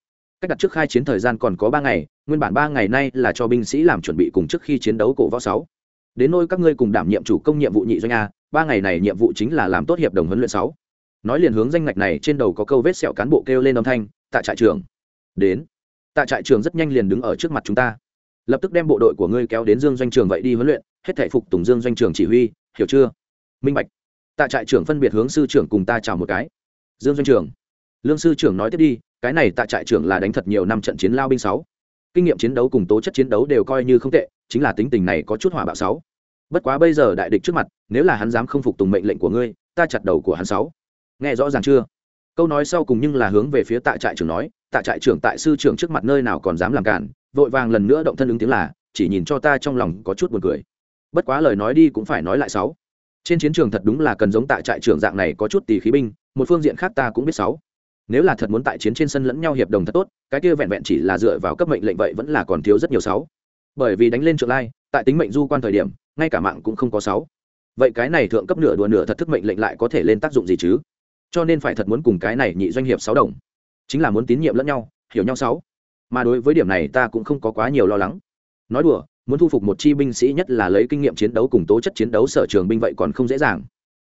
Cách đặt trước khai chiến thời gian còn có ba ngày, nguyên bản ba ngày nay là cho binh sĩ làm chuẩn bị cùng trước khi chiến đấu cổ võ sáu. Đến nôi các ngươi cùng đảm nhiệm chủ công nhiệm vụ nhị doanh a, ba ngày này nhiệm vụ chính là làm tốt hiệp đồng huấn luyện sáu nói liền hướng danh ngạch này trên đầu có câu vết sẹo cán bộ kêu lên âm thanh, tạ trại trưởng. Đến. Tạ trại trưởng rất nhanh liền đứng ở trước mặt chúng ta. Lập tức đem bộ đội của ngươi kéo đến dương doanh trường vậy đi huấn luyện, hết thể phục tùng dương doanh trường chỉ huy, hiểu chưa? Minh bạch. Tạ trại trưởng phân biệt hướng sư trưởng cùng ta chào một cái. Dương doanh trường. Lương sư trưởng nói tiếp đi, cái này tạ trại trưởng là đánh thật nhiều năm trận chiến lao binh sáu. Kinh nghiệm chiến đấu cùng tố chất chiến đấu đều coi như không tệ, chính là tính tình này có chút hỏa bạo sáu. Bất quá bây giờ đại địch trước mặt, nếu là hắn dám không phục tùng mệnh lệnh của ngươi, ta chặt đầu của hắn sáu nghe rõ ràng chưa? Câu nói sau cùng nhưng là hướng về phía tạ trại trưởng nói, tạ trại trưởng tại sư trưởng trước mặt nơi nào còn dám làm cản, vội vàng lần nữa động thân ứng tiếng là, chỉ nhìn cho ta trong lòng có chút buồn cười. Bất quá lời nói đi cũng phải nói lại sáu. Trên chiến trường thật đúng là cần giống tạ trại trưởng dạng này có chút tỳ khí binh, một phương diện khác ta cũng biết sáu. Nếu là thật muốn tại chiến trên sân lẫn nhau hiệp đồng thật tốt, cái kia vẹn vẹn chỉ là dựa vào cấp mệnh lệnh vậy vẫn là còn thiếu rất nhiều sáu. Bởi vì đánh lên trượng lai, tại tính mệnh du quan thời điểm, ngay cả mạng cũng không có sáu. Vậy cái này thượng cấp nửa đùa nửa thật thức mệnh lệnh lại có thể lên tác dụng gì chứ? Cho nên phải thật muốn cùng cái này nhị doanh hiệp sáu đồng. Chính là muốn tín nhiệm lẫn nhau, hiểu nhau sáu. Mà đối với điểm này ta cũng không có quá nhiều lo lắng. Nói đùa, muốn thu phục một chi binh sĩ nhất là lấy kinh nghiệm chiến đấu cùng tố chất chiến đấu sở trường binh vậy còn không dễ dàng.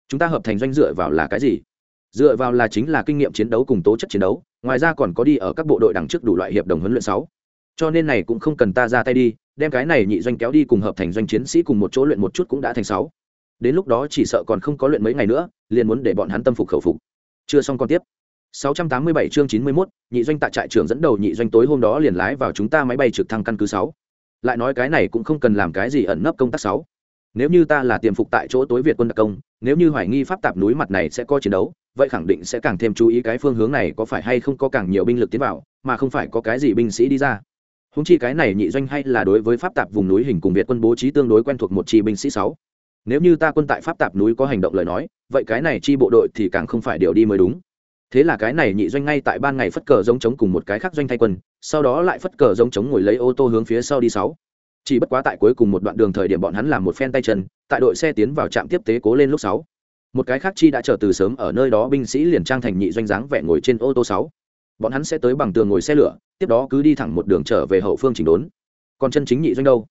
Chúng ta hợp thành doanh dựa vào là cái gì? Dựa vào là chính là kinh nghiệm chiến đấu cùng tố chất chiến đấu, ngoài ra còn có đi ở các bộ đội đằng trước đủ loại hiệp đồng huấn luyện sáu. Cho nên này cũng không cần ta ra tay đi, đem cái này nhị doanh kéo đi cùng hợp thành doanh chiến sĩ cùng một chỗ luyện một chút cũng đã thành sáu. Đến lúc đó chỉ sợ còn không có luyện mấy ngày nữa, liền muốn để bọn hắn tâm phục khẩu phục chưa xong còn tiếp 687 chương 91, nhị doanh tại trại trưởng dẫn đầu nhị doanh tối hôm đó liền lái vào chúng ta máy bay trực thăng căn cứ 6. Lại nói cái này cũng không cần làm cái gì ẩn nấp công tác 6. Nếu như ta là tiềm phục tại chỗ tối Việt quân đặc công, nếu như hoài nghi pháp tạp núi mặt này sẽ có chiến đấu, vậy khẳng định sẽ càng thêm chú ý cái phương hướng này có phải hay không có càng nhiều binh lực tiến vào, mà không phải có cái gì binh sĩ đi ra. Húng chi cái này nhị doanh hay là đối với pháp tạp vùng núi hình cùng Việt quân bố trí tương đối quen thuộc một chi binh sĩ 6. Nếu như ta quân tại pháp tạp núi có hành động lời nói, vậy cái này chi bộ đội thì càng không phải điều đi mới đúng. Thế là cái này nhị doanh ngay tại ban ngày phất cờ giống chống cùng một cái khác doanh thay quân, sau đó lại phất cờ giống chống ngồi lấy ô tô hướng phía sau đi sáu. Chỉ bất quá tại cuối cùng một đoạn đường thời điểm bọn hắn làm một phen tay chân, tại đội xe tiến vào trạm tiếp tế cố lên lúc sáu. Một cái khác chi đã chờ từ sớm ở nơi đó binh sĩ liền trang thành nhị doanh dáng vẻ ngồi trên ô tô sáu. Bọn hắn sẽ tới bằng tường ngồi xe lửa, tiếp đó cứ đi thẳng một đường trở về hậu phương chỉnh đốn. Còn chân chính nhị doanh đâu?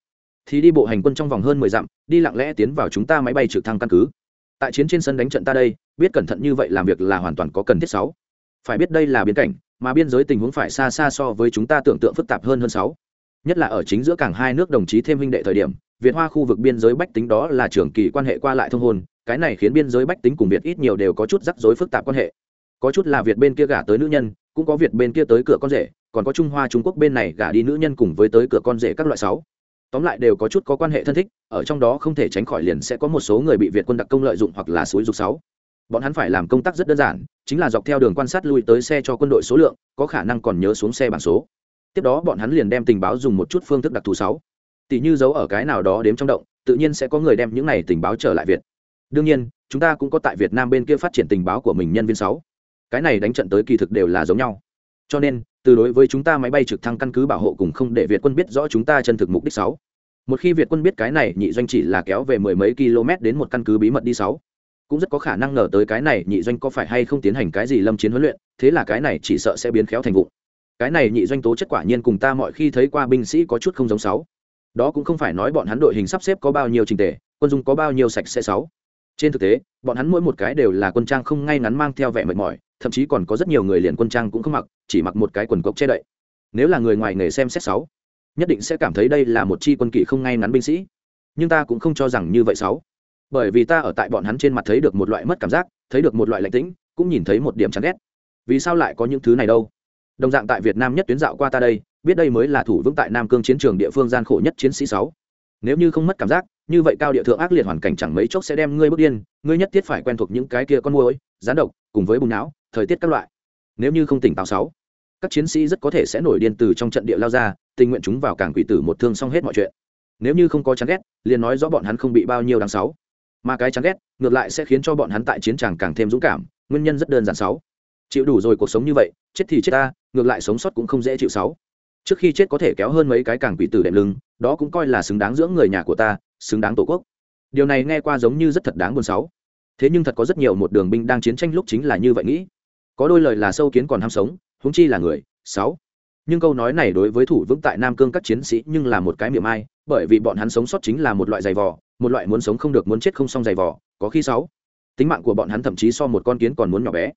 Thì đi bộ hành quân trong vòng hơn mười dặm, đi lặng lẽ tiến vào chúng ta máy bay trực thăng căn cứ tại chiến trên sân đánh trận ta đây, biết cẩn thận như vậy làm việc là hoàn toàn có cần thiết sáu. Phải biết đây là biến cảnh, mà biên giới tình huống phải xa xa so với chúng ta tưởng tượng phức tạp hơn hơn sáu. Nhất là ở chính giữa cảng hai nước đồng chí thêm huynh đệ thời điểm, việt hoa khu vực biên giới bách tính đó là trường kỳ quan hệ qua lại thông hôn, cái này khiến biên giới bách tính cùng việt ít nhiều đều có chút rắc rối phức tạp quan hệ. Có chút là việt bên kia gả tới nữ nhân, cũng có việt bên kia tới cửa con rể, còn có trung hoa trung quốc bên này gả đi nữ nhân cùng với tới cửa con rể các loại sáu tóm lại đều có chút có quan hệ thân thích, ở trong đó không thể tránh khỏi liền sẽ có một số người bị việt quân đặc công lợi dụng hoặc là suối dục sáu bọn hắn phải làm công tác rất đơn giản, chính là dọc theo đường quan sát lui tới xe cho quân đội số lượng, có khả năng còn nhớ xuống xe bản số. Tiếp đó bọn hắn liền đem tình báo dùng một chút phương thức đặc thù sáu tỷ như giấu ở cái nào đó đếm trong động, tự nhiên sẽ có người đem những này tình báo trở lại việt. Đương nhiên, chúng ta cũng có tại việt nam bên kia phát triển tình báo của mình nhân viên sáu cái này đánh trận tới kỳ thực đều là giống nhau. Cho nên từ đối với chúng ta máy bay trực thăng căn cứ bảo hộ cùng không để việt quân biết rõ chúng ta chân thực mục đích sáu. Một khi việt quân biết cái này, nhị doanh chỉ là kéo về mười mấy km đến một căn cứ bí mật đi sáu. Cũng rất có khả năng ngờ tới cái này, nhị doanh có phải hay không tiến hành cái gì lâm chiến huấn luyện, thế là cái này chỉ sợ sẽ biến khéo thành vụ. Cái này nhị doanh tố chất quả nhiên cùng ta mọi khi thấy qua binh sĩ có chút không giống sáu. Đó cũng không phải nói bọn hắn đội hình sắp xếp có bao nhiêu trình tề, quân dung có bao nhiêu sạch sẽ sáu trên thực tế, bọn hắn mỗi một cái đều là quân trang không ngay ngắn mang theo vẻ mệt mỏi, thậm chí còn có rất nhiều người liền quân trang cũng không mặc, chỉ mặc một cái quần cộc che đậy. Nếu là người ngoài nghề xem xét sáu, nhất định sẽ cảm thấy đây là một chi quân kỵ không ngay ngắn binh sĩ. Nhưng ta cũng không cho rằng như vậy sáu. Bởi vì ta ở tại bọn hắn trên mặt thấy được một loại mất cảm giác, thấy được một loại lạnh tĩnh, cũng nhìn thấy một điểm chán ghét. Vì sao lại có những thứ này đâu? Đồng dạng tại việt nam nhất tuyến dạo qua ta đây, biết đây mới là thủ vững tại nam cương chiến trường địa phương gian khổ nhất chiến sĩ sáu nếu như không mất cảm giác, như vậy cao địa thượng ác liệt hoàn cảnh chẳng mấy chốc sẽ đem ngươi bước điên, ngươi nhất thiết phải quen thuộc những cái kia con môi rán độc, cùng với bùn não, thời tiết các loại. Nếu như không tỉnh táo sáu, các chiến sĩ rất có thể sẽ nổi điên từ trong trận địa lao ra, tình nguyện chúng vào cảng quỷ tử một thương xong hết mọi chuyện. Nếu như không có chán ghét, liền nói rõ bọn hắn không bị bao nhiêu đáng sáu. Mà cái chán ghét, ngược lại sẽ khiến cho bọn hắn tại chiến tràng càng thêm dũng cảm, nguyên nhân rất đơn giản sáu. Chịu đủ rồi cuộc sống như vậy, chết thì chết ta, ngược lại sống sót cũng không dễ chịu sáu trước khi chết có thể kéo hơn mấy cái càng quỷ tử đệm lưng, đó cũng coi là xứng đáng dưỡng người nhà của ta, xứng đáng tổ quốc. Điều này nghe qua giống như rất thật đáng buồn sáu thế nhưng thật có rất nhiều một đường binh đang chiến tranh lúc chính là như vậy nghĩ. Có đôi lời là sâu kiến còn ham sống, huống chi là người, sáu. Nhưng câu nói này đối với thủ vững tại nam cương các chiến sĩ nhưng là một cái miệng ai, bởi vì bọn hắn sống sót chính là một loại giày vò, một loại muốn sống không được muốn chết không xong giày vò, có khi sáu. Tính mạng của bọn hắn thậm chí so một con kiến còn muốn nhỏ bé.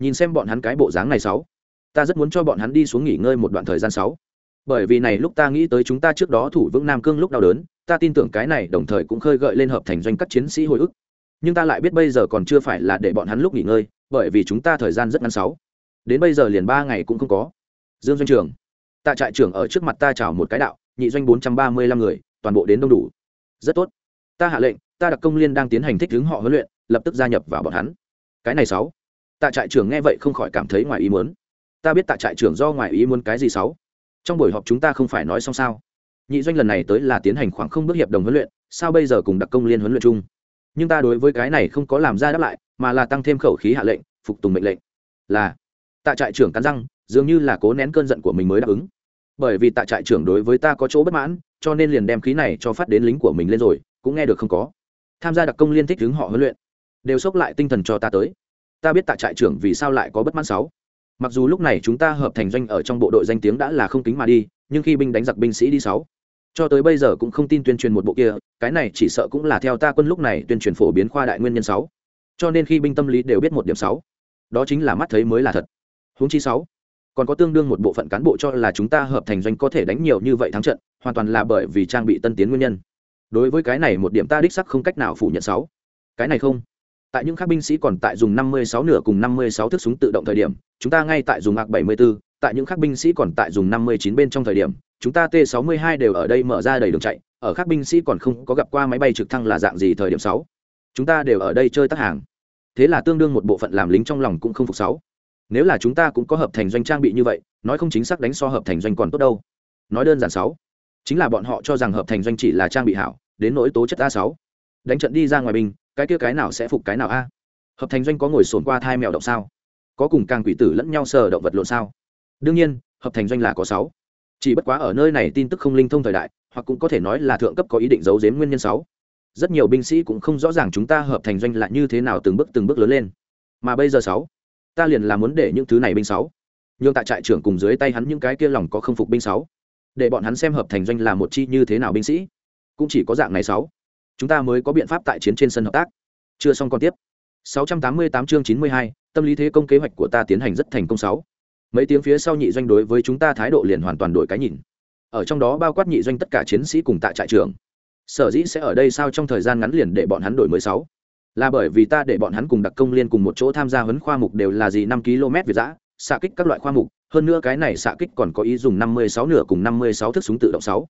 Nhìn xem bọn hắn cái bộ dáng này sáu, ta rất muốn cho bọn hắn đi xuống nghỉ ngơi một đoạn thời gian sáu bởi vì này lúc ta nghĩ tới chúng ta trước đó thủ vững nam cương lúc đau đớn, ta tin tưởng cái này đồng thời cũng khơi gợi lên hợp thành doanh các chiến sĩ hồi ức. Nhưng ta lại biết bây giờ còn chưa phải là để bọn hắn lúc nghỉ ngơi, bởi vì chúng ta thời gian rất ngắn sáu. Đến bây giờ liền ba ngày cũng không có. Dương doanh trưởng tạ trại trưởng ở trước mặt ta chào một cái đạo, nhị doanh bốn trăm ba mươi lăm người, toàn bộ đến đông đủ. Rất tốt. Ta hạ lệnh, ta đặc công liên đang tiến hành thích ứng họ huấn luyện, lập tức gia nhập vào bọn hắn. Cái này sáu. Tạ trại trưởng nghe vậy không khỏi cảm thấy ngoài ý muốn. Ta biết tạ trại trưởng do ngoài ý muốn cái gì sáu trong buổi họp chúng ta không phải nói xong sao? Nhị doanh lần này tới là tiến hành khoảng không bước hiệp đồng huấn luyện, sao bây giờ cùng đặc công liên huấn luyện chung? Nhưng ta đối với cái này không có làm ra đáp lại, mà là tăng thêm khẩu khí hạ lệnh, phục tùng mệnh lệnh. Là, tạ trại trưởng cắn răng, dường như là cố nén cơn giận của mình mới đáp ứng. Bởi vì tạ trại trưởng đối với ta có chỗ bất mãn, cho nên liền đem khí này cho phát đến lính của mình lên rồi, cũng nghe được không có. Tham gia đặc công liên thích đứng họ huấn luyện, đều xốc lại tinh thần cho ta tới. Ta biết tạ trại trưởng vì sao lại có bất mãn sáu mặc dù lúc này chúng ta hợp thành doanh ở trong bộ đội danh tiếng đã là không kính mà đi, nhưng khi binh đánh giặc binh sĩ đi sáu, cho tới bây giờ cũng không tin tuyên truyền một bộ kia, cái này chỉ sợ cũng là theo ta quân lúc này tuyên truyền phổ biến khoa đại nguyên nhân sáu. Cho nên khi binh tâm lý đều biết một điểm sáu, đó chính là mắt thấy mới là thật. Huống chi sáu, còn có tương đương một bộ phận cán bộ cho là chúng ta hợp thành doanh có thể đánh nhiều như vậy thắng trận, hoàn toàn là bởi vì trang bị tân tiến nguyên nhân. Đối với cái này một điểm ta đích sắc không cách nào phủ nhận sáu. Cái này không tại những khác binh sĩ còn tại dùng 56 nửa cùng 56 thước súng tự động thời điểm chúng ta ngay tại dùng ạc 74, tại những khác binh sĩ còn tại dùng 59 bên trong thời điểm chúng ta t 62 đều ở đây mở ra đầy đường chạy ở khác binh sĩ còn không có gặp qua máy bay trực thăng là dạng gì thời điểm sáu. Chúng ta đều ở đây chơi tác hàng. Thế là tương đương một bộ phận làm lính trong lòng cũng không phục sáu. Nếu là chúng ta cũng có hợp thành doanh trang bị như vậy nói không chính xác đánh so hợp thành doanh còn tốt đâu. Nói đơn giản sáu. Chính là bọn họ cho rằng hợp thành doanh chỉ là trang bị hảo đến nỗi tố chất a sáu. Đánh trận đi ra ngoài binh cái kia cái nào sẽ phục cái nào a? Hợp thành doanh có ngồi sồn qua thai mèo động sao? Có cùng càng quỷ tử lẫn nhau sờ động vật lộn sao? Đương nhiên, hợp thành doanh là có sáu. Chỉ bất quá ở nơi này tin tức không linh thông thời đại, hoặc cũng có thể nói là thượng cấp có ý định giấu giếm nguyên nhân sáu. Rất nhiều binh sĩ cũng không rõ ràng chúng ta hợp thành doanh lại như thế nào từng bước từng bước lớn lên. Mà bây giờ sáu, ta liền là muốn để những thứ này binh sáu. Nhưng tại trại trưởng cùng dưới tay hắn những cái kia lòng có không phục binh sáu. Để bọn hắn xem hợp thành doanh là một chi như thế nào binh sĩ. Cũng chỉ có dạng này sáu chúng ta mới có biện pháp tại chiến trên sân hợp tác. Chưa xong còn tiếp. 688 chương 92, tâm lý thế công kế hoạch của ta tiến hành rất thành công sáu. Mấy tiếng phía sau nhị doanh đối với chúng ta thái độ liền hoàn toàn đổi cái nhìn. Ở trong đó bao quát nhị doanh tất cả chiến sĩ cùng tại trại trường sở dĩ sẽ ở đây sao trong thời gian ngắn liền để bọn hắn đổi mới sáu. Là bởi vì ta để bọn hắn cùng đặc công liên cùng một chỗ tham gia huấn khoa mục đều là gì năm km việt giã xạ kích các loại khoa mục hơn nữa cái này xạ kích còn có ý dùng năm mươi sáu nửa cùng năm mươi sáu thước súng tự động sáu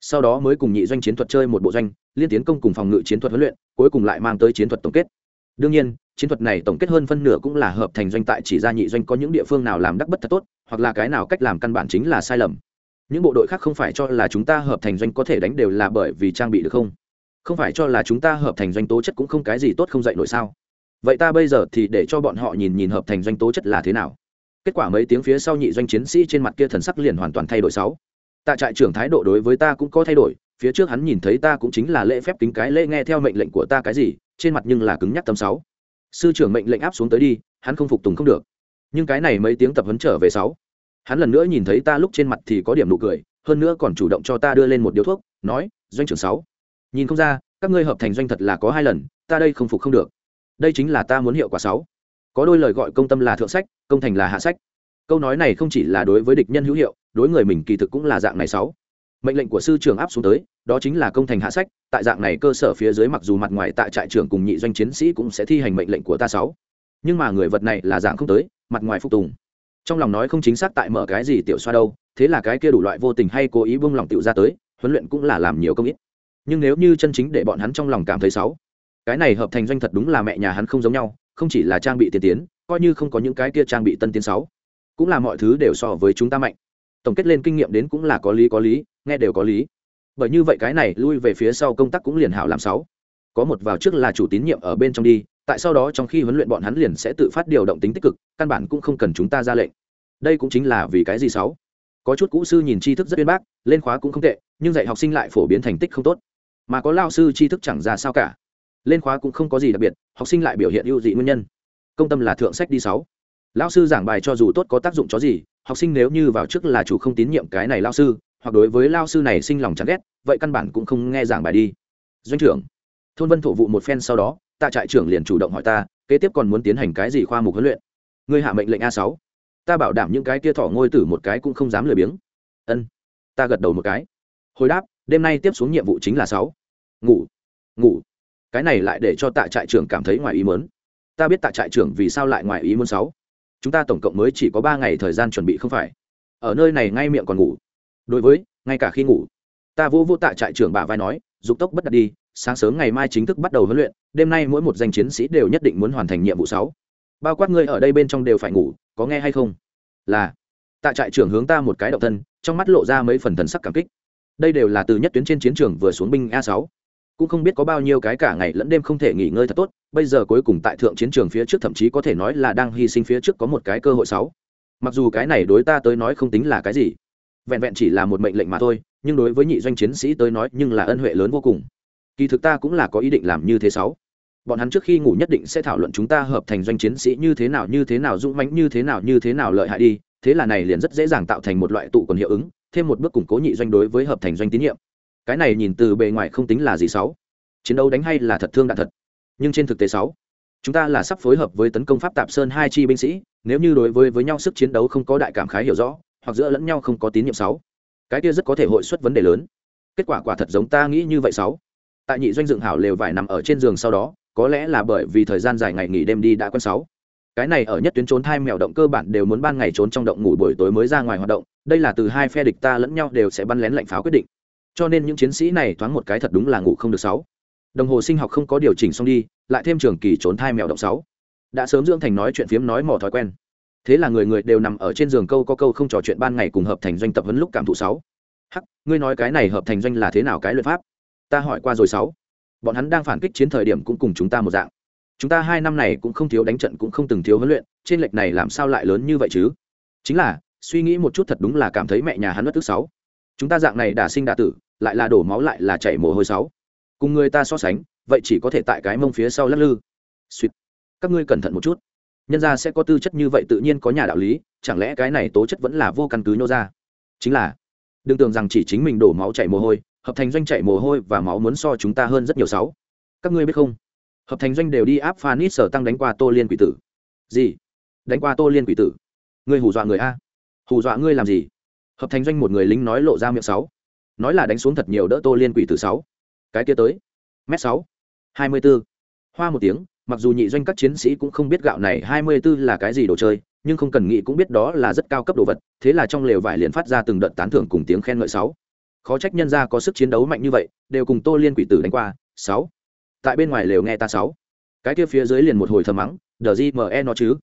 sau đó mới cùng nhị doanh chiến thuật chơi một bộ doanh, liên tiến công cùng phòng ngự chiến thuật huấn luyện, cuối cùng lại mang tới chiến thuật tổng kết. Đương nhiên, chiến thuật này tổng kết hơn phân nửa cũng là hợp thành doanh tại chỉ ra nhị doanh có những địa phương nào làm đắc bất thật tốt, hoặc là cái nào cách làm căn bản chính là sai lầm. Những bộ đội khác không phải cho là chúng ta hợp thành doanh có thể đánh đều là bởi vì trang bị được không? Không phải cho là chúng ta hợp thành doanh tố chất cũng không cái gì tốt không dạy nổi sao? Vậy ta bây giờ thì để cho bọn họ nhìn nhìn hợp thành doanh tố chất là thế nào. Kết quả mấy tiếng phía sau nhị doanh chiến sĩ trên mặt kia thần sắc liền hoàn toàn thay đổi sáu tạ trại trưởng thái độ đối với ta cũng có thay đổi, phía trước hắn nhìn thấy ta cũng chính là lễ phép kính cái lễ nghe theo mệnh lệnh của ta cái gì, trên mặt nhưng là cứng nhắc tầm sáu. Sư trưởng mệnh lệnh áp xuống tới đi, hắn không phục tùng không được. Nhưng cái này mấy tiếng tập huấn trở về sáu. Hắn lần nữa nhìn thấy ta lúc trên mặt thì có điểm nụ cười, hơn nữa còn chủ động cho ta đưa lên một điếu thuốc, nói, doanh trưởng sáu, nhìn không ra, các ngươi hợp thành doanh thật là có hai lần, ta đây không phục không được. Đây chính là ta muốn hiệu quả sáu. Có đôi lời gọi công tâm là thượng sách, công thành là hạ sách. Câu nói này không chỉ là đối với địch nhân hữu hiệu đối người mình kỳ thực cũng là dạng này sáu. Mệnh lệnh của sư trưởng áp xuống tới, đó chính là công thành hạ sách, tại dạng này cơ sở phía dưới mặc dù mặt ngoài tại trại trưởng cùng nhị doanh chiến sĩ cũng sẽ thi hành mệnh lệnh của ta sáu. Nhưng mà người vật này là dạng không tới, mặt ngoài phục tùng. Trong lòng nói không chính xác tại mở cái gì tiểu xoa đâu, thế là cái kia đủ loại vô tình hay cố ý buông lòng tiểu ra tới, huấn luyện cũng là làm nhiều công ít. Nhưng nếu như chân chính để bọn hắn trong lòng cảm thấy sáu, cái này hợp thành doanh thật đúng là mẹ nhà hắn không giống nhau, không chỉ là trang bị tiên tiến, coi như không có những cái kia trang bị tân tiến sáu, cũng là mọi thứ đều so với chúng ta mạnh tổng kết lên kinh nghiệm đến cũng là có lý có lý, nghe đều có lý. Bởi như vậy cái này lui về phía sau công tác cũng liền hảo làm sáu. Có một vào trước là chủ tín nhiệm ở bên trong đi, tại sau đó trong khi huấn luyện bọn hắn liền sẽ tự phát điều động tính tích cực, căn bản cũng không cần chúng ta ra lệnh. Đây cũng chính là vì cái gì sáu? Có chút cũ sư nhìn tri thức rất uyên bác, lên khóa cũng không tệ, nhưng dạy học sinh lại phổ biến thành tích không tốt. Mà có lao sư tri thức chẳng ra sao cả. Lên khóa cũng không có gì đặc biệt, học sinh lại biểu hiện ưu dị nguyên nhân. Công tâm là thượng sách đi sáu. Lao sư giảng bài cho dù tốt có tác dụng cho gì học sinh nếu như vào trước là chủ không tín nhiệm cái này lao sư, hoặc đối với lao sư này sinh lòng chán ghét, vậy căn bản cũng không nghe giảng bài đi. Doanh trưởng, thôn vân thổ vụ một phen sau đó, tạ trại trưởng liền chủ động hỏi ta, kế tiếp còn muốn tiến hành cái gì khoa mục huấn luyện? Ngươi hạ mệnh lệnh a sáu. Ta bảo đảm những cái kia thỏ ngôi tử một cái cũng không dám lười biếng. Ân. Ta gật đầu một cái. Hồi đáp, đêm nay tiếp xuống nhiệm vụ chính là sáu. Ngủ. Ngủ. Cái này lại để cho tạ trại trưởng cảm thấy ngoài ý mớn ta biết tạ trại trưởng vì sao lại ngoài ý muốn sáu chúng ta tổng cộng mới chỉ có ba ngày thời gian chuẩn bị không phải. Ở nơi này ngay miệng còn ngủ. Đối với, ngay cả khi ngủ. Ta vô vô tạ trại trưởng bà vai nói, dục tốc bất đặt đi, sáng sớm ngày mai chính thức bắt đầu huấn luyện, đêm nay mỗi một danh chiến sĩ đều nhất định muốn hoàn thành nhiệm vụ sáu. Bao quát ngươi ở đây bên trong đều phải ngủ, có nghe hay không? Là. Tạ trại trưởng hướng ta một cái động thân, trong mắt lộ ra mấy phần thần sắc cảm kích. Đây đều là từ nhất tuyến trên chiến trường vừa xuống binh a sáu cũng không biết có bao nhiêu cái cả ngày lẫn đêm không thể nghỉ ngơi thật tốt, bây giờ cuối cùng tại thượng chiến trường phía trước thậm chí có thể nói là đang hy sinh phía trước có một cái cơ hội sáu. Mặc dù cái này đối ta tới nói không tính là cái gì, vẹn vẹn chỉ là một mệnh lệnh mà thôi, nhưng đối với nhị doanh chiến sĩ tới nói nhưng là ân huệ lớn vô cùng. Kỳ thực ta cũng là có ý định làm như thế sáu. Bọn hắn trước khi ngủ nhất định sẽ thảo luận chúng ta hợp thành doanh chiến sĩ như thế nào, như thế nào dũng mãnh, như thế nào, như thế nào lợi hại đi, thế là này liền rất dễ dàng tạo thành một loại tụ còn hiệu ứng, thêm một bước củng cố nhị doanh đối với hợp thành doanh tín nhiệm cái này nhìn từ bề ngoài không tính là gì xấu chiến đấu đánh hay là thật thương đạn thật. Nhưng trên thực tế sáu, chúng ta là sắp phối hợp với tấn công pháp tạp sơn hai chi binh sĩ, nếu như đối với với nhau sức chiến đấu không có đại cảm khái hiểu rõ, hoặc giữa lẫn nhau không có tín nhiệm sáu. Cái kia rất có thể hội xuất vấn đề lớn. Kết quả quả thật giống ta nghĩ như vậy sáu. Tại nhị doanh dựng hảo lều vải nằm ở trên giường sau đó, có lẽ là bởi vì thời gian dài ngày nghỉ đêm đi đã quen sáu. Cái này ở nhất tuyến trốn thai mèo động cơ bản đều muốn ban ngày trốn trong động ngủ buổi tối mới ra ngoài hoạt động, đây là từ hai phe địch ta lẫn nhau đều sẽ bắn lén lạnh pháo quyết định cho nên những chiến sĩ này thoáng một cái thật đúng là ngủ không được sáu. Đồng hồ sinh học không có điều chỉnh xong đi, lại thêm trường kỳ trốn thai mèo động sáu. Đã sớm dưỡng thành nói chuyện phiếm nói mò thói quen. Thế là người người đều nằm ở trên giường câu có câu không trò chuyện ban ngày cùng hợp thành doanh tập huấn lúc cảm thụ sáu. Hắc, ngươi nói cái này hợp thành doanh là thế nào cái luật pháp? Ta hỏi qua rồi sáu. Bọn hắn đang phản kích chiến thời điểm cũng cùng chúng ta một dạng. Chúng ta hai năm này cũng không thiếu đánh trận cũng không từng thiếu huấn luyện, trên lệch này làm sao lại lớn như vậy chứ? Chính là, suy nghĩ một chút thật đúng là cảm thấy mẹ nhà hắn mất thứ sáu. Chúng ta dạng này đả sinh đả tử lại là đổ máu lại là chảy mồ hôi sáu. Cùng người ta so sánh, vậy chỉ có thể tại cái mông phía sau lắc lư. Suýt. Các ngươi cẩn thận một chút. Nhân gia sẽ có tư chất như vậy tự nhiên có nhà đạo lý, chẳng lẽ cái này tố chất vẫn là vô căn cứ nhô ra? Chính là, đừng tưởng rằng chỉ chính mình đổ máu chảy mồ hôi, hợp thành doanh chảy mồ hôi và máu muốn so chúng ta hơn rất nhiều sáu. Các ngươi biết không? Hợp thành doanh đều đi áp phanit sở tăng đánh qua tô liên quỷ tử. Gì? Đánh qua tô liên quỷ tử? Ngươi hù dọa người a. Hù dọa ngươi làm gì? Hợp thành doanh một người lính nói lộ ra miệng sáu nói là đánh xuống thật nhiều đỡ tô liên quỷ tử sáu. Cái kia tới. Mét sáu. Hai mươi b hoa một tiếng, mặc dù nhị doanh các chiến sĩ cũng không biết gạo này hai mươi b là cái gì đồ chơi, nhưng không cần nghĩ cũng biết đó là rất cao cấp đồ vật, thế là trong lều vải liền phát ra từng đợt tán thưởng cùng tiếng khen ngợi sáu. Khó trách nhân gia có sức chiến đấu mạnh như vậy, đều cùng tô liên quỷ tử đánh qua, sáu. Tại bên ngoài lều nghe ta sáu. Cái kia phía dưới liền một hồi thầm mắng, đờ gì me nó chứ?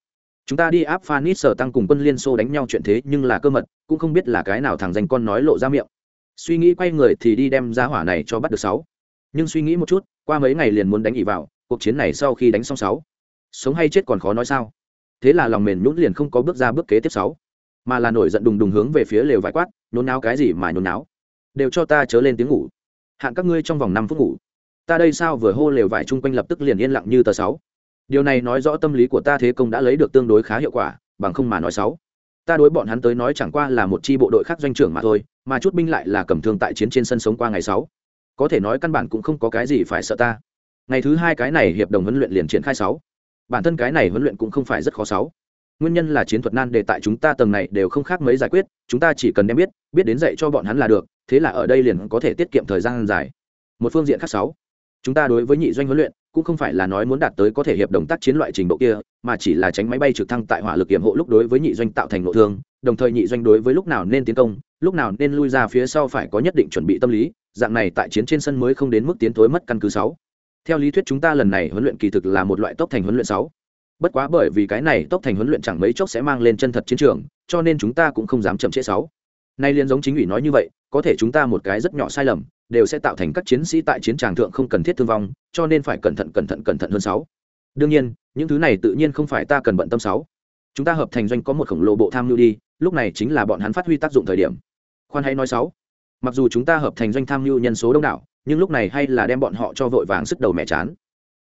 Chúng ta đi áp phanit sở tăng cùng quân liên xô đánh nhau chuyện thế nhưng là cơ mật, cũng không biết là cái nào thằng danh con nói lộ ra miệng suy nghĩ quay người thì đi đem ra hỏa này cho bắt được sáu. Nhưng suy nghĩ một chút, qua mấy ngày liền muốn đánh ỉ vào, cuộc chiến này sau khi đánh xong sáu. Sống hay chết còn khó nói sao? Thế là lòng mềm nhũn liền không có bước ra bước kế tiếp sáu. Mà là nổi giận đùng đùng hướng về phía lều vải quát, nhốn náo cái gì mà nhốn náo? Đều cho ta chớ lên tiếng ngủ. Hạn các ngươi trong vòng năm phút ngủ. Ta đây sao vừa hô lều vải chung quanh lập tức liền yên lặng như tờ sáu. Điều này nói rõ tâm lý của ta thế công đã lấy được tương đối khá hiệu quả, bằng không mà nói sáu ta đối bọn hắn tới nói chẳng qua là một chi bộ đội khác doanh trưởng mà thôi, mà chút binh lại là cầm thương tại chiến trên sân sống qua ngày sáu. Có thể nói căn bản cũng không có cái gì phải sợ ta. Ngày thứ hai cái này hiệp đồng huấn luyện liền triển khai sáu. Bản thân cái này huấn luyện cũng không phải rất khó sáu. Nguyên nhân là chiến thuật nan đề tại chúng ta tầng này đều không khác mấy giải quyết, chúng ta chỉ cần đem biết biết đến dạy cho bọn hắn là được, thế là ở đây liền có thể tiết kiệm thời gian dài. Một phương diện khác sáu. Chúng ta đối với nhị doanh huấn luyện cũng không phải là nói muốn đạt tới có thể hiệp đồng tác chiến loại trình độ kia, mà chỉ là tránh máy bay trực thăng tại hỏa lực kiểm hộ lúc đối với nhị doanh tạo thành nội thương, đồng thời nhị doanh đối với lúc nào nên tiến công, lúc nào nên lui ra phía sau phải có nhất định chuẩn bị tâm lý, dạng này tại chiến trên sân mới không đến mức tiến thối mất căn cứ sáu. Theo lý thuyết chúng ta lần này huấn luyện kỳ thực là một loại tốc thành huấn luyện sáu. Bất quá bởi vì cái này tốc thành huấn luyện chẳng mấy chốc sẽ mang lên chân thật chiến trường, cho nên chúng ta cũng không dám chậm trễ sáu. Nay liên giống chính ủy nói như vậy có thể chúng ta một cái rất nhỏ sai lầm, đều sẽ tạo thành các chiến sĩ tại chiến trường thượng không cần thiết thương vong, cho nên phải cẩn thận cẩn thận cẩn thận hơn sáu. Đương nhiên, những thứ này tự nhiên không phải ta cần bận tâm sáu. Chúng ta hợp thành doanh có một khổng lồ bộ tham mưu đi, lúc này chính là bọn hắn phát huy tác dụng thời điểm. Khoan hãy nói sáu. Mặc dù chúng ta hợp thành doanh tham mưu nhân số đông đảo, nhưng lúc này hay là đem bọn họ cho vội vàng sức đầu mẹ chán.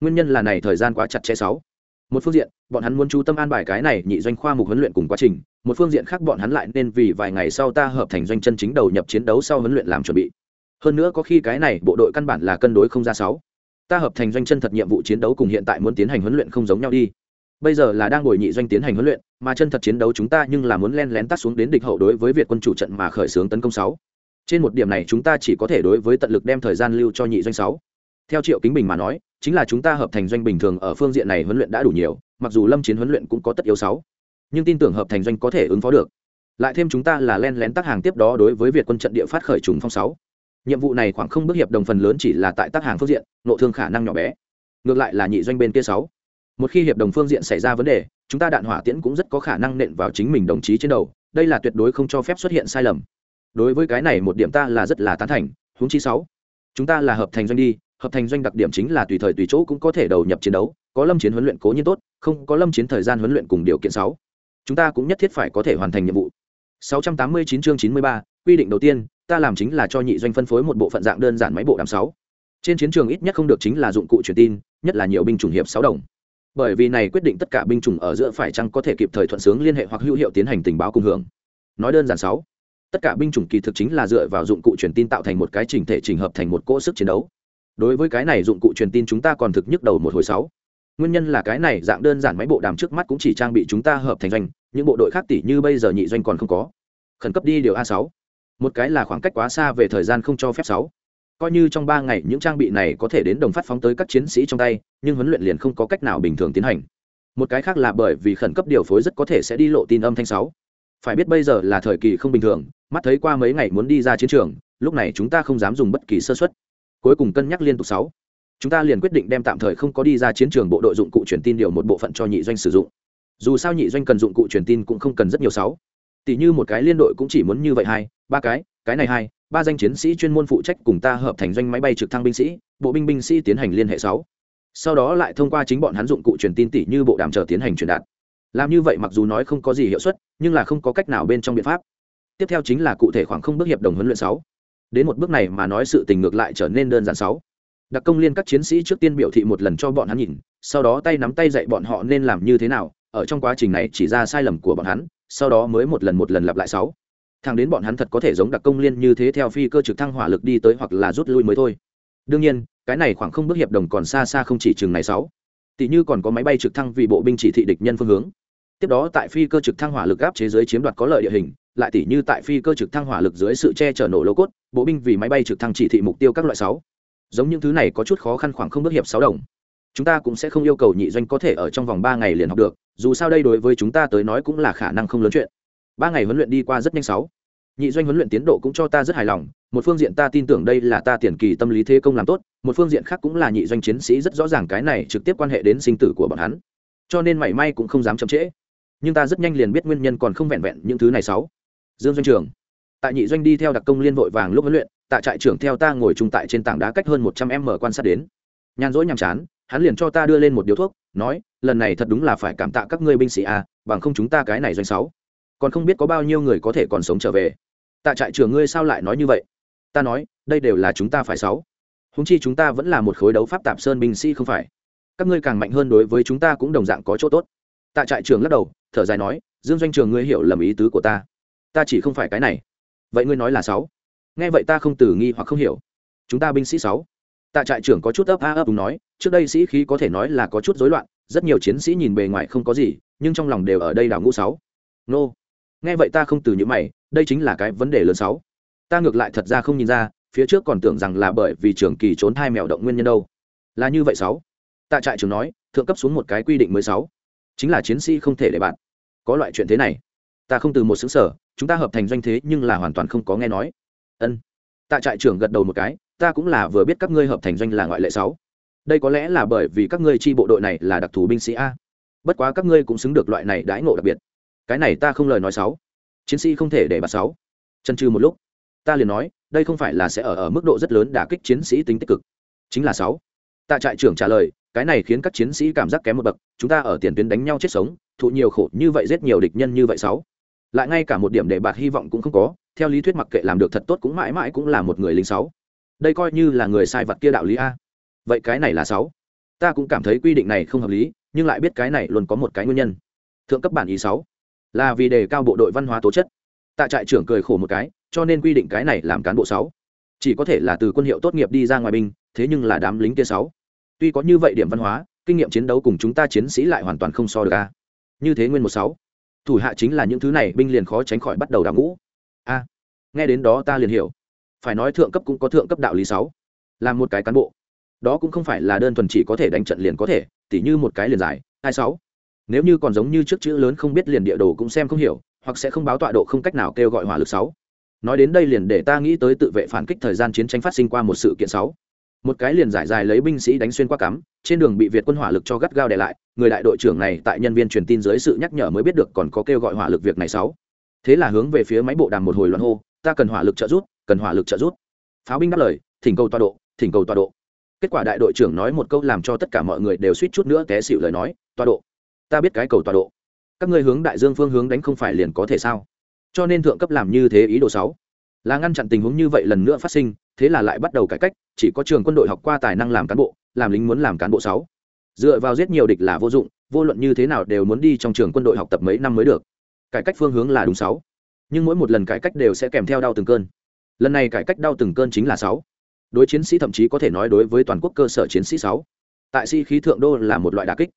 Nguyên nhân là này thời gian quá chặt chẽ sáu một phương diện, bọn hắn muốn chú tâm an bài cái này nhị doanh khoa mục huấn luyện cùng quá trình, một phương diện khác bọn hắn lại nên vì vài ngày sau ta hợp thành doanh chân chính đầu nhập chiến đấu sau huấn luyện làm chuẩn bị. Hơn nữa có khi cái này bộ đội căn bản là cân đối không ra sáu. Ta hợp thành doanh chân thật nhiệm vụ chiến đấu cùng hiện tại muốn tiến hành huấn luyện không giống nhau đi. Bây giờ là đang ngồi nhị doanh tiến hành huấn luyện, mà chân thật chiến đấu chúng ta nhưng là muốn len lén tắt xuống đến địch hậu đối với việt quân chủ trận mà khởi xướng tấn công sáu. Trên một điểm này chúng ta chỉ có thể đối với tận lực đem thời gian lưu cho nhị doanh sáu theo triệu kính bình mà nói, chính là chúng ta hợp thành doanh bình thường ở phương diện này huấn luyện đã đủ nhiều, mặc dù lâm chiến huấn luyện cũng có tất yếu sáu. Nhưng tin tưởng hợp thành doanh có thể ứng phó được. Lại thêm chúng ta là len lén tác hàng tiếp đó đối với việt quân trận địa phát khởi trùng phong sáu. Nhiệm vụ này khoảng không bước hiệp đồng phần lớn chỉ là tại tác hàng phương diện nội thương khả năng nhỏ bé. Ngược lại là nhị doanh bên kia sáu. Một khi hiệp đồng phương diện xảy ra vấn đề, chúng ta đạn hỏa tiễn cũng rất có khả năng nện vào chính mình đồng chí trên đầu, đây là tuyệt đối không cho phép xuất hiện sai lầm. Đối với cái này một điểm ta là rất là tán thành, huống chi sáu. Chúng ta là hợp thành doanh đi hợp thành doanh đặc điểm chính là tùy thời tùy chỗ cũng có thể đầu nhập chiến đấu có lâm chiến huấn luyện cố nhiên tốt không có lâm chiến thời gian huấn luyện cùng điều kiện sáu. Chúng ta cũng nhất thiết phải có thể hoàn thành nhiệm vụ. 689 chương 93, quy định đầu tiên ta làm chính là cho nhị doanh phân phối một bộ phận dạng đơn giản máy bộ đàm sáu. Trên chiến trường ít nhất không được chính là dụng cụ truyền tin nhất là nhiều binh chủng hiệp sáu đồng. Bởi vì này quyết định tất cả binh chủng ở giữa phải chăng có thể kịp thời thuận sướng liên hệ hoặc hữu hiệu tiến hành tình báo cùng hưởng. Nói đơn giản sáu tất cả binh chủng kỳ thực chính là dựa vào dụng cụ truyền tin tạo thành một cái chỉnh thể chỉnh hợp thành một cỗ sức chiến đấu đối với cái này dụng cụ truyền tin chúng ta còn thực nhức đầu một hồi sáu. Nguyên nhân là cái này dạng đơn giản máy bộ đàm trước mắt cũng chỉ trang bị chúng ta hợp thành doanh, những bộ đội khác tỷ như bây giờ nhị doanh còn không có. Khẩn cấp đi điều a sáu. Một cái là khoảng cách quá xa về thời gian không cho phép sáu. Coi như trong ba ngày những trang bị này có thể đến đồng phát phóng tới các chiến sĩ trong tay, nhưng huấn luyện liền không có cách nào bình thường tiến hành. Một cái khác là bởi vì khẩn cấp điều phối rất có thể sẽ đi lộ tin âm thanh sáu. Phải biết bây giờ là thời kỳ không bình thường, mắt thấy qua mấy ngày muốn đi ra chiến trường, lúc này chúng ta không dám dùng bất kỳ sơ suất cuối cùng cân nhắc liên tục sáu. Chúng ta liền quyết định đem tạm thời không có đi ra chiến trường bộ đội dụng cụ truyền tin điều một bộ phận cho nhị doanh sử dụng. Dù sao nhị doanh cần dụng cụ truyền tin cũng không cần rất nhiều sáu. Tỷ như một cái liên đội cũng chỉ muốn như vậy hai, ba cái cái này hai, ba danh chiến sĩ chuyên môn phụ trách cùng ta hợp thành doanh máy bay trực thăng binh sĩ, bộ binh binh sĩ tiến hành liên hệ sáu. Sau đó lại thông qua chính bọn hắn dụng cụ truyền tin tỷ như bộ đàm chờ tiến hành truyền đạt. Làm như vậy mặc dù nói không có gì hiệu suất, nhưng là không có cách nào bên trong biện pháp. Tiếp theo chính là cụ thể khoảng không bước hiệp đồng huấn luyện sáu đến một bước này mà nói sự tình ngược lại trở nên đơn giản sáu. Đặc công liên các chiến sĩ trước tiên biểu thị một lần cho bọn hắn nhìn, sau đó tay nắm tay dạy bọn họ nên làm như thế nào, ở trong quá trình này chỉ ra sai lầm của bọn hắn, sau đó mới một lần một lần lặp lại sáu. Thằng đến bọn hắn thật có thể giống đặc công liên như thế theo phi cơ trực thăng hỏa lực đi tới hoặc là rút lui mới thôi. Đương nhiên, cái này khoảng không bước hiệp đồng còn xa xa không chỉ chừng này sáu. Tỷ như còn có máy bay trực thăng vì bộ binh chỉ thị địch nhân phương hướng. Tiếp đó tại phi cơ trực thăng hỏa lực áp chế giới chiếm đoạt có lợi địa hình lại tỷ như tại phi cơ trực thăng hỏa lực dưới sự che chở nổ lô cốt, bộ binh vì máy bay trực thăng chỉ thị mục tiêu các loại sáu. Giống những thứ này có chút khó khăn khoảng không bước hiệp sáu đồng. Chúng ta cũng sẽ không yêu cầu nhị doanh có thể ở trong vòng ba ngày liền học được, dù sao đây đối với chúng ta tới nói cũng là khả năng không lớn chuyện. Ba ngày huấn luyện đi qua rất nhanh sáu. Nhị doanh huấn luyện tiến độ cũng cho ta rất hài lòng, một phương diện ta tin tưởng đây là ta tiền kỳ tâm lý thế công làm tốt, một phương diện khác cũng là nhị doanh chiến sĩ rất rõ ràng cái này trực tiếp quan hệ đến sinh tử của bọn hắn. Cho nên mảy may cũng không dám chậm trễ. Nhưng ta rất nhanh liền biết nguyên nhân còn không vẹn vẹn những thứ này sáu dương doanh trường. Tại nhị doanh đi theo đặc công liên vội vàng lúc huấn luyện tại trại trưởng theo ta ngồi chung tại trên tảng đá cách hơn một trăm m quan sát đến. Nhàn rỗi nhàm chán, hắn liền cho ta đưa lên một điếu thuốc, nói, lần này thật đúng là phải cảm tạ các ngươi binh sĩ à bằng không chúng ta cái này doanh sáu, còn không biết có bao nhiêu người có thể còn sống trở về. Tại trại trưởng, ngươi sao lại nói như vậy? Ta nói, đây đều là chúng ta phải sáu. Húng chi chúng ta vẫn là một khối đấu pháp tạp sơn binh sĩ không phải. Các ngươi càng mạnh hơn đối với chúng ta cũng đồng dạng có chỗ tốt. Tại trại trưởng lắc đầu, thở dài nói, dương doanh trường, ngươi hiểu lầm ý tứ của ta ta chỉ không phải cái này. Vậy ngươi nói là sáu. Nghe vậy ta không từ nghi hoặc không hiểu. Chúng ta binh sĩ sáu. Tạ trại trưởng có chút ấp a ấp đúng nói, trước đây sĩ khí có thể nói là có chút rối loạn, rất nhiều chiến sĩ nhìn bề ngoài không có gì, nhưng trong lòng đều ở đây đảo ngũ sáu. Nô. Nghe vậy ta không từ những mày, đây chính là cái vấn đề lớn sáu. Ta ngược lại thật ra không nhìn ra, phía trước còn tưởng rằng là bởi vì trưởng kỳ trốn thai mèo động nguyên nhân đâu. Là như vậy sáu. Tạ trại trưởng nói, thượng cấp xuống một cái quy định mới sáu. Chính là chiến sĩ không thể để bạn. Có loại chuyện thế này ta không từ một xứ sở, chúng ta hợp thành doanh thế nhưng là hoàn toàn không có nghe nói. Ân. Tạ trại trưởng gật đầu một cái, ta cũng là vừa biết các ngươi hợp thành doanh là ngoại lệ sáu. Đây có lẽ là bởi vì các ngươi chi bộ đội này là đặc thù binh sĩ a. Bất quá các ngươi cũng xứng được loại này đãi ngộ đặc biệt. Cái này ta không lời nói sáu. Chiến sĩ không thể để bà sáu. Chân trừ một lúc, ta liền nói, đây không phải là sẽ ở ở mức độ rất lớn đả kích chiến sĩ tính tích cực. Chính là sáu. Tạ trại trưởng trả lời, cái này khiến các chiến sĩ cảm giác kém một bậc, chúng ta ở tiền tuyến đánh nhau chết sống thụ nhiều khổ như vậy, giết nhiều địch nhân như vậy sáu. Lại ngay cả một điểm để bạt hy vọng cũng không có, theo lý thuyết mặc kệ làm được thật tốt cũng mãi mãi cũng là một người lính sáu. Đây coi như là người sai vật kia đạo lý a. Vậy cái này là sáu. Ta cũng cảm thấy quy định này không hợp lý, nhưng lại biết cái này luôn có một cái nguyên nhân. Thượng cấp bản ý sáu. Là vì đề cao bộ đội văn hóa tố chất. Tại trại trưởng cười khổ một cái, cho nên quy định cái này làm cán bộ sáu. Chỉ có thể là từ quân hiệu tốt nghiệp đi ra ngoài binh, thế nhưng là đám lính kia sáu. Tuy có như vậy điểm văn hóa, kinh nghiệm chiến đấu cùng chúng ta chiến sĩ lại hoàn toàn không so được a như thế nguyên một sáu. Thủ hạ chính là những thứ này, binh liền khó tránh khỏi bắt đầu đào ngũ. A, nghe đến đó ta liền hiểu. Phải nói thượng cấp cũng có thượng cấp đạo lý sáu. Làm một cái cán bộ. Đó cũng không phải là đơn thuần chỉ có thể đánh trận liền có thể, tỉ như một cái liền dài hai sáu. Nếu như còn giống như trước chữ lớn không biết liền địa đồ cũng xem không hiểu, hoặc sẽ không báo tọa độ không cách nào kêu gọi hỏa lực sáu. Nói đến đây liền để ta nghĩ tới tự vệ phản kích thời gian chiến tranh phát sinh qua một sự kiện sáu một cái liền giải dài lấy binh sĩ đánh xuyên qua cắm, trên đường bị việt quân hỏa lực cho gắt gao để lại, người đại đội trưởng này tại nhân viên truyền tin dưới sự nhắc nhở mới biết được còn có kêu gọi hỏa lực việc này sáu. Thế là hướng về phía máy bộ đàm một hồi loạn hô, ta cần hỏa lực trợ giúp, cần hỏa lực trợ giúp. Pháo binh đáp lời, thỉnh cầu tọa độ, thỉnh cầu tọa độ. Kết quả đại đội trưởng nói một câu làm cho tất cả mọi người đều suýt chút nữa té xịu lời nói, tọa độ, ta biết cái cầu tọa độ. Các ngươi hướng đại dương phương hướng đánh không phải liền có thể sao? Cho nên thượng cấp làm như thế ý đồ sáu. Là ngăn chặn tình huống như vậy lần nữa phát sinh, thế là lại bắt đầu cải cách chỉ có trường quân đội học qua tài năng làm cán bộ, làm lính muốn làm cán bộ sáu. Dựa vào giết nhiều địch là vô dụng, vô luận như thế nào đều muốn đi trong trường quân đội học tập mấy năm mới được. Cải cách phương hướng là đúng sáu. Nhưng mỗi một lần cải cách đều sẽ kèm theo đau từng cơn. Lần này cải cách đau từng cơn chính là sáu. Đối chiến sĩ thậm chí có thể nói đối với toàn quốc cơ sở chiến sĩ sáu. Tại sĩ khí thượng đô là một loại đà kích,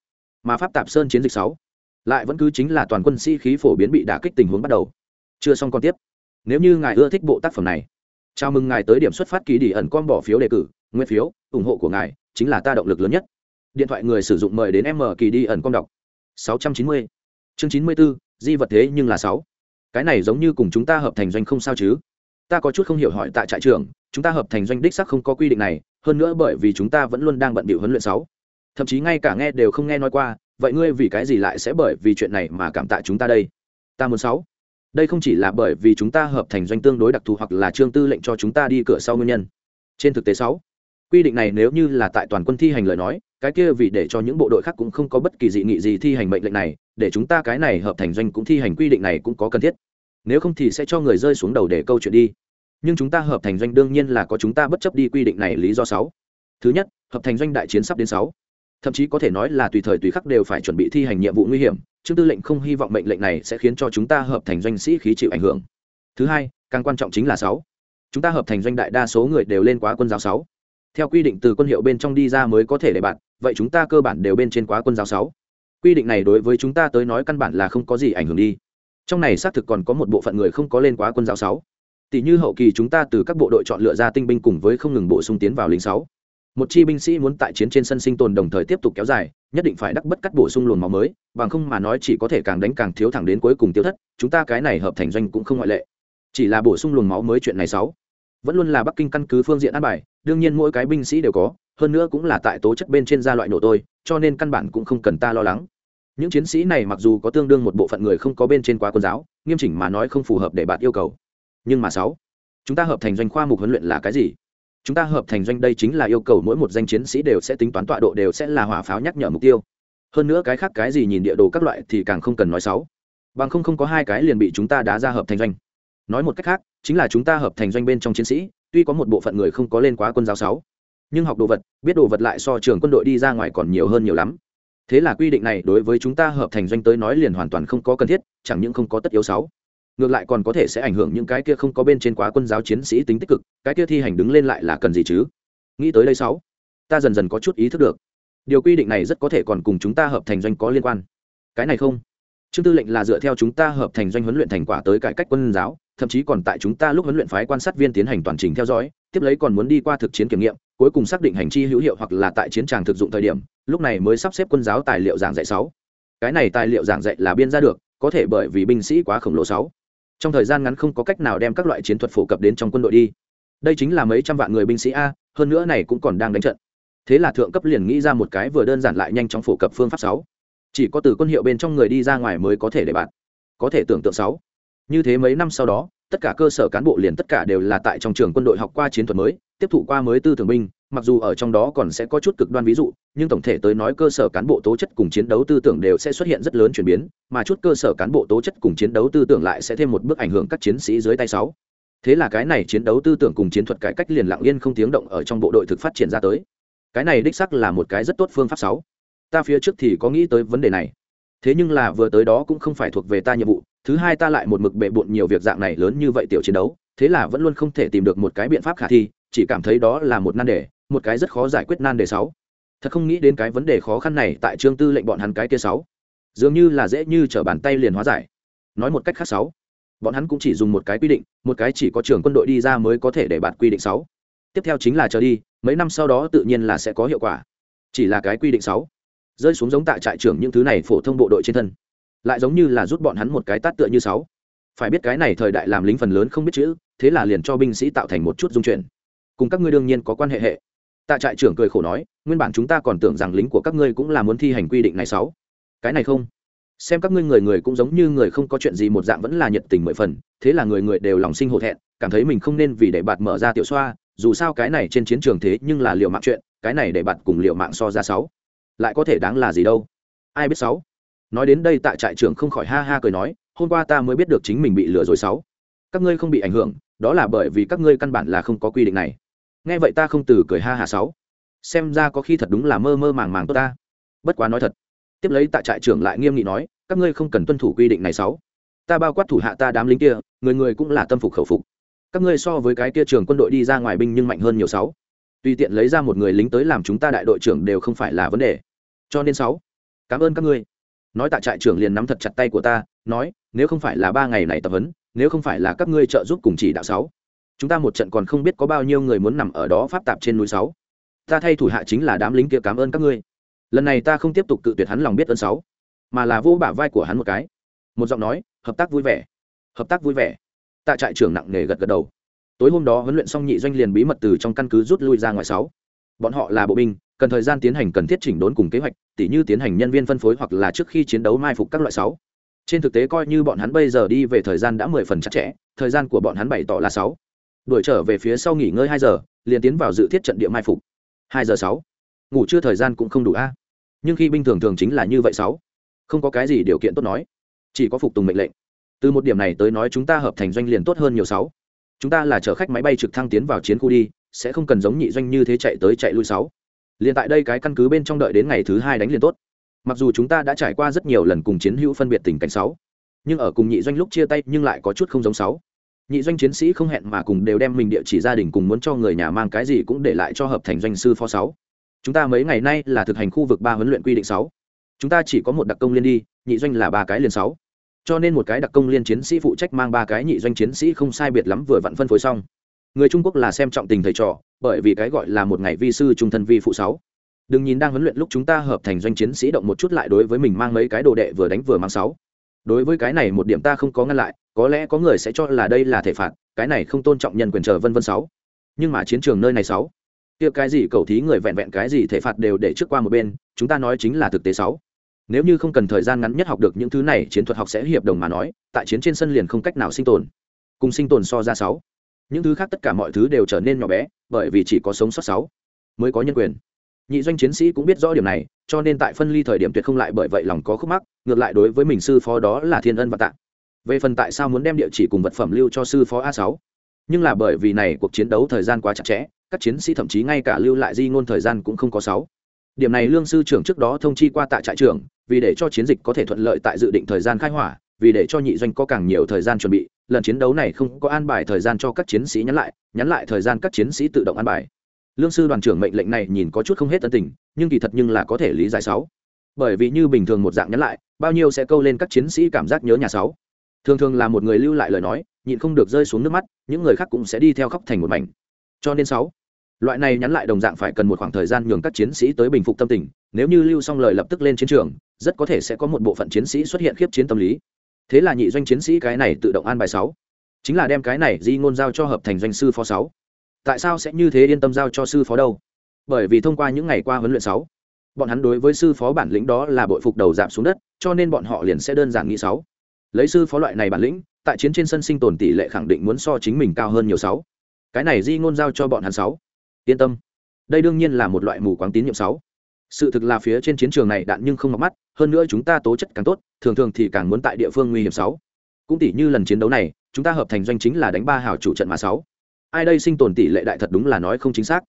mà pháp tạp sơn chiến dịch sáu. Lại vẫn cứ chính là toàn quân sĩ khí phổ biến bị đả kích tình huống bắt đầu. Chưa xong còn tiếp. Nếu như ngài ưa thích bộ tác phẩm này chào mừng ngài tới điểm xuất phát ký đi ẩn con bỏ phiếu đề cử nguyên phiếu ủng hộ của ngài chính là ta động lực lớn nhất. Điện thoại người sử dụng mời đến m kỳ đi ẩn con đọc. 690. chương 94, di vật thế nhưng là sáu. Cái này giống như cùng chúng ta hợp thành doanh không sao chứ? Ta có chút không hiểu hỏi tại trại trường chúng ta hợp thành doanh đích sắc không có quy định này hơn nữa bởi vì chúng ta vẫn luôn đang bận bịu huấn luyện sáu. Thậm chí ngay cả nghe đều không nghe nói qua vậy ngươi vì cái gì lại sẽ bởi vì chuyện này mà cảm tạ chúng ta đây? Ta muốn sáu đây không chỉ là bởi vì chúng ta hợp thành doanh tương đối đặc thù hoặc là trương tư lệnh cho chúng ta đi cửa sau nguyên nhân. Trên thực tế sáu, quy định này nếu như là tại toàn quân thi hành lời nói, cái kia vì để cho những bộ đội khác cũng không có bất kỳ dị nghị gì thi hành mệnh lệnh này, để chúng ta cái này hợp thành doanh cũng thi hành quy định này cũng có cần thiết. Nếu không thì sẽ cho người rơi xuống đầu để câu chuyện đi. Nhưng chúng ta hợp thành doanh đương nhiên là có chúng ta bất chấp đi quy định này lý do sáu. Thứ nhất, hợp thành doanh đại chiến sắp đến sáu. Thậm chí có thể nói là tùy thời tùy khắc đều phải chuẩn bị thi hành nhiệm vụ nguy hiểm trương tư lệnh không hy vọng mệnh lệnh này sẽ khiến cho chúng ta hợp thành doanh sĩ khí chịu ảnh hưởng. Thứ hai, càng quan trọng chính là sáu. Chúng ta hợp thành doanh đại đa số người đều lên quá quân giáo sáu. Theo quy định từ quân hiệu bên trong đi ra mới có thể để bạn, vậy chúng ta cơ bản đều bên trên quá quân giáo sáu. Quy định này đối với chúng ta tới nói căn bản là không có gì ảnh hưởng đi. Trong này xác thực còn có một bộ phận người không có lên quá quân giáo sáu. Tỷ như hậu kỳ chúng ta từ các bộ đội chọn lựa ra tinh binh cùng với không ngừng bổ sung tiến vào lính sáu một chi binh sĩ muốn tại chiến trên sân sinh tồn đồng thời tiếp tục kéo dài, nhất định phải đắc bất cắt bổ sung luồng máu mới, bằng không mà nói chỉ có thể càng đánh càng thiếu thẳng đến cuối cùng tiêu thất, chúng ta cái này hợp thành doanh cũng không ngoại lệ. Chỉ là bổ sung luồng máu mới chuyện này sáu. Vẫn luôn là bắc kinh căn cứ phương diện an bài, đương nhiên mỗi cái binh sĩ đều có, hơn nữa cũng là tại tố chất bên trên gia loại nổ tôi, cho nên căn bản cũng không cần ta lo lắng. Những chiến sĩ này mặc dù có tương đương một bộ phận người không có bên trên quá quân giáo, nghiêm chỉnh mà nói không phù hợp để bạn yêu cầu. Nhưng mà sáu, chúng ta hợp thành doanh khoa mục huấn luyện là cái gì? Chúng ta hợp thành doanh đây chính là yêu cầu mỗi một danh chiến sĩ đều sẽ tính toán tọa độ đều sẽ là hỏa pháo nhắc nhở mục tiêu. Hơn nữa cái khác cái gì nhìn địa đồ các loại thì càng không cần nói sáu bằng không không có hai cái liền bị chúng ta đá ra hợp thành doanh. Nói một cách khác, chính là chúng ta hợp thành doanh bên trong chiến sĩ, tuy có một bộ phận người không có lên quá quân giáo sáu, nhưng học đồ vật, biết đồ vật lại so trường quân đội đi ra ngoài còn nhiều hơn nhiều lắm. Thế là quy định này đối với chúng ta hợp thành doanh tới nói liền hoàn toàn không có cần thiết, chẳng những không có tất yếu sáu. Ngược lại còn có thể sẽ ảnh hưởng những cái kia không có bên trên quá quân giáo chiến sĩ tính tích cực cái kia thi hành đứng lên lại là cần gì chứ? Nghĩ tới đây sáu, ta dần dần có chút ý thức được. Điều quy định này rất có thể còn cùng chúng ta hợp thành doanh có liên quan. Cái này không. Chương tư lệnh là dựa theo chúng ta hợp thành doanh huấn luyện thành quả tới cải cách quân giáo, thậm chí còn tại chúng ta lúc huấn luyện phái quan sát viên tiến hành toàn trình theo dõi, tiếp lấy còn muốn đi qua thực chiến kiểm nghiệm, cuối cùng xác định hành chi hữu hiệu hoặc là tại chiến tràng thực dụng thời điểm, lúc này mới sắp xếp quân giáo tài liệu giảng dạy sáu. Cái này tài liệu giảng dạy là biên ra được, có thể bởi vì binh sĩ quá khổng lồ sáu. Trong thời gian ngắn không có cách nào đem các loại chiến thuật phổ cập đến trong quân đội đi đây chính là mấy trăm vạn người binh sĩ a, hơn nữa này cũng còn đang đánh trận. Thế là thượng cấp liền nghĩ ra một cái vừa đơn giản lại nhanh chóng phổ cập phương pháp sáu. Chỉ có từ quân hiệu bên trong người đi ra ngoài mới có thể để bạn, có thể tưởng tượng sáu. Như thế mấy năm sau đó, tất cả cơ sở cán bộ liền tất cả đều là tại trong trường quân đội học qua chiến thuật mới, tiếp thụ qua mới tư tưởng binh, mặc dù ở trong đó còn sẽ có chút cực đoan ví dụ, nhưng tổng thể tới nói cơ sở cán bộ tố chất cùng chiến đấu tư tưởng đều sẽ xuất hiện rất lớn chuyển biến, mà chút cơ sở cán bộ tố chất cùng chiến đấu tư tưởng lại sẽ thêm một bước ảnh hưởng các chiến sĩ dưới tay sáu thế là cái này chiến đấu tư tưởng cùng chiến thuật cải cách liền lặng yên không tiếng động ở trong bộ đội thực phát triển ra tới. Cái này đích sắc là một cái rất tốt phương pháp sáu. Ta phía trước thì có nghĩ tới vấn đề này. Thế nhưng là vừa tới đó cũng không phải thuộc về ta nhiệm vụ, thứ hai ta lại một mực bệ bộn nhiều việc dạng này lớn như vậy tiểu chiến đấu, thế là vẫn luôn không thể tìm được một cái biện pháp khả thi, chỉ cảm thấy đó là một nan đề, một cái rất khó giải quyết nan đề sáu. Thật không nghĩ đến cái vấn đề khó khăn này tại trương tư lệnh bọn hắn cái kia sáu. Dường như là dễ như trở bàn tay liền hóa giải. Nói một cách khác sáu bọn hắn cũng chỉ dùng một cái quy định, một cái chỉ có trưởng quân đội đi ra mới có thể để bạt quy định sáu. Tiếp theo chính là chờ đi, mấy năm sau đó tự nhiên là sẽ có hiệu quả. Chỉ là cái quy định sáu. Rơi xuống giống tại trại trưởng những thứ này phổ thông bộ đội trên thân. Lại giống như là rút bọn hắn một cái tát tựa như sáu. Phải biết cái này thời đại làm lính phần lớn không biết chữ, thế là liền cho binh sĩ tạo thành một chút dung chuyển. Cùng các ngươi đương nhiên có quan hệ hệ. Tạ trại trưởng cười khổ nói, nguyên bản chúng ta còn tưởng rằng lính của các ngươi cũng là muốn thi hành quy định này sáu. Cái này không xem các ngươi người người cũng giống như người không có chuyện gì, một dạng vẫn là nhiệt tình mười phần, thế là người người đều lòng sinh hổ thẹn, cảm thấy mình không nên vì để bạt mở ra tiểu xoa, dù sao cái này trên chiến trường thế nhưng là liệu mạng chuyện, cái này để bạt cùng liệu mạng so ra sáu. Lại có thể đáng là gì đâu? Ai biết sáu? Nói đến đây tại trại trưởng không khỏi ha ha cười nói, hôm qua ta mới biết được chính mình bị lừa rồi sáu. Các ngươi không bị ảnh hưởng, đó là bởi vì các ngươi căn bản là không có quy định này. Nghe vậy ta không từ cười ha hà sáu. Xem ra có khi thật đúng là mơ mơ màng màng tốt ta. Bất quá nói thật tiếp lấy tại trại trưởng lại nghiêm nghị nói, các ngươi không cần tuân thủ quy định này sáu. Ta bao quát thủ hạ ta đám lính kia, người người cũng là tâm phục khẩu phục. Các ngươi so với cái kia trường quân đội đi ra ngoài binh nhưng mạnh hơn nhiều sáu. Tùy tiện lấy ra một người lính tới làm chúng ta đại đội trưởng đều không phải là vấn đề. Cho nên sáu, cảm ơn các ngươi. Nói tại trại trưởng liền nắm thật chặt tay của ta, nói, nếu không phải là ba ngày này tập huấn, nếu không phải là các ngươi trợ giúp cùng chỉ đạo sáu, chúng ta một trận còn không biết có bao nhiêu người muốn nằm ở đó pháp tạp trên núi sáu. Ta thay thủ hạ chính là đám lính kia cảm ơn các ngươi lần này ta không tiếp tục cự tuyệt hắn lòng biết ơn sáu, mà là vô bả vai của hắn một cái. Một giọng nói, hợp tác vui vẻ. Hợp tác vui vẻ. Tạ trại trưởng nặng nề gật gật đầu. Tối hôm đó huấn luyện xong nhị doanh liền bí mật từ trong căn cứ rút lui ra ngoài sáu. Bọn họ là bộ binh, cần thời gian tiến hành cần thiết chỉnh đốn cùng kế hoạch, tỉ như tiến hành nhân viên phân phối hoặc là trước khi chiến đấu mai phục các loại sáu. Trên thực tế coi như bọn hắn bây giờ đi về thời gian đã mười phần chặt chẽ, thời gian của bọn hắn bày tỏ là sáu. Đuổi trở về phía sau nghỉ ngơi hai giờ, liền tiến vào dự thiết trận địa mai phục. Hai giờ sáu. Ngủ chưa thời gian cũng không đủ a nhưng khi binh thường thường chính là như vậy sáu. Không có cái gì điều kiện tốt nói. Chỉ có phục tùng mệnh lệnh. Từ một điểm này tới nói chúng ta hợp thành doanh liền tốt hơn nhiều sáu. Chúng ta là chở khách máy bay trực thăng tiến vào chiến khu đi, sẽ không cần giống nhị doanh như thế chạy tới chạy lui sáu. Liền tại đây cái căn cứ bên trong đợi đến ngày thứ hai đánh liền tốt. Mặc dù chúng ta đã trải qua rất nhiều lần cùng chiến hữu phân biệt tình cảnh sáu, nhưng ở cùng nhị doanh lúc chia tay nhưng lại có chút không giống sáu. Nhị doanh chiến sĩ không hẹn mà cùng đều đem mình địa chỉ gia đình cùng muốn cho người nhà mang cái gì cũng để lại cho hợp thành doanh sư phó sáu chúng ta mấy ngày nay là thực hành khu vực ba huấn luyện quy định sáu. Chúng ta chỉ có một đặc công liên đi, nhị doanh là ba cái liền sáu. Cho nên một cái đặc công liên chiến sĩ phụ trách mang ba cái, nhị doanh chiến sĩ không sai biệt lắm vừa vặn phân phối xong. Người trung quốc là xem trọng tình thầy trò, bởi vì cái gọi là một ngày vi sư trung thân vi phụ sáu. Đừng nhìn đang huấn luyện lúc chúng ta hợp thành doanh chiến sĩ động một chút lại đối với mình mang mấy cái đồ đệ vừa đánh vừa mang sáu. Đối với cái này một điểm ta không có ngăn lại, có lẽ có người sẽ cho là đây là thể phạt, cái này không tôn trọng nhân quyền chờ vân vân sáu. Nhưng mà chiến trường nơi này sáu kia cái gì cầu thí người vẹn vẹn cái gì thể phạt đều để trước qua một bên, chúng ta nói chính là thực tế sáu. Nếu như không cần thời gian ngắn nhất học được những thứ này, chiến thuật học sẽ hiệp đồng mà nói, tại chiến trên sân liền không cách nào sinh tồn. Cùng sinh tồn so ra sáu. Những thứ khác tất cả mọi thứ đều trở nên nhỏ bé, bởi vì chỉ có sống sót sáu mới có nhân quyền. Nhị doanh chiến sĩ cũng biết rõ điểm này, cho nên tại phân ly thời điểm tuyệt không lại bởi vậy lòng có khúc mắc, ngược lại đối với mình sư phó đó là thiên ân và tạ. Về phần tại sao muốn đem địa chỉ cùng vật phẩm lưu cho sư phó a sáu? Nhưng là bởi vì này cuộc chiến đấu thời gian quá chặt chẽ, các chiến sĩ thậm chí ngay cả lưu lại di ngôn thời gian cũng không có sáu. Điểm này lương sư trưởng trước đó thông chi qua tại trại trưởng, vì để cho chiến dịch có thể thuận lợi tại dự định thời gian khai hỏa, vì để cho nhị doanh có càng nhiều thời gian chuẩn bị, lần chiến đấu này không có an bài thời gian cho các chiến sĩ nhắn lại nhắn lại thời gian các chiến sĩ tự động an bài. Lương sư đoàn trưởng mệnh lệnh này nhìn có chút không hết tân tình, nhưng kỳ thật nhưng là có thể lý giải sáu. Bởi vì như bình thường một dạng nhắn lại, bao nhiêu sẽ câu lên các chiến sĩ cảm giác nhớ nhà sáu. Thường thường là một người lưu lại lời nói nhịn không được rơi xuống nước mắt, những người khác cũng sẽ đi theo khóc thành một mảnh. Cho nên sáu, loại này nhắn lại đồng dạng phải cần một khoảng thời gian nhường các chiến sĩ tới bình phục tâm tình, nếu như lưu xong lời lập tức lên chiến trường, rất có thể sẽ có một bộ phận chiến sĩ xuất hiện khiếp chiến tâm lý. Thế là nhị doanh chiến sĩ cái này tự động an bài sáu, chính là đem cái này di ngôn giao cho hợp thành doanh sư phó sáu. Tại sao sẽ như thế yên tâm giao cho sư phó đâu? Bởi vì thông qua những ngày qua huấn luyện sáu, bọn hắn đối với sư phó bản lĩnh đó là bội phục đầu giảm xuống đất, cho nên bọn họ liền sẽ đơn giản nghĩ sáu. Lấy sư phó loại này bản lĩnh tại chiến trên sân sinh tồn tỷ lệ khẳng định muốn so chính mình cao hơn nhiều sáu. Cái này di ngôn giao cho bọn hắn sáu. Yên tâm. Đây đương nhiên là một loại mù quáng tín nhiệm sáu. Sự thực là phía trên chiến trường này đạn nhưng không mặc mắt, hơn nữa chúng ta tố chất càng tốt, thường thường thì càng muốn tại địa phương nguy hiểm sáu. Cũng tỷ như lần chiến đấu này, chúng ta hợp thành doanh chính là đánh ba hào chủ trận mà sáu. Ai đây sinh tồn tỷ lệ đại thật đúng là nói không chính xác.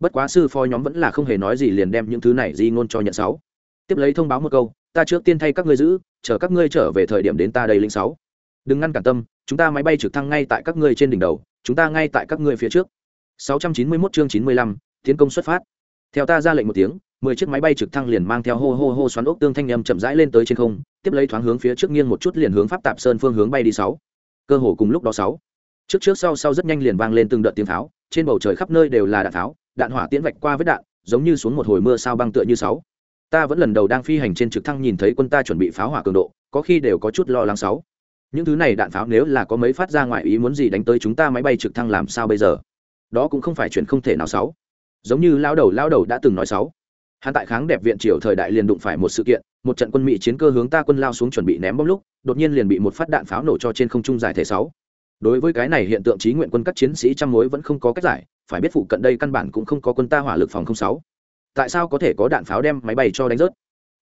Bất quá sư phó nhóm vẫn là không hề nói gì liền đem những thứ này di ngôn cho nhận sáu. Tiếp lấy thông báo một câu, ta trước tiên thay các ngươi giữ, chờ các ngươi trở về thời điểm đến ta đây linh sáu đừng ngăn cản tâm chúng ta máy bay trực thăng ngay tại các ngươi trên đỉnh đầu chúng ta ngay tại các ngươi phía trước. 691 chương 95, tiến công xuất phát. Theo ta ra lệnh một tiếng mười chiếc máy bay trực thăng liền mang theo hô hô hô xoắn ốc tương thanh nhâm chậm rãi lên tới trên không tiếp lấy thoáng hướng phía trước nghiêng một chút liền hướng pháp tạp sơn phương hướng bay đi sáu. Cơ hồ cùng lúc đó sáu. Trước trước sau sau rất nhanh liền vang lên từng đợt tiếng pháo trên bầu trời khắp nơi đều là đạn pháo đạn hỏa tiễn vạch qua vết đạn giống như xuống một hồi mưa sao băng tựa như sáu. Ta vẫn lần đầu đang phi hành trên trực thăng nhìn thấy quân ta chuẩn bị pháo hỏa cường độ có khi đều có chút lo lắng sáu những thứ này đạn pháo nếu là có mấy phát ra ngoài ý muốn gì đánh tới chúng ta máy bay trực thăng làm sao bây giờ? Đó cũng không phải chuyện không thể nào sáu. Giống như lao đầu lao đầu đã từng nói sáu. Hắn tại kháng đẹp viện triều thời đại liền đụng phải một sự kiện, một trận quân mỹ chiến cơ hướng ta quân lao xuống chuẩn bị ném bom lúc, đột nhiên liền bị một phát đạn pháo nổ cho trên không trung giải thể sáu. Đối với cái này hiện tượng trí nguyện quân các chiến sĩ trăm mối vẫn không có cách giải, phải biết phụ cận đây căn bản cũng không có quân ta hỏa lực phòng không sáu. Tại sao có thể có đạn pháo đem máy bay cho đánh rớt?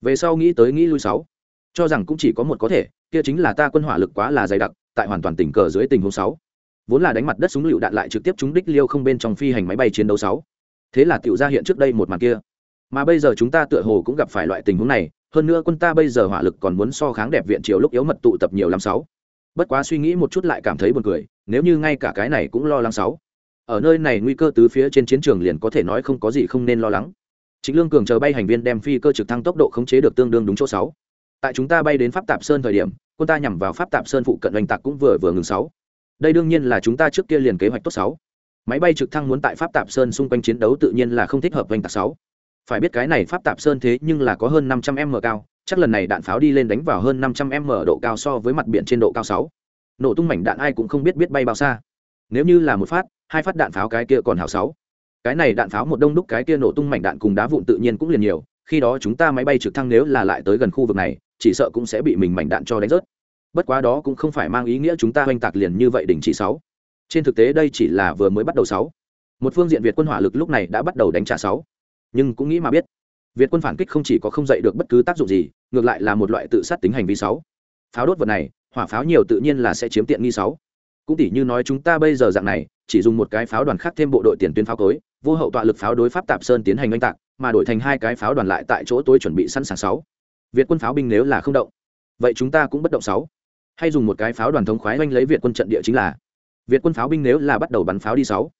Về sau nghĩ tới nghĩ lui sáu. Cho rằng cũng chỉ có một có thể kia chính là ta quân hỏa lực quá là dày đặc, tại hoàn toàn tình cờ dưới tình huống sáu. Vốn là đánh mặt đất súng lựu đạn lại trực tiếp trúng đích liêu không bên trong phi hành máy bay chiến đấu sáu. Thế là tiểu ra hiện trước đây một màn kia. Mà bây giờ chúng ta tựa hồ cũng gặp phải loại tình huống này, hơn nữa quân ta bây giờ hỏa lực còn muốn so kháng đẹp viện triều lúc yếu mật tụ tập nhiều lắm sáu. Bất quá suy nghĩ một chút lại cảm thấy buồn cười, nếu như ngay cả cái này cũng lo lắng sáu. Ở nơi này nguy cơ tứ phía trên chiến trường liền có thể nói không có gì không nên lo lắng. Chính lương cường chờ bay hành viên đem phi cơ trực thăng tốc độ khống chế được tương đương đúng chỗ sáu tại chúng ta bay đến pháp tạp sơn thời điểm, quân ta nhằm vào pháp tạp sơn phụ cận oanh tạc cũng vừa vừa ngừng sáu. Đây đương nhiên là chúng ta trước kia liền kế hoạch tốt sáu. Máy bay trực thăng muốn tại pháp tạp sơn xung quanh chiến đấu tự nhiên là không thích hợp oanh tạc sáu. Phải biết cái này pháp tạp sơn thế nhưng là có hơn năm trăm m cao, chắc lần này đạn pháo đi lên đánh vào hơn năm trăm m độ cao so với mặt biển trên độ cao sáu. Nổ tung mảnh đạn ai cũng không biết biết bay bao xa. Nếu như là một phát, hai phát đạn pháo cái kia còn hảo sáu. Cái này đạn pháo một đông đúc cái kia nổ tung mảnh đạn cùng đá vụn tự nhiên cũng liền nhiều, khi đó chúng ta máy bay trực thăng nếu là lại tới gần khu vực này chỉ sợ cũng sẽ bị mình mảnh đạn cho đánh rớt. Bất quá đó cũng không phải mang ý nghĩa chúng ta oanh tạc liền như vậy đỉnh chỉ sáu. Trên thực tế đây chỉ là vừa mới bắt đầu sáu. Một phương diện việt quân hỏa lực lúc này đã bắt đầu đánh trả sáu. Nhưng cũng nghĩ mà biết, việt quân phản kích không chỉ có không dạy được bất cứ tác dụng gì, ngược lại là một loại tự sát tính hành vi sáu. Pháo đốt vật này, hỏa pháo nhiều tự nhiên là sẽ chiếm tiện nghi sáu. Cũng tỷ như nói chúng ta bây giờ dạng này, chỉ dùng một cái pháo đoàn khác thêm bộ đội tiền tuyến pháo tối vô hậu tọa lực pháo đối pháp tạp sơn tiến hành oanh tạc, mà đổi thành hai cái pháo đoàn lại tại chỗ tôi chuẩn bị sẵn sàng sáu việt quân pháo binh nếu là không động, vậy chúng ta cũng bất động sáu. Hay dùng một cái pháo đoàn thống khoái oanh lấy việt quân trận địa chính là, việt quân pháo binh nếu là bắt đầu bắn pháo đi sáu.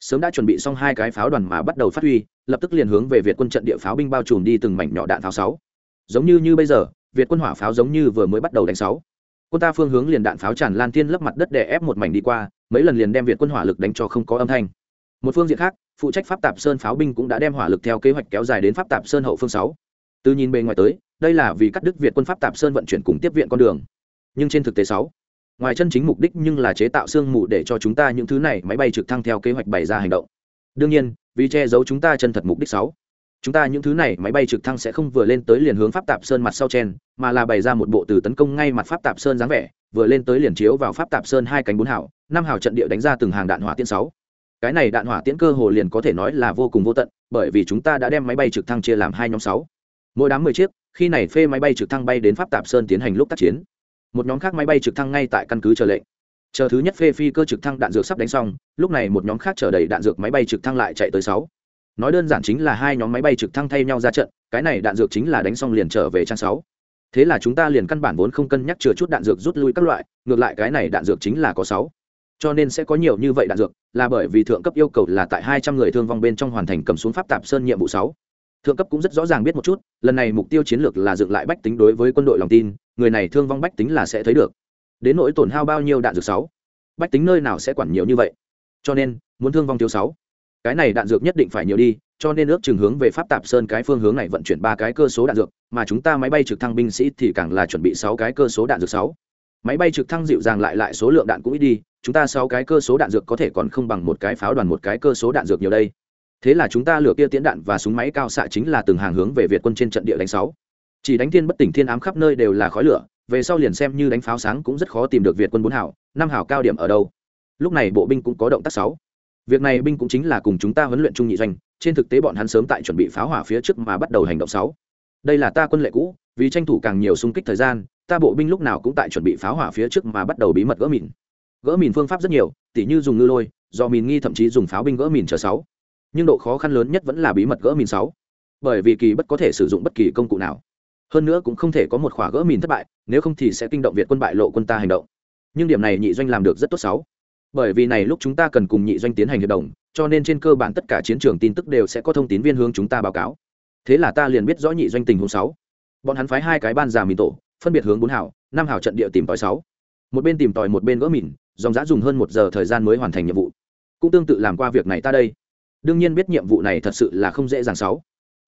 Sớm đã chuẩn bị xong hai cái pháo đoàn mà bắt đầu phát huy, lập tức liền hướng về việt quân trận địa pháo binh bao trùm đi từng mảnh nhỏ đạn pháo sáu. Giống như như bây giờ, việt quân hỏa pháo giống như vừa mới bắt đầu đánh sáu. Quân ta phương hướng liền đạn pháo tràn lan thiên lấp mặt đất để ép một mảnh đi qua, mấy lần liền đem việt quân hỏa lực đánh cho không có âm thanh. Một phương diện khác, phụ trách pháp tạp sơn pháo binh cũng đã đem hỏa lực theo kế hoạch kéo dài đến pháp tạp sơn hậu phương sáu. Từ nhìn bề ngoài tới đây là vì cắt đứt việt quân pháp tạp sơn vận chuyển cùng tiếp viện con đường. Nhưng trên thực tế sáu, ngoài chân chính mục đích nhưng là chế tạo xương mù để cho chúng ta những thứ này máy bay trực thăng theo kế hoạch bày ra hành động. Đương nhiên, vì che giấu chúng ta chân thật mục đích sáu, chúng ta những thứ này máy bay trực thăng sẽ không vừa lên tới liền hướng pháp tạp sơn mặt sau chen, mà là bày ra một bộ từ tấn công ngay mặt pháp tạp sơn dáng vẻ, vừa lên tới liền chiếu vào pháp tạp sơn hai cánh bốn hảo năm hảo trận địa đánh ra từng hàng đạn hỏa tiễn sáu. Cái này đạn hỏa tiễn cơ hồ liền có thể nói là vô cùng vô tận, bởi vì chúng ta đã đem máy bay trực thăng chia làm hai nhóm sáu mỗi đám mười chiếc, khi này phê máy bay trực thăng bay đến pháp tạp sơn tiến hành lúc tác chiến. Một nhóm khác máy bay trực thăng ngay tại căn cứ chờ lệnh. Chờ thứ nhất phê phi cơ trực thăng đạn dược sắp đánh xong, lúc này một nhóm khác chờ đầy đạn dược máy bay trực thăng lại chạy tới sáu. Nói đơn giản chính là hai nhóm máy bay trực thăng thay nhau ra trận, cái này đạn dược chính là đánh xong liền trở về trang sáu. Thế là chúng ta liền căn bản vốn không cân nhắc chừa chút đạn dược rút lui các loại, ngược lại cái này đạn dược chính là có sáu. Cho nên sẽ có nhiều như vậy đạn dược, là bởi vì thượng cấp yêu cầu là tại hai trăm người thương vong bên trong hoàn thành cầm xuống pháp tạp sơn nhiệm vụ sáu thượng cấp cũng rất rõ ràng biết một chút, lần này mục tiêu chiến lược là dựng lại bách tính đối với quân đội lòng tin, người này thương vong bách tính là sẽ thấy được. Đến nỗi tổn hao bao nhiêu đạn dược sáu, bách tính nơi nào sẽ quản nhiều như vậy? Cho nên, muốn thương vong thiếu sáu. Cái này đạn dược nhất định phải nhiều đi, cho nên ước chừng hướng về pháp tạp sơn cái phương hướng này vận chuyển ba cái cơ số đạn dược, mà chúng ta máy bay trực thăng binh sĩ thì càng là chuẩn bị sáu cái cơ số đạn dược sáu. Máy bay trực thăng dịu dàng lại lại số lượng đạn cũng ít đi, chúng ta sáu cái cơ số đạn dược có thể còn không bằng một cái pháo đoàn một cái cơ số đạn dược nhiều đây thế là chúng ta lửa kia tiễn đạn và súng máy cao xạ chính là từng hàng hướng về việt quân trên trận địa đánh sáu. Chỉ đánh thiên bất tỉnh thiên ám khắp nơi đều là khói lửa, về sau liền xem như đánh pháo sáng cũng rất khó tìm được việt quân bốn hảo năm hảo cao điểm ở đâu. Lúc này bộ binh cũng có động tác sáu. Việc này binh cũng chính là cùng chúng ta huấn luyện trung nhị doanh, trên thực tế bọn hắn sớm tại chuẩn bị pháo hỏa phía trước mà bắt đầu hành động sáu. Đây là ta quân lệ cũ, vì tranh thủ càng nhiều xung kích thời gian, ta bộ binh lúc nào cũng tại chuẩn bị pháo hỏa phía trước mà bắt đầu bí mật gỡ mìn. Gỡ mìn phương pháp rất nhiều, tỉ như dùng ngư lôi, do mìn nghi thậm chí dùng pháo binh gỡ mìn chờ sáu nhưng độ khó khăn lớn nhất vẫn là bí mật gỡ mìn sáu, bởi vì kỳ bất có thể sử dụng bất kỳ công cụ nào. Hơn nữa cũng không thể có một khỏa gỡ mìn thất bại, nếu không thì sẽ kinh động việt quân bại lộ quân ta hành động. Nhưng điểm này nhị doanh làm được rất tốt sáu. Bởi vì này lúc chúng ta cần cùng nhị doanh tiến hành hiệp đồng, cho nên trên cơ bản tất cả chiến trường tin tức đều sẽ có thông tin viên hướng chúng ta báo cáo. Thế là ta liền biết rõ nhị doanh tình huống sáu. Bọn hắn phái hai cái ban già mìn tổ, phân biệt hướng bốn hảo năm hảo trận địa tìm tòi sáu. Một bên tìm tòi một bên gỡ mìn, dòng giã dùng hơn một giờ thời gian mới hoàn thành nhiệm vụ. Cũng tương tự làm qua việc này ta đây đương nhiên biết nhiệm vụ này thật sự là không dễ dàng sáu.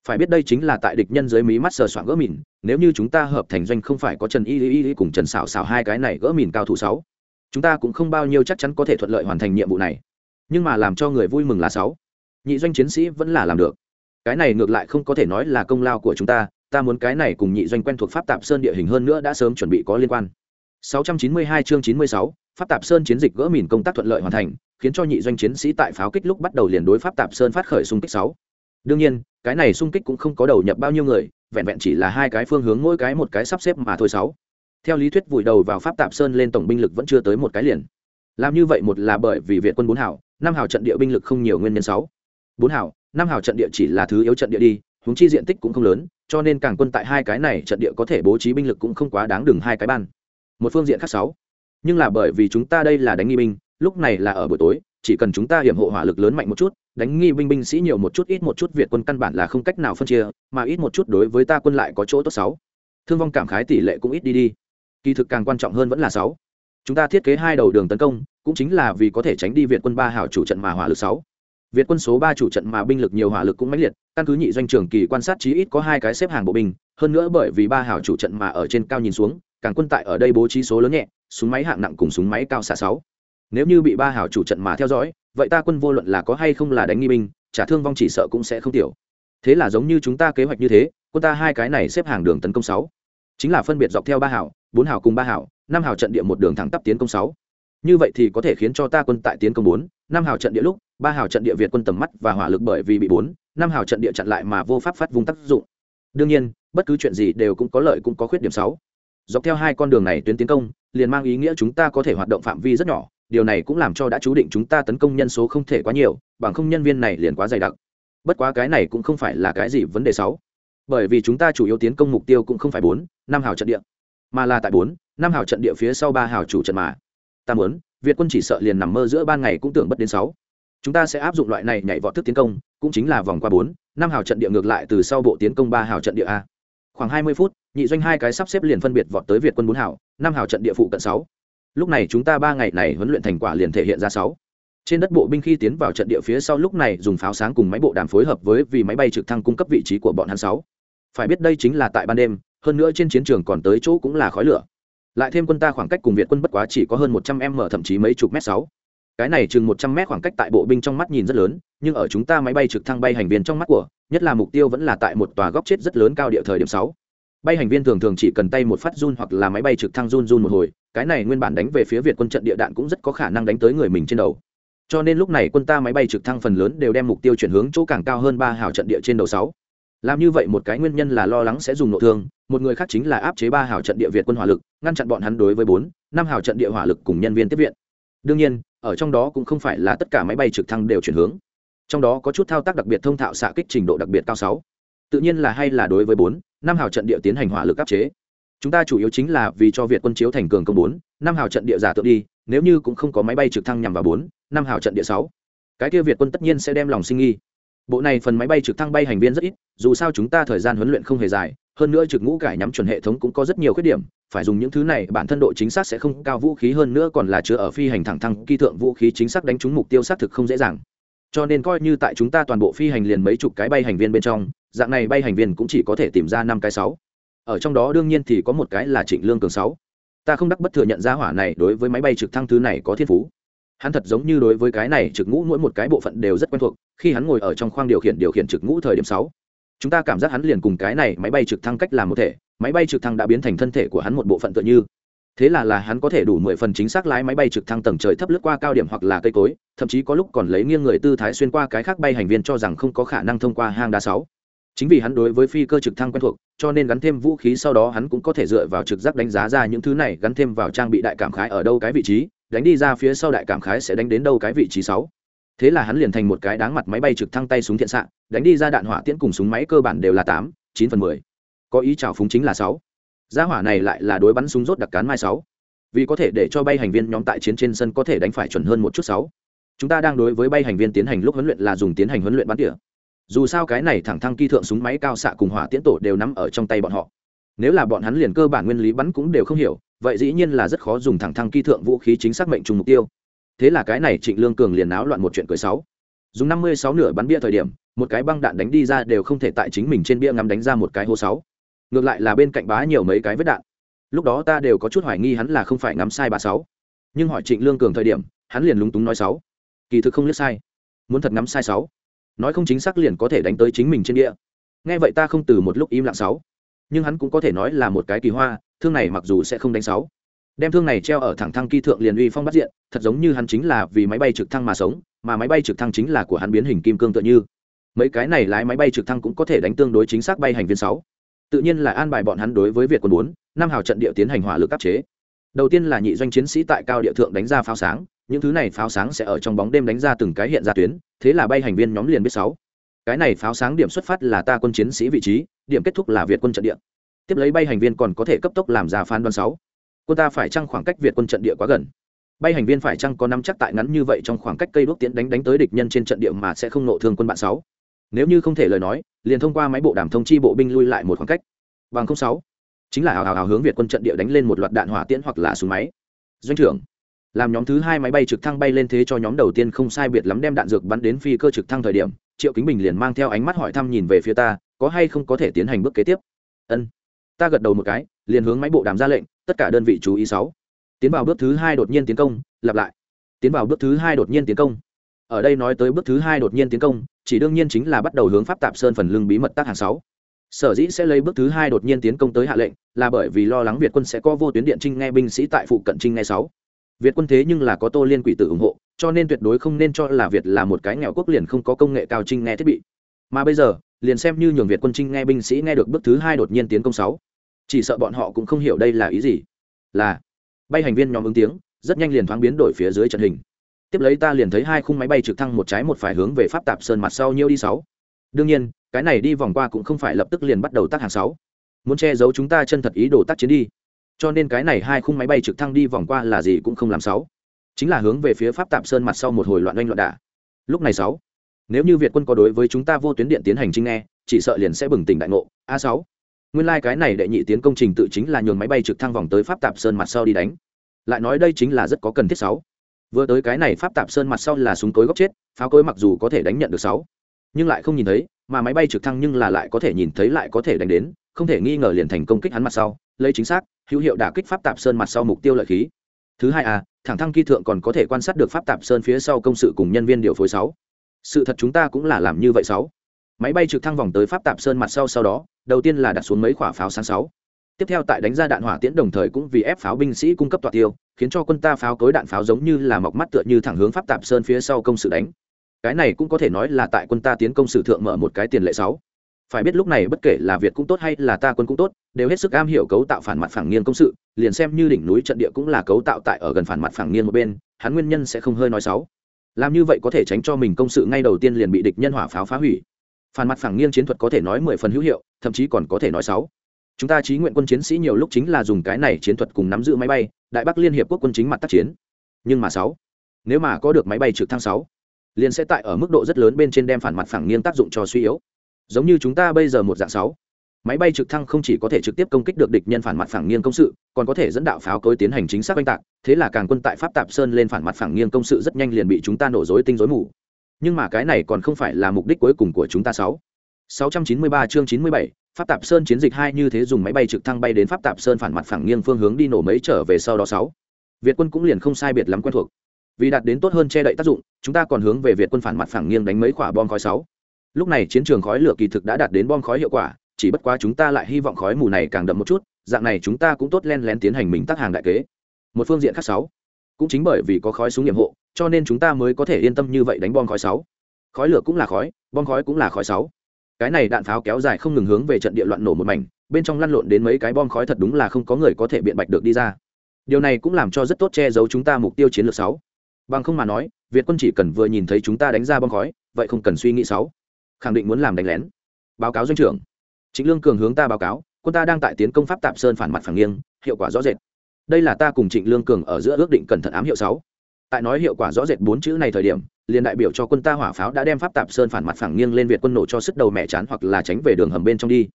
Phải biết đây chính là tại địch nhân dưới mí mắt sờ soạn gỡ mìn, nếu như chúng ta hợp thành doanh không phải có trần y y y cùng trần xảo xảo hai cái này gỡ mìn cao thủ sáu, chúng ta cũng không bao nhiêu chắc chắn có thể thuận lợi hoàn thành nhiệm vụ này. Nhưng mà làm cho người vui mừng là sáu. Nhị doanh chiến sĩ vẫn là làm được. Cái này ngược lại không có thể nói là công lao của chúng ta ta muốn cái này cùng nhị doanh quen thuộc pháp tạp sơn địa hình hơn nữa đã sớm chuẩn bị có liên quan. 692 chương 96, pháp tạp sơn chiến dịch gỡ mìn công tác thuận lợi hoàn thành khiến cho nhị doanh chiến sĩ tại pháo kích lúc bắt đầu liền đối pháp tạp sơn phát khởi xung kích sáu. Đương nhiên cái này xung kích cũng không có đầu nhập bao nhiêu người vẹn vẹn chỉ là hai cái phương hướng mỗi cái một cái sắp xếp mà thôi sáu. Theo lý thuyết vùi đầu vào pháp tạp sơn lên tổng binh lực vẫn chưa tới một cái liền. Làm như vậy một là bởi vì viện quân bốn hảo năm hảo trận địa binh lực không nhiều nguyên nhân sáu. Bốn hảo năm hảo trận địa chỉ là thứ yếu trận địa đi huống chi diện tích cũng không lớn cho nên càng quân tại hai cái này trận địa có thể bố trí binh lực cũng không quá đáng đừng hai cái ban một phương diện khác sáu. Nhưng là bởi vì chúng ta đây là đánh nghi binh, lúc này là ở buổi tối, chỉ cần chúng ta hiểm hộ hỏa lực lớn mạnh một chút, đánh nghi binh binh sĩ nhiều một chút, ít một chút, việt quân căn bản là không cách nào phân chia, mà ít một chút đối với ta quân lại có chỗ tốt sáu. Thương vong cảm khái tỷ lệ cũng ít đi đi. Kỳ thực càng quan trọng hơn vẫn là sáu. Chúng ta thiết kế hai đầu đường tấn công, cũng chính là vì có thể tránh đi việt quân ba hảo chủ trận mà hỏa lực sáu. Việt quân số ba chủ trận mà binh lực nhiều hỏa lực cũng mãnh liệt, căn cứ nhị doanh trưởng kỳ quan sát chí ít có hai cái xếp hàng bộ binh hơn nữa bởi vì ba hảo chủ trận mà ở trên cao nhìn xuống, càng quân tại ở đây bố trí số lớn nhẹ, súng máy hạng nặng cùng súng máy cao xạ sáu. Nếu như bị ba hảo chủ trận mà theo dõi, vậy ta quân vô luận là có hay không là đánh nghi binh, trả thương vong chỉ sợ cũng sẽ không tiểu. Thế là giống như chúng ta kế hoạch như thế, quân ta hai cái này xếp hàng đường tấn công sáu. Chính là phân biệt dọc theo ba hảo bốn hảo cùng ba hảo năm hảo trận địa một đường thẳng tắp tiến công sáu. Như vậy thì có thể khiến cho ta quân tại tiến công bốn, năm hảo trận địa lúc, ba hảo trận địa việt quân tầm mắt và hỏa lực bởi vì bị bốn, năm hảo trận địa chặn lại mà vô pháp phát vùng tác dụng. Đương nhiên bất cứ chuyện gì đều cũng có lợi cũng có khuyết điểm sáu. Dọc theo hai con đường này tuyến tiến công, liền mang ý nghĩa chúng ta có thể hoạt động phạm vi rất nhỏ, điều này cũng làm cho đã chú định chúng ta tấn công nhân số không thể quá nhiều, bằng không nhân viên này liền quá dày đặc. Bất quá cái này cũng không phải là cái gì vấn đề xấu bởi vì chúng ta chủ yếu tiến công mục tiêu cũng không phải bốn, năm hào trận địa, mà là tại bốn, năm hào trận địa phía sau ba hào chủ trận mà. Ta muốn, việt quân chỉ sợ liền nằm mơ giữa ban ngày cũng tưởng bất đến sáu. Chúng ta sẽ áp dụng loại này nhảy vọt thức tiến công, cũng chính là vòng qua bốn, năm hào trận địa ngược lại từ sau bộ tiến công ba hào trận địa a khoảng hai mươi phút nhị doanh hai cái sắp xếp liền phân biệt vọt tới việt quân bốn hảo, năm hảo trận địa phụ cận sáu. Lúc này chúng ta ba ngày này huấn luyện thành quả liền thể hiện ra sáu. Trên đất bộ binh khi tiến vào trận địa phía sau lúc này dùng pháo sáng cùng máy bộ đàm phối hợp với vì máy bay trực thăng cung cấp vị trí của bọn hắn sáu. Phải biết đây chính là tại ban đêm hơn nữa trên chiến trường còn tới chỗ cũng là khói lửa. Lại thêm quân ta khoảng cách cùng việt quân bất quá chỉ có hơn một trăm m thậm chí mấy chục mét sáu cái này chừng một trăm mét khoảng cách tại bộ binh trong mắt nhìn rất lớn, nhưng ở chúng ta máy bay trực thăng bay hành viên trong mắt của, nhất là mục tiêu vẫn là tại một tòa góc chết rất lớn cao địa thời điểm sáu. Bay hành viên thường thường chỉ cần tay một phát run hoặc là máy bay trực thăng run run một hồi, cái này nguyên bản đánh về phía việt quân trận địa đạn cũng rất có khả năng đánh tới người mình trên đầu. Cho nên lúc này quân ta máy bay trực thăng phần lớn đều đem mục tiêu chuyển hướng chỗ càng cao hơn ba hào trận địa trên đầu sáu. Làm như vậy một cái nguyên nhân là lo lắng sẽ dùng nội thương, một người khác chính là áp chế ba hào trận địa việt quân hỏa lực, ngăn chặn bọn hắn đối với bốn, năm hào trận địa hỏa lực cùng nhân viên tiếp viện. Đương nhiên ở trong đó cũng không phải là tất cả máy bay trực thăng đều chuyển hướng. Trong đó có chút thao tác đặc biệt thông thạo xạ kích trình độ đặc biệt cao sáu. Tự nhiên là hay là đối với bốn, năm hào trận địa tiến hành hỏa lực áp chế. Chúng ta chủ yếu chính là vì cho việt quân chiếu thành cường công bốn, năm hào trận địa giả tượng đi, nếu như cũng không có máy bay trực thăng nhằm vào bốn, năm hào trận địa sáu. Cái kia việt quân tất nhiên sẽ đem lòng sinh nghi. Bộ này phần máy bay trực thăng bay hành viên rất ít, dù sao chúng ta thời gian huấn luyện không hề dài hơn nữa trực ngũ cải nhắm chuẩn hệ thống cũng có rất nhiều khuyết điểm, phải dùng những thứ này, bản thân độ chính xác sẽ không cao vũ khí hơn nữa còn là chứa ở phi hành thẳng thăng kỳ thượng vũ khí chính xác đánh trúng mục tiêu xác thực không dễ dàng. Cho nên coi như tại chúng ta toàn bộ phi hành liền mấy chục cái bay hành viên bên trong, dạng này bay hành viên cũng chỉ có thể tìm ra năm cái sáu. Ở trong đó đương nhiên thì có một cái là trịnh lương cường sáu. Ta không đắc bất thừa nhận ra hỏa này đối với máy bay trực thăng thứ này có thiên phú. Hắn thật giống như đối với cái này trực ngũ mỗi một cái bộ phận đều rất quen thuộc, khi hắn ngồi ở trong khoang điều khiển điều khiển trực ngũ thời điểm sáu chúng ta cảm giác hắn liền cùng cái này máy bay trực thăng cách làm một thể, máy bay trực thăng đã biến thành thân thể của hắn một bộ phận tựa như. Thế là là hắn có thể đủ mười phần chính xác lái máy bay trực thăng tầng trời thấp lướt qua cao điểm hoặc là cây cối, thậm chí có lúc còn lấy nghiêng người tư thái xuyên qua cái khác bay hành viên cho rằng không có khả năng thông qua hang đá sáu. Chính vì hắn đối với phi cơ trực thăng quen thuộc, cho nên gắn thêm vũ khí sau đó hắn cũng có thể dựa vào trực giác đánh giá ra những thứ này, gắn thêm vào trang bị đại cảm khái ở đâu cái vị trí, đánh đi ra phía sau đại cảm khái sẽ đánh đến đâu cái vị trí sáu thế là hắn liền thành một cái đáng mặt máy bay trực thăng tay súng thiện xạ, đánh đi ra đạn hỏa tiễn cùng súng máy cơ bản đều là tám, chín phần mười. Có ý chào phúng chính là sáu. Gia hỏa này lại là đối bắn súng rốt đặc cán mai sáu. Vì có thể để cho bay hành viên nhóm tại chiến trên sân có thể đánh phải chuẩn hơn một chút sáu. Chúng ta đang đối với bay hành viên tiến hành lúc huấn luyện là dùng tiến hành huấn luyện bắn tỉa. Dù sao cái này thẳng thăng kỳ thượng súng máy cao xạ cùng hỏa tiễn tổ đều nắm ở trong tay bọn họ. Nếu là bọn hắn liền cơ bản nguyên lý bắn cũng đều không hiểu, vậy dĩ nhiên là rất khó dùng thẳng thăng kỳ thượng vũ khí chính xác mệnh trùng mục tiêu thế là cái này trịnh lương cường liền náo loạn một chuyện cười sáu dùng năm mươi sáu nửa bắn bia thời điểm, một cái băng đạn đánh đi ra đều không thể tại chính mình trên bia ngắm đánh ra một cái hố sáu. Ngược lại là bên cạnh bá nhiều mấy cái vết đạn. Lúc đó ta đều có chút hoài nghi hắn là không phải ngắm sai bà sáu. Nhưng hỏi trịnh lương cường thời điểm, hắn liền lúng túng nói sáu kỳ thực không liếc sai. Muốn thật ngắm sai sáu. Nói không chính xác liền có thể đánh tới chính mình trên địa nghe vậy ta không từ một lúc im lặng sáu. Nhưng hắn cũng có thể nói là một cái kỳ hoa, thương này mặc dù sẽ không đánh sáu đem thương này treo ở thẳng thăng kỳ thượng liền uy phong bắt diện, thật giống như hắn chính là vì máy bay trực thăng mà sống, mà máy bay trực thăng chính là của hắn biến hình kim cương tựa như. Mấy cái này lái máy bay trực thăng cũng có thể đánh tương đối chính xác bay hành viên sáu. Tự nhiên là an bài bọn hắn đối với việt quân bốn, năm hào trận địa tiến hành hỏa lực áp chế. Đầu tiên là nhị doanh chiến sĩ tại cao địa thượng đánh ra pháo sáng, những thứ này pháo sáng sẽ ở trong bóng đêm đánh ra từng cái hiện ra tuyến, thế là bay hành viên nhóm liền biết sáu. Cái này pháo sáng điểm xuất phát là ta quân chiến sĩ vị trí, điểm kết thúc là việt quân trận địa. Tiếp lấy bay hành viên còn có thể cấp tốc làm ra phán đoán sáu quân ta phải chăng khoảng cách việt quân trận địa quá gần? Bay hành viên phải chăng có nắm chắc tại ngắn như vậy trong khoảng cách cây đuốc tiến đánh đánh tới địch nhân trên trận địa mà sẽ không nộ thương quân bạn sáu? Nếu như không thể lời nói, liền thông qua máy bộ đàm thông chi bộ binh lui lại một khoảng cách. Bằng không sáu, chính là hào hào hào hướng việt quân trận địa đánh lên một loạt đạn hỏa tiễn hoặc là súng máy. Doanh trưởng, làm nhóm thứ hai máy bay trực thăng bay lên thế cho nhóm đầu tiên không sai biệt lắm đem đạn dược bắn đến phi cơ trực thăng thời điểm, triệu kính bình liền mang theo ánh mắt hỏi thăm nhìn về phía ta, có hay không có thể tiến hành bước kế tiếp? Ân, ta gật đầu một cái, liền hướng máy bộ đàm ra lệnh tất cả đơn vị chú ý sáu. Tiến vào bước thứ hai đột nhiên tiến công, lặp lại. Tiến vào bước thứ hai đột nhiên tiến công. Ở đây nói tới bước thứ hai đột nhiên tiến công, chỉ đương nhiên chính là bắt đầu hướng pháp tạp sơn phần lưng bí mật tác hàng sáu. Sở dĩ sẽ lấy bước thứ hai đột nhiên tiến công tới hạ lệnh, là bởi vì lo lắng việt quân sẽ có vô tuyến điện trinh nghe binh sĩ tại phụ cận trinh nghe sáu. Việt quân thế nhưng là có tô liên quỷ tử ủng hộ, cho nên tuyệt đối không nên cho là việt là một cái nghèo quốc liền không có công nghệ cao trinh nghe thiết bị. Mà bây giờ, liền xem như nhường việt quân trinh nghe binh sĩ nghe được bước thứ hai đột nhiên tiến công sáu chỉ sợ bọn họ cũng không hiểu đây là ý gì. Là, bay hành viên nhóm ứng tiếng, rất nhanh liền thoáng biến đổi phía dưới trận hình. Tiếp lấy ta liền thấy hai khung máy bay trực thăng một trái một phải hướng về pháp tạp sơn mặt sau nhiêu đi sáu. Đương nhiên, cái này đi vòng qua cũng không phải lập tức liền bắt đầu tác hàng sáu. Muốn che giấu chúng ta chân thật ý đồ tác chiến đi. Cho nên cái này hai khung máy bay trực thăng đi vòng qua là gì cũng không làm sáu. Chính là hướng về phía pháp tạp sơn mặt sau một hồi loạn oanh loạn đả. Lúc này sáu, nếu như việt quân có đối với chúng ta vô tuyến điện tiến hành trinh nghe, chỉ sợ liền sẽ bừng tỉnh đại ngộ. A sáu nguyên lai、like、cái này đệ nhị tiến công trình tự chính là nhường máy bay trực thăng vòng tới pháp tạp sơn mặt sau đi đánh. Lại nói đây chính là rất có cần thiết sáu. Vừa tới cái này pháp tạp sơn mặt sau là súng cối góc chết, pháo cối mặc dù có thể đánh nhận được sáu, nhưng lại không nhìn thấy, mà máy bay trực thăng nhưng là lại có thể nhìn thấy lại có thể đánh đến, không thể nghi ngờ liền thành công kích hắn mặt sau, lấy chính xác, hữu hiệu đả kích pháp tạp sơn mặt sau mục tiêu lợi khí. Thứ hai a thẳng thăng kỳ thượng còn có thể quan sát được pháp tạp sơn phía sau công sự cùng nhân viên điều phối sáu. Sự thật chúng ta cũng là làm như vậy sáu máy bay trực thăng vòng tới pháp tạp sơn mặt sau sau đó, đầu tiên là đặt xuống mấy quả pháo sáng sáu. Tiếp theo tại đánh ra đạn hỏa tiễn đồng thời cũng vì ép pháo binh sĩ cung cấp tọa tiêu, khiến cho quân ta pháo cối đạn pháo giống như là mọc mắt tựa như thẳng hướng pháp tạp sơn phía sau công sự đánh. Cái này cũng có thể nói là tại quân ta tiến công sử thượng mở một cái tiền lệ sáu. Phải biết lúc này bất kể là việt cũng tốt hay là ta quân cũng tốt, đều hết sức am hiểu cấu tạo phản mặt phẳng nghiêng công sự, liền xem như đỉnh núi trận địa cũng là cấu tạo tại ở gần phản mặt phẳng nghiêng một bên, hắn nguyên nhân sẽ không hơi nói xấu làm như vậy có thể tránh cho mình công sự ngay đầu tiên liền bị địch nhân hỏa pháo phá hủy phản mặt phẳng nghiêng chiến thuật có thể nói mười phần hữu hiệu, thậm chí còn có thể nói sáu. chúng ta trí nguyện quân chiến sĩ nhiều lúc chính là dùng cái này chiến thuật cùng nắm giữ máy bay, đại bắc liên hiệp quốc quân chính mặt tác chiến. Nhưng mà sáu, nếu mà có được máy bay trực thăng sáu, liền sẽ tại ở mức độ rất lớn bên trên đem phản mặt phẳng nghiêng tác dụng cho suy yếu. Giống như chúng ta bây giờ một dạng sáu, máy bay trực thăng không chỉ có thể trực tiếp công kích được địch nhân phản mặt phẳng nghiêng công sự, còn có thể dẫn đạo pháo cối tiến hành chính xác oanh tạc, thế là càng quân tại pháp tạp sơn lên phản mặt phẳng nghiêng công sự rất nhanh liền bị chúng ta nổ dối tinh dối mù nhưng mà cái này còn không phải là mục đích cuối cùng của chúng ta sáu 693 chương 97, Pháp Tạp Sơn chiến dịch hai như thế dùng máy bay trực thăng bay đến Pháp Tạp Sơn phản mặt phẳng nghiêng phương hướng đi nổ mấy trở về sau đó sáu. Việt quân cũng liền không sai biệt lắm quen thuộc. Vì đạt đến tốt hơn che đậy tác dụng, chúng ta còn hướng về Việt quân phản mặt phẳng nghiêng đánh mấy quả bom khói sáu. Lúc này chiến trường khói lửa kỳ thực đã đạt đến bom khói hiệu quả, chỉ bất quá chúng ta lại hy vọng khói mù này càng đậm một chút, dạng này chúng ta cũng tốt len lén tiến hành mình tác hàng đại kế. Một phương diện khác sáu, cũng chính bởi vì có khói súng nghiệm hộ, cho nên chúng ta mới có thể yên tâm như vậy đánh bom khói sáu. Khói lửa cũng là khói, bom khói cũng là khói sáu. Cái này đạn pháo kéo dài không ngừng hướng về trận địa loạn nổ một mảnh bên trong lăn lộn đến mấy cái bom khói thật đúng là không có người có thể biện bạch được đi ra. Điều này cũng làm cho rất tốt che giấu chúng ta mục tiêu chiến lược sáu. Bằng không mà nói việt quân chỉ cần vừa nhìn thấy chúng ta đánh ra bom khói vậy không cần suy nghĩ sáu. Khẳng định muốn làm đánh lén. Báo cáo doanh trưởng. Chính lương cường hướng ta báo cáo quân ta đang tại tiến công pháp tạm sơn phản mặt phẳng nghiêng hiệu quả rõ rệt đây là ta cùng trịnh lương cường ở giữa ước định cẩn thận ám hiệu sáu. Tại nói hiệu quả rõ rệt bốn chữ này thời điểm, liền đại biểu cho quân ta hỏa pháo đã đem pháp tạp sơn phản mặt phẳng nghiêng lên việt quân nổ cho sức đầu mẹ chán hoặc là tránh về đường hầm bên trong đi.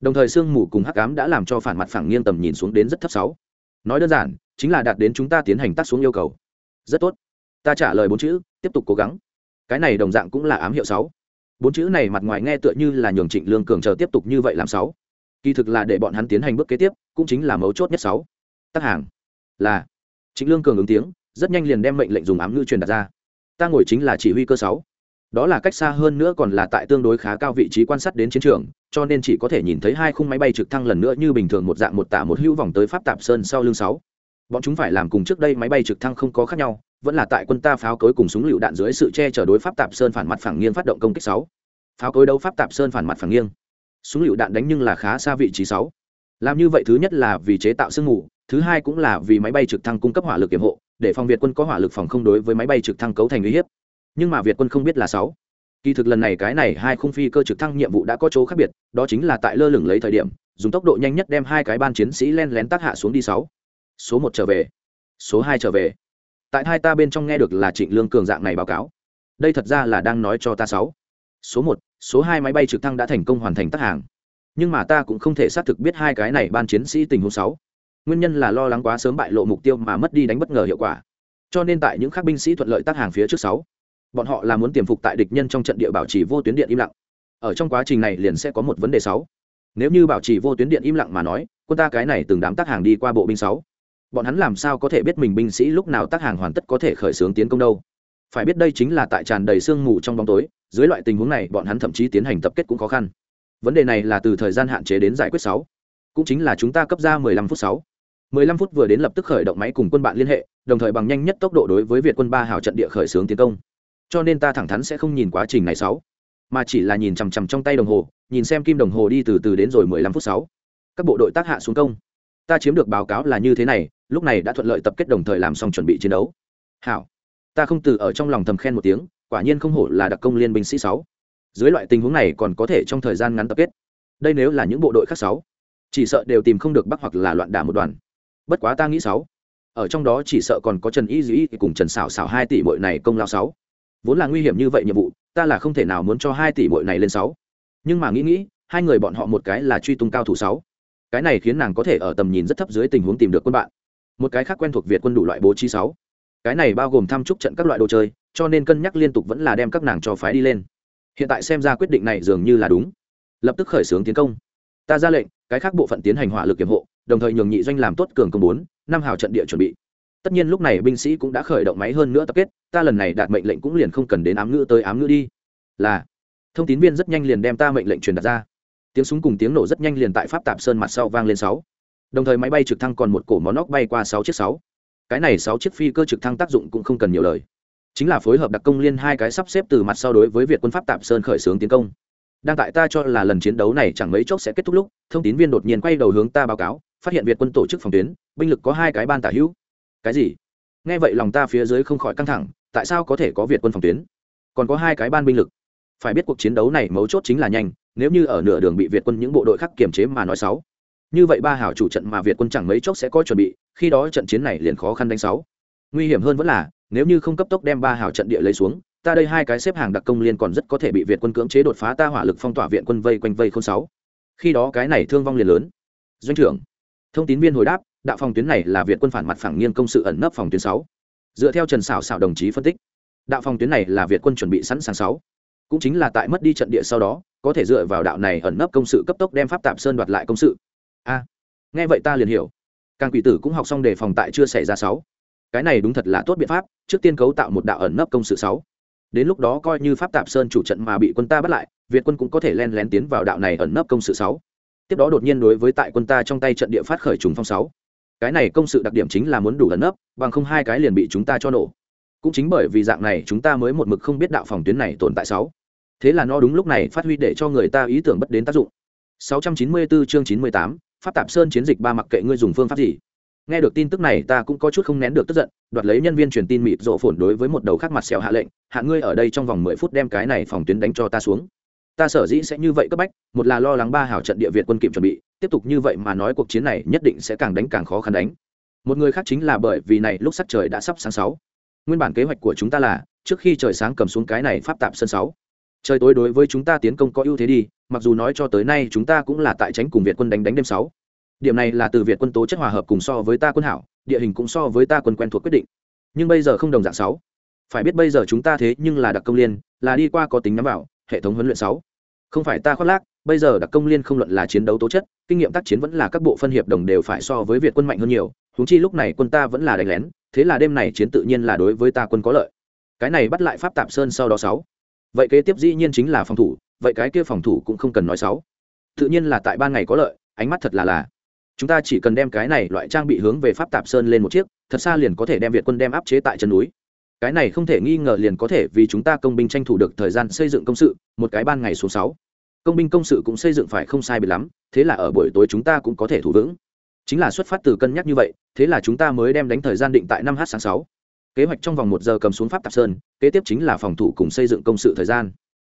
Đồng thời sương mù cùng hắc cám đã làm cho phản mặt phẳng nghiêng tầm nhìn xuống đến rất thấp sáu. Nói đơn giản, chính là đạt đến chúng ta tiến hành tác xuống yêu cầu. Rất tốt. Ta trả lời bốn chữ, tiếp tục cố gắng. Cái này đồng dạng cũng là ám hiệu sáu. Bốn chữ này mặt ngoài nghe tựa như là nhường trịnh lương cường chờ tiếp tục như vậy làm sáu. Kỳ thực là để bọn hắn tiến hành bước kế tiếp, cũng chính là mấu chốt nhất sáu tác hàng. Là. Trịnh lương cường ứng tiếng, rất nhanh liền đem mệnh lệnh dùng ám ngữ truyền đặt ra. Ta ngồi chính là chỉ huy cơ sáu. Đó là cách xa hơn nữa còn là tại tương đối khá cao vị trí quan sát đến chiến trường, cho nên chỉ có thể nhìn thấy hai khung máy bay trực thăng lần nữa như bình thường một dạng một tả một hữu vòng tới pháp tạp sơn sau lưng sáu. Bọn chúng phải làm cùng trước đây máy bay trực thăng không có khác nhau, vẫn là tại quân ta pháo cối cùng súng lựu đạn dưới sự che chở đối pháp tạp sơn phản mặt phẳng nghiêng phát động công kích sáu. Pháo cối đấu pháp tạp sơn phản mặt phẳng nghiêng. Súng lựu đạn đánh nhưng là khá xa vị trí sáu. Làm như vậy thứ nhất là vì chế tạo sương mù thứ hai cũng là vì máy bay trực thăng cung cấp hỏa lực kiểm hộ, để phòng việt quân có hỏa lực phòng không đối với máy bay trực thăng cấu thành uy hiếp. Nhưng mà việt quân không biết là sáu. Kỳ thực lần này cái này hai khung phi cơ trực thăng nhiệm vụ đã có chỗ khác biệt, đó chính là tại lơ lửng lấy thời điểm, dùng tốc độ nhanh nhất đem hai cái ban chiến sĩ len lén tác hạ xuống đi sáu. Số một trở về, số hai trở về. Tại hai ta bên trong nghe được là trịnh lương cường dạng này báo cáo. Đây thật ra là đang nói cho ta sáu. Số một, số hai máy bay trực thăng đã thành công hoàn thành tác hàng. Nhưng mà ta cũng không thể xác thực biết hai cái này ban chiến sĩ tình huống sáu nguyên nhân là lo lắng quá sớm bại lộ mục tiêu mà mất đi đánh bất ngờ hiệu quả. Cho nên tại những khác binh sĩ thuận lợi tác hàng phía trước sáu, bọn họ là muốn tiềm phục tại địch nhân trong trận địa bảo trì vô tuyến điện im lặng. Ở trong quá trình này liền sẽ có một vấn đề sáu. Nếu như bảo trì vô tuyến điện im lặng mà nói, quân ta cái này từng đám tác hàng đi qua bộ binh sáu. Bọn hắn làm sao có thể biết mình binh sĩ lúc nào tác hàng hoàn tất có thể khởi xướng tiến công đâu? Phải biết đây chính là tại tràn đầy sương mù trong bóng tối, dưới loại tình huống này bọn hắn thậm chí tiến hành tập kết cũng khó khăn. Vấn đề này là từ thời gian hạn chế đến giải quyết sáu, cũng chính là chúng ta cấp ra 15 phút sáu. 15 phút vừa đến lập tức khởi động máy cùng quân bạn liên hệ, đồng thời bằng nhanh nhất tốc độ đối với việt quân ba hào trận địa khởi xướng tiến công. Cho nên ta thẳng thắn sẽ không nhìn quá trình này sáu, mà chỉ là nhìn chằm chằm trong tay đồng hồ, nhìn xem kim đồng hồ đi từ từ đến rồi 15 phút sáu. Các bộ đội tác hạ xuống công. Ta chiếm được báo cáo là như thế này, lúc này đã thuận lợi tập kết đồng thời làm xong chuẩn bị chiến đấu. Hảo. Ta không từ ở trong lòng thầm khen một tiếng, quả nhiên không hổ là đặc công liên binh sĩ sáu. Dưới loại tình huống này còn có thể trong thời gian ngắn tập kết. Đây nếu là những bộ đội khác sáu, chỉ sợ đều tìm không được bắc hoặc là loạn đả một đoàn bất quá ta nghĩ sáu. Ở trong đó chỉ sợ còn có trần y dĩ cùng trần xảo xảo hai tỷ bội này công lao sáu. Vốn là nguy hiểm như vậy nhiệm vụ, ta là không thể nào muốn cho hai tỷ bội này lên sáu. Nhưng mà nghĩ nghĩ, hai người bọn họ một cái là truy tung cao thủ sáu. Cái này khiến nàng có thể ở tầm nhìn rất thấp dưới tình huống tìm được quân bạn. Một cái khác quen thuộc việt quân đủ loại bố trí sáu. Cái này bao gồm thăm trúc trận các loại đồ chơi, cho nên cân nhắc liên tục vẫn là đem các nàng cho phái đi lên. Hiện tại xem ra quyết định này dường như là đúng. Lập tức khởi xướng tiến công. Ta ra lệnh, cái khác bộ phận tiến hành hỏa lực kiểm hộ đồng thời nhường nhị doanh làm tốt cường công bốn, năm hào trận địa chuẩn bị. Tất nhiên lúc này binh sĩ cũng đã khởi động máy hơn nữa tập kết, ta lần này đạt mệnh lệnh cũng liền không cần đến ám ngữ tới ám ngữ đi. Là, thông tín viên rất nhanh liền đem ta mệnh lệnh truyền đặt ra. Tiếng súng cùng tiếng nổ rất nhanh liền tại pháp tạp sơn mặt sau vang lên sáu. Đồng thời máy bay trực thăng còn một cổ món óc bay qua sáu chiếc sáu. Cái này sáu chiếc phi cơ trực thăng tác dụng cũng không cần nhiều lời. Chính là phối hợp đặc công liên hai cái sắp xếp từ mặt sau đối với việt quân pháp tạp sơn khởi xướng tiến công. Đang tại ta cho là lần chiến đấu này chẳng mấy chốc sẽ kết thúc lúc, thông tín viên đột nhiên quay đầu hướng ta báo cáo phát hiện việt quân tổ chức phòng tuyến, binh lực có hai cái ban tả hữu. Cái gì? Nghe vậy lòng ta phía dưới không khỏi căng thẳng, tại sao có thể có việt quân phòng tuyến? Còn có hai cái ban binh lực. Phải biết cuộc chiến đấu này mấu chốt chính là nhanh, nếu như ở nửa đường bị việt quân những bộ đội khác kiềm chế mà nói sáu. Như vậy ba hảo chủ trận mà việt quân chẳng mấy chốc sẽ có chuẩn bị, khi đó trận chiến này liền khó khăn đánh sáu. Nguy hiểm hơn vẫn là, nếu như không cấp tốc đem ba hảo trận địa lấy xuống, ta đây hai cái xếp hàng đặc công liên còn rất có thể bị việt quân cưỡng chế đột phá, ta hỏa lực phong tỏa viện quân vây quanh vây không sáu. Khi đó cái này thương vong liền lớn. Doanh trưởng thông tin viên hồi đáp, đạo phòng tuyến này là việt quân phản mặt phẳng nghiêng công sự ẩn nấp phòng tuyến sáu. Dựa theo trần xảo xảo đồng chí phân tích, đạo phòng tuyến này là việt quân chuẩn bị sẵn sàng sáu. Cũng chính là tại mất đi trận địa sau đó, có thể dựa vào đạo này ẩn nấp công sự cấp tốc đem pháp tạp sơn đoạt lại công sự. A, nghe vậy ta liền hiểu. Càng quỷ tử cũng học xong đề phòng tại chưa xảy ra sáu. Cái này đúng thật là tốt biện pháp, trước tiên cấu tạo một đạo ẩn nấp công sự sáu. Đến lúc đó coi như pháp tạp sơn chủ trận mà bị quân ta bắt lại, việt quân cũng có thể len lén tiến vào đạo này ẩn nấp công sự sáu tiếp đó đột nhiên đối với tại quân ta trong tay trận địa phát khởi trùng phong sáu. Cái này công sự đặc điểm chính là muốn đủ ẩn nấp bằng không hai cái liền bị chúng ta cho nổ. Cũng chính bởi vì dạng này chúng ta mới một mực không biết đạo phòng tuyến này tồn tại sáu. Thế là nó đúng lúc này phát huy để cho người ta ý tưởng bất đến tác dụng. 694 chương 98, pháp tạp sơn chiến dịch ba mặc kệ ngươi dùng phương pháp gì. Nghe được tin tức này ta cũng có chút không nén được tức giận đoạt lấy nhân viên truyền tin mịt rộ phồn đối với một đầu khác mặt xẻo hạ lệnh hạ ngươi ở đây trong vòng mười phút đem cái này phòng tuyến đánh cho ta xuống ta sở dĩ sẽ như vậy cấp bách, một là lo lắng ba hảo trận địa việt quân kịp chuẩn bị, tiếp tục như vậy mà nói cuộc chiến này nhất định sẽ càng đánh càng khó khăn đánh. Một người khác chính là bởi vì này lúc sắc trời đã sắp sáng sáu. Nguyên bản kế hoạch của chúng ta là, trước khi trời sáng cầm xuống cái này pháp tạp sân sáu. Trời tối đối với chúng ta tiến công có ưu thế đi, mặc dù nói cho tới nay chúng ta cũng là tại tránh cùng việt quân đánh đánh đêm sáu. Điểm này là từ việt quân tố chất hòa hợp cùng so với ta quân hảo, địa hình cũng so với ta quân quen thuộc quyết định. Nhưng bây giờ không đồng dạng sáu. Phải biết bây giờ chúng ta thế nhưng là đặc công liên, là đi qua có tính nắm vào hệ thống huấn luyện sáu. Không phải ta khoác lác, bây giờ đặc công liên không luận là chiến đấu tố chất, kinh nghiệm tác chiến vẫn là các bộ phân hiệp đồng đều phải so với việt quân mạnh hơn nhiều húng chi lúc này quân ta vẫn là đánh lén, thế là đêm này chiến tự nhiên là đối với ta quân có lợi. Cái này bắt lại pháp tạp sơn sau đó sáu. Vậy kế tiếp dĩ nhiên chính là phòng thủ, vậy cái kia phòng thủ cũng không cần nói sáu. Tự nhiên là tại ban ngày có lợi, ánh mắt thật là là. Chúng ta chỉ cần đem cái này loại trang bị hướng về pháp tạp sơn lên một chiếc, thật xa liền có thể đem việt quân đem áp chế tại chân núi cái này không thể nghi ngờ liền có thể vì chúng ta công binh tranh thủ được thời gian xây dựng công sự, một cái ban ngày số sáu. Công binh công sự cũng xây dựng phải không sai biệt lắm, thế là ở buổi tối chúng ta cũng có thể thủ vững. Chính là xuất phát từ cân nhắc như vậy, thế là chúng ta mới đem đánh thời gian định tại năm h sáng sáu. Kế hoạch trong vòng một giờ cầm xuống pháp tạp sơn, kế tiếp chính là phòng thủ cùng xây dựng công sự thời gian.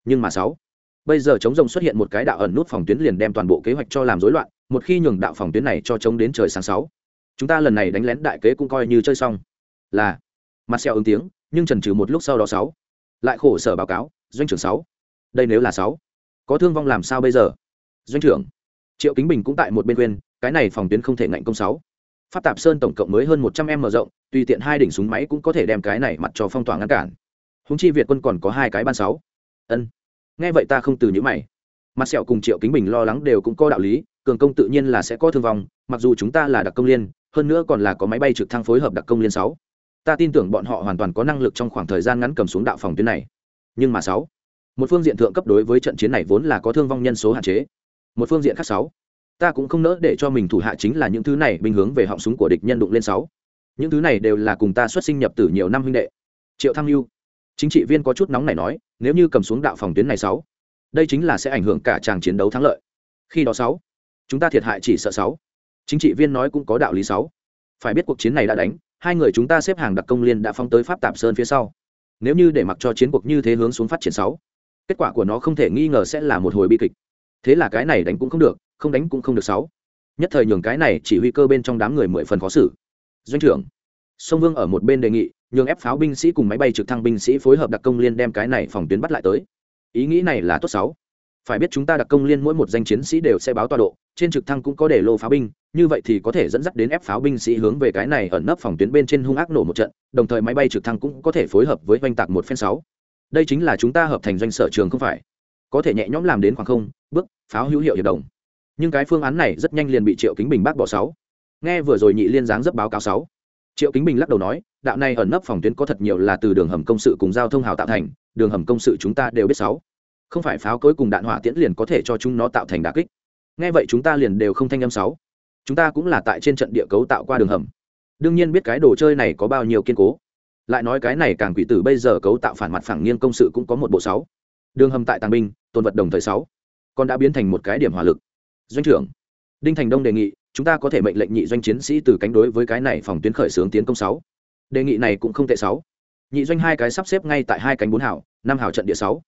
Nhưng mà sáu. Bây giờ chống rồng xuất hiện một cái đạo ẩn nút phòng tuyến liền đem toàn bộ kế hoạch cho làm rối loạn, một khi nhường đạo phòng tuyến này cho chống đến trời sáng sáu. Chúng ta lần này đánh lén đại kế cũng coi như chơi xong. Là mặt xeo ứng tiếng, nhưng trần trừ một lúc sau đó sáu. Lại khổ sở báo cáo, doanh trưởng sáu. Đây nếu là sáu, có thương vong làm sao bây giờ? Doanh trưởng, triệu kính bình cũng tại một bên quên cái này phòng tuyến không thể ngạnh công sáu. Phát tạp sơn tổng cộng mới hơn một trăm em mở rộng, tùy tiện hai đỉnh súng máy cũng có thể đem cái này mặt cho phong tỏa ngăn cản. Húng chi việt quân còn có hai cái ban sáu. Ân, nghe vậy ta không từ nhữ mày. Mặt sẹo cùng triệu kính bình lo lắng đều cũng có đạo lý, cường công tự nhiên là sẽ có thương vong, mặc dù chúng ta là đặc công liên, hơn nữa còn là có máy bay trực thăng phối hợp đặc công liên sáu ta tin tưởng bọn họ hoàn toàn có năng lực trong khoảng thời gian ngắn cầm xuống đạo phòng tuyến này. Nhưng mà sáu, một phương diện thượng cấp đối với trận chiến này vốn là có thương vong nhân số hạn chế. Một phương diện khác sáu, ta cũng không nỡ để cho mình thủ hạ chính là những thứ này bình hướng về họng súng của địch nhân đụng lên sáu. Những thứ này đều là cùng ta xuất sinh nhập từ nhiều năm huynh đệ. Triệu tham mưu chính trị viên có chút nóng này nói, nếu như cầm xuống đạo phòng tuyến này sáu, đây chính là sẽ ảnh hưởng cả tràng chiến đấu thắng lợi. Khi đó sáu, chúng ta thiệt hại chỉ sợ sáu. Chính trị viên nói cũng có đạo lý sáu. Phải biết cuộc chiến này đã đánh hai người chúng ta xếp hàng đặc công liên đã phong tới pháp tạp sơn phía sau. Nếu như để mặc cho chiến cuộc như thế hướng xuống phát triển sáu, kết quả của nó không thể nghi ngờ sẽ là một hồi bi kịch. Thế là cái này đánh cũng không được, không đánh cũng không được sáu. Nhất thời nhường cái này chỉ huy cơ bên trong đám người mười phần khó xử. Doanh trưởng, sông vương ở một bên đề nghị, nhường ép pháo binh sĩ cùng máy bay trực thăng binh sĩ phối hợp đặc công liên đem cái này phòng tuyến bắt lại tới. Ý nghĩ này là tốt sáu phải biết chúng ta đặc công liên mỗi một danh chiến sĩ đều sẽ báo tọa độ, trên trực thăng cũng có để lô pháo binh, như vậy thì có thể dẫn dắt đến ép pháo binh sĩ hướng về cái này ẩn nấp phòng tuyến bên trên hung ác nổ một trận, đồng thời máy bay trực thăng cũng có thể phối hợp với oanh tạc một phen sáu. Đây chính là chúng ta hợp thành doanh sở trường không phải? Có thể nhẹ nhõm làm đến khoảng không, bước, pháo hữu hiệu hiệp đồng. Nhưng cái phương án này rất nhanh liền bị triệu kính bình bác bỏ sáu. Nghe vừa rồi nhị liên giáng dấp báo cáo sáu. Triệu kính bình lắc đầu nói, đạo này ẩn nấp phòng tuyến có thật nhiều là từ đường hầm công sự cùng giao thông hào tạo thành, đường hầm công sự chúng ta đều biết sáu không phải pháo cối cùng đạn hỏa tiễn liền có thể cho chúng nó tạo thành đà kích. Nghe vậy chúng ta liền đều không thanh âm sáu. Chúng ta cũng là tại trên trận địa cấu tạo qua đường hầm. Đương nhiên biết cái đồ chơi này có bao nhiêu kiên cố. Lại nói cái này càng quỷ tử bây giờ cấu tạo phản mặt phẳng nghiêng công sự cũng có một bộ sáu. Đường hầm tại tàng binh tôn vật đồng thời sáu. Còn đã biến thành một cái điểm hỏa lực. Doanh trưởng, đinh thành đông đề nghị, chúng ta có thể mệnh lệnh nhị doanh chiến sĩ từ cánh đối với cái này phòng tuyến khởi xướng tiến công sáu. Đề nghị này cũng không tệ sáu. Nhị doanh hai cái sắp xếp ngay tại hai cánh bốn hảo năm hảo trận địa sáu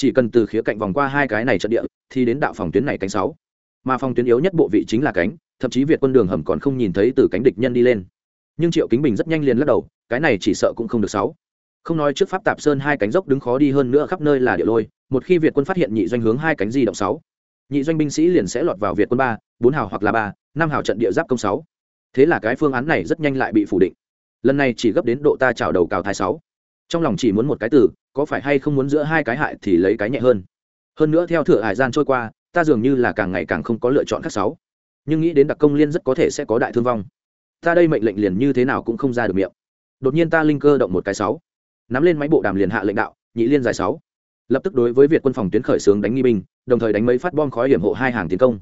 chỉ cần từ khía cạnh vòng qua hai cái này trận địa, thì đến đạo phòng tuyến này cánh sáu. Mà phòng tuyến yếu nhất bộ vị chính là cánh, thậm chí việt quân đường hầm còn không nhìn thấy từ cánh địch nhân đi lên. Nhưng triệu kính bình rất nhanh liền lắc đầu, cái này chỉ sợ cũng không được sáu. Không nói trước pháp tạp sơn hai cánh dốc đứng khó đi hơn nữa khắp nơi là địa lôi, một khi việt quân phát hiện nhị doanh hướng hai cánh di động sáu, nhị doanh binh sĩ liền sẽ lọt vào việt quân ba, bốn hào hoặc là ba, năm hào trận địa giáp công sáu. Thế là cái phương án này rất nhanh lại bị phủ định. Lần này chỉ gấp đến độ ta chào đầu cào thai sáu. Trong lòng chỉ muốn một cái từ có phải hay không muốn giữa hai cái hại thì lấy cái nhẹ hơn? Hơn nữa theo thừa hải gian trôi qua, ta dường như là càng ngày càng không có lựa chọn khác sáu. Nhưng nghĩ đến đặc công liên rất có thể sẽ có đại thương vong. Ta đây mệnh lệnh liền như thế nào cũng không ra được miệng. Đột nhiên ta linh cơ động một cái sáu. Nắm lên máy bộ đàm liền hạ lệnh đạo, nhị liên giải sáu. Lập tức đối với việt quân phòng tuyến khởi xướng đánh nghi binh, đồng thời đánh mấy phát bom khói hiểm hộ hai hàng tiến công.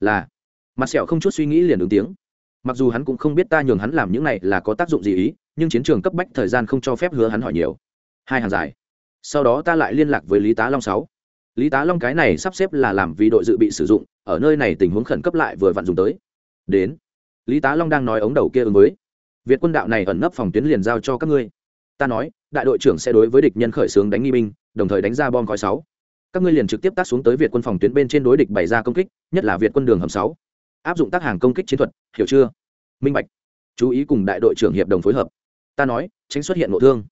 Là, mặt sẹo không chút suy nghĩ liền ứng tiếng. Mặc dù hắn cũng không biết ta nhường hắn làm những này là có tác dụng gì ý, nhưng chiến trường cấp bách thời gian không cho phép hứa hắn hỏi nhiều. Hai hàng dài sau đó ta lại liên lạc với lý tá long sáu. Lý tá long cái này sắp xếp là làm vì đội dự bị sử dụng, ở nơi này tình huống khẩn cấp lại vừa vặn dùng tới. Đến. Lý tá long đang nói ống đầu kia ứng với. Việt quân đạo này ẩn nấp phòng tuyến liền giao cho các ngươi. Ta nói, đại đội trưởng sẽ đối với địch nhân khởi xướng đánh nghi binh, đồng thời đánh ra bom khói sáu. Các ngươi liền trực tiếp tác xuống tới việt quân phòng tuyến bên trên đối địch bày ra công kích, nhất là việt quân đường hầm sáu. Áp dụng tác hàng công kích chiến thuật, hiểu chưa? Minh bạch. Chú ý cùng đại đội trưởng hiệp đồng phối hợp. Ta nói, tránh xuất hiện nội thương.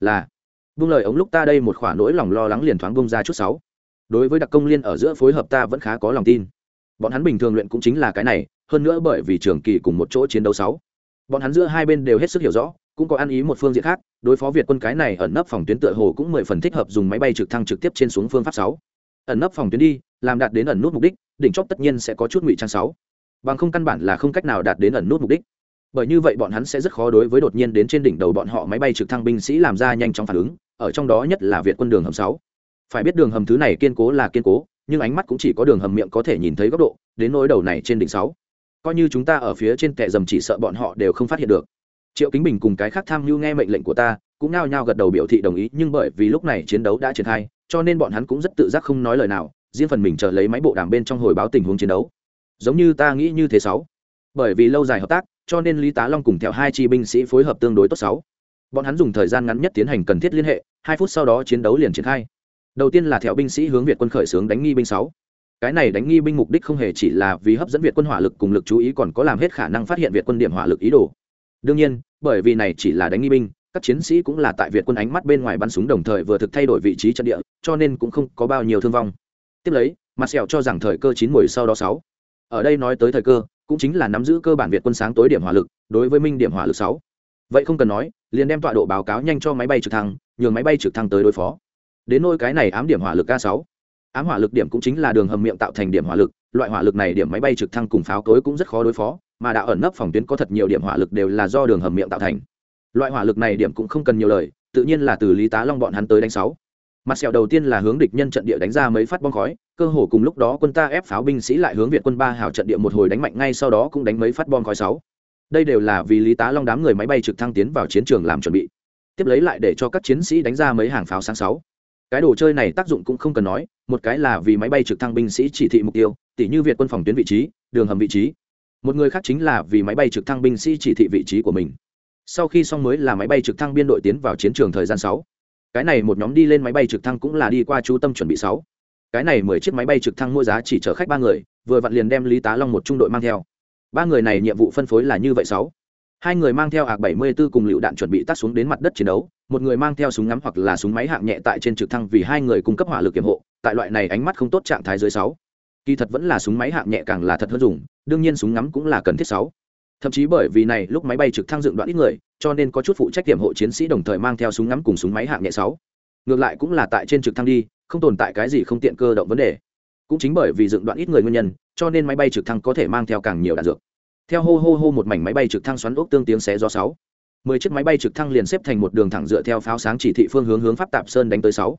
Là buông lời ống lúc ta đây một khoả nỗi lòng lo lắng liền thoáng bung ra chút sáu. Đối với đặc công liên ở giữa phối hợp ta vẫn khá có lòng tin. Bọn hắn bình thường luyện cũng chính là cái này, hơn nữa bởi vì trường kỳ cùng một chỗ chiến đấu sáu. Bọn hắn giữa hai bên đều hết sức hiểu rõ, cũng có ăn ý một phương diện khác, đối phó việt quân cái này ẩn nấp phòng tuyến tựa hồ cũng mười phần thích hợp dùng máy bay trực thăng trực tiếp trên xuống phương pháp sáu. Ẩn nấp phòng tuyến đi, làm đạt đến ẩn nút mục đích, đỉnh chóp tất nhiên sẽ có chút ngụy trang sáu. Bằng không căn bản là không cách nào đạt đến ẩn nút mục đích. Bởi như vậy bọn hắn sẽ rất khó đối với đột nhiên đến trên đỉnh đầu bọn họ máy bay trực thăng binh sĩ làm ra nhanh chóng phản ứng ở trong đó nhất là việt quân đường hầm sáu. Phải biết đường hầm thứ này kiên cố là kiên cố, nhưng ánh mắt cũng chỉ có đường hầm miệng có thể nhìn thấy góc độ, đến nỗi đầu này trên đỉnh sáu. Coi như chúng ta ở phía trên kệ dầm chỉ sợ bọn họ đều không phát hiện được. Triệu kính bình cùng cái khác tham mưu nghe mệnh lệnh của ta, cũng nao nhao gật đầu biểu thị đồng ý, nhưng bởi vì lúc này chiến đấu đã triển khai, cho nên bọn hắn cũng rất tự giác không nói lời nào, riêng phần mình chờ lấy máy bộ đàm bên trong hồi báo tình huống chiến đấu. Giống như ta nghĩ như thế sáu. Bởi vì lâu dài hợp tác, cho nên lý tá long cùng theo hai chi binh sĩ phối hợp tương đối tốt sáu bọn hắn dùng thời gian ngắn nhất tiến hành cần thiết liên hệ, hai phút sau đó chiến đấu liền triển khai. Đầu tiên là theo binh sĩ hướng việt quân khởi xướng đánh nghi binh sáu. Cái này đánh nghi binh mục đích không hề chỉ là vì hấp dẫn việt quân hỏa lực cùng lực chú ý còn có làm hết khả năng phát hiện việt quân điểm hỏa lực ý đồ. Đương nhiên, bởi vì này chỉ là đánh nghi binh, các chiến sĩ cũng là tại việt quân ánh mắt bên ngoài bắn súng đồng thời vừa thực thay đổi vị trí trận địa, cho nên cũng không có bao nhiêu thương vong. Tiếp lấy mặt sẹo cho rằng thời cơ chín mùi sau đó sáu. Ở đây nói tới thời cơ, cũng chính là nắm giữ cơ bản việt quân sáng tối điểm hỏa lực, đối với minh điểm hỏa lực sáu vậy không cần nói, liền đem tọa độ báo cáo nhanh cho máy bay trực thăng, nhường máy bay trực thăng tới đối phó. Đến nôi cái này ám điểm hỏa lực k sáu. Ám hỏa lực điểm cũng chính là đường hầm miệng tạo thành điểm hỏa lực, loại hỏa lực này điểm máy bay trực thăng cùng pháo cối cũng rất khó đối phó, mà đạo ẩn nấp phòng tuyến có thật nhiều điểm hỏa lực đều là do đường hầm miệng tạo thành. Loại hỏa lực này điểm cũng không cần nhiều lời, tự nhiên là từ lý tá long bọn hắn tới đánh sáu. Mặt sẹo đầu tiên là hướng địch nhân trận địa đánh ra mấy phát bom khói, cơ hồ cùng lúc đó quân ta ép pháo binh sĩ lại hướng việt quân ba hào trận địa một hồi đánh mạnh ngay sau đó cũng đánh mấy phát bom khói sáu đây đều là vì lý tá long đám người máy bay trực thăng tiến vào chiến trường làm chuẩn bị. Tiếp lấy lại để cho các chiến sĩ đánh ra mấy hàng pháo sáng sáu. Cái đồ chơi này tác dụng cũng không cần nói, một cái là vì máy bay trực thăng binh sĩ chỉ thị mục tiêu, tỉ như việt quân phòng tuyến vị trí, đường hầm vị trí. Một người khác chính là vì máy bay trực thăng binh sĩ chỉ thị vị trí của mình. Sau khi xong mới là máy bay trực thăng biên đội tiến vào chiến trường thời gian sáu. Cái này một nhóm đi lên máy bay trực thăng cũng là đi qua chú tâm chuẩn bị sáu. Cái này mười chiếc máy bay trực thăng mua giá chỉ chở khách ba người, vừa vặn liền đem lý tá long một trung đội mang theo ba người này nhiệm vụ phân phối là như vậy sáu. Hai người mang theo ạc 74 cùng lựu đạn chuẩn bị tác xuống đến mặt đất chiến đấu, một người mang theo súng ngắm hoặc là súng máy hạng nhẹ tại trên trực thăng vì hai người cung cấp hỏa lực kiểm hộ, tại loại này ánh mắt không tốt trạng thái dưới sáu. Kỳ thật vẫn là súng máy hạng nhẹ càng là thật hơn dùng, đương nhiên súng ngắm cũng là cần thiết sáu. Thậm chí bởi vì này, lúc máy bay trực thăng dựng đoạn ít người, cho nên có chút phụ trách kiểm hộ chiến sĩ đồng thời mang theo súng ngắm cùng súng máy hạng nhẹ sáu. Ngược lại cũng là tại trên trực thăng đi, không tồn tại cái gì không tiện cơ động vấn đề. Cũng chính bởi vì dựng đoạn ít người nguyên nhân cho nên máy bay trực thăng có thể mang theo càng nhiều đạn dược. Theo hô hô hô một mảnh máy bay trực thăng xoắn ốc tương tiếng xé gió sáu. Mười chiếc máy bay trực thăng liền xếp thành một đường thẳng dựa theo pháo sáng chỉ thị phương hướng hướng pháp tạp sơn đánh tới sáu.